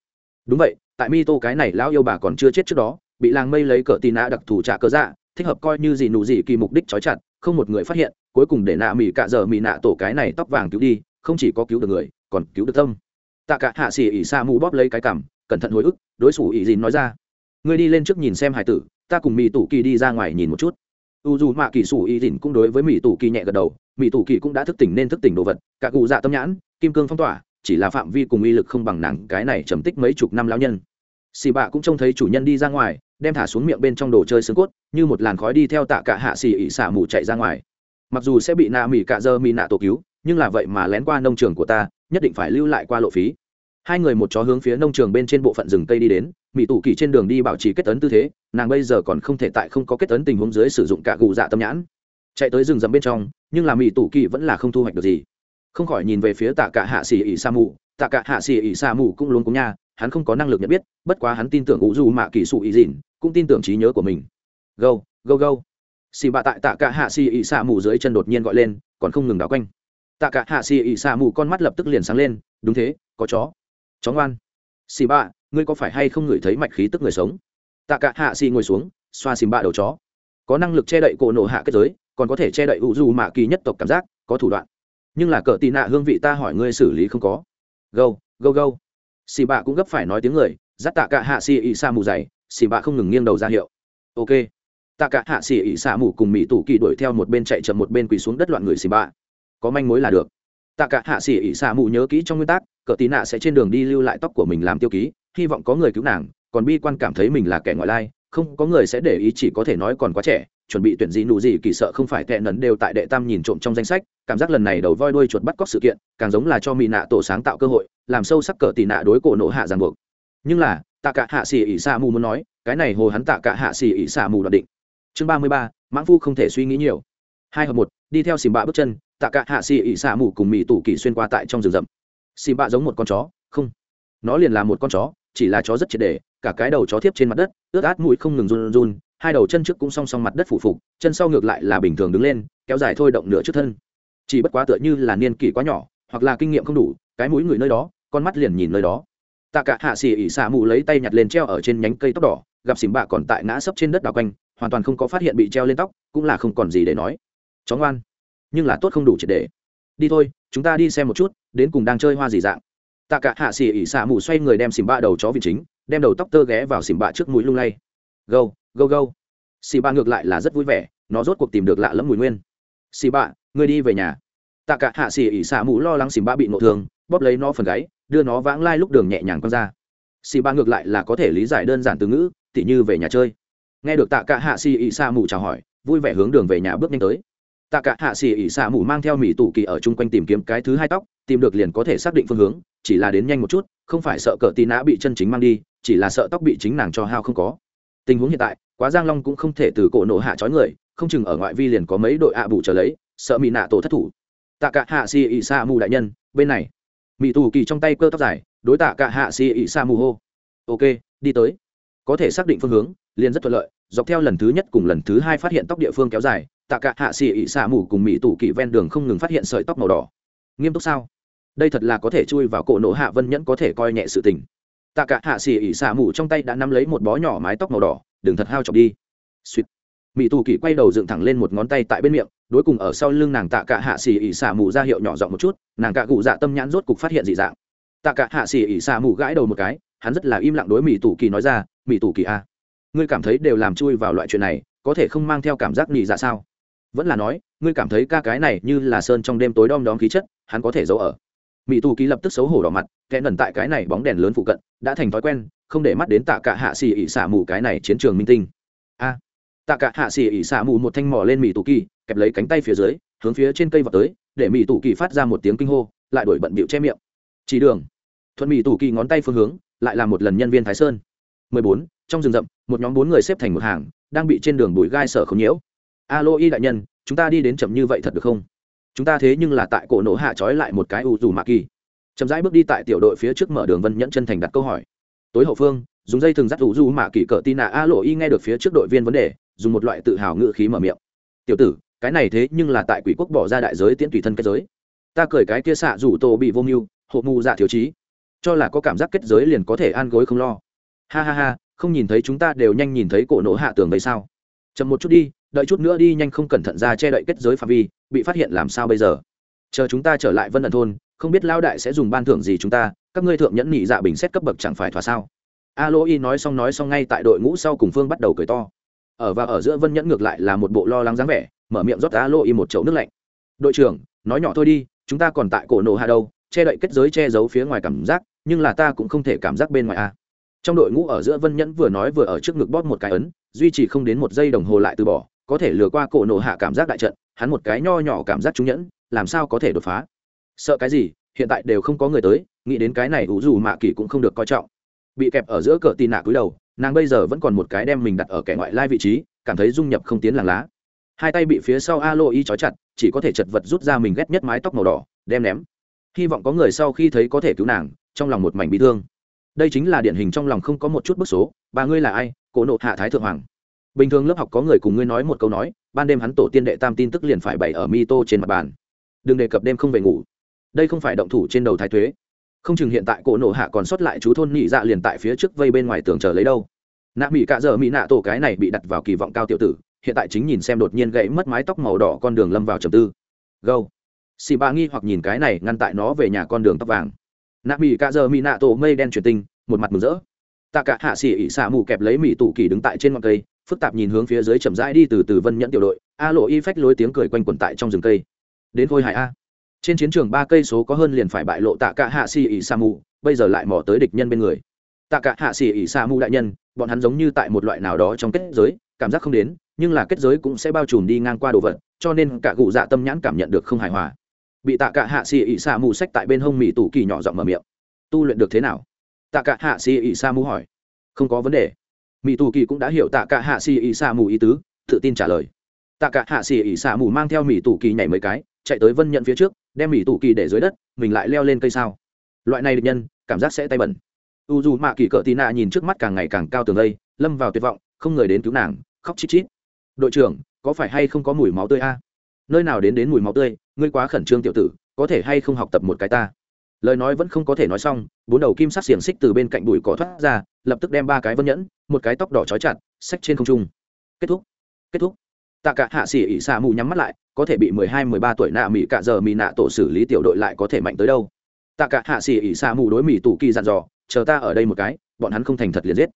đúng vậy, tại mi tô cái này lão yêu bà còn chưa chết trước đó, bị làng mây lấy cờ tì nạ đặc thù trả cờ dạ thích hợp coi như gì nụ gì kỳ mục đích trói chặt, không một người phát hiện, cuối cùng để nạ mỹ cạ giờ mỹ nạ tổ cái này tóc vàng cứu đi, không chỉ có cứu được người, còn cứu được tâm. Tạ cả hạ xỉ ỉ sa mù bóp lấy cái cằm, cẩn thận hồi ức, đối xử ỉ dìn nói ra. Ngươi đi lên trước nhìn xem hải tử, ta cùng mỹ tủ kỳ đi ra ngoài nhìn một chút. U dù mạ kỳ sủ ỉ dìn cũng đối với mỹ tủ kỳ nhẹ gật đầu mỹ tủ kỳ cũng đã thức tỉnh nên thức tỉnh đồ vật, cả cụ dạ tâm nhãn, kim cương phong tỏa chỉ là phạm vi cùng uy lực không bằng nàng, cái này trầm tích mấy chục năm lão nhân. Xì bạ cũng trông thấy chủ nhân đi ra ngoài, đem thả xuống miệng bên trong đồ chơi xương cốt, như một làn khói đi theo tạ cả hạ xì ỉ xả mù chạy ra ngoài. Mặc dù sẽ bị nạ mỉ cạ dơ mỹ nạ tổ cứu, nhưng là vậy mà lén qua nông trường của ta, nhất định phải lưu lại qua lộ phí. Hai người một chó hướng phía nông trường bên trên bộ phận rừng cây đi đến mỹ tủ kỳ trên đường đi bảo trì kết tấn tư thế, nàng bây giờ còn không thể tại không có kết tấn tình huống dưới sử dụng cả gù dạ tâm nhãn. Chạy tới rừng rậm bên trong, nhưng là mỹ tủ kỳ vẫn là không thu hoạch được gì không khỏi nhìn về phía tạ cả hạ xỉ ỉ sa mù. Tạ cả hạ xỉ ỉ sa mù cũng luôn cúng nha, hắn không có năng lực nhận biết, bất quá hắn tin tưởng ủ dù mạ kỳ sụ ý dìn, cũng tin tưởng trí nhớ của mình. Go go go xì bạ tại tạ cả hạ xì ỉ sa mù dưới chân đột nhiên gọi lên, còn không ngừng đảo quanh. Tạ cả hạ xì ỉ sa mù con mắt lập tức liền sáng lên, đúng thế, có chó. Chó ngoan. Xì bạ, ngươi có phải hay không ngửi thấy mạch khí tức người sống? Tạ cả hạ xì ngồi xuống, xoa xìm bạ đầu chó. Có năng lực che đậy cổ nổ hạ kết giới, còn có thể che đậy ủ dù mạ kỳ nhất tộc cảm giác, có thủ đoạn nhưng là cỡ tì nạ hương vị ta hỏi ngươi xử lý không có. Gâu gâu gâu. Xì bạ cũng gấp phải nói tiếng người, dắt tạ cả hạ xì ỉ xa mù dày, xì bạ không ngừng nghiêng đầu ra hiệu. Ok. Tạ cả hạ xì ỉ xa mù cùng mỹ tủ kỳ đuổi theo một bên chạy chậm một bên quỳ xuống đất loạn người xì bạ. Có manh mối là được. Tạ cả hạ xì ỉ xa mù nhớ kỹ trong nguyên tắc, cờ tị nạ sẽ trên đường đi lưu lại tóc của mình làm tiêu ký, hy vọng có người cứu nàng, còn bi quan cảm thấy mình là kẻ ngoại lai không có người sẽ để ý chỉ có thể nói còn quá trẻ, chuẩn bị tuyển gì nụ gì kỳ sợ không phải tệ nấn đều tại đệ tam nhìn trộm trong danh sách, cảm giác lần này đầu voi đuôi chuột bắt cóc sự kiện, càng giống là cho mỹ nạ tổ sáng tạo cơ hội, làm sâu sắc cờ tị nạ đối cổ nộ hạ ràng buộc. Nhưng là, tạ cả hạ xì ỉ xa mù muốn nói, cái này hồ hắn tạ cả hạ xì ỉ xa mù đoạt định. Chương ba mươi ba, mãng phu không thể suy nghĩ nhiều. Hai hợp một, đi theo xìm bạ bước chân, tạ cả hạ xì ỉ xa mù cùng mỹ tủ kỳ xuyên qua tại trong rừng rậm. Xìm bạ giống một con chó, không, nó liền là một con chó, chỉ là chó rất triệt đề cả cái đầu chó thiếp trên mặt đất, ướt át mũi không ngừng run run hai đầu chân trước cũng song song mặt đất phủ phục, chân sau ngược lại là bình thường đứng lên, kéo dài thôi động nửa trước thân. Chỉ bất quá tựa như là niên kỷ quá nhỏ, hoặc là kinh nghiệm không đủ, cái mũi người nơi đó, con mắt liền nhìn nơi đó. Tạ cả hạ xì ỉ xả mù lấy tay nhặt lên treo ở trên nhánh cây tóc đỏ, gặp xỉm bạ còn tại ngã sấp trên đất đào quanh, hoàn toàn không có phát hiện bị treo lên tóc, cũng là không còn gì để nói. Chó ngoan, nhưng là tốt không đủ triệt để. Đi thôi, chúng ta đi xem một chút, đến cùng đang chơi hoa gì dạng. Tạ cả hạ xì ỉ xả mù xoay người đem xỉm bạ đầu chó vị chính đem đầu tóc tơ ghé vào xỉm bạ trước mũi lung lay. Gâu gâu gâu. Xì bạ ngược lại là rất vui vẻ, nó rốt cuộc tìm được lạ lẫm mùi nguyên. Xì bạ, ngươi đi về nhà. Tạ cả hạ xì ỉ xả mũ lo lắng xỉm bạ bị nộ thương, bóp lấy nó phần gáy, đưa nó vãng lai lúc đường nhẹ nhàng quăng ra. Xì bạ ngược lại là có thể lý giải đơn giản từ ngữ, tỉ như về nhà chơi. Nghe được tạ cả hạ xì ỉ xả mũ chào hỏi, vui vẻ hướng đường về nhà bước nhanh tới. Tạ cả hạ xì ỉ xả mũ mang theo mỹ tủ kỳ ở chung quanh tìm kiếm cái thứ hai tóc, tìm được liền có thể xác định phương hướng, chỉ là đến nhanh một chút, không phải sợ cỡ tì nã bị chân chính mang đi chỉ là sợ tóc bị chính nàng cho hao không có. Tình huống hiện tại, quá giang long cũng không thể từ cổ nổ hạ trói người, không chừng ở ngoại vi liền có mấy đội ạ bù trở lấy, sợ mỹ nạ tổ thất thủ. Tạ cả hạ si y sa mù đại nhân, bên này. Mỹ tù kỳ trong tay cơ tóc dài, đối tạ cả hạ si y sa mù hô. Ok, đi tới. Có thể xác định phương hướng, liền rất thuận lợi, dọc theo lần thứ nhất cùng lần thứ hai phát hiện tóc địa phương kéo dài, tạ cả hạ xì y xạ mù cùng mỹ tủ kỳ ven đường không ngừng phát hiện sợi tóc màu đỏ. Nghiêm túc sao? Đây thật là có thể chui vào cổ nổ hạ vân nhẫn có thể coi nhẹ sự tình tạ cả hạ xì ỉ xả mù trong tay đã nắm lấy một bó nhỏ mái tóc màu đỏ, đừng thật hao chọc đi. Suýt mỹ tù kỳ quay đầu dựng thẳng lên một ngón tay tại bên miệng, đối cùng ở sau lưng nàng tạ cả hạ xì ỉ xả mù ra hiệu nhỏ giọng một chút, nàng cạ cụ dạ tâm nhãn rốt cục phát hiện dị dạng. Tạ cả hạ xì ỉ xả mù gãi đầu một cái, hắn rất là im lặng đối mỹ tù kỳ nói ra mỹ tù kỳ a, ngươi cảm thấy đều làm chui vào loại chuyện này, có thể không mang theo cảm giác nhị dạ sao? Vẫn là nói, ngươi cảm thấy ca cái này như là sơn trong đêm tối đom đóm khí chất, hắn có thể giấu ở. Mỹ tù Kỳ lập tức xấu hổ đỏ mặt kẽ nần tại cái này bóng đèn lớn phụ cận đã thành thói quen, không để mắt đến tạ cả hạ xì ỉ xả mù cái này chiến trường minh tinh. A, tạ cả hạ xì ỉ xả mù một thanh mỏ lên mỹ tù kỳ, kẹp lấy cánh tay phía dưới, hướng phía trên cây vào tới, để mỹ tù kỳ phát ra một tiếng kinh hô, lại đổi bận bịu che miệng. Chỉ đường. Thuận mỹ tù kỳ ngón tay phương hướng, lại là một lần nhân viên thái sơn. 14. trong rừng rậm, một nhóm bốn người xếp thành một hàng, đang bị trên đường bụi gai sở không nhiễu. Alo y đại nhân, chúng ta đi đến chậm như vậy thật được không? Chúng ta thế nhưng là tại cổ nổ hạ trói lại một cái u dù mạ kỳ chậm rãi bước đi tại tiểu đội phía trước mở đường vân nhẫn chân thành đặt câu hỏi. Tối hậu phương, dùng dây thừng dắt ủ du mạ kỳ cỡ tin nạ a lộ y nghe được phía trước đội viên vấn đề, dùng một loại tự hào ngự khí mở miệng. Tiểu tử, cái này thế nhưng là tại quỷ quốc bỏ ra đại giới tiễn tùy thân kết giới. Ta cởi cái kia xạ rủ tô bị vô mưu, hộ mù dạ thiếu trí. Cho là có cảm giác kết giới liền có thể an gối không lo. Ha ha ha, không nhìn thấy chúng ta đều nhanh nhìn thấy cổ nổ hạ tường vậy sao? Chậm một chút đi, đợi chút nữa đi nhanh không cẩn thận ra che đậy kết giới phạm vi, bị phát hiện làm sao bây giờ? Chờ chúng ta trở lại vân ẩn thôn không biết lao đại sẽ dùng ban thưởng gì chúng ta, các ngươi thượng nhẫn nhị dạ bình xét cấp bậc chẳng phải thỏa sao? A lô y nói xong nói xong ngay tại đội ngũ sau cùng phương bắt đầu cười to. Ở và ở giữa vân nhẫn ngược lại là một bộ lo lắng dáng vẻ, mở miệng rót a lô y một chậu nước lạnh. Đội trưởng, nói nhỏ thôi đi, chúng ta còn tại cổ nổ hạ đâu, che đậy kết giới che giấu phía ngoài cảm giác, nhưng là ta cũng không thể cảm giác bên ngoài a. Trong đội ngũ ở giữa vân nhẫn vừa nói vừa ở trước ngực bóp một cái ấn, duy trì không đến một giây đồng hồ lại từ bỏ, có thể lừa qua cổ nổ hạ cảm giác đại trận, hắn một cái nho nhỏ cảm giác trúng nhẫn, làm sao có thể đột phá? Sợ cái gì, hiện tại đều không có người tới, nghĩ đến cái này ủ dù mạ kỳ cũng không được coi trọng. Bị kẹp ở giữa cờ tì nạ cúi đầu, nàng bây giờ vẫn còn một cái đem mình đặt ở kẻ ngoại lai vị trí, cảm thấy dung nhập không tiến làng lá. Hai tay bị phía sau a lô y trói chặt, chỉ có thể chật vật rút ra mình ghét nhất mái tóc màu đỏ, đem ném. Hy vọng có người sau khi thấy có thể cứu nàng, trong lòng một mảnh bị thương. Đây chính là điển hình trong lòng không có một chút bức số, bà ngươi là ai? Cổ nộ hạ thái thượng hoàng. Bình thường lớp học có người cùng ngươi nói một câu nói, ban đêm hắn tổ tiên đệ tam tin tức liền phải bày ở mi tô trên mặt bàn. Đừng đề cập đêm không về ngủ đây không phải động thủ trên đầu thái thuế. Không chừng hiện tại cổ nổ hạ còn sót lại chú thôn nhị dạ liền tại phía trước vây bên ngoài tường chờ lấy đâu. Nạ mỹ cạ dợ mỹ nạ tổ cái này bị đặt vào kỳ vọng cao tiểu tử, hiện tại chính nhìn xem đột nhiên gãy mất mái tóc màu đỏ con đường lâm vào trầm tư. Gâu xì ba nghi hoặc nhìn cái này ngăn tại nó về nhà con đường tóc vàng. Nạ mỹ cạ giờ mỹ nạ tổ mây đen chuyển tinh, một mặt mừng rỡ. Tạ cả hạ xỉ ỉ xả mù kẹp lấy mỹ tủ kỳ đứng tại trên ngọn cây, phức tạp nhìn hướng phía dưới chậm rãi đi từ từ vân nhẫn tiểu đội. A lộ y phách lối tiếng cười quanh quẩn tại trong rừng cây. Đến khôi hải a trên chiến trường ba cây số có hơn liền phải bại lộ tạ cả hạ xì ỉ sa mù bây giờ lại mò tới địch nhân bên người. Tạ cả hạ xì ỉ sa mù đại nhân, bọn hắn giống như tại một loại nào đó trong kết giới, cảm giác không đến, nhưng là kết giới cũng sẽ bao trùm đi ngang qua đồ vật, cho nên cả cụ dạ tâm nhãn cảm nhận được không hài hòa. Bị tạ cả hạ xì ỉ sa mù sách tại bên hông mỹ tủ kỳ nhỏ giọng mở miệng. Tu luyện được thế nào? Tạ cả hạ xì ỉ sa mù hỏi. Không có vấn đề. Mỹ tủ kỳ cũng đã hiểu tạ cả hạ xì ỉ sa mù ý tứ, tự tin trả lời. Tạ cả hạ xì ỉ sa mù mang theo mỹ tủ kỳ nhảy mấy cái chạy tới vân nhận phía trước, đem mỹ tù kỳ để dưới đất, mình lại leo lên cây sao. Loại này địch nhân, cảm giác sẽ tay bẩn. U dù mạ kỳ cỡ tì nạ nhìn trước mắt càng ngày càng cao tường lây lâm vào tuyệt vọng, không người đến cứu nàng, khóc chít chít. Đội trưởng, có phải hay không có mùi máu tươi a? Nơi nào đến đến mùi máu tươi, ngươi quá khẩn trương tiểu tử, có thể hay không học tập một cái ta? Lời nói vẫn không có thể nói xong, bốn đầu kim sắc xiềng xích từ bên cạnh bụi cỏ thoát ra, lập tức đem ba cái vân nhẫn, một cái tóc đỏ trói chặt, xách trên không trung. Kết thúc. Kết thúc. Tạ cả hạ xỉ ỉ xạ mù nhắm mắt lại có thể bị mười hai, mười ba tuổi nạ mỹ cả giờ mỹ nạ tổ xử lý tiểu đội lại có thể mạnh tới đâu. Tạ cả hạ xỉ ỉ xa mù đối mỹ tù kỳ dặn dò, chờ ta ở đây một cái, bọn hắn không thành thật liền giết.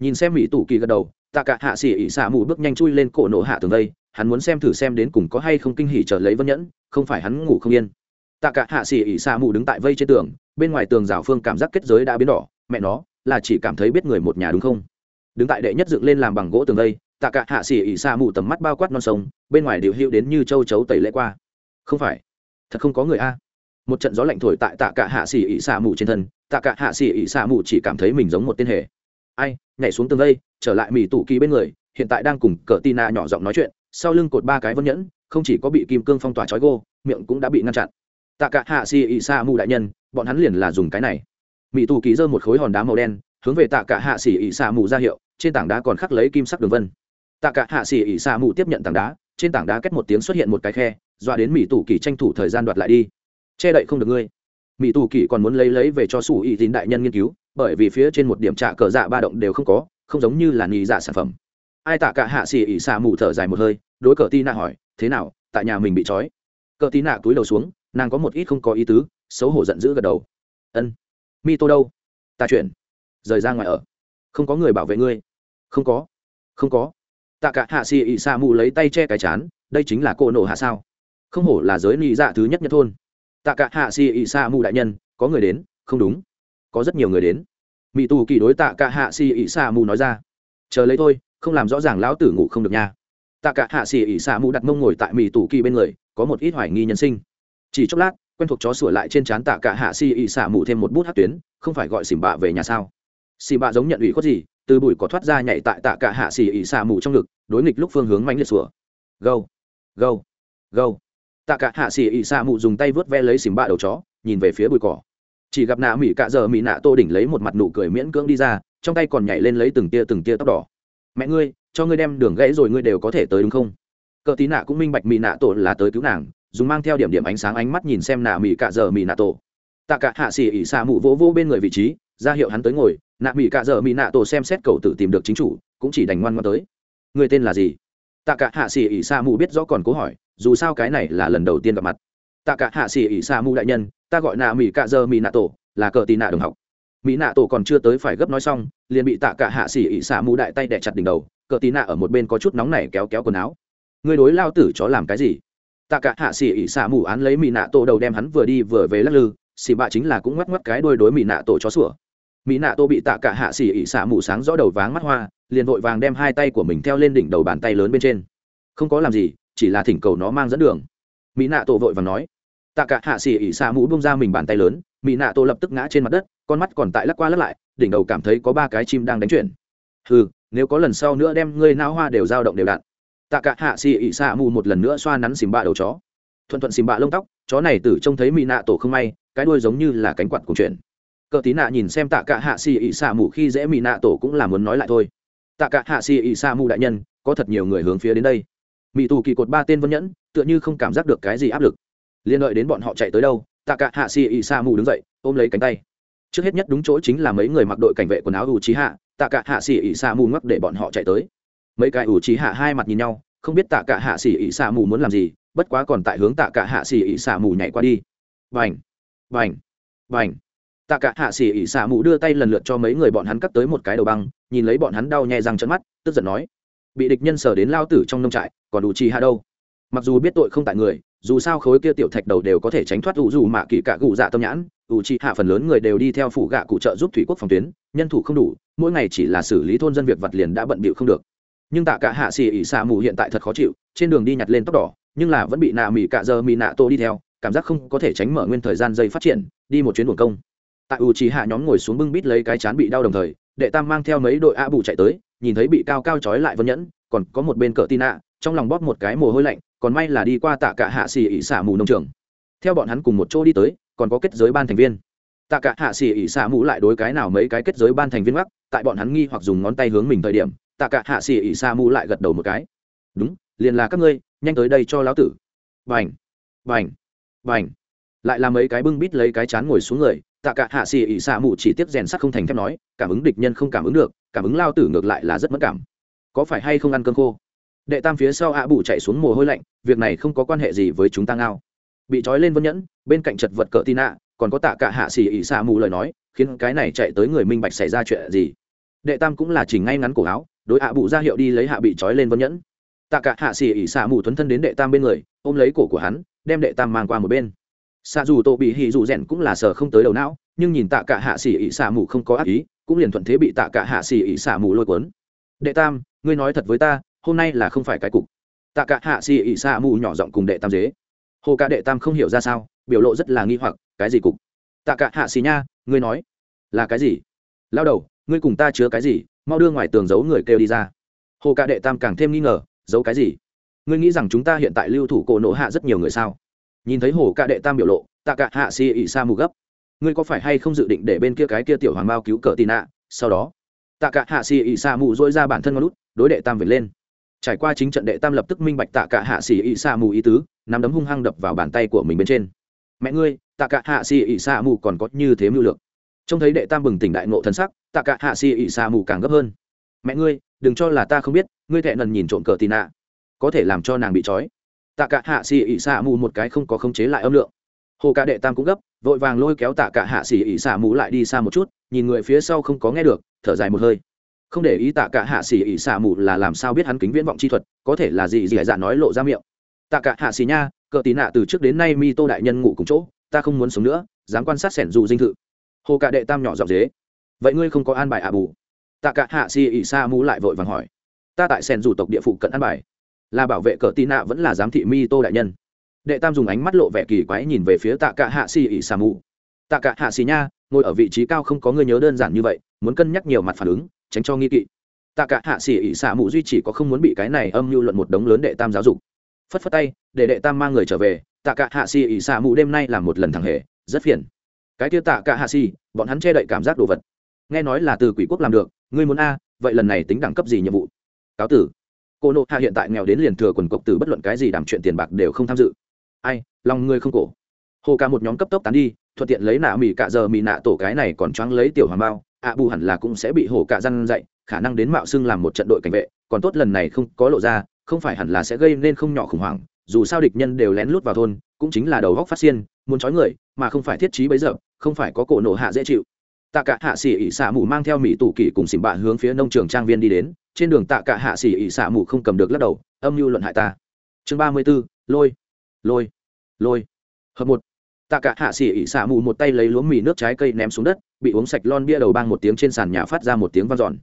Nhìn xem mỹ tù kỳ gật đầu, tạ cả hạ xỉ ỉ xa mù bước nhanh chui lên cổ nổ hạ tường đây, hắn muốn xem thử xem đến cùng có hay không kinh hỉ chờ lấy vân nhẫn, không phải hắn ngủ không yên. Tạ cả hạ xỉ ỉ xa mù đứng tại vây trên tường, bên ngoài tường rào phương cảm giác kết giới đã biến đỏ, mẹ nó, là chỉ cảm thấy biết người một nhà đúng không? Đứng tại đệ nhất dựng lên làm bằng gỗ tường đây tạ cả hạ xỉ ỉ xa mù tầm mắt bao quát non sông bên ngoài điều hữu đến như châu chấu tẩy lễ qua. Không phải thật không có người a. Một trận gió lạnh thổi tại tạ cả hạ xỉ ỉ xa mù trên thân tạ cả hạ xỉ ỉ xa mù chỉ cảm thấy mình giống một tên hề. Ai nhảy xuống tường đây, trở lại mỹ tủ kỳ bên người hiện tại đang cùng cờ tina nhỏ giọng nói chuyện sau lưng cột ba cái vân nhẫn không chỉ có bị kim cương phong tỏa trói gô miệng cũng đã bị ngăn chặn. Tạ cả hạ xỉ ỉ xa mù đại nhân bọn hắn liền là dùng cái này. Mỹ tù ký giơ một khối hòn đá màu đen hướng về tạ cả hạ xỉ ỉ xa mù ra hiệu trên tảng đá còn khắc lấy kim sắc đường vân tạ cả hạ xỉ ỉ xa mù tiếp nhận tảng đá, trên tảng đá kết một tiếng xuất hiện một cái khe, dọa đến mỹ tù kỳ tranh thủ thời gian đoạt lại đi. Che đậy không được ngươi. Mỹ tù kỳ còn muốn lấy lấy về cho sủ ỉ tín đại nhân nghiên cứu, bởi vì phía trên một điểm trạ cờ dạ ba động đều không có, không giống như là nghi dạ sản phẩm. Ai tạ cả hạ xỉ ỉ xà mù thở dài một hơi, đối cờ tí nạ hỏi, thế nào, tại nhà mình bị trói? Cờ tí nạ túi đầu xuống, nàng có một ít không có ý tứ, xấu hổ giận dữ gật đầu. Ân. Mi tô đâu? Ta chuyển. Rời ra ngoài ở. Không có người bảo vệ ngươi. Không có. Không có tạ cả hạ xì ỉ Sa mù lấy tay che cái chán, đây chính là cô nổ hạ sao? Không hổ là giới nị dạ thứ nhất nhất thôn. Tạ cả hạ xì ỉ Sa mù đại nhân, có người đến, không đúng. Có rất nhiều người đến. Mỹ tù kỳ đối tạ cả hạ xì ỉ Sa mù nói ra. Chờ lấy thôi, không làm rõ ràng lão tử ngủ không được nha. Tạ cả hạ xì ỉ Sa mù đặt mông ngồi tại mỹ tù kỳ bên người, có một ít hoài nghi nhân sinh. Chỉ chốc lát, quen thuộc chó sửa lại trên trán tạ cả hạ xì ỉ Sa mù thêm một bút hát tuyến, không phải gọi xỉm bạ về nhà sao? Xỉm bạ giống nhận ủy khuất gì từ bụi có thoát ra nhảy tại tạ cả hạ xỉ ỉ xạ mù trong ngực, đối nghịch lúc phương hướng mánh liệt sủa. Gâu gâu gâu. Tạ cả hạ xỉ ỉ xạ mù dùng tay vớt ve lấy xỉm bạ đầu chó, nhìn về phía bụi cỏ. Chỉ gặp nạ mỹ cạ giờ mỹ nạ tô đỉnh lấy một mặt nụ cười miễn cưỡng đi ra, trong tay còn nhảy lên lấy từng tia từng tia tóc đỏ. Mẹ ngươi, cho ngươi đem đường gãy rồi ngươi đều có thể tới đúng không? Cờ tí nạ cũng minh bạch mỹ nạ tổ là tới cứu nàng, dùng mang theo điểm điểm ánh sáng ánh mắt nhìn xem nạ mỹ cạ giờ mỹ nạ tổ tạ cả hạ xỉ ỉ xạ mù vỗ vỗ bên người vị trí, ra hiệu hắn tới ngồi nạ mỹ cạ giờ mỹ nạ tổ xem xét cầu tự tìm được chính chủ, cũng chỉ đành ngoan ngoan tới. Người tên là gì? Tạ cả hạ xỉ ỉ sa mù biết rõ còn cố hỏi, dù sao cái này là lần đầu tiên gặp mặt. Tạ cả hạ xỉ ỉ sa mù đại nhân, ta gọi nạ mỹ cạ giờ mỹ nạ tổ, là cờ tì nạ đồng học. Mỹ nạ tổ còn chưa tới phải gấp nói xong, liền bị tạ cả hạ xỉ ỉ sa mù đại tay đẻ chặt đỉnh đầu, cờ tì nạ ở một bên có chút nóng này kéo kéo quần áo. Người đối lao tử chó làm cái gì? Tạ cả hạ xỉ ỉ sa mù án lấy mỹ nạ tổ đầu đem hắn vừa đi vừa về lắc lư xỉ bạ chính là cũng ngoắc ngoắc cái đôi đối mỹ nạ tổ chó sủa mỹ nạ tô bị tạ cả hạ xỉ ỉ xạ mù sáng rõ đầu váng mắt hoa, liền vội vàng đem hai tay của mình theo lên đỉnh đầu bàn tay lớn bên trên. Không có làm gì, chỉ là thỉnh cầu nó mang dẫn đường. Mỹ nạ tô vội vàng nói. Tạ cả hạ xỉ ỉ xạ mù bông ra mình bàn tay lớn, mỹ nạ tô lập tức ngã trên mặt đất, con mắt còn tại lắc qua lắc lại, đỉnh đầu cảm thấy có ba cái chim đang đánh chuyển. Ừ nếu có lần sau nữa đem ngươi não hoa đều dao động đều đặn tạ cả hạ xì ỉ xạ mù một lần nữa xoa nắn xìm bạ đầu chó. Thuận thuận xìm bạ lông tóc, chó này tử trông thấy mỹ nạ tổ không may, cái đuôi giống như là cánh quạt cùng chuyện cờ tí nạ nhìn xem tạ cả hạ xì ỉ xạ mù khi dễ mỹ nạ tổ cũng là muốn nói lại thôi. Tạ cả hạ xì ỉ xạ mù đại nhân, có thật nhiều người hướng phía đến đây. Mỹ tù kỳ cột ba tên vân nhẫn, tựa như không cảm giác được cái gì áp lực. Liên đợi đến bọn họ chạy tới đâu, tạ cả hạ xì ỉ xạ mù đứng dậy, ôm lấy cánh tay. Trước hết nhất đúng chỗ chính là mấy người mặc đội cảnh vệ quần áo ủ trí hạ tạ cả hạ xì ỉ xạ mù ngắc để bọn họ chạy tới. Mấy cái ủ trí hạ hai mặt nhìn nhau, không biết tạ cả hạ xì ỉ xạ mù muốn làm gì, bất quá còn tại hướng tạ cả hạ xì ỉ xạ mù nhảy qua đi. Vành vành vành tạ cả hạ xỉ ỉ xả mù đưa tay lần lượt cho mấy người bọn hắn cắt tới một cái đầu băng, nhìn lấy bọn hắn đau nhè răng trận mắt, tức giận nói, bị địch nhân sở đến lao tử trong nông trại, còn đủ chi hạ đâu? Mặc dù biết tội không tại người, dù sao khối kia tiểu thạch đầu đều có thể tránh thoát ủ dù mạ kỳ cả cụ dạ tâm nhãn, ủ chi hạ phần lớn người đều đi theo phủ gạ cụ trợ giúp thủy quốc phòng tuyến, nhân thủ không đủ, mỗi ngày chỉ là xử lý thôn dân việc vặt liền đã bận bịu không được. Nhưng tạ cả hạ xỉ ỉ xả mù hiện tại thật khó chịu, trên đường đi nhặt lên tóc đỏ, nhưng là vẫn bị nạ mỉ cả giờ mỉ nạ tô đi theo, cảm giác không có thể tránh mở nguyên thời gian dây phát triển, đi một chuyến buồn công tại u trí hạ nhóm ngồi xuống bưng bít lấy cái chán bị đau đồng thời, đệ tam mang theo mấy đội a bù chạy tới, nhìn thấy bị cao cao trói lại vân nhẫn, còn có một bên cỡ tin ạ, trong lòng bóp một cái mồ hôi lạnh, còn may là đi qua tạ cả hạ xì ỉ xả mù nông trường. Theo bọn hắn cùng một chỗ đi tới, còn có kết giới ban thành viên. Tạ cả hạ xì ỉ xả mù lại đối cái nào mấy cái kết giới ban thành viên gác, tại bọn hắn nghi hoặc dùng ngón tay hướng mình thời điểm, tạ cả hạ xì ỉ xả mù lại gật đầu một cái. Đúng, liền là các ngươi, nhanh tới đây cho lão tử. Vành vành vành lại là mấy cái bưng bít lấy cái chán ngồi xuống người tạ cả hạ xì ỉ xạ mù chỉ tiếp rèn sắt không thành thép nói, cảm ứng địch nhân không cảm ứng được, cảm ứng lao tử ngược lại là rất mất cảm. Có phải hay không ăn cơm khô? Đệ tam phía sau ạ bù chạy xuống mồ hôi lạnh, việc này không có quan hệ gì với chúng ta ngao. Bị trói lên vân nhẫn, bên cạnh chật vật cỡ tin ạ còn có tạ cả hạ xì ỉ xạ mù lời nói, khiến cái này chạy tới người minh bạch xảy ra chuyện gì. Đệ tam cũng là chỉnh ngay ngắn cổ áo, đối ạ bù ra hiệu đi lấy hạ bị trói lên vân nhẫn. Tạ cả hạ xì ỉ xạ mù thuấn thân đến đệ tam bên người, ôm lấy cổ của hắn, đem đệ tam mang qua một bên xạ dù tổ bị hì dù rèn cũng là sờ không tới đầu não, nhưng nhìn tạ cả hạ xỉ ỉ xả mù không có ác ý, cũng liền thuận thế bị tạ cả hạ xỉ ỉ xả mù lôi cuốn. Đệ tam, ngươi nói thật với ta, hôm nay là không phải cái cục. Tạ cả hạ xỉ ỉ xả mù nhỏ giọng cùng đệ tam dế. Hồ ca đệ tam không hiểu ra sao, biểu lộ rất là nghi hoặc, cái gì cục? Tạ cả hạ xỉ nha, ngươi nói, là cái gì? Lao đầu, ngươi cùng ta chứa cái gì, mau đưa ngoài tường giấu người kêu đi ra. Hồ ca đệ tam càng thêm nghi ngờ, giấu cái gì? Ngươi nghĩ rằng chúng ta hiện tại lưu thủ cổ nộ hạ rất nhiều người sao? Nhìn thấy hồ ca đệ tam biểu lộ, tạ cả hạ xì ỉ xa mù gấp. Ngươi có phải hay không dự định để bên kia cái kia tiểu hoàng bao cứu cờ tì nạ? Sau đó, tạ cả hạ xì ỉ xa mù dỗi ra bản thân ngon lút đối đệ tam về lên. Trải qua chính trận đệ tam lập tức minh bạch tạ cả hạ xì ỉ xa mù ý tứ, nắm đấm hung hăng đập vào bàn tay của mình bên trên. Mẹ ngươi, tạ cả hạ xì ỉ xa mù còn có như thế mưu lược. Trông thấy đệ tam bừng tỉnh đại ngộ thân sắc, tạ cả hạ xì ỉ xa mù càng gấp hơn. Mẹ ngươi, đừng cho là ta không biết, ngươi thẹn lần nhìn trộm cờ tì nạ. Có thể làm cho nàng bị trói tạ cả hạ xì ỉ xả mù một cái không có khống chế lại âm lượng. Hồ ca đệ tam cũng gấp, vội vàng lôi kéo tạ cả hạ xì ỉ xả mũ lại đi xa một chút, nhìn người phía sau không có nghe được, thở dài một hơi. Không để ý tạ cả hạ xì ỉ xả mũ là làm sao biết hắn kính viễn vọng chi thuật, có thể là gì gì dạ nói lộ ra miệng. Tạ cả hạ xì nha, cờ tí nạ từ trước đến nay mi tô đại nhân ngủ cùng chỗ, ta không muốn sống nữa, dám quan sát sẻn dù dinh thự. Hồ cả đệ tam nhỏ giọng dế. Vậy ngươi không có an bài ạ bù? Tạ cả hạ xì ỉ xả mũ lại vội vàng hỏi. Ta tại sẻn dù tộc địa phụ cận an bài là bảo vệ cờ tị nạ vẫn là giám thị mi tô đại nhân. Đệ tam dùng ánh mắt lộ vẻ kỳ quái nhìn về phía tạ cả hạ xì ỉ xà mù tạ cả hạ xì nha, ngồi ở vị trí cao không có người nhớ đơn giản như vậy, muốn cân nhắc nhiều mặt phản ứng, tránh cho nghi kỵ. Tạ cả hạ xì ỉ xà mù duy chỉ có không muốn bị cái này âm mưu luận một đống lớn đệ tam giáo dục. Phất phất tay, để đệ tam mang người trở về, tạ cả hạ xì ỉ xà mù đêm nay làm một lần thẳng hề, rất phiền. Cái kia tạ cả hạ xì bọn hắn che đậy cảm giác đồ vật. Nghe nói là từ quỷ quốc làm được, ngươi muốn a, vậy lần này tính đẳng cấp gì nhiệm vụ? Cáo tử cô nộ hạ hiện tại nghèo đến liền thừa quần cộc từ bất luận cái gì đảm chuyện tiền bạc đều không tham dự. Ai, lòng ngươi không cổ. Hồ ca một nhóm cấp tốc tán đi, thuận tiện lấy nạ mì cạ giờ mì nạ tổ cái này còn choáng lấy tiểu hoàng bao, ạ bù hẳn là cũng sẽ bị hồ cạ răn dậy khả năng đến mạo xưng làm một trận đội cảnh vệ, còn tốt lần này không có lộ ra, không phải hẳn là sẽ gây nên không nhỏ khủng hoảng, dù sao địch nhân đều lén lút vào thôn, cũng chính là đầu góc phát xiên, muốn trói người, mà không phải thiết trí bấy giờ, không phải có cổ nổ hạ dễ chịu. Tạ cả hạ xỉ ỉ xả mù mang theo mỹ tủ kỷ cùng xỉm bạ hướng phía nông trường trang viên đi đến trên đường tạ cả hạ xỉ ỉ xả mù không cầm được lắc đầu, âm mưu luận hại ta. Chương ba mươi b ố lôi lôi lôi. Hợp một, tạ cả hạ xỉ ỉ xả mù một tay lấy lúa mì nước trái cây ném xuống đất, bị uống sạch lon bia đầu bang một tiếng trên sàn nhà phát ra một tiếng vang dọn.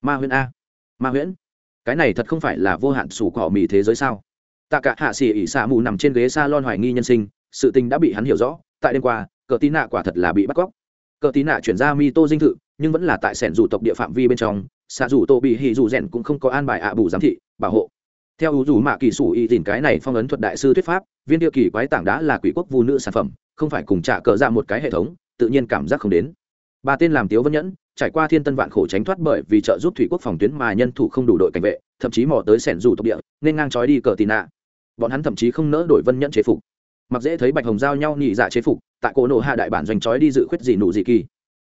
Ma huyễn a, ma huyễn, cái này thật không phải là vô hạn sủ cỏ mì thế giới sao? Tạ cả hạ xỉ ỉ xả mù nằm trên ghế s a lon hoài nghi nhân sinh, sự tình đã bị hắn hiểu rõ, tại đêm qua, cờ tí nạ quả thật là bị bắt cóc. Cờ tí nạ chuyển ra mi tô dinh thự, nhưng vẫn là tại sẻn rủ tộc địa phạm vi bên trong xạ rủ tô bị hì rủ rèn cũng không có an bài ạ bù giám thị, bảo hộ. Theo ủ rủ mạ kỳ sủ y dìn cái này phong ấn thuật đại sư thuyết pháp, viên địa kỳ quái tảng đá là quỷ quốc vu nữ sản phẩm, không phải cùng trả cờ ra một cái hệ thống, tự nhiên cảm giác không đến. Ba tên làm tiếu vân nhẫn, trải qua thiên tân vạn khổ tránh thoát bởi vì trợ giúp thủy quốc phòng tuyến mà nhân thủ không đủ đội cảnh vệ, thậm chí mò tới sẻn dù tộc địa, nên ngang trói đi cờ tì nạ. Bọn hắn thậm chí không nỡ đổi vân nhẫn chế phục. Mặc dễ thấy bạch hồng giao nhau nhị dạ chế phục, tại cổ nổ hạ đại bản doanh trói đi dự khuyết gì nụ gì kỳ.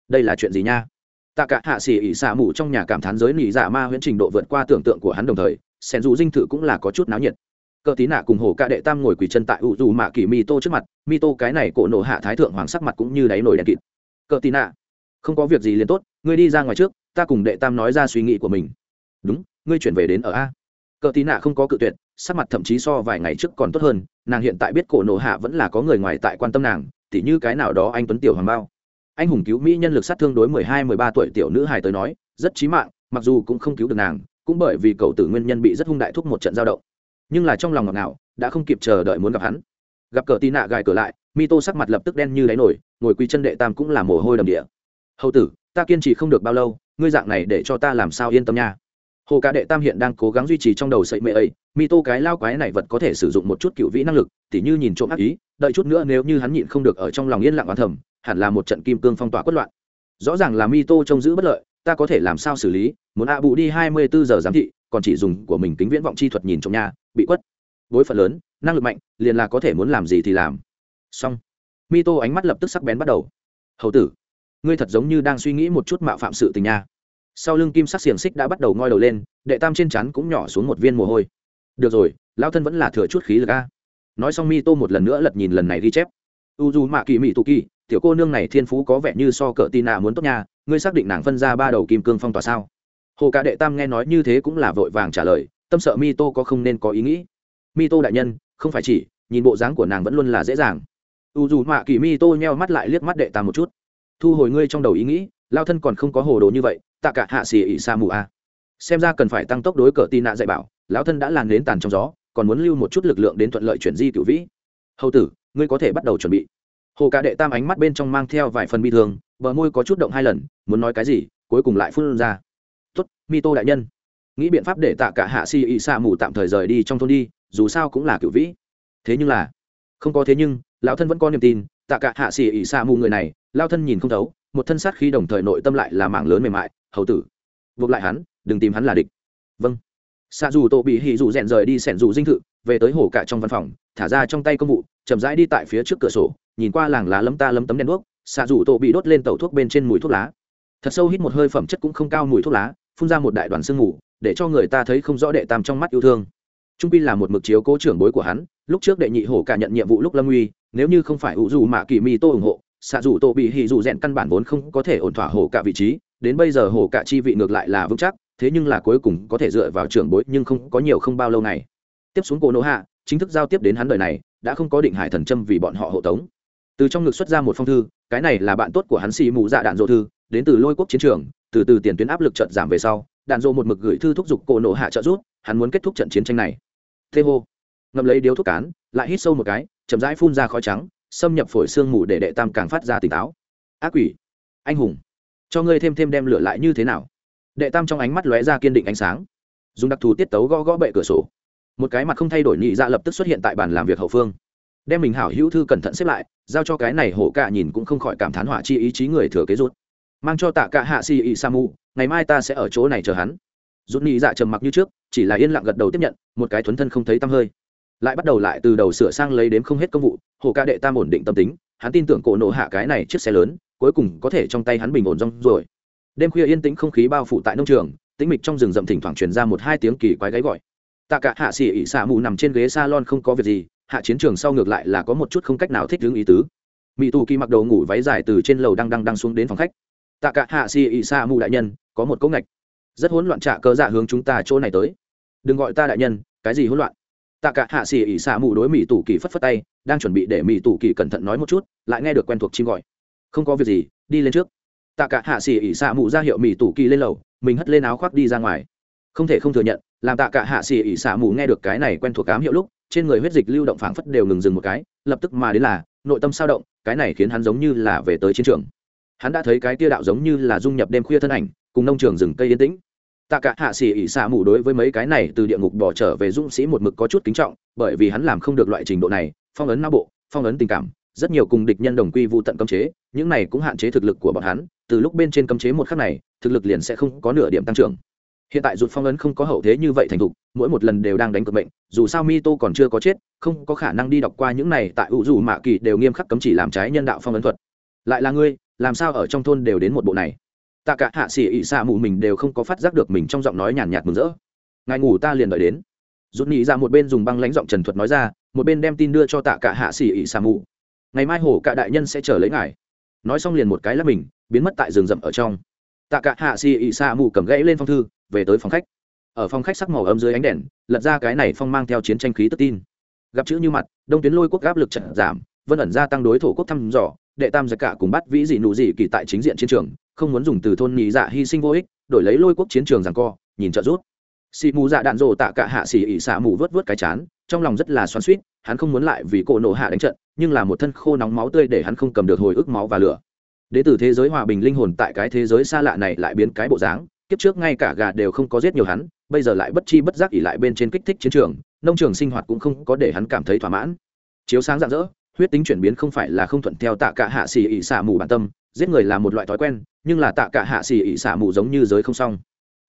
Đây là chuyện gì nha? Tạ cả hạ xỉ ỉ xả mù trong nhà cảm thán giới nỉ dạ ma huyễn trình độ vượt qua tưởng tượng của hắn đồng thời, sen dù dinh thự cũng là có chút náo nhiệt. Cờ tí nạ cùng hồ ca đệ tam ngồi quỳ chân tại ủ dù mạ kỳ mi tô trước mặt, mi tô cái này cổ nổ hạ thái thượng hoàng sắc mặt cũng như đáy nổi đèn kịt. Cờ tí nạ, không có việc gì liền tốt, ngươi đi ra ngoài trước, ta cùng đệ tam nói ra suy nghĩ của mình. Đúng, ngươi chuyển về đến ở a. Cờ tí nạ không có cự tuyệt, sắc mặt thậm chí so vài ngày trước còn tốt hơn, nàng hiện tại biết cổ nổ hạ vẫn là có người ngoài tại quan tâm nàng, tỉ như cái nào đó anh tuấn tiểu hoàng bao anh hùng cứu mỹ nhân lực sát thương đối mười hai, mười ba tuổi tiểu nữ hài tới nói, rất chí mạng, mặc dù cũng không cứu được nàng, cũng bởi vì cậu tử nguyên nhân bị rất hung đại thúc một trận giao động. Nhưng là trong lòng ngọt ngào, đã không kịp chờ đợi muốn gặp hắn. Gặp cờ tì nạ gài cửa lại mi tô sắc mặt lập tức đen như đáy nổi, ngồi quy chân đệ tam cũng là mồ hôi đầm địa. Hầu tử, ta kiên trì không được bao lâu, ngươi dạng này để cho ta làm sao yên tâm nha? Hồ ca đệ tam hiện đang cố gắng duy trì trong đầu sậy mệ ấy mi tô cái lao quái này vật có thể sử dụng một chút cựu vĩ năng lực, tỉ như nhìn trộm ác ý, đợi chút nữa nếu như hắn nhịn không được ở trong lòng yên lặng oán thầm hẳn là một trận kim cương phong tỏa quất loạn. Rõ ràng là mi tô trông giữ bất lợi, ta có thể làm sao xử lý? Muốn ạ bụ đi hai mươi bốn giờ giám thị, còn chỉ dùng của mình kính viễn vọng chi thuật nhìn trong nhà bị quất. Bối phận lớn, năng lực mạnh, liền là có thể muốn làm gì thì làm. Xong. Mi tô ánh mắt lập tức sắc bén bắt đầu. Hầu tử, ngươi thật giống như đang suy nghĩ một chút mạo phạm sự tình nha. Sau lưng kim sắc xiềng xích đã bắt đầu ngoi đầu lên, đệ tam trên chắn cũng nhỏ xuống một viên mồ hôi. Được rồi lao thân vẫn là thừa chút khí lực a. Nói xong mi tô một lần nữa lật nhìn lần này ghi chép. U dù mạ kỳ mỹ tụ kỳ tiểu cô nương này thiên phú có vẻ như so cỡ tin nạ muốn tốt nha, ngươi xác định nàng phân ra ba đầu kim cương phong tỏa sao? Hồ cả đệ tam nghe nói như thế cũng là vội vàng trả lời, tâm sợ mi tô có không nên có ý nghĩ. Mi tô đại nhân, không phải chỉ, nhìn bộ dáng của nàng vẫn luôn là dễ dàng. U dù mạ kỳ mi tô nheo mắt lại liếc mắt đệ tam một chút. Thu hồi ngươi trong đầu ý nghĩ, lao thân còn không có hồ đồ như vậy, tạ cả hạ xì ỉ sa mù a. Xem ra cần phải tăng tốc đối cờ tin nạ dạy bảo, lão thân đã làn đến tàn trong gió, còn muốn lưu một chút lực lượng đến thuận lợi chuyển di cựu vĩ. Hầu tử, ngươi có thể bắt đầu chuẩn bị hồ cả đệ tam ánh mắt bên trong mang theo vài phần bi thương, bờ môi có chút động hai lần, muốn nói cái gì, cuối cùng lại phun ra. Tuất mi tô đại nhân. Nghĩ biện pháp để tạ cả hạ si ị sa mù tạm thời rời đi trong thôn đi, dù sao cũng là cựu vĩ. Thế nhưng là không có thế nhưng, lão thân vẫn có niềm tin, tạ cả hạ xì ỉ xa mù người này lao thân nhìn không thấu, một thân sát khi đồng thời nội tâm lại là mảng lớn mềm mại, hầu tử, buộc lại hắn, đừng tìm hắn là địch. Vâng. Xạ dù tô bị hỉ dù rèn rời đi sẻn dù dinh thự, về tới hồ cả trong văn phòng, thả ra trong tay công vụ, chậm rãi đi tại phía trước cửa sổ nhìn qua làng lá lấm ta lấm tấm đen đuốc, xạ rủ tổ bị đốt lên tàu thuốc bên trên mùi thuốc lá. Thật sâu hít một hơi phẩm chất cũng không cao mùi thuốc lá, phun ra một đại đoàn sương mù, để cho người ta thấy không rõ đệ tam trong mắt yêu thương. Trung pi là một mực chiếu cố trưởng bối của hắn, lúc trước đệ nhị hổ cả nhận nhiệm vụ lúc lâm uy, nếu như không phải ủ dù mạ kỳ mi tô ủng hộ, xạ dù tô bị hỉ dù rèn căn bản vốn không có thể ổn thỏa hổ cả vị trí, đến bây giờ hổ cả chi vị ngược lại là vững chắc, thế nhưng là cuối cùng có thể dựa vào trưởng bối nhưng không có nhiều không bao lâu này. Tiếp xuống cô nỗ hạ, chính thức giao tiếp đến hắn đời này, đã không có định hải thần châm vì bọn họ hộ tống từ trong ngực xuất ra một phong thư, cái này là bạn tốt của hắn xì mù dạ đạn dỗ thư, đến từ lôi quốc chiến trường, từ từ tiền tuyến áp lực trận giảm về sau, đạn dỗ một mực gửi thư thúc giục cổ nổ hạ trợ rút hắn muốn kết thúc trận chiến tranh này. Thê hô. Ngậm lấy điếu thuốc cán, lại hít sâu một cái, chậm rãi phun ra khói trắng, xâm nhập phổi xương mù để đệ tam càng phát ra tỉnh táo. Ác quỷ. Anh hùng. Cho ngươi thêm thêm đem lửa lại như thế nào? Đệ tam trong ánh mắt lóe ra kiên định ánh sáng. Dùng đặc thù tiết tấu gõ gõ bệ cửa sổ. Một cái mặt không thay đổi nhị dạ lập tức xuất hiện tại bàn làm việc hậu phương đem mình hảo hữu thư cẩn thận xếp lại, giao cho cái này hổ cạ nhìn cũng không khỏi cảm thán hỏa chi ý chí người thừa kế rút mang cho tạ cả hạ si ý sa mu, ngày mai ta sẽ ở chỗ này chờ hắn. Rút nhị dạ trầm mặc như trước, chỉ là yên lặng gật đầu tiếp nhận, một cái thuấn thân không thấy tăm hơi. Lại bắt đầu lại từ đầu sửa sang lấy đếm không hết công vụ hồ ca đệ tam ổn định tâm tính, hắn tin tưởng cổ nộ hạ cái này chiếc xe lớn, cuối cùng có thể trong tay hắn bình ổn rong rồi. Đêm khuya yên tĩnh không khí bao phủ tại nông trường, tĩnh mịch trong rừng rậm thỉnh thoảng truyền ra một hai tiếng kỳ quái gáy gọi. Tạ cả hạ xỉ ỉ xả mù nằm trên ghế salon không có việc gì hạ chiến trường sau ngược lại là có một chút không cách nào thích ứng ý tứ. Mỹ tù kỳ mặc đầu ngủ váy dài từ trên lầu đang đang đang xuống đến phòng khách. Tạ cả hạ xì ị xả mù đại nhân, có một cỗ ngạch. Rất hỗn loạn trả cơ dạ hướng chúng ta chỗ này tới. Đừng gọi ta đại nhân, cái gì hỗn loạn? Tạ cả hạ xì ỉ xạ mù đối mỹ tủ kỳ phất phất tay, đang chuẩn bị để mỹ tủ kỳ cẩn thận nói một chút, lại nghe được quen thuộc chim gọi. Không có việc gì, đi lên trước. Tạ cả hạ xì ỉ xạ mù ra hiệu mỹ tủ kỳ lên lầu, mình hất lên áo khoác đi ra ngoài. Không thể không thừa nhận, làm tạ cả hạ xì ỉ xạ mù nghe được cái này quen thuộc cám hiệu lúc trên người huyết dịch lưu động phảng phất đều ngừng dừng một cái, lập tức mà đến là, nội tâm sao động, cái này khiến hắn giống như là về tới chiến trường. Hắn đã thấy cái tia đạo giống như là dung nhập đêm khuya thân ảnh, cùng nông trường rừng cây yên tĩnh. Tạ cả hạ sĩ ỉ xạ mù đối với mấy cái này từ địa ngục bỏ trở về dũng sĩ một mực có chút kính trọng, bởi vì hắn làm không được loại trình độ này, phong ấn não bộ, phong ấn tình cảm, rất nhiều cùng địch nhân đồng quy vụ tận cấm chế, những này cũng hạn chế thực lực của bọn hắn, từ lúc bên trên cấm chế một khắc này, thực lực liền sẽ không có nửa điểm tăng trưởng hiện tại rụt phong ấn không có hậu thế như vậy thành thục, mỗi một lần đều đang đánh cực bệnh dù sao mi tô còn chưa có chết, không có khả năng đi đọc qua những này tại ủ dù mạ kỳ đều nghiêm khắc cấm chỉ làm trái nhân đạo phong ấn thuật. Lại là ngươi, làm sao ở trong thôn đều đến một bộ này? Tạ cả hạ xỉ ỉ xạ mù mình đều không có phát giác được mình trong giọng nói nhàn nhạt mừng rỡ. Ngài ngủ ta liền đợi đến. Rút nghĩ ra dạ một bên dùng băng lãnh giọng trần thuật nói ra, một bên đem tin đưa cho tạ cả hạ xỉ ỉ xạ mù ngày mai hổ cả đại nhân sẽ chờ lấy ngài. Nói xong liền một cái là mình, biến mất tại rừng rậm ở trong tạ cả hạ xì ị xạ mù cầm gãy lên phong thư, về tới phòng khách. Ở phòng khách sắc màu ấm dưới ánh đèn, lật ra cái này phong mang theo chiến tranh khí tức tin. Gặp chữ như mặt, đông tuyến lôi quốc áp lực trận giảm, vân ẩn gia tăng đối thổ quốc thăm dò, đệ tam giặc cả cùng bắt vĩ dị nụ dị kỳ tại chính diện chiến trường, không muốn dùng từ thôn nhị dạ hy sinh vô ích, đổi lấy lôi quốc chiến trường rằng co, nhìn trợ rút xì mù dạ đạn rồ tạ cả hạ xì ỉ xạ mù vớt vớt cái chán, trong lòng rất là xoắn suýt hắn không muốn lại vì cổ nổ hạ đánh trận, nhưng là một thân khô nóng máu tươi để hắn không cầm được hồi ức máu và lửa đế từ thế giới hòa bình linh hồn tại cái thế giới xa lạ này lại biến cái bộ dáng, kiếp trước ngay cả gà đều không có giết nhiều hắn, bây giờ lại bất chi bất giác ỉ lại bên trên kích thích chiến trường, nông trường sinh hoạt cũng không có để hắn cảm thấy thỏa mãn. Chiếu sáng rạng rỡ, huyết tính chuyển biến không phải là không thuận theo tạ cả hạ xì ỉ xả mù bản tâm, giết người là một loại thói quen, nhưng là tạ cả hạ xì ỉ xả mù giống như giới không xong.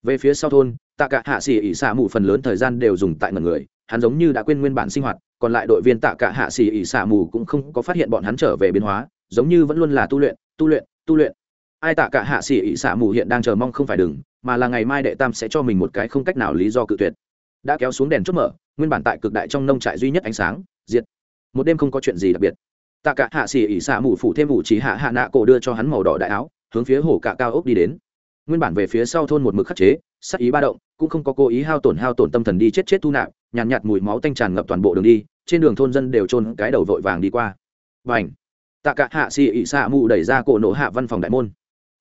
Về phía sau thôn, tạ cả hạ xì ỉ xả mù phần lớn thời gian đều dùng tại ngần người, hắn giống như đã quên nguyên bản sinh hoạt, còn lại đội viên tạ cả hạ xì ỉ xả mù cũng không có phát hiện bọn hắn trở về biến hóa giống như vẫn luôn là tu luyện tu luyện tu luyện. Ai tạ cả hạ xỉ ỉ xả mù hiện đang chờ mong không phải đừng mà là ngày mai đệ tam sẽ cho mình một cái không cách nào lý do cự tuyệt. Đã kéo xuống đèn chốt mở nguyên bản tại cực đại trong nông trại duy nhất ánh sáng diệt. Một đêm không có chuyện gì đặc biệt. Tạ cả hạ xỉ ỉ xạ mù phủ thêm ủ chỉ hạ hạ nạ cổ đưa cho hắn màu đỏ đại áo hướng phía hồ cả cao ốc đi đến. Nguyên bản về phía sau thôn một mực khắc chế sắc ý ba động cũng không có cố ý hao tổn hao tổn tâm thần đi chết chết thu nạp nhàn nhạt, nhạt mùi máu tanh tràn ngập toàn bộ đường đi trên đường thôn dân đều trôn cái đầu vội vàng đi qua. Và ảnh tạ cả hạ xì ỉ xạ mù đẩy ra cổ nổ hạ văn phòng đại môn.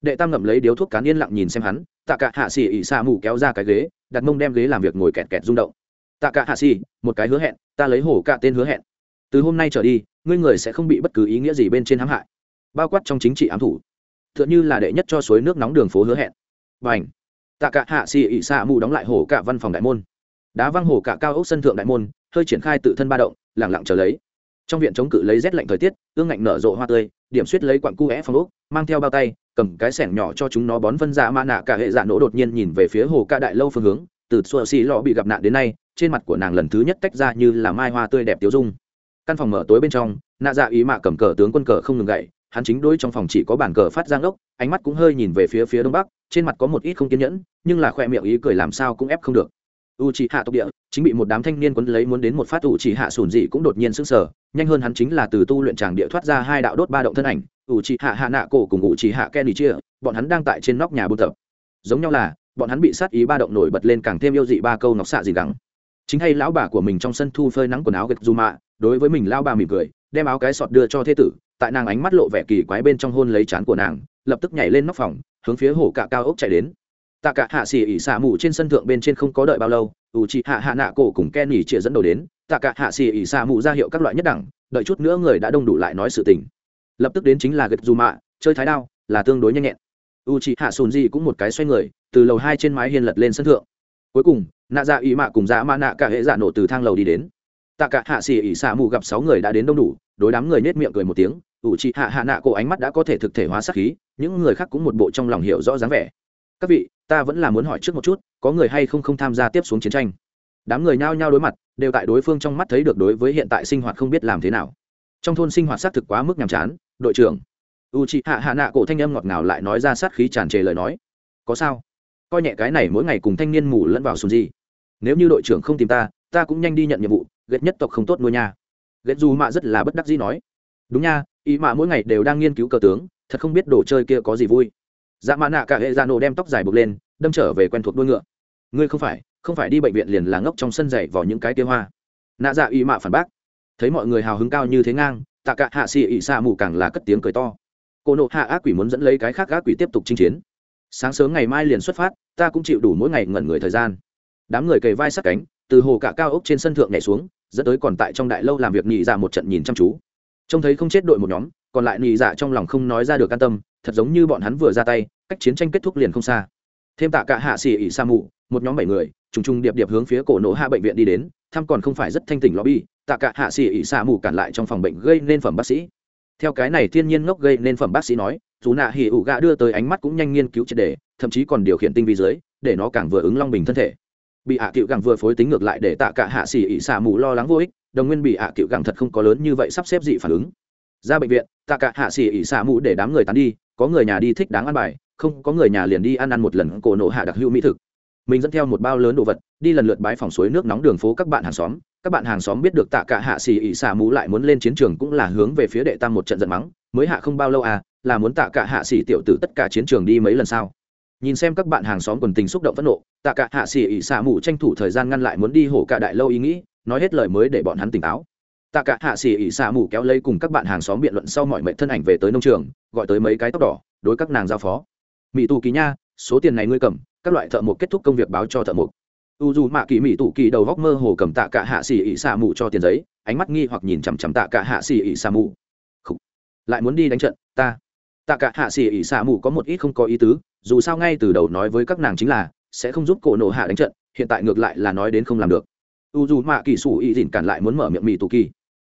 Đệ tam ngậm lấy điếu thuốc cán yên lặng nhìn xem hắn, tạ cả hạ xì ỉ xạ mù kéo ra cái ghế, đặt mông đem ghế làm việc ngồi kẹt kẹt rung động. Tạ cả hạ xì một cái hứa hẹn, ta lấy hổ cả tên hứa hẹn. Từ hôm nay trở đi, ngươi người sẽ không bị bất cứ ý nghĩa gì bên trên hãm hại. Bao quát trong chính trị ám thủ. T h ư ợ n h ư là đệ nhất cho suối nước nóng đường phố hứa hẹn. Và n h tạ cả hạ xì ỉ xạ mù đóng lại hổ cả văn phòng đại môn. Đá văng hổ cả cao ốc sân thượng đại môn, hơi triển khai tự thân ba động lẳng lặng trở lấy trong viện chống cự lấy rét lạnh thời tiết, ương ngạnh nở rộ hoa tươi, điểm suýt lấy quặng cu é phong ốc, mang theo bao tay, cầm cái sẻng nhỏ cho chúng nó bón phân ra mã nạ cả hệ dạ nổ đột nhiên nhìn về phía hồ ca đại lâu phương hướng, từ xua xì lò bị gặp nạn đến nay, trên mặt của nàng lần thứ nhất tách ra như là mai hoa tươi đẹp tiêu dung. Căn phòng mở tối bên trong, nạ dạ ý mạ cầm cờ tướng quân cờ không ngừng gậy, hắn chính đôi trong phòng chỉ có bản cờ phát giang ốc ánh mắt cũng hơi nhìn về phía phía đông bắc, trên mặt có một ít không kiên nhẫn, nhưng là khoe miệng ý cười làm sao cũng ép không được u chỉ hạ tộc địa chính bị một đám thanh niên quấn lấy muốn đến một phát u chỉ hạ sùn dị cũng đột nhiên sưng sở, nhanh hơn hắn chính là từ tu luyện tràng địa thoát ra hai đạo đốt ba động thân ảnh u chỉ hạ hạ nạ cổ cùng u chỉ hạ đi chia bọn hắn đang tại trên nóc nhà buôn tập. Giống nhau là bọn hắn bị sát ý ba động nổi bật lên càng thêm yêu dị ba câu nọc xạ gì gắng. Chính hay lão bà của mình trong sân thu phơi nắng quần áo gạch dù mạ đối với mình lao bà mỉm cười đem áo cái sọt đưa cho thế tử tại nàng ánh mắt lộ vẻ kỳ quái bên trong hôn lấy chán của nàng lập tức nhảy lên nóc phòng hướng phía hồ cạ cao ốc chạy đến tạ cả hạ xỉ ỉ xả mù trên sân thượng bên trên không có đợi bao lâu, ủ chị hạ hạ nạ cổ cùng ken ỉ chĩa dẫn đầu đến, tạ cả hạ xỉ ỉ xả mù ra hiệu các loại nhất đẳng, đợi chút nữa người đã đông đủ lại nói sự tình. Lập tức đến chính là gật dù mạ, chơi thái đao, là tương đối nhanh nhẹn. U chị hạ sùn gì cũng một cái xoay người, từ lầu hai trên mái hiên lật lên sân thượng. Cuối cùng, nạ dạ ỉ mạ cùng dạ mạ nạ cả hệ dạ nổ từ thang lầu đi đến. Tạ cả hạ xỉ ỉ xả mù gặp sáu người đã đến đông đủ, đối đám người nết miệng cười một tiếng, ủ chị hạ hạ nạ cổ ánh mắt đã có thể thực thể hóa sắc khí, những người khác cũng một bộ trong lòng hiểu rõ dáng vẻ. Các vị ta vẫn là muốn hỏi trước một chút, có người hay không không tham gia tiếp xuống chiến tranh? Đám người nhao nhao đối mặt, đều tại đối phương trong mắt thấy được đối với hiện tại sinh hoạt không biết làm thế nào. Trong thôn sinh hoạt xác thực quá mức nhàm chán, đội trưởng. U chị hạ hạ nạ cổ thanh âm ngọt ngào lại nói ra sát khí tràn trề lời nói. Có sao? Coi nhẹ cái này mỗi ngày cùng thanh niên mù lẫn vào sùn gì. Nếu như đội trưởng không tìm ta ta cũng nhanh đi nhận nhiệm vụ, ghét nhất tộc không tốt nuôi nha. Ghét dù mạ rất là bất đắc dĩ nói. Đúng nha, ý mạ mỗi ngày đều đang nghiên cứu cờ tướng, thật không biết đồ chơi kia có gì vui dạ mã nạ cả hệ dạ nổ đem tóc dài buộc lên, đâm trở về quen thuộc đuôi ngựa. Ngươi không phải không phải đi bệnh viện liền là ngốc trong sân dậy vào những cái kia hoa. Nạ dạ ủy mạ phản bác. Thấy mọi người hào hứng cao như thế ngang, tạ cả hạ xì ỉ xa mù càng là cất tiếng cười to. Cô nộ hạ ác quỷ muốn dẫn lấy cái khác ác quỷ tiếp tục chinh chiến. Sáng sớm ngày mai liền xuất phát, ta cũng chịu đủ mỗi ngày ngẩn người thời gian. Đám người kề vai sát cánh, từ hồ cả cao ốc trên sân thượng nhảy xuống, dẫn tới còn tại trong đại lâu làm việc nhị dạ một trận nhìn chăm chú. Trông thấy không chết đội một nhóm, còn lại nhị dạ trong lòng không nói ra được an tâm thật giống như bọn hắn vừa ra tay, cách chiến tranh kết thúc liền không xa. Thêm tạ cả hạ xỉ ỉ sa mù, một nhóm bảy người, trùng trùng điệp điệp hướng phía cổ nổ hạ bệnh viện đi đến, thăm còn không phải rất thanh tỉnh lobby, tạ cả hạ xỉ ỉ sa mù cản lại trong phòng bệnh gây nên phẩm bác sĩ. Theo cái này thiên nhiên ngốc gây nên phẩm bác sĩ nói, dù nạ hỉ ủ gạ đưa tới ánh mắt cũng nhanh nghiên cứu triệt đề thậm chí còn điều khiển tinh vi dưới, để nó càng vừa ứng long bình thân thể. Bị hạ cựu càng vừa phối tính ngược lại để tạ cả hạ xỉ ỉ xả mù lo lắng vô ích, đồng nguyên bị hạ cựu càng thật không có lớn như vậy sắp xếp dị phản ứng. Ra bệnh viện, tạ cả hạ xỉ ỉ xả mù để đám người tán đi có người nhà đi thích đáng ăn bài, không có người nhà liền đi ăn ăn một lần cổ nổ hạ đặc hữu mỹ thực. Mình dẫn theo một bao lớn đồ vật, đi lần lượt bái phòng suối nước nóng đường phố các bạn hàng xóm. Các bạn hàng xóm biết được tạ cả hạ xì ỉ xả mũ lại muốn lên chiến trường cũng là hướng về phía đệ tam một trận giận mắng, mới hạ không bao lâu à là muốn tạ cả hạ xì tiểu tử tất cả chiến trường đi mấy lần sao? Nhìn xem các bạn hàng xóm quần tình xúc động phẫn nộ, tạ cả hạ xì ỉ xả mũ tranh thủ thời gian ngăn lại muốn đi hổ cả đại lâu ý nghĩ, nói hết lời mới để bọn hắn tỉnh táo tạ cả hạ sĩ ỉ xạ mù kéo lấy cùng các bạn hàng xóm biện luận sau mọi mệnh thân ảnh về tới nông trường, gọi tới mấy cái tóc đỏ, đối các nàng giao phó. Mỹ tù kỳ nha, số tiền này ngươi cầm, các loại thợ mộc kết thúc công việc báo cho thợ mộc. U dù mạ kỳ mỹ tù kỳ đầu góc mơ hồ cầm tạ cả hạ xỉ ỉ xạ mù cho tiền giấy, ánh mắt nghi hoặc nhìn chằm chằm tạ cả hạ xỉ ỉ xạ mù. Lại muốn đi đánh trận, ta. Tạ cả hạ xỉ ỉ xạ mù có một ít không có ý tứ, dù sao ngay từ đầu nói với các nàng chính là sẽ không giúp cổ nổ hạ đánh trận, hiện tại ngược lại là nói đến không làm được. U dù mạ kỳ sủ ỉ dìn cản lại muốn mở miệng mỹ tù kỳ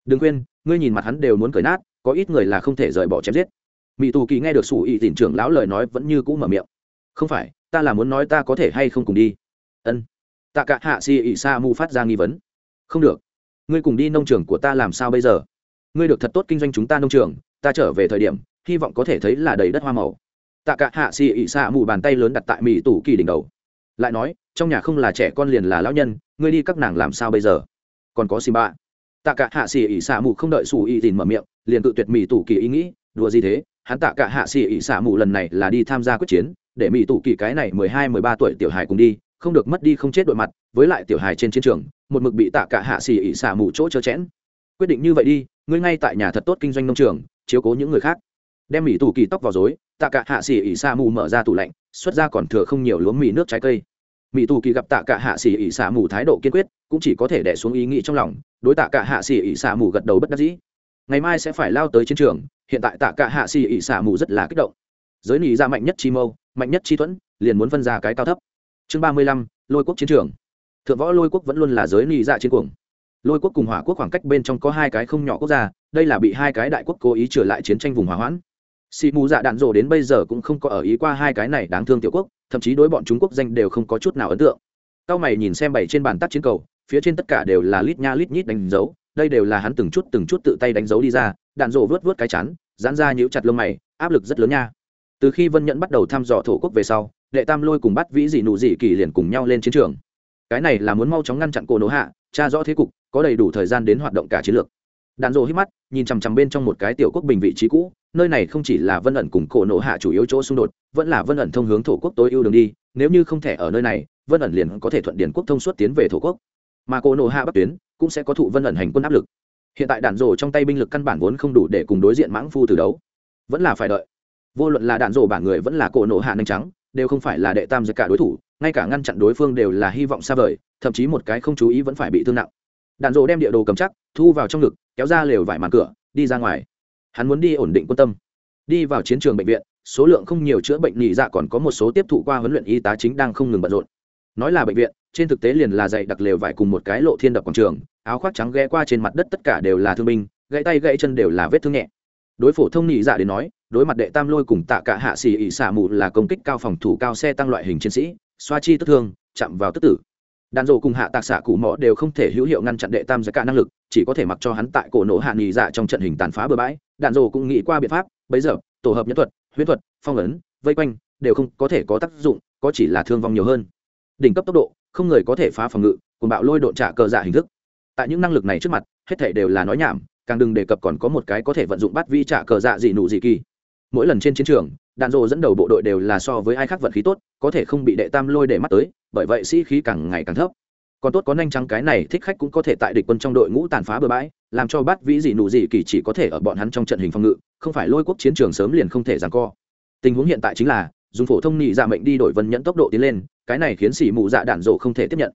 đừng quên, ngươi nhìn mặt hắn đều muốn cởi nát, có ít người là không thể rời bỏ chém giết. Mỹ tù kỳ nghe được sủ ý dìn trưởng lão lời nói vẫn như cũ mở miệng. Không phải, ta là muốn nói ta có thể hay không cùng đi? Ân. Tạ cả hạ Si ỉ sa mu phát ra nghi vấn. Không được. Ngươi cùng đi nông trường của ta làm sao bây giờ? Ngươi được thật tốt kinh doanh chúng ta nông trường, ta trở về thời điểm, hy vọng có thể thấy là đầy đất hoa màu. Tạ cả hạ Si ỉ sa Mu bàn tay lớn đặt tại mỹ tù kỳ đỉnh đầu. Lại nói, trong nhà không là trẻ con liền là lão nhân, ngươi đi các nàng làm sao bây giờ? Còn có xì ba tạ cả hạ xì ỉ xả mù không đợi xù ỉ tìm mở miệng, liền tự tuyệt mỹ tù kỳ ý nghĩ, đùa gì thế? Hắn tạ cả hạ xì ỉ xả mù lần này là đi tham gia quyết chiến, để mỹ tù kỳ cái này mười hai, mười ba tuổi tiểu hài cùng đi, không được mất đi không chết đội mặt, với lại tiểu hài trên chiến trường, một mực bị tạ cả hạ xì ỉ xả mù chỗ chớ chẽn. Quyết định như vậy đi, ngươi ngay tại nhà thật tốt kinh doanh nông trường, chiếu cố những người khác. Đem mỹ tù kỳ tóc vào dối tạ cả hạ xì ỉ xả mù mở ra tủ lạnh, xuất ra còn thừa không nhiều lúa mì nước trái cây. Mỹ tù kỳ gặp tạ cả hạ xì ỉ xả mù thái độ kiên quyết, cũng chỉ có thể đẻ xuống ý nghĩ trong lòng đối tạ cả hạ xì ỉ xả mù gật đầu bất đắc dĩ. Ngày mai sẽ phải lao tới chiến trường, hiện tại tạ cả hạ xì ỉ xả mù rất là kích động. Giới nỉ ra dạ mạnh nhất chi mâu, mạnh nhất chi thuẫn, liền muốn phân ra cái cao thấp. Chương ba mươi lăm, lôi quốc chiến trường. Thượng võ lôi quốc vẫn luôn là giới nỉ ra dạ chiến cuồng. Lôi quốc cùng hỏa quốc khoảng cách bên trong có hai cái không nhỏ quốc gia, đây là bị hai cái đại quốc cố ý trở lại chiến tranh vùng hỏa hoãn. Xị mù dạ đạn rộ đến bây giờ cũng không có ở ý qua hai cái này đáng thương tiểu quốc, thậm chí đối bọn chúng quốc danh đều không có chút nào ấn tượng. Cao mày nhìn xem bảy trên bàn tắt chiến cầu phía trên tất cả đều là lít nha lít nhít đánh dấu, đây đều là hắn từng chút từng chút tự tay đánh dấu đi ra, đạn rộ vớt vớt cái chắn dán ra nhũ chặt lông mày, áp lực rất lớn nha. Từ khi vân nhẫn bắt đầu thăm dò thổ quốc về sau, đệ tam lôi cùng bắt vĩ dị nụ dị kỳ liền cùng nhau lên chiến trường. Cái này là muốn mau chóng ngăn chặn cổ nổ hạ, tra rõ thế cục, có đầy đủ thời gian đến hoạt động cả chiến lược. Đạn rộ hít mắt, nhìn chằm chằm bên trong một cái tiểu quốc bình vị trí cũ, nơi này không chỉ là vân ẩn cùng cổ nổ hạ chủ yếu chỗ xung đột, vẫn là vân ẩn thông hướng thổ quốc tối ưu đường đi, nếu như không thể ở nơi này, vân ẩn liền có thể thuận điển quốc thông suốt tiến về thổ quốc mà cô nổ hạ bắc tuyến cũng sẽ có thụ vân ẩn hành quân áp lực. Hiện tại đạn rổ trong tay binh lực căn bản vốn không đủ để cùng đối diện mãng phu từ đấu. Vẫn là phải đợi. Vô luận là đạn rổ bản người vẫn là cổ nổ hạ nhanh trắng, đều không phải là đệ tam giật cả đối thủ, ngay cả ngăn chặn đối phương đều là hy vọng xa vời, thậm chí một cái không chú ý vẫn phải bị thương nặng. Đạn rổ đem địa đồ cầm chắc, thu vào trong ngực, kéo ra lều vải màn cửa, đi ra ngoài. Hắn muốn đi ổn định quân tâm. Đi vào chiến trường bệnh viện, số lượng không nhiều chữa bệnh nhị dạ còn có một số tiếp thụ qua huấn luyện y tá chính đang không ngừng bận rộn. Nói là bệnh viện trên thực tế liền là dạy đặc lều vải cùng một cái lộ thiên đập quảng trường, áo khoác trắng ghé qua trên mặt đất tất cả đều là thương binh, gãy tay gãy chân đều là vết thương nhẹ. Đối phổ thông nhị dạ đến nói, đối mặt đệ tam lôi cùng tạ cả hạ xì ỉ xả mù là công kích cao phòng thủ cao xe tăng loại hình chiến sĩ, xoa chi tức thương, chạm vào tức tử. Đàn rộ cùng hạ tạc xạ cụ mõ đều không thể hữu hiệu ngăn chặn đệ tam giải cả năng lực, chỉ có thể mặc cho hắn tại cổ nổ hạ nghỉ dạ trong trận hình tàn phá bừa bãi. Đàn rộ cũng nghĩ qua biện pháp, bấy giờ, tổ hợp nhân thuật, huyễn thuật, phong ấn, vây quanh, đều không có thể có tác dụng, có chỉ là thương vong nhiều hơn. Đỉnh cấp tốc độ không người có thể phá phòng ngự cùng bạo lôi độn trả cờ dạ hình thức. Tại những năng lực này trước mặt, hết thể đều là nói nhảm, càng đừng đề cập còn có một cái có thể vận dụng bắt vi trả cờ dạ dị nụ dị kỳ. Mỗi lần trên chiến trường, đạn dộ dẫn đầu bộ đội đều là so với ai khác vận khí tốt, có thể không bị đệ tam lôi để mắt tới, bởi vậy sĩ khí càng ngày càng thấp. Còn tốt có nhanh trắng cái này, thích khách cũng có thể tại địch quân trong đội ngũ tàn phá bừa bãi, làm cho bắt vĩ dị nụ dị kỳ chỉ có thể ở bọn hắn trong trận hình phòng ngự, không phải lôi quốc chiến trường sớm liền không thể giằng co. Tình huống hiện tại chính là, dùng phổ thông nhị dạ mệnh đi đổi vân nhẫn tốc độ tiến lên cái này khiến xỉ mù dạ đạn dộ không thể tiếp nhận.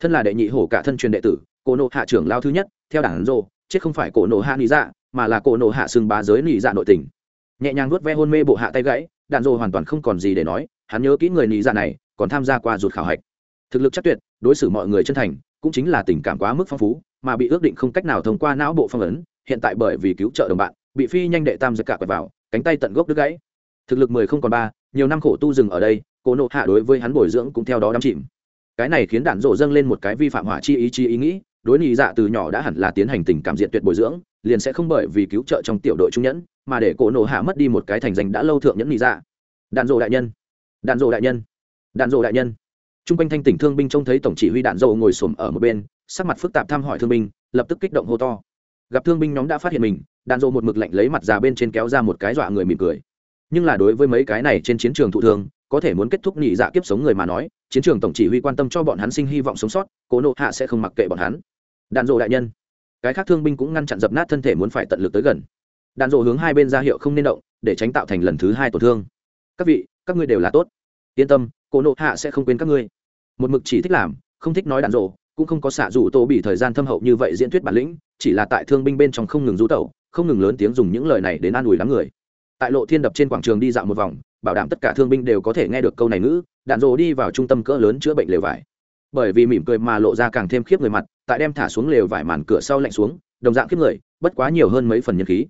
Thân là đệ nhị hổ cả thân truyền đệ tử, cổ nộ hạ trưởng lao thứ nhất, theo đảng dộ chết không phải cổ nộ hạ nị dạ mà là cổ nộ hạ xương bá giới nị dạ nội tình. Nhẹ nhàng nuốt ve hôn mê bộ hạ tay gãy, đạn dộ hoàn toàn không còn gì để nói, hắn nhớ kỹ người nị dạ này, còn tham gia qua rụt khảo hạch. Thực lực chắc tuyệt, đối xử mọi người chân thành, cũng chính là tình cảm quá mức phong phú, mà bị ước định không cách nào thông qua não bộ phong ấn, hiện tại bởi vì cứu trợ đồng bạn, bị phi nhanh đệ tam giật cả quẹt vào, cánh tay tận gốc đứt gãy. Thực lực mười không còn ba, nhiều năm khổ tu dừng ở đây cô nộ hạ đối với hắn bồi dưỡng cũng theo đó đắm chìm. Cái này khiến đạn rộ dâng lên một cái vi phạm hỏa chi ý chi ý nghĩ, đối nhị dạ từ nhỏ đã hẳn là tiến hành tình cảm diện tuyệt bồi dưỡng, liền sẽ không bởi vì cứu trợ trong tiểu đội trung nhẫn, mà để cổ nộ hạ mất đi một cái thành danh đã lâu thượng nhẫn nhị dạ. Đạn rộ đại nhân. Đạn rộ đại nhân. Đạn rộ đại nhân. T r u n g quanh thanh tỉnh thương binh trông thấy tổng chỉ huy đạn dầu ngồi xổm ở một bên, sắc mặt phức tạp thăm hỏi thương binh, lập tức kích động hô to. Gặp thương binh nhóm đã phát hiện mình, đạn dầu một mực lạnh lấy mặt già bên trên kéo ra một cái dọa người mỉm cười. Nhưng là đối với mấy cái này trên chiến trường thụ thương có thể muốn kết thúc nhị dạ kiếp sống người mà nói, chiến trường tổng chỉ huy quan tâm cho bọn hắn sinh hy vọng sống sót, cố nộ hạ sẽ không mặc kệ bọn hắn. Đạn dộ đại nhân, cái khác thương binh cũng ngăn chặn dập nát thân thể muốn phải tận lực tới gần. Đạn dộ hướng hai bên ra hiệu không nên động, để tránh tạo thành lần thứ hai tổn thương. Các vị, các ngươi đều là tốt. Yên tâm, cố nộ hạ sẽ không quên các ngươi. Một mực chỉ thích làm, không thích nói đạn dộ, cũng không có xạ dù tô bị thời gian thâm hậu như vậy diễn thuyết bản lĩnh, chỉ là tại thương binh bên trong không ngừng rú tẩu, không ngừng lớn tiếng dùng những lời này đến an ủi đám người tại lộ thiên đập trên quảng trường đi dạo một vòng, bảo đảm tất cả thương binh đều có thể nghe được câu này ngữ, đạn rồ đi vào trung tâm cỡ lớn chữa bệnh lều vải. Bởi vì mỉm cười mà lộ ra càng thêm khiếp người mặt, tại đem thả xuống lều vải màn cửa sau lạnh xuống, đồng dạng khiếp người, bất quá nhiều hơn mấy phần nhân khí.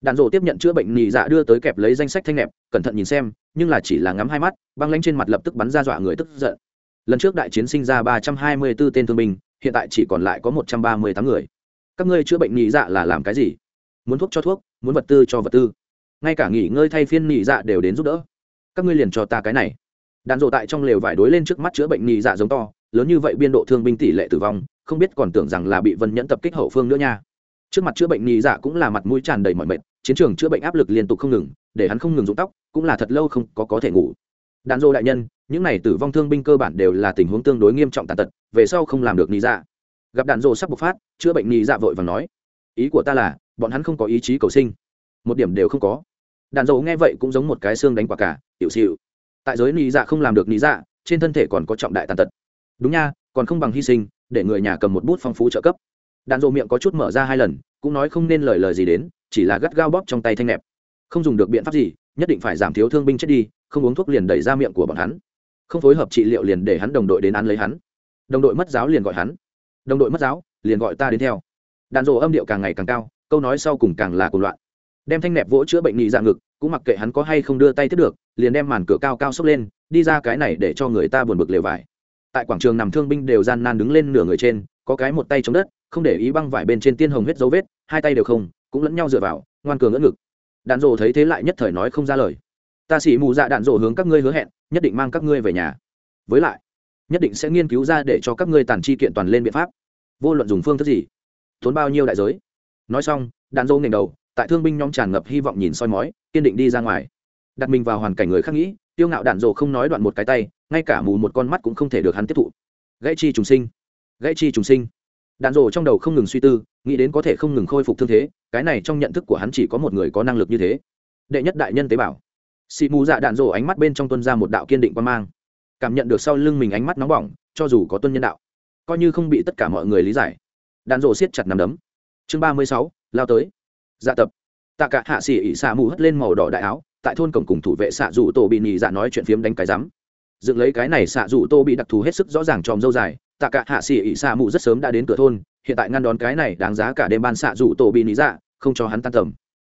Đạn rồ tiếp nhận chữa bệnh nhị dạ đưa tới kẹp lấy danh sách thanh nẹp, cẩn thận nhìn xem, nhưng là chỉ là ngắm hai mắt, băng lanh trên mặt lập tức bắn ra dọa người tức giận. Lần trước đại chiến sinh ra ba trăm hai mươi 324 tên thương binh, hiện tại chỉ còn lại có một trăm ba mươi tám người. Các ngươi chữa bệnh nhị dạ là làm cái gì? Muốn thuốc cho thuốc, muốn vật tư cho vật tư ngay cả nghỉ ngơi thay phiên nghỉ dạ đều đến giúp đỡ. Các ngươi liền cho ta cái này. Đàn rộ tại trong lều vải đối lên trước mắt chữa bệnh nghỉ dạ giống to, lớn như vậy biên độ thương binh tỷ lệ tử vong, không biết còn tưởng rằng là bị vân nhẫn tập kích hậu phương nữa nha. Trước mặt chữa bệnh nghỉ dạ cũng là mặt mũi tràn đầy mọi mệt, chiến trường chữa bệnh áp lực liên tục không ngừng, để hắn không ngừng rụng tóc, cũng là thật lâu không có có thể ngủ. Đàn dô đại nhân, những này tử vong thương binh cơ bản đều là tình huống tương đối nghiêm trọng tàn tật, về sau không làm được nghỉ dạ. Gặp đàn dô sắp bộc phát, chữa bệnh nghỉ dạ vội và nói, ý của ta là, bọn hắn không có ý chí cầu sinh. Một điểm đều không có đạn dầu nghe vậy cũng giống một cái xương đánh quả cả hiệu xịu. Tại giới lý dạ không làm được lý dạ trên thân thể còn có trọng đại tàn tật. Đúng nha, còn không bằng hy sinh, để người nhà cầm một bút phong phú trợ cấp. Đạn dầu miệng có chút mở ra hai lần, cũng nói không nên lời lời gì đến, chỉ là gắt gao bóp trong tay thanh nẹp. Không dùng được biện pháp gì, nhất định phải giảm thiếu thương binh chết đi, không uống thuốc liền đẩy ra miệng của bọn hắn. Không phối hợp trị liệu liền để hắn đồng đội đến ăn lấy hắn. Đồng đội mất giáo liền gọi hắn. Đồng đội mất giáo, liền gọi ta đến theo. Đạn dộ âm điệu càng ngày càng cao, câu nói sau cùng càng là cuộc loạn đem thanh nẹp vỗ chữa bệnh nghị dạng ngực, cũng mặc kệ hắn có hay không đưa tay tiếp được, liền đem màn cửa cao cao sốc lên, đi ra cái này để cho người ta buồn bực lều vải. Tại quảng trường nằm thương binh đều gian nan đứng lên nửa người trên, có cái một tay chống đất, không để ý băng vải bên trên tiên hồng huyết dấu vết, hai tay đều không, cũng lẫn nhau dựa vào, ngoan cường ngỡ ngực. Đạn rộ thấy thế lại nhất thời nói không ra lời. Ta xỉ mù dạ đạn rộ hướng các ngươi hứa hẹn, nhất định mang các ngươi về nhà. Với lại, nhất định sẽ nghiên cứu ra để cho các ngươi tàn chi kiện toàn lên biện pháp. Vô luận dùng phương thức gì, tốn bao nhiêu đại giới. Nói xong, đạn rộ nghềnh đầu tại thương binh nhóm tràn ngập hy vọng nhìn soi mói, kiên định đi ra ngoài. Đặt mình vào hoàn cảnh người khác nghĩ, tiêu ngạo đạn dồ không nói đoạn một cái tay, ngay cả mù một con mắt cũng không thể được hắn tiếp thụ. Gãy chi trùng sinh, gãy chi trùng sinh. Đạn dồ trong đầu không ngừng suy tư, nghĩ đến có thể không ngừng khôi phục thương thế, cái này trong nhận thức của hắn chỉ có một người có năng lực như thế. Đệ nhất đại nhân tế bảo xị mù dạ đạn dồ ánh mắt bên trong tuân ra một đạo kiên định quan mang. Cảm nhận được sau lưng mình ánh mắt nóng bỏng, cho dù có tuân nhân đạo, coi như không bị tất cả mọi người lý giải. Đạn dồ siết chặt nằm đấm. Chương ba mươi sáu, lao tới dạ tập. Tạ cả hạ xỉ ỉ xạ mù hất lên màu đỏ đại áo, tại thôn cổng cùng thủ vệ xạ dù tổ bị nhị dạ nói chuyện phiếm đánh cái rắm. Dựng lấy cái này xạ dù tô bị đặc thù hết sức rõ ràng tròm dâu dài, tạ cả hạ xỉ ỉ xạ mù rất sớm đã đến cửa thôn, hiện tại ngăn đón cái này đáng giá cả đêm ban xạ dù tổ bị nhị dạ không cho hắn tan tầm.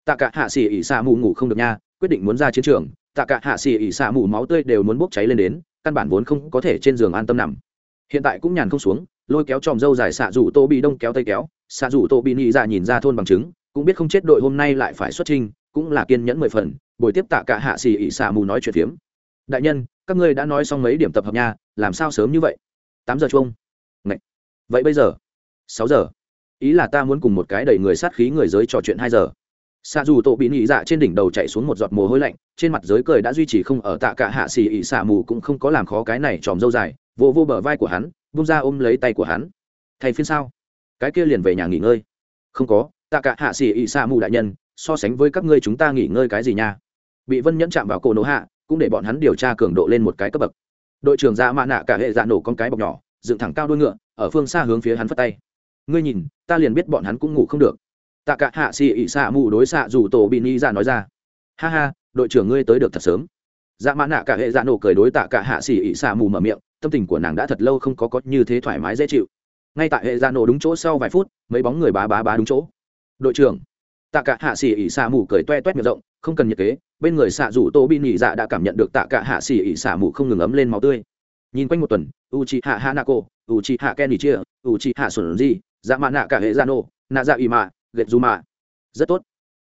Tạ cả hạ xỉ ỉ xạ mù ngủ không được nha, quyết định muốn ra chiến trường, tạ cả hạ xỉ ỉ xạ mù máu tươi đều muốn bốc cháy lên đến, căn bản vốn không có thể trên giường an tâm nằm. Hiện tại cũng nhàn không xuống, lôi kéo tròm dâu dài xạ dù tô bị đông kéo tay kéo, xạ dù tô bị nhị dạ nhìn ra thôn bằng chứng cũng biết không chết đội hôm nay lại phải xuất trình cũng là kiên nhẫn mười phần, buổi tiếp tạ cả hạ xì ỉ xạ mù nói chuyện phiếm. Đại nhân, các ngươi đã nói xong mấy điểm tập hợp nha, làm sao sớm như vậy? Tám giờ chung Ngậy. vậy bây giờ? Sáu giờ. Ý là ta muốn cùng một cái đầy người sát khí người giới trò chuyện hai giờ. Xa dù tổ bị nhị dạ trên đỉnh đầu chạy xuống một giọt mồ hôi lạnh, trên mặt giới cười đã duy trì không ở tạ cả hạ xì ỉ xạ mù cũng không có làm khó cái này tròm dâu dài, vô vô bờ vai của hắn buông ra ôm lấy tay của hắn. Thay phiên sao? Cái kia liền về nhà nghỉ ngơi. Không có tạ cả hạ xỉ ỉ xạ mù đại nhân, so sánh với các ngươi chúng ta nghỉ ngơi cái gì nha? Bị vân nhẫn chạm vào cổ nổ hạ, cũng để bọn hắn điều tra cường độ lên một cái cấp bậc. Đội trưởng dạ mạ nạ cả hệ dạ nổ con cái bọc nhỏ, dựng thẳng cao đuôi ngựa, ở phương xa hướng phía hắn phất tay. Ngươi nhìn, ta liền biết bọn hắn cũng ngủ không được. Tạ cả hạ xỉ ỉ xạ mù đối xạ dù tổ bị ni ra dạ nói ra. Ha ha, đội trưởng ngươi tới được thật sớm. Dạ mạ nạ cả hệ dạ nổ cười đối tạ cả hạ xỉ ỉ xạ mù mở miệng, tâm tình của nàng đã thật lâu không có có như thế thoải mái dễ chịu. Ngay tại hệ dạ nổ đúng chỗ sau vài phút, mấy bóng người bá bá bá đúng chỗ đội trưởng. Tạ cả hạ xỉ ỉ xả mù cười toe toét miệng rộng, không cần nhiệt kế, bên người xạ rủ tô bin nhị dạ đã cảm nhận được tạ cả hạ xỉ ỉ xả mù không ngừng ấm lên máu tươi. Nhìn quanh một tuần u chi hạ hanako u chi hạ ken chia u chi hạ xuân di dạ mạ nạ cả hệ gia nô nạ dạ ỉ mạ gệt dù mạ rất tốt.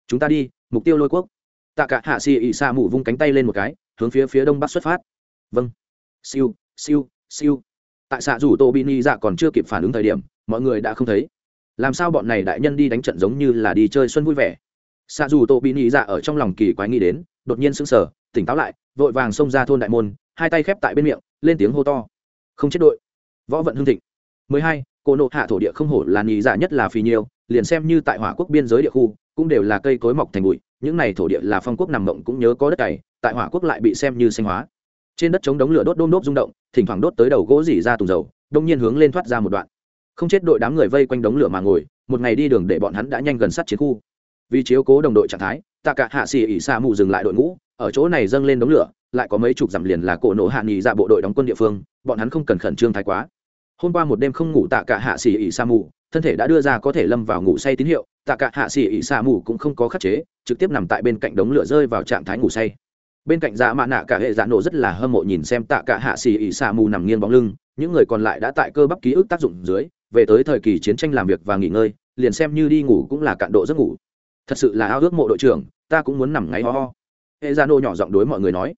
Chúng ta đi, mục tiêu lôi quốc. Tạ cả hạ xỉ ỉ xả mù vung cánh tay lên một cái, hướng phía phía đông bắc xuất phát. Vâng. Siêu siêu siêu. Tại xạ rủ tô bin nhị dạ còn chưa kịp phản ứng thời điểm, mọi người đã không thấy làm sao bọn này đại nhân đi đánh trận giống như là đi chơi xuân vui vẻ? Xa dù tô bị nghĩ dạ ở trong lòng kỳ quái nghĩ đến đột nhiên sững sờ tỉnh táo lại vội vàng xông ra thôn đại môn hai tay khép tại bên miệng lên tiếng hô to. Không chết đội. Võ vận hưng thịnh. Mười hai cô nộ hạ thổ địa không hổ là nghĩ dạ nhất là phì nhiều, liền xem như tại hỏa quốc biên giới địa khu cũng đều là cây cối mọc thành bụi những này thổ địa là phong quốc nằm mộng cũng nhớ có đất cày tại hỏa quốc lại bị xem như xanh hóa. Trên đất chống đống lửa đốt đôm đốt rung động thỉnh thoảng đốt tới đầu gỗ dỉ ra tùng dầu đông nhiên hướng lên thoát ra một đoạn không chết đội đám người vây quanh đống lửa mà ngồi, một ngày đi đường để bọn hắn đã nhanh gần sát chiến khu. Vì chiếu cố đồng đội trạng thái, tạ cả hạ xì ỉ xa mù dừng lại đội ngũ, ở chỗ này dâng lên đống lửa, lại có mấy chục dặm liền là cổ nổ hạ nghỉ ra bộ đội đóng quân địa phương, bọn hắn không cần khẩn trương thái quá. Hôm qua một đêm không ngủ tạ cả hạ xì ỉ xa mù thân thể đã đưa ra có thể lâm vào ngủ say tín hiệu, tạ cả hạ xì ỉ xa mù cũng không có khắc chế, trực tiếp nằm tại bên cạnh đống lửa rơi vào trạng thái ngủ say. Bên cạnh dạ mạ nạ cả hệ dạ nổ rất là hâm mộ nhìn xem tạ cả hạ xì ỉ xa mù nằm nghiêng bóng lưng, những người còn lại đã tại cơ bắp ký ức tác dụng dưới về tới thời kỳ chiến tranh làm việc và nghỉ ngơi, liền xem như đi ngủ cũng là cạn độ giấc ngủ. Thật sự là ao ước mộ đội trưởng, ta cũng muốn nằm ngáy ho ho. Hệ gia nô nhỏ giọng đối mọi người nói,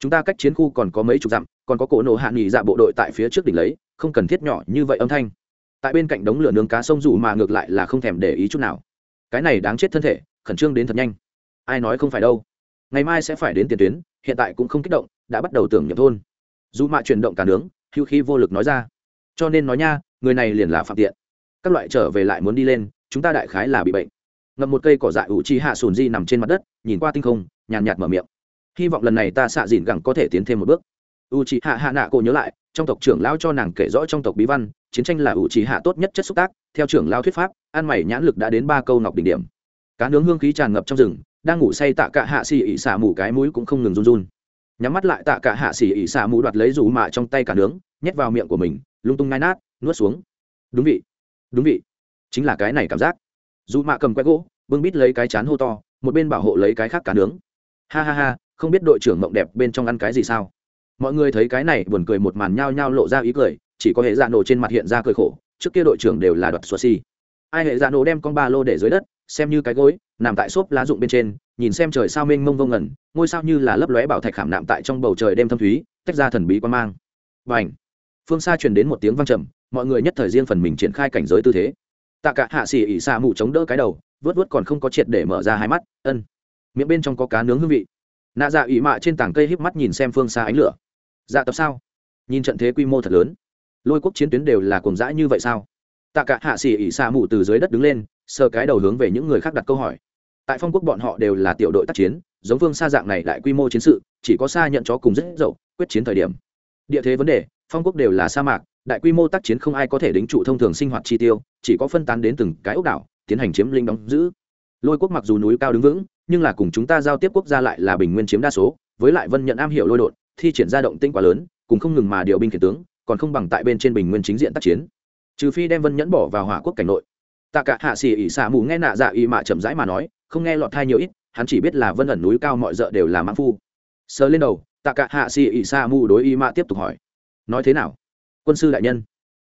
chúng ta cách chiến khu còn có mấy chục dặm, còn có cổ nổ hạ nghỉ dạ bộ đội tại phía trước đỉnh lấy, không cần thiết nhỏ như vậy âm thanh. Tại bên cạnh đống lửa nướng cá sông rủ mà ngược lại là không thèm để ý chút nào. Cái này đáng chết thân thể, khẩn trương đến thật nhanh. Ai nói không phải đâu. Ngày mai sẽ phải đến tiền tuyến, hiện tại cũng không kích động, đã bắt đầu tưởng nhập thôn. Dù mạ chuyển động cả nướng hữu khi vô lực nói ra. Cho nên nói nha người này liền là phạm tiện. Các loại trở về lại muốn đi lên, chúng ta đại khái là bị bệnh. Ngậm một cây cỏ dại ủ chi hạ sùn di nằm trên mặt đất, nhìn qua tinh không, nhàn nhạt mở miệng. Hy vọng lần này ta xạ dìn gẳng có thể tiến thêm một bước. U chi hạ hạ nạ cô nhớ lại, trong tộc trưởng lao cho nàng kể rõ trong tộc bí văn, chiến tranh là u chi hạ tốt nhất chất xúc tác, theo trưởng lao thuyết pháp, ăn mày nhãn lực đã đến ba câu ngọc đỉnh điểm. Cá nướng hương khí tràn ngập trong rừng, đang ngủ say tạ cả hạ xì ỉ xả mù cái mũi cũng không ngừng run run. Nhắm mắt lại tạ cả hạ xì ỉ xả mù đoạt lấy rủ mạ trong tay cả nướng, nhét vào miệng của mình, lung tung ngai nát nuốt xuống. Đúng vị. Đúng vị. Chính là cái này cảm giác. Dù mạ cầm quét gỗ, bưng bít lấy cái chán hô to, một bên bảo hộ lấy cái khác cả nướng. Ha ha ha, không biết đội trưởng mộng đẹp bên trong ăn cái gì sao? Mọi người thấy cái này buồn cười một màn nhao nhao lộ ra ý cười, chỉ có hệ dạ nổ trên mặt hiện ra cười khổ, trước kia đội trưởng đều là đoạt xua xi、si. ai hệ dạ nổ đem con ba lô để dưới đất, xem như cái gối, nằm tại xốp lá rụng bên trên, nhìn xem trời sao mênh mông vông ngẩn ngôi sao như là lấp lóe bảo thạch khảm nạm tại trong bầu trời đêm thâm thúy, tách ra thần bí quan mang. Và ảnh phương xa truyền đến một tiếng vang trầm mọi người nhất thời riêng phần mình triển khai cảnh giới tư thế. Tạ cả hạ xỉ ỉ xa mù chống đỡ cái đầu vớt vớt còn không có triệt để mở ra hai mắt, ân. Miệng bên trong có cá nướng hương vị. Nạ dạ ỉ mạ trên tảng cây híp mắt nhìn xem phương xa ánh lửa. Dạ tập sao? Nhìn trận thế quy mô thật lớn. Lôi quốc chiến tuyến đều là cuồng dã như vậy sao? Tạ cả hạ xỉ ỉ xa mù từ dưới đất đứng lên, sờ cái đầu hướng về những người khác đặt câu hỏi. Tại phong quốc bọn họ đều là tiểu đội tác chiến, giống phương xa dạng này đại quy mô chiến sự, chỉ có xa nhận chó cùng rất dậu, quyết chiến thời điểm. Địa thế vấn đề, phong quốc đều là sa mạc đại quy mô tác chiến không ai có thể đính trụ thông thường sinh hoạt chi tiêu, chỉ có phân tán đến từng cái ốc đảo, tiến hành chiếm linh đóng giữ. Lôi quốc mặc dù núi cao đứng vững, nhưng là cùng chúng ta giao tiếp quốc gia lại là bình nguyên chiếm đa số, với lại vân nhận am hiểu lôi đột, thi triển ra động tinh quá lớn, cùng không ngừng mà điều binh khiển tướng, còn không bằng tại bên trên bình nguyên chính diện tác chiến. Trừ phi đem vân nhẫn bỏ vào hỏa quốc cảnh nội. Tạ cả hạ xỉ ỉ xả mù nghe nạ dạ y mạ chậm rãi mà nói, không nghe lọt thai nhiều ít, hắn chỉ biết là vân ẩn núi cao mọi d đều là mãn phu. Sờ lên đầu, tạ cả hạ xỉ ỉ xả mù đối y mạ tiếp tục hỏi. Nói thế nào? Quân sư đại nhân,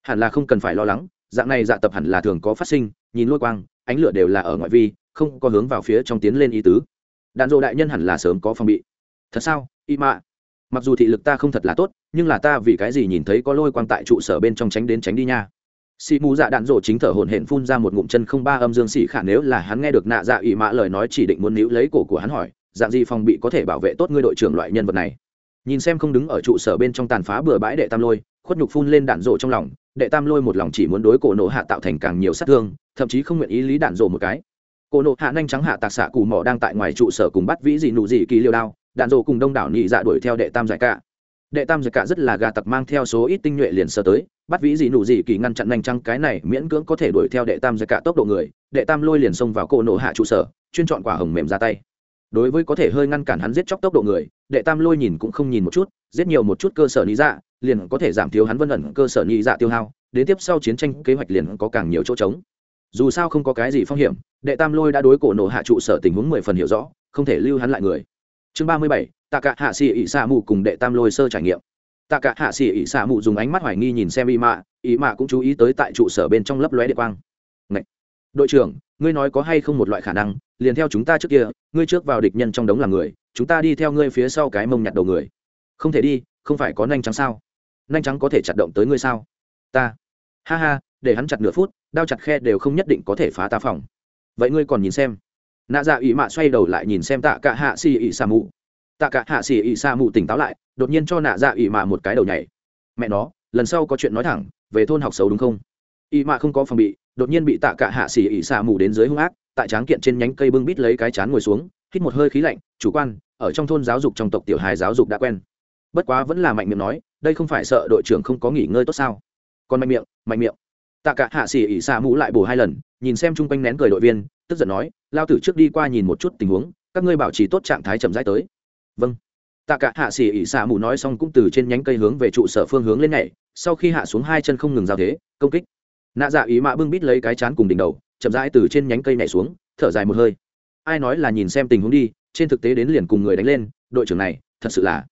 hẳn là không cần phải lo lắng, dạng này dạ tập hẳn là thường có phát sinh, nhìn lôi quang, ánh lửa đều là ở ngoại vi, không có hướng vào phía trong tiến lên ý tứ. Đạn dộ đại nhân hẳn là sớm có phòng bị. Thật sao, y mạ? Mặc dù thị lực ta không thật là tốt, nhưng là ta vì cái gì nhìn thấy có lôi quang tại trụ sở bên trong tránh đến tránh đi nha? Xì mù dạ đạn dộ chính thở hổn hển phun ra một ngụm chân không ba âm dương xỉ khả nếu là hắn nghe được nạ dạ ỵ mạ lời nói chỉ định muốn níu lấy cổ của hắn hỏi, dạng gì phòng bị có thể bảo vệ tốt ngươi đội trưởng loại nhân vật này? Nhìn xem không đứng ở trụ sở bên trong tàn phá bừa bãi đệ tam lôi khuất nhục phun lên đạn rộ trong lòng, đệ tam lôi một lòng chỉ muốn đối cổ nộ hạ tạo thành càng nhiều sát thương, thậm chí không nguyện ý lý đạn rộ một cái. Cổ nộ hạ nhanh trắng hạ tạc xạ cù mỏ đang tại ngoài trụ sở cùng bắt vĩ dị nụ dị kỳ liêu đao, đạn rộ cùng đông đảo nhị dạ đuổi theo đệ tam giải cả đệ tam giải cả rất là gà tặc mang theo số ít tinh nhuệ liền sơ tới, bắt vĩ dị nụ dị kỳ ngăn chặn nhanh trắng cái này miễn cưỡng có thể đuổi theo đệ tam giải cả tốc độ người, đệ tam lôi liền xông vào cổ nộ hạ trụ sở, chuyên chọn quả hồng mềm ra tay. Đối với có thể hơi ngăn cản hắn giết chóc tốc độ người, đệ tam lôi nhìn cũng không nhìn một chút, giết nhiều một chút cơ sở lý dạ liền có thể giảm thiếu hắn vân ẩn cơ sở nhị dạ tiêu hao, đến tiếp sau chiến tranh kế hoạch liền có càng nhiều chỗ trống. Dù sao không có cái gì phong hiểm, đệ tam lôi đã đối cổ nổ hạ trụ sở tình huống mười phần hiểu rõ, không thể lưu hắn lại người. Chương ba mươi bảy tạ cả hạ xì ỉ xạ mù cùng đệ tam lôi sơ trải nghiệm. Tạ cả hạ xì ỉ xạ mù dùng ánh mắt hoài nghi nhìn xem y mạ y mạ cũng chú ý tới tại trụ sở bên trong lấp lóe địa quang. Ngậy! đội trưởng, ngươi nói có hay không một loại khả năng, liền theo chúng ta trước kia, ngươi trước vào địch nhân trong đống là người, chúng ta đi theo ngươi phía sau cái mông nhặt đầu người. Không thể đi, không phải có nanh trắng sao? Nanh trắng có thể chặt động tới ngươi sao? Ta. Ha ha, để hắn chặt nửa phút, đao chặt khe đều không nhất định có thể phá ta phòng. Vậy ngươi còn nhìn xem. Nạ dạ ỵ mạ xoay đầu lại nhìn xem tạ cả hạ xì ỵ xà mù tạ cả hạ xỉ ỵ xà mù tỉnh táo lại, đột nhiên cho nạ dạ ỵ mạ một cái đầu nhảy. Mẹ nó, lần sau có chuyện nói thẳng, về thôn học xấu đúng không? Ỵ mạ không có phòng bị, đột nhiên bị tạ cả hạ xỉ ỵ xà mù đến dưới hung ác, tại tráng kiện trên nhánh cây bưng bít lấy cái chán ngồi xuống, hít một hơi khí lạnh, chủ quan, ở trong thôn giáo dục trong tộc tiểu hài giáo dục đã quen. Bất quá vẫn là mạnh miệng nói đây không phải sợ đội trưởng không có nghỉ ngơi tốt sao? Còn mạnh miệng mạnh miệng. Tạ cả hạ xỉ ỉ xa mũ lại bổ hai lần, nhìn xem chung quanh nén cười đội viên, tức giận nói, lao tử trước đi qua nhìn một chút tình huống, các ngươi bảo trì tốt trạng thái chậm rãi tới. Vâng. Tạ cả hạ xỉ ỉ xạ mũ nói xong cũng từ trên nhánh cây hướng về trụ sở phương hướng lên nhảy, sau khi hạ xuống hai chân không ngừng giao thế, công kích. Nạ dạ ý mạ bưng bít lấy cái chán cùng đỉnh đầu, chậm rãi từ trên nhánh cây nhảy xuống, thở dài một hơi. Ai nói là nhìn xem tình huống đi, trên thực tế đến liền cùng người đánh lên, đội trưởng này, thật sự là,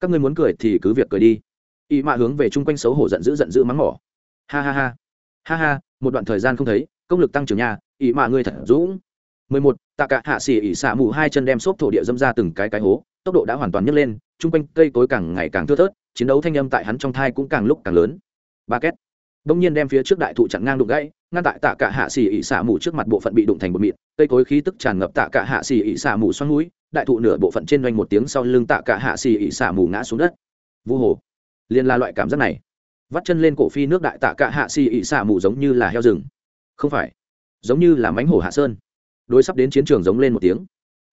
các ngươi muốn cười thì cứ việc cười đi ý mạ hướng về chung quanh xấu hổ giận dữ giận dữ mắng mỏ. Ha ha ha. Ha ha, một đoạn thời gian không thấy, công lực tăng trưởng nhà ý mạ ngươi thật dũng. Mười một, tạ cả hạ xỉ ỉ xả mù hai chân đem xốp thổ địa dâm ra từng cái cái hố, tốc độ đã hoàn toàn nhấc lên, chung quanh cây cối càng ngày càng thưa thớt, chiến đấu thanh âm tại hắn trong thai cũng càng lúc càng lớn. Ba két. Bỗng nhiên đem phía trước đại thụ chặn ngang đụng gãy, ngăn tại tạ cả hạ xỉ ỉ xả mù trước mặt bộ phận bị đụng thành một mịn, cây cối khí tức tràn ngập tạ cả hạ xỉ ỉ xả mù xoắn núi, đại thụ nửa bộ phận trên doanh một tiếng sau lưng tạ cả hạ xỉ ỉ xả mù ngã xuống đất. Vu hồ liền là loại cảm giác này. Vắt chân lên cổ phi nước đại tạ cả hạ xỉ ị xạ mù giống như là heo rừng. Không phải, giống như là mánh hổ hạ sơn. Đối sắp đến chiến trường giống lên một tiếng.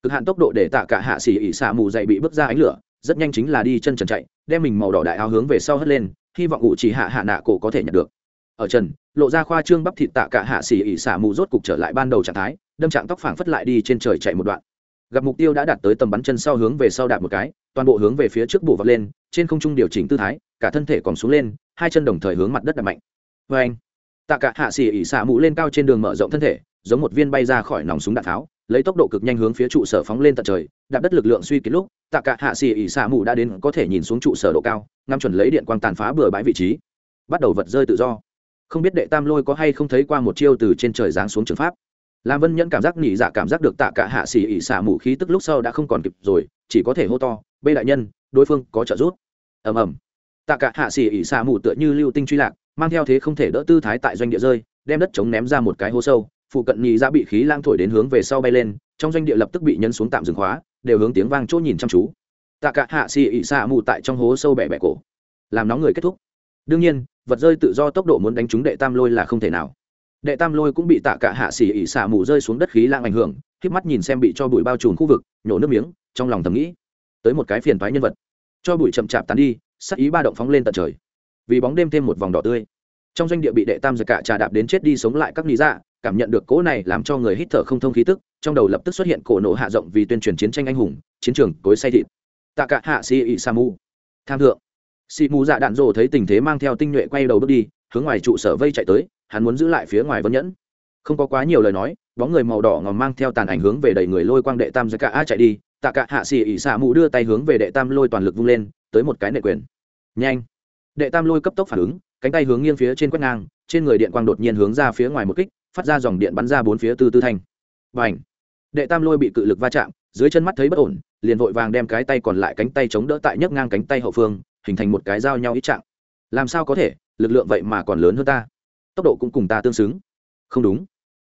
Cực hạn tốc độ để tạ cả hạ xỉ ị xạ mù dậy bị bước ra ánh lửa, rất nhanh chính là đi chân trần chạy, đem mình màu đỏ đại áo hướng về sau hất lên, hy vọng ủ chỉ hạ hạ nạ cổ có thể nhận được. Ở trần, lộ ra khoa trương bắp thịt tạ cả hạ xỉ ỉ xạ mù rốt cục trở lại ban đầu trạng thái, đâm trạng tóc phảng phất lại đi trên trời chạy một đoạn gặp mục tiêu đã đạt tới tầm bắn chân sau hướng về sau đạp một cái, toàn bộ hướng về phía trước bổ vật lên, trên không trung điều chỉnh tư thái, cả thân thể còn xuống lên, hai chân đồng thời hướng mặt đất đạp mạnh. Vê anh, tạ cả hạ xỉ ỉ xạ mũ lên cao trên đường mở rộng thân thể, giống một viên bay ra khỏi nòng súng đạn tháo, lấy tốc độ cực nhanh hướng phía trụ sở phóng lên tận trời, đạp đất lực lượng suy kiệt lúc, tạ cả hạ xỉ ỉ xạ mũ đã đến có thể nhìn xuống trụ sở độ cao, ngắm chuẩn lấy điện quang tàn phá bừa bãi vị trí. Bắt đầu vật rơi tự do. Không biết đệ tam lôi có hay không thấy qua một chiêu từ trên trời giáng xuống trường pháp lam vân nhẫn cảm giác nhị dạ cảm giác được tạ cả hạ xì ỉ xả mù khí tức lúc sau đã không còn kịp rồi, chỉ có thể hô to b đại nhân, đối phương có trợ giúp. Ầm ầm. Tạ cả hạ xì ỉ xả mù tựa như lưu tinh truy lạc, mang theo thế không thể đỡ tư thái tại doanh địa rơi, đem đất chống ném ra một cái hố sâu, phụ cận nhị ra bị khí lang thổi đến hướng về sau bay lên, trong doanh địa lập tức bị nhấn xuống tạm dừng khóa, đều hướng tiếng vang chỗ nhìn chăm chú. Tạ cả hạ xì ị xả mù tại trong hố sâu bẻ bẻ cổ. Làm nóng người kết thúc. Đương nhiên, vật rơi tự do tốc độ muốn đánh trúng đệ tam lôi là không thể nào đệ tam lôi cũng bị tạ cả hạ xỉ ỉ xả mù rơi xuống đất khí lang ảnh hưởng k mắt nhìn xem bị cho bụi bao trùm khu vực, nhổ nước miếng, trong lòng thầm nghĩ, tới một cái phiền thoái nhân vật. Cho bụi chậm chạp tán đi, sắc ý ba động phóng lên tận trời. Vì bóng đêm thêm một vòng đỏ tươi, trong doanh địa bị đệ tam giật cả trà đạp đến chết đi sống lại các lý dạ cảm nhận được cỗ này làm cho người hít thở không thông khí tức, trong đầu lập tức xuất hiện cổ nổ hạ rộng vì tuyên truyền chiến tranh anh hùng, chiến trường cối say thịt. Tạ cả hạ xỉ ỉ xả mù, tham thượng. Si mù dạ đạn rộ thấy tình thế mang theo tinh nhuệ quay đầu bước đi, hướng ngoài trụ sở vây chạy tới hắn muốn giữ lại phía ngoài vân nhẫn. Không có quá nhiều lời nói, bóng người màu đỏ ngòm mang theo tàn ảnh hướng về đẩy người lôi quang đệ tam giới cả a chạy đi, tạ cả hạ xì ỉ xạ mụ đưa tay hướng về đệ tam lôi toàn lực vung lên, tới một cái nệ quyền. Nhanh! Đệ tam lôi cấp tốc phản ứng, cánh tay hướng nghiêng phía trên quét ngang, trên người điện quang đột nhiên hướng ra phía ngoài một kích, phát ra dòng điện bắn ra bốn phía tư tư thanh. Và ảnh đệ tam lôi bị cự lực va chạm, dưới chân mắt thấy bất ổn, liền vội vàng đem cái tay còn lại cánh tay chống đỡ tại nhấc ngang cánh tay hậu phương, hình thành một cái dao nhau ít chạm làm sao có thể, lực lượng vậy mà còn lớn hơn ta? Tốc độ cũng cùng ta tương xứng. Không đúng.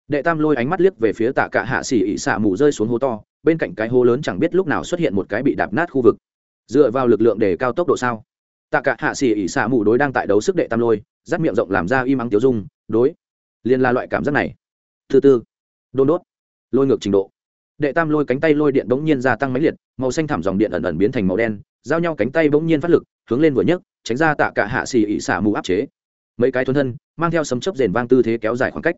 Đệ tam lôi ánh mắt liếc về phía tạ cả hạ xỉ ỉ xả mù rơi xuống hố to, bên cạnh cái hố lớn chẳng biết lúc nào xuất hiện một cái bị đạp nát khu vực. Dựa vào lực lượng để cao tốc độ sao? Tạ cả hạ xỉ ỉ xả mù đối đang tại đấu sức đệ tam lôi rắt miệng rộng làm ra im ắng tiêu dung, đối. Liền là loại cảm giác này. Thứ tư đôn đốt. Lôi ngược trình độ. Đệ tam lôi cánh tay lôi điện bỗng nhiên gia tăng máy liệt, màu xanh thảm dòng điện ẩn ẩn biến thành màu đen, giao nhau cánh tay bỗng nhiên phát lực, hướng lên vừa nhấc, tránh ra tạ cả hạ xì ỉ xả mù áp chế mấy cái thuần thân, mang theo sấm chấp rền vang tư thế kéo dài khoảng cách.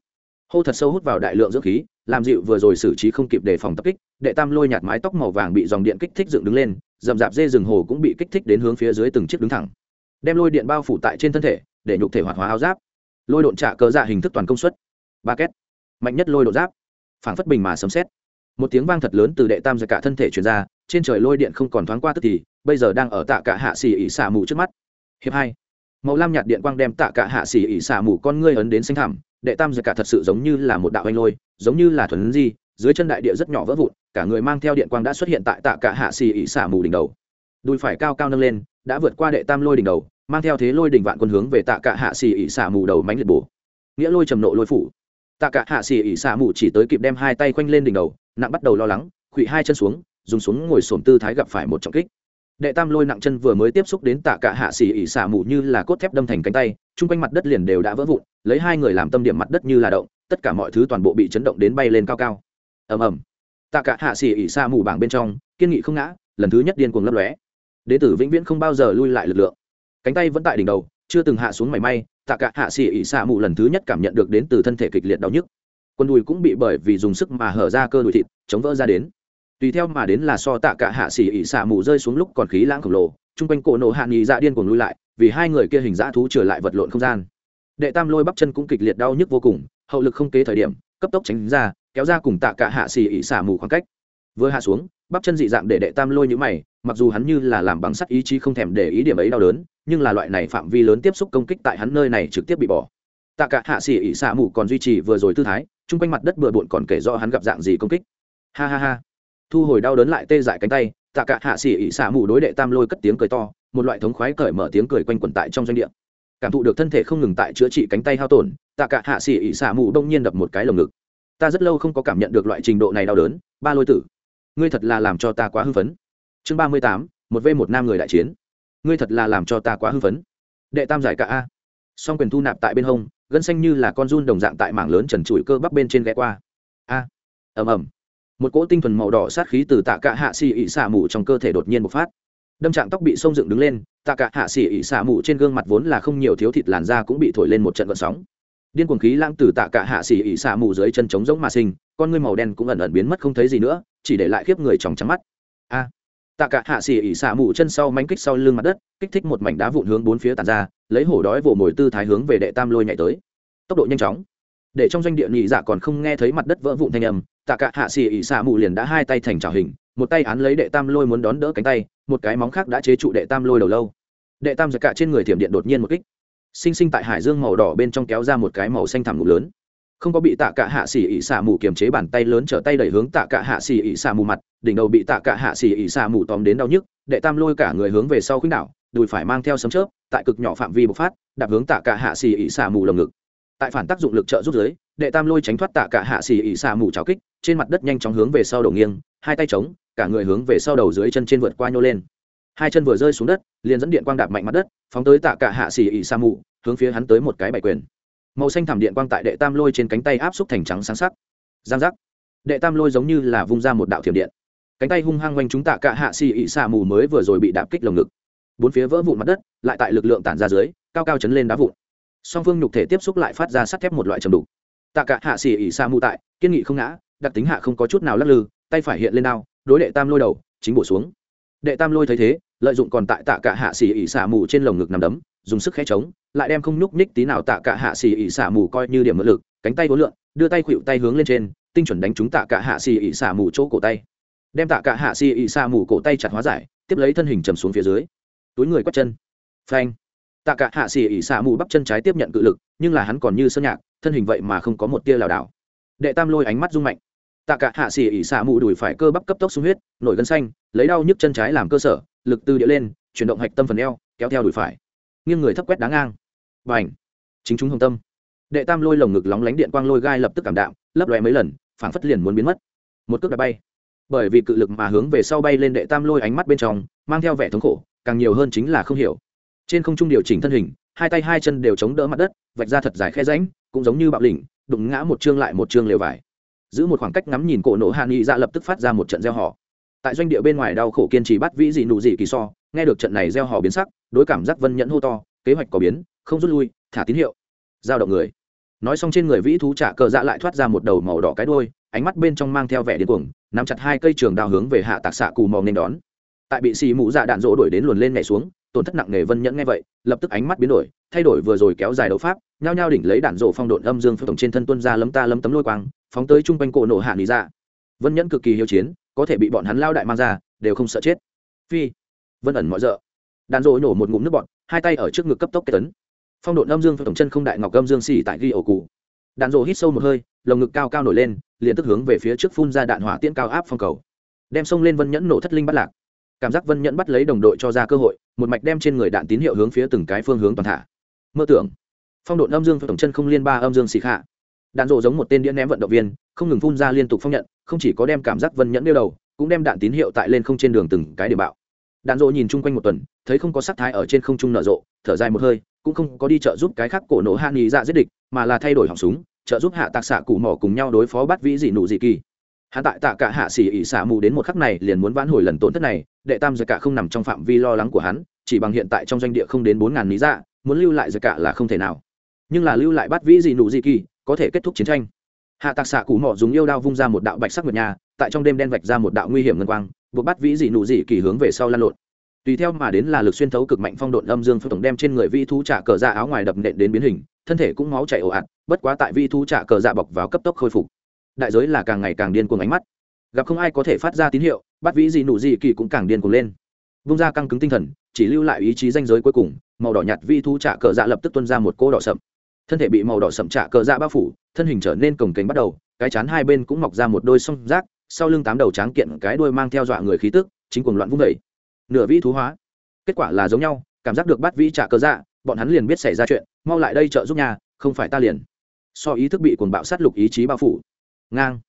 Hô thật sâu hút vào đại lượng dưỡng khí, làm dịu vừa rồi xử trí không kịp đề phòng tập kích, đệ tam lôi nhạt mái tóc màu vàng bị dòng điện kích thích dựng đứng lên dầm dạp dê rừng hồ cũng bị kích thích đến hướng phía dưới từng chiếc đứng thẳng. Đem lôi điện bao phủ tại trên thân thể, để nhục thể hoạt hóa áo giáp. Lôi độn trả cờ dạ hình thức toàn công suất. Ba két. Mạnh nhất lôi độn giáp. Phảng phất bình mà sấm xét một tiếng vang thật lớn từ đệ tam ra cả thân thể chuyển ra, trên trời lôi điện không còn thoáng qua tức thì, bây giờ đang ở tạ cả hạ xì ỉ xả mù trước mắt. Hiệp hai màu lam nhạt điện quang đem tạ cả hạ xỉ ỉ xả mù con ngươi ấn đến xanh thẳm, đệ tam giật cả thật sự giống như là một đạo anh lôi, giống như là thuần di, dưới chân đại địa rất nhỏ vỡ vụn, cả người mang theo điện quang đã xuất hiện tại tạ cả hạ xỉ ỉ xả mù đỉnh đầu. Đùi phải cao cao nâng lên, đã vượt qua đệ tam lôi đỉnh đầu, mang theo thế lôi đỉnh vạn quân hướng về tạ cả hạ xỉ ỉ xả mù đầu mánh liệt bổ. Nghĩa lôi trầm nộ lôi phủ. Tạ cả hạ xỉ ỉ xả mù chỉ tới kịp đem hai tay quanh lên đỉnh đầu, nặng bắt đầu lo lắng khuỵ hai chân xuống, dùng xuống ngồi sổm tư thái gặp phải một trọng kích đệ tam lôi nặng chân vừa mới tiếp xúc đến tạ cả hạ xỉ ỉ xả mù như là cốt thép đâm thành cánh tay, chung quanh mặt đất liền đều đã vỡ vụn, lấy hai người làm tâm điểm mặt đất như là động, tất cả mọi thứ toàn bộ bị chấn động đến bay lên cao cao. Ầm ầm. Tạ cả hạ xỉ ỉ xả mù bảng bên trong, kiên nghị không ngã, lần thứ nhất điên cuồng lấp lóe. Đế tử vĩnh viễn không bao giờ lui lại lực lượng. Cánh tay vẫn tại đỉnh đầu, chưa từng hạ xuống mảy may, tạ cả hạ xỉ ỉ xả mù lần thứ nhất cảm nhận được đến từ thân thể kịch liệt đau nhức. Quân đùi cũng bị bởi vì dùng sức mà hở ra cơ đùi thịt, chống vỡ ra đến tùy theo mà đến là so tạ cả hạ xỉ ỉ xả mù rơi xuống lúc còn khí lãng khổng lồ, chung quanh cổ nổ hạ nghỉ dạ điên cuồng lui lại, vì hai người kia hình dã thú trở lại vật lộn không gian. Đệ tam lôi bắp chân cũng kịch liệt đau nhức vô cùng, hậu lực không kế thời điểm, cấp tốc tránh ra, kéo ra cùng tạ cả hạ xỉ ỉ xả mù khoảng cách. Vừa hạ xuống, bắp chân dị dạng để đệ tam lôi như mày, mặc dù hắn như là làm bằng sắt ý chí không thèm để ý điểm ấy đau đớn, nhưng là loại này phạm vi lớn tiếp xúc công kích tại hắn nơi này trực tiếp bị bỏ. Tạ cả hạ xỉ ỉ xả mù còn duy trì vừa rồi tư thái, chung quanh mặt đất bừa bộn còn kể rõ hắn gặp dạng gì công kích. Ha ha ha thu hồi đau đớn lại tê dại cánh tay, tạ cả hạ xỉ ỉ xả mù đối đệ tam lôi cất tiếng cười to, một loại thống khoái cởi mở tiếng cười quanh quẩn tại trong doanh địa. Cảm thụ được thân thể không ngừng tại chữa trị cánh tay hao tổn, tạ cả hạ xỉ ỉ xả mù đông nhiên đập một cái lồng ngực. Ta rất lâu không có cảm nhận được loại trình độ này đau đớn, ba lôi tử. Ngươi thật là làm cho ta quá hư phấn. Chương ba mươi tám, một v một nam người đại chiến. Ngươi thật là làm cho ta quá hư phấn. Đệ tam giải cả a. Song quyền thu nạp tại bên hông, gân xanh như là con run đồng dạng tại mảng lớn trần trụi cơ bắp bên trên ghé qua. A. Ầm ầm một cỗ tinh thuần màu đỏ sát khí từ tạ cả hạ xì ỉ xả mù trong cơ thể đột nhiên bộc phát. Đâm trạng tóc bị sông dựng đứng lên, tạ cả hạ xì ỉ xả mù trên gương mặt vốn là không nhiều thiếu thịt làn da cũng bị thổi lên một trận gợn sóng. Điên cuồng khí lãng từ tạ cả hạ xì ỉ xả mù dưới chân trống giống mà sinh, con ngươi màu đen cũng ẩn ẩn biến mất không thấy gì nữa, chỉ để lại khiếp người tròng trắng mắt. A! Tạ cả hạ xì ỉ xả mù chân sau mánh kích sau lưng mặt đất, kích thích một mảnh đá vụn hướng bốn phía tàn ra, lấy hổ đói vồ mồi tư thái hướng về đệ tam lôi nhảy tới. Tốc độ nhanh chóng. Để trong doanh địa nhị dạ còn không nghe thấy mặt đất vỡ vụn thanh âm tạ cả hạ xì ỉ xả mù liền đã hai tay thành trào hình, một tay án lấy đệ tam lôi muốn đón đỡ cánh tay, một cái móng khác đã chế trụ đệ tam lôi đầu lâu. Đệ tam giật cả trên người thiểm điện đột nhiên một kích. Sinh sinh tại hải dương màu đỏ bên trong kéo ra một cái màu xanh thẳm ngục lớn. Không có bị tạ cả hạ xỉ ỉ xả mù kiềm chế bàn tay lớn trở tay đẩy hướng tạ cả hạ xỉ ỉ xả mù mặt, đỉnh đầu bị tạ cả hạ xỉ ỉ xả mù tóm đến đau nhức, đệ tam lôi cả người hướng về sau khuynh đảo, đùi phải mang theo sấm chớp, tại cực nhỏ phạm vi bộc phát, đạp hướng tạ cả hạ xỉ ỉ xả mù lồng ngực tại phản tác dụng lực trợ rút dưới, đệ tam lôi tránh thoát tạ cả hạ xì ỉ xả mù trào kích, trên mặt đất nhanh chóng hướng về sau đầu nghiêng, hai tay trống cả người hướng về sau đầu dưới chân trên vượt qua nhô lên. Hai chân vừa rơi xuống đất, liền dẫn điện quang đạp mạnh mặt đất, phóng tới tạ cả hạ xì ỉ xả mù, hướng phía hắn tới một cái bài quyền. Màu xanh thảm điện quang tại đệ tam lôi trên cánh tay áp xúc thành trắng sáng sắc. Giang giác. Đệ tam lôi giống như là vung ra một đạo thiểm điện. Cánh tay hung hăng quanh chúng tạ cả hạ xì ị xạ mù mới vừa rồi bị đạp kích lồng ngực. Bốn phía vỡ vụn mặt đất, lại tại lực lượng tản ra dưới, cao cao chấn lên đá vụn song phương nhục thể tiếp xúc lại phát ra sắt thép một loại trầm đủ tạ cả hạ xì ỉ sa mù tại, kiên nghị không ngã, đặc tính hạ không có chút nào lắc lư, tay phải hiện lên đao, đối đệ tam lôi đầu, chính bổ xuống. Đệ tam lôi thấy thế, lợi dụng còn tại tạ cả hạ xì ỉ xả mù trên lồng ngực nằm đấm, dùng sức khẽ chống, lại đem không nhúc nhích tí nào tạ cả hạ xì ỉ xả mù coi như điểm mượn lực, cánh tay vốn lượn, đưa tay khuỵu tay hướng lên trên, tinh chuẩn đánh trúng tạ cả hạ xì ỉ xả mù chỗ cổ tay. Đem tạ cả hạ xì ỉ xả mù cổ tay chặt hóa giải, tiếp lấy thân hình trầm xuống phía dưới. Túi người quắt chân. Phanh tạ cả hạ xì ỉ xạ mù bắp chân trái tiếp nhận cự lực, nhưng là hắn còn như sơn nhạc, thân hình vậy mà không có một tia lảo đảo. Đệ tam lôi ánh mắt rung mạnh. Tạ cả hạ xì ỉ xạ mù đùi phải cơ bắp cấp tốc sung huyết, nổi gân xanh, lấy đau nhức chân trái làm cơ sở, lực từ địa lên, chuyển động hạch tâm phần eo, kéo theo đùi phải. Nghiêng người thấp quét đá ngang. Và ảnh chính chúng hồng tâm. Đệ tam lôi lồng ngực lóng lánh điện quang lôi gai lập tức cảm đạm, lấp lóe mấy lần, phảng phất liền muốn biến mất. Một cước đã bay. Bởi vì cự lực mà hướng về sau bay lên đệ tam lôi ánh mắt bên trong, mang theo vẻ thống khổ, càng nhiều hơn chính là không hiểu trên không trung điều chỉnh thân hình, hai tay hai chân đều chống đỡ mặt đất, vạch ra thật dài khe ránh cũng giống như bạo lỉnh đụng ngã một chương lại một chương lều vải. Giữ một khoảng cách ngắm nhìn cổ nổ hạ nghị ra lập tức phát ra một trận gieo họ tại doanh địa bên ngoài đau khổ kiên trì bắt vĩ dị nụ dị kỳ so, nghe được trận này gieo họ biến sắc, đối cảm giác vân nhẫn hô to, kế hoạch có biến, không rút lui, thả tín hiệu. Giao động người. Nói xong trên người vĩ thú trả cờ dạ lại thoát ra một đầu màu đỏ cái đôi ánh mắt bên trong mang theo vẻ điên cuồng, nắm chặt hai cây trường đao hướng về hạ tạc xạ cù mò nên đón tại bị xì mũ dạ đạn rỗ đuổi đến luồn lên nhảy xuống, tổn thất nặng nề vân nhẫn nghe vậy, lập tức ánh mắt biến đổi, thay đổi vừa rồi kéo dài đấu pháp, nhao nhao đỉnh lấy đạn rỗ phong độn âm dương phượng trên thân tuân ra lấm ta lấm tấm lôi quang, phóng tới chung quanh cổ nổ hạ lý ra dạ. vân nhẫn cực kỳ hiếu chiến, có thể bị bọn hắn lao đại mang ra, đều không sợ chết. Phi. Vân ẩn mọi rợ. Đạn rỗ nổ một ngụm nước bọn hai tay ở trước ngực cấp tốc kết tấn. Phong độn âm dương tổng chân không đại ngọc âm dương xỉ tại ghi ổ cụ. Đạn rỗ hít sâu một hơi, lồng ngực cao cao nổi lên, liền tức hướng về phía trước phun ra đạn hỏa tiễn cao áp phong cầu. Đem xông lên vân nhẫn nổ thất linh bắt lạc cảm giác vân nhẫn bắt lấy đồng đội cho ra cơ hội, một mạch đem trên người đạn tín hiệu hướng phía từng cái phương hướng toàn thả. Mơ tưởng, phong độn âm dương tổng chân không liên ba âm dương xì khạ đạn rộ giống một tên đĩa ném vận động viên, không ngừng phun ra liên tục phong nhận, không chỉ có đem cảm giác vân nhẫn đeo đầu, cũng đem đạn tín hiệu tại lên không trên đường từng cái điểm bạo. Đạn rộ nhìn chung quanh một tuần, thấy không có sắc thái ở trên không trung nở rộ, thở dài một hơi, cũng không có đi trợ giúp cái khác cổ nổ hạ nghỉ dạ giết địch, mà là thay đổi họng súng, trợ giúp hạ tạc xạ cụ mỏ cùng nhau đối phó bắt vĩ dị nụ dị kỳ hạ tại tạ cả hạ xỉ ỉ xả mù đến một khắc này liền muốn vãn hồi lần tổn thất này, đệ tam giật cả không nằm trong phạm vi lo lắng của hắn, chỉ bằng hiện tại trong doanh địa không đến bốn ngàn lý dạ muốn lưu lại giật cả là không thể nào. Nhưng là lưu lại bắt vĩ dị nụ dị kỳ, có thể kết thúc chiến tranh. Hạ tạc xạ cụ mỏ dùng yêu đao vung ra một đạo bạch sắc nguyệt nhà, tại trong đêm đen vạch ra một đạo nguy hiểm ngân quang, buộc bắt vĩ dị nụ dị kỳ hướng về sau lan lộn. Tùy theo mà đến là lực xuyên thấu cực mạnh phong độn âm dương phong tổng đem trên người vi thú trả cờ dạ áo ngoài đập nện đến biến hình, thân thể cũng máu chảy ồ ạt, bất quá tại vi thú trả cờ dạ bọc vào cấp tốc khôi phục đại giới là càng ngày càng điên cuồng ánh mắt. Gặp không ai có thể phát ra tín hiệu, bắt vĩ gì nụ gì kỳ cũng càng điên cuồng lên. Vung ra căng cứng tinh thần, chỉ lưu lại ý chí danh giới cuối cùng, màu đỏ nhạt vi thú trả cờ dạ lập tức tuân ra một cô đỏ sậm. Thân thể bị màu đỏ sậm trả cờ dạ bao phủ, thân hình trở nên cồng kềnh bắt đầu, cái chán hai bên cũng mọc ra một đôi song rác, sau lưng tám đầu tráng kiện cái đuôi mang theo dọa người khí tức, chính cuồng loạn vung vẩy nửa vĩ thú hóa. Kết quả là giống nhau, cảm giác được bắt vĩ trả cờ dạ bọn hắn liền biết xảy ra chuyện, mau lại đây trợ giúp nhà, không phải ta liền. So ý thức bị cuồng bạo sát lục ý chí bao phủ ngang.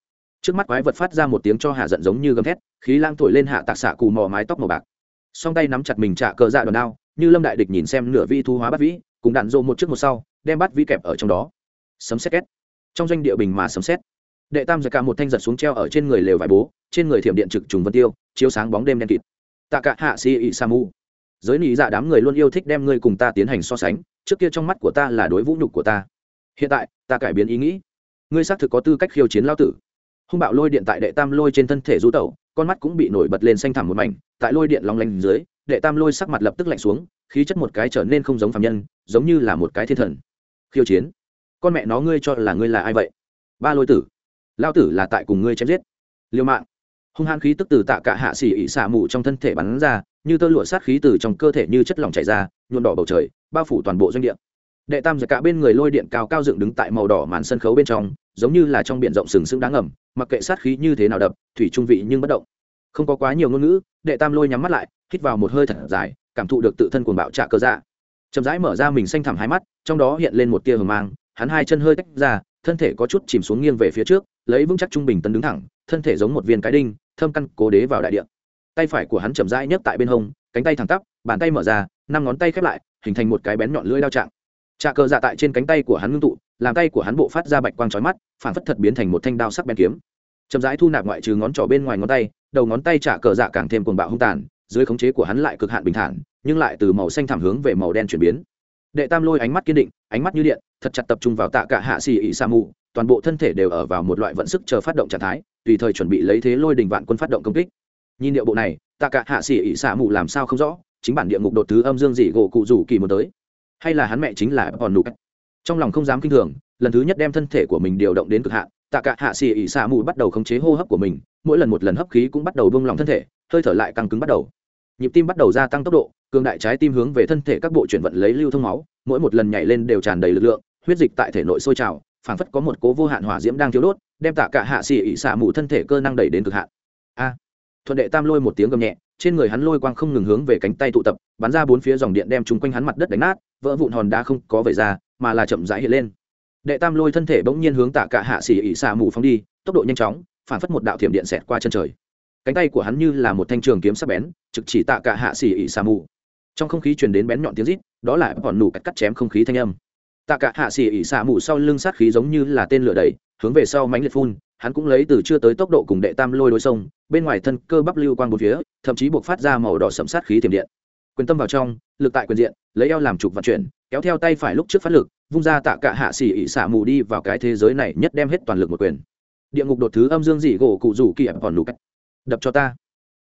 Trước mắt quái vật phát ra một tiếng cho hạ giận giống như gầm thét, khí lang thổi lên hạ tạc xạ cù mò mái tóc màu bạc. Song tay nắm chặt mình trả cờ dạ đòn đao, như lâm đại địch nhìn xem nửa vi thu hóa bắt vĩ, cùng đạn rộ một trước một sau, đem bắt vĩ kẹp ở trong đó. Sấm xét két. Trong doanh địa bình mà sấm xét đệ tam giật cả một thanh giật xuống treo ở trên người lều vải bố, trên người thiểm điện trực trùng vân tiêu, chiếu sáng bóng đêm đen kịt. Tạ cả hạ si ị sa mu. Giới nị dạ đám người luôn yêu thích đem ngươi cùng ta tiến hành so sánh, trước kia trong mắt của ta là đối vũ nhục của ta. Hiện tại, ta cải biến ý nghĩ ngươi xác thực có tư cách khiêu chiến lao tử. Hung bạo lôi điện tại đệ tam lôi trên thân thể rú tẩu, con mắt cũng bị nổi bật lên xanh thẳm một mảnh, tại lôi điện long lanh dưới, đệ tam lôi sắc mặt lập tức lạnh xuống, khí chất một cái trở nên không giống phạm nhân, giống như là một cái thiên thần. Khiêu chiến? Con mẹ nó ngươi cho là ngươi là ai vậy? Ba lôi tử. Lao tử là tại cùng ngươi chém giết. Liêu mạng. Hung hãn khí tức từ tạ cả hạ xỉ ỉ xả mù trong thân thể bắn ra, như tơ lụa sát khí từ trong cơ thể như chất lỏng chảy ra nhuộn đỏ bầu trời, bao phủ toàn bộ doanh địa đệ tam giật cả bên người lôi điện cao cao dựng đứng tại màu đỏ màn sân khấu bên trong, giống như là trong biển rộng sừng sững đáng ngầm, mặc kệ sát khí như thế nào đập, thủy trung vị nhưng bất động. Không có quá nhiều ngôn ngữ, đệ tam lôi nhắm mắt lại, hít vào một hơi thật dài, cảm thụ được tự thân cuồng bạo trạ cơ dạ. Chậm rãi mở ra mình xanh thẳm hai mắt, trong đó hiện lên một tia hờ mang, hắn hai chân hơi tách ra, thân thể có chút chìm xuống nghiêng về phía trước, lấy vững chắc trung bình tân đứng thẳng, thân thể giống một viên cái đinh, thâm căn cố đế vào đại địa. Tay phải của hắn chậm rãi nhấc tại bên hông, cánh tay thẳng tắp, bàn tay mở ra, năm ngón tay khép lại, hình thành một cái bén nhọn lưỡi đao trạng trà cờ dạ tại trên cánh tay của hắn ngưng tụ, làm tay của hắn bộ phát ra bạch quang trói mắt phản phất thật biến thành một thanh đao sắc bén kiếm. Chậm rãi thu nạp ngoại trừ ngón trỏ bên ngoài ngón tay, đầu ngón tay trả cờ dạ càng thêm cuồng bạo hung tàn, dưới khống chế của hắn lại cực hạn bình thản, nhưng lại từ màu xanh thảm hướng về màu đen chuyển biến. Đệ tam lôi ánh mắt kiên định, ánh mắt như điện, thật chặt tập trung vào tạ cả hạ xì ỉ sa mù toàn bộ thân thể đều ở vào một loại vận sức chờ phát động trạng thái, tùy thời chuẩn bị lấy thế lôi đình vạn quân phát động công kích. Nhìn điệu bộ này, tạ cả hạ xì ỉ sa mù làm sao không rõ, chính bản địa ngục đột thứ âm dương dị gỗ cụ rủ kỳ một tới hay là hắn mẹ chính là còn nụ trong lòng không dám kinh thường, lần thứ nhất đem thân thể của mình điều động đến cực hạn, tạ cả hạ xì ỉ xạ mù bắt đầu khống chế hô hấp của mình, mỗi lần một lần hấp khí cũng bắt đầu bông lòng thân thể, hơi thở lại càng cứng bắt đầu. Nhịp tim bắt đầu gia tăng tốc độ, cường đại trái tim hướng về thân thể các bộ chuyển vận lấy lưu thông máu, mỗi một lần nhảy lên đều tràn đầy lực lượng, huyết dịch tại thể nội sôi trào, phảng phất có một cố vô hạn hỏa diễm đang thiếu đốt, đem tạ cả hạ xì ỉ xạ mù thân thể cơ năng đẩy đến cực hạn. A! Thuận đệ tam lôi một tiếng gầm nhẹ, trên người hắn lôi quang không ngừng hướng về cánh tay tụ tập, bắn ra bốn phía dòng điện đem chúng quanh hắn mặt đất đánh nát vỡ vụn hòn đá không có vẩy ra, mà là chậm rãi hiện lên. Đệ tam lôi thân thể bỗng nhiên hướng tạ cả hạ xỉ ỉ xạ mù phóng đi, tốc độ nhanh chóng, phản phất một đạo thiểm điện xẹt qua chân trời. Cánh tay của hắn như là một thanh trường kiếm sắc bén, trực chỉ tạ cả hạ xỉ ỉ xạ mù. Trong không khí truyền đến bén nhọn tiếng rít, đó là bọn nủ cắt cắt chém không khí thanh âm. Tạ cả hạ xỉ ỉ xạ mù sau lưng sát khí giống như là tên lửa đẩy, hướng về sau mánh liệt phun, hắn cũng lấy từ chưa tới tốc độ cùng đệ tam lôi đối sông bên ngoài thân cơ bắp lưu quang một phía, thậm chí buộc phát ra màu đỏ sẫm sát khí thiểm điện. Quyền tâm vào trong, lực tại quyền diện lấy eo làm trục vận chuyển, kéo theo tay phải lúc trước phát lực, vung ra tạ cả hạ xỉ ỉ xả mù đi vào cái thế giới này nhất đem hết toàn lực một quyền. Địa ngục đột thứ âm dương dị gỗ cụ rủ kỳ ập còn đủ cách. Đập cho ta.